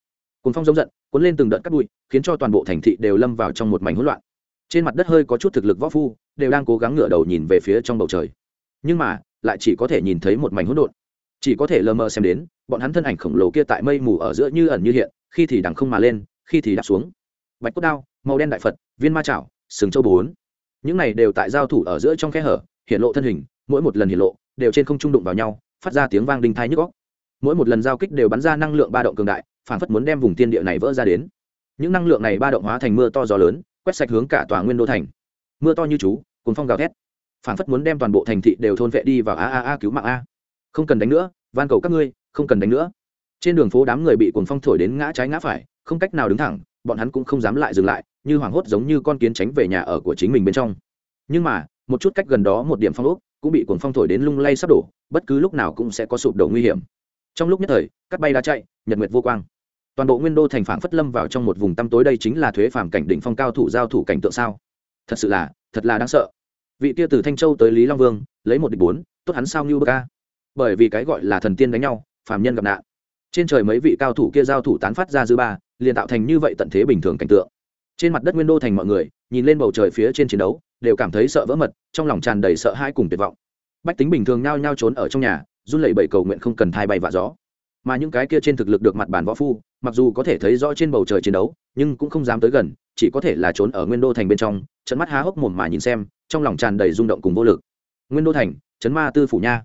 Cùng phong giống giận, cuốn lên từng đợt cắt bụi, khiến cho toàn bộ thành thị đều lâm vào trong một mảnh hỗn loạn. Trên mặt đất hơi có chút thực lực võ phu, đều đang cố gắng ngửa đầu nhìn về phía trong bầu trời. Nhưng mà, lại chỉ có thể nhìn thấy một mảnh hỗn độn. Chỉ có thể lờ mờ xem đến, bọn hắn thân ảnh khổng lồ kia tại mây mù ở giữa như ẩn như hiện, khi thì đằng không mà lên, khi thì đạp xuống. Bạch cốt đao màu đen đại phật, viên ma chảo, sừng châu bốn. Những này đều tại giao thủ ở giữa trong khe hở, hiện lộ thân hình, mỗi một lần hiện lộ, đều trên không trung đụng vào nhau, phát ra tiếng vang đinh thai nhức góc mỗi một lần giao kích đều bắn ra năng lượng ba động cường đại, phản phất muốn đem vùng tiên địa này vỡ ra đến. Những năng lượng này ba động hóa thành mưa to gió lớn, quét sạch hướng cả tòa nguyên đô thành. Mưa to như chú, cuốn phong gào thét. Phản phất muốn đem toàn bộ thành thị đều thôn vệ đi vào a a a cứu mạng a. Không cần đánh nữa, van cầu các ngươi, không cần đánh nữa. Trên đường phố đám người bị cuồng phong thổi đến ngã trái ngã phải, không cách nào đứng thẳng bọn hắn cũng không dám lại dừng lại, như hoảng hốt giống như con kiến tránh về nhà ở của chính mình bên trong. Nhưng mà, một chút cách gần đó một điểm phong ốc cũng bị cuồng phong thổi đến lung lay sắp đổ, bất cứ lúc nào cũng sẽ có sụp đổ nguy hiểm. Trong lúc nhất thời cắt bay đã chạy, nhật nguyệt vô quang. Toàn bộ nguyên đô thành phản phất lâm vào trong một vùng tăm tối đây chính là thuế phàm cảnh đỉnh phong cao thủ giao thủ cảnh tượng sao? Thật sự là, thật là đáng sợ. Vị kia từ thanh châu tới lý long vương, lấy một địch bốn, tốt hắn sao như bờ ca bởi vì cái gọi là thần tiên đánh nhau, phàm nhân gặp nạn trên trời mấy vị cao thủ kia giao thủ tán phát ra dư ba, liền tạo thành như vậy tận thế bình thường cảnh tượng. Trên mặt đất nguyên đô thành mọi người, nhìn lên bầu trời phía trên chiến đấu, đều cảm thấy sợ vỡ mật, trong lòng tràn đầy sợ hãi cùng tuyệt vọng. Bách tính bình thường nhao nhao trốn ở trong nhà, run lẩy bẩy cầu nguyện không cần thai bay vạ gió. Mà những cái kia trên thực lực được mặt bản võ phu, mặc dù có thể thấy rõ trên bầu trời chiến đấu, nhưng cũng không dám tới gần, chỉ có thể là trốn ở nguyên đô thành bên trong trận mắt há hốc mồm mà nhìn xem, trong lòng tràn đầy rung động cùng vô lực. Nguyên đô thành, trấn ma tư phủ nha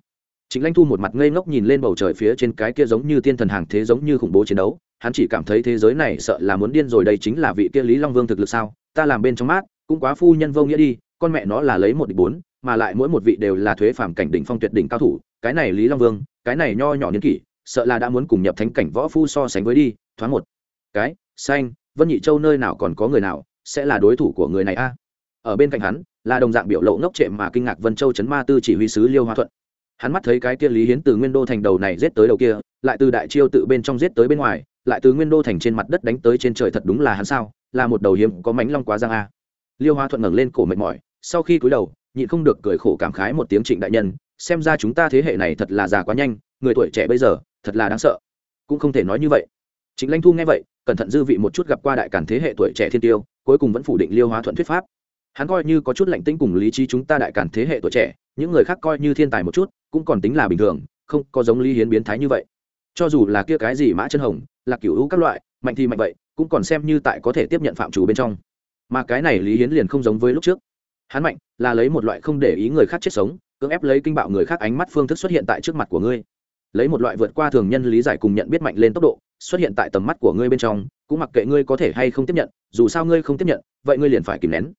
chính lanh thu một mặt ngây ngốc nhìn lên bầu trời phía trên cái kia giống như tiên thần hàng thế giống như khủng bố chiến đấu. Hắn chỉ cảm thấy thế giới này sợ là muốn điên rồi, đây chính là vị kia lý long vương thực lực sao? Ta làm bên trong mát, cũng quá phu nhân vô nghĩa đi, con mẹ nó là lấy một địch bốn, mà lại mỗi một vị đều là thuế phàm cảnh đỉnh phong tuyệt đỉnh cao thủ. Cái này lý long vương, cái này nho nhỏ niên kỷ, sợ là đã muốn cùng nhập thánh cảnh võ phu so sánh với đi. Thoáng một. Cái, xanh, vân nhị châu nơi nào còn có người nào sẽ là đối thủ của người này a? Ở bên cạnh hắn là đồng dạng biểu lộ ngốc trệ mà kinh ngạc vân châu chấn ma tư chỉ huy sứ liêu hoa thuận hắn mắt thấy cái kia lý hiến từ nguyên đô thành đầu này giết tới đầu kia, lại từ đại chiêu tự bên trong giết tới bên ngoài, lại từ nguyên đô thành trên mặt đất đánh tới trên trời thật đúng là hắn sao, là một đầu hiếm có mánh long quá giang a. Liêu hoa thuận ngẩng lên cổ mệt mỏi, sau khi cúi đầu, nhịn không được cười khổ cảm khái một tiếng trịnh đại nhân, xem ra chúng ta thế hệ này thật là già quá nhanh, người tuổi trẻ bây giờ, thật là đáng sợ. Cũng không thể nói như vậy. Trịnh lanh thu nghe vậy, cẩn thận dư vị một chút gặp qua đại cản thế hệ tuổi trẻ thiên tiêu, cuối cùng vẫn phủ định liêu hóa thuận thuyết pháp. Hắn coi như có chút lạnh tinh cùng lý trí chúng ta đại cản thế hệ tuổi trẻ, những người khác coi như thiên tài một chút cũng còn tính là bình thường, không có giống lý hiến biến thái như vậy. Cho dù là kia cái gì mã chân hồng là cựu hữu các loại, mạnh thì mạnh vậy, cũng còn xem như tại có thể tiếp nhận phạm chủ bên trong. Mà cái này lý hiến liền không giống với lúc trước. Hắn mạnh, là lấy một loại không để ý người khác chết sống, cưỡng ép lấy kinh bạo người khác ánh mắt phương thức xuất hiện tại trước mặt của ngươi. Lấy một loại vượt qua thường nhân lý giải cùng nhận biết mạnh lên tốc độ, xuất hiện tại tầm mắt của ngươi bên trong, cũng mặc kệ ngươi có thể hay không tiếp nhận, dù sao ngươi không tiếp nhận, vậy ngươi liền phải kìm nén.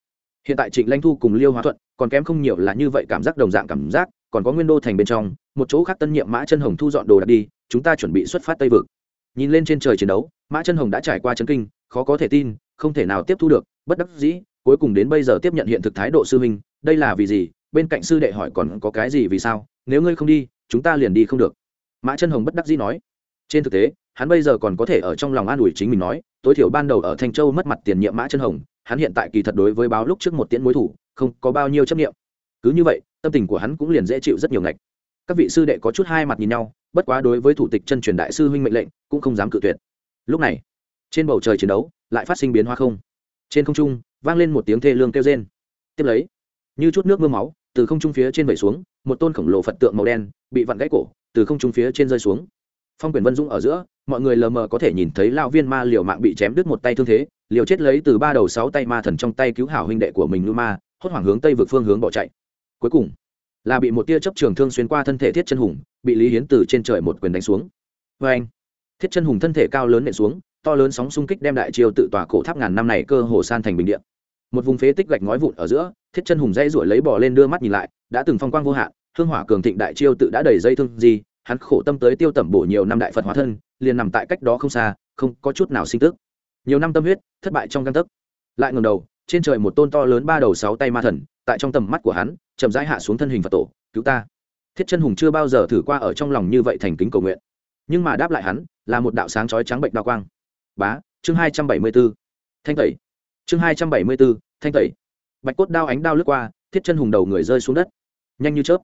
Hiện tại trịnh lanh thu cùng liêu hóa thuận, còn kém không nhiều là như vậy cảm giác đồng dạng cảm giác còn có nguyên đô thành bên trong, một chỗ khác tân nhiệm mã chân hồng thu dọn đồ đạc đi, chúng ta chuẩn bị xuất phát tây vực. Nhìn lên trên trời chiến đấu, mã chân hồng đã trải qua chấn kinh, khó có thể tin, không thể nào tiếp thu được, bất đắc dĩ, cuối cùng đến bây giờ tiếp nhận hiện thực thái độ sư huynh, đây là vì gì? Bên cạnh sư đệ hỏi còn có cái gì vì sao? Nếu ngươi không đi, chúng ta liền đi không được. Mã chân hồng bất đắc dĩ nói. Trên thực tế, hắn bây giờ còn có thể ở trong lòng an ủi chính mình nói, tối thiểu ban đầu ở thanh châu mất mặt tiền nhiệm mã chân hồng, hắn hiện tại kỳ thật đối với báo lúc trước một tiễn mối thủ, không có bao nhiêu chấp nghiệm cứ như vậy, tâm tình của hắn cũng liền dễ chịu rất nhiều ngạch. Các vị sư đệ có chút hai mặt nhìn nhau, bất quá đối với thủ tịch chân truyền đại sư huynh mệnh lệnh, cũng không dám cự tuyệt. Lúc này, trên bầu trời chiến đấu, lại phát sinh biến hoa không? Trên không trung, vang lên một tiếng thê lương kêu rên. Tiếp lấy, như chút nước mưa máu, từ không trung phía trên vẩy xuống, một tôn khổng lồ phật tượng màu đen bị vặn gãy cổ, từ không trung phía trên rơi xuống. Phong quyền vân dũng ở giữa, mọi người lờ mờ có thể nhìn thấy lao viên ma liều mạng bị chém đứt một tay thương thế, liều chết lấy từ ba đầu sáu tay ma thần trong tay cứu hảo huynh đệ của mình ngư ma hốt hoảng hướng tây vực phương hướng bỏ chạy cuối cùng là bị một tia chấp trường thương xuyên qua thân thể thiết chân hùng bị lý hiến từ trên trời một quyền đánh xuống. Vê anh thiết chân hùng thân thể cao lớn nện xuống to lớn sóng xung kích đem đại chiêu tự tòa cổ tháp ngàn năm này cơ hồ san thành bình điện một vùng phế tích gạch ngói vụn ở giữa thiết chân hùng dây ruổi lấy bỏ lên đưa mắt nhìn lại đã từng phong quang vô hạn hương hỏa cường thịnh đại chiêu tự đã đầy dây thương gì hắn khổ tâm tới tiêu tẩm bổ nhiều năm đại phật hóa thân liền nằm tại cách đó không xa không có chút nào sinh tức. Nhiều năm tâm huyết thất bại trong căn tức, lại ngầm đầu trên trời một tôn to lớn ba đầu sáu tay ma thần, tại trong tầm mắt của hắn, chậm rãi hạ xuống thân hình phật tổ, cứu ta. Thiết chân hùng chưa bao giờ thử qua ở trong lòng như vậy thành kính cầu nguyện. Nhưng mà đáp lại hắn, là một đạo sáng chói trắng bệnh đao quang. Bá, chương hai trăm bảy mươi b ố thanh tẩy. Chương hai trăm bảy mươi b ố thanh tẩy. Bạch cốt đao ánh đao lướt qua, thiết chân hùng đầu người rơi xuống đất. Nhanh như chớp.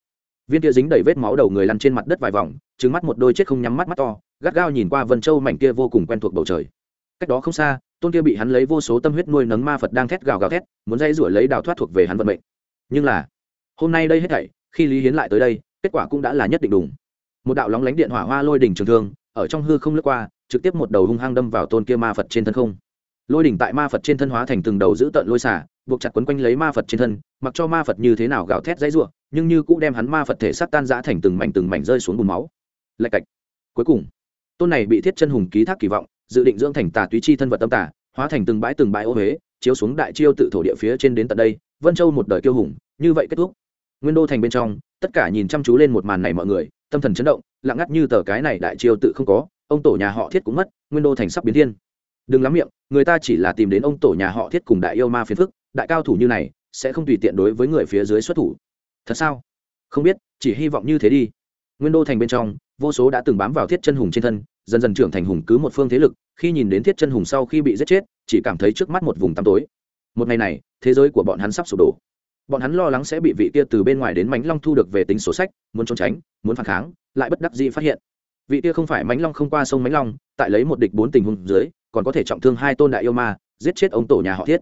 Viên kia dính đầy vết máu đầu người lăn trên mặt đất vài vòng trứng mắt một đôi chết không nhắm mắt mắt to, gắt gao nhìn qua vân châu mảnh kia vô cùng quen thuộc bầu trời. Cách đó không xa tôn kia bị hắn lấy vô số tâm huyết nuôi nấng ma phật đang thét gào gào thét, muốn dây rủi lấy đào thoát thuộc về hắn vận mệnh. Nhưng là, hôm nay đây hết thảy, khi lý hiến lại tới đây, kết quả cũng đã là nhất định đúng một đạo lóng lánh điện hỏa hoa lôi đỉnh trường thương, ở trong hư không lướt qua, trực tiếp một đầu hung hăng đâm vào tôn kia ma phật trên thân không. Lôi đỉnh tại ma phật trên thân hóa thành từng đầu giữ tợn lôi xả, buộc chặt quấn quanh lấy ma phật trên thân, mặc cho ma phật như thế nào gào thét dãy ruộng nhưng như cũng đem hắn ma phật thể sát tan giã thành từng mảnh từng mảnh rơi xuống bùn máu. Lạch cạch. Cuối cùng, tôn này bị thiết chân hùng ký thác kỳ vọng dự định dưỡng thành tà túy chi thân vật tâm tà, hóa thành từng bãi từng bãi ô huế, chiếu xuống đại chiêu tự thổ địa phía trên đến tận đây, vân châu một đời kiêu hùng, như vậy kết thúc. Nguyên đô thành bên trong, tất cả nhìn chăm chú lên một màn này mọi người, tâm thần chấn động, lặng ngắt như tờ cái này đại chiêu tự không có, ông tổ nhà họ thiết cũng mất, nguyên đô thành sắp biến thiên. Đừng lắm miệng, người ta chỉ là tìm đến ông tổ nhà họ thiết cùng đại yêu ma phiền phức, đại cao thủ như này, sẽ không tùy tiện đối với người phía dưới xuất thủ. Thật sao? Không biết, chỉ hy vọng như thế đi. Nguyên đô thành bên trong, vô số đã từng bám vào thiết chân hùng trên thân dần dần trưởng thành hùng cứ một phương thế lực, khi nhìn đến thiết chân hùng sau khi bị giết chết, chỉ cảm thấy trước mắt một vùng tăm tối. Một ngày này, thế giới của bọn hắn sắp sụp đổ. Bọn hắn lo lắng sẽ bị vị kia từ bên ngoài đến mánh long thu được về tính sổ sách, muốn trốn tránh, muốn phản kháng, lại bất đắc dĩ phát hiện. Vị kia không phải mánh long không qua sông mánh long, tại lấy một địch bốn tình huống dưới, còn có thể trọng thương hai tôn đại yêu ma, giết chết ông tổ nhà họ thiết.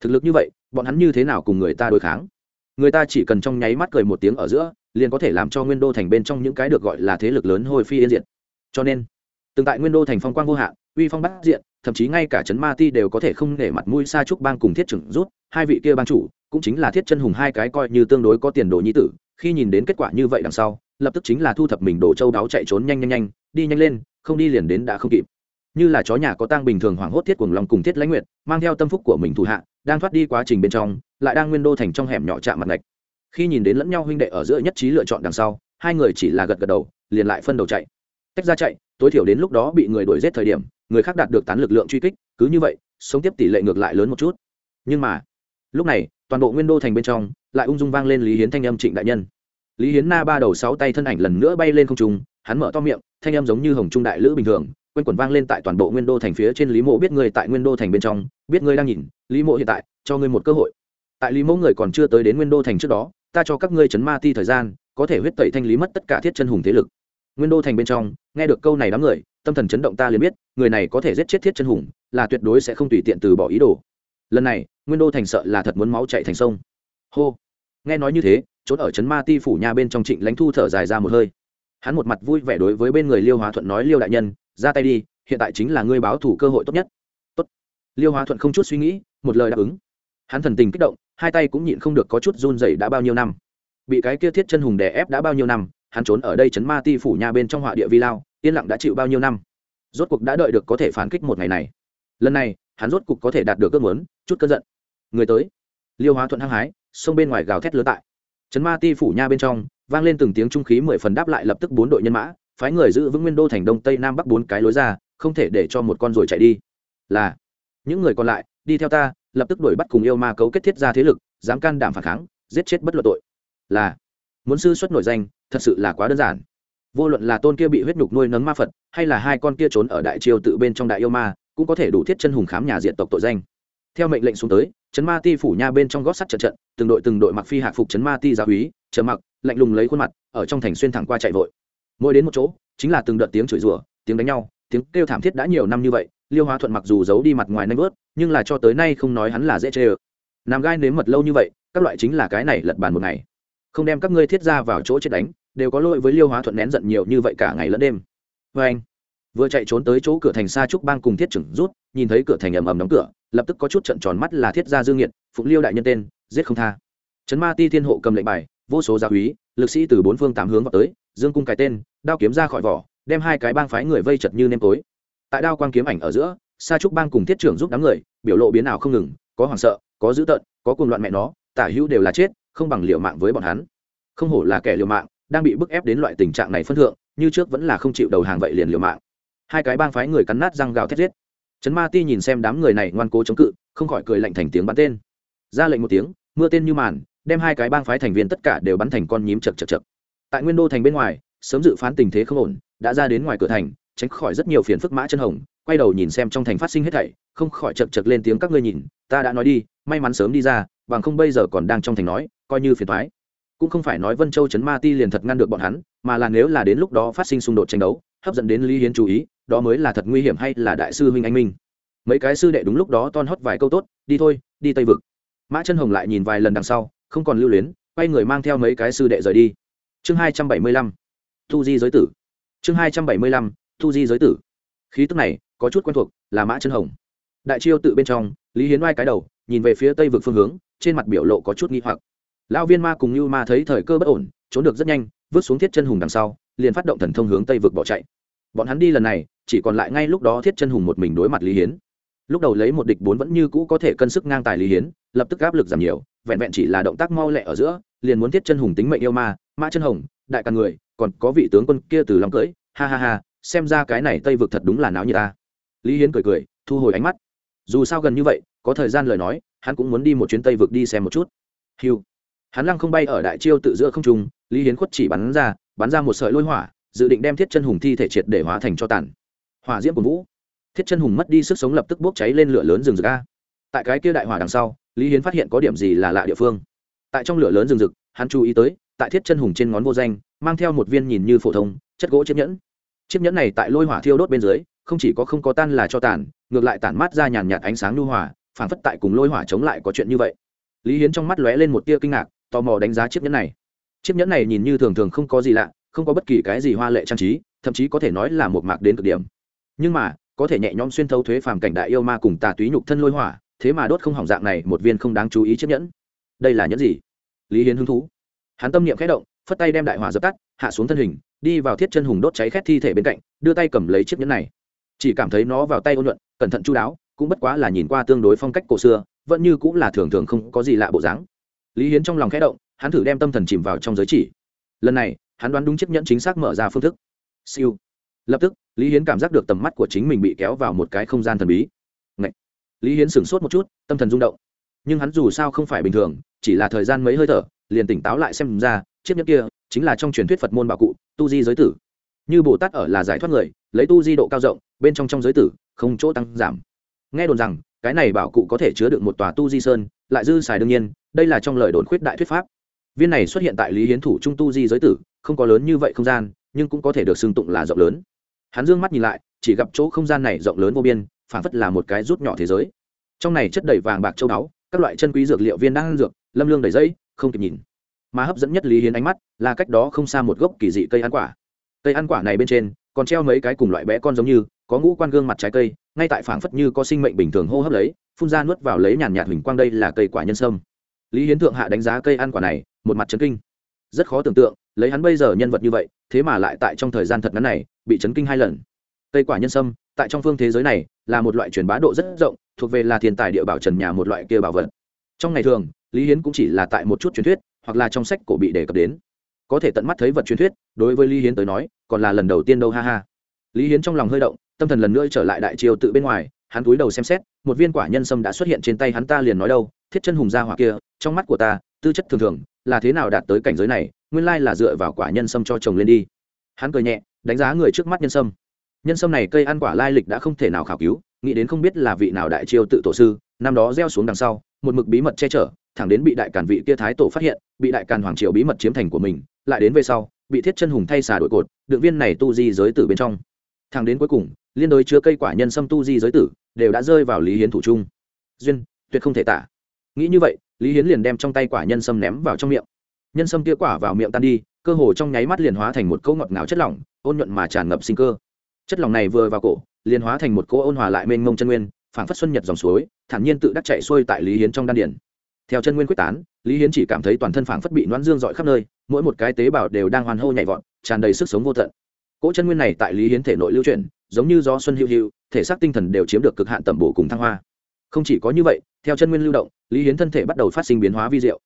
Thực lực như vậy, bọn hắn như thế nào cùng người ta đối kháng? Người ta chỉ cần trong nháy mắt cười một tiếng ở giữa, liền có thể làm cho nguyên đô thành bên trong những cái được gọi là thế lực lớn hồi phi yên diệt. Cho nên từng tại nguyên đô thành phong quang vô hạn, uy phong bắt diện, thậm chí ngay cả trấn ma ti đều có thể không để mặt mũi xa trúc bang cùng thiết trưởng rút, hai vị kia bang chủ, cũng chính là thiết chân hùng hai cái coi như tương đối có tiền đồ nhi tử, khi nhìn đến kết quả như vậy đằng sau, lập tức chính là thu thập mình đổ châu đáo chạy trốn nhanh nhanh nhanh, đi nhanh lên, không đi liền đến đã không kịp. Như là chó nhà có tang bình thường hoảng hốt thiết cuồng lòng cùng thiết lãnh nguyệt, mang theo tâm phúc của mình thủ hạ, đang thoát đi quá trình bên trong, lại đang nguyên đô thành trong hẻm nhỏ chạm mặt ngạch. Khi nhìn đến lẫn nhau huynh đệ ở giữa nhất trí lựa chọn đằng sau, hai người chỉ là gật gật đầu, liền lại phân đầu chạy tách ra chạy, tối thiểu đến lúc đó bị người đuổi giết thời điểm, người khác đạt được tán lực lượng truy kích, cứ như vậy, sống tiếp tỷ lệ ngược lại lớn một chút. Nhưng mà, lúc này, toàn bộ nguyên đô thành bên trong, lại ung dung vang lên lý hiến thanh âm trịnh đại nhân. Lý hiến na ba đầu sáu tay thân ảnh lần nữa bay lên không trung, hắn mở to miệng, thanh âm giống như hồng trung đại lữ bình thường, quanh quẩn vang lên tại toàn bộ nguyên đô thành phía trên lý mộ biết người tại nguyên đô thành bên trong, biết ngươi đang nhìn, lý mộ hiện tại, cho ngươi một cơ hội. Tại lý mộ người còn chưa tới đến nguyên đô thành trước đó, ta cho các ngươi chấn ma ti thời gian, có thể huyết tẩy thanh lý mất tất cả thiết chân hùng thế lực nguyên đô thành bên trong, nghe được câu này đám người, tâm thần chấn động ta liền biết, người này có thể giết chết thiết chân hùng, là tuyệt đối sẽ không tùy tiện từ bỏ ý đồ. Lần này, nguyên đô thành sợ là thật muốn máu chạy thành sông. Hô. Nghe nói như thế, trốn ở trấn ma ti phủ nhà bên trong trịnh lãnh thu thở dài ra một hơi. Hắn một mặt vui vẻ đối với bên người liêu hóa thuận nói, liêu đại nhân, ra tay đi, hiện tại chính là ngươi báo thủ cơ hội tốt nhất. Tốt. Liêu hóa thuận không chút suy nghĩ, một lời đáp ứng. Hắn thần tình kích động, hai tay cũng nhịn không được có chút run dày đã bao nhiêu năm. Bị cái kia thiết chân hùng đè ép đã bao nhiêu năm hắn trốn ở đây chấn ma ti phủ nhà bên trong họa địa vi lao, yên lặng đã chịu bao nhiêu năm? Rốt cuộc đã đợi được có thể phản kích một ngày này. Lần này, hắn rốt cuộc có thể đạt được ước muốn, chút cơn giận. Người tới. Liêu hóa thuận hăng hái sông bên ngoài gào thét lớn tại. Chấn ma ti phủ nha bên trong, vang lên từng tiếng trung khí mười phần đáp lại lập tức bốn đội nhân mã, phái người giữ vững nguyên đô thành đông tây nam bắc bốn cái lối ra, không thể để cho một con rồi chạy đi. Là, những người còn lại, đi theo ta, lập tức đuổi bắt cùng yêu ma cấu kết thiết ra thế lực, dám can đảm phản kháng, giết chết bất luận tội. Là, muốn sư xuất nổi danh thật sự là quá đơn giản. Vô luận là tôn kia bị huyết nhục nuôi nấng ma phật, hay là hai con kia trốn ở đại triều tự bên trong đại yêu ma, cũng có thể đủ thiết chân hùng khám nhà diện tộc tội danh. Theo mệnh lệnh xuống tới chấn ma ti phủ nha bên trong gót sắt trận trận, từng đội từng đội mặc phi hạ phục chấn ma ti gia úy chờ mặc, lạnh lùng lấy khuôn mặt, ở trong thành xuyên thẳng qua chạy vội. Mỗi đến một chỗ, chính là từng đợt tiếng chửi rủa, tiếng đánh nhau, tiếng kêu thảm thiết đã nhiều năm như vậy, liêu hóa thuận mặc dù giấu đi mặt ngoài nanh vớt, nhưng là cho tới nay không nói hắn là dễ chê ơ. Nằm gai nếm mật lâu như vậy, các loại chính là cái này lật bàn một ngày không đem các ngươi thiết ra vào chỗ chết đánh, đều có lỗi với liêu hóa thuận nén giận nhiều như vậy cả ngày lẫn đêm. Vê anh, vừa chạy trốn tới chỗ cửa thành xa trúc bang cùng thiết trưởng rút, nhìn thấy cửa thành ầm ầm đóng cửa, lập tức có chút trận tròn mắt là thiết gia dương nghiệt, phụng liêu đại nhân tên, giết không tha. Trấn ma ti thiên hộ cầm lệnh bài, vô số gia úy, lực sĩ từ bốn phương tám hướng vào tới, dương cung cái tên, đao kiếm ra khỏi vỏ, đem hai cái bang phái người vây chật như nêm tối. Tại đao quang kiếm ảnh ở giữa, sa trúc bang cùng thiết trưởng giúp đám người, biểu lộ biến nào không ngừng, có hoảng sợ, có dữ tợn, có cuồng loạn mẹ nó, tả hữu đều là chết không bằng liều mạng với bọn hắn. Không hổ là kẻ liều mạng, đang bị bức ép đến loại tình trạng này phân thượng, như trước vẫn là không chịu đầu hàng vậy liền liều mạng. Hai cái bang phái người cắn nát răng gào thét giết. Trấn ma ti nhìn xem đám người này ngoan cố chống cự, không khỏi cười lạnh thành tiếng bắn tên. Ra lệnh một tiếng, mưa tên như màn, đem hai cái bang phái thành viên tất cả đều bắn thành con nhím chật chật chật. Tại nguyên đô thành bên ngoài, sớm dự phán tình thế không ổn, đã ra đến ngoài cửa thành, tránh khỏi rất nhiều phiền phức mã chân hồng, quay đầu nhìn xem trong thành phát sinh hết thảy, không khỏi chật chật lên tiếng các ngươi nhìn, ta đã nói đi, may mắn sớm đi ra bằng không bây giờ còn đang trong thành nói, coi như phiền thoái. Cũng không phải nói vân châu chấn ma ti liền thật ngăn được bọn hắn, mà là nếu là đến lúc đó phát sinh xung đột tranh đấu, hấp dẫn đến lý hiến chú ý, đó mới là thật nguy hiểm hay là đại sư huynh anh minh. Mấy cái sư đệ đúng lúc đó ton hót vài câu tốt, đi thôi, đi tây vực. Mã chân hồng lại nhìn vài lần đằng sau, không còn lưu luyến, quay người mang theo mấy cái sư đệ rời đi. Chương hai trăm bảy mươi lăm, thu di giới tử. Chương hai trăm bảy mươi lăm, thu di giới tử. Khí tức này, có chút quen thuộc, là mã chân hồng. Đại chiêu tự bên trong, lý hiến oai cái đầu, nhìn về phía tây vực phương hướng trên mặt biểu lộ có chút nghi hoặc. Lão viên ma cùng như ma thấy thời cơ bất ổn, trốn được rất nhanh, vứt xuống thiết chân hùng đằng sau, liền phát động thần thông hướng tây vực bỏ chạy. Bọn hắn đi lần này, chỉ còn lại ngay lúc đó thiết chân hùng một mình đối mặt lý hiến. Lúc đầu lấy một địch bốn vẫn như cũ có thể cân sức ngang tài lý hiến, lập tức áp lực giảm nhiều, vẹn vẹn chỉ là động tác mau lẹ ở giữa, liền muốn thiết chân hùng tính mệnh yêu ma mã chân hồng, đại càng người, còn có vị tướng quân kia từ lòng cưỡi ha ha ha, xem ra cái này tây vực thật đúng là náo như ta. Lý hiến cười cười, thu hồi ánh mắt. Dù sao gần như vậy, có thời gian lời nói hắn cũng muốn đi một chuyến tây vực đi xem một chút. Hiu hắn lăng không bay ở đại chiêu tự giữa không trung, lý hiến khuất chỉ bắn ra bắn ra một sợi lôi hỏa, dự định đem thiết chân hùng thi thể triệt để hóa thành cho tàn. Hỏa diễm của vũ. Thiết chân hùng mất đi sức sống lập tức bốc cháy lên lửa lớn rừng rực a. Tại cái kia đại hỏa đằng sau, lý hiến phát hiện có điểm gì là lạ địa phương. Tại trong lửa lớn rừng rực, hắn chú ý tới, tại thiết chân hùng trên ngón vô danh, mang theo một viên nhìn như phổ thông, chất gỗ chiếc nhẫn. Chiếc nhẫn này tại lôi hỏa thiêu đốt bên dưới, không chỉ có không có tan là cho tàn, ngược lại tản mát ra nhàn nhạt ánh sáng lưu hỏa phản phất tại cùng lôi hỏa chống lại có chuyện như vậy. Lý hiến trong mắt lóe lên một tia kinh ngạc, tò mò đánh giá chiếc nhẫn này. Chiếc nhẫn này nhìn như thường thường không có gì lạ, không có bất kỳ cái gì hoa lệ trang trí, thậm chí có thể nói là một mạc đến cực điểm. Nhưng mà, có thể nhẹ nhõm xuyên thấu thuế phàm cảnh đại yêu ma cùng tà túy nhục thân lôi hỏa, thế mà đốt không hỏng dạng này một viên không đáng chú ý chiếc nhẫn. Đây là nhẫn gì? Lý hiến hứng thú. Hắn tâm niệm khẽ động, phất tay đem đại hỏa dập tắt, hạ xuống thân hình, đi vào thiết chân hùng đốt cháy khét thi thể bên cạnh, đưa tay cầm lấy chiếc nhẫn này. Chỉ cảm thấy nó vào tay ôn nhuận, cẩn thận chu đáo cũng bất quá là nhìn qua tương đối phong cách cổ xưa, vẫn như cũng là thường thường không có gì lạ bộ dáng. Lý hiến trong lòng khẽ động, hắn thử đem tâm thần chìm vào trong giới chỉ. Lần này, hắn đoán đúng chiếc nhẫn chính xác mở ra phương thức. Siêu. Lập tức, lý hiến cảm giác được tầm mắt của chính mình bị kéo vào một cái không gian thần bí. Ngậy! lý hiến sửng sốt một chút, tâm thần rung động. Nhưng hắn dù sao không phải bình thường, chỉ là thời gian mấy hơi thở, liền tỉnh táo lại xem ra, chiếc nhẫn kia chính là trong truyền thuyết phật môn bảo cụ, tu di giới tử. Như bồ tát ở là giải thoát người, lấy tu di độ cao rộng, bên trong trong giới tử, không chỗ tăng giảm nghe đồn rằng, cái này bảo cụ có thể chứa được một tòa tu di sơn, lại dư xài đương nhiên, đây là trong lời đồn khuyết đại thuyết pháp. Viên này xuất hiện tại lý hiến thủ trung tu di giới tử, không có lớn như vậy không gian, nhưng cũng có thể được xưng tụng là rộng lớn. Hắn d ư ơ n g mắt nhìn lại, chỉ gặp chỗ không gian này rộng lớn vô biên phản phất là một cái rút nhỏ thế giới. Trong này chất đầy vàng bạc châu báu, các loại chân quý dược liệu viên đang dược, lâm lương đầy dây, không kịp nhìn. Mà hấp dẫn nhất lý hiến ánh mắt là cách đó không xa một gốc kỳ dị cây ăn quả. Cây ăn quả này bên trên còn treo mấy cái cùng loại bé con giống như, có ngũ quan gương mặt trái cây, ngay tại phảng phất như có sinh mệnh bình thường hô hấp lấy, phun ra nuốt vào lấy nhàn nhạt hình quang đây là cây quả nhân sâm. Lý hiến thượng hạ đánh giá cây ăn quả này, một mặt chấn kinh. Rất khó tưởng tượng, lấy hắn bây giờ nhân vật như vậy, thế mà lại tại trong thời gian thật ngắn này, bị chấn kinh hai lần. Cây quả nhân sâm, tại trong phương thế giới này, là một loại truyền bá độ rất rộng, thuộc về là thiên tài địa bảo trần nhà một loại kia bảo vật. Trong ngày thường, lý hiến cũng chỉ là tại một chút truyền thuyết, hoặc là trong sách cổ bị đề cập đến. Có thể tận mắt thấy vật truyền thuyết, đối với lý hiến tới nói còn là lần đầu tiên đâu, ha ha. Lý hiến trong lòng hơi động, tâm thần lần nữa trở lại đại triều tự bên ngoài, hắn túi đầu xem xét, một viên quả nhân sâm đã xuất hiện trên tay hắn ta liền nói đâu, thiết chân hùng gia hỏa kia, trong mắt của ta, tư chất thường thường, là thế nào đạt tới cảnh giới này, nguyên lai là dựa vào quả nhân sâm cho chồng lên đi. Hắn cười nhẹ, đánh giá người trước mắt nhân sâm. Nhân sâm này cây ăn quả lai lịch đã không thể nào khảo cứu, nghĩ đến không biết là vị nào đại triều tự tổ sư, năm đó gieo xuống đằng sau, một mực bí mật che chở, thẳng đến bị đại càn vị kia thái tổ phát hiện, bị đại càn hoàng triều bí mật chiếm thành của mình, lại đến về sau bị thiết chân hùng thay xà đổi cột, đựng viên này tu di giới tử bên trong. Thẳng đến cuối cùng, liên đối chứa cây quả nhân sâm tu di giới tử, đều đã rơi vào lý hiến thủ trung. Duyên, tuyệt không thể tả. Nghĩ như vậy, lý hiến liền đem trong tay quả nhân sâm ném vào trong miệng. Nhân sâm kia quả vào miệng tan đi, cơ hồ trong nháy mắt liền hóa thành một cỗ ngọt ngào chất lỏng, ôn nhuận mà tràn ngập sinh cơ. Chất lỏng này vừa vào cổ, liền hóa thành một cỗ ôn hòa lại mênh mông chân nguyên, phảng phất xuân nhật dòng suối, thản nhiên tự đắc chạy xuôi tại lý hiến trong đan điển theo chân nguyên quyết tán, lý hiến chỉ cảm thấy toàn thân phảng phất bị noãn dương dọi khắp nơi, mỗi một cái tế bào đều đang hoàn hô nhảy vọt, tràn đầy sức sống vô tận. Cỗ chân nguyên này tại lý hiến thể nội lưu chuyển, giống như do xuân hữu hữu thể xác tinh thần đều chiếm được cực hạn tẩm bổ cùng thăng hoa. Không chỉ có như vậy, theo chân nguyên lưu động, lý hiến thân thể bắt đầu phát sinh biến hóa vi diệu.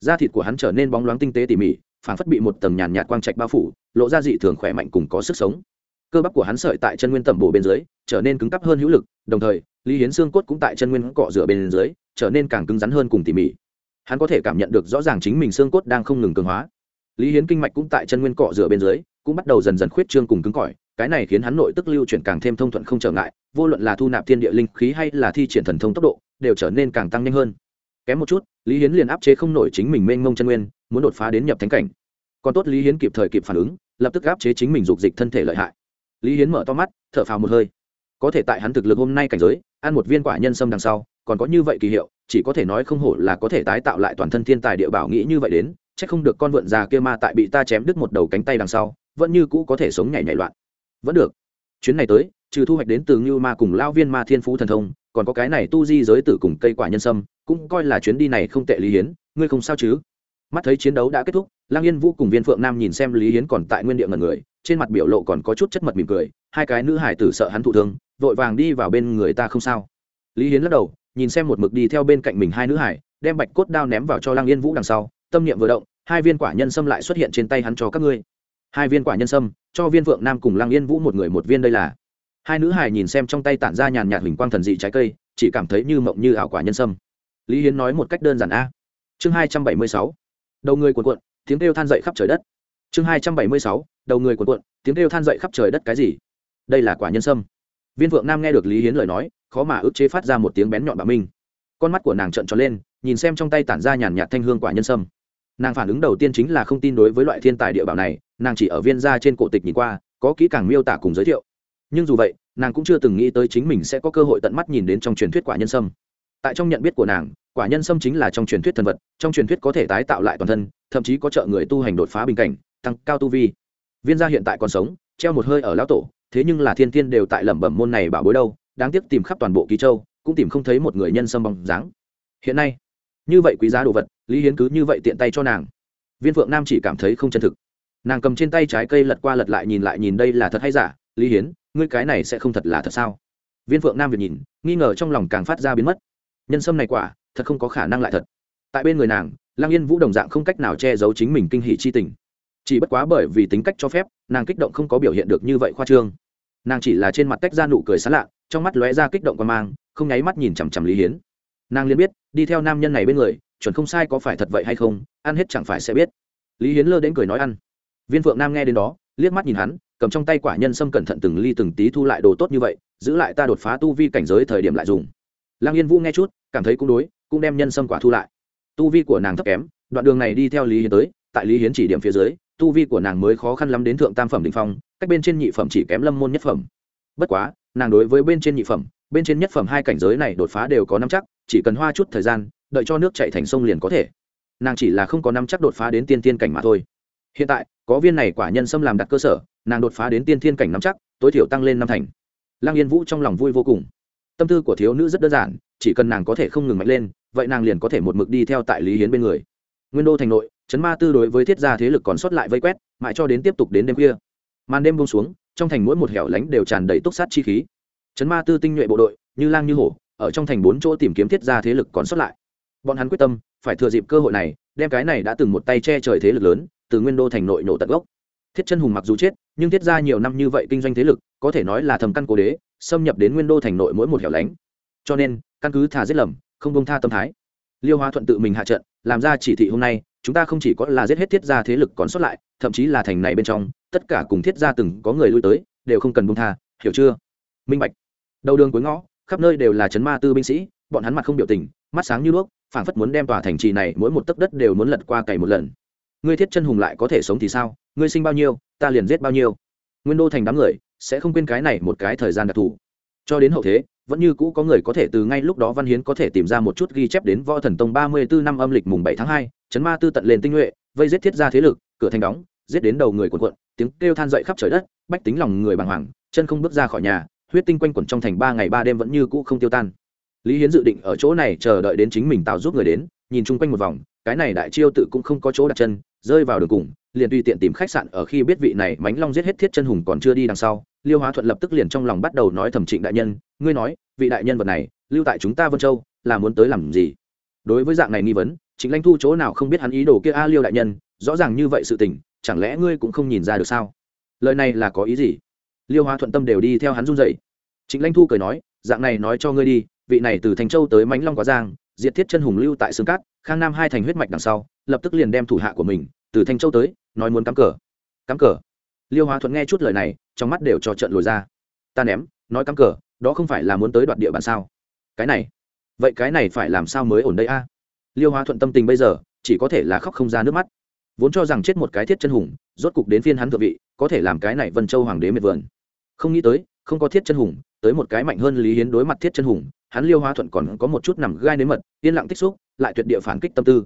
Da thịt của hắn trở nên bóng loáng tinh tế tỉ mỉ, phảng phất bị một tầng nhàn nhạt quang trạch bao phủ, lộ ra dị thường khỏe mạnh cùng có sức sống cơ bắp của hắn sợi tại chân nguyên tẩm bổ bên dưới, trở nên cứng cắp hơn hữu lực, đồng thời, lý hiến xương cốt cũng tại chân nguyên cọ rửa bên dưới, trở nên càng cứng rắn hơn cùng tỉ mỉ. Hắn có thể cảm nhận được rõ ràng chính mình xương cốt đang không ngừng cường hóa. Lý hiến kinh mạch cũng tại chân nguyên cọ rửa bên dưới, cũng bắt đầu dần dần khuyết trương cùng cứng cỏi, cái này khiến hắn nội tức lưu chuyển càng thêm thông thuận không trở ngại, vô luận là thu nạp thiên địa linh khí hay là thi triển thần thông tốc độ, đều trở nên càng tăng nhanh hơn. Kém một chút, lý hiến liền áp chế không nổi chính mình mênh mông chân nguyên, muốn đột phá đến nhập thánh cảnh. Còn tốt lý hiến kịp thời kịp phản ứng, lập tức áp chế chính mình dục dịch thân thể lợi hại lý hiến mở to mắt, thở phào một hơi. Có thể tại hắn thực lực hôm nay cảnh giới, ăn một viên quả nhân sâm đằng sau, còn có như vậy kỳ hiệu, chỉ có thể nói không hổ là có thể tái tạo lại toàn thân thiên tài địa bảo nghĩ như vậy đến c h ắ c không được con vượn già kia ma tại bị ta chém đứt một đầu cánh tay đằng sau, vẫn như cũ có thể sống nhảy nhảy loạn. Vẫn được. Chuyến này tới, trừ thu hoạch đến từ ngưu ma cùng lao viên ma thiên phú thần thông, còn có cái này tu di giới tử cùng cây quả nhân sâm, cũng coi là chuyến đi này không tệ lý hiến, ngươi không sao chứ? Mắt thấy chiến đấu đã kết thúc lang yên vũ cùng viên phượng nam nhìn xem lý hiến còn tại nguyên địa ngần người trên mặt biểu lộ còn có chút chất mật mỉm cười, hai cái nữ hải tử sợ hắn thụ thương, vội vàng đi vào bên người ta không sao. Lý hiến lắc đầu, nhìn xem một mực đi theo bên cạnh mình hai nữ hải, đem bạch cốt đao ném vào cho lang yên vũ đằng sau, tâm niệm vừa động, hai viên quả nhân sâm lại xuất hiện trên tay hắn cho các ngươi. Hai viên quả nhân sâm, cho viên phượng nam cùng lang yên vũ một người một viên đây là. Hai nữ hải nhìn xem trong tay tản ra nhàn nhạt hình quang thần dị trái cây, chỉ cảm thấy như mộng như ảo quả nhân sâm. Lý hiến nói một cách đơn giản a. Chương hai trăm bảy mươi sáu. Đầu người cuộn cuộn, tiếng kêu than dậy khắp trời đất chương hai trăm bảy mươi sáu, đầu người cuộn cuộn, tiếng kêu than dậy khắp trời đất cái gì? Đây là quả nhân sâm. Viên vượng nam nghe được lý hiến lời nói, khó mà ức chế phát ra một tiếng bén nhọn bạo minh. Con mắt của nàng trợn tròn lên, nhìn xem trong tay tản ra nhàn nhạt thanh hương quả nhân sâm. Nàng phản ứng đầu tiên chính là không tin đối với loại thiên tài địa bảo này, nàng chỉ ở viên gia trên cổ tịch nhìn qua, có kỹ càng miêu tả cùng giới thiệu. Nhưng dù vậy, nàng cũng chưa từng nghĩ tới chính mình sẽ có cơ hội tận mắt nhìn đến trong truyền thuyết quả nhân sâm. Tại trong nhận biết của nàng, quả nhân sâm chính là trong truyền thuyết thần vật, trong truyền thuyết có thể tái tạo lại toàn thân, thậm chí có trợ người tu hành đột phá bình cảnh tăng cao tu vi. Viên gia hiện tại còn sống, treo một hơi ở lão tổ, thế nhưng là thiên thiên đều tại lẩm bẩm môn này bảo bối đâu, đáng tiếc tìm khắp toàn bộ ký châu, cũng tìm không thấy một người nhân sâm bóng dáng. Hiện nay, như vậy quý giá đồ vật, lý hiến cứ như vậy tiện tay cho nàng. Viên phượng nam chỉ cảm thấy không chân thực. Nàng cầm trên tay trái cây lật qua lật lại nhìn lại nhìn đây là thật hay giả, lý hiến, ngươi cái này sẽ không thật là thật sao? Viên phượng nam vừa nhìn, nghi ngờ trong lòng càng phát ra biến mất. Nhân sâm này quả, thật không có khả năng lại thật. Tại bên người nàng lang yên vũ đồng dạng không cách nào che giấu chính mình kinh hỷ chi tình chỉ bất quá bởi vì tính cách cho phép, nàng kích động không có biểu hiện được như vậy khoa trương. Nàng chỉ là trên mặt tách ra nụ cười sán lạ, trong mắt lóe ra kích động qua mang, không nháy mắt nhìn chằm chằm lý hiến. Nàng liền biết, đi theo nam nhân này bên người, chuẩn không sai có phải thật vậy hay không, ăn hết chẳng phải sẽ biết. Lý hiến lơ đến cười nói ăn. Viên phượng nam nghe đến đó, liếc mắt nhìn hắn, cầm trong tay quả nhân sâm cẩn thận từng ly từng tí thu lại đồ tốt như vậy, giữ lại ta đột phá tu vi cảnh giới thời điểm lại dùng. Lăng yên vũ nghe chút, cảm thấy cũng đối, cũng đem nhân sâm quả thu lại. Tu vi của nàng thấp kém, đoạn đường này đi theo lý hiến tới tại lý hiến chỉ điểm phía dưới, tu vi của nàng mới khó khăn lắm đến thượng tam phẩm đình phong, cách bên trên nhị phẩm chỉ kém lâm môn nhất phẩm. Bất quá, nàng đối với bên trên nhị phẩm, bên trên nhất phẩm hai cảnh giới này đột phá đều có năm chắc, chỉ cần hoa chút thời gian, đợi cho nước chạy thành sông liền có thể. Nàng chỉ là không có năm chắc đột phá đến tiên tiên cảnh mà thôi. Hiện tại, có viên này quả nhân xâm làm đặt cơ sở, nàng đột phá đến tiên thiên cảnh năm chắc, tối thiểu tăng lên năm thành. Lăng yên vũ trong lòng vui vô cùng. Tâm tư của thiếu nữ rất đơn giản, chỉ cần nàng có thể không ngừng mạnh lên, vậy nàng liền có thể một mực đi theo tại lý hiến bên người. Nguyên đô thành nội chấn ma tư đối với thiết gia thế lực còn sót lại vây quét, mãi cho đến tiếp tục đến đêm khuya. Màn đêm bông xuống, trong thành mỗi một hẻo lánh đều tràn đầy túc sát chi khí. Chấn ma tư tinh nhuệ bộ đội, như lang như hổ, ở trong thành bốn chỗ tìm kiếm thiết gia thế lực còn sót lại. Bọn hắn quyết tâm, phải thừa dịp cơ hội này, đem cái này đã từng một tay che trời thế lực lớn, từ nguyên đô thành nội nổ tận gốc. Thiết chân hùng mặc dù chết, nhưng thiết ra nhiều năm như vậy kinh doanh thế lực, có thể nói là thầm căn cố đế, xâm nhập đến nguyên đô thành nội mỗi một hẻo lánh. Cho nên, căn cứ thả giết lầm, không công tha tâm thái. Liêu hóa thuận tự mình hạ trận, làm ra chỉ thị hôm nay chúng ta không chỉ có là giết hết thiết gia thế lực còn sót lại, thậm chí là thành này bên trong, tất cả cùng thiết gia từng có người lui tới, đều không cần buông tha, hiểu chưa? Minh bạch. Đầu đường cuối ngõ, khắp nơi đều là chấn ma tư binh sĩ, bọn hắn mặt không biểu tình, mắt sáng như đuốc, phảng phất muốn đem tòa thành trì này mỗi một tấc đất đều muốn lật qua cày một lần. Ngươi thiết chân hùng lại có thể sống thì sao? Ngươi sinh bao nhiêu, ta liền giết bao nhiêu. Nguyên đô thành đám người sẽ không quên cái này một cái thời gian đặc thù. Cho đến hậu thế vẫn như cũ có người có thể từ ngay lúc đó văn hiến có thể tìm ra một chút ghi chép đến võ thần tông ba mươi bốn năm âm lịch mùng bảy tháng hai, chấn ma tư tận lên tinh nhuệ, vây giết thiết ra thế lực, cửa thành đóng, giết đến đầu người quần quận tiếng kêu than dậy khắp trời đất, bách tính lòng người bàng hoàng, chân không bước ra khỏi nhà, huyết tinh quanh quẩn trong thành ba ngày ba đêm vẫn như cũ không tiêu tan. Lý hiến dự định ở chỗ này chờ đợi đến chính mình tạo giúp người đến, nhìn chung quanh một vòng, cái này đại chiêu tự cũng không có chỗ đặt chân, rơi vào đường cùng, liền tùy tiện tìm khách sạn ở khi biết vị này mánh long giết hết thiết chân hùng còn chưa đi đằng sau liêu hóa thuận lập tức liền trong lòng bắt đầu nói thẩm trịnh đại nhân, ngươi nói, vị đại nhân vật này, lưu tại chúng ta vân châu, là muốn tới làm gì? Đối với dạng này nghi vấn chính lãnh thu chỗ nào không biết hắn ý đồ kia a liêu đại nhân, rõ ràng như vậy sự tình, chẳng lẽ ngươi cũng không nhìn ra được sao? Lời này là có ý gì? Liêu hóa thuận tâm đều đi theo hắn run dậy chính lãnh thu cười nói, dạng này nói cho ngươi đi, vị này từ thành châu tới mánh long quá giang, diệt thiết chân hùng lưu tại xương cát, khang nam hai thành huyết mạch đằng sau, lập tức liền đem thủ hạ của mình, từ thanh châu tới, nói muốn cắm cờ. Cắm cờ? Liêu hóa thuận nghe chút lời này, trong mắt đều cho trận lồi ra. Ta ném, nói cắm cờ, đó không phải là muốn tới đoạt địa bàn sao? Cái này, vậy cái này phải làm sao mới ổn đây a? Liêu hóa thuận tâm tình bây giờ, chỉ có thể là khóc không ra nước mắt. Vốn cho rằng chết một cái thiết chân hùng, rốt cục đến phiên hắn thượng vị, có thể làm cái này vân châu hoàng đế miệt vườn. Không nghĩ tới, không có thiết chân hùng, tới một cái mạnh hơn lý hiến đối mặt thiết chân hùng, hắn liêu hóa thuận còn có một chút nằm gai nếm mật, yên lặng tích xúc, lại tuyệt địa phản kích tâm tư.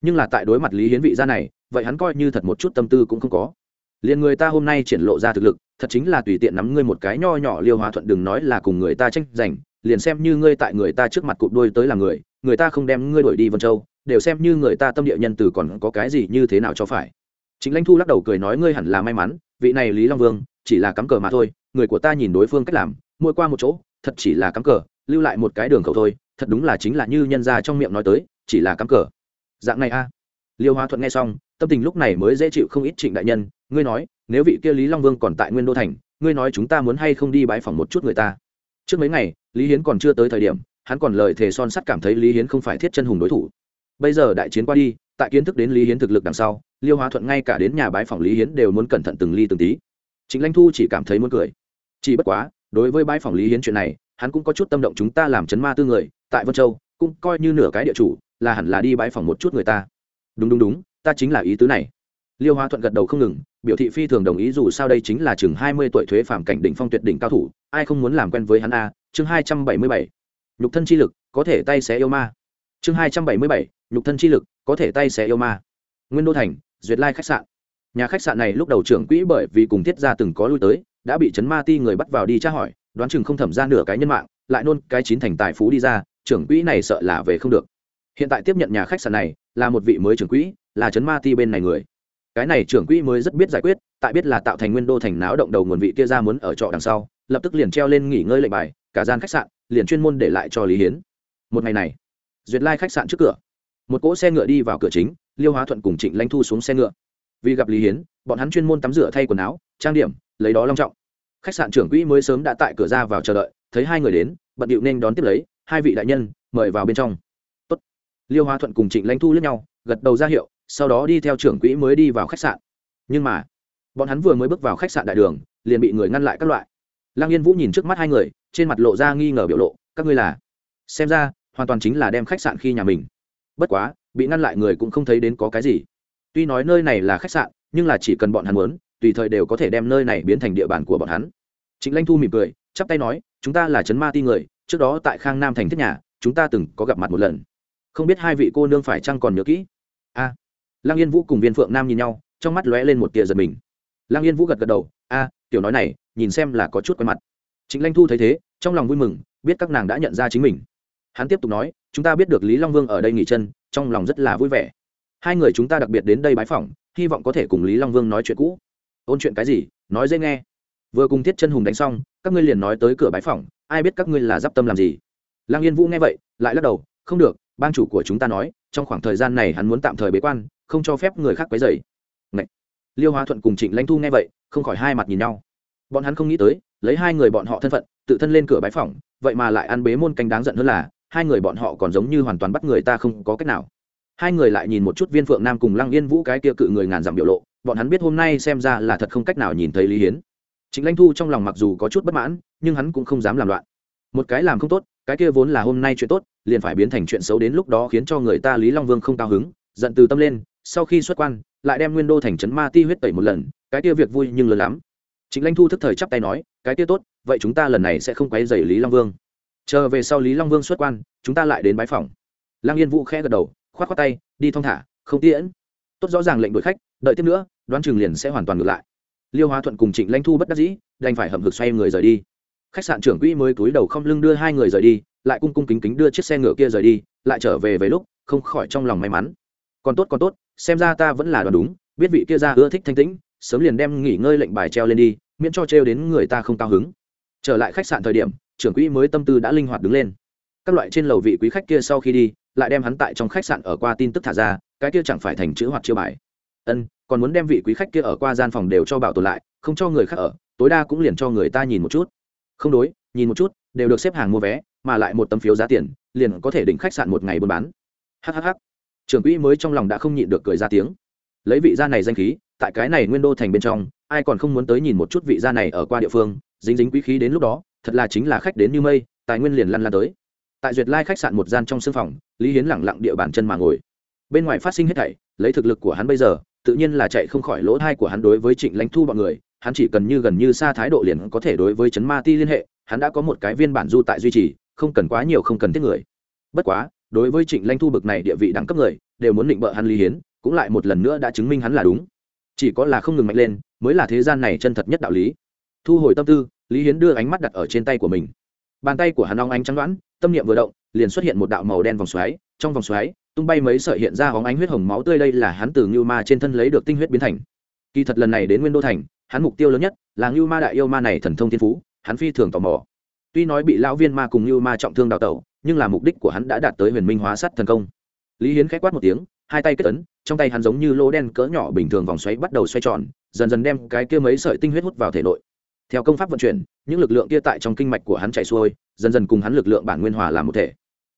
Nhưng là tại đối mặt lý hiến vị gia này, vậy hắn coi như thật một chút tâm tư cũng không có liền người ta hôm nay triển lộ ra thực lực, thật chính là tùy tiện nắm ngươi một cái nho nhỏ liêu hóa thuận đừng nói là cùng người ta tranh giành, liền xem như ngươi tại người ta trước mặt cụp đôi tới là người người ta không đem ngươi đổi đi vân châu, đều xem như người ta tâm địa nhân từ còn có cái gì như thế nào cho phải. Chính lãnh thu lắc đầu cười nói ngươi hẳn là may mắn, vị này lý long vương, chỉ là cắm cờ mà thôi, người của ta nhìn đối phương cách làm, mỗi qua một chỗ, thật chỉ là cắm cờ, lưu lại một cái đường khẩu thôi, thật đúng là chính là như nhân ra trong miệng nói tới, chỉ là cắm cờ. Dạng này a. Liêu hóa thuận nghe xong tâm tình lúc này mới dễ chịu không ít trịnh đại nhân, ngươi nói, nếu vị kia lý long vương còn tại nguyên đô thành, ngươi nói chúng ta muốn hay không đi bãi phòng một chút người ta? Trước mấy ngày, lý hiến còn chưa tới thời điểm, hắn còn lời thề son sắt cảm thấy lý hiến không phải thiết chân hùng đối thủ. Bây giờ đại chiến qua đi, tại kiến thức đến lý hiến thực lực đằng sau, liêu hóa thuận ngay cả đến nhà bãi phòng lý hiến đều muốn cẩn thận từng ly từng tí. Chính lãnh thu chỉ cảm thấy muốn cười. Chỉ bất quá, đối với bãi phòng lý hiến chuyện này, hắn cũng có chút tâm động chúng ta làm chấn ma tư người, tại vân châu, cũng coi như nửa cái địa chủ, là hẳn là đi bãi phòng một chút người ta. Đúng đúng đúng ta chính là ý tứ này. Liêu hóa thuận gật đầu không ngừng, biểu thị phi thường đồng ý dù sao đây chính là chừng hai mươi tuổi thuế phạm cảnh đỉnh phong tuyệt đỉnh cao thủ, ai không muốn làm quen với hắn a, chương hai trăm bảy mươi bảy. Nhục thân chi lực, có thể tay xé yêu ma. Chương hai trăm bảy mươi bảy, nhục thân chi lực, có thể tay xé yêu ma. Nguyên đô thành, duyệt lai khách sạn. Nhà khách sạn này lúc đầu trưởng quỹ bởi vì cùng thiết gia từng có lui tới, đã bị chấn ma ti người bắt vào đi tra hỏi, đoán chừng không thẩm ra nửa cái nhân mạng, lại nôn cái chín thành tài phú đi ra, trưởng quỹ này sợ là về không được. Hiện tại tiếp nhận nhà khách sạn này là một vị mới trưởng quỹ, là Trấn ma ti bên này người. Cái này trưởng quỹ mới rất biết giải quyết, tại biết là tạo thành nguyên đô thành náo động đầu nguồn vị kia ra muốn ở trọ đằng sau, lập tức liền treo lên nghỉ ngơi lệnh bài, cả gian khách sạn liền chuyên môn để lại cho lý hiến. Một ngày này, duyệt lai khách sạn trước cửa, một cỗ xe ngựa đi vào cửa chính, liêu hóa thuận cùng trịnh lanh thu xuống xe ngựa. Vì gặp lý hiến, bọn hắn chuyên môn tắm rửa thay quần áo, trang điểm, lấy đó long trọng. Khách sạn trưởng quỹ mới sớm đã tại cửa ra vào chờ đợi, thấy hai người đến, bận điệu nên đón tiếp lấy, hai vị đại nhân, mời vào bên trong liêu hóa thuận cùng trịnh lãnh thu lướt nhau, gật đầu ra hiệu, sau đó đi theo trưởng quỹ mới đi vào khách sạn. Nhưng mà, bọn hắn vừa mới bước vào khách sạn đại đường, liền bị người ngăn lại các loại. Lăng yên vũ nhìn trước mắt hai người, trên mặt lộ ra nghi ngờ biểu lộ, các ngươi là? Xem ra, hoàn toàn chính là đem khách sạn khi nhà mình. Bất quá, bị ngăn lại người cũng không thấy đến có cái gì. Tuy nói nơi này là khách sạn, nhưng là chỉ cần bọn hắn muốn, tùy thời đều có thể đem nơi này biến thành địa bàn của bọn hắn. Trịnh lanh thu mỉm cười, chắp tay nói, chúng ta là trấn ma ti người, trước đó tại khang nam thành thiết nhà, chúng ta từng có gặp mặt một lần không biết hai vị cô nương phải chăng còn nhớ kỹ. A à, lăng yên vũ cùng viên phượng nam nhìn nhau trong mắt lóe lên một tia giật mình. Lăng yên vũ gật gật đầu a tiểu nói này nhìn xem là có chút quen mặt. Chính lanh thu thấy thế trong lòng vui mừng biết các nàng đã nhận ra chính mình. Hắn tiếp tục nói chúng ta biết được lý long vương ở đây nghỉ chân trong lòng rất là vui vẻ. Hai người chúng ta đặc biệt đến đây bái phỏng hy vọng có thể cùng lý long vương nói chuyện cũ. Ôn chuyện cái gì? Nói dễ nghe. Vừa cùng thiết chân hùng đánh xong các ngươi liền nói tới cửa bái phỏng ai biết các ngươi là d i p tâm làm gì. Lăng yên vũ nghe vậy lại lắc đầu không được ban chủ của chúng ta nói, trong khoảng thời gian này hắn muốn tạm thời bế quan, không cho phép người khác quấy dày Ngậy! liêu hóa thuận cùng trịnh lãnh thu nghe vậy, không khỏi hai mặt nhìn nhau. Bọn hắn không nghĩ tới, lấy hai người bọn họ thân phận, tự thân lên cửa bái phỏng, vậy mà lại ăn bế môn canh đáng giận hơn là, hai người bọn họ còn giống như hoàn toàn bắt người ta không có cách nào. Hai người lại nhìn một chút viên phượng nam cùng lăng yên vũ cái kia cự người ngàn dặm biểu lộ, bọn hắn biết hôm nay xem ra là thật không cách nào nhìn thấy lý hiến. Chính lãnh thu trong lòng mặc dù có chút bất mãn, nhưng hắn cũng không dám làm loạn. Một cái làm không tốt cái kia vốn là hôm nay chuyện tốt, liền phải biến thành chuyện xấu đến lúc đó khiến cho người ta lý long vương không cao hứng, giận từ tâm lên, sau khi xuất quan, lại đem nguyên đô thành trấn ma ti huyết tẩy một lần, cái kia việc vui nhưng lớn lắm. Chính lãnh thu thức thời chắp tay nói, cái kia tốt, vậy chúng ta lần này sẽ không quấy dày lý long vương. Chờ về sau lý long vương xuất quan, chúng ta lại đến bái phòng lang yên vũ khẽ gật đầu k h o á t k tay, đi thong thả, không tiễn. Tốt rõ ràng lệnh đuổi khách, đợi tiếp nữa, đoán chừng liền sẽ hoàn toàn ngược lại. Liêu hóa thuận cùng trịnh lãnh thu bất đắc dĩ, đành phải hậm hực xoay người rời đi khách sạn trưởng quỹ mới túi đầu không lưng đưa hai người rời đi, lại cung cung kính kính đưa chiếc xe ngựa kia rời đi, lại trở về về lúc, không khỏi trong lòng may mắn. Còn tốt còn tốt, xem ra ta vẫn là đoán đúng, biết vị kia ra ưa thích thanh tĩnh, sớm liền đem nghỉ ngơi lệnh bài treo lên đi, miễn cho trêu đến người ta không cao hứng. Trở lại khách sạn thời điểm, trưởng quỹ mới tâm tư đã linh hoạt đứng lên. Các loại trên lầu vị quý khách kia sau khi đi, lại đem hắn tại trong khách sạn ở qua tin tức thả ra, cái kia chẳng phải thành chữ hoặc chiêu bài. Ân, còn muốn đem vị quý khách kia ở qua gian phòng đều cho bảo tồn lại, không cho người khác ở, tối đa cũng liền cho người ta nhìn một chút không đối, nhìn một chút, đều được xếp hàng mua vé, mà lại một tấm phiếu giá tiền, liền có thể định khách sạn một ngày buôn bán. Hhh trưởng quỹ mới trong lòng đã không nhịn được cười ra tiếng. Lấy vị gia này danh khí, tại cái này nguyên đô thành bên trong, ai còn không muốn tới nhìn một chút vị gia này ở qua địa phương, dính dính quý khí đến lúc đó, thật là chính là khách đến như mây, tài nguyên liền lăn lan tới. Tại duyệt lai khách sạn một gian trong sưng phòng, lý hiến lẳng lặng địa bàn chân mà ngồi. Bên ngoài phát sinh hết thảy, lấy thực lực của hắn bây giờ, tự nhiên là chạy không khỏi lỗ thai của hắn đối với trịnh lãnh thu bọn người hắn chỉ cần như gần như xa thái độ liền có thể đối với chấn ma ti liên hệ, hắn đã có một cái viên bản du tại duy trì, không cần quá nhiều, không cần thiết người. Bất quá, đối với trịnh Lanh thu bực này địa vị đẳng cấp người, đều muốn định bợ hắn lý hiến, cũng lại một lần nữa đã chứng minh hắn là đúng. Chỉ có là không ngừng mạnh lên, mới là thế gian này chân thật nhất đạo lý. Thu hồi tâm tư, lý hiến đưa ánh mắt đặt ở trên tay của mình. Bàn tay của hắn long ánh trắng đoán tâm niệm vừa động, liền xuất hiện một đạo màu đen vòng xoáy, trong vòng xoáy, tung bay mấy sợi hiện ra hóng ánh huyết hồng máu tươi, đây là hắn từ ngưu ma trên thân lấy được tinh huyết biến thành. Kỳ thật lần này đến nguyên đô thành hắn mục tiêu lớn nhất là ngưu ma đại yêu ma này thần thông thiên phú, hắn phi thường tò mò. Tuy nói bị lão viên ma cùng ngưu ma trọng thương đào tẩu, nhưng là mục đích của hắn đã đạt tới huyền minh hóa sắt thần công. Lý hiến k h á c quát một tiếng, hai tay kết ấn, trong tay hắn giống như lô đen cỡ nhỏ bình thường vòng xoáy bắt đầu xoay tròn, dần dần đem cái kia mấy sợi tinh huyết hút vào thể nội. Theo công pháp vận chuyển, những lực lượng kia tại trong kinh mạch của hắn chạy xuôi, dần dần cùng hắn lực lượng bản nguyên hòa làm một thể.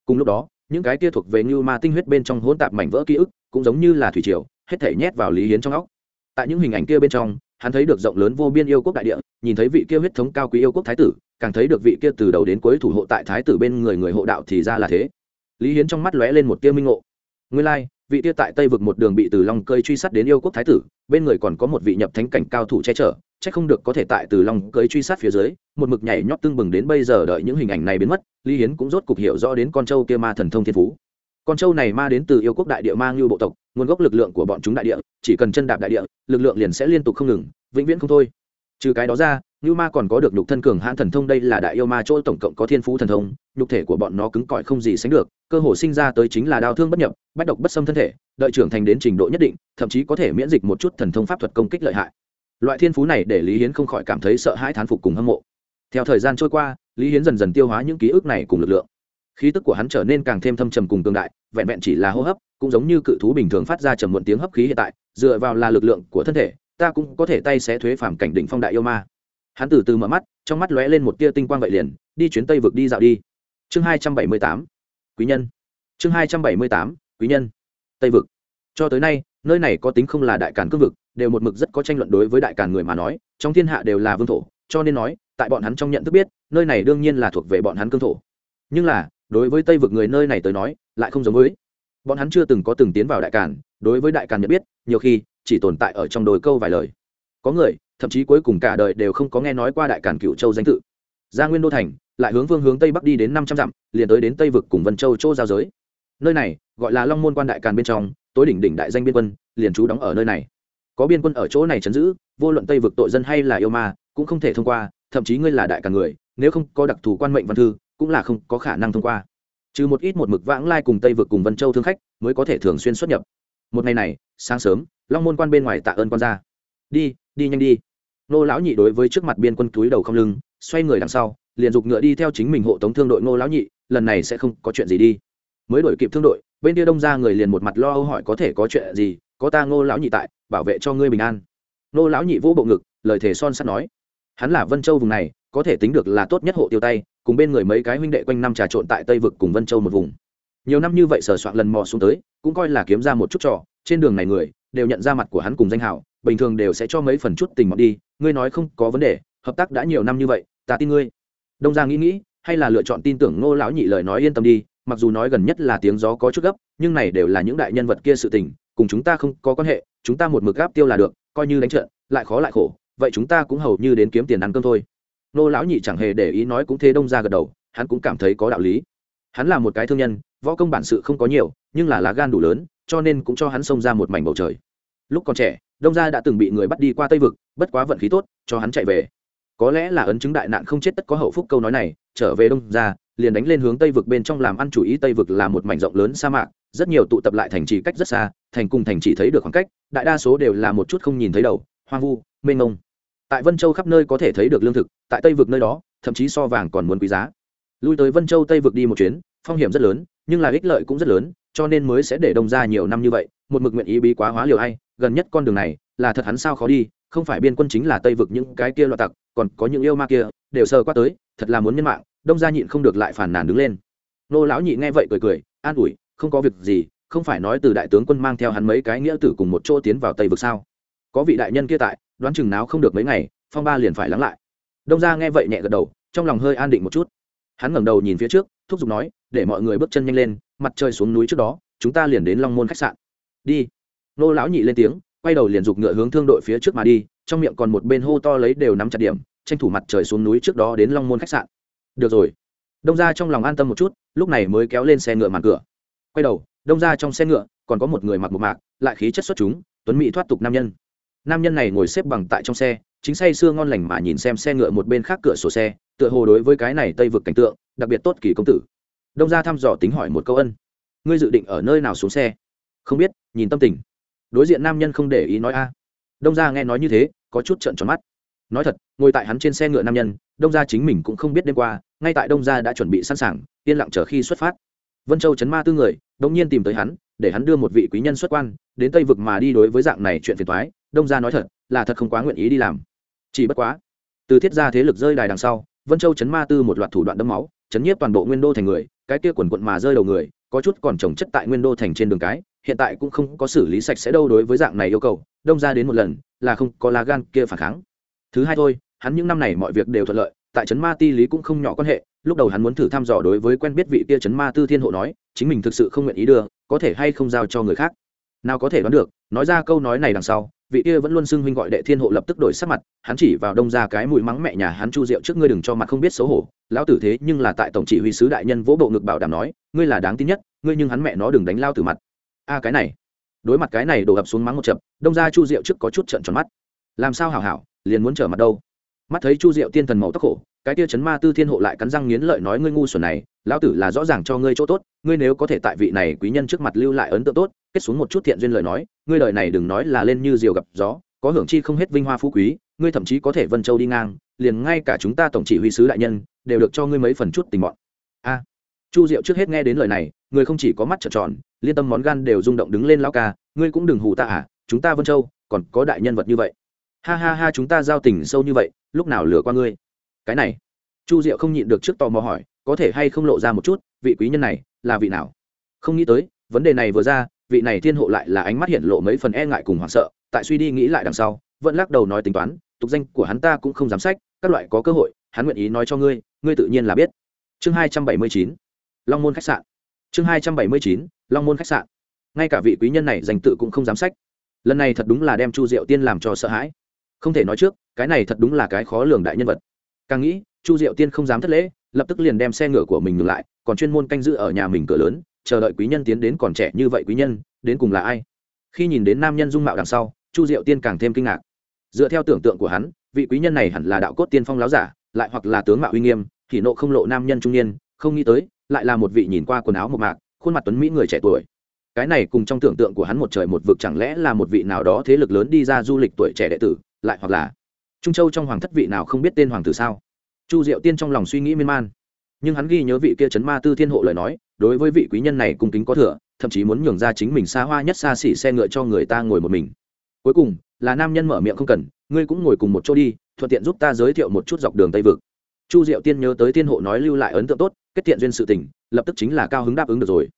Cùng lúc đó, những cái kia thuộc về như ma tinh huyết bên trong hỗn tạp mảnh vỡ ký ức, cũng giống như là thủy triều, hết thể nhét vào lý hiến trong óc. Tại những hình ảnh kia bên trong hắn thấy được rộng lớn vô biên yêu quốc đại địa nhìn thấy vị kia huyết thống cao quý yêu quốc thái tử càng thấy được vị kia từ đầu đến cuối thủ hộ tại thái tử bên người người hộ đạo thì ra là thế. Lý hiến trong mắt lóe lên một tia minh ngộ. Nguyên lai、like, vị kia tại tây vực một đường bị từ long cơi truy sát đến yêu quốc thái tử bên người còn có một vị nhập thánh cảnh cao thủ che chở c h ắ c không được có thể tại từ long cơi truy sát phía dưới một mực nhảy nhót tưng bừng đến bây giờ đợi những hình ảnh này biến mất lý hiến cũng rốt cục hiểu rõ đến con trâu kia ma thần thông thiên phú con trâu này ma đến từ yêu quốc đại địa mang như bộ tộc, nguồn gốc lực lượng của bọn chúng đại địa, chỉ cần chân đạp đại địa, lực lượng liền sẽ liên tục không ngừng, vĩnh viễn không thôi. Trừ cái đó ra như ma còn có được nhục thân cường hãn thần thông đây là đại yêu ma chỗ tổng cộng có thiên phú thần thông, nhục thể của bọn nó cứng cỏi không gì sánh được, cơ hồ sinh ra tới chính là đau thương bất nhập, bách độc bất xâm thân thể, đợi trưởng thành đến trình độ nhất định, thậm chí có thể miễn dịch một chút thần thông pháp thuật công kích lợi hại. Loại thiên phú này để lý hiến không khỏi cảm thấy sợ hãi thán phục cùng hâm mộ. Theo thời gian trôi qua, lý hiến dần dần tiêu hóa những ký ức này cùng lực lượng khí tức của hắn trở nên càng thêm thâm trầm cùng cường đại, vẹn vẹn chỉ là hô hấp, cũng giống như cự thú bình thường phát ra trầm muộn tiếng hấp khí hiện tại, dựa vào là lực lượng của thân thể, ta cũng có thể tay xé thuế phàm cảnh đỉnh phong đại yêu ma. Hắn từ từ mở mắt, trong mắt lóe lên một tia tinh quang vậy liền, đi chuyến tây vực đi dạo đi. Chương hai trăm bảy mươi tám, quý nhân. Chương hai trăm bảy mươi tám, quý nhân. Tây vực. Cho tới nay, nơi này có tính không là đại càn cương vực, đều một mực rất có tranh luận đối với đại càn người mà nói, trong thiên hạ đều là vương thổ, cho nên nói, tại bọn hắn trong nhận thức biết, nơi này đương nhiên là thuộc về bọn hắn cương thổ. Nhưng là đối với tây vực người nơi này tới nói, lại không giống với. Bọn hắn chưa từng có từng tiến vào đại càn, đối với đại càn nhận biết, nhiều khi chỉ tồn tại ở trong đồi câu vài lời. Có người, thậm chí cuối cùng cả đời đều không có nghe nói qua đại càn cựu châu danh tự. Ra nguyên đô thành, lại hướng vương hướng tây bắc đi đến năm trăm dặm, liền tới đến tây vực cùng vân châu chỗ giao giới. Nơi này, gọi là long môn quan đại càn bên trong, tối đỉnh đỉnh đại danh biên quân, liền trú đóng ở nơi này. Có biên quân ở chỗ này chấn giữ, vô luận tây vực tội dân hay là yêu ma, cũng không thể thông qua, thậm chí ngươi là đại càn người, nếu không có đặc thù quan mệnh văn thư cũng là không có khả năng thông qua. Trừ một ít một mực vãng lai cùng tây vực cùng vân châu thương khách mới có thể thường xuyên xuất nhập. Một ngày này, sáng sớm, long môn quan bên ngoài tạ ơn quan ra đi đi nhanh đi. Nô lão nhị đối với trước mặt biên quân túi đầu không lưng, xoay người đằng sau, liền giục ngựa đi theo chính mình hộ tống thương đội nô lão nhị, lần này sẽ không có chuyện gì đi. Mới đổi kịp thương đội, bên kia đông ra người liền một mặt lo âu hỏi có thể có chuyện gì, có ta ngô lão nhị tại, bảo vệ cho ngươi bình an. Nô lão nhị vỗ bộ ngực, lời thề son sắt nói. Hắn là vân châu vùng này, có thể tính được là tốt nhất hộ tiêu tay cùng bên người mấy cái huynh đệ quanh năm trà trộn tại tây vực cùng vân châu một vùng. Nhiều năm như vậy sờ soạn lần mò xuống tới, cũng coi là kiếm ra một chút trò, trên đường này người đều nhận ra mặt của hắn cùng danh hảo bình thường đều sẽ cho mấy phần chút tình mọt đi, ngươi nói không có vấn đề, hợp tác đã nhiều năm như vậy, ta tin ngươi. Đông giang nghĩ nghĩ, hay là lựa chọn tin tưởng ngô lão nhị lời nói yên tâm đi, mặc dù nói gần nhất là tiếng gió có chút gấp, nhưng này đều là những đại nhân vật kia sự tình, cùng chúng ta không có quan hệ, chúng ta một mực gáp tiêu là được, coi như đánh trận, lại khó lại khổ, vậy chúng ta cũng hầu như đến kiếm tiền ăn cơm thôi nô lão nhị chẳng hề để ý nói cũng thế đông ra gật đầu, hắn cũng cảm thấy có đạo lý. Hắn là một cái thương nhân, võ công bản sự không có nhiều, nhưng là lá gan đủ lớn, cho nên cũng cho hắn xông ra một mảnh bầu trời. Lúc còn trẻ, đông gia đã từng bị người bắt đi qua tây vực, bất quá vận khí tốt, cho hắn chạy về. Có lẽ là ấn chứng đại nạn không chết tất có hậu phúc câu nói này, trở về đông gia, liền đánh lên hướng tây vực bên trong làm ăn chủ ý tây vực là một mảnh rộng lớn sa mạc, rất nhiều tụ tập lại thành trì cách rất xa, thành cùng thành chỉ thấy được khoảng cách, đại đa số đều là một chút không nhìn thấy đầu, hoang vu, mênh mông tại vân châu khắp nơi có thể thấy được lương thực, tại tây vực nơi đó, thậm chí so vàng còn muốn quý giá. Lui tới vân châu tây vực đi một chuyến, phong hiểm rất lớn, nhưng là ích lợi cũng rất lớn, cho nên mới sẽ để đông ra nhiều năm như vậy, một mực nguyện ý bí quá hóa liều hay gần nhất con đường này, là thật hắn sao khó đi, không phải biên quân chính là tây vực những cái kia loạt tặc, còn có những yêu ma kia, đều sơ qua tới, thật là muốn nhân mạng, đông gia nhịn không được lại phản nàn đứng lên. Nô lão nhị nghe vậy cười cười, an ủi, không có việc gì, không phải nói từ đại tướng quân mang theo hắn mấy cái nghĩa tử cùng một chỗ tiến vào tây vực sao? Có vị đại nhân kia tại đoán chừng nào không được mấy ngày, phong ba liền phải lắng lại. Đông gia nghe vậy nhẹ gật đầu, trong lòng hơi an định một chút. Hắn ngẩng đầu nhìn phía trước, thúc giục nói, để mọi người bước chân nhanh lên, mặt trời xuống núi trước đó, chúng ta liền đến long môn khách sạn. Đi. Nô lão nhị lên tiếng, quay đầu liền giục ngựa hướng thương đội phía trước mà đi, trong miệng còn một bên hô to lấy đều nắm chặt điểm, tranh thủ mặt trời xuống núi trước đó đến long môn khách sạn. Được rồi. Đông ra trong lòng an tâm một chút, lúc này mới kéo lên xe ngựa màn cửa. Quay đầu, đông ra trong xe ngựa, còn có một người mặc một mạc, lại khí chất xuất chúng, tuấn mỹ thoát tục nam nhân nam nhân này ngồi xếp bằng tại trong xe, chính say sưa ngon lành mà nhìn xem xe ngựa một bên khác cửa sổ xe, tựa hồ đối với cái này tây vực cảnh tượng, đặc biệt tốt kỳ công tử. Đông ra thăm dò tính hỏi một câu ân. Ngươi dự định ở nơi nào xuống xe? Không biết, nhìn tâm tình. Đối diện nam nhân không để ý nói a. Đông ra nghe nói như thế, có chút trận tròn mắt. Nói thật, ngồi tại hắn trên xe ngựa nam nhân, đông gia chính mình cũng không biết đêm qua, ngay tại đông gia đã chuẩn bị sẵn sàng, yên lặng chờ khi xuất phát. Vân châu chấn ma tư người đông nhiên tìm tới hắn, để hắn đưa một vị quý nhân xuất quan, đến tây vực mà đi đối với dạng này chuyện phiền thoái đông gia nói thật, là thật không quá nguyện ý đi làm. Chỉ bất quá, từ thiết gia thế lực rơi đài đằng sau, vân châu chấn ma tư một loạt thủ đoạn đấm máu, chấn nhiếp toàn bộ nguyên đô thành người, cái kia quần quận mà rơi đầu người, có chút còn trồng chất tại nguyên đô thành trên đường cái, hiện tại cũng không có xử lý sạch sẽ đâu đối với dạng này yêu cầu, đông ra đến một lần, là không có lá gan kia phản kháng. Thứ hai thôi, hắn những năm này mọi việc đều thuận lợi, tại trấn ma ti lý cũng không nhỏ quan hệ, lúc đầu hắn muốn thử thăm dò đối với quen biết vị kia trấn ma tư thiên hộ nói, chính mình thực sự không nguyện ý đưa, có thể hay không giao cho người khác nào có thể đoán được, nói ra câu nói này đằng sau, vị kia vẫn luôn xưng huynh gọi đệ thiên hộ lập tức đổi sắc mặt, hắn chỉ vào đông ra cái mũi mắng mẹ nhà hắn chu Diệu trước ngươi đừng cho mặt không biết xấu hổ, lão tử thế nhưng là tại tổng chỉ huy sứ đại nhân vỗ bộ ngực bảo đảm nói, ngươi là đáng tin nhất, ngươi nhưng hắn mẹ nó đừng đánh lao từ mặt. A, cái này, đối mặt cái này đổ ập xuống mắng một chập, đông ra chu Diệu trước có chút trận tròn mắt. Làm sao hảo hảo, liền muốn trở mặt đâu? Mắt thấy chu diệu tiên thần màu tóc khổ, cái tia chấn ma tư thiên hộ lại cắn răng nghiến lợi nói ngươi ngu xuẩn này, lão tử là rõ ràng cho ngươi chỗ tốt, ngươi nếu có thể tại vị này quý nhân trước mặt lưu lại ấn tượng tốt, kết xuống một chút thiện duyên lời nói, ngươi đời này đừng nói là lên như diều gặp gió, có hưởng chi không hết vinh hoa phú quý, ngươi thậm chí có thể vân châu đi ngang, liền ngay cả chúng ta tổng chỉ huy sứ đại nhân, đều được cho ngươi mấy phần chút tình bọn. A. Chu diệu trước hết nghe đến lời này, người không chỉ có mắt trợn tròn, liên tâm món gan đều rung động đứng lên lão ca, ngươi cũng đừng hù ta à chúng ta vân châu, còn có đại nhân vật như vậy ha ha ha, chúng ta giao tình sâu như vậy, lúc nào lừa qua ngươi? Cái này, chu diệu không nhịn được trước tò mò hỏi, có thể hay không lộ ra một chút, vị quý nhân này là vị nào? Không nghĩ tới, vấn đề này vừa ra, vị này thiên hộ lại là ánh mắt hiện lộ mấy phần e ngại cùng hoảng sợ, tại suy đi nghĩ lại đằng sau, vẫn lắc đầu nói tính toán, tục danh của hắn ta cũng không dám sách, các loại có cơ hội, hắn nguyện ý nói cho ngươi ngươi tự nhiên là biết. Chương hai trăm bảy mươi chín, long môn khách sạn. Chương hai trăm bảy mươi chín, long môn khách sạn. Ngay cả vị quý nhân này dành tự cũng không dám sách. Lần này thật đúng là đem chu diệu tiên làm cho sợ hãi không thể nói trước, cái này thật đúng là cái khó lường đại nhân vật. Càng nghĩ, chu diệu tiên không dám thất lễ, lập tức liền đem xe ngựa của mình ngừng lại, còn chuyên môn canh giữ ở nhà mình cửa lớn, chờ đợi quý nhân tiến đến còn trẻ như vậy quý nhân, đến cùng là ai? Khi nhìn đến nam nhân dung mạo đằng sau, chu diệu tiên càng thêm kinh ngạc. Dựa theo tưởng tượng của hắn, vị quý nhân này hẳn là đạo cốt tiên phong láo giả, lại hoặc là tướng mạo uy nghiêm, thì nộ không lộ nam nhân trung niên, không nghĩ tới, lại là một vị nhìn qua quần áo một mạc, khuôn mặt tuấn mỹ người trẻ tuổi. Cái này cùng trong tưởng tượng của hắn một trời một vực chẳng lẽ là một vị nào đó thế lực lớn đi ra du lịch tuổi trẻ đệ tử lại hoặc là trung châu trong hoàng thất vị nào không biết tên hoàng tử sao? Chu diệu tiên trong lòng suy nghĩ miên man. Nhưng hắn ghi nhớ vị kia chấn ma tư thiên hộ lời nói, đối với vị quý nhân này cung kính có thừa, thậm chí muốn nhường ra chính mình xa hoa nhất xa xỉ xe ngựa cho người ta ngồi một mình. Cuối cùng, là nam nhân mở miệng không cần, ngươi cũng ngồi cùng một chỗ đi, thuận tiện giúp ta giới thiệu một chút dọc đường tây vực. Chu diệu tiên nhớ tới thiên hộ nói lưu lại ấn tượng tốt, kết thiện duyên sự tình, lập tức chính là cao hứng đáp ứng được rồi.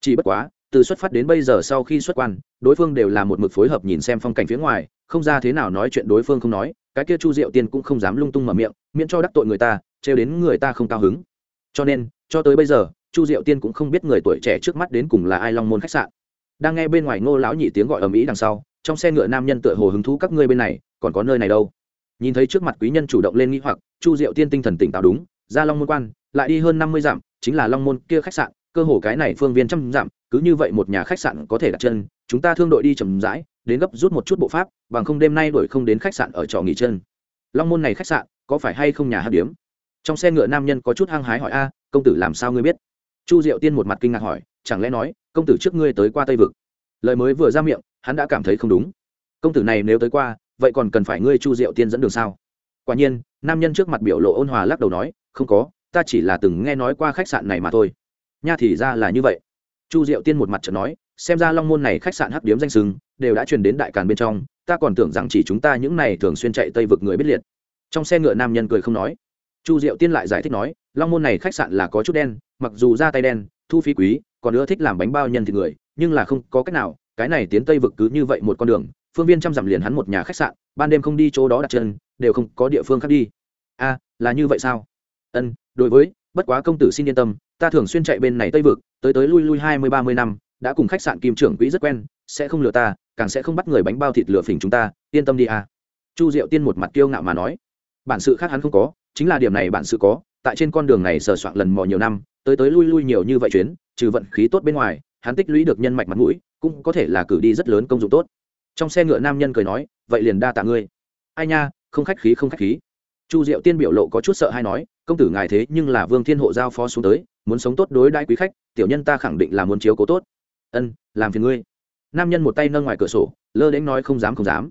Chỉ bất quá từ xuất phát đến bây giờ sau khi xuất quan, đối phương đều là một mực phối hợp nhìn xem phong cảnh phía ngoài, không ra thế nào nói chuyện đối phương không nói, cái kia chu diệu tiên cũng không dám lung tung mở miệng, miễn cho đắc tội người ta, trêu đến người ta không cao hứng. Cho nên, cho tới bây giờ, chu diệu tiên cũng không biết người tuổi trẻ trước mắt đến cùng là ai long môn khách sạn. Đang nghe bên ngoài ngô lão nhị tiếng gọi ầm ĩ đằng sau, trong xe ngựa nam nhân tựa hồ hứng thú các ngươi bên này, còn có nơi này đâu? Nhìn thấy trước mặt quý nhân chủ động lên nghĩ hoặc, chu diệu tiên tinh thần tỉnh táo đúng, ra long môn quan, lại đi hơn năm mươi dặm, chính là long môn kia khách sạn cơ hồ cái này phương viên trăm dặm, cứ như vậy một nhà khách sạn có thể đặt chân, chúng ta thương đội đi chầm rãi, đến gấp rút một chút bộ pháp, bằng không đêm nay đổi không đến khách sạn ở trọ nghỉ chân. Long môn này khách sạn, có phải hay không nhà hát điếm? Trong xe ngựa nam nhân có chút hăng hái hỏi, a, công tử làm sao ngươi biết? Chu diệu tiên một mặt kinh ngạc hỏi, chẳng lẽ nói, công tử trước ngươi tới qua tây vực? Lời mới vừa ra miệng, hắn đã cảm thấy không đúng. Công tử này nếu tới qua, vậy còn cần phải ngươi chu diệu tiên dẫn đường sao? Quả nhiên, nam nhân trước mặt biểu lộ ôn hòa lắc đầu nói, không có, ta chỉ là từng nghe nói qua khách sạn này mà thôi nha thì ra là như vậy. Chu diệu tiên một mặt trận nói, xem ra long môn này khách sạn hấp điếm danh sừng đều đã truyền đến đại càn bên trong, ta còn tưởng rằng chỉ chúng ta những này thường xuyên chạy tây vực người biết liệt. Trong xe ngựa nam nhân cười không nói. Chu diệu tiên lại giải thích nói, long môn này khách sạn là có chút đen, mặc dù ra tay đen, thu phí quý, còn nữa thích làm bánh bao nhân thịt người, nhưng là không có cách nào, cái này tiến tây vực cứ như vậy một con đường, phương viên chăm dặm liền hắn một nhà khách sạn, ban đêm không đi chỗ đó đặt chân, đều không có địa phương khác đi. A là như vậy sao? Ân, đối với bất quá công tử xin yên tâm, ta thường xuyên chạy bên này tây vực, tới tới lui lui hai mươi, ba mươi năm, đã cùng khách sạn kim trưởng quỹ rất quen, sẽ không lừa ta, càng sẽ không bắt người bánh bao thịt lừa phỉnh chúng ta, yên tâm đi à. chu diệu tiên một mặt kiêu ngạo mà nói. Bản sự khác hắn không có, chính là điểm này bản sự có, tại trên con đường này sờ soạn lần mò nhiều năm, tới tới lui lui nhiều như vậy chuyến, trừ vận khí tốt bên ngoài, hắn tích lũy được nhân mạch mặt mũi, cũng có thể là cử đi rất lớn công dụng tốt. Trong xe ngựa nam nhân cười nói, vậy liền đa tạ ngươi. Ai nha, không khách khí, không khách khí. Chu diệu tiên biểu lộ có chút sợ hay nói công tử ngài thế nhưng là vương thiên hộ giao phó xuống tới, muốn sống tốt đối đãi quý khách, tiểu nhân ta khẳng định là muốn chiếu cố tốt. Ân, làm phiền ngươi. Nam nhân một tay nâng ngoài cửa sổ, lơ đến nói không dám không dám.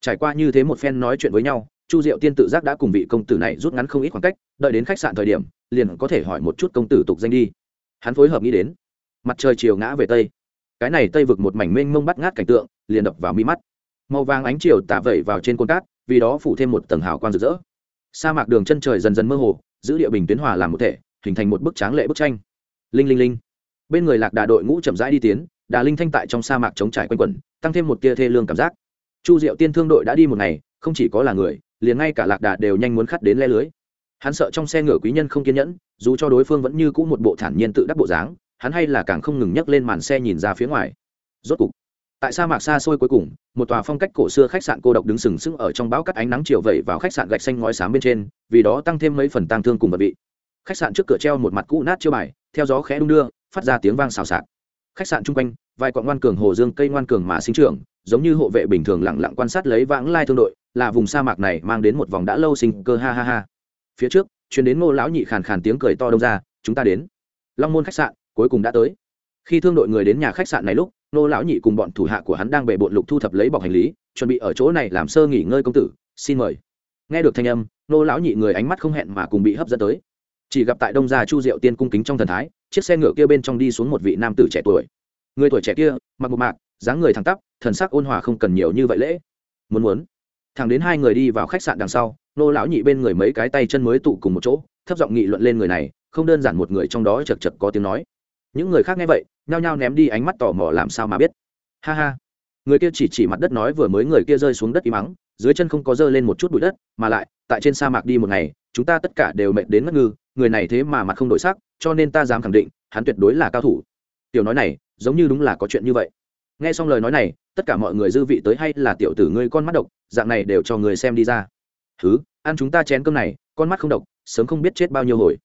Trải qua như thế một phen nói chuyện với nhau, chu diệu tiên tự giác đã cùng vị công tử này rút ngắn không ít khoảng cách, đợi đến khách sạn thời điểm, liền có thể hỏi một chút công tử tục danh đi. Hắn phối hợp nghĩ đến. Mặt trời chiều ngã về tây. Cái này tây vực một mảnh mênh mông bắt ngát cảnh tượng, liền đập vào mi mắt. Màu vàng ánh chiều tả vẩy vào trên côn cát, vì đó phủ thêm một tầng hào quang rực rỡ. Sa mạc đường chân trời dần dần mơ hồ giữ địa bình tuyến hòa làm một thể, hình thành một bức tráng lệ bức tranh. Linh linh linh. Bên người lạc đà đội ngũ chậm rãi đi tiến, đà linh thanh tại trong sa mạc chống trải quanh quẩn, tăng thêm một tia thê lương cảm giác. Chu diệu tiên thương đội đã đi một ngày, không chỉ có là người, liền ngay cả lạc đà đều nhanh muốn khắt đến le lưới. Hắn sợ trong xe ngựa quý nhân không kiên nhẫn, dù cho đối phương vẫn như cũ một bộ thản nhiên tự đắc bộ dáng, hắn hay là càng không ngừng nhấc lên màn xe nhìn ra phía ngoài. Rốt cục, tại sa mạc xa xôi cuối cùng một tòa phong cách cổ xưa khách sạn cô độc đứng sừng sững ở trong bão cắt ánh nắng chiều vẩy vào khách sạn gạch xanh ngói xám bên trên, vì đó tăng thêm mấy phần tang thương cùng vật vị. Khách sạn trước cửa treo một mặt cũ nát chiêu bài, theo gió khẽ đung đưa, phát ra tiếng vang xào xạc. Khách sạn chung quanh, vài quặng ngoan cường hồ dương cây ngoan cường mà sinh trưởng, giống như hộ vệ bình thường lặng lặng quan sát lấy vãng lai thương đội, là vùng sa mạc này mang đến một vòng đã lâu sinh cơ ha ha ha. Phía trước chuyến đến ngô lão nhị khàn khàn tiếng cười to đông ra, chúng ta đến. Long môn khách sạn cuối cùng đã tới. Khi thương đội người đến nhà khách sạn này lúc nô lão nhị cùng bọn thủ hạ của hắn đang bề bộn lục thu thập lấy bọc hành lý, chuẩn bị ở chỗ này làm sơ nghỉ ngơi công tử, xin mời. Nghe được thanh âm, nô lão nhị người ánh mắt không hẹn mà cùng bị hấp dẫn tới. Chỉ gặp tại đông gia chu diệu tiên cung kính trong thần thái, chiếc xe ngựa kia bên trong đi xuống một vị nam tử trẻ tuổi. Người tuổi trẻ kia, mặc một mạc, dáng người thẳng tắp, thần sắc ôn hòa không cần nhiều như vậy lễ. Muốn muốn. Thẳng đến hai người đi vào khách sạn đằng sau, nô lão nhị bên người mấy cái tay chân mới tụ cùng một chỗ, thấp giọng nghị luận lên người này, không đơn giản một người trong đó chật chật có tiếng nói những người khác nghe vậy, nhao nhao ném đi ánh mắt tò mò làm sao mà biết. Ha ha. Người kia chỉ chỉ mặt đất nói vừa mới người kia rơi xuống đất im mắng dưới chân không có dơ lên một chút bụi đất, mà lại, tại trên sa mạc đi một ngày, chúng ta tất cả đều mệt đến ngất ngư, người này thế mà mặt không đổi sắc, cho nên ta dám khẳng định, hắn tuyệt đối là cao thủ. Tiểu nói này, giống như đúng là có chuyện như vậy. Nghe xong lời nói này, tất cả mọi người dư vị tới hay là tiểu tử ngươi con mắt độc, dạng này đều cho người xem đi ra. Thứ ăn chúng ta chén cơm này, con mắt không độc, sớm không biết chết bao nhiêu hồi.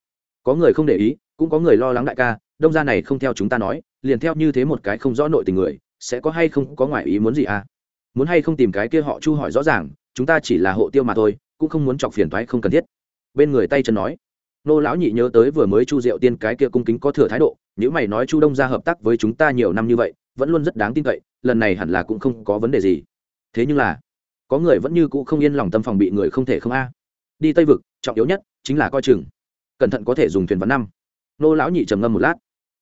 Có người không để ý, cũng có người lo lắng đại ca đông gia này không theo chúng ta nói, liền theo như thế một cái không rõ nội tình người, sẽ có hay không có ngoại ý muốn gì à? Muốn hay không tìm cái kia họ chu hỏi rõ ràng, chúng ta chỉ là hộ tiêu mà thôi, cũng không muốn chọc phiền thoái không cần thiết. Bên người tay chân nói, nô lão nhị nhớ tới vừa mới chu diệu tiên cái kia cung kính có thừa thái độ, nếu mày nói chu đông gia hợp tác với chúng ta nhiều năm như vậy, vẫn luôn rất đáng tin cậy, lần này hẳn là cũng không có vấn đề gì. Thế nhưng là, có người vẫn như cũ không yên lòng tâm phòng bị người không thể không a. Đi tây vực, trọng yếu nhất chính là coi chừng, cẩn thận có thể dùng thuyền vắn năm. Nô lão nhị trầm ngâm một lát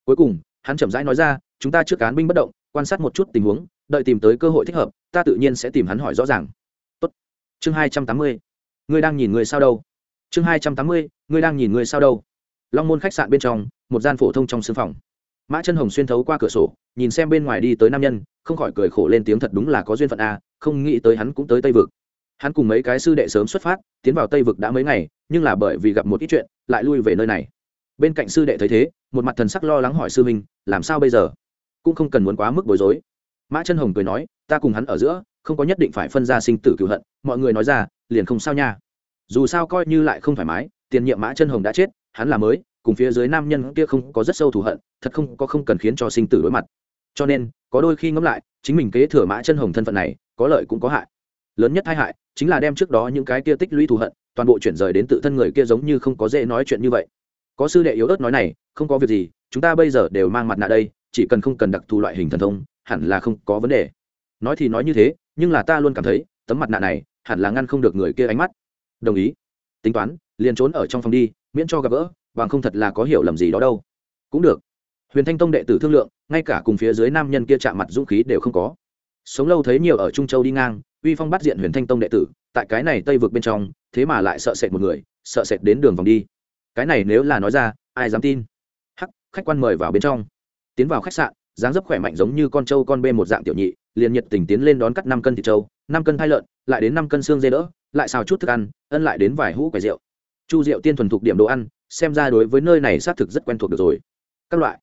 cuối cùng, hắn chậm rãi nói ra, chúng ta trước cán binh bất động, quan sát một chút tình huống, đợi tìm tới cơ hội thích hợp, ta tự nhiên sẽ tìm hắn hỏi rõ ràng. Tốt. chương hai trăm tám mươi. Ngươi đang nhìn người sao đâu? Chương hai trăm tám mươi, ngươi đang nhìn người sao đâu? Long môn khách sạn bên trong, một gian phổ thông trong sưng phòng. Mã chân hồng xuyên thấu qua cửa sổ, nhìn xem bên ngoài đi tới nam nhân, không khỏi cười khổ lên tiếng thật đúng là có duyên phận a không nghĩ tới hắn cũng tới tây vực. Hắn cùng mấy cái sư đệ sớm xuất phát, tiến vào tây vực đã mấy ngày, nhưng là bởi vì gặp một ít chuyện, lại lui về nơi này bên cạnh sư đệ thấy thế, một mặt thần sắc lo lắng hỏi sư minh làm sao bây giờ? Cũng không cần muốn quá mức bối rối. Mã chân hồng cười nói, ta cùng hắn ở giữa, không có nhất định phải phân ra sinh tử cựu hận, mọi người nói ra, liền không sao nha. Dù sao coi như lại không thoải mái, tiền nhiệm mã chân hồng đã chết, hắn là mới, cùng phía dưới nam nhân kia không có rất sâu thù hận, thật không có không cần khiến cho sinh tử đối mặt. Cho nên, có đôi khi ngẫm lại, chính mình kế thừa mã chân hồng thân phận này, có lợi cũng có hại. Lớn nhất hai hại, chính là đem trước đó những cái kia tích lũy thù hận, toàn bộ chuyển rời đến tự thân người kia giống như không có dễ nói chuyện như vậy có sư đệ yếu ớt nói này, không có việc gì, chúng ta bây giờ đều mang mặt nạ đây, chỉ cần không cần đặc thù loại hình thần thông, hẳn là không có vấn đề. Nói thì nói như thế, nhưng là ta luôn cảm thấy, tấm mặt nạ này, hẳn là ngăn không được người kia ánh mắt. Đồng ý. Tính toán, liền trốn ở trong phòng đi, miễn cho gặp gỡ, bằng không thật là có hiểu lầm gì đó đâu. Cũng được. Huyền thanh tông đệ tử thương lượng, ngay cả cùng phía dưới nam nhân kia chạm mặt dũng khí đều không có. Sống lâu thấy nhiều ở trung châu đi ngang, uy phong bắt diện huyền thanh tông đệ tử, tại cái này tây vực bên trong, thế mà lại sợ sệt một người, sợ sệt đến đường vòng đi cái này nếu là nói ra, ai dám tin? Hắc, khách quan mời vào bên trong. Tiến vào khách sạn, dáng dấp khỏe mạnh giống như con trâu con bê một dạng tiểu nhị, liền nhiệt tình tiến lên đón cắt năm cân thịt trâu, năm cân thai lợn, lại đến năm cân xương dê đỡ, lại xào chút thức ăn, ân lại đến vài hũ quầy rượu. Chu rượu tiên thuần thục điểm đồ ăn, xem ra đối với nơi này xác thực rất quen thuộc được rồi. Các loại.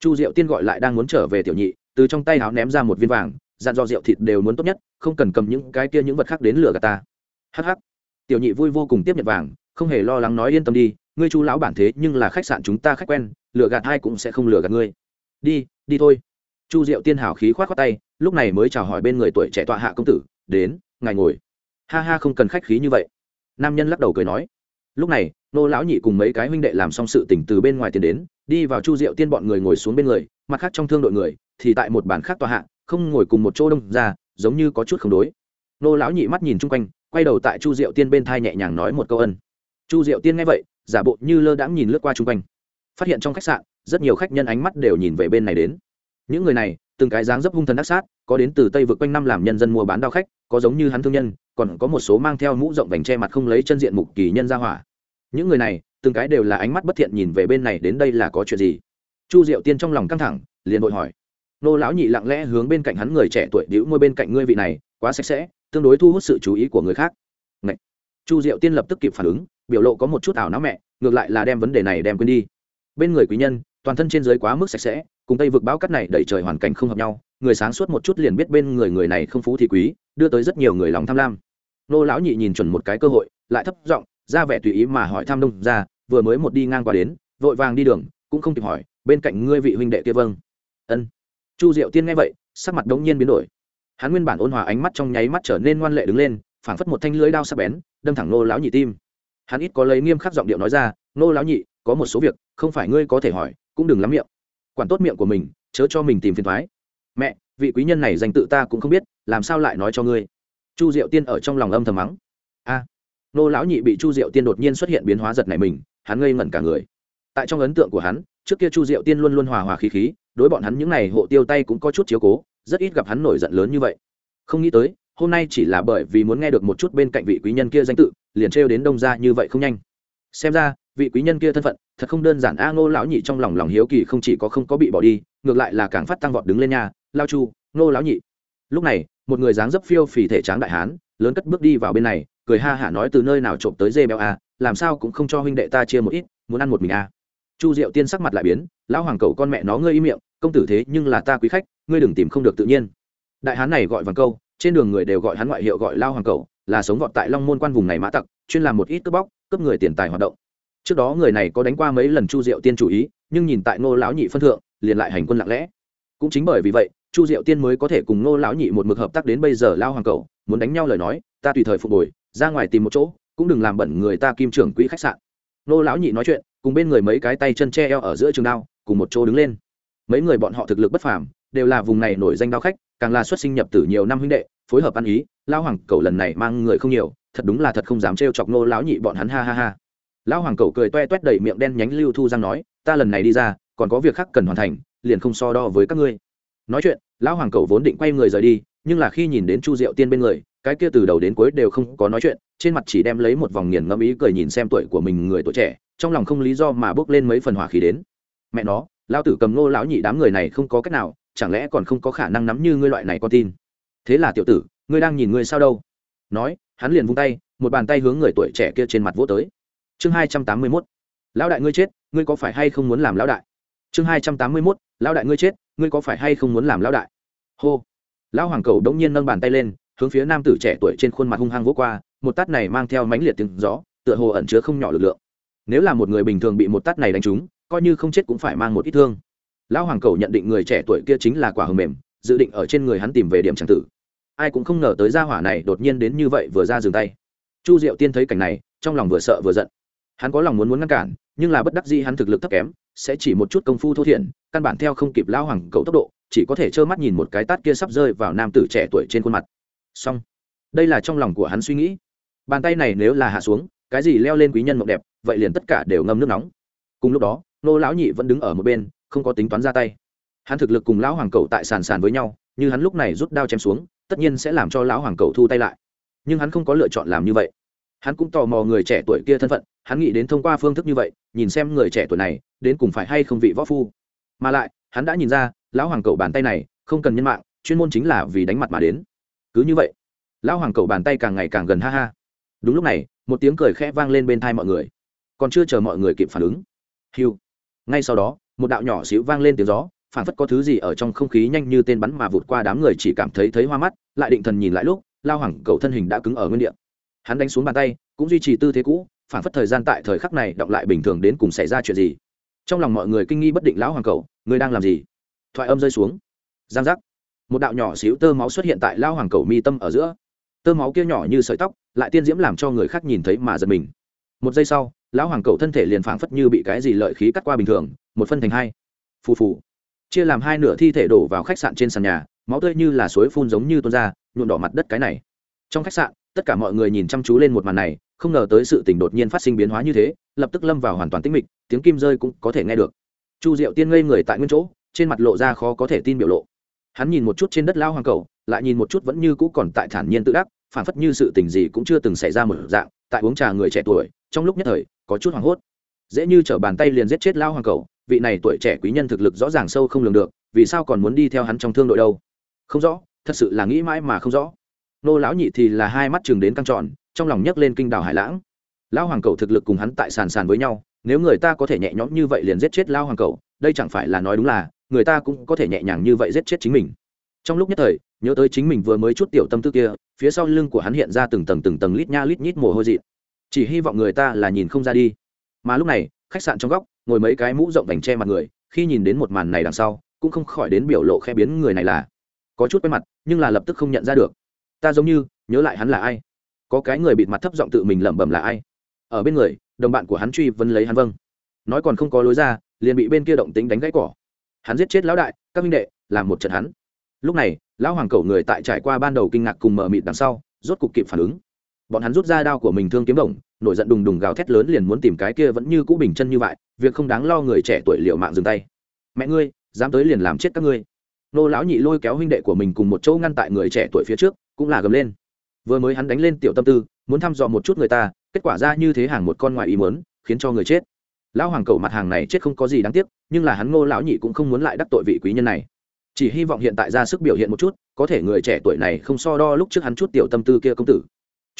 Chu diệu tiên gọi lại đang muốn trở về tiểu nhị, từ trong tay áo ném ra một viên vàng, dặn do rượu thịt đều muốn tốt nhất, không cần cầm những cái kia những vật khác đến lửa gà ta. Hh tiểu nhị vui vô cùng tiếp nhận vàng, không hề lo lắng nói yên tâm đi ngươi chú lão bản thế nhưng là khách sạn chúng ta khách quen, lừa gạt hai cũng sẽ không lừa gạt ngươi. Đi đi thôi. Chu diệu tiên hào khí k h o á t khoác tay, lúc này mới chào hỏi bên người tuổi trẻ tọa hạ công tử, đến, ngài ngồi. Ha ha, không cần khách khí như vậy. Nam nhân lắc đầu cười nói. Lúc này, nô lão nhị cùng mấy cái huynh đệ làm xong sự tỉnh từ bên ngoài tiền đến, đi vào chu diệu tiên bọn người ngồi xuống bên người, mặt khác trong thương đội người, thì tại một bàn khác tòa hạ, không ngồi cùng một chỗ đông ra, giống như có chút không đối. Nô lão nhị mắt nhìn chung quanh, quay đầu tại chu diệu tiên bên thai nhẹ nhàng nói một câu ân. Chu diệu tiên nghe vậy giả bộ như lơ đãng nhìn lướt qua chung quanh. Phát hiện trong khách sạn, rất nhiều khách nhân ánh mắt đều nhìn về bên này đến. Những người này, từng cái dáng dấp hung thần ác sát, có đến từ tây vực quanh năm làm nhân dân mua bán đao khách, có giống như hắn thương nhân, còn có một số mang theo mũ rộng vành che mặt không lấy chân diện mục kỳ nhân ra hỏa. Những người này, từng cái đều là ánh mắt bất thiện nhìn về bên này đến đây là có chuyện gì? Chu diệu tiên trong lòng căng thẳng, liền vội hỏi. Nô lão nhị lặng lẽ hướng bên cạnh hắn người trẻ tuổi đĩu môi bên cạnh ngươi vị này, quá sạch sẽ, tương đối thu hút sự chú ý của người khác. Ngậy. chu diệu tiên lập tức kịp phản ứng biểu lộ có một chút ảo não mẹ, ngược lại là đem vấn đề này đem quên đi. Bên người quý nhân, toàn thân trên dưới quá mức sạch sẽ, cùng tây vực báo cắt này đẩy trời hoàn cảnh không hợp nhau, người sáng suốt một chút liền biết bên người người này không phú thì quý, đưa tới rất nhiều người lòng tham lam. Nô lão nhị nhìn chuẩn một cái cơ hội, lại thấp giọng, ra vẻ tùy ý mà hỏi tham đông ra, vừa mới một đi ngang qua đến, vội vàng đi đường, cũng không kịp hỏi, bên cạnh ngươi vị huynh đệ kia vâng. Ân. Chu diệu tiên nghe vậy, sắc mặt đống nhiên biến đổi. Hắn nguyên bản ôn hòa ánh mắt trong nháy mắt trở nên ngoan lệ đứng lên, phảng phất một thanh lưới đao sắc bén, đâm thẳng nô lão nhị tim hắn ít có lấy nghiêm khắc giọng điệu nói ra, nô lão nhị, có một số việc, không phải ngươi có thể hỏi, cũng đừng lắm miệng. Quản tốt miệng của mình, chớ cho mình tìm phiền thoái. Mẹ, vị quý nhân này danh tự ta cũng không biết, làm sao lại nói cho ngươi? Chu diệu tiên ở trong lòng âm thầm mắng. A, nô lão nhị bị chu diệu tiên đột nhiên xuất hiện biến hóa giật này mình, hắn ngây ngẩn cả người. Tại trong ấn tượng của hắn, trước kia chu diệu tiên luôn luôn hòa hòa khí khí, đối bọn hắn những n à y hộ tiêu tay cũng có chút chiếu cố, rất ít gặp hắn nổi giận lớn như vậy. Không nghĩ tới hôm nay chỉ là bởi vì muốn nghe được một chút bên cạnh vị quý nhân kia danh tự, liền trêu đến đông ra như vậy không nhanh. Xem ra, vị quý nhân kia thân phận, thật không đơn giản a, ngô lão nhị trong lòng lòng hiếu kỳ không chỉ có không có bị bỏ đi, ngược lại là càng phát tăng vọt đứng lên nha. Lao chu nô lão nhị. Lúc này, một người dáng dấp phiêu phì thể tráng đại hán, lớn cất bước đi vào bên này, cười ha hả nói từ nơi nào trộm tới dê béo a, làm sao cũng không cho huynh đệ ta chia một ít, muốn ăn một mình a. Chu diệu tiên sắc mặt lại biến, lão hoàng cậu con mẹ nó ngươi im miệng, công tử thế nhưng là ta quý khách, ngươi đừng tìm không được tự nhiên. Đại hán này gọi vàng câu trên đường người đều gọi hắn ngoại hiệu gọi lao hoàng Cầu, là sống vọt tại long môn quan vùng này mã tặc, chuyên làm một ít cướp bóc, cướp người tiền tài hoạt động. Trước đó người này có đánh qua mấy lần chu diệu tiên chủ ý, nhưng nhìn tại ngô lão nhị phân thượng, liền lại hành quân lặng lẽ. Cũng chính bởi vì vậy, chu diệu tiên mới có thể cùng ngô lão nhị một mực hợp tác đến bây giờ lao hoàng Cầu, muốn đánh nhau lời nói, ta tùy thời phục hồi, ra ngoài tìm một chỗ, cũng đừng làm bẩn người ta kim trưởng quỹ khách sạn. Ngô lão nhị nói chuyện, cùng bên người mấy cái tay chân che eo ở giữa trường đao, cùng một chỗ đứng lên. Mấy người bọn họ thực lực bất phàm, đều là vùng này nổi danh đao khách càng là xuất sinh nhập tử nhiều năm huynh đệ, phối hợp ăn ý lao hoàng cầu lần này mang người không nhiều, thật đúng là thật không dám trêu chọc nô lão nhị bọn hắn, ha ha ha. Lão hoàng cầu cười toe toét đẩy miệng đen nhánh lưu thu giang nói, ta lần này đi ra, còn có việc khác cần hoàn thành, liền không so đo với các ngươi. Nói chuyện, lão hoàng cầu vốn định quay người rời đi, nhưng là khi nhìn đến chu diệu tiên bên người, cái kia từ đầu đến cuối đều không có nói chuyện, trên mặt chỉ đem lấy một vòng nghiền ngẫm ý cười nhìn xem tuổi của mình người tuổi trẻ, trong lòng không lý do mà bước lên mấy phần hỏa khí đến. Mẹ nó lao tử cầm nô lão nhị đám người này không có cách nào chẳng lẽ còn không có khả năng nắm như ngươi loại này con tin? Thế là tiểu tử, ngươi đang nhìn ngươi sao đâu? Nói, hắn liền vung tay, một bàn tay hướng người tuổi trẻ kia trên mặt vỗ tới. Chương hai trăm tám mươi mốt. Lão đại ngươi chết, ngươi có phải hay không muốn làm lão đại? Chương hai trăm tám mươi mốt, lão đại ngươi chết, ngươi có phải hay không muốn làm lão đại? Hô. Lão hoàng cầu đống nhiên nâng bàn tay lên, hướng phía nam tử trẻ tuổi trên khuôn mặt hung hăng vỗ qua, một tát này mang theo mãnh liệt tiếng gió, tựa hồ ẩn chứa không nhỏ lực lượng. Nếu là một người bình thường bị một tát này đánh trúng, coi như không chết cũng phải mang một ít thương lão hoàng cầu nhận định người trẻ tuổi kia chính là quả hầm mềm, dự định ở trên người hắn tìm về điểm tràng tử. Ai cũng không ngờ tới gia hỏa này đột nhiên đến như vậy vừa ra dừng tay. Chu diệu tiên thấy cảnh này, trong lòng vừa sợ vừa giận. Hắn có lòng muốn muốn ngăn cản, nhưng là bất đắc dĩ hắn thực lực thấp kém, sẽ chỉ một chút công phu thô thiển căn bản theo không kịp lão hoàng cầu tốc độ, chỉ có thể trơ mắt nhìn một cái tát kia sắp rơi vào nam tử trẻ tuổi trên khuôn mặt. Xong. Đây là trong lòng của hắn suy nghĩ. Bàn tay này nếu là hạ xuống, cái gì leo lên quý nhân mộng đẹp, vậy liền tất cả đều ngâm nước nóng. Cùng lúc đó, nô lão nhị vẫn đứng ở một bên không có tính toán ra tay. Hắn thực lực cùng lão hoàng cầu tại sàn sàn với nhau, như hắn lúc này rút đao chém xuống, tất nhiên sẽ làm cho lão hoàng cầu thu tay lại. Nhưng hắn không có lựa chọn làm như vậy. Hắn cũng tò mò người trẻ tuổi kia thân phận, hắn nghĩ đến thông qua phương thức như vậy, nhìn xem người trẻ tuổi này, đến cùng phải hay không vị võ phu. Mà lại, hắn đã nhìn ra, lão hoàng cầu bàn tay này, không cần nhân mạng, chuyên môn chính là vì đánh mặt mà đến. Cứ như vậy, lão hoàng cầu bàn tay càng ngày càng gần ha ha. Đúng lúc này, một tiếng cười khẽ vang lên bên thai mọi người. Còn chưa chờ mọi người kịp phản ứng. Hiu ngay sau đó một đạo nhỏ xíu vang lên tiếng gió phản phất có thứ gì ở trong không khí nhanh như tên bắn mà vụt qua đám người chỉ cảm thấy thấy hoa mắt, lại định thần nhìn lại lúc, lao hoàng cầu thân hình đã cứng ở nguyên địa. Hắn đánh xuống bàn tay, cũng duy trì tư thế cũ phản phất thời gian tại thời khắc này động lại bình thường đến cùng xảy ra chuyện gì. Trong lòng mọi người kinh nghi bất định lão hoàng cầu, người đang làm gì? Thoại âm rơi xuống. Giang giác. Một đạo nhỏ xíu tơ máu xuất hiện tại lao hoàng cầu mi tâm ở giữa. Tơ máu kia nhỏ như sợi tóc, lại tiên diễm làm cho người khác nhìn thấy mà giật mình. Một giây sau lão hoàng cầu thân thể liền phảng phất như bị cái gì lợi khí cắt qua bình thường, một phân thành hai. Phù phù. Chia làm hai nửa thi thể đổ vào khách sạn trên sàn nhà, máu tươi như là suối phun giống như tuôn ra, nhuộm đỏ mặt đất cái này. Trong khách sạn, tất cả mọi người nhìn chăm chú lên một màn này, không ngờ tới sự tình đột nhiên phát sinh biến hóa như thế, lập tức lâm vào hoàn toàn tĩnh mịch, tiếng kim rơi cũng có thể nghe được. Chu diệu tiên ngây người tại nguyên chỗ, trên mặt lộ ra khó có thể tin biểu lộ. Hắn nhìn một chút trên đất lao hoàng cầu, lại nhìn một chút vẫn như cũ còn tại thản nhiên tự đắc phản phất như sự tình gì cũng chưa từng xảy ra một dạng, tại uống trà người trẻ tuổi trong lúc nhất thời, có chút hoảng hốt. Dễ như t bàn tay liền giết chết lao hoàng cầu, vị này tuổi trẻ quý nhân thực lực rõ ràng sâu không lường được, vì sao còn muốn đi theo hắn trong thương đội đâu? Không rõ, thật sự là nghĩ mãi mà không rõ. Nô lão nhị thì là hai mắt chừng đến căng tròn, trong lòng nhấc lên kinh đảo hải lãng. Lão hoàng cầu thực lực cùng hắn tại sàn sàn với nhau, nếu người ta có thể nhẹ nhõm như vậy liền giết chết lao hoàng cầu, đây chẳng phải là nói đúng là, người ta cũng có thể nhẹ nhàng như vậy giết chết chính mình. Trong lúc nhất thời, nhớ tới chính mình vừa mới chút tiểu tâm tư kia, phía sau lưng của hắn hiện ra từng tầng từng tầng lít nha lít nhít mồ hôi dị chỉ hy vọng người ta là nhìn không ra đi. Mà lúc này, khách sạn trong góc, ngồi mấy cái mũ rộng vành che mặt người, khi nhìn đến một màn này đằng sau, cũng không khỏi đến biểu lộ khe biến người này là có chút quay mặt, nhưng là lập tức không nhận ra được. Ta giống như nhớ lại hắn là ai. Có cái người bịt mặt thấp giọng tự mình lẩm bẩm là ai. Ở bên người, đồng bạn của hắn truy vấn lấy hắn vâng. Nói còn không có lối ra, liền bị bên kia động tính đánh gãy cỏ. Hắn giết chết lão đại, các minh đệ, làm một trận hắn. Lúc này, lão hoàng cầu người tại trải qua ban đầu kinh ngạc cùng mờ mịt đằng sau, rốt cục kịp phản ứng bọn hắn rút ra đao của mình thương kiếm đồng, nổi giận đùng đùng gào thét lớn liền muốn tìm cái kia vẫn như cũ bình chân như vậy, việc không đáng lo người trẻ tuổi liệu mạng dừng tay. Mẹ ngươi, dám tới liền làm chết các ngươi. Nô lão nhị lôi kéo huynh đệ của mình cùng một chỗ ngăn tại người trẻ tuổi phía trước, cũng là gầm lên. Vừa mới hắn đánh lên tiểu tâm tư, muốn thăm dò một chút người ta, kết quả ra như thế hàng một con ngoài ý muốn, khiến cho người chết. Lão hoàng cầu mặt hàng này chết không có gì đáng tiếc, nhưng là hắn ngô lão nhị cũng không muốn lại đắc tội vị quý nhân này. Chỉ hy vọng hiện tại ra sức biểu hiện một chút, có thể người trẻ tuổi này không so đo lúc trước hắn chút tiểu tâm tư kia công tử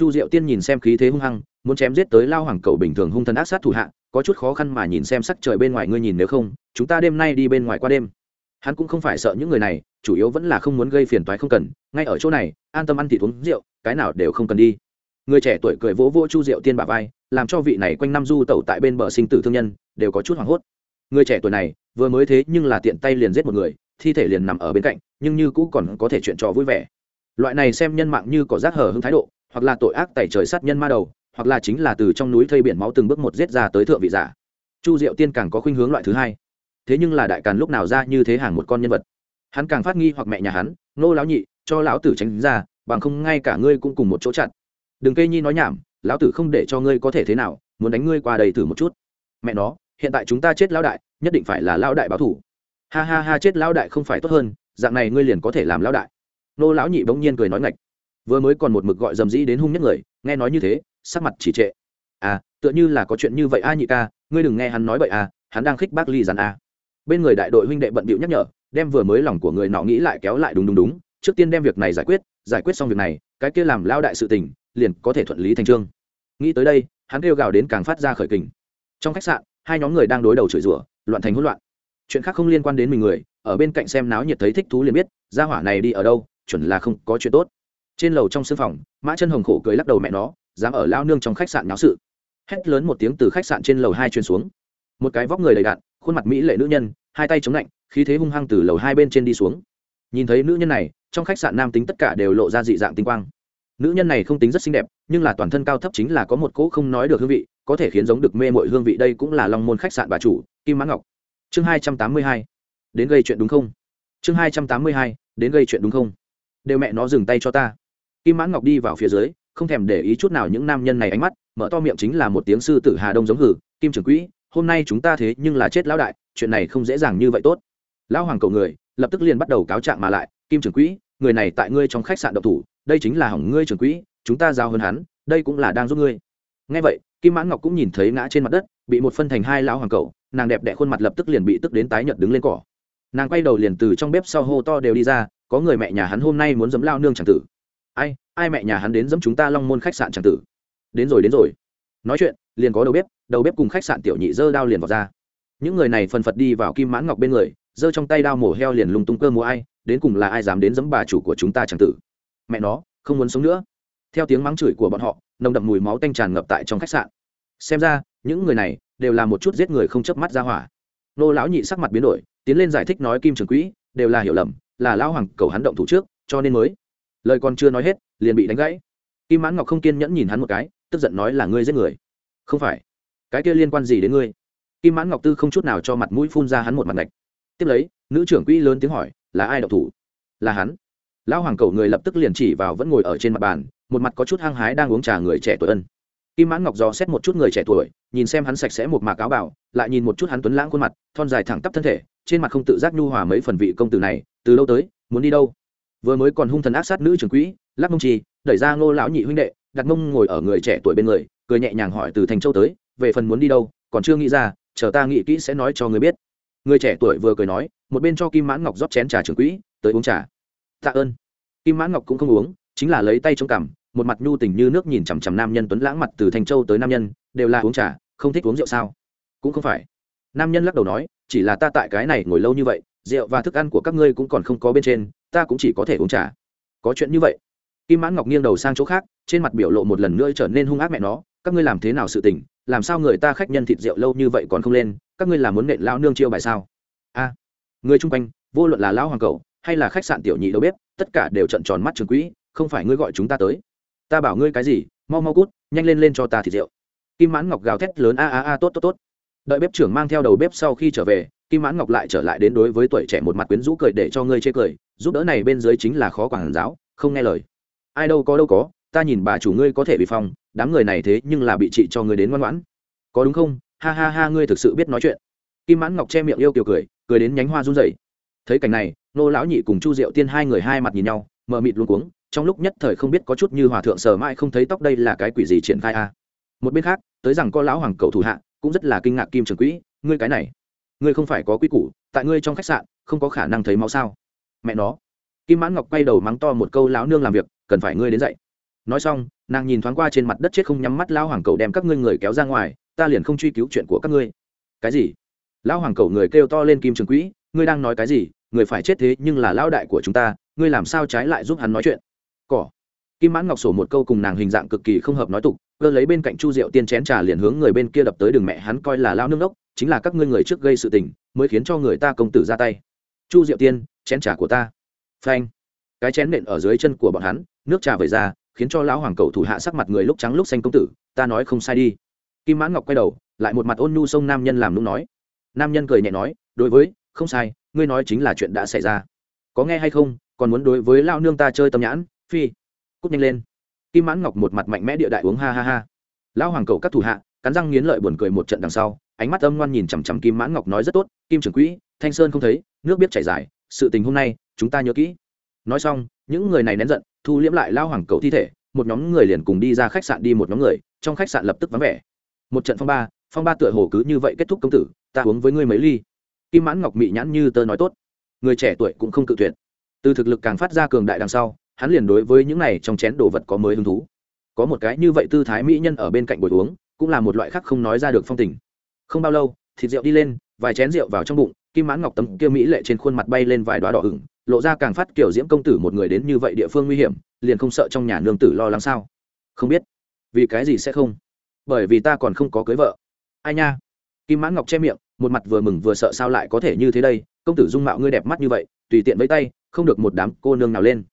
chu diệu tiên nhìn xem khí thế hung hăng, muốn chém giết tới lao hoàng cầu bình thường hung thần ác sát thủ hạ, có chút khó khăn mà nhìn xem sắc trời bên ngoài, ngươi nhìn nếu không, chúng ta đêm nay đi bên ngoài qua đêm. Hắn cũng không phải sợ những người này, chủ yếu vẫn là không muốn gây phiền toái không cần, ngay ở chỗ này, an tâm ăn thịt uống rượu, cái nào đều không cần đi. Người trẻ tuổi cười vỗ vỗ chu diệu tiên bà vai, làm cho vị này quanh năm du tẩu tại bên bờ sinh tử thương nhân, đều có chút hoảng hốt. Người trẻ tuổi này, vừa mới thế nhưng là tiện tay liền giết một người, thi thể liền nằm ở bên cạnh, nhưng như cũ còn có thể chuyện trò vui vẻ. Loại này xem nhân mạng như có rác hở hưng thái độ hoặc là tội ác tẩy trời sát nhân ma đầu, hoặc là chính là từ trong núi thây biển máu từng bước một giết ra tới thượng vị giả. Chu diệu tiên càng có khuynh hướng loại thứ hai. Thế nhưng là đại càn lúc nào ra như thế hàng một con nhân vật. Hắn càng phát nghi hoặc mẹ nhà hắn, nô lão nhị, cho lão tử tránh ra, bằng không ngay cả ngươi cũng cùng một chỗ chặn. Đừng cây nhi nói nhảm, lão tử không để cho ngươi có thể thế nào, muốn đánh ngươi qua đây thử một chút. Mẹ nó, hiện tại chúng ta chết lão đại, nhất định phải là lão đại báo thủ ha ha ha, chết lão đại không phải tốt hơn, dạng này ngươi liền có thể làm lão đại. Nô lão nhị bỗng nhiên cười nói ngạch vừa mới còn một mực gọi dầm dĩ đến hung nhất người, nghe nói như thế, sắc mặt chỉ trệ. À tựa như là có chuyện như vậy a nhị ca, ngươi đừng nghe hắn nói vậy à hắn đang khích bác ly dàn a. Bên người đại đội huynh đệ bận bịu nhắc nhở, đem vừa mới lòng của người nọ nghĩ lại kéo lại đúng đúng đúng, trước tiên đem việc này giải quyết giải quyết xong việc này, cái kia làm lao đại sự tình, liền có thể thuận lý thành trương. Nghĩ tới đây, hắn kêu gào đến càng phát ra khởi kình. Trong khách sạn, hai nhóm người đang đối đầu chửi rủa, loạn thành hỗn loạn. Chuyện khác không liên quan đến mình người, ở bên cạnh xem náo nhiệt thấy thích thú liền biết ra hỏa này đi ở đâu, chuẩn là không có chuyện tốt trên lầu trong sưng phòng, mã chân hồng khổ cười lắc đầu mẹ nó, dám ở lao nương trong khách sạn náo sự. Hét lớn một tiếng từ khách sạn trên lầu hai truyền xuống. Một cái vóc người đầy đạn khuôn mặt mỹ lệ nữ nhân, hai tay chống lạnh, khí thế hung hăng từ lầu hai bên trên đi xuống. Nhìn thấy nữ nhân này, trong khách sạn nam tính tất cả đều lộ ra dị dạng tinh quang. Nữ nhân này không tính rất xinh đẹp, nhưng là toàn thân cao thấp chính là có một cỗ không nói được hương vị, có thể khiến giống được mê mội hương vị đây cũng là long môn khách sạn bà chủ, kim mã ngọc. Chương hai trăm tám mươi hai. Đến gây chuyện đúng không? Chương hai trăm tám mươi hai. Đến gây chuyện đúng không? Đều mẹ nó dừng tay cho ta kim mãn ngọc đi vào phía dưới, không thèm để ý chút nào những nam nhân này ánh mắt, mở to miệng chính là một tiếng sư tử hà đông giống hử, kim trưởng quỹ, hôm nay chúng ta thế nhưng là chết lão đại, chuyện này không dễ dàng như vậy tốt. Lão hoàng cậu người, lập tức liền bắt đầu cáo trạng mà lại, kim trưởng quỹ, người này tại ngươi trong khách sạn độc thủ, đây chính là hỏng ngươi trưởng quỹ, chúng ta giao hơn hắn, đây cũng là đang giúp ngươi. Ngay vậy, kim mãn ngọc cũng nhìn thấy ngã trên mặt đất, bị một phân thành hai lão hoàng cậu nàng đẹp đẽ khuôn mặt lập tức liền bị tức đến tái nhợt đứng lên cỏ. Nàng quay đầu liền từ trong bếp sau hô to đều đi ra, có người mẹ nhà hắn hôm nay muốn dấm lao nương chẳng tử ai ai mẹ nhà hắn đến dẫm chúng ta long môn khách sạn chẳng tử? Đến rồi đến rồi. Nói chuyện, liền có đầu bếp đầu bếp cùng khách sạn tiểu nhị dơ đao liền vào ra. Những người này phần phật đi vào kim mãn ngọc bên người, giơ trong tay đao mổ heo liền lung tung cơ mua ai, đến cùng là ai dám đến dẫm bà chủ của chúng ta chẳng tử? Mẹ nó, không muốn sống nữa. Theo tiếng mắng chửi của bọn họ, nồng đậm mùi máu tanh tràn ngập tại trong khách sạn. Xem ra, những người này đều là một chút giết người không chớp mắt ra hỏa. Nô lão nhị sắc mặt biến đổi, tiến lên giải thích nói kim trường quỹ, đều là hiểu lầm, là lão hoàng cầu hắn động thủ trước, cho nên mới lời còn chưa nói hết, liền bị đánh gãy. Kim mãn ngọc không kiên nhẫn nhìn hắn một cái, tức giận nói là ngươi giết người. Không phải. Cái kia liên quan gì đến ngươi? Kim mãn ngọc tư không chút nào cho mặt mũi phun ra hắn một mặt ngạch tiếp lấy, nữ trưởng quỹ lớn tiếng hỏi, là ai độc thủ? Là hắn. Lão hoàng cầu người lập tức liền chỉ vào vẫn ngồi ở trên mặt bàn, một mặt có chút hăng hái đang uống trà người trẻ tuổi ân. Kim mãn ngọc dò xét một chút người trẻ tuổi, nhìn xem hắn sạch sẽ một mạc áo bảo lại nhìn một chút hắn tuấn lãng khuôn mặt, thon dài thẳng tắp thân thể, trên mặt không tự giác nhu hòa mấy phần vị công tử này, từ lâu tới, muốn đi đâu? Vừa mới còn hung thần ác sát nữ trưởng quỹ, lắc mông trì đẩy ra ngô lão nhị huynh đệ, đặt mông ngồi ở người trẻ tuổi bên người, cười nhẹ nhàng hỏi từ thành châu tới, về phần muốn đi đâu, còn chưa nghĩ ra, chờ ta nghĩ kỹ sẽ nói cho người biết. Người trẻ tuổi vừa cười nói, một bên cho kim mãn ngọc rót chén trà trưởng quỹ, tới uống trà. Tạ ơn. Kim mãn ngọc cũng không uống, chính là lấy tay trong cằm, một mặt nhu tình như nước nhìn chằm chằm nam nhân tuấn lãng mặt từ thành châu tới nam nhân, đều là uống trà, không thích uống rượu sao? Cũng không phải. Nam nhân lắc đầu nói, chỉ là ta tại cái này ngồi lâu như vậy, rượu và thức ăn của các ngươi cũng còn không có bên trên ta cũng chỉ có thể uống trà. Có chuyện như vậy. Kim mãn ngọc nghiêng đầu sang chỗ khác, trên mặt biểu lộ một lần nữa trở nên hung ác mẹ nó. Các ngươi làm thế nào sự tình? Làm sao người ta khách nhân thịt rượu lâu như vậy còn không lên? Các ngươi làm muốn nện lao nương chiêu bài sao? A. Người chung quanh, vô luận là lao hoàng cầu hay là khách sạn tiểu nhị đâu biết tất cả đều trận tròn mắt trường quỹ, không phải ngươi gọi chúng ta tới. Ta bảo ngươi cái gì? Mau mau cút, nhanh lên lên cho ta thịt rượu. Kim mãn ngọc gào thét lớn, a a a, tốt tốt tốt. Đợi bếp trưởng mang theo đầu bếp sau khi trở về, kim mãn ngọc lại trở lại đến đối với tuổi trẻ một mặt quyến rũ cười để cho ngươi chê cười giúp đỡ này bên dưới chính là khó quản giáo, không nghe lời. Ai đâu có đâu có, ta nhìn bà chủ ngươi có thể bị phong, đám người này thế nhưng là bị trị cho ngươi đến ngoan ngoãn. Có đúng không? Ha ha ha, ngươi thực sự biết nói chuyện. Kim mãn ngọc che miệng yêu kiều cười cười đến nhánh hoa run rẩy. Thấy cảnh này nô lão nhị cùng chu diệu tiên hai người hai mặt nhìn nhau, mờ mịt luôn cuống, trong lúc nhất thời không biết có chút như hòa thượng sờ mãi không thấy tóc đây là cái quỷ gì triển khai a. Một bên khác, tới rằng có lão hoàng cầu thủ hạ, cũng rất là kinh ngạc kim trường quỹ, ngươi cái này, ngươi không phải có quy củ, tại ngươi trong khách sạn, không có khả năng thấy máu sao? Mẹ nó. Kim mãn ngọc quay đầu mắng to một câu, lão nương làm việc, cần phải ngươi đến dậy nói xong, nàng nhìn thoáng qua trên mặt đất chết không nhắm mắt lão hoàng cầu đem các ngươi người kéo ra ngoài, ta liền không truy cứu chuyện của các ngươi. Cái gì? Lão hoàng cầu người kêu to lên, kim trường quỹ, ngươi đang nói cái gì? Người phải chết thế nhưng là lão đại của chúng ta, ngươi làm sao trái lại giúp hắn nói chuyện? Cỏ. Kim mãn ngọc sổ một câu cùng nàng hình dạng cực kỳ không hợp nói tục, cơ lấy bên cạnh chu diệu tiên chén trà liền hướng người bên kia đập tới đường mẹ hắn coi là lao nương đốc, chính là các ngươi người trước gây sự tình, mới khiến cho người ta công tử ra tay. Chu diệu tiên chén trà của ta. Phanh. Cái chén nện ở dưới chân của bọn hắn, nước trà vẩy ra, khiến cho lão hoàng cầu thủ hạ sắc mặt người lúc trắng lúc xanh công tử, ta nói không sai đi. Kim mãn ngọc quay đầu, lại một mặt ôn nhu sông nam nhân làm nung nói. Nam nhân cười nhẹ nói, đối với, không sai, ngươi nói chính là chuyện đã xảy ra. Có nghe hay không, còn muốn đối với lao nương ta chơi tâm nhãn, phi. Cút nhanh lên. Kim mãn ngọc một mặt mạnh mẽ địa đại uống ha ha ha. Lão hoàng cầu các thủ hạ, cắn răng nghiến lợi buồn cười một trận đằng sau, ánh mắt âm ngoan nhìn chằm chằm kim mãn ngọc nói rất tốt, kim trưởng quỹ, thanh sơn không thấy, nước biết chảy dài sự tình hôm nay, chúng ta nhớ kỹ. Nói xong, những người này nén giận, thu liễm lại lao hoàng cầu thi thể, một nhóm người liền cùng đi ra khách sạn đi một nhóm người, trong khách sạn lập tức vắng vẻ. Một trận phong ba phong ba tựa hồ cứ như vậy kết thúc công tử, ta uống với ngươi mấy ly. Kim mãn ngọc mị nhãn như tơ nói tốt. Người trẻ tuổi cũng không cự tuyệt. Từ thực lực càng phát ra cường đại đằng sau, hắn liền đối với những này trong chén đồ vật có mới hứng thú. Có một cái như vậy tư thái mỹ nhân ở bên cạnh buổi uống, cũng là một loại khác không nói ra được phong tình. Không bao lâu, thịt rượu đi lên, vài chén rượu vào trong bụng kim mãn ngọc tấm kia mỹ lệ trên khuôn mặt bay lên vài đoá đỏ ửng, lộ ra càng phát kiểu diễm công tử một người đến như vậy địa phương nguy hiểm, liền không sợ trong nhà nương tử lo lắng sao? Không biết. Vì cái gì sẽ không? Bởi vì ta còn không có cưới vợ. Ai nha? Kim mãn ngọc che miệng, một mặt vừa mừng vừa sợ sao lại có thể như thế đây? Công tử dung mạo ngươi đẹp mắt như vậy, tùy tiện với tay, không được một đám cô nương nào lên.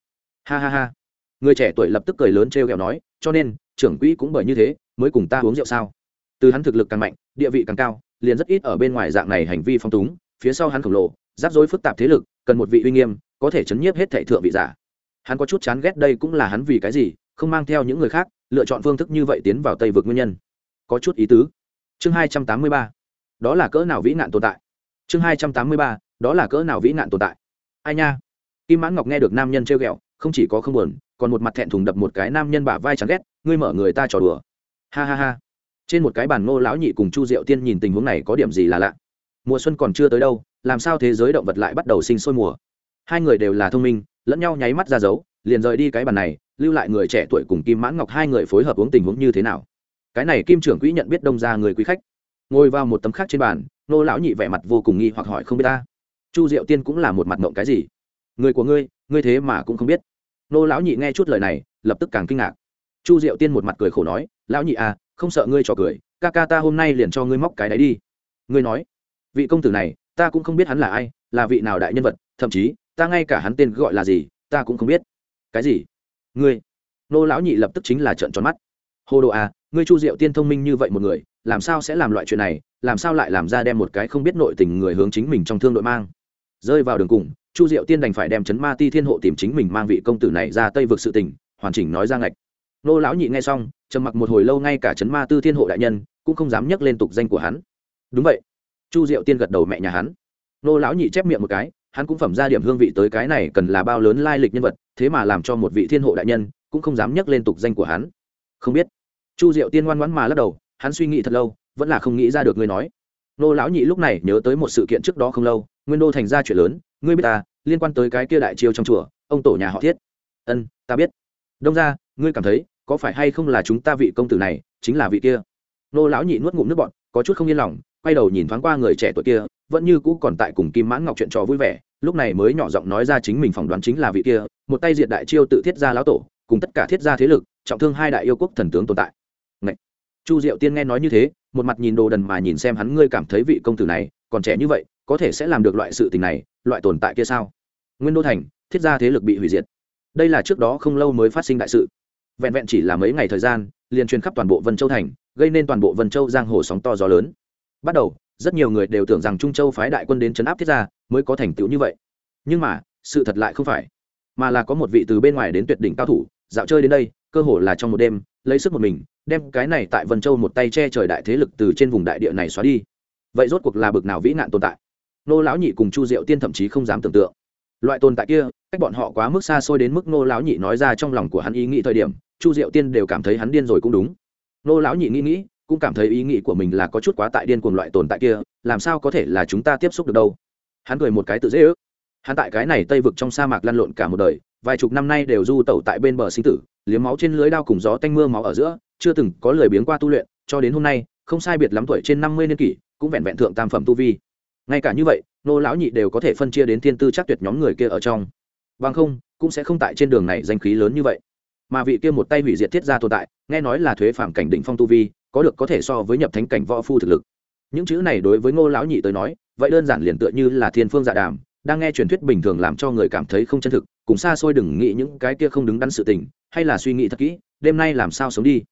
Ha ha ha. Người trẻ tuổi lập tức cười lớn t r e o kẹo nói, cho nên, trưởng quỹ cũng bởi như thế, mới cùng ta uống rượu sao? Từ hắn thực lực càng mạnh, địa vị càng cao, liền rất ít ở bên ngoài dạng này hành vi phong túng phía sau hắn khổng lồ, rắc rối phức tạp thế lực, cần một vị uy nghiêm, có thể chấn nhiếp hết thệ thượng vị giả. Hắn có chút chán ghét đây cũng là hắn vì cái gì, không mang theo những người khác, lựa chọn phương thức như vậy tiến vào tây vực nguyên nhân. Có chút ý tứ. Chương hai trăm tám mươi ba. Đó là cỡ nào vĩ nạn tồn tại? Chương hai trăm tám mươi ba, đó là cỡ nào vĩ nạn tồn tại? Ai nha. Kim mãn ngọc nghe được nam nhân trêu ghẹo, không chỉ có không buồn, còn một mặt thẹn thùng đập một cái nam nhân bả vai chán ghét, ngươi mở người ta trò đùa. Ha ha ha. Trên một cái bàn ngô lão nhị cùng chu diệu tiên nhìn tình huống này có điểm gì là lạ? Mùa xuân còn chưa tới đâu, làm sao thế giới động vật lại bắt đầu sinh sôi mùa? Hai người đều là thông minh, lẫn nhau nháy mắt ra dấu, liền rời đi cái bàn này, lưu lại người trẻ tuổi cùng kim mãn ngọc hai người phối hợp uống tình huống như thế nào? Cái này kim trưởng quỹ nhận biết đông ra người quý khách. Ngồi vào một tấm khác trên bàn, nô lão nhị vẻ mặt vô cùng nghi hoặc hỏi không biết ta. Chu diệu tiên cũng là một mặt mộng cái gì? Người của ngươi ngươi thế mà cũng không biết. Nô lão nhị nghe chút lời này, lập tức càng kinh ngạc. Chu diệu tiên một mặt cười khổ nói, lão nhị à không sợ ngươi trò cười, ca ca ta hôm nay liền cho ngươi móc cái đấy đi. Ngươi nói vị công tử này, ta cũng không biết hắn là ai, là vị nào đại nhân vật, thậm chí, ta ngay cả hắn tên gọi là gì, ta cũng không biết. Cái gì? Ngươi? Nô lão nhị lập tức chính là trợn tròn mắt. Hồ đồ à ngươi chu diệu tiên thông minh như vậy một người, làm sao sẽ làm loại chuyện này, làm sao lại làm ra đem một cái không biết nội tình người hướng chính mình trong thương đội mang? Rơi vào đường cùng, chu diệu tiên đành phải đem chấn ma ti thiên hộ tìm chính mình mang vị công tử này ra tây vực sự tình, hoàn chỉnh nói ra ngạch. Nô lão nhị nghe xong, trầm mặc một hồi lâu ngay cả chấn ma tư thiên hộ đại nhân, cũng không dám nhắc lên tục danh của hắn. Đúng vậy chu diệu tiên gật đầu mẹ nhà hắn. Nô lão nhị chép miệng một cái, hắn cũng phẩm ra điểm hương vị tới cái này cần là bao lớn lai lịch nhân vật, thế mà làm cho một vị thiên hộ đại nhân cũng không dám nhắc lên tục danh của hắn. Không biết. Chu diệu tiên ngoan ngoãn mà lắc đầu, hắn suy nghĩ thật lâu, vẫn là không nghĩ ra được ngươi nói. Nô lão nhị lúc này nhớ tới một sự kiện trước đó không lâu, nguyên đô thành ra chuyện lớn, ngươi biết ta liên quan tới cái kia đại chiêu trong chùa, ông tổ nhà họ thiết. Ân, ta biết. Đông ra ngươi cảm thấy có phải hay không là chúng ta vị công tử này chính là vị kia? Nô lão nhị nuốt ngụm nước bọn có chút không yên lòng, quay đầu nhìn thoáng qua người trẻ tuổi kia, vẫn như cũ còn tại cùng kim mãn ngọc chuyện trò vui vẻ, lúc này mới nhỏ giọng nói ra chính mình phỏng đoán chính là vị kia, một tay diệt đại chiêu tự thiết gia lão tổ, cùng tất cả thiết gia thế lực, trọng thương hai đại yêu quốc thần tướng tồn tại. Ngậy! chu diệu tiên nghe nói như thế, một mặt nhìn đồ đần mà nhìn xem hắn, ngươi cảm thấy vị công tử này còn trẻ như vậy, có thể sẽ làm được loại sự tình này, loại tồn tại kia sao? Nguyên đô thành, thiết gia thế lực bị hủy diệt. Đây là trước đó không lâu mới phát sinh đại sự. Vẹn vẹn chỉ là mấy ngày thời gian, liền truyền khắp toàn bộ vân châu thành gây nên toàn bộ vân châu giang hồ sóng to gió lớn. Bắt đầu, rất nhiều người đều tưởng rằng trung châu phái đại quân đến chấn áp thiết gia mới có thành tựu như vậy. Nhưng mà, sự thật lại không phải, mà là có một vị từ bên ngoài đến tuyệt đỉnh cao thủ, dạo chơi đến đây, cơ hồ là trong một đêm, lấy sức một mình, đem cái này tại vân châu một tay che trời đại thế lực từ trên vùng đại địa này xóa đi. Vậy rốt cuộc là bực nào vĩ nạn tồn tại? Nô lão nhị cùng chu diệu tiên thậm chí không dám tưởng tượng. Loại tồn tại kia, cách bọn họ quá mức xa xôi đến mức nô lão nhị nói ra trong lòng của hắn ý nghĩ thời điểm, chu diệu tiên đều cảm thấy hắn điên rồi cũng đúng nô lão nhị nghĩ nghĩ, cũng cảm thấy ý nghĩ của mình là có chút quá tại điên cuồng loại tồn tại kia, làm sao có thể là chúng ta tiếp xúc được đâu? Hắn cười một cái tự dễ ước. Hắn tại cái này tây vực trong sa mạc lăn lộn cả một đời, vài chục năm nay đều du tẩu tại bên bờ sinh tử, liếm máu trên lưới đao cùng gió tanh mưa máu ở giữa, chưa từng có lời biếng qua tu luyện, cho đến hôm nay, không sai biệt lắm tuổi trên năm mươi niên kỷ, cũng vẹn vẹn thượng tam phẩm tu vi. Ngay cả như vậy, nô lão nhị đều có thể phân chia đến thiên tư chắc tuyệt nhóm người kia ở trong. Bằng không, cũng sẽ không tại trên đường này danh khí lớn như vậy mà vị kia một tay hủy diệt thiết gia tồn tại, nghe nói là thuế phạm cảnh đỉnh phong tu vi, có được có thể so với nhập thánh cảnh võ phu thực lực. Những chữ này đối với ngô lão nhị tới nói, vậy đơn giản liền tựa như là thiên phương dạ đàm, đang nghe truyền thuyết bình thường làm cho người cảm thấy không chân thực, cùng xa xôi đừng nghĩ những cái kia không đứng đắn sự tình, hay là suy nghĩ thật kỹ, đêm nay làm sao sống đi.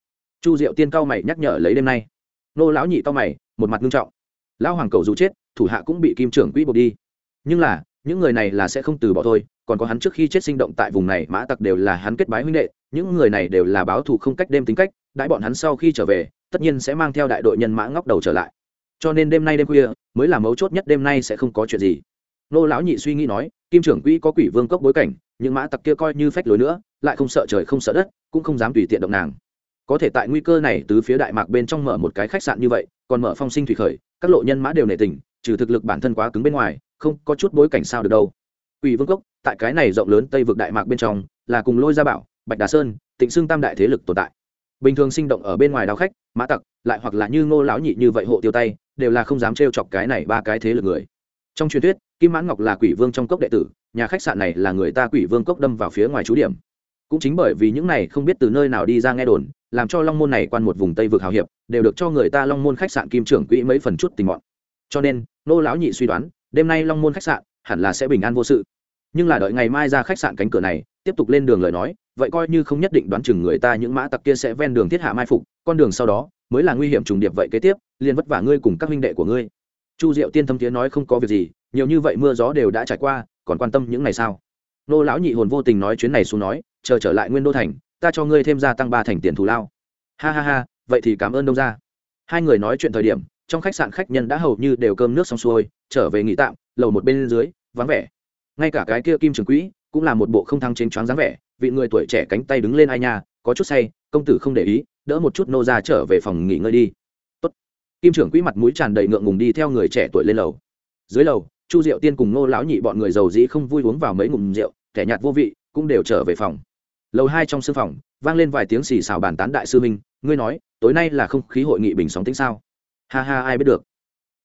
Chu diệu tiên cao mày nhắc nhở lấy đêm nay. Nô lão nhị to mày, một mặt nghiêm trọng. Lão hoàng cầu dù chết, thủ hạ cũng bị kim trưởng quỹ buộc đi. Nhưng là, những người này là sẽ không từ bỏ thôi còn có hắn trước khi chết sinh động tại vùng này, mã tặc đều là hắn kết bái huynh đệ, những người này đều là báo thù không cách đêm tính cách, đãi bọn hắn sau khi trở về, tất nhiên sẽ mang theo đại đội nhân mã ngóc đầu trở lại. Cho nên đêm nay đêm khuya, mới là mấu chốt nhất đêm nay sẽ không có chuyện gì. Nô lão nhị suy nghĩ nói, kim trưởng quỹ có quỷ vương cốc bối cảnh, những mã tặc kia coi như phách lối nữa, lại không sợ trời không sợ đất, cũng không dám tùy tiện động nàng. Có thể tại nguy cơ này tứ phía đại mạc bên trong mở một cái khách sạn như vậy, còn mở phong sinh thủy khởi, các lộ nhân mã đều nể tình, trừ thực lực bản thân quá cứng bên ngoài, không có chút bối cảnh sao được đâu. Quỷ vương cốc tại cái này rộng lớn tây vực đại mạc bên trong, là cùng lôi gia bảo, bạch đà sơn, tịnh xưng tam đại thế lực tồn tại. Bình thường sinh động ở bên ngoài đào khách, mã tặc, lại hoặc là như ngô lão nhị như vậy hộ tiêu tay, đều là không dám trêu chọc cái này ba cái thế lực người. Trong truyền thuyết, kim mãn ngọc là quỷ vương trong cốc đệ tử, nhà khách sạn này là người ta quỷ vương cốc đâm vào phía ngoài trú điểm. Cũng chính bởi vì những này không biết từ nơi nào đi ra nghe đồn, làm cho long môn này quan một vùng tây vực hào hiệp, đều được cho người ta long môn khách sạn kim trưởng quỹ mấy phần chút tình mọn. Cho nên nô lão nhị suy đoán, đêm nay long môn khách sạn hẳn là sẽ bình an vô sự nhưng là đợi ngày mai ra khách sạn cánh cửa này, tiếp tục lên đường lời nói, vậy coi như không nhất định đoán chừng người ta những mã tặc kia sẽ ven đường thiết hạ mai phục, con đường sau đó mới là nguy hiểm trùng điệp vậy kế tiếp, liền vất vả ngươi cùng các huynh đệ của ngươi. Chu diệu tiên thâm tiến nói không có việc gì, nhiều như vậy mưa gió đều đã trải qua, còn quan tâm những ngày sao nô lão nhị hồn vô tình nói chuyến này xuống nói, chờ trở lại nguyên đô thành, ta cho ngươi thêm gia tăng ba thành tiền thù lao. Ha ha ha, vậy thì cảm ơn đông ra hai người nói chuyện thời điểm, trong khách sạn khách nhân đã hầu như đều cơm nước xong xuôi, trở về nghỉ tạm, lầu một bên dưới, vắng vẻ ngay cả cái kia kim trường quỹ cũng là một bộ không thăng trên choáng dáng vẻ, vị người tuổi trẻ cánh tay đứng lên ai nha, có chút say, công tử không để ý, đỡ một chút nô ra trở về phòng nghỉ ngơi đi. Tốt. kim trưởng quỹ mặt mũi tràn đầy ngượng ngùng đi theo người trẻ tuổi lên lầu. Dưới lầu, chu diệu tiên cùng nô lão nhị bọn người giàu dĩ không vui uống vào mấy ngụm rượu, kẻ nhạt vô vị, cũng đều trở về phòng. Lầu hai trong sư phòng, vang lên vài tiếng xì xào bàn tán đại sư minh ngươi nói, tối nay là không khí hội nghị bình sóng tính sao? Ha ha, ai biết được.